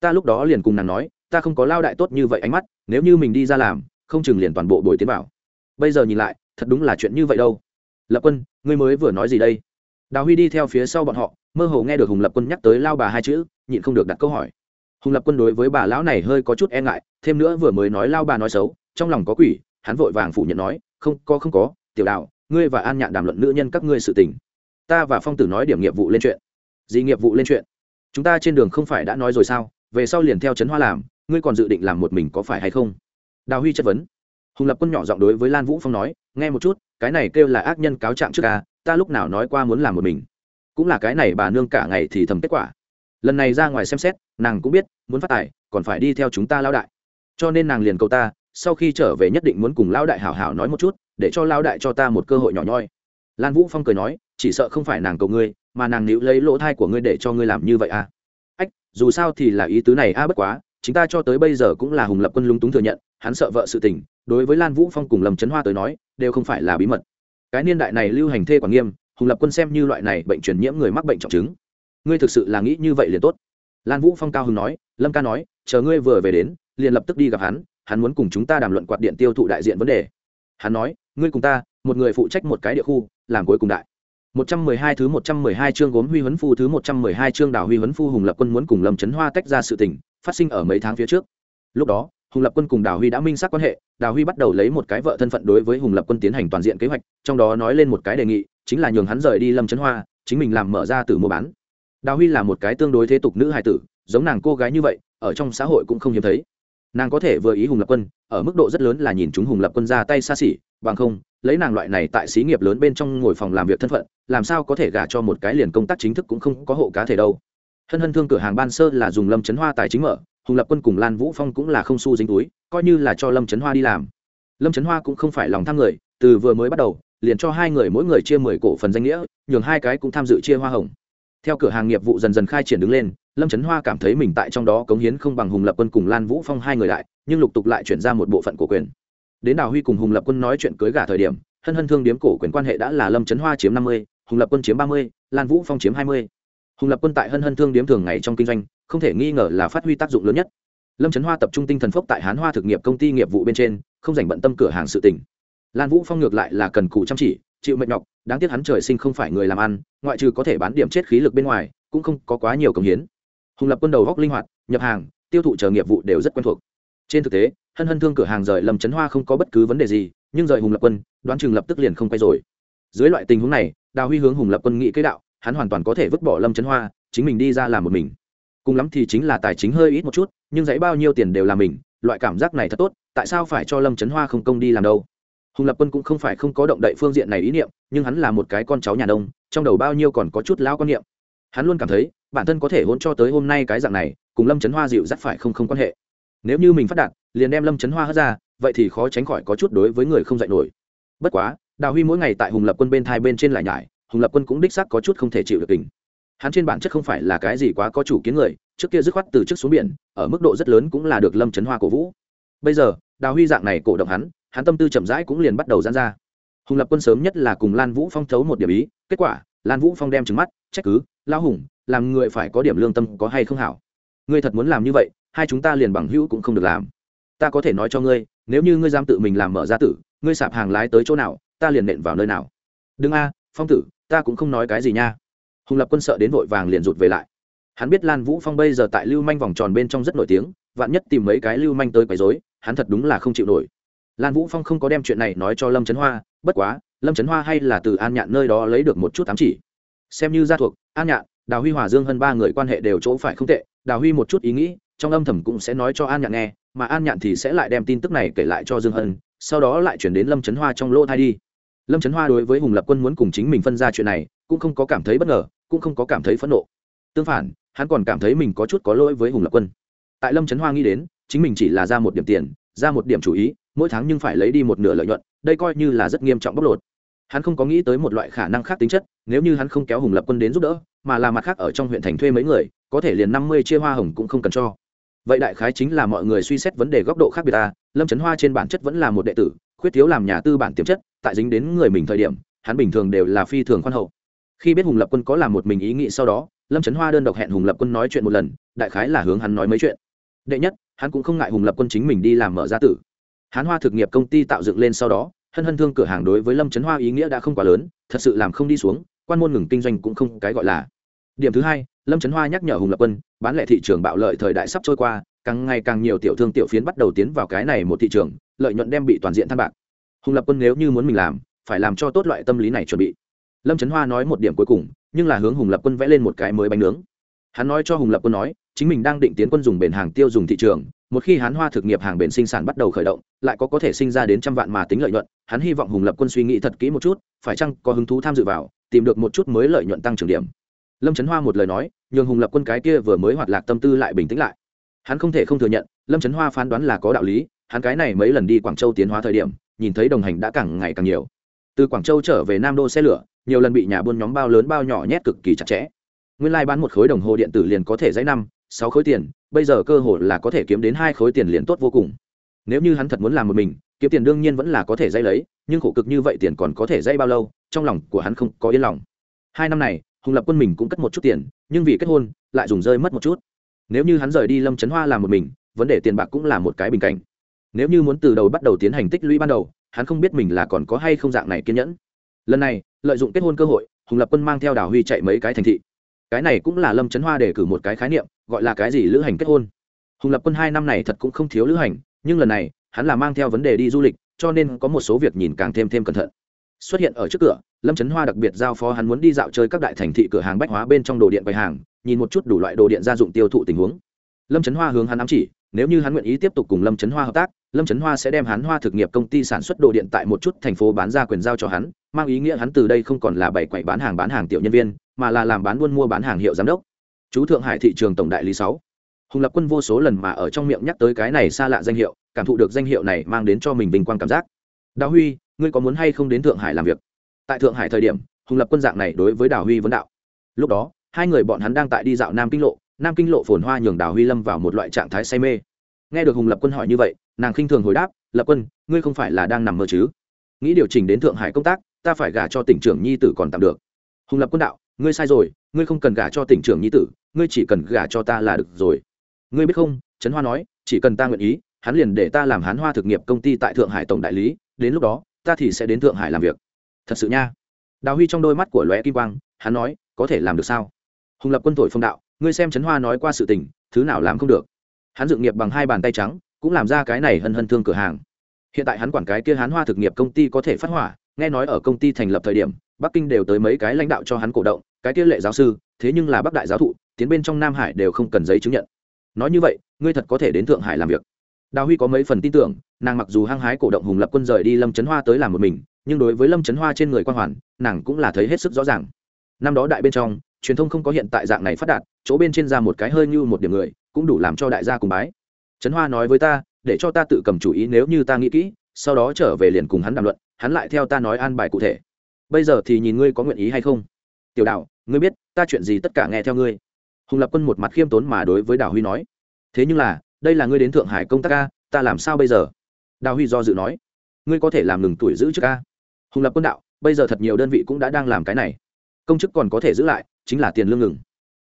Ta lúc đó liền cùng nàng nói, ta không có lao đại tốt như vậy ánh mắt, nếu như mình đi ra làm, không chừng liền toàn bộ bồi tiến bảo bây giờ nhìn lại, thật đúng là chuyện như vậy đâu. Lập quân, ngươi mới vừa nói gì đây? Đào huy đi theo phía sau bọn họ, mơ hồ nghe được hùng lập quân nhắc tới lao bà hai chữ, nhịn không được đặt câu hỏi. Hùng lập quân đối với bà lão này hơi có chút e ngại, thêm nữa vừa mới nói lao bà nói xấu, trong lòng có quỷ, hắn vội vàng phủ nhận nói, không có không có, tiểu đạo ngươi và an nhạn đàm luận nữ nhân các ngươi sự tình. Ta và phong tử nói điểm nghiệp vụ lên chuyện. Gì nghiệp vụ lên chuyện? Chúng ta trên đường không phải đã nói rồi sao? Về sau liền theo trấn hoa làm, ngươi còn dự định làm một mình có phải hay không? Đào huy chất vấn. Hùng lập quân nhỏ giọng đối với lan vũ phong nói, nghe một chút, cái này kêu là ác nhân cáo trạng trước ca ta lúc nào nói qua muốn làm một mình. Cũng là cái này bà nương cả ngày thì thầm kết quả. Lần này ra ngoài xem xét, nàng cũng biết, muốn phát tài, còn phải đi theo chúng ta lao đại. Cho nên nàng liền cầu ta, sau khi trở về nhất định muốn cùng lao đại hảo hảo nói một chút để cho lao đại cho ta một cơ hội nhỏ nhoi. Lan vũ phong cười nói, chỉ sợ không phải nàng cầu ngươi, mà nàng níu lấy lỗ thai của ngươi để cho ngươi làm như vậy à? Ách, dù sao thì là ý tứ này a, bất quá, chính ta cho tới bây giờ cũng là hùng lập quân lung túng thừa nhận, hắn sợ vợ sự tình, đối với lan vũ phong cùng lâm trấn hoa tới nói, đều không phải là bí mật. Cái niên đại này lưu hành thê quản nghiêm, hùng lập quân xem như loại này bệnh truyền nhiễm người mắc bệnh trọng chứng. Ngươi thực sự là nghĩ như vậy liền tốt. Lan vũ phong cao hưng nói, lâm ca nói, chờ ngươi vừa về đến, liền lập tức đi gặp hắn hắn muốn cùng chúng ta đàm luận quạt điện tiêu thụ đại diện vấn đề. Hắn nói ngươi cùng ta, một người phụ trách một cái địa khu, làm cuối cùng đại. 112 thứ 112 chương gốm huy huấn phu, thứ 112 chương đào huy huấn phu hùng lập quân muốn cùng lâm chấn hoa tách ra sự tình, phát sinh ở mấy tháng phía trước. Lúc đó, hùng lập quân cùng đào huy đã minh xác quan hệ đào huy bắt đầu lấy một cái vợ thân phận đối với hùng lập quân tiến hành toàn diện kế hoạch, trong đó nói lên một cái đề nghị, chính là nhường hắn rời đi lâm chấn hoa, chính mình làm mở ra từ mua bán. Đào huy là một cái tương đối thế tục nữ hài tử, giống nàng cô gái như vậy, ở trong xã hội cũng không hiếm thấy nàng có thể vừa ý hùng lập quân, ở mức độ rất lớn là nhìn chúng hùng lập quân ra tay xa xỉ, bằng không, lấy nàng loại này tại xí nghiệp lớn bên trong ngồi phòng làm việc thân phận, làm sao có thể gả cho một cái liền công tác chính thức cũng không có hộ cá thể đâu. Hân hân thương cửa hàng ban sơ là dùng lâm chấn hoa tài chính mở, hùng lập quân cùng lan vũ phong cũng là không xu dính túi, coi như là cho lâm chấn hoa đi làm. Lâm chấn hoa cũng không phải lòng tham người, từ vừa mới bắt đầu, liền cho hai người mỗi người chia mười cổ phần danh nghĩa, nhường hai cái cũng tham dự chia hoa hồng. Theo cửa hàng nghiệp vụ dần dần khai triển đứng lên lâm trấn hoa cảm thấy mình tại trong đó cống hiến không bằng hùng lập quân cùng lan vũ phong hai người đại nhưng lục tục lại chuyển ra một bộ phận của quyền. Đến đào huy cùng hùng lập quân nói chuyện cưới gả thời điểm, hân hân thương điếm cổ quyền quan hệ đã là lâm trấn hoa chiếm năm mươi, hùng lập quân chiếm ba mươi, lan vũ phong chiếm hai mươi. Hùng lập quân tại hân hân thương điếm thường ngày trong kinh doanh, không thể nghi ngờ là phát huy tác dụng lớn nhất. Lâm trấn hoa tập trung tinh thần phốc tại hán hoa thực nghiệp công ty nghiệp vụ bên trên, không dành bận tâm cửa hàng sự tỉnh lan vũ phong ngược lại là cần cù chăm chỉ, chịu mệt nhọc, đáng tiếc hắn trời sinh không phải người làm ăn, ngoại trừ có thể bán điểm chết khí lực bên ngoài, cũng không có quá nhiều công hiến hùng lập quân đầu góc linh hoạt, nhập hàng, tiêu thụ chờ nghiệp vụ đều rất quen thuộc. Trên thực tế, hân hân thương cửa hàng rời lâm trấn hoa không có bất cứ vấn đề gì, nhưng rời hùng lập quân, đoán chừng lập tức liền không quay rồi. Dưới loại tình huống này, đào huy hướng hùng lập quân nghĩ kế đạo, hắn hoàn toàn có thể vứt bỏ lâm trấn hoa, chính mình đi ra làm một mình. Cùng lắm thì chính là tài chính hơi ít một chút, nhưng dãy bao nhiêu tiền đều là mình, loại cảm giác này thật tốt, tại sao phải cho lâm trấn hoa không công đi làm đâu? Hùng lập quân cũng không phải không có động đậy phương diện này ý niệm, nhưng hắn là một cái con cháu nhà đông trong đầu bao nhiêu còn có chút lão quan niệm. Hắn luôn cảm thấy bản thân có thể hôn cho tới hôm nay cái dạng này, cùng lâm trấn hoa dịu dắt phải không không quan hệ. Nếu như mình phát đạt, liền đem lâm trấn hoa hất ra, vậy thì khó tránh khỏi có chút đối với người không dạy nổi. Bất quá, đào huy mỗi ngày tại hùng lập quân bên thai bên trên lại nhải, hùng lập quân cũng đích xác có chút không thể chịu được tình. Hắn trên bản chất không phải là cái gì quá có chủ kiến người, trước kia dứt khoát từ trước xuống biển, ở mức độ rất lớn cũng là được lâm trấn hoa cổ vũ. Bây giờ, đào huy dạng này cổ động hắn hắn tâm tư chậm rãi cũng liền bắt đầu giãn ra. Hùng lập quân sớm nhất là cùng lan vũ phong thấu một điểm ý, kết quả, lan vũ phong đem trứng mắt, trách cứ, lao hùng làm người phải có điểm lương tâm có hay không hảo. Ngươi thật muốn làm như vậy, hai chúng ta liền bằng hữu cũng không được làm. Ta có thể nói cho ngươi, nếu như ngươi dám tự mình làm mở ra tử, ngươi sạp hàng lái tới chỗ nào, ta liền nện vào nơi nào. Đừng a, phong tử, ta cũng không nói cái gì nha. Hùng lập quân sợ đến vội vàng liền rụt về lại. Hắn biết lan vũ phong bây giờ tại lưu manh vòng tròn bên trong rất nổi tiếng, vạn nhất tìm mấy cái lưu manh tới quấy dối hắn thật đúng là không chịu nổi. Lan vũ phong không có đem chuyện này nói cho lâm trấn hoa, bất quá, lâm trấn hoa hay là từ an nhạn nơi đó lấy được một chút ám chỉ. Xem như gia thuộc, an nhạn đào huy hòa dương hơn ba người quan hệ đều chỗ phải không tệ, đào huy một chút ý nghĩ, trong âm thầm cũng sẽ nói cho an nhạn nghe, mà an nhạn thì sẽ lại đem tin tức này kể lại cho dương hân, sau đó lại chuyển đến lâm trấn hoa trong lỗ thai đi. Lâm trấn hoa đối với hùng lập quân muốn cùng chính mình phân ra chuyện này, cũng không có cảm thấy bất ngờ, cũng không có cảm thấy phẫn nộ. Tương phản, hắn còn cảm thấy mình có chút có lỗi với hùng lập quân. Tại lâm trấn hoa nghĩ đến, chính mình chỉ là ra một điểm tiền, ra một điểm chủ ý, mỗi tháng nhưng phải lấy đi một nửa lợi nhuận, đây coi như là rất nghiêm trọng bóc lột. Hắn không có nghĩ tới một loại khả năng khác tính chất, nếu như hắn không kéo hùng lập quân đến giúp đỡ mà là mặt khác ở trong huyện thành thuê mấy người, có thể liền năm mươi chia hoa hồng cũng không cần cho. Vậy đại khái chính là mọi người suy xét vấn đề góc độ khác biệt ta, lâm trấn hoa trên bản chất vẫn là một đệ tử, khuyết thiếu làm nhà tư bản tiềm chất, tại dính đến người mình thời điểm, hắn bình thường đều là phi thường khoan hậu. Khi biết hùng lập quân có làm một mình ý nghĩ sau đó, lâm trấn hoa đơn độc hẹn hùng lập quân nói chuyện một lần, đại khái là hướng hắn nói mấy chuyện. Đệ nhất, hắn cũng không ngại hùng lập quân chính mình đi làm mở ra tử. Hắn hoa thực nghiệp công ty tạo dựng lên sau đó, hân hân thương cửa hàng đối với lâm trấn hoa ý nghĩa đã không quá lớn, thật sự làm không đi xuống quan môn ngừng kinh doanh cũng không cái gọi là. Điểm thứ hai, lâm trấn hoa nhắc nhở hùng lập quân, bán lẻ thị trường bạo lợi thời đại sắp trôi qua, càng ngày càng nhiều tiểu thương tiểu phiến bắt đầu tiến vào cái này một thị trường, lợi nhuận đem bị toàn diện than bạc. Hùng lập quân nếu như muốn mình làm, phải làm cho tốt loại tâm lý này chuẩn bị. Lâm trấn hoa nói một điểm cuối cùng, nhưng là hướng hùng lập quân vẽ lên một cái mới bánh nướng. Hắn nói cho hùng lập quân nói, chính mình đang định tiến quân dùng bền hàng tiêu dùng thị trường một khi hắn hoa thực nghiệp hàng bền sinh sản bắt đầu khởi động, lại có có thể sinh ra đến trăm vạn mà tính lợi nhuận, hắn hy vọng hùng lập quân suy nghĩ thật kỹ một chút, phải chăng có hứng thú tham dự vào, tìm được một chút mới lợi nhuận tăng trưởng điểm. Lâm trấn hoa một lời nói, nhường hùng lập quân cái kia vừa mới hoạt lạc tâm tư lại bình tĩnh lại. Hắn không thể không thừa nhận, lâm trấn hoa phán đoán là có đạo lý, hắn cái này mấy lần đi quảng châu tiến hóa thời điểm, nhìn thấy đồng hành đã càng ngày càng nhiều. Từ quảng châu trở về nam đô xe lửa, nhiều lần bị nhà buôn nhóm bao lớn bao nhỏ nhét cực kỳ chặt chẽ. Nguyên lai、like、bán một khối đồng hồ điện tử liền có thể dãy năm sáu khối tiền, bây giờ cơ hội là có thể kiếm đến hai khối tiền liền tốt vô cùng. Nếu như hắn thật muốn làm một mình, kiếm tiền đương nhiên vẫn là có thể dây lấy, nhưng khổ cực như vậy tiền còn có thể dây bao lâu, trong lòng của hắn không có yên lòng. Hai năm này, hùng lập quân mình cũng cất một chút tiền, nhưng vì kết hôn, lại dùng rơi mất một chút. Nếu như hắn rời đi lâm trấn hoa làm một mình, vấn đề tiền bạc cũng là một cái bình cảnh. Nếu như muốn từ đầu bắt đầu tiến hành tích lũy ban đầu, hắn không biết mình là còn có hay không dạng này kiên nhẫn. Lần này, lợi dụng kết hôn cơ hội, hùng lập quân mang theo đào huy chạy mấy cái thành thị cái này cũng là lâm trấn hoa để cử một cái khái niệm, gọi là cái gì lữ hành kết hôn. Hùng lập quân hai năm này thật cũng không thiếu lữ hành, nhưng lần này, hắn là mang theo vấn đề đi du lịch, cho nên có một số việc nhìn càng thêm thêm cẩn thận. Xuất hiện ở trước cửa, lâm trấn hoa đặc biệt giao phó hắn muốn đi dạo chơi các đại thành thị cửa hàng bách hóa bên trong đồ điện bày hàng, nhìn một chút đủ loại đồ điện gia dụng tiêu thụ tình huống. Lâm trấn hoa hướng hắn ám chỉ, nếu như hắn nguyện ý tiếp tục cùng lâm trấn hoa hợp tác, lâm trấn hoa sẽ đem hắn hoa thực nghiệp công ty sản xuất đồ điện tại một chút thành phố bán ra quyền giao cho hắn, mang ý nghĩa hắn từ đây không còn là bảy quậy bán hàng bán hàng tiểu nhân viên mà là làm bán buôn mua bán hàng hiệu giám đốc. Chú thượng hải thị trường tổng đại lý sáu. Hùng lập quân vô số lần mà ở trong miệng nhắc tới cái này xa lạ danh hiệu, cảm thụ được danh hiệu này mang đến cho mình vinh quang cảm giác. Đào huy, ngươi có muốn hay không đến thượng hải làm việc? Tại thượng hải thời điểm, hùng lập quân dạng này đối với đào huy vấn đạo. Lúc đó, hai người bọn hắn đang tại đi dạo nam kinh lộ, nam kinh lộ phồn hoa nhường đào huy lâm vào một loại trạng thái say mê. Nghe được hùng lập quân hỏi như vậy, nàng khinh thường hồi đáp, lập quân, ngươi không phải là đang nằm mơ chứ? Nghĩ điều chỉnh đến thượng hải công tác, ta phải gả cho tỉnh trưởng nhi tử còn tạm được. Hùng lập quân đạo ngươi sai rồi, ngươi không cần gả cho tỉnh trưởng nhi tử, ngươi chỉ cần gả cho ta là được rồi. Ngươi biết không, trấn hoa nói, chỉ cần ta nguyện ý, hắn liền để ta làm hán hoa thực nghiệp công ty tại thượng hải tổng đại lý, đến lúc đó, ta thì sẽ đến thượng hải làm việc. Thật sự nha. Đào huy trong đôi mắt của lóe kim quang, hắn nói, có thể làm được sao? Hùng lập quân thổi phong đạo, ngươi xem trấn hoa nói qua sự tình, thứ nào làm không được? Hắn dự nghiệp bằng hai bàn tay trắng, cũng làm ra cái này hân hân thương cửa hàng. Hiện tại hắn quản cái kia hán hoa thực nghiệp công ty có thể phát hỏa nghe nói ở công ty thành lập thời điểm, bắc kinh đều tới mấy cái lãnh đạo cho hắn cổ động, cái tiết lệ giáo sư, thế nhưng là bắc đại giáo thụ, tiến bên trong nam hải đều không cần giấy chứng nhận. Nói như vậy, ngươi thật có thể đến thượng hải làm việc. Đào huy có mấy phần tin tưởng, nàng mặc dù hăng hái cổ động hùng lập quân rời đi lâm trấn hoa tới làm một mình, nhưng đối với lâm trấn hoa trên người quan hoàn, nàng cũng là thấy hết sức rõ ràng. Năm đó đại bên trong, truyền thông không có hiện tại dạng này phát đạt, chỗ bên trên ra một cái hơi như một điểm người, cũng đủ làm cho đại gia cùng bái. Trấn hoa nói với ta, để cho ta tự cầm chủ ý, nếu như ta nghĩ kỹ, sau đó trở về liền cùng hắn đàm luận hắn lại theo ta nói an bài cụ thể. Bây giờ thì nhìn ngươi có nguyện ý hay không. Tiểu đạo, ngươi biết, ta chuyện gì tất cả nghe theo ngươi. Hùng lập quân một mặt khiêm tốn mà đối với đào huy nói. Thế nhưng là, đây là ngươi đến thượng hải công tác ca, ta làm sao bây giờ? Đào huy do dự nói. Ngươi có thể làm ngừng tuổi giữ trước ca. Hùng lập quân đạo, bây giờ thật nhiều đơn vị cũng đã đang làm cái này. Công chức còn có thể giữ lại, chính là tiền lương ngừng.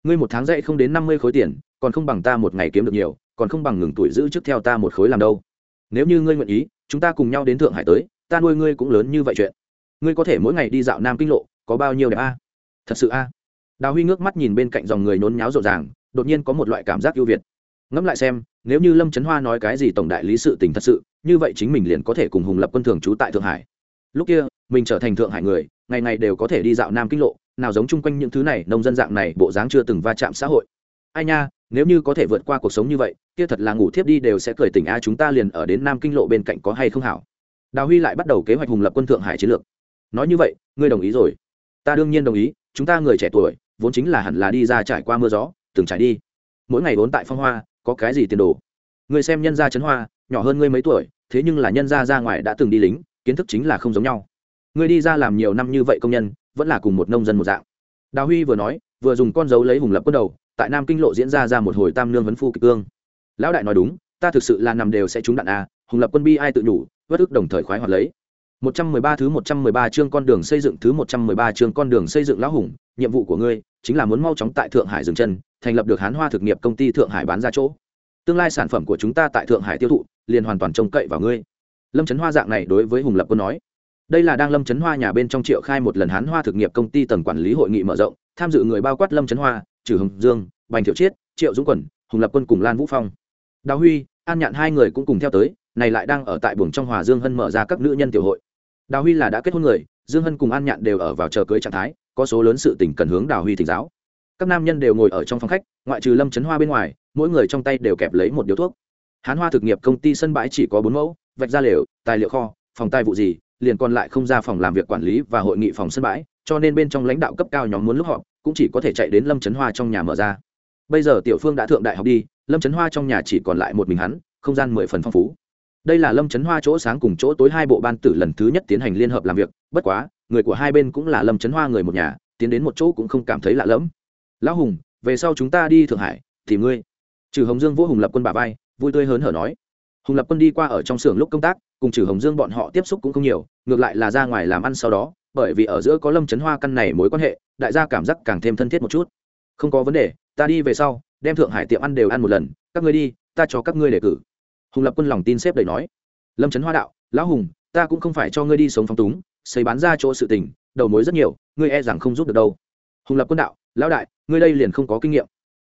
Ngươi một tháng dạy không đến năm mươi khối tiền, còn không bằng ta một ngày kiếm được nhiều, còn không bằng ngừng tuổi giữ trước theo ta một khối làm đâu. Nếu như ngươi nguyện ý, chúng ta cùng nhau đến thượng hải tới ta nuôi ngươi cũng lớn như vậy chuyện. Ngươi có thể mỗi ngày đi dạo nam kinh lộ, có bao nhiêu đẹp a? Thật sự a? Đào huy ngước mắt nhìn bên cạnh dòng người nôn nháo rộn ràng, đột nhiên có một loại cảm giác ưu việt. Ngẫm lại xem, nếu như lâm trấn hoa nói cái gì tổng đại lý sự tình thật sự, như vậy chính mình liền có thể cùng hùng lập quân thường trú tại thượng hải. Lúc kia, mình trở thành thượng hải người, ngày ngày đều có thể đi dạo nam kinh lộ, nào giống chung quanh những thứ này, nông dân dạng này, bộ dáng chưa từng va chạm xã hội. Ai nha, nếu như có thể vượt qua cuộc sống như vậy, kia thật là ngủ thiếp đi đều sẽ cười tỉnh a, chúng ta liền ở đến nam kinh lộ bên cạnh có hay không hảo? Đào huy lại bắt đầu kế hoạch hùng lập quân thượng hải chiến lược. Nói như vậy, ngươi đồng ý rồi. Ta đương nhiên đồng ý, chúng ta người trẻ tuổi, vốn chính là hẳn là đi ra trải qua mưa gió, từng trải đi. Mỗi ngày vốn tại phong hoa, có cái gì tiền đồ? Ngươi xem nhân gia trấn hoa, nhỏ hơn ngươi mấy tuổi, thế nhưng là nhân gia ra ngoài đã từng đi lính, kiến thức chính là không giống nhau. Ngươi đi ra làm nhiều năm như vậy công nhân, vẫn là cùng một nông dân một dạng. Đào huy vừa nói, vừa dùng con dấu lấy hùng lập quân đầu, tại nam kinh lộ diễn ra ra một hồi tam nương vấn phu kịch cương. Lão đại nói đúng, ta thực sự là nằm đều sẽ trúng đạn a hùng lập quân bi ai tự nhủ vất ức đồng thời khoái hoạt lấy 113 thứ 113 chương con đường xây dựng thứ 113 chương con đường xây dựng lão hùng, nhiệm vụ của ngươi chính là muốn mau chóng tại Thượng Hải dừng chân, thành lập được Hán Hoa thực nghiệp công ty Thượng Hải bán ra chỗ. Tương lai sản phẩm của chúng ta tại Thượng Hải tiêu thụ, liền hoàn toàn trông cậy vào ngươi. Lâm Chấn Hoa dạng này đối với Hùng Lập Quân nói. Đây là đang Lâm Chấn Hoa nhà bên trong Triệu khai một lần Hán Hoa thực nghiệp công ty tầng quản lý hội nghị mở rộng, tham dự người bao quát Lâm Chấn Hoa, Trử Hồng Dương, Bành Thiệu Chiết, Triệu Dũng Quẩn, Hùng Lập Quân cùng Lan Vũ Phong. Đào Huy, An Nhạn hai người cũng cùng theo tới, này lại đang ở tại buồng trong Hòa Dương Hân mở ra các nữ nhân tiểu hội. Đào huy là đã kết hôn người, dương hân cùng an nhạn đều ở vào chờ cưới trạng thái, có số lớn sự tình cần hướng đào huy thỉnh giáo. Các nam nhân đều ngồi ở trong phòng khách, ngoại trừ lâm trấn hoa bên ngoài, mỗi người trong tay đều kẹp lấy một điếu thuốc. Hán hoa thực nghiệp công ty sân bãi chỉ có bốn mẫu, vạch ra lều, tài liệu kho, phòng tài vụ gì, liền còn lại không ra phòng làm việc quản lý và hội nghị phòng sân bãi, cho nên bên trong lãnh đạo cấp cao nhóm muốn lúc họp, cũng chỉ có thể chạy đến lâm trấn hoa trong nhà mở ra. Bây giờ tiểu phương đã thượng đại học đi, lâm trấn hoa trong nhà chỉ còn lại một mình hắn, không gian mười phần phong phú đây là lâm trấn hoa chỗ sáng cùng chỗ tối hai bộ ban tử lần thứ nhất tiến hành liên hợp làm việc, bất quá, người của hai bên cũng là lâm trấn hoa người một nhà, tiến đến một chỗ cũng không cảm thấy lạ lẫm. Lão hùng, về sau chúng ta đi thượng hải thì ngươi. Trừ hồng dương vỗ hùng lập quân bà vai, vui tươi hớn hở nói. Hùng lập quân đi qua ở trong xưởng lúc công tác, cùng trừ hồng dương bọn họ tiếp xúc cũng không nhiều, ngược lại là ra ngoài làm ăn sau đó, bởi vì ở giữa có lâm trấn hoa căn này mối quan hệ, đại gia cảm giác càng thêm thân thiết một chút. Không có vấn đề, ta đi về sau, đem thượng hải tiệm ăn đều ăn một lần, các ngươi đi, ta cho các ngươi đề cử hùng lập quân lòng tin xếp đầy nói, lâm trấn hoa đạo, lão hùng, ta cũng không phải cho ngươi đi sống phong túng, xây bán ra chỗ sự tình, đầu mối rất nhiều, ngươi e rằng không giúp được đâu. Hùng lập quân đạo, lão đại, ngươi đây liền không có kinh nghiệm.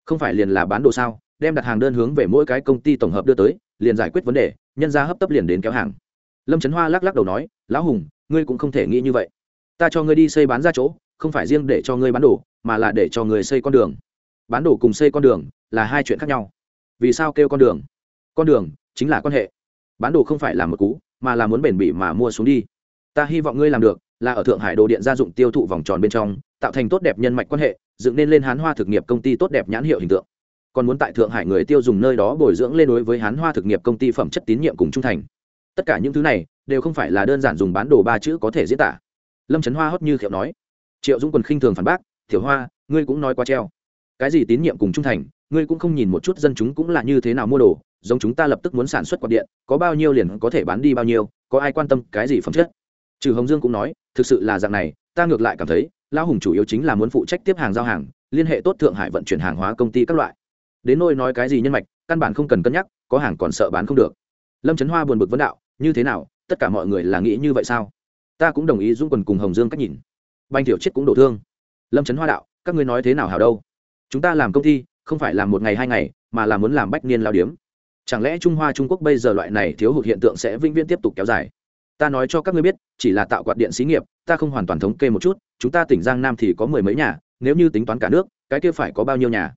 Không phải liền là bán đồ sao, đem đặt hàng đơn hướng về mỗi cái công ty tổng hợp đưa tới, liền giải quyết vấn đề, nhân ra hấp tấp liền đến kéo hàng. Lâm trấn hoa lắc lắc đầu nói, lão hùng, ngươi cũng không thể nghĩ như vậy. Ta cho ngươi đi xây bán ra chỗ, không phải riêng để cho ngươi bán đồ, mà là để cho người xây con đường. Bán đồ cùng xây con đường là hai chuyện khác nhau. Vì sao kêu con đường? Con đường chính là quan hệ. Bán đồ không phải là một cú, mà là muốn bền bỉ mà mua xuống đi. Ta hy vọng ngươi làm được, là ở thượng hải đồ điện gia dụng tiêu thụ vòng tròn bên trong, tạo thành tốt đẹp nhân mạch quan hệ, dựng nên lên hán hoa thực nghiệp công ty tốt đẹp nhãn hiệu hình tượng. Còn muốn tại thượng hải người tiêu dùng nơi đó bồi dưỡng lên đối với hán hoa thực nghiệp công ty phẩm chất tín nhiệm cùng trung thành. Tất cả những thứ này, đều không phải là đơn giản dùng bán đồ ba chữ có thể diễn tả. Lâm trấn hoa hót như khiệu nói. Triệu dũng quần khinh thường phản bác. Thiểu hoa, ngươi cũng nói quá treo. Cái gì tín nhiệm cùng trung thành ngươi cũng không nhìn một chút dân chúng cũng là như thế nào mua đồ, giống chúng ta lập tức muốn sản xuất quạt điện, có bao nhiêu liền có thể bán đi bao nhiêu, có ai quan tâm cái gì phẩm chất? Trừ hồng dương cũng nói, thực sự là dạng này, ta ngược lại cảm thấy, lão hùng chủ yếu chính là muốn phụ trách tiếp hàng giao hàng, liên hệ tốt thượng hải vận chuyển hàng hóa công ty các loại. Đến nôi nói cái gì nhân mạch, căn bản không cần cân nhắc, có hàng còn sợ bán không được. Lâm trấn hoa buồn bực vấn đạo, như thế nào, tất cả mọi người là nghĩ như vậy sao? Ta cũng đồng ý dũng quần cùng hồng dương cách nhìn. Banh tiểu chết cũng đổ thương. Lâm trấn hoa đạo, các ngươi nói thế nào hảo đâu? Chúng ta làm công ty không phải làm một ngày hai ngày, mà là muốn làm bách niên lao điếm. Chẳng lẽ trung hoa trung quốc bây giờ loại này thiếu hụt hiện tượng sẽ vĩnh viễn tiếp tục kéo dài? Ta nói cho các ngươi biết, chỉ là tạo quạt điện xí nghiệp, ta không hoàn toàn thống kê một chút, chúng ta tỉnh giang nam thì có mười mấy nhà, nếu như tính toán cả nước, cái kia phải có bao nhiêu nhà?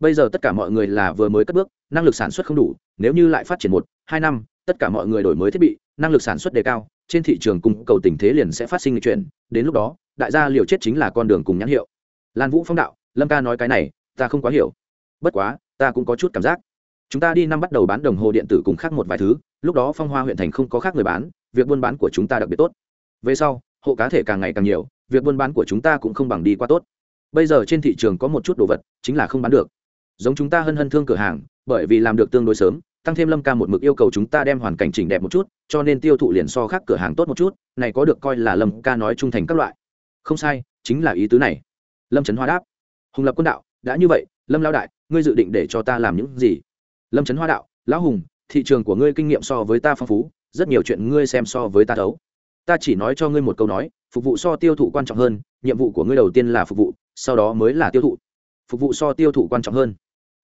Bây giờ tất cả mọi người là vừa mới cất bước, năng lực sản xuất không đủ, nếu như lại phát triển một, hai năm, tất cả mọi người đổi mới thiết bị, năng lực sản xuất đề cao, trên thị trường cung cầu tình thế liền sẽ phát sinh chuyện. Đến lúc đó, đại gia liều chết chính là con đường cùng nhãn hiệu. Lan vũ phong đạo, lâm ca nói cái này, ta không quá hiểu bất quá, ta cũng có chút cảm giác. Chúng ta đi năm bắt đầu bán đồng hồ điện tử cùng khác một vài thứ, lúc đó phong hoa huyện thành không có khác người bán, việc buôn bán của chúng ta đặc biệt tốt. Về sau, hộ cá thể càng ngày càng nhiều, việc buôn bán của chúng ta cũng không bằng đi qua tốt. Bây giờ trên thị trường có một chút đồ vật, chính là không bán được. Giống chúng ta hân hân thương cửa hàng, bởi vì làm được tương đối sớm, tăng thêm lâm ca một mực yêu cầu chúng ta đem hoàn cảnh chỉnh đẹp một chút, cho nên tiêu thụ liền so khác cửa hàng tốt một chút, này có được coi là lâm ca nói trung thành các loại. Không sai, chính là ý tứ này. Lâm trấn hoa đáp. Hùng lập quân đạo đã như vậy, lâm lao đại, ngươi dự định để cho ta làm những gì? Lâm trấn hoa đạo, lão hùng, thị trường của ngươi kinh nghiệm so với ta phong phú, rất nhiều chuyện ngươi xem so với ta thấu. Ta chỉ nói cho ngươi một câu nói, phục vụ so tiêu thụ quan trọng hơn, nhiệm vụ của ngươi đầu tiên là phục vụ, sau đó mới là tiêu thụ. Phục vụ so tiêu thụ quan trọng hơn.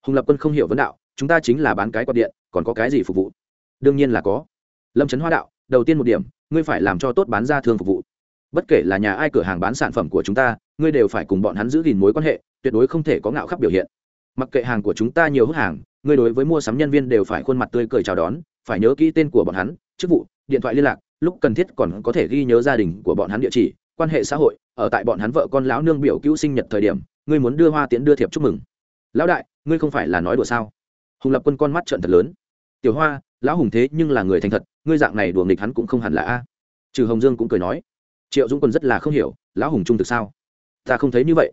Hùng lập quân không hiểu vấn đạo, chúng ta chính là bán cái quạt điện, còn có cái gì phục vụ? Đương nhiên là có. Lâm trấn hoa đạo, đầu tiên một điểm, ngươi phải làm cho tốt bán ra thương phục vụ. Bất kể là nhà ai cửa hàng bán sản phẩm của chúng ta, ngươi đều phải cùng bọn hắn giữ gìn mối quan hệ tuyệt đối không thể có ngạo khắp biểu hiện. Mặc kệ hàng của chúng ta nhiều hút hàng người đối với mua sắm nhân viên đều phải khuôn mặt tươi cười chào đón, phải nhớ kỹ tên của bọn hắn, chức vụ, điện thoại liên lạc, lúc cần thiết còn có thể ghi nhớ gia đình của bọn hắn địa chỉ, quan hệ xã hội, ở tại bọn hắn vợ con lão nương biểu cứu sinh nhật thời điểm, ngươi muốn đưa hoa tiễn đưa thiệp chúc mừng. Lão đại, ngươi không phải là nói đùa sao? Hùng lập quân con mắt trận thật lớn. Tiểu hoa, lão hùng thế nhưng là người thành thật, ngươi dạng này đùa nghịch hắn cũng không hẳn là a. Trừ hồng dương cũng cười nói. Triệu dũng quân rất là không hiểu, lão hùng trung thực sao? Ta không thấy như vậy.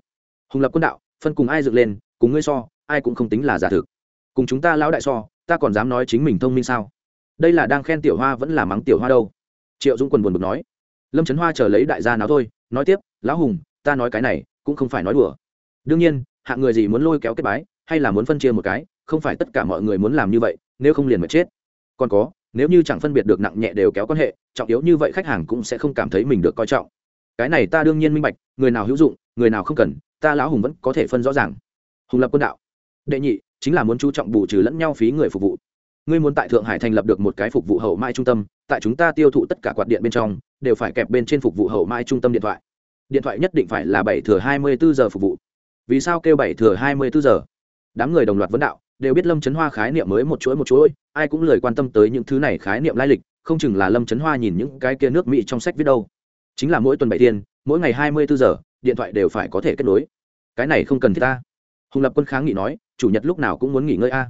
Hùng lập quân đạo phân cùng ai dựng lên, cùng ngươi so, ai cũng không tính là giả thực. Cùng chúng ta lão đại so, ta còn dám nói chính mình thông minh sao? Đây là đang khen tiểu hoa vẫn là mắng tiểu hoa đâu? Triệu dũng quần buồn bực nói. Lâm trấn hoa chờ lấy đại gia nào thôi, nói tiếp, lão hùng, ta nói cái này, cũng không phải nói đùa. Đương nhiên, hạng người gì muốn lôi kéo kết bái, hay là muốn phân chia một cái, không phải tất cả mọi người muốn làm như vậy, nếu không liền mà chết. Còn có, nếu như chẳng phân biệt được nặng nhẹ đều kéo quan hệ, trọng yếu như vậy khách hàng cũng sẽ không cảm thấy mình được coi trọng. Cái này ta đương nhiên minh bạch, người nào hữu dụng, người nào không cần ta lão hùng vẫn có thể phân rõ ràng. Hùng lập quân đạo. Đệ nhị chính là muốn chú trọng bù trừ lẫn nhau phí người phục vụ. Ngươi muốn tại thượng hải thành lập được một cái phục vụ hậu mai trung tâm tại chúng ta tiêu thụ tất cả quạt điện bên trong đều phải kẹp bên trên phục vụ hậu mai trung tâm điện thoại. Điện thoại nhất định phải là bảy thừa hai mươi bốn giờ phục vụ. Vì sao kêu bảy thừa hai mươi bốn giờ? Đám người đồng loạt vấn đạo đều biết lâm trấn hoa khái niệm mới một chuỗi một chuỗi ai cũng lời quan tâm tới những thứ này khái niệm lai lịch không chừng là lâm trấn hoa nhìn những cái kia nước mỹ trong sách viết đâu. Chính là mỗi tuần bảy tiên, mỗi ngày hai mươi bốn giờ điện thoại đều phải có thể kết nối cái này không cần thiết ta. Hùng lập quân kháng nghị nói, chủ nhật lúc nào cũng muốn nghỉ ngơi a.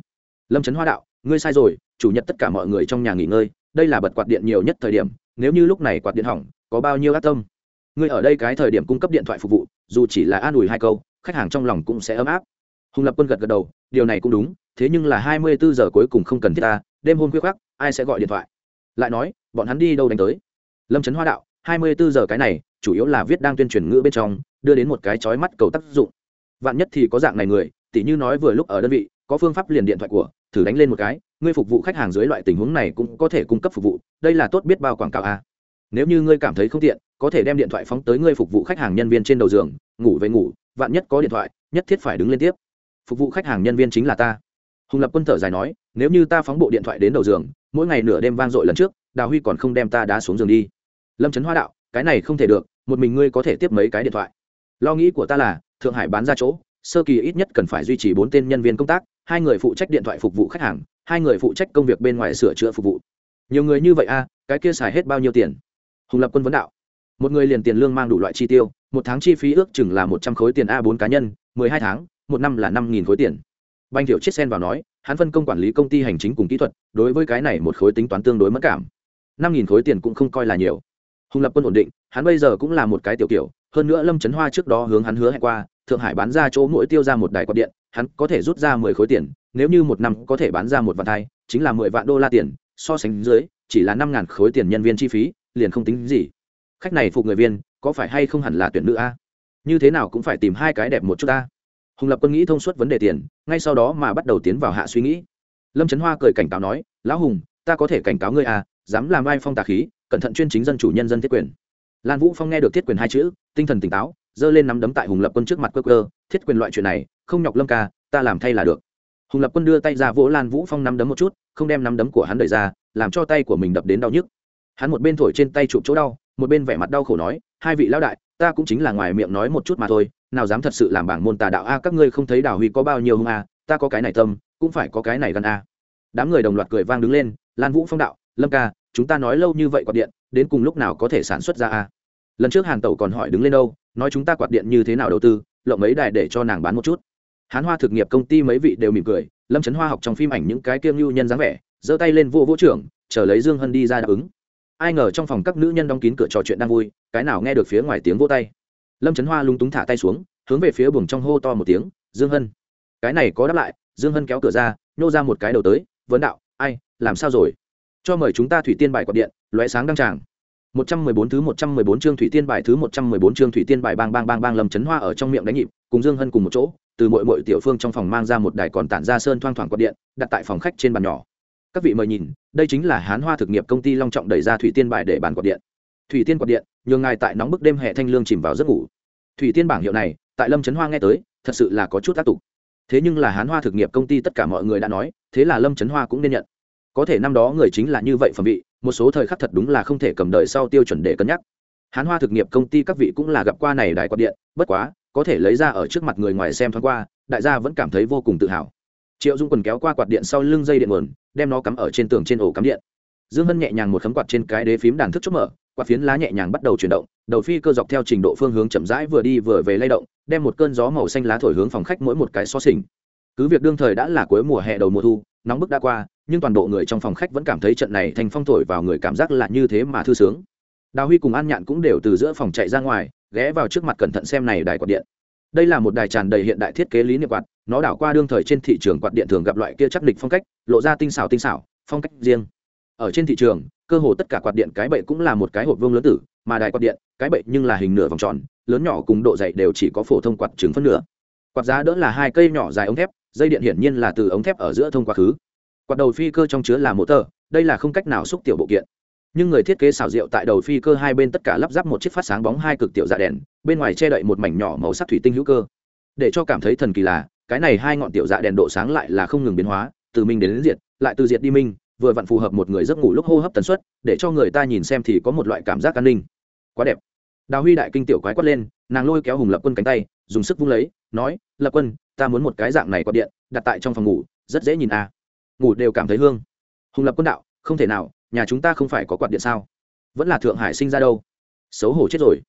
Lâm trấn hoa đạo, ngươi sai rồi, chủ nhật tất cả mọi người trong nhà nghỉ ngơi, đây là bật quạt điện nhiều nhất thời điểm, nếu như lúc này quạt điện hỏng, có bao nhiêu ác tâm? Ngươi ở đây cái thời điểm cung cấp điện thoại phục vụ, dù chỉ là an ủi hai câu, khách hàng trong lòng cũng sẽ ấm áp. Hùng lập quân gật gật đầu, điều này cũng đúng, thế nhưng là hai mươi bốn giờ cuối cùng không cần thiết ta, đêm hôm khuya khoác, ai sẽ gọi điện thoại? Lại nói, bọn hắn đi đâu đánh tới? Lâm trấn hoa đạo, hai mươi bốn giờ cái này, chủ yếu là viết đang tuyên truyền ngữ bên trong đưa đến một cái chói mắt cầu tác dụng. Vạn nhất thì có dạng này người, tỉ như nói vừa lúc ở đơn vị, có phương pháp liền điện thoại của, thử đánh lên một cái, ngươi phục vụ khách hàng dưới loại tình huống này cũng có thể cung cấp phục vụ, đây là tốt biết bao quảng cáo a. Nếu như ngươi cảm thấy không tiện, có thể đem điện thoại phóng tới ngươi phục vụ khách hàng nhân viên trên đầu giường, ngủ về ngủ, vạn nhất có điện thoại, nhất thiết phải đứng lên tiếp. Phục vụ khách hàng nhân viên chính là ta. Hùng lập quân thở dài nói, nếu như ta phóng bộ điện thoại đến đầu giường, mỗi ngày nửa đêm vang dội lần trước, đào huy còn không đem ta đá xuống giường đi. Lâm trấn hoa đạo, cái này không thể được, một mình ngươi có thể tiếp mấy cái điện thoại lo nghĩ của ta là, thượng hải bán ra chỗ, sơ kỳ ít nhất cần phải duy trì bốn tên nhân viên công tác, hai người phụ trách điện thoại phục vụ khách hàng, hai người phụ trách công việc bên ngoài sửa chữa phục vụ. Nhiều người như vậy a cái kia xài hết bao nhiêu tiền? Hùng lập quân vấn đạo. Một người liền tiền lương mang đủ loại chi tiêu, một tháng chi phí ước chừng là một trăm khối tiền a bốn cá nhân, mười hai tháng, một năm là năm nghìn khối tiền. Banh thiệu chiết sen vào nói, hắn phân công quản lý công ty hành chính cùng kỹ thuật, đối với cái này một khối tính toán tương đối mất cảm. Năm nghìn khối tiền cũng không coi là nhiều. Hùng lập quân ổn định, hắn bây giờ cũng là một cái tiểu kiểu hơn nữa lâm trấn hoa trước đó hướng hắn hứa hẹn qua, thượng hải bán ra chỗ mỗi tiêu ra một đài quạt điện, hắn có thể rút ra mười khối tiền, nếu như một năm có thể bán ra một vạn thai, chính là mười vạn đô la tiền, so sánh dưới, chỉ là năm ngàn khối tiền nhân viên chi phí, liền không tính gì. Khách này phục người viên, có phải hay không hẳn là tuyển nữ a? Như thế nào cũng phải tìm hai cái đẹp một chút ta hùng lập quân nghĩ thông suốt vấn đề tiền, ngay sau đó mà bắt đầu tiến vào hạ suy nghĩ. Lâm trấn hoa cười cảnh cáo nói, lão hùng, ta có thể cảnh cáo ngươi à dám làm ai phong tà khí, cẩn thận chuyên chính dân chủ nhân dân thiết quyền. Lan vũ phong nghe được thiết quyền hai chữ tinh thần tỉnh táo, giơ lên nắm đấm tại hùng lập quân trước mặt cơ cơ thiết quyền loại chuyện này, không nhọc lâm ca, ta làm thay là được. Hùng lập quân đưa tay ra vỗ lan vũ phong nắm đấm một chút, không đem nắm đấm của hắn đẩy ra, làm cho tay của mình đập đến đau nhức. Hắn một bên thổi trên tay chụp chỗ đau, một bên vẻ mặt đau khổ nói, hai vị lão đại, ta cũng chính là ngoài miệng nói một chút mà thôi, nào dám thật sự làm bảng môn tà đạo a, các ngươi không thấy đào huy có bao nhiêu hung a, ta có cái này tâm, cũng phải có cái này gần a. Đám người đồng loạt cười vang đứng lên, lan vũ phong đạo, lâm ca, chúng ta nói lâu như vậy quạt điện, đến cùng lúc nào có thể sản xuất ra a? Lần trước hàn tẩu còn hỏi đứng lên đâu, nói chúng ta quạt điện như thế nào đầu tư, lộng mấy đài để cho nàng bán một chút. Hán hoa thực nghiệp công ty mấy vị đều mỉm cười, lâm trấn hoa học trong phim ảnh những cái kiêng lưu nhân dáng vẻ, giơ tay lên vô vũ trưởng, chờ lấy dương hân đi ra đáp ứng. Ai ngờ trong phòng các nữ nhân đóng kín cửa trò chuyện đang vui, cái nào nghe được phía ngoài tiếng vô tay. Lâm trấn hoa lung túng thả tay xuống, hướng về phía buồng trong hô to một tiếng, dương hân. Cái này có đáp lại, dương hân kéo cửa ra, nhô ra một cái đầu tới, vấn đạo, ai, làm sao rồi? Cho mời chúng ta thủy tiên bài quạt điện, lóe sáng đăng tràng. 114 thứ 114 chương thủy tiên bài thứ 114 chương thủy tiên bài bang bang bang bang lâm chấn hoa ở trong miệng đánh nhịp, cùng Dương Hân cùng một chỗ, từ mỗi mỗi tiểu phương trong phòng mang ra một đài còn tản ra sơn thoang thoảng quạt điện, đặt tại phòng khách trên bàn nhỏ. Các vị mời nhìn, đây chính là Hán Hoa thực nghiệp công ty long trọng đẩy ra thủy tiên bài để bàn quạt điện. Thủy tiên quạt điện, nhường ngài tại nóng bức đêm hè thanh lương chìm vào giấc ngủ. Thủy tiên bảng hiệu này, tại Lâm chấn hoa nghe tới, thật sự là có chút tác tục. Thế nhưng là Hán Hoa thực nghiệp công ty tất cả mọi người đã nói, thế là Lâm chấn hoa cũng nên nhận. Có thể năm đó người chính là như vậy phẩm vị, một số thời khắc thật đúng là không thể cầm đợi sau tiêu chuẩn để cân nhắc. Hán hoa thực nghiệp công ty các vị cũng là gặp qua này đài quạt điện bất quá có thể lấy ra ở trước mặt người ngoài xem thoáng qua đại gia vẫn cảm thấy vô cùng tự hào. Triệu dung quần kéo qua quạt điện sau lưng dây điện nguồn đem nó cắm ở trên tường trên ổ cắm điện. Dương hân nhẹ nhàng một khấm quạt trên cái đế phím đàn thức chốt mở quạt phiến lá nhẹ nhàng bắt đầu chuyển động đầu phi cơ dọc theo trình độ phương hướng chậm rãi vừa đi vừa về lay động đem một cơn gió màu xanh lá thổi hướng phòng khách mỗi một cái xó xỉnh cứ việc đương thời đã là cuối mùa hè đầu mùa thu, nóng bức đã qua, nhưng toàn bộ người trong phòng khách vẫn cảm thấy trận này thành phong thổi vào người cảm giác là như thế mà thư sướng. Đào huy cùng an nhạn cũng đều từ giữa phòng chạy ra ngoài, ghé vào trước mặt cẩn thận xem này đài quạt điện. Đây là một đài tràn đầy hiện đại thiết kế lý niệm quạt, nó đảo qua đương thời trên thị trường quạt điện thường gặp loại kia chắc địch phong cách, lộ ra tinh xảo tinh xảo, phong cách riêng. Ở trên thị trường, cơ hồ tất cả quạt điện cái bệ cũng là một cái hộp vương lớn tử, mà đài quạt điện, cái bệ nhưng là hình nửa vòng tròn, lớn nhỏ cùng độ dày đều chỉ có phổ thông quạt trứng phân nửa. Quạt giá đỡ là hai cây nhỏ dài ống thép dây điện hiển nhiên là từ ống thép ở giữa thông quá khứ. Quạt đầu phi cơ trong chứa là mô tờ đây là không cách nào xúc tiểu bộ kiện. Nhưng người thiết kế xảo diệu tại đầu phi cơ hai bên tất cả lắp ráp một chiếc phát sáng bóng hai cực tiểu dạ đèn bên ngoài che đậy một mảnh nhỏ màu sắc thủy tinh hữu cơ. Để cho cảm thấy thần kỳ là cái này hai ngọn tiểu dạ đèn độ sáng lại là không ngừng biến hóa từ minh đến, đến diệt lại từ diệt đi minh vừa vặn phù hợp một người giấc ngủ lúc hô hấp tần suất để cho người ta nhìn xem thì có một loại cảm giác an ninh. Quá đẹp. Đào huy đại kinh tiểu quái quát lên nàng lôi kéo hùng lập quân cánh tay dùng sức vung lấy, nói, lập quân, ta muốn một cái dạng này quạt điện, đặt tại trong phòng ngủ, rất dễ nhìn à. ngủ đều cảm thấy hương. Hùng lập quân đạo, không thể nào, nhà chúng ta không phải có quạt điện sao? Vẫn là thượng hải sinh ra đâu? Xấu hổ chết rồi.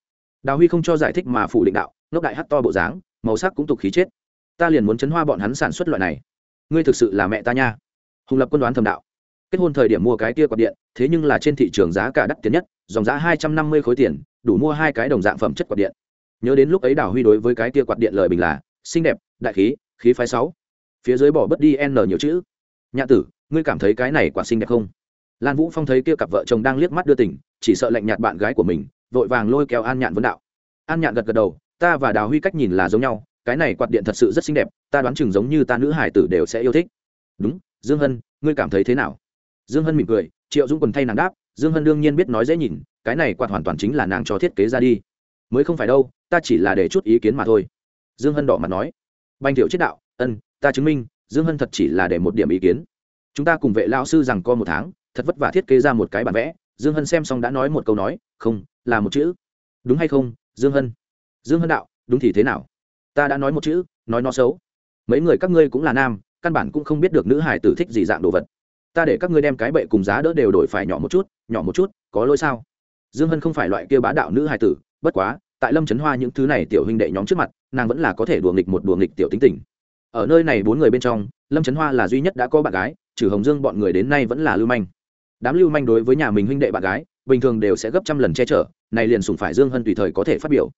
Đào huy không cho giải thích mà phủ định đạo, ngốc đại hắt to bộ dáng, màu sắc cũng tục khí chết. Ta liền muốn chấn hoa bọn hắn sản xuất loại này. Ngươi thực sự là mẹ ta nha. Hùng lập quân đoán thầm đạo. Kết hôn thời điểm mua cái kia quạt điện, thế nhưng là trên thị trường giá cả đắt tiền nhất, dòng giá hai trăm năm mươi khối tiền, đủ mua hai cái đồng dạng phẩm chất quạt điện nhớ đến lúc ấy đào huy đối với cái tia quạt điện lời bình là, xinh đẹp, đại khí khí phái sáu. Phía dưới bỏ bớt đi n nhiều chữ. Nhạ tử, ngươi cảm thấy cái này quả xinh đẹp không? Lan vũ phong thấy kia cặp vợ chồng đang liếc mắt đưa tỉnh, chỉ sợ lạnh nhạt bạn gái của mình, vội vàng lôi kéo an nhạn vấn đạo. An nhạn gật gật đầu, ta và đào huy cách nhìn là giống nhau, cái này quạt điện thật sự rất xinh đẹp, ta đoán chừng giống như ta nữ hải tử đều sẽ yêu thích. Đúng, dương hân, ngươi cảm thấy thế nào? Dương hân mỉm cười, triệu dũng quần thay nàng đáp, dương hân đương nhiên biết nói dễ nhìn, cái này quạt hoàn toàn chính là nàng cho thiết kế ra đi mới không phải đâu, ta chỉ là để chút ý kiến mà thôi. Dương hân đỏ mặt nói. Banh thiệu chết đạo, ân, ta chứng minh, dương hân thật chỉ là để một điểm ý kiến. Chúng ta cùng vệ lao sư rằng co một tháng, thật vất vả thiết kế ra một cái bản vẽ. Dương hân xem xong đã nói một câu nói, không, là một chữ. Đúng hay không, dương hân? Dương hân đạo, đúng thì thế nào? Ta đã nói một chữ, nói nó xấu. Mấy người các ngươi cũng là nam, căn bản cũng không biết được nữ hải tử thích gì dạng đồ vật. Ta để các ngươi đem cái bệ cùng giá đỡ đều đổi phải nhỏ một chút, nhỏ một chút, có lỗi sao? Dương hân không phải loại kia bá đạo nữ hải tử, bất quá tại lâm trấn hoa những thứ này tiểu huynh đệ nhóm trước mặt, nàng vẫn là có thể đùa nghịch một đùa nghịch tiểu tính tình. Ở nơi này bốn người bên trong, lâm trấn hoa là duy nhất đã có bạn gái, trừ hồng dương bọn người đến nay vẫn là lưu manh. Đám lưu manh đối với nhà mình huynh đệ bạn gái, bình thường đều sẽ gấp trăm lần che chở này liền sủng phải dương hân tùy thời có thể phát biểu.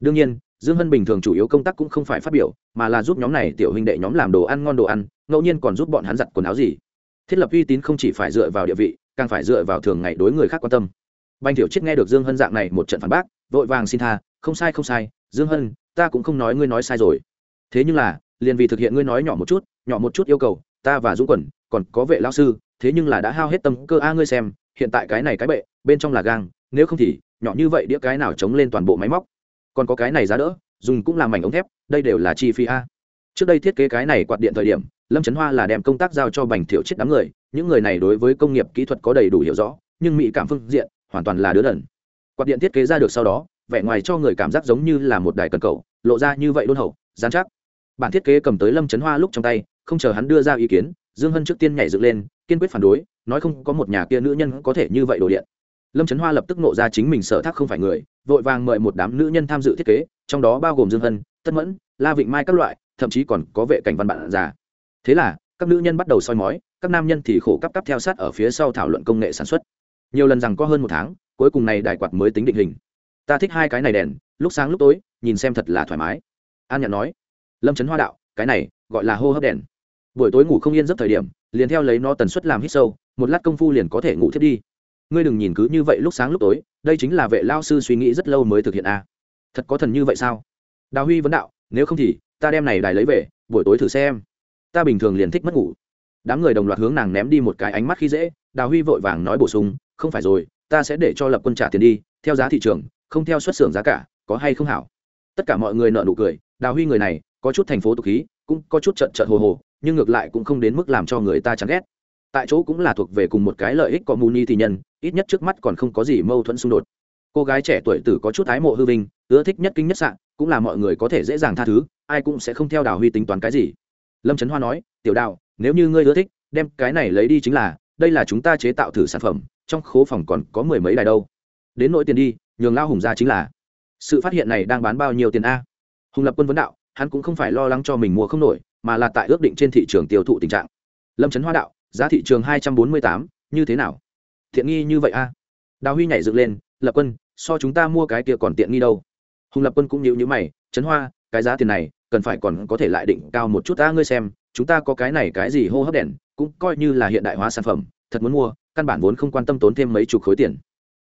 Đương nhiên, dương hân bình thường chủ yếu công tác cũng không phải phát biểu, mà là giúp nhóm này tiểu huynh đệ nhóm làm đồ ăn ngon đồ ăn, ngẫu nhiên còn giúp bọn hắn giặt quần áo gì. Thiết lập uy tín không chỉ phải dựa vào địa vị, càng phải dựa vào thường ngày đối người khác quan tâm. Banh tiểu chết nghe được dương hân dạng này một trận phản bác vội vàng xin tha, không sai không sai, dương hân, ta cũng không nói ngươi nói sai rồi. Thế nhưng là, liền vì thực hiện ngươi nói nhỏ một chút, nhỏ một chút yêu cầu, ta và dũng quần còn có vệ lao sư, thế nhưng là đã hao hết tâm cơ a ngươi xem, hiện tại cái này cái bệ, bên trong là gang, nếu không thì, nhỏ như vậy đĩa cái nào chống lên toàn bộ máy móc. Còn có cái này giá đỡ, dùng cũng làm mảnh ống thép, đây đều là chi phí a. Trước đây thiết kế cái này quạt điện thời điểm, lâm trấn hoa là đem công tác giao cho bành thiệu chết đám người, những người này đối với công nghiệp kỹ thuật có đầy đủ hiểu rõ, nhưng mỹ cảm phương diện, hoàn toàn là đứa đần quạt điện thiết kế ra được sau đó, vẻ ngoài cho người cảm giác giống như là một đài cần cầu, lộ ra như vậy đôn hậu, dán chắc. Bản thiết kế cầm tới lâm trấn hoa lúc trong tay, không chờ hắn đưa ra ý kiến, dương hân trước tiên nhảy dựng lên, kiên quyết phản đối, nói không có một nhà kia nữ nhân có thể như vậy đồ điện. Lâm trấn hoa lập tức nộ ra chính mình sở thác không phải người, vội vàng mời một đám nữ nhân tham dự thiết kế, trong đó bao gồm dương hân, tất mẫn, la vịnh mai các loại, thậm chí còn có vệ cảnh văn bạn già. Thế là, các nữ nhân bắt đầu soi mói, các nam nhân thì khổ cắp cắp theo sát ở phía sau thảo luận công nghệ sản xuất. Nhiều lần rằng có hơn một tháng cuối cùng này đài quạt mới tính định hình. Ta thích hai cái này đèn, lúc sáng lúc tối, nhìn xem thật là thoải mái. An nhạn nói. Lâm trấn hoa đạo, cái này gọi là hô hấp đèn. Buổi tối ngủ không yên giấc thời điểm, liền theo lấy nó tần suất làm hít sâu, một lát công phu liền có thể ngủ thiết đi. Ngươi đừng nhìn cứ như vậy lúc sáng lúc tối, đây chính là vệ lao sư suy nghĩ rất lâu mới thực hiện a. À. thật có thần như vậy sao? Đào huy vấn đạo, nếu không thì ta đem này đài lấy về, buổi tối thử xem. Ta bình thường liền thích mất ngủ. Đám người đồng loạt hướng nàng ném đi một cái ánh mắt khi dễ, đào huy vội vàng nói bổ sung, không phải rồi ta sẽ để cho lập quân trả tiền đi, theo giá thị trường, không theo xuất xưởng giá cả, có hay không hảo? Tất cả mọi người nợ nụ cười, đào huy người này, có chút thành phố tục khí, cũng có chút trận trận hồ hồ, nhưng ngược lại cũng không đến mức làm cho người ta chán ghét. Tại chỗ cũng là thuộc về cùng một cái lợi ích có muni thì nhân, ít nhất trước mắt còn không có gì mâu thuẫn xung đột. Cô gái trẻ tuổi tử có chút ái mộ hư vinh, ưa thích nhất kinh nhất sạn cũng là mọi người có thể dễ dàng tha thứ, ai cũng sẽ không theo đào huy tính toán cái gì. Lâm trấn hoa nói, tiểu đào, nếu như ngươi ưa thích, đem cái này lấy đi chính là, đây là chúng ta chế tạo thử sản phẩm trong khố phòng còn có mười mấy đài đâu. Đến nỗi tiền đi, nhường lao hùng ra chính là. Sự phát hiện này đang bán bao nhiêu tiền a? Hùng lập quân vấn đạo, hắn cũng không phải lo lắng cho mình mua không nổi, mà là tại ước định trên thị trường tiêu thụ tình trạng. Lâm trấn hoa đạo, giá thị trường hai trăm bốn mươi tám, như thế nào? Thiện nghi như vậy a? Đào huy nhảy dựng lên, lập quân, so chúng ta mua cái kia còn tiện nghi đâu. Hùng lập quân cũng nhịu nhữ mày trấn hoa, cái giá tiền này, cần phải còn có thể lại định cao một chút ta ngươi xem, chúng ta có cái này cái gì hô hấp đèn, cũng coi như là hiện đại hóa sản phẩm, thật muốn mua căn bản vốn không quan tâm tốn thêm mấy chục khối tiền.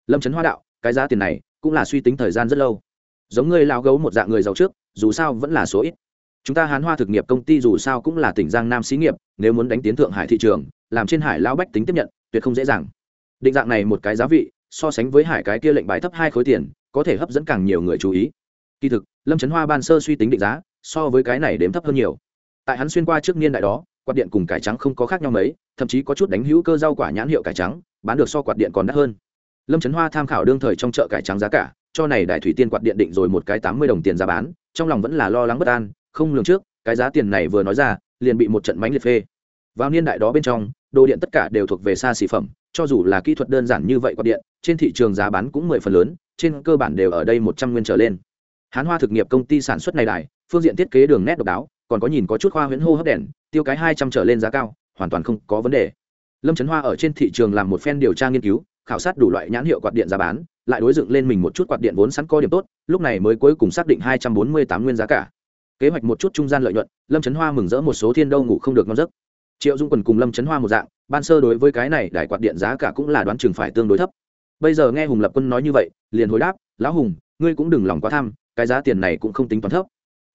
Lâm trấn hoa đạo, cái giá tiền này cũng là suy tính thời gian rất lâu. Giống ngươi lao gấu một dạng người giàu trước, dù sao vẫn là số ít. Chúng ta hán hoa thực nghiệp công ty dù sao cũng là tỉnh giang nam xí nghiệp, nếu muốn đánh tiến thượng hải thị trường, làm trên hải lao bách tính tiếp nhận, tuyệt không dễ dàng. Định dạng này một cái giá vị, so sánh với hải cái kia lệnh bài thấp hai khối tiền, có thể hấp dẫn càng nhiều người chú ý. Kỳ thực, lâm trấn hoa ban sơ suy tính định giá, so với cái này đếm thấp hơn nhiều. Tại hắn xuyên qua trước niên đại đó quạt điện cùng cải trắng không có khác nhau mấy, thậm chí có chút đánh hữu cơ rau quả nhãn hiệu cải trắng, bán được so quạt điện còn đắt hơn. Lâm trấn hoa tham khảo đương thời trong chợ cải trắng giá cả, cho này đại thủy tiên quạt điện định rồi một cái tám mươi đồng tiền giá bán, trong lòng vẫn là lo lắng bất an, không lường trước, cái giá tiền này vừa nói ra, liền bị một trận mánh liệt phê. Vào niên đại đó bên trong, đồ điện tất cả đều thuộc về xa xỉ phẩm, cho dù là kỹ thuật đơn giản như vậy quạt điện, trên thị trường giá bán cũng mười phần lớn, trên cơ bản đều ở đây một trăm nguyên trở lên. Hán hoa thực nghiệp công ty sản xuất này đài, phương diện thiết kế đường nét độc đáo còn có nhìn có chút khoa huyễn hô hấp đèn, tiêu cái hai trăm trở lên giá cao, hoàn toàn không có vấn đề. Lâm trấn hoa ở trên thị trường làm một phen điều tra nghiên cứu, khảo sát đủ loại nhãn hiệu quạt điện giá bán, lại đối dựng lên mình một chút quạt điện vốn sẵn có điểm tốt, lúc này mới cuối cùng xác định hai trăm bốn mươi tám nguyên giá cả. Kế hoạch một chút trung gian lợi nhuận, lâm trấn hoa mừng rỡ một số thiên đâu ngủ không được ngon giấc. Triệu dung quần cùng lâm trấn hoa một dạng, ban sơ đối với cái này đại quạt điện giá cả cũng là đoán chừng phải tương đối thấp. Bây giờ nghe hùng lập quân nói như vậy, liền hồi đáp, lão hùng, ngươi cũng đừng lòng quá tham, cái giá tiền này cũng không tính toán thấp.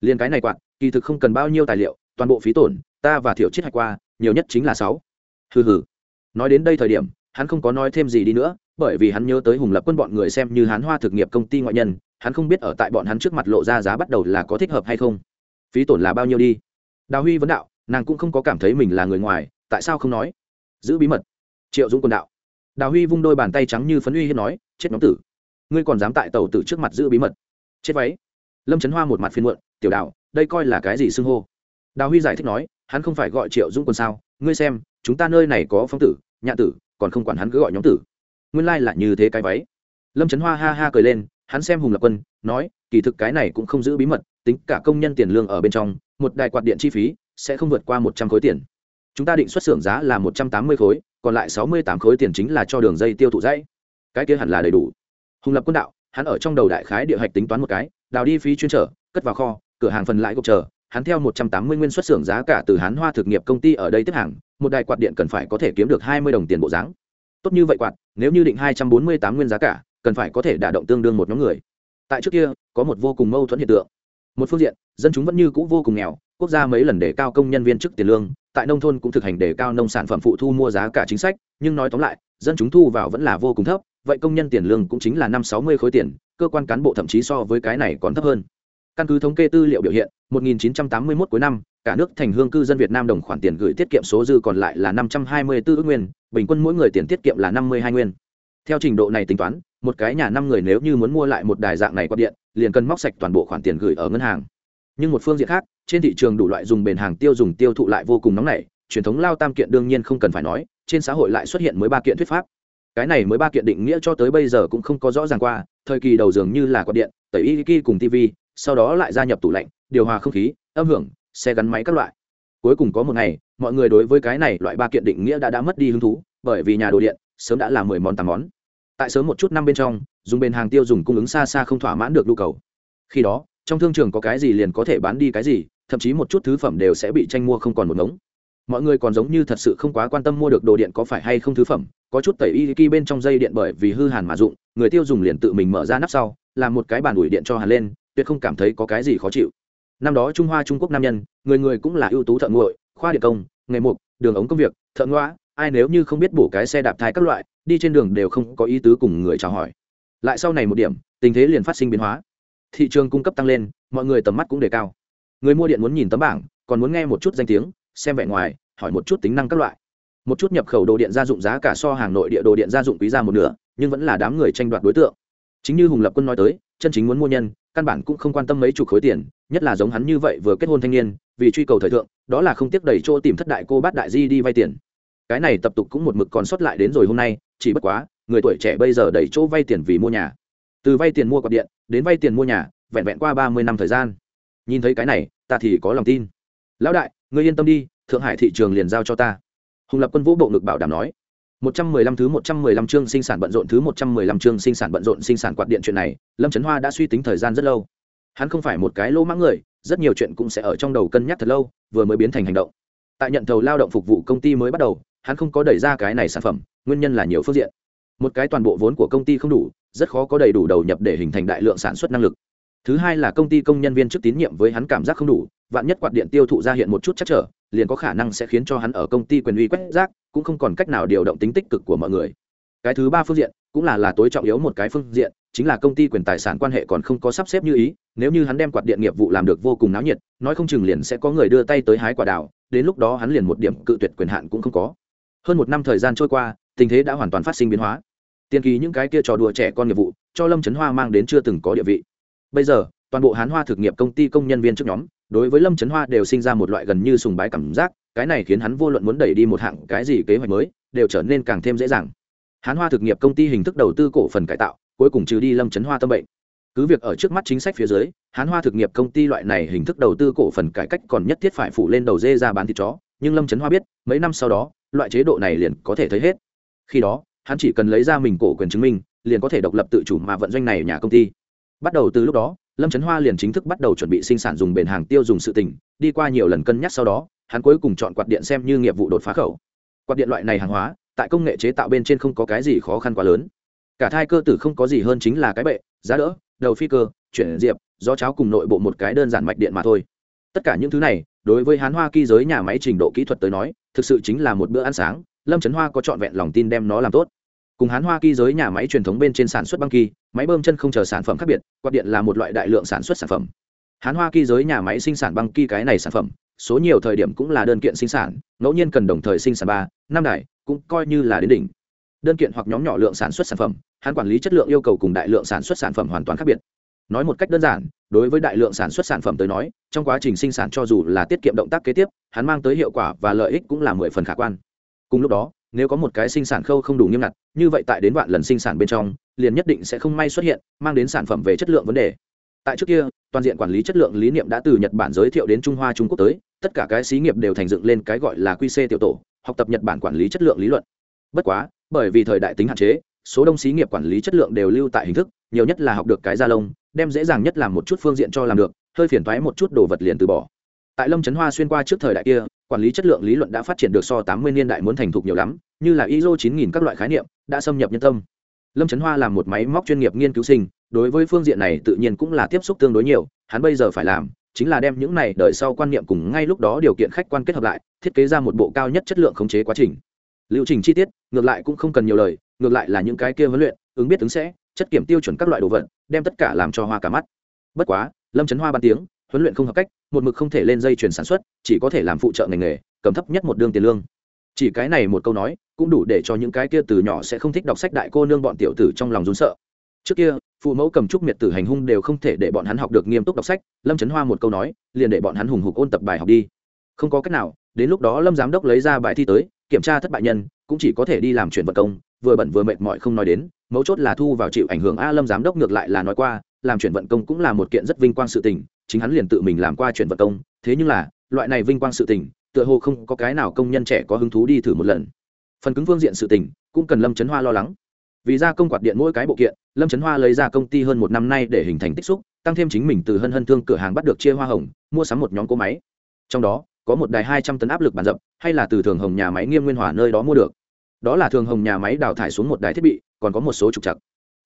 Liền cái này quạt kỳ thực không cần bao nhiêu tài liệu, toàn bộ phí tổn, ta và thiểu chiết hạch qua, nhiều nhất chính là sáu. Hừ hừ. Nói đến đây thời điểm, hắn không có nói thêm gì đi nữa, bởi vì hắn nhớ tới hùng lập quân bọn người xem như hắn hoa thực nghiệp công ty ngoại nhân, hắn không biết ở tại bọn hắn trước mặt lộ ra giá bắt đầu là có thích hợp hay không. Phí tổn là bao nhiêu đi? Đào huy vấn đạo, nàng cũng không có cảm thấy mình là người ngoài, tại sao không nói? Giữ bí mật. Triệu dũng quân đạo. Đào huy vung đôi bàn tay trắng như phấn uy hiếp nói, chết nhóm tử. Ngươi còn dám tại tàu tử trước mặt giữ bí mật. Chết váy. Lâm trấn hoa một mặt phiên muộn, tiểu đạo đây coi là cái gì xưng hô? Đào huy giải thích nói, hắn không phải gọi triệu dũng quân sao? Ngươi xem, chúng ta nơi này có phong tử nhạ tử, còn không quản hắn cứ gọi nhóm tử. Nguyên lai là như thế cái váy. Lâm trấn hoa ha ha cười lên, hắn xem hùng lập quân, nói, kỳ thực cái này cũng không giữ bí mật, tính cả công nhân tiền lương ở bên trong, một đài quạt điện chi phí sẽ không vượt qua một trăm khối tiền. Chúng ta định xuất xưởng giá là một trăm tám mươi khối, còn lại sáu mươi tám khối tiền chính là cho đường dây tiêu thụ dãy. Cái kia hẳn là đầy đủ. Hùng lập quân đạo, hắn ở trong đầu đại khái địa hạch tính toán một cái, đào đi phí chuyên trở, cất vào kho cửa hàng phần lãi gộp chờ, hắn theo một trăm tám mươi nguyên xuất xưởng giá cả từ hán hoa thực nghiệp công ty ở đây tiếp hàng, một đài quạt điện cần phải có thể kiếm được hai mươi đồng tiền bộ dáng. Tốt như vậy quạt, nếu như định hai trăm bốn mươi tám nguyên giá cả, cần phải có thể đả động tương đương một nhóm người. Tại trước kia, có một vô cùng mâu thuẫn hiện tượng. Một phương diện, dân chúng vẫn như cũ vô cùng nghèo, quốc gia mấy lần đề cao công nhân viên chức tiền lương, tại nông thôn cũng thực hành đề cao nông sản phẩm phụ thu mua giá cả chính sách, nhưng nói tóm lại, dân chúng thu vào vẫn là vô cùng thấp, vậy công nhân tiền lương cũng chính là năm sáu mươi khối tiền, cơ quan cán bộ thậm chí so với cái này còn thấp hơn căn cứ thống kê tư liệu biểu hiện 1981 cuối năm cả nước thành hương cư dân Việt Nam đồng khoản tiền gửi tiết kiệm số dư còn lại là 524 ước nguyên, bình quân mỗi người tiền tiết kiệm là 52 nguyên. theo trình độ này tính toán một cái nhà năm người nếu như muốn mua lại một đài dạng này quạt điện liền cần móc sạch toàn bộ khoản tiền gửi ở ngân hàng nhưng một phương diện khác trên thị trường đủ loại dùng bền hàng tiêu dùng tiêu thụ lại vô cùng nóng nảy truyền thống lao tam kiện đương nhiên không cần phải nói trên xã hội lại xuất hiện mới ba kiện thuyết pháp cái này mới ba kiện định nghĩa cho tới bây giờ cũng không có rõ ràng qua thời kỳ đầu dường như là quạt điện tẩy y ki cùng tv sau đó lại gia nhập tủ lạnh, điều hòa không khí, âm hưởng, xe gắn máy các loại. Cuối cùng có một ngày, mọi người đối với cái này loại ba kiện định nghĩa đã đã mất đi hứng thú, bởi vì nhà đồ điện sớm đã là mười món tám món. Tại sớm một chút năm bên trong, dùng bền hàng tiêu dùng cung ứng xa xa không thỏa mãn được nhu cầu. Khi đó, trong thương trường có cái gì liền có thể bán đi cái gì, thậm chí một chút thứ phẩm đều sẽ bị tranh mua không còn một ngống. Mọi người còn giống như thật sự không quá quan tâm mua được đồ điện có phải hay không thứ phẩm, có chút tẩy y ki bên trong dây điện bởi vì hư hàn mà dụng, người tiêu dùng liền tự mình mở ra nắp sau, làm một cái bàn ủi điện cho hàn lên tuyệt không cảm thấy có cái gì khó chịu. Năm đó trung hoa trung quốc nam nhân, người người cũng là ưu tú thợ nguội khoa điện công, nghề mục đường ống công việc, thợ ngoã ai nếu như không biết bổ cái xe đạp thai các loại, đi trên đường đều không có ý tứ cùng người chào hỏi. Lại sau này một điểm, tình thế liền phát sinh biến hóa. Thị trường cung cấp tăng lên, mọi người tầm mắt cũng đề cao. Người mua điện muốn nhìn tấm bảng, còn muốn nghe một chút danh tiếng, xem vẻ ngoài, hỏi một chút tính năng các loại. Một chút nhập khẩu đồ điện gia dụng giá cả so hàng nội địa đồ điện gia dụng quý ra một nửa, nhưng vẫn là đám người tranh đoạt đối tượng. Chính như hùng lập quân nói tới, chân chính muốn mua nhân căn bản cũng không quan tâm mấy chục khối tiền, nhất là giống hắn như vậy vừa kết hôn thanh niên, vì truy cầu thời thượng, đó là không tiếc đầy chỗ tìm thất đại cô bát đại di đi vay tiền. Cái này tập tục cũng một mực còn sót lại đến rồi hôm nay, chỉ bất quá, người tuổi trẻ bây giờ đầy chỗ vay tiền vì mua nhà. Từ vay tiền mua quạt điện, đến vay tiền mua nhà, vẹn vẹn qua ba mươi năm thời gian. Nhìn thấy cái này, ta thì có lòng tin. Lão đại, ngươi yên tâm đi, thượng hải thị trường liền giao cho ta. Hùng lập quân vũ bộ ngực bảo đảm nói một trăm mười lăm thứ một trăm mười lăm chương sinh sản bận rộn thứ một trăm mười lăm chương sinh sản bận rộn sinh sản quạt điện chuyện này, lâm trấn hoa đã suy tính thời gian rất lâu. Hắn không phải một cái lỗ mãng người, rất nhiều chuyện cũng sẽ ở trong đầu cân nhắc thật lâu, vừa mới biến thành hành động. Tại nhận thầu lao động phục vụ công ty mới bắt đầu, hắn không có đẩy ra cái này sản phẩm, nguyên nhân là nhiều phương diện. Một cái toàn bộ vốn của công ty không đủ, rất khó có đầy đủ đầu nhập để hình thành đại lượng sản xuất năng lực. Thứ hai là công ty công nhân viên chức tín nhiệm với hắn cảm giác không đủ, vạn nhất quạt điện tiêu thụ ra hiện một chút chắc trở liền có khả năng sẽ khiến cho hắn ở công ty quyền uy quét rác, cũng không còn cách nào điều động tính tích cực của mọi người. Cái thứ ba phương diện, cũng là là tối trọng yếu một cái phương diện, chính là công ty quyền tài sản quan hệ còn không có sắp xếp như ý, nếu như hắn đem quạt điện nghiệp vụ làm được vô cùng náo nhiệt, nói không chừng liền sẽ có người đưa tay tới hái quả đào, đến lúc đó hắn liền một điểm cự tuyệt quyền hạn cũng không có. Hơn một năm thời gian trôi qua, tình thế đã hoàn toàn phát sinh biến hóa. Tiên kỳ những cái kia trò đùa trẻ con nghiệp vụ, cho lâm trấn hoa mang đến chưa từng có địa vị. Bây giờ, toàn bộ hán hoa thực nghiệp công ty công nhân viên trước nhóm đối với lâm trấn hoa đều sinh ra một loại gần như sùng bái cảm giác, cái này khiến hắn vô luận muốn đẩy đi một hạng cái gì kế hoạch mới, đều trở nên càng thêm dễ dàng. Hán hoa thực nghiệp công ty hình thức đầu tư cổ phần cải tạo, cuối cùng trừ đi lâm trấn hoa tâm bệnh. Cứ việc ở trước mắt chính sách phía dưới, hán hoa thực nghiệp công ty loại này hình thức đầu tư cổ phần cải cách còn nhất thiết phải phủ lên đầu dê ra bán thịt chó, nhưng lâm trấn hoa biết, mấy năm sau đó, loại chế độ này liền có thể thấy hết. Khi đó, hắn chỉ cần lấy ra mình cổ quyền chứng minh, liền có thể độc lập tự chủ mà vận doanh này nhà công ty. Bắt đầu từ lúc đó lâm trấn hoa liền chính thức bắt đầu chuẩn bị sinh sản dùng bền hàng tiêu dùng sự tỉnh đi qua nhiều lần cân nhắc sau đó, hắn cuối cùng chọn quạt điện xem như nghiệp vụ đột phá khẩu. Quạt điện loại này hàng hóa, tại công nghệ chế tạo bên trên không có cái gì khó khăn quá lớn. Cả thai cơ tử không có gì hơn chính là cái bệ, giá đỡ, đầu phi cơ, chuyển diệp do cháo cùng nội bộ một cái đơn giản mạch điện mà thôi. Tất cả những thứ này, đối với hán hoa kỳ giới nhà máy trình độ kỹ thuật tới nói, thực sự chính là một bữa ăn sáng, lâm trấn hoa có trọn vẹn lòng tin đem nó làm tốt cùng hán hoa kỳ giới nhà máy truyền thống bên trên sản xuất băng kỳ, máy bơm chân không chờ sản phẩm khác biệt, quạt điện là một loại đại lượng sản xuất sản phẩm. Hán hoa kỳ giới nhà máy sinh sản băng kỳ cái này sản phẩm, số nhiều thời điểm cũng là đơn kiện sinh sản, ngẫu nhiên cần đồng thời sinh sản ba, năm đài, cũng coi như là đến đỉnh. Đơn kiện hoặc nhóm nhỏ lượng sản xuất sản phẩm, hán quản lý chất lượng yêu cầu cùng đại lượng sản xuất sản phẩm hoàn toàn khác biệt. Nói một cách đơn giản, đối với đại lượng sản xuất sản phẩm tới nói, trong quá trình sinh sản cho dù là tiết kiệm động tác kế tiếp, hắn mang tới hiệu quả và lợi ích cũng là mười phần khả quan. Cùng lúc đó nếu có một cái sinh sản khâu không đủ nghiêm ngặt, như vậy tại đến vạn lần sinh sản bên trong, liền nhất định sẽ không may xuất hiện, mang đến sản phẩm về chất lượng vấn đề. Tại trước kia, toàn diện quản lý chất lượng lý niệm đã từ nhật bản giới thiệu đến trung hoa, trung quốc tới, tất cả cái xí nghiệp đều thành dựng lên cái gọi là qc tiểu tổ, học tập nhật bản quản lý chất lượng lý luận. Bất quá, bởi vì thời đại tính hạn chế, số đông xí nghiệp quản lý chất lượng đều lưu tại hình thức, nhiều nhất là học được cái da lông, đem dễ dàng nhất làm một chút phương diện cho làm được, hơi phiền thoái một chút đồ vật liền từ bỏ. Tại lâm trấn hoa xuyên qua trước thời đại kia quản lý chất lượng lý luận đã phát triển được so tám mươi niên đại muốn thành thục nhiều lắm, như là iso chín nghìn các loại khái niệm, đã xâm nhập nhân tâm. Lâm trấn hoa là một máy móc chuyên nghiệp nghiên cứu sinh, đối với phương diện này tự nhiên cũng là tiếp xúc tương đối nhiều, hắn bây giờ phải làm chính là đem những này đợi sau quan niệm cùng ngay lúc đó điều kiện khách quan kết hợp lại, thiết kế ra một bộ cao nhất chất lượng khống chế quá trình. Lưu trình chi tiết, ngược lại cũng không cần nhiều lời, ngược lại là những cái kia huấn luyện, ứng biết ứng sẽ, chất kiểm tiêu chuẩn các loại đồ vật, đem tất cả làm cho hoa cả mắt. Bất quá, lâm trấn hoa ban tiếng, huấn luyện không hợp cách một mực không thể lên dây chuyển sản xuất, chỉ có thể làm phụ trợ ngành nghề, cầm thấp nhất một đương tiền lương. Chỉ cái này một câu nói, cũng đủ để cho những cái kia từ nhỏ sẽ không thích đọc sách đại cô nương bọn tiểu tử trong lòng rún sợ. Trước kia, phụ mẫu cầm trúc miệt tử hành hung đều không thể để bọn hắn học được nghiêm túc đọc sách, lâm trấn hoa một câu nói, liền để bọn hắn hùng hục ôn tập bài học đi. Không có cách nào, đến lúc đó lâm giám đốc lấy ra bài thi tới, kiểm tra thất bại nhân, cũng chỉ có thể đi làm chuyển vật công, vừa bận vừa mệt mỏi không nói đến, mấu chốt là thu vào chịu ảnh hưởng a lâm giám đốc ngược lại là nói qua, làm chuyển vận công cũng là một kiện rất vinh quang sự tình chính hắn liền tự mình làm qua chuyện vật công, thế nhưng là, loại này vinh quang sự tình, tựa hồ không có cái nào công nhân trẻ có hứng thú đi thử một lần. Phần cứng phương diện sự tình, cũng cần lâm trấn hoa lo lắng. Vì ra công quạt điện mỗi cái bộ kiện, lâm trấn hoa lấy ra công ty hơn một năm nay để hình thành tích xúc, tăng thêm chính mình từ hân hân thương cửa hàng bắt được chia hoa hồng, mua sắm một nhóm cỗ máy. Trong đó, có một đài hai trăm tấn áp lực bàn dập hay là từ thường hồng nhà máy nghiêm nguyên hòa nơi đó mua được. Đó là thường hồng nhà máy đào thải xuống một đài thiết bị, còn có một số trục chặt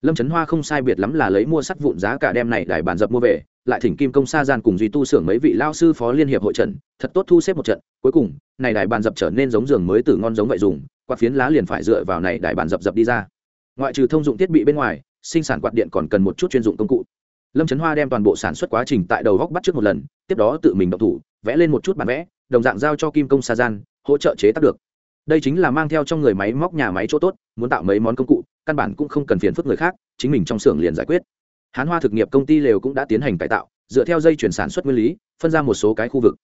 lâm trấn hoa không sai biệt lắm là lấy mua sắt vụn giá cả đem này đài bàn dập mua về lại thỉnh kim công sa gian cùng duy tu xưởng mấy vị lao sư phó liên hiệp hội trận, thật tốt thu xếp một trận. Cuối cùng, này đài bàn dập trở nên giống giường mới từ ngon giống vậy dùng, quạt phiến lá liền phải dựa vào này đài bàn dập dập đi ra. Ngoại trừ thông dụng thiết bị bên ngoài, sinh sản quạt điện còn cần một chút chuyên dụng công cụ. Lâm trấn hoa đem toàn bộ sản xuất quá trình tại đầu góc bắt trước một lần, tiếp đó tự mình động thủ, vẽ lên một chút bản vẽ, đồng dạng giao cho kim công sa gian, hỗ trợ chế tác được. Đây chính là mang theo trong người máy móc nhà máy chỗ tốt, muốn tạo mấy món công cụ, căn bản cũng không cần phiền phức người khác, chính mình trong xưởng liền giải quyết hán hoa thực nghiệp công ty lều cũng đã tiến hành cải tạo, dựa theo dây chuyển sản xuất nguyên lý, phân ra một số cái khu vực.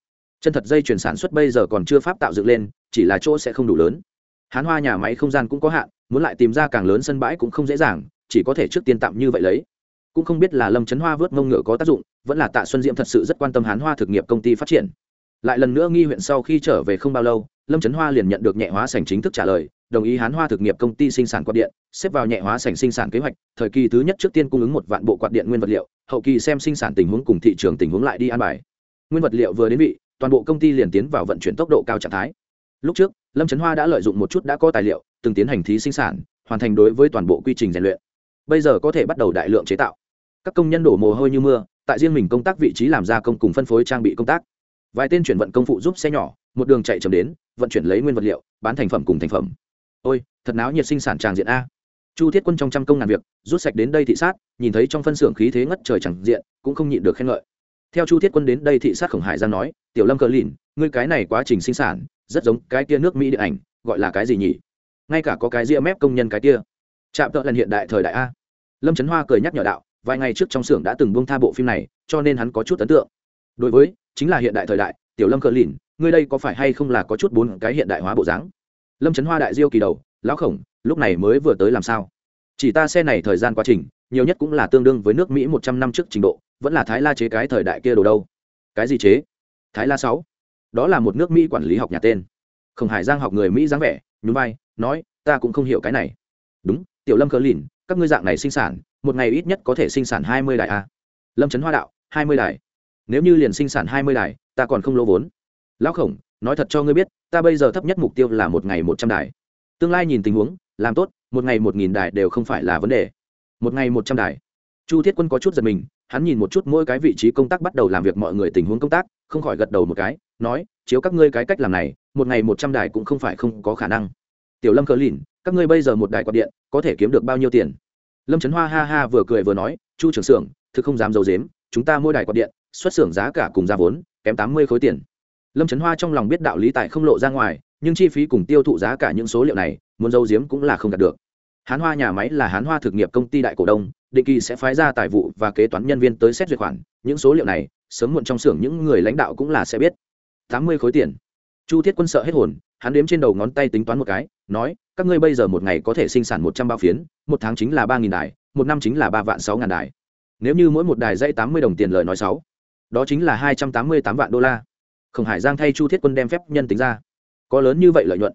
Chân thật dây chuyển sản xuất bây giờ còn chưa pháp tạo dựng lên, chỉ là chỗ sẽ không đủ lớn. Hán hoa nhà máy không gian cũng có hạn, muốn lại tìm ra càng lớn sân bãi cũng không dễ dàng, chỉ có thể trước tiên tạm như vậy lấy. Cũng không biết là lâm trấn hoa vớt mông ngựa có tác dụng, vẫn là tạ xuân diễm thật sự rất quan tâm hán hoa thực nghiệp công ty phát triển. Lại lần nữa nghi huyện sau khi trở về không bao lâu, lâm trấn hoa liền nhận được nhẹ hóa sành chính thức trả lời đồng ý hán hoa thực nghiệp công ty sinh sản quạt điện, xếp vào nhẹ hóa sành sinh sản kế hoạch, thời kỳ thứ nhất trước tiên cung ứng một vạn bộ quạt điện nguyên vật liệu, hậu kỳ xem sinh sản tình huống cùng thị trường tình huống lại đi an bài. Nguyên vật liệu vừa đến vị, toàn bộ công ty liền tiến vào vận chuyển tốc độ cao trạng thái. Lúc trước, lâm trấn hoa đã lợi dụng một chút đã có tài liệu, từng tiến hành thí sinh sản, hoàn thành đối với toàn bộ quy trình rèn luyện. Bây giờ có thể bắt đầu đại lượng chế tạo. Các công nhân đổ mồ hôi như mưa, tại riêng mình công tác vị trí làm gia công cùng phân phối trang bị công tác. Vài tên chuyển vận công phụ giúp xe nhỏ, một đường chạy chậm đến, vận chuyển lấy nguyên vật liệu, bán thành phẩm cùng thành phẩm ôi, thật náo nhiệt sinh sản tràng diện a. Chu thiết quân trong trăm công ngàn việc, rút sạch đến đây thị sát, nhìn thấy trong phân xưởng khí thế ngất trời chẳng diện, cũng không nhịn được khen ngợi. Theo chu thiết quân đến đây thị sát khổng hải giang nói, tiểu lâm cờ lìn, ngươi cái này quá trình sinh sản, rất giống cái kia nước mỹ điện ảnh, gọi là cái gì nhỉ? Ngay cả có cái ria mép công nhân cái kia chạm tợ lần hiện đại thời đại a. Lâm trấn hoa cười nhắc nhở đạo, vài ngày trước trong xưởng đã từng buông tha bộ phim này, cho nên hắn có chút ấn tượng. Đối với, chính là hiện đại thời đại, tiểu lâm cờ lìn, ngươi đây có phải hay không là có chút bốn cái hiện đại hóa bộ dáng? Lâm trấn hoa đại diêu kỳ đầu, lão khổng, lúc này mới vừa tới làm sao? Chỉ ta xe này thời gian quá trình, nhiều nhất cũng là tương đương với nước mỹ một trăm năm trước trình độ, vẫn là thái la chế cái thời đại kia đồ đâu. Cái gì chế? Thái la sáu. Đó là một nước mỹ quản lý học nhà tên. Khổng hải giang học người mỹ dáng vẻ, nhún vai, nói, ta cũng không hiểu cái này. Đúng, tiểu lâm cờ lìn, các ngươi dạng này sinh sản, một ngày ít nhất có thể sinh sản hai mươi đài a. Lâm trấn hoa đạo, hai mươi đài. Nếu như liền sinh sản hai mươi đài, ta còn không lỗ vốn. Lão khổng nói thật cho ngươi biết, ta bây giờ thấp nhất mục tiêu là một ngày một trăm đài. Tương lai nhìn tình huống, làm tốt, một ngày một nghìn đài đều không phải là vấn đề. Một ngày một trăm đài. Chu thiết quân có chút giật mình, hắn nhìn một chút mỗi cái vị trí công tác bắt đầu làm việc mọi người tình huống công tác, không khỏi gật đầu một cái, nói, chiếu các ngươi cái cách làm này, một ngày một trăm đài cũng không phải không có khả năng. Tiểu lâm cờ lìn, các ngươi bây giờ một đài quạt điện, có thể kiếm được bao nhiêu tiền? Lâm trấn hoa ha ha vừa cười vừa nói, chu trưởng xưởng, thực không dám d i ấ u dếm chúng ta mỗi đài quạt điện, xuất xưởng giá cả cùng ra vốn, kém tám mươi khối tiền lâm trấn hoa trong lòng biết đạo lý tại không lộ ra ngoài, nhưng chi phí cùng tiêu thụ giá cả những số liệu này, muốn giấu giếm cũng là không đạt được. Hán hoa nhà máy là hán hoa thực nghiệp công ty đại cổ đông, định kỳ sẽ phái ra tài vụ và kế toán nhân viên tới xét duyệt khoản. Những số liệu này, sớm muộn trong xưởng những người lãnh đạo cũng là sẽ biết. Tám mươi khối tiền. Chu thiết quân sợ hết hồn, hắn đếm trên đầu ngón tay tính toán một cái, nói, các ngươi bây giờ một ngày có thể sinh sản một trăm bao phiến, một tháng chính là ba nghìn đài, một năm chính là ba vạn sáu ngàn đài. Nếu như mỗi một đài dây tám mươi đồng tiền lời nói sáu, đó chính là hai trăm tám mươi tám vạn đô la khổng hải giang thay chu thiết quân đem phép nhân tính ra. Có lớn như vậy lợi nhuận.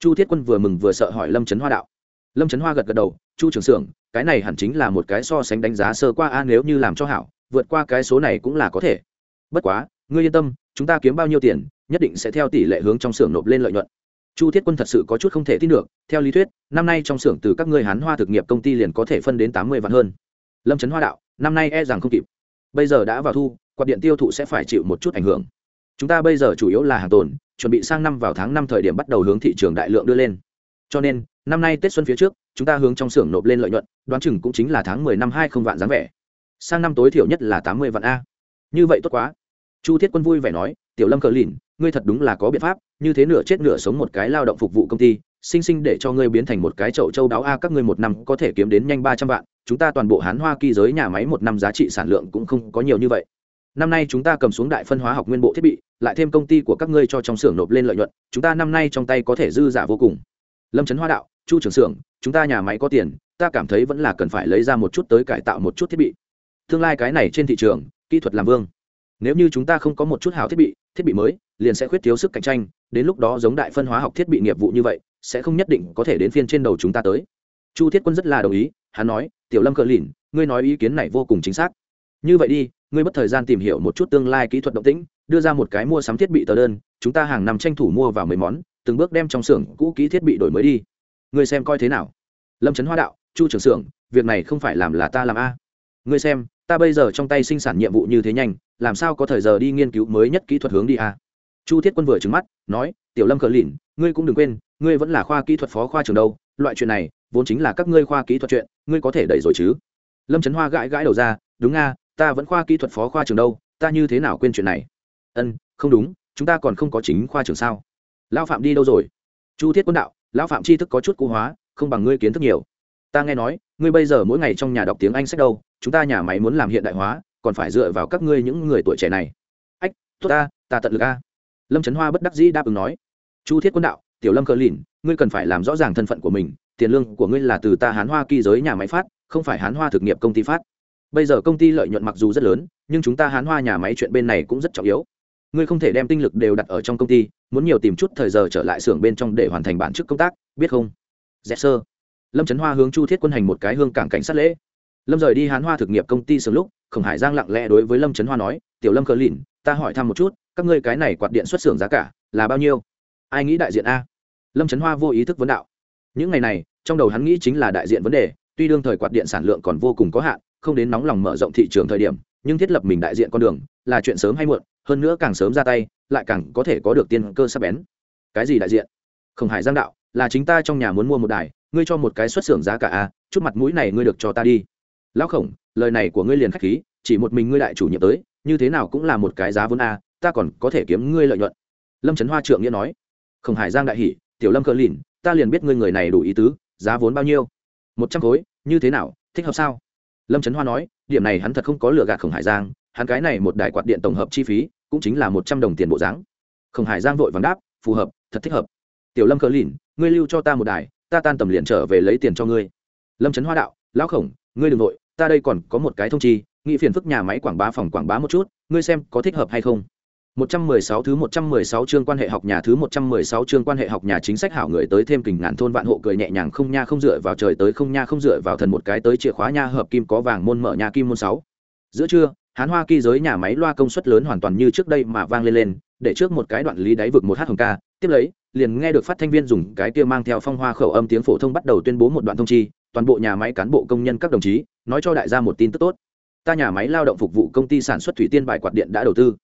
Chu thiết quân vừa mừng vừa sợ hỏi lâm trấn hoa đạo. Lâm trấn hoa gật gật đầu, chu trưởng xưởng, cái này hẳn chính là một cái so sánh đánh giá sơ qua a, nếu như làm cho hảo, vượt qua cái số này cũng là có thể. Bất quá, ngươi yên tâm, chúng ta kiếm bao nhiêu tiền, nhất định sẽ theo tỷ lệ hướng trong xưởng nộp lên lợi nhuận. Chu thiết quân thật sự có chút không thể tin được, theo lý thuyết, năm nay trong xưởng từ các ngươi hán hoa thực nghiệp công ty liền có thể phân đến tám mươi vạn hơn. Lâm trấn hoa đạo, năm nay e rằng không kịp. Bây giờ đã vào thu, quạt điện tiêu thụ sẽ phải chịu một chút ảnh hưởng chúng ta bây giờ chủ yếu là hàng tồn, chuẩn bị sang năm vào tháng năm thời điểm bắt đầu hướng thị trường đại lượng đưa lên. Cho nên, năm nay tết xuân phía trước, chúng ta hướng trong xưởng nộp lên lợi nhuận, đoán chừng cũng chính là tháng mười năm hai không vạn dáng vẻ. Sang năm tối thiểu nhất là tám mươi vạn a. Như vậy tốt quá. Chu thiết quân vui vẻ nói, tiểu lâm cờ lìn, ngươi thật đúng là có biện pháp, như thế nửa chết nửa sống một cái lao động phục vụ công ty, sinh sinh để cho ngươi biến thành một cái chậu châu đáo a, các ngươi một năm có thể kiếm đến nhanh ba trăm vạn, chúng ta toàn bộ hán hoa kỳ giới nhà máy một năm giá trị sản lượng cũng không có nhiều như vậy năm nay chúng ta cầm xuống đại phân hóa học nguyên bộ thiết bị, lại thêm công ty của các ngươi cho trong xưởng nộp lên lợi nhuận, chúng ta năm nay trong tay có thể dư giả vô cùng. Lâm trấn hoa đạo, chu trưởng xưởng, chúng ta nhà máy có tiền, ta cảm thấy vẫn là cần phải lấy ra một chút tới cải tạo một chút thiết bị. Tương lai cái này trên thị trường, kỹ thuật làm vương. Nếu như chúng ta không có một chút hào thiết bị thiết bị mới, liền sẽ khuyết thiếu sức cạnh tranh, đến lúc đó giống đại phân hóa học thiết bị nghiệp vụ như vậy, sẽ không nhất định có thể đến phiên trên đầu chúng ta tới. Chu thiết quân rất là đồng ý, hắn nói, tiểu lâm cờ lìn, ngươi nói ý kiến này vô cùng chính xác như vậy đi, ngươi mất thời gian tìm hiểu một chút tương lai kỹ thuật động tĩnh, đưa ra một cái mua sắm thiết bị tờ đơn, chúng ta hàng năm tranh thủ mua vào mấy món, từng bước đem trong xưởng cũ kỹ thiết bị đổi mới đi. Ngươi xem coi thế nào? Lâm trấn hoa đạo, chu trưởng xưởng, việc này không phải làm là ta làm a. Ngươi xem, ta bây giờ trong tay sinh sản nhiệm vụ như thế nhanh, làm sao có thời giờ đi nghiên cứu mới nhất kỹ thuật hướng đi a? Chu thiết quân vừa trứng mắt, nói, tiểu lâm cờ lìn, ngươi cũng đừng quên, ngươi vẫn là khoa kỹ thuật phó khoa trường đâu, loại chuyện này, vốn chính là các ngươi khoa kỹ thuật chuyện, ngươi có thể đẩy rồi chứ? Lâm trấn hoa gãi gãi đầu ra, đúng nga ta vẫn khoa kỹ thuật phó khoa trường đâu, ta như thế nào quên chuyện này? Ân, không đúng, chúng ta còn không có chính khoa trường sao? Lão phạm đi đâu rồi? Chu thiết quân đạo, lão phạm tri thức có chút cũ hóa, không bằng ngươi kiến thức nhiều. Ta nghe nói, ngươi bây giờ mỗi ngày trong nhà đọc tiếng anh sách đâu, chúng ta nhà máy muốn làm hiện đại hóa, còn phải dựa vào các ngươi những người tuổi trẻ này. Ách, tốt ta ta tận lực a. Lâm trấn hoa bất đắc dĩ đáp ứng nói. Chu thiết quân đạo, tiểu lâm cờ lìn, ngươi cần phải làm rõ ràng thân phận của mình, tiền lương của ngươi là từ ta hán hoa kỳ giới nhà máy phát, không phải hán hoa thực nghiệp công ty phát bây giờ công ty lợi nhuận mặc dù rất lớn, nhưng chúng ta hán hoa nhà máy chuyện bên này cũng rất trọng yếu. Ngươi không thể đem tinh lực đều đặt ở trong công ty, muốn nhiều tìm chút thời giờ trở lại xưởng bên trong để hoàn thành bản chức công tác, biết không? Dẹp sơ. Lâm trấn hoa hướng chu thiết quân hành một cái hương cảng cảnh sát lễ. Lâm rời đi hán hoa thực nghiệp công ty sớm lúc, khổng hải giang lặng lẽ đối với lâm trấn hoa nói, tiểu lâm cờ lìn, ta hỏi thăm một chút, các ngươi cái này quạt điện xuất xưởng giá cả là bao nhiêu? Ai nghĩ đại diện a. Lâm trấn hoa vô ý thức vấn đạo. Những ngày này, trong đầu hắn nghĩ chính là đại diện vấn đề, tuy đương thời quạt điện sản lượng còn vô cùng có hạn không đến nóng lòng mở rộng thị trường thời điểm, nhưng thiết lập mình đại diện con đường là chuyện sớm hay muộn, hơn nữa càng sớm ra tay, lại càng có thể có được tiên cơ sắp bén. Cái gì đại diện? Khổng hải giang đạo, là chính ta trong nhà muốn mua một đài, ngươi cho một cái xuất xưởng giá cả a chút mặt mũi này ngươi được cho ta đi. Lão khổng, lời này của ngươi liền khách khí, chỉ một mình ngươi đại chủ nhiệm tới, như thế nào cũng là một cái giá vốn a, ta còn có thể kiếm ngươi lợi nhuận. Lâm trấn hoa trượng nghĩa nói. Khổng hải giang đại hỷ tiểu lâm cờ lìn, ta liền biết ngươi người này đủ ý tứ, giá vốn bao nhiêu? Một trăm khối, như thế nào, thích hợp sao? Lâm trấn hoa nói, điểm này hắn thật không có lừa gạt khổng hải giang, hắn cái này một đài quạt điện tổng hợp chi phí cũng chính là một trăm đồng tiền bộ dáng. Khổng hải giang vội vàng đáp, phù hợp, thật thích hợp. Tiểu lâm cờ lìn, ngươi lưu cho ta một đài, ta tan tầm liền trở về lấy tiền cho ngươi. Lâm trấn hoa đạo, lão khổng, ngươi đ ừ n g nội ta đây còn có một cái thông chi nghị phiền phức nhà máy quảng bá phòng quảng bá một chút, ngươi xem có thích hợp hay không. 116 thứ 116 chương quan hệ học nhà thứ 116 chương quan hệ học nhà chính sách hảo người tới thêm kình ngàn thôn vạn hộ cười nhẹ nhàng không nha không dựa vào trời tới không nha không dựa vào thần một cái tới chìa khóa nha hợp kim có vàng môn mở nhà kim môn 6. Giữa trưa, Hán Hoa kỳ giới nhà máy loa công suất lớn hoàn toàn như trước đây mà vang lên lên, để trước một cái đoạn lý đáy vực một hát hồng ca, tiếp lấy, liền nghe được phát thanh viên dùng cái kia mang theo phong hoa khẩu âm tiếng phổ thông bắt đầu tuyên bố một đoạn thông chi, toàn bộ nhà máy cán bộ công nhân các đồng chí, nói cho đại gia một tin tức tốt. Ta nhà máy lao động phục vụ công ty sản xuất thủy tiên bài quạt điện đã đầu tư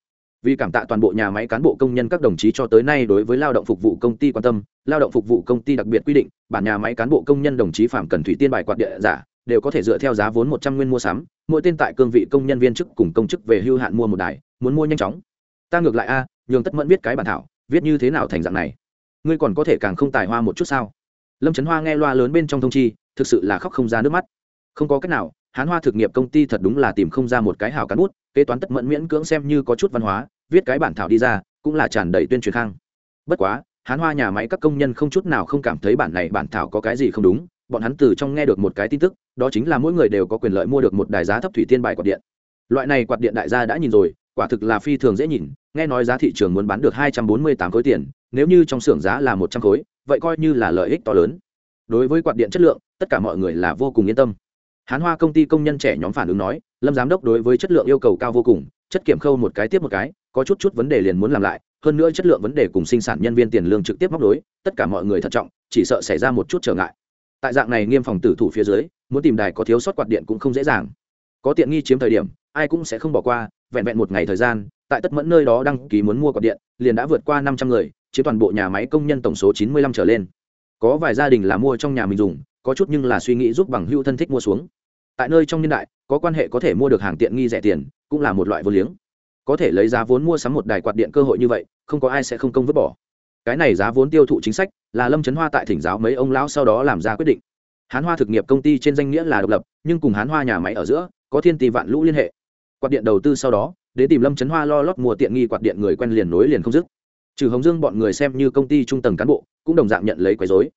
vì cảm tạ toàn bộ nhà máy cán bộ công nhân các đồng chí cho tới nay đối với lao động phục vụ công ty quan tâm, lao động phục vụ công ty đặc biệt quy định, bản nhà máy cán bộ công nhân đồng chí phạm cần thủy tiên bài quạt địa giả, đều có thể dựa theo giá vốn một trăm nguyên mua sắm, mỗi tên tại cương vị công nhân viên chức cùng công chức về hưu hạn mua một đài, muốn mua nhanh chóng. Ta ngược lại a, nhường tất mẫn viết cái bản thảo, viết như thế nào thành dạng này? Ngươi còn có thể càng không tài hoa một chút sao? Lâm trấn hoa nghe loa lớn bên trong thông chi, thực sự là khóc không ra nước mắt. Không có cách nào hán hoa thực nghiệp công ty thật đúng là tìm không ra một cái hào cán bút, kế toán tất mẫn miễn cưỡng xem như có chút văn hóa, viết cái bản thảo đi ra, cũng là tràn đầy tuyên truyền khang. Bất quá, hán hoa nhà máy các công nhân không chút nào không cảm thấy bản này bản thảo có cái gì không đúng, bọn hắn từ trong nghe được một cái tin tức, đó chính là mỗi người đều có quyền lợi mua được một đài giá thấp thủy tiên bài quạt điện. Loại này quạt điện đại gia đã nhìn rồi, quả thực là phi thường dễ nhìn, nghe nói giá thị trường muốn bán được hai trăm bốn mươi tám khối tiền, nếu như trong xưởng giá là một trăm khối, vậy coi như là lợi ích to lớn. Đối với quạt điện chất lượng, tất cả mọi người là vô cùng yên tâm hán hoa công ty công nhân trẻ nhóm phản ứng nói, lâm giám đốc đối với chất lượng yêu cầu cao vô cùng, chất kiểm khâu một cái tiếp một cái, có chút chút vấn đề liền muốn làm lại, hơn nữa chất lượng vấn đề cùng sinh sản nhân viên tiền lương trực tiếp móc đối tất cả mọi người thận trọng, chỉ sợ xảy ra một chút trở ngại. Tại dạng này nghiêm phòng tử thủ phía dưới, muốn tìm đài có thiếu sót quạt điện cũng không dễ dàng. Có tiện nghi chiếm thời điểm, ai cũng sẽ không bỏ qua, vẹn vẹn một ngày thời gian, tại tất mẫn nơi đó đăng ký muốn mua quạt điện, liền đã vượt qua năm trăm người, chiếm toàn bộ nhà máy công nhân tổng số chín mươi lăm trở lên. Có vài gia đình là mua trong nhà mình dùng, có chút nhưng là suy nghĩ giúp bằng hữu thân thích mua xuống tại nơi trong niên đại, có quan hệ có thể mua được hàng tiện nghi rẻ tiền, cũng là một loại vô liếng. Có thể lấy giá vốn mua sắm một đài quạt điện cơ hội như vậy, không có ai sẽ không công vứt bỏ. Cái này giá vốn tiêu thụ chính sách, là lâm trấn hoa tại thỉnh giáo mấy ông lão sau đó làm ra quyết định. Hán hoa thực nghiệp công ty trên danh nghĩa là độc lập, nhưng cùng hán hoa nhà máy ở giữa, có thiên tỷ vạn lũ liên hệ. Quạt điện đầu tư sau đó, đến tìm lâm trấn hoa lo lót mua tiện nghi quạt điện người quen liền nối liền không dứt. Trừ hồng dương bọn người xem như công ty trung tầng cán bộ, cũng đồng dạng nhận lấy quấy dối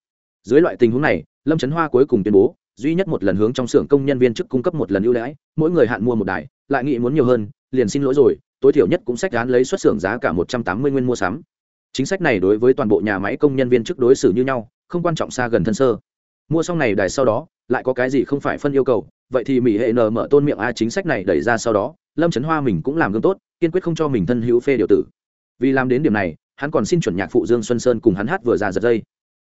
dưới loại tình huống này, lâm trấn hoa cuối cùng tuyên bố duy nhất một lần hướng trong xưởng công nhân viên chức cung cấp một lần ưu đãi, mỗi người hạn mua một đài, lại nghĩ muốn nhiều hơn, liền xin lỗi rồi, tối thiểu nhất cũng sách gán lấy xuất xưởng giá cả một trăm tám mươi nguyên mua sắm. Chính sách này đối với toàn bộ nhà máy công nhân viên chức đối xử như nhau, không quan trọng xa gần thân sơ. Mua xong này đài sau đó, lại có cái gì không phải phân yêu cầu, vậy thì mỹ hệ nở mở tôn miệng a chính sách này đẩy ra sau đó, lâm trấn hoa mình cũng làm gương tốt, kiên quyết không cho mình thân hữu phê điều tử. Vì làm đến điểm này, hắn còn xin chuẩn nhạc phụ dương xuân sơn cùng hắn hát vừa ra giật dây.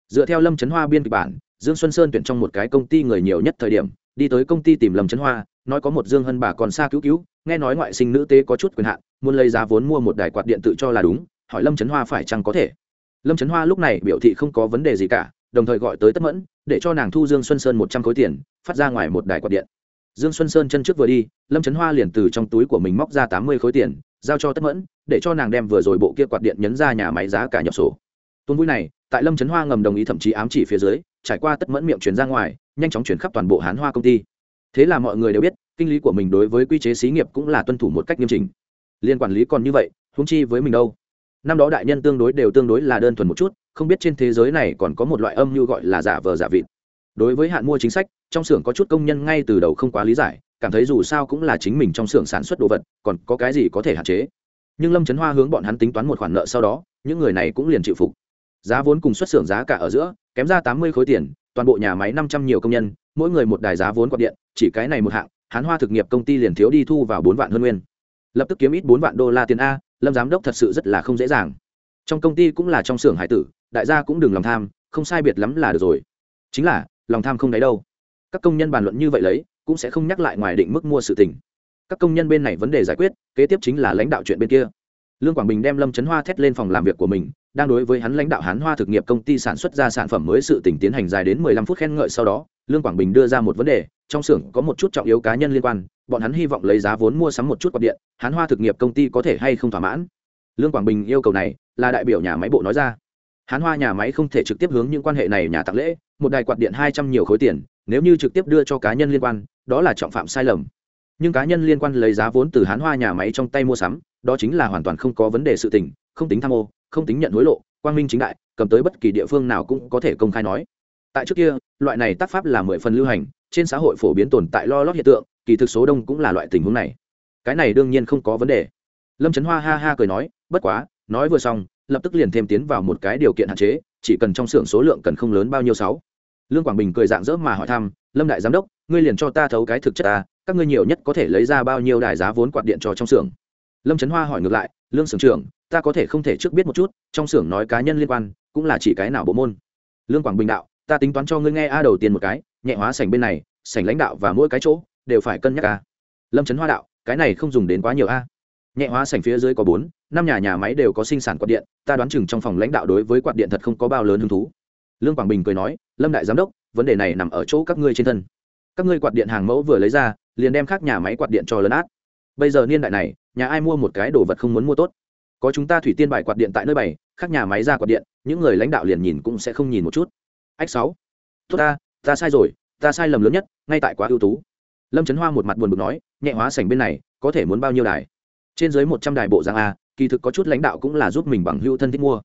Dựa theo lâm trấn hoa biên kịch bản dương xuân sơn tuyển trong một cái công ty người nhiều nhất thời điểm, đi tới công ty tìm lâm Chấn hoa, nói có một dương hân bà còn xa cứu cứu, nghe nói ngoại sinh nữ tế có chút quyền hạn, muốn lấy giá vốn mua một đài quạt điện tự cho là đúng, hỏi lâm trấn hoa phải chăng có thể. Lâm trấn hoa lúc này biểu thị không có vấn đề gì cả, đồng thời gọi tới tất mẫn, để cho nàng thu dương xuân sơn một trăm khối tiền, phát ra ngoài một đài quạt điện. Dương xuân sơn chân trước vừa đi, lâm trấn hoa liền từ trong túi của mình móc ra tám mươi khối tiền, giao cho tất mẫn, để cho nàng đem vừa rồi bộ kia quạt điện nhấn ra nhà máy giá cả nhập sổ. Tuôn vui này tại lâm trấn hoa ngầm đồng ý thậm chí ám chỉ phía dưới, trải qua tất mẫn miệng chuyển ra ngoài, nhanh chóng chuyển khắp toàn bộ hán hoa công ty. Thế là mọi người đều biết, kinh lý của mình đối với quy chế xí nghiệp cũng là tuân thủ một cách nghiêm trình liên quản lý còn như vậy húng chi với mình đâu? Năm đó đại nhân tương đối đều tương đối là đơn thuần một chút, không biết trên thế giới này còn có một loại âm như gọi là giả vờ giả vịt. Đối với hạn mua chính sách, trong xưởng có chút công nhân ngay từ đầu không quá lý giải, cảm thấy dù sao cũng là chính mình trong xưởng sản xuất đồ vật, còn có cái gì có thể hạn chế. Nhưng lâm trấn hoa hướng bọn hắn tính toán một khoản nợ sau đó, những người này cũng liền chịu phục giá vốn cùng xuất xưởng giá cả ở giữa, kém ra tám mươi khối tiền, toàn bộ nhà máy năm trăm nhiều công nhân, mỗi người một đài giá vốn quạt điện, chỉ cái này một hạng, hán hoa thực nghiệp công ty liền thiếu đi thu vào bốn vạn hơn nguyên. Lập tức kiếm ít bốn vạn đô la tiền a, lâm giám đốc thật sự rất là không dễ dàng. Trong công ty cũng là trong xưởng hải tử, đại gia cũng đừng lòng tham, không sai biệt lắm là được rồi. Chính là, lòng tham không đáy đâu. Các công nhân bàn luận như vậy lấy, cũng sẽ không nhắc lại ngoài định mức mua sự tình. Các công nhân bên này vấn đề giải quyết, kế tiếp chính là lãnh đạo chuyện bên kia. Lương quảng bình đem lâm trấn hoa thét lên phòng làm việc của mình đang đối với hắn lãnh đạo hán hoa thực nghiệp công ty sản xuất ra sản phẩm mới sự tỉnh tiến hành dài đến mười lăm phút khen ngợi sau đó, lương quảng bình đưa ra một vấn đề, trong xưởng có một chút trọng yếu cá nhân liên quan, bọn hắn hy vọng lấy giá vốn mua sắm một chút quạt điện, hán hoa thực nghiệp công ty có thể hay không thỏa mãn? Lương quảng bình yêu cầu này, là đại biểu nhà máy bộ nói ra. Hán hoa nhà máy không thể trực tiếp hướng những quan hệ này nhà tặng lễ, một đài quạt điện hai trăm nhiều khối tiền, nếu như trực tiếp đưa cho cá nhân liên quan, đó là trọng phạm sai lầm. Nhưng cá nhân liên quan lấy giá vốn từ hán hoa nhà máy trong tay mua sắm, đó chính là hoàn toàn không có vấn đề sự tình, không tính tham ô không tính nhận hối lộ, quang minh chính đại, cầm tới bất kỳ địa phương nào cũng có thể công khai nói. Tại trước kia, loại này tác pháp là mười phần lưu hành, trên xã hội phổ biến tồn tại lo lót hiện tượng, kỳ thực số đông cũng là loại tình huống này. Cái này đương nhiên không có vấn đề. Lâm trấn hoa ha ha cười nói, bất quá, nói vừa xong, lập tức liền thêm tiến vào một cái điều kiện hạn chế, chỉ cần trong xưởng số lượng cần không lớn bao nhiêu sáu. Lương quảng bình cười dạng dỡ mà hỏi thăm, lâm đại giám đốc, ngươi liền cho ta thấu cái thực chất ta, các ngươi nhiều nhất có thể lấy ra bao nhiêu đài giá vốn quạt điện cho trong xưởng? Lâm trấn hoa hỏi ngược lại, lương xưởng trưởng ta có thể không thể trước biết một chút, trong xưởng nói cá nhân liên quan, cũng là chỉ cái nào bộ môn. Lương quảng bình đạo, ta tính toán cho ngươi nghe a đầu tiên một cái, nhẹ hóa sảnh bên này, sảnh lãnh đạo và mỗi cái chỗ, đều phải cân nhắc a. Lâm trấn hoa đạo, cái này không dùng đến quá nhiều a. Nhẹ hóa sảnh phía dưới có bốn, năm nhà nhà máy đều có sinh sản quạt điện, ta đoán chừng trong phòng lãnh đạo đối với quạt điện thật không có bao lớn hứng thú. Lương quảng bình cười nói, lâm đại giám đốc, vấn đề này nằm ở chỗ các ngươi trên thân. Các ngươi quạt điện hàng mẫu vừa lấy ra, liền đem khác nhà máy quạt điện cho lớn át. Bây giờ niên đại này, nhà ai mua một cái đồ vật không muốn mua tốt? Có chúng ta thủy tiên bài quạt điện tại nơi bảy khác nhà máy ra quạt điện, những người lãnh đạo liền nhìn cũng sẽ không nhìn một chút. Ách sáu. Tốt ta ta sai rồi, ta sai lầm lớn nhất, ngay tại quá ưu tú. Lâm trấn hoa một mặt buồn bực nói, nhẹ hóa sảnh bên này, có thể muốn bao nhiêu đài? Trên dưới một trăm đài bộ giang a, kỳ thực có chút lãnh đạo cũng là giúp mình bằng hữu thân thích mua.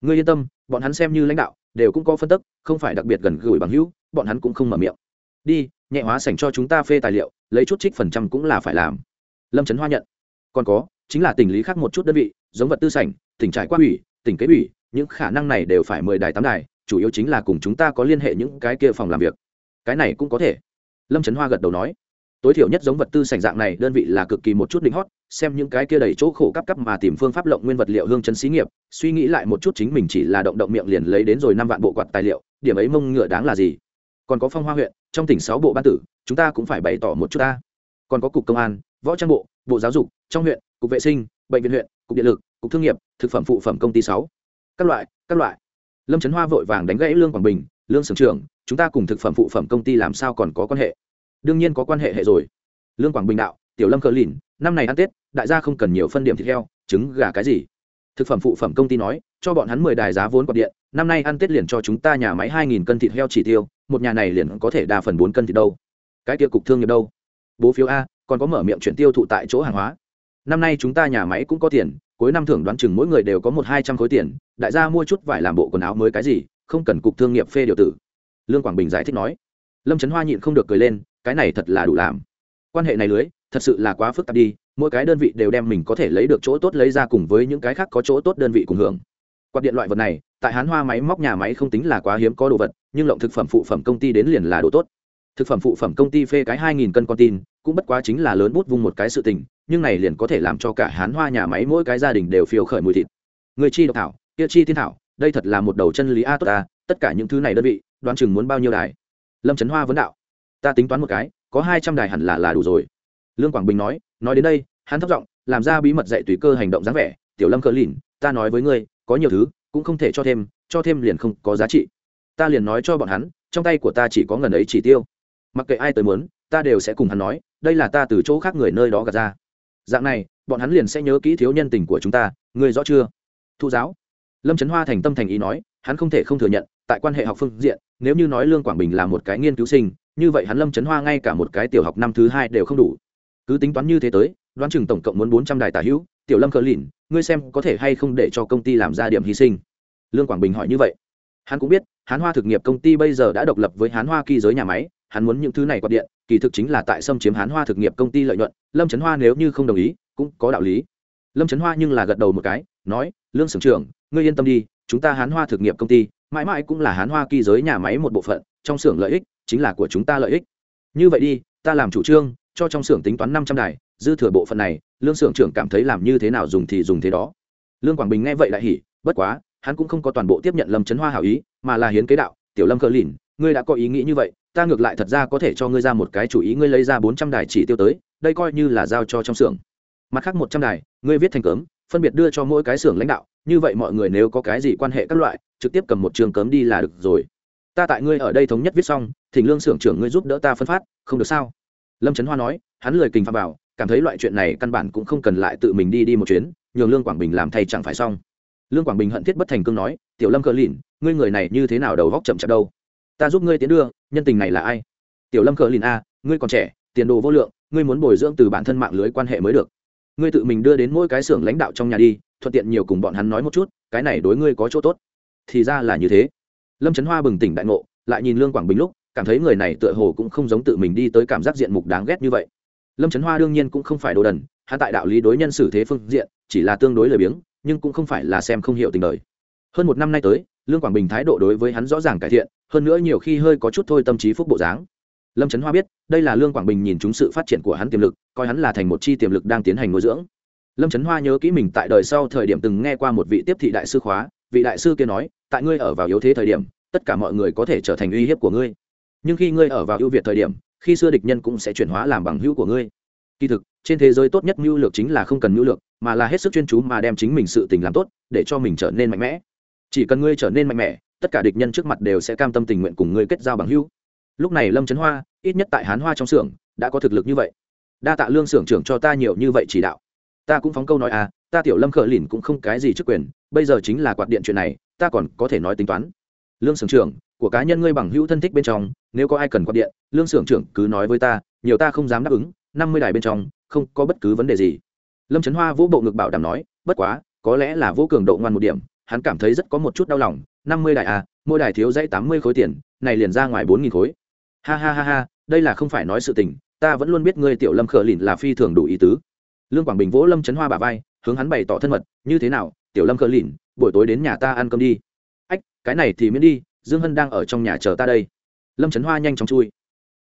Ngươi yên tâm, bọn hắn xem như lãnh đạo, đều cũng có phân tức không phải đặc biệt gần gũi bằng hữu, bọn hắn cũng không mở miệng. Đi, nhẹ hóa sảnh cho chúng ta phê tài liệu, lấy chút trích phần trăm cũng là phải làm. Lâm trấn hoa nhận. Còn có, chính là tình lý khác một chút đơn vị giống vật tư sảnh tỉnh trải qua ủy tỉnh kế ủy, những khả năng này đều phải mười đài tám đài, chủ yếu chính là cùng chúng ta có liên hệ những cái kia phòng làm việc. Cái này cũng có thể. Lâm trấn hoa gật đầu nói. Tối thiểu nhất giống vật tư sảnh dạng này, đơn vị là cực kỳ một chút đỉnh hót, xem những cái kia đầy chỗ khổ cấp cấp mà tìm phương pháp lộng nguyên vật liệu hương chấn xí nghiệp, suy nghĩ lại một chút chính mình chỉ là động động miệng liền lấy đến rồi năm vạn bộ quạt tài liệu, điểm ấy mông ngựa đáng là gì? Còn có phong hoa huyện, trong tỉnh sáu bộ ban tử, chúng ta cũng phải bày tỏ một chút ta. Còn có cục công an, võ trang bộ bộ giáo dục, trong huyện, cục vệ sinh, bệnh viện huyện cục điện lực, cục thương nghiệp, thực phẩm phụ phẩm công ty sáu. Các loại các loại. Lâm trấn hoa vội vàng đánh gãy lương quảng bình, lương sưởng trưởng, chúng ta cùng thực phẩm phụ phẩm công ty làm sao còn có quan hệ? Đương nhiên có quan hệ hệ rồi. Lương quảng bình đạo, tiểu lâm cờ lìn, năm này ăn tết, đại gia không cần nhiều phân điểm thịt heo, trứng, gà cái gì. Thực phẩm phụ phẩm công ty nói, cho bọn hắn mười đài giá vốn quạt điện, năm nay ăn tết liền cho chúng ta nhà máy hai nghìn cân thịt heo chỉ tiêu, một nhà này liền có thể đa phần bốn cân thịt đâu. Cái kia cục thương nghiệp đâu? Bố phiếu a, còn có mở miệng chuyển tiêu thụ tại chỗ hàng hóa năm nay chúng ta nhà máy cũng có tiền, cuối năm thưởng đoán chừng mỗi người đều có một hai trăm khối tiền, đại gia mua chút vải làm bộ quần áo mới cái gì, không cần cục thương nghiệp phê điều tử. Lương quảng bình giải thích nói. Lâm trấn hoa nhịn không được cười lên, cái này thật là đủ làm. Quan hệ này lưới, thật sự là quá phức tạp đi, mỗi cái đơn vị đều đem mình có thể lấy được chỗ tốt lấy ra cùng với những cái khác có chỗ tốt đơn vị cùng hưởng. Quạt điện loại vật này, tại hán hoa máy móc nhà máy không tính là quá hiếm có đồ vật, nhưng lộng thực phẩm phụ phẩm công ty đến liền là đồ tốt. Thực phẩm phụ phẩm công ty phê cái hai nghìn cân con tin cũng bất quá chính là lớn bút vung một cái sự tình, nhưng này liền có thể làm cho cả hán hoa nhà máy mỗi cái gia đình đều phiêu khởi mùi thịt. Người chi độc thảo, kia chi thiên thảo, đây thật là một đầu chân lý a, tốt a tất cả những thứ này đơn vị, đoán chừng muốn bao nhiêu đài? Lâm trấn hoa vấn đạo. Ta tính toán một cái, có hai trăm đài hẳn là là đủ rồi. Lương quảng bình nói nói đến đây, hắn thấp giọng, làm ra bí mật dạy tùy cơ hành động dáng vẻ, tiểu lâm cờ lìn, ta nói với ngươi, có nhiều thứ, cũng không thể cho thêm cho thêm liền không có giá trị. Ta liền nói cho bọn hắn, trong tay của ta chỉ có ngần ấy chỉ tiêu mặc kệ ai tới muốn, ta đều sẽ cùng hắn nói, đây là ta từ chỗ khác người nơi đó gạt ra. Dạng này, bọn hắn liền sẽ nhớ kỹ thiếu nhân tình của chúng ta, ngươi rõ chưa? Thu giáo. Lâm trấn hoa thành tâm thành ý nói, hắn không thể không thừa nhận, tại quan hệ học phương diện, nếu như nói lương quảng bình là một cái nghiên cứu sinh, như vậy hắn lâm trấn hoa ngay cả một cái tiểu học năm thứ hai đều không đủ. Cứ tính toán như thế tới, đoán chừng tổng cộng muốn bốn trăm đài tả hữu. Tiểu lâm cờ lìn, ngươi xem có thể hay không để cho công ty làm ra điểm hy sinh? Lương quảng bình hỏi như vậy. Hắn cũng biết, hán hoa thực nghiệp công ty bây giờ đã độc lập với hán hoa kỳ giới nhà máy hắn muốn những thứ này quạt điện, kỳ thực chính là tại xâm chiếm hán hoa thực nghiệp công ty lợi nhuận, lâm trấn hoa nếu như không đồng ý, cũng có đạo lý. Lâm trấn hoa nhưng là gật đầu một cái, nói, lương sưởng trưởng, ngươi yên tâm đi, chúng ta hán hoa thực nghiệp công ty, mãi mãi cũng là hán hoa kỳ giới nhà máy một bộ phận, trong xưởng lợi ích chính là của chúng ta lợi ích. Như vậy đi, ta làm chủ trương, cho trong xưởng tính toán năm trăm đài, dư thừa bộ phận này, lương xưởng trưởng cảm thấy làm như thế nào dùng thì dùng thế đó. Lương quảng bình nghe vậy lại hỉ, bất quá, hắn cũng không có toàn bộ tiếp nhận lâm trấn hoa hảo ý, mà là hiến kế đạo, tiểu lâm cờ lìn ngươi đã có ý nghĩ như vậy ta ngược lại thật ra có thể cho ngươi ra một cái chủ ý ngươi lấy ra bốn trăm đài chỉ tiêu tới đây coi như là giao cho trong xưởng. Mặt khác một trăm đài ngươi viết thành cấm phân biệt đưa cho mỗi cái xưởng lãnh đạo như vậy mọi người nếu có cái gì quan hệ các loại trực tiếp cầm một trường cấm đi là được rồi. Ta tại ngươi ở đây thống nhất viết xong thỉnh lương xưởng trưởng ngươi giúp đỡ ta phân phát không được sao? Lâm trấn hoa nói hắn lời kình phạm bảo, cảm thấy loại chuyện này căn bản cũng không cần lại tự mình đi đi một chuyến nhường lương quảng bình làm thay chẳng phải xong. Lương quảng bình hận thiết bất thành cương nói tiểu lâm cờ lìn ngươi người này như thế nào đầu góc chậm chạp đâu? Ta giúp ngươi tiến đưa, nhân tình này là ai? Tiểu lâm cờ lìn a, ngươi còn trẻ, tiền đồ vô lượng, ngươi muốn bồi dưỡng từ bản thân mạng lưới quan hệ mới được. Ngươi tự mình đưa đến mỗi cái xưởng lãnh đạo trong nhà đi, thuận tiện nhiều cùng bọn hắn nói một chút, cái này đối ngươi có chỗ tốt. Thì ra là như thế. Lâm trấn hoa bừng tỉnh đại ngộ, lại nhìn lương quảng bình lúc, cảm thấy người này tựa hồ cũng không giống tự mình đi tới cảm giác diện mục đáng ghét như vậy. Lâm trấn hoa đương nhiên cũng không phải đồ đần, hắn tại đạo lý đối nhân xử thế phương diện, chỉ là tương đối lười biếng, nhưng cũng không phải là xem không hiểu tình đời. Hơn một năm nay tới, lương quảng bình thái độ đối với hắn rõ ràng cải thiện hơn nữa nhiều khi hơi có chút thôi tâm trí phúc bộ dáng. Lâm trấn hoa biết, đây là lương quảng bình nhìn chúng sự phát triển của hắn tiềm lực, coi hắn là thành một chi tiềm lực đang tiến hành nuôi dưỡng. Lâm trấn hoa nhớ kỹ mình tại đời sau thời điểm từng nghe qua một vị tiếp thị đại sư khóa, vị đại sư kia nói, tại ngươi ở vào yếu thế thời điểm, tất cả mọi người có thể trở thành uy hiếp của ngươi. Nhưng khi ngươi ở vào ưu việt thời điểm, khi xưa địch nhân cũng sẽ chuyển hóa làm bằng hữu của ngươi. Kỳ thực, trên thế giới tốt nhất mưu lược chính là không cần mưu lược, mà là hết sức chuyên chú mà đem chính mình sự tình làm tốt, để cho mình trở nên mạnh mẽ. Chỉ cần ngươi trở nên mạnh mẽ tất cả địch nhân trước mặt đều sẽ cam tâm tình nguyện cùng ngươi kết giao bằng hữu. Lúc này lâm trấn hoa, ít nhất tại hán hoa trong xưởng, đã có thực lực như vậy. Đa tạ lương xưởng trưởng cho ta nhiều như vậy chỉ đạo. Ta cũng phóng câu nói à ta tiểu lâm khờ lìn cũng không cái gì chức quyền, bây giờ chính là quạt điện chuyện này, ta còn có thể nói tính toán. Lương xưởng trưởng, của cá nhân ngươi bằng hữu thân thích bên trong, nếu có ai cần quạt điện, lương xưởng trưởng cứ nói với ta, nhiều ta không dám đáp ứng, năm mươi đài bên trong, không có bất cứ vấn đề gì. Lâm trấn hoa vũ bộ ngực bảo đảm nói, bất quá, có lẽ là vô cường độ ngoan một điểm hắn cảm thấy rất có một chút đau lòng, năm mươi đại à mỗi đài thiếu dãy tám mươi khối tiền, này liền ra ngoài bốn nghìn khối. Ha ha ha ha, đây là không phải nói sự tình, ta vẫn luôn biết ngươi tiểu lâm khờ lìn là phi thường đủ ý tứ. Lương quảng bình vỗ lâm trấn hoa bà vai, hướng hắn bày tỏ thân mật, như thế nào, tiểu lâm khờ lìn, buổi tối đến nhà ta ăn cơm đi. Ách, cái này thì miễn đi, dương hân đang ở trong nhà chờ ta đây. Lâm trấn hoa nhanh chóng chui.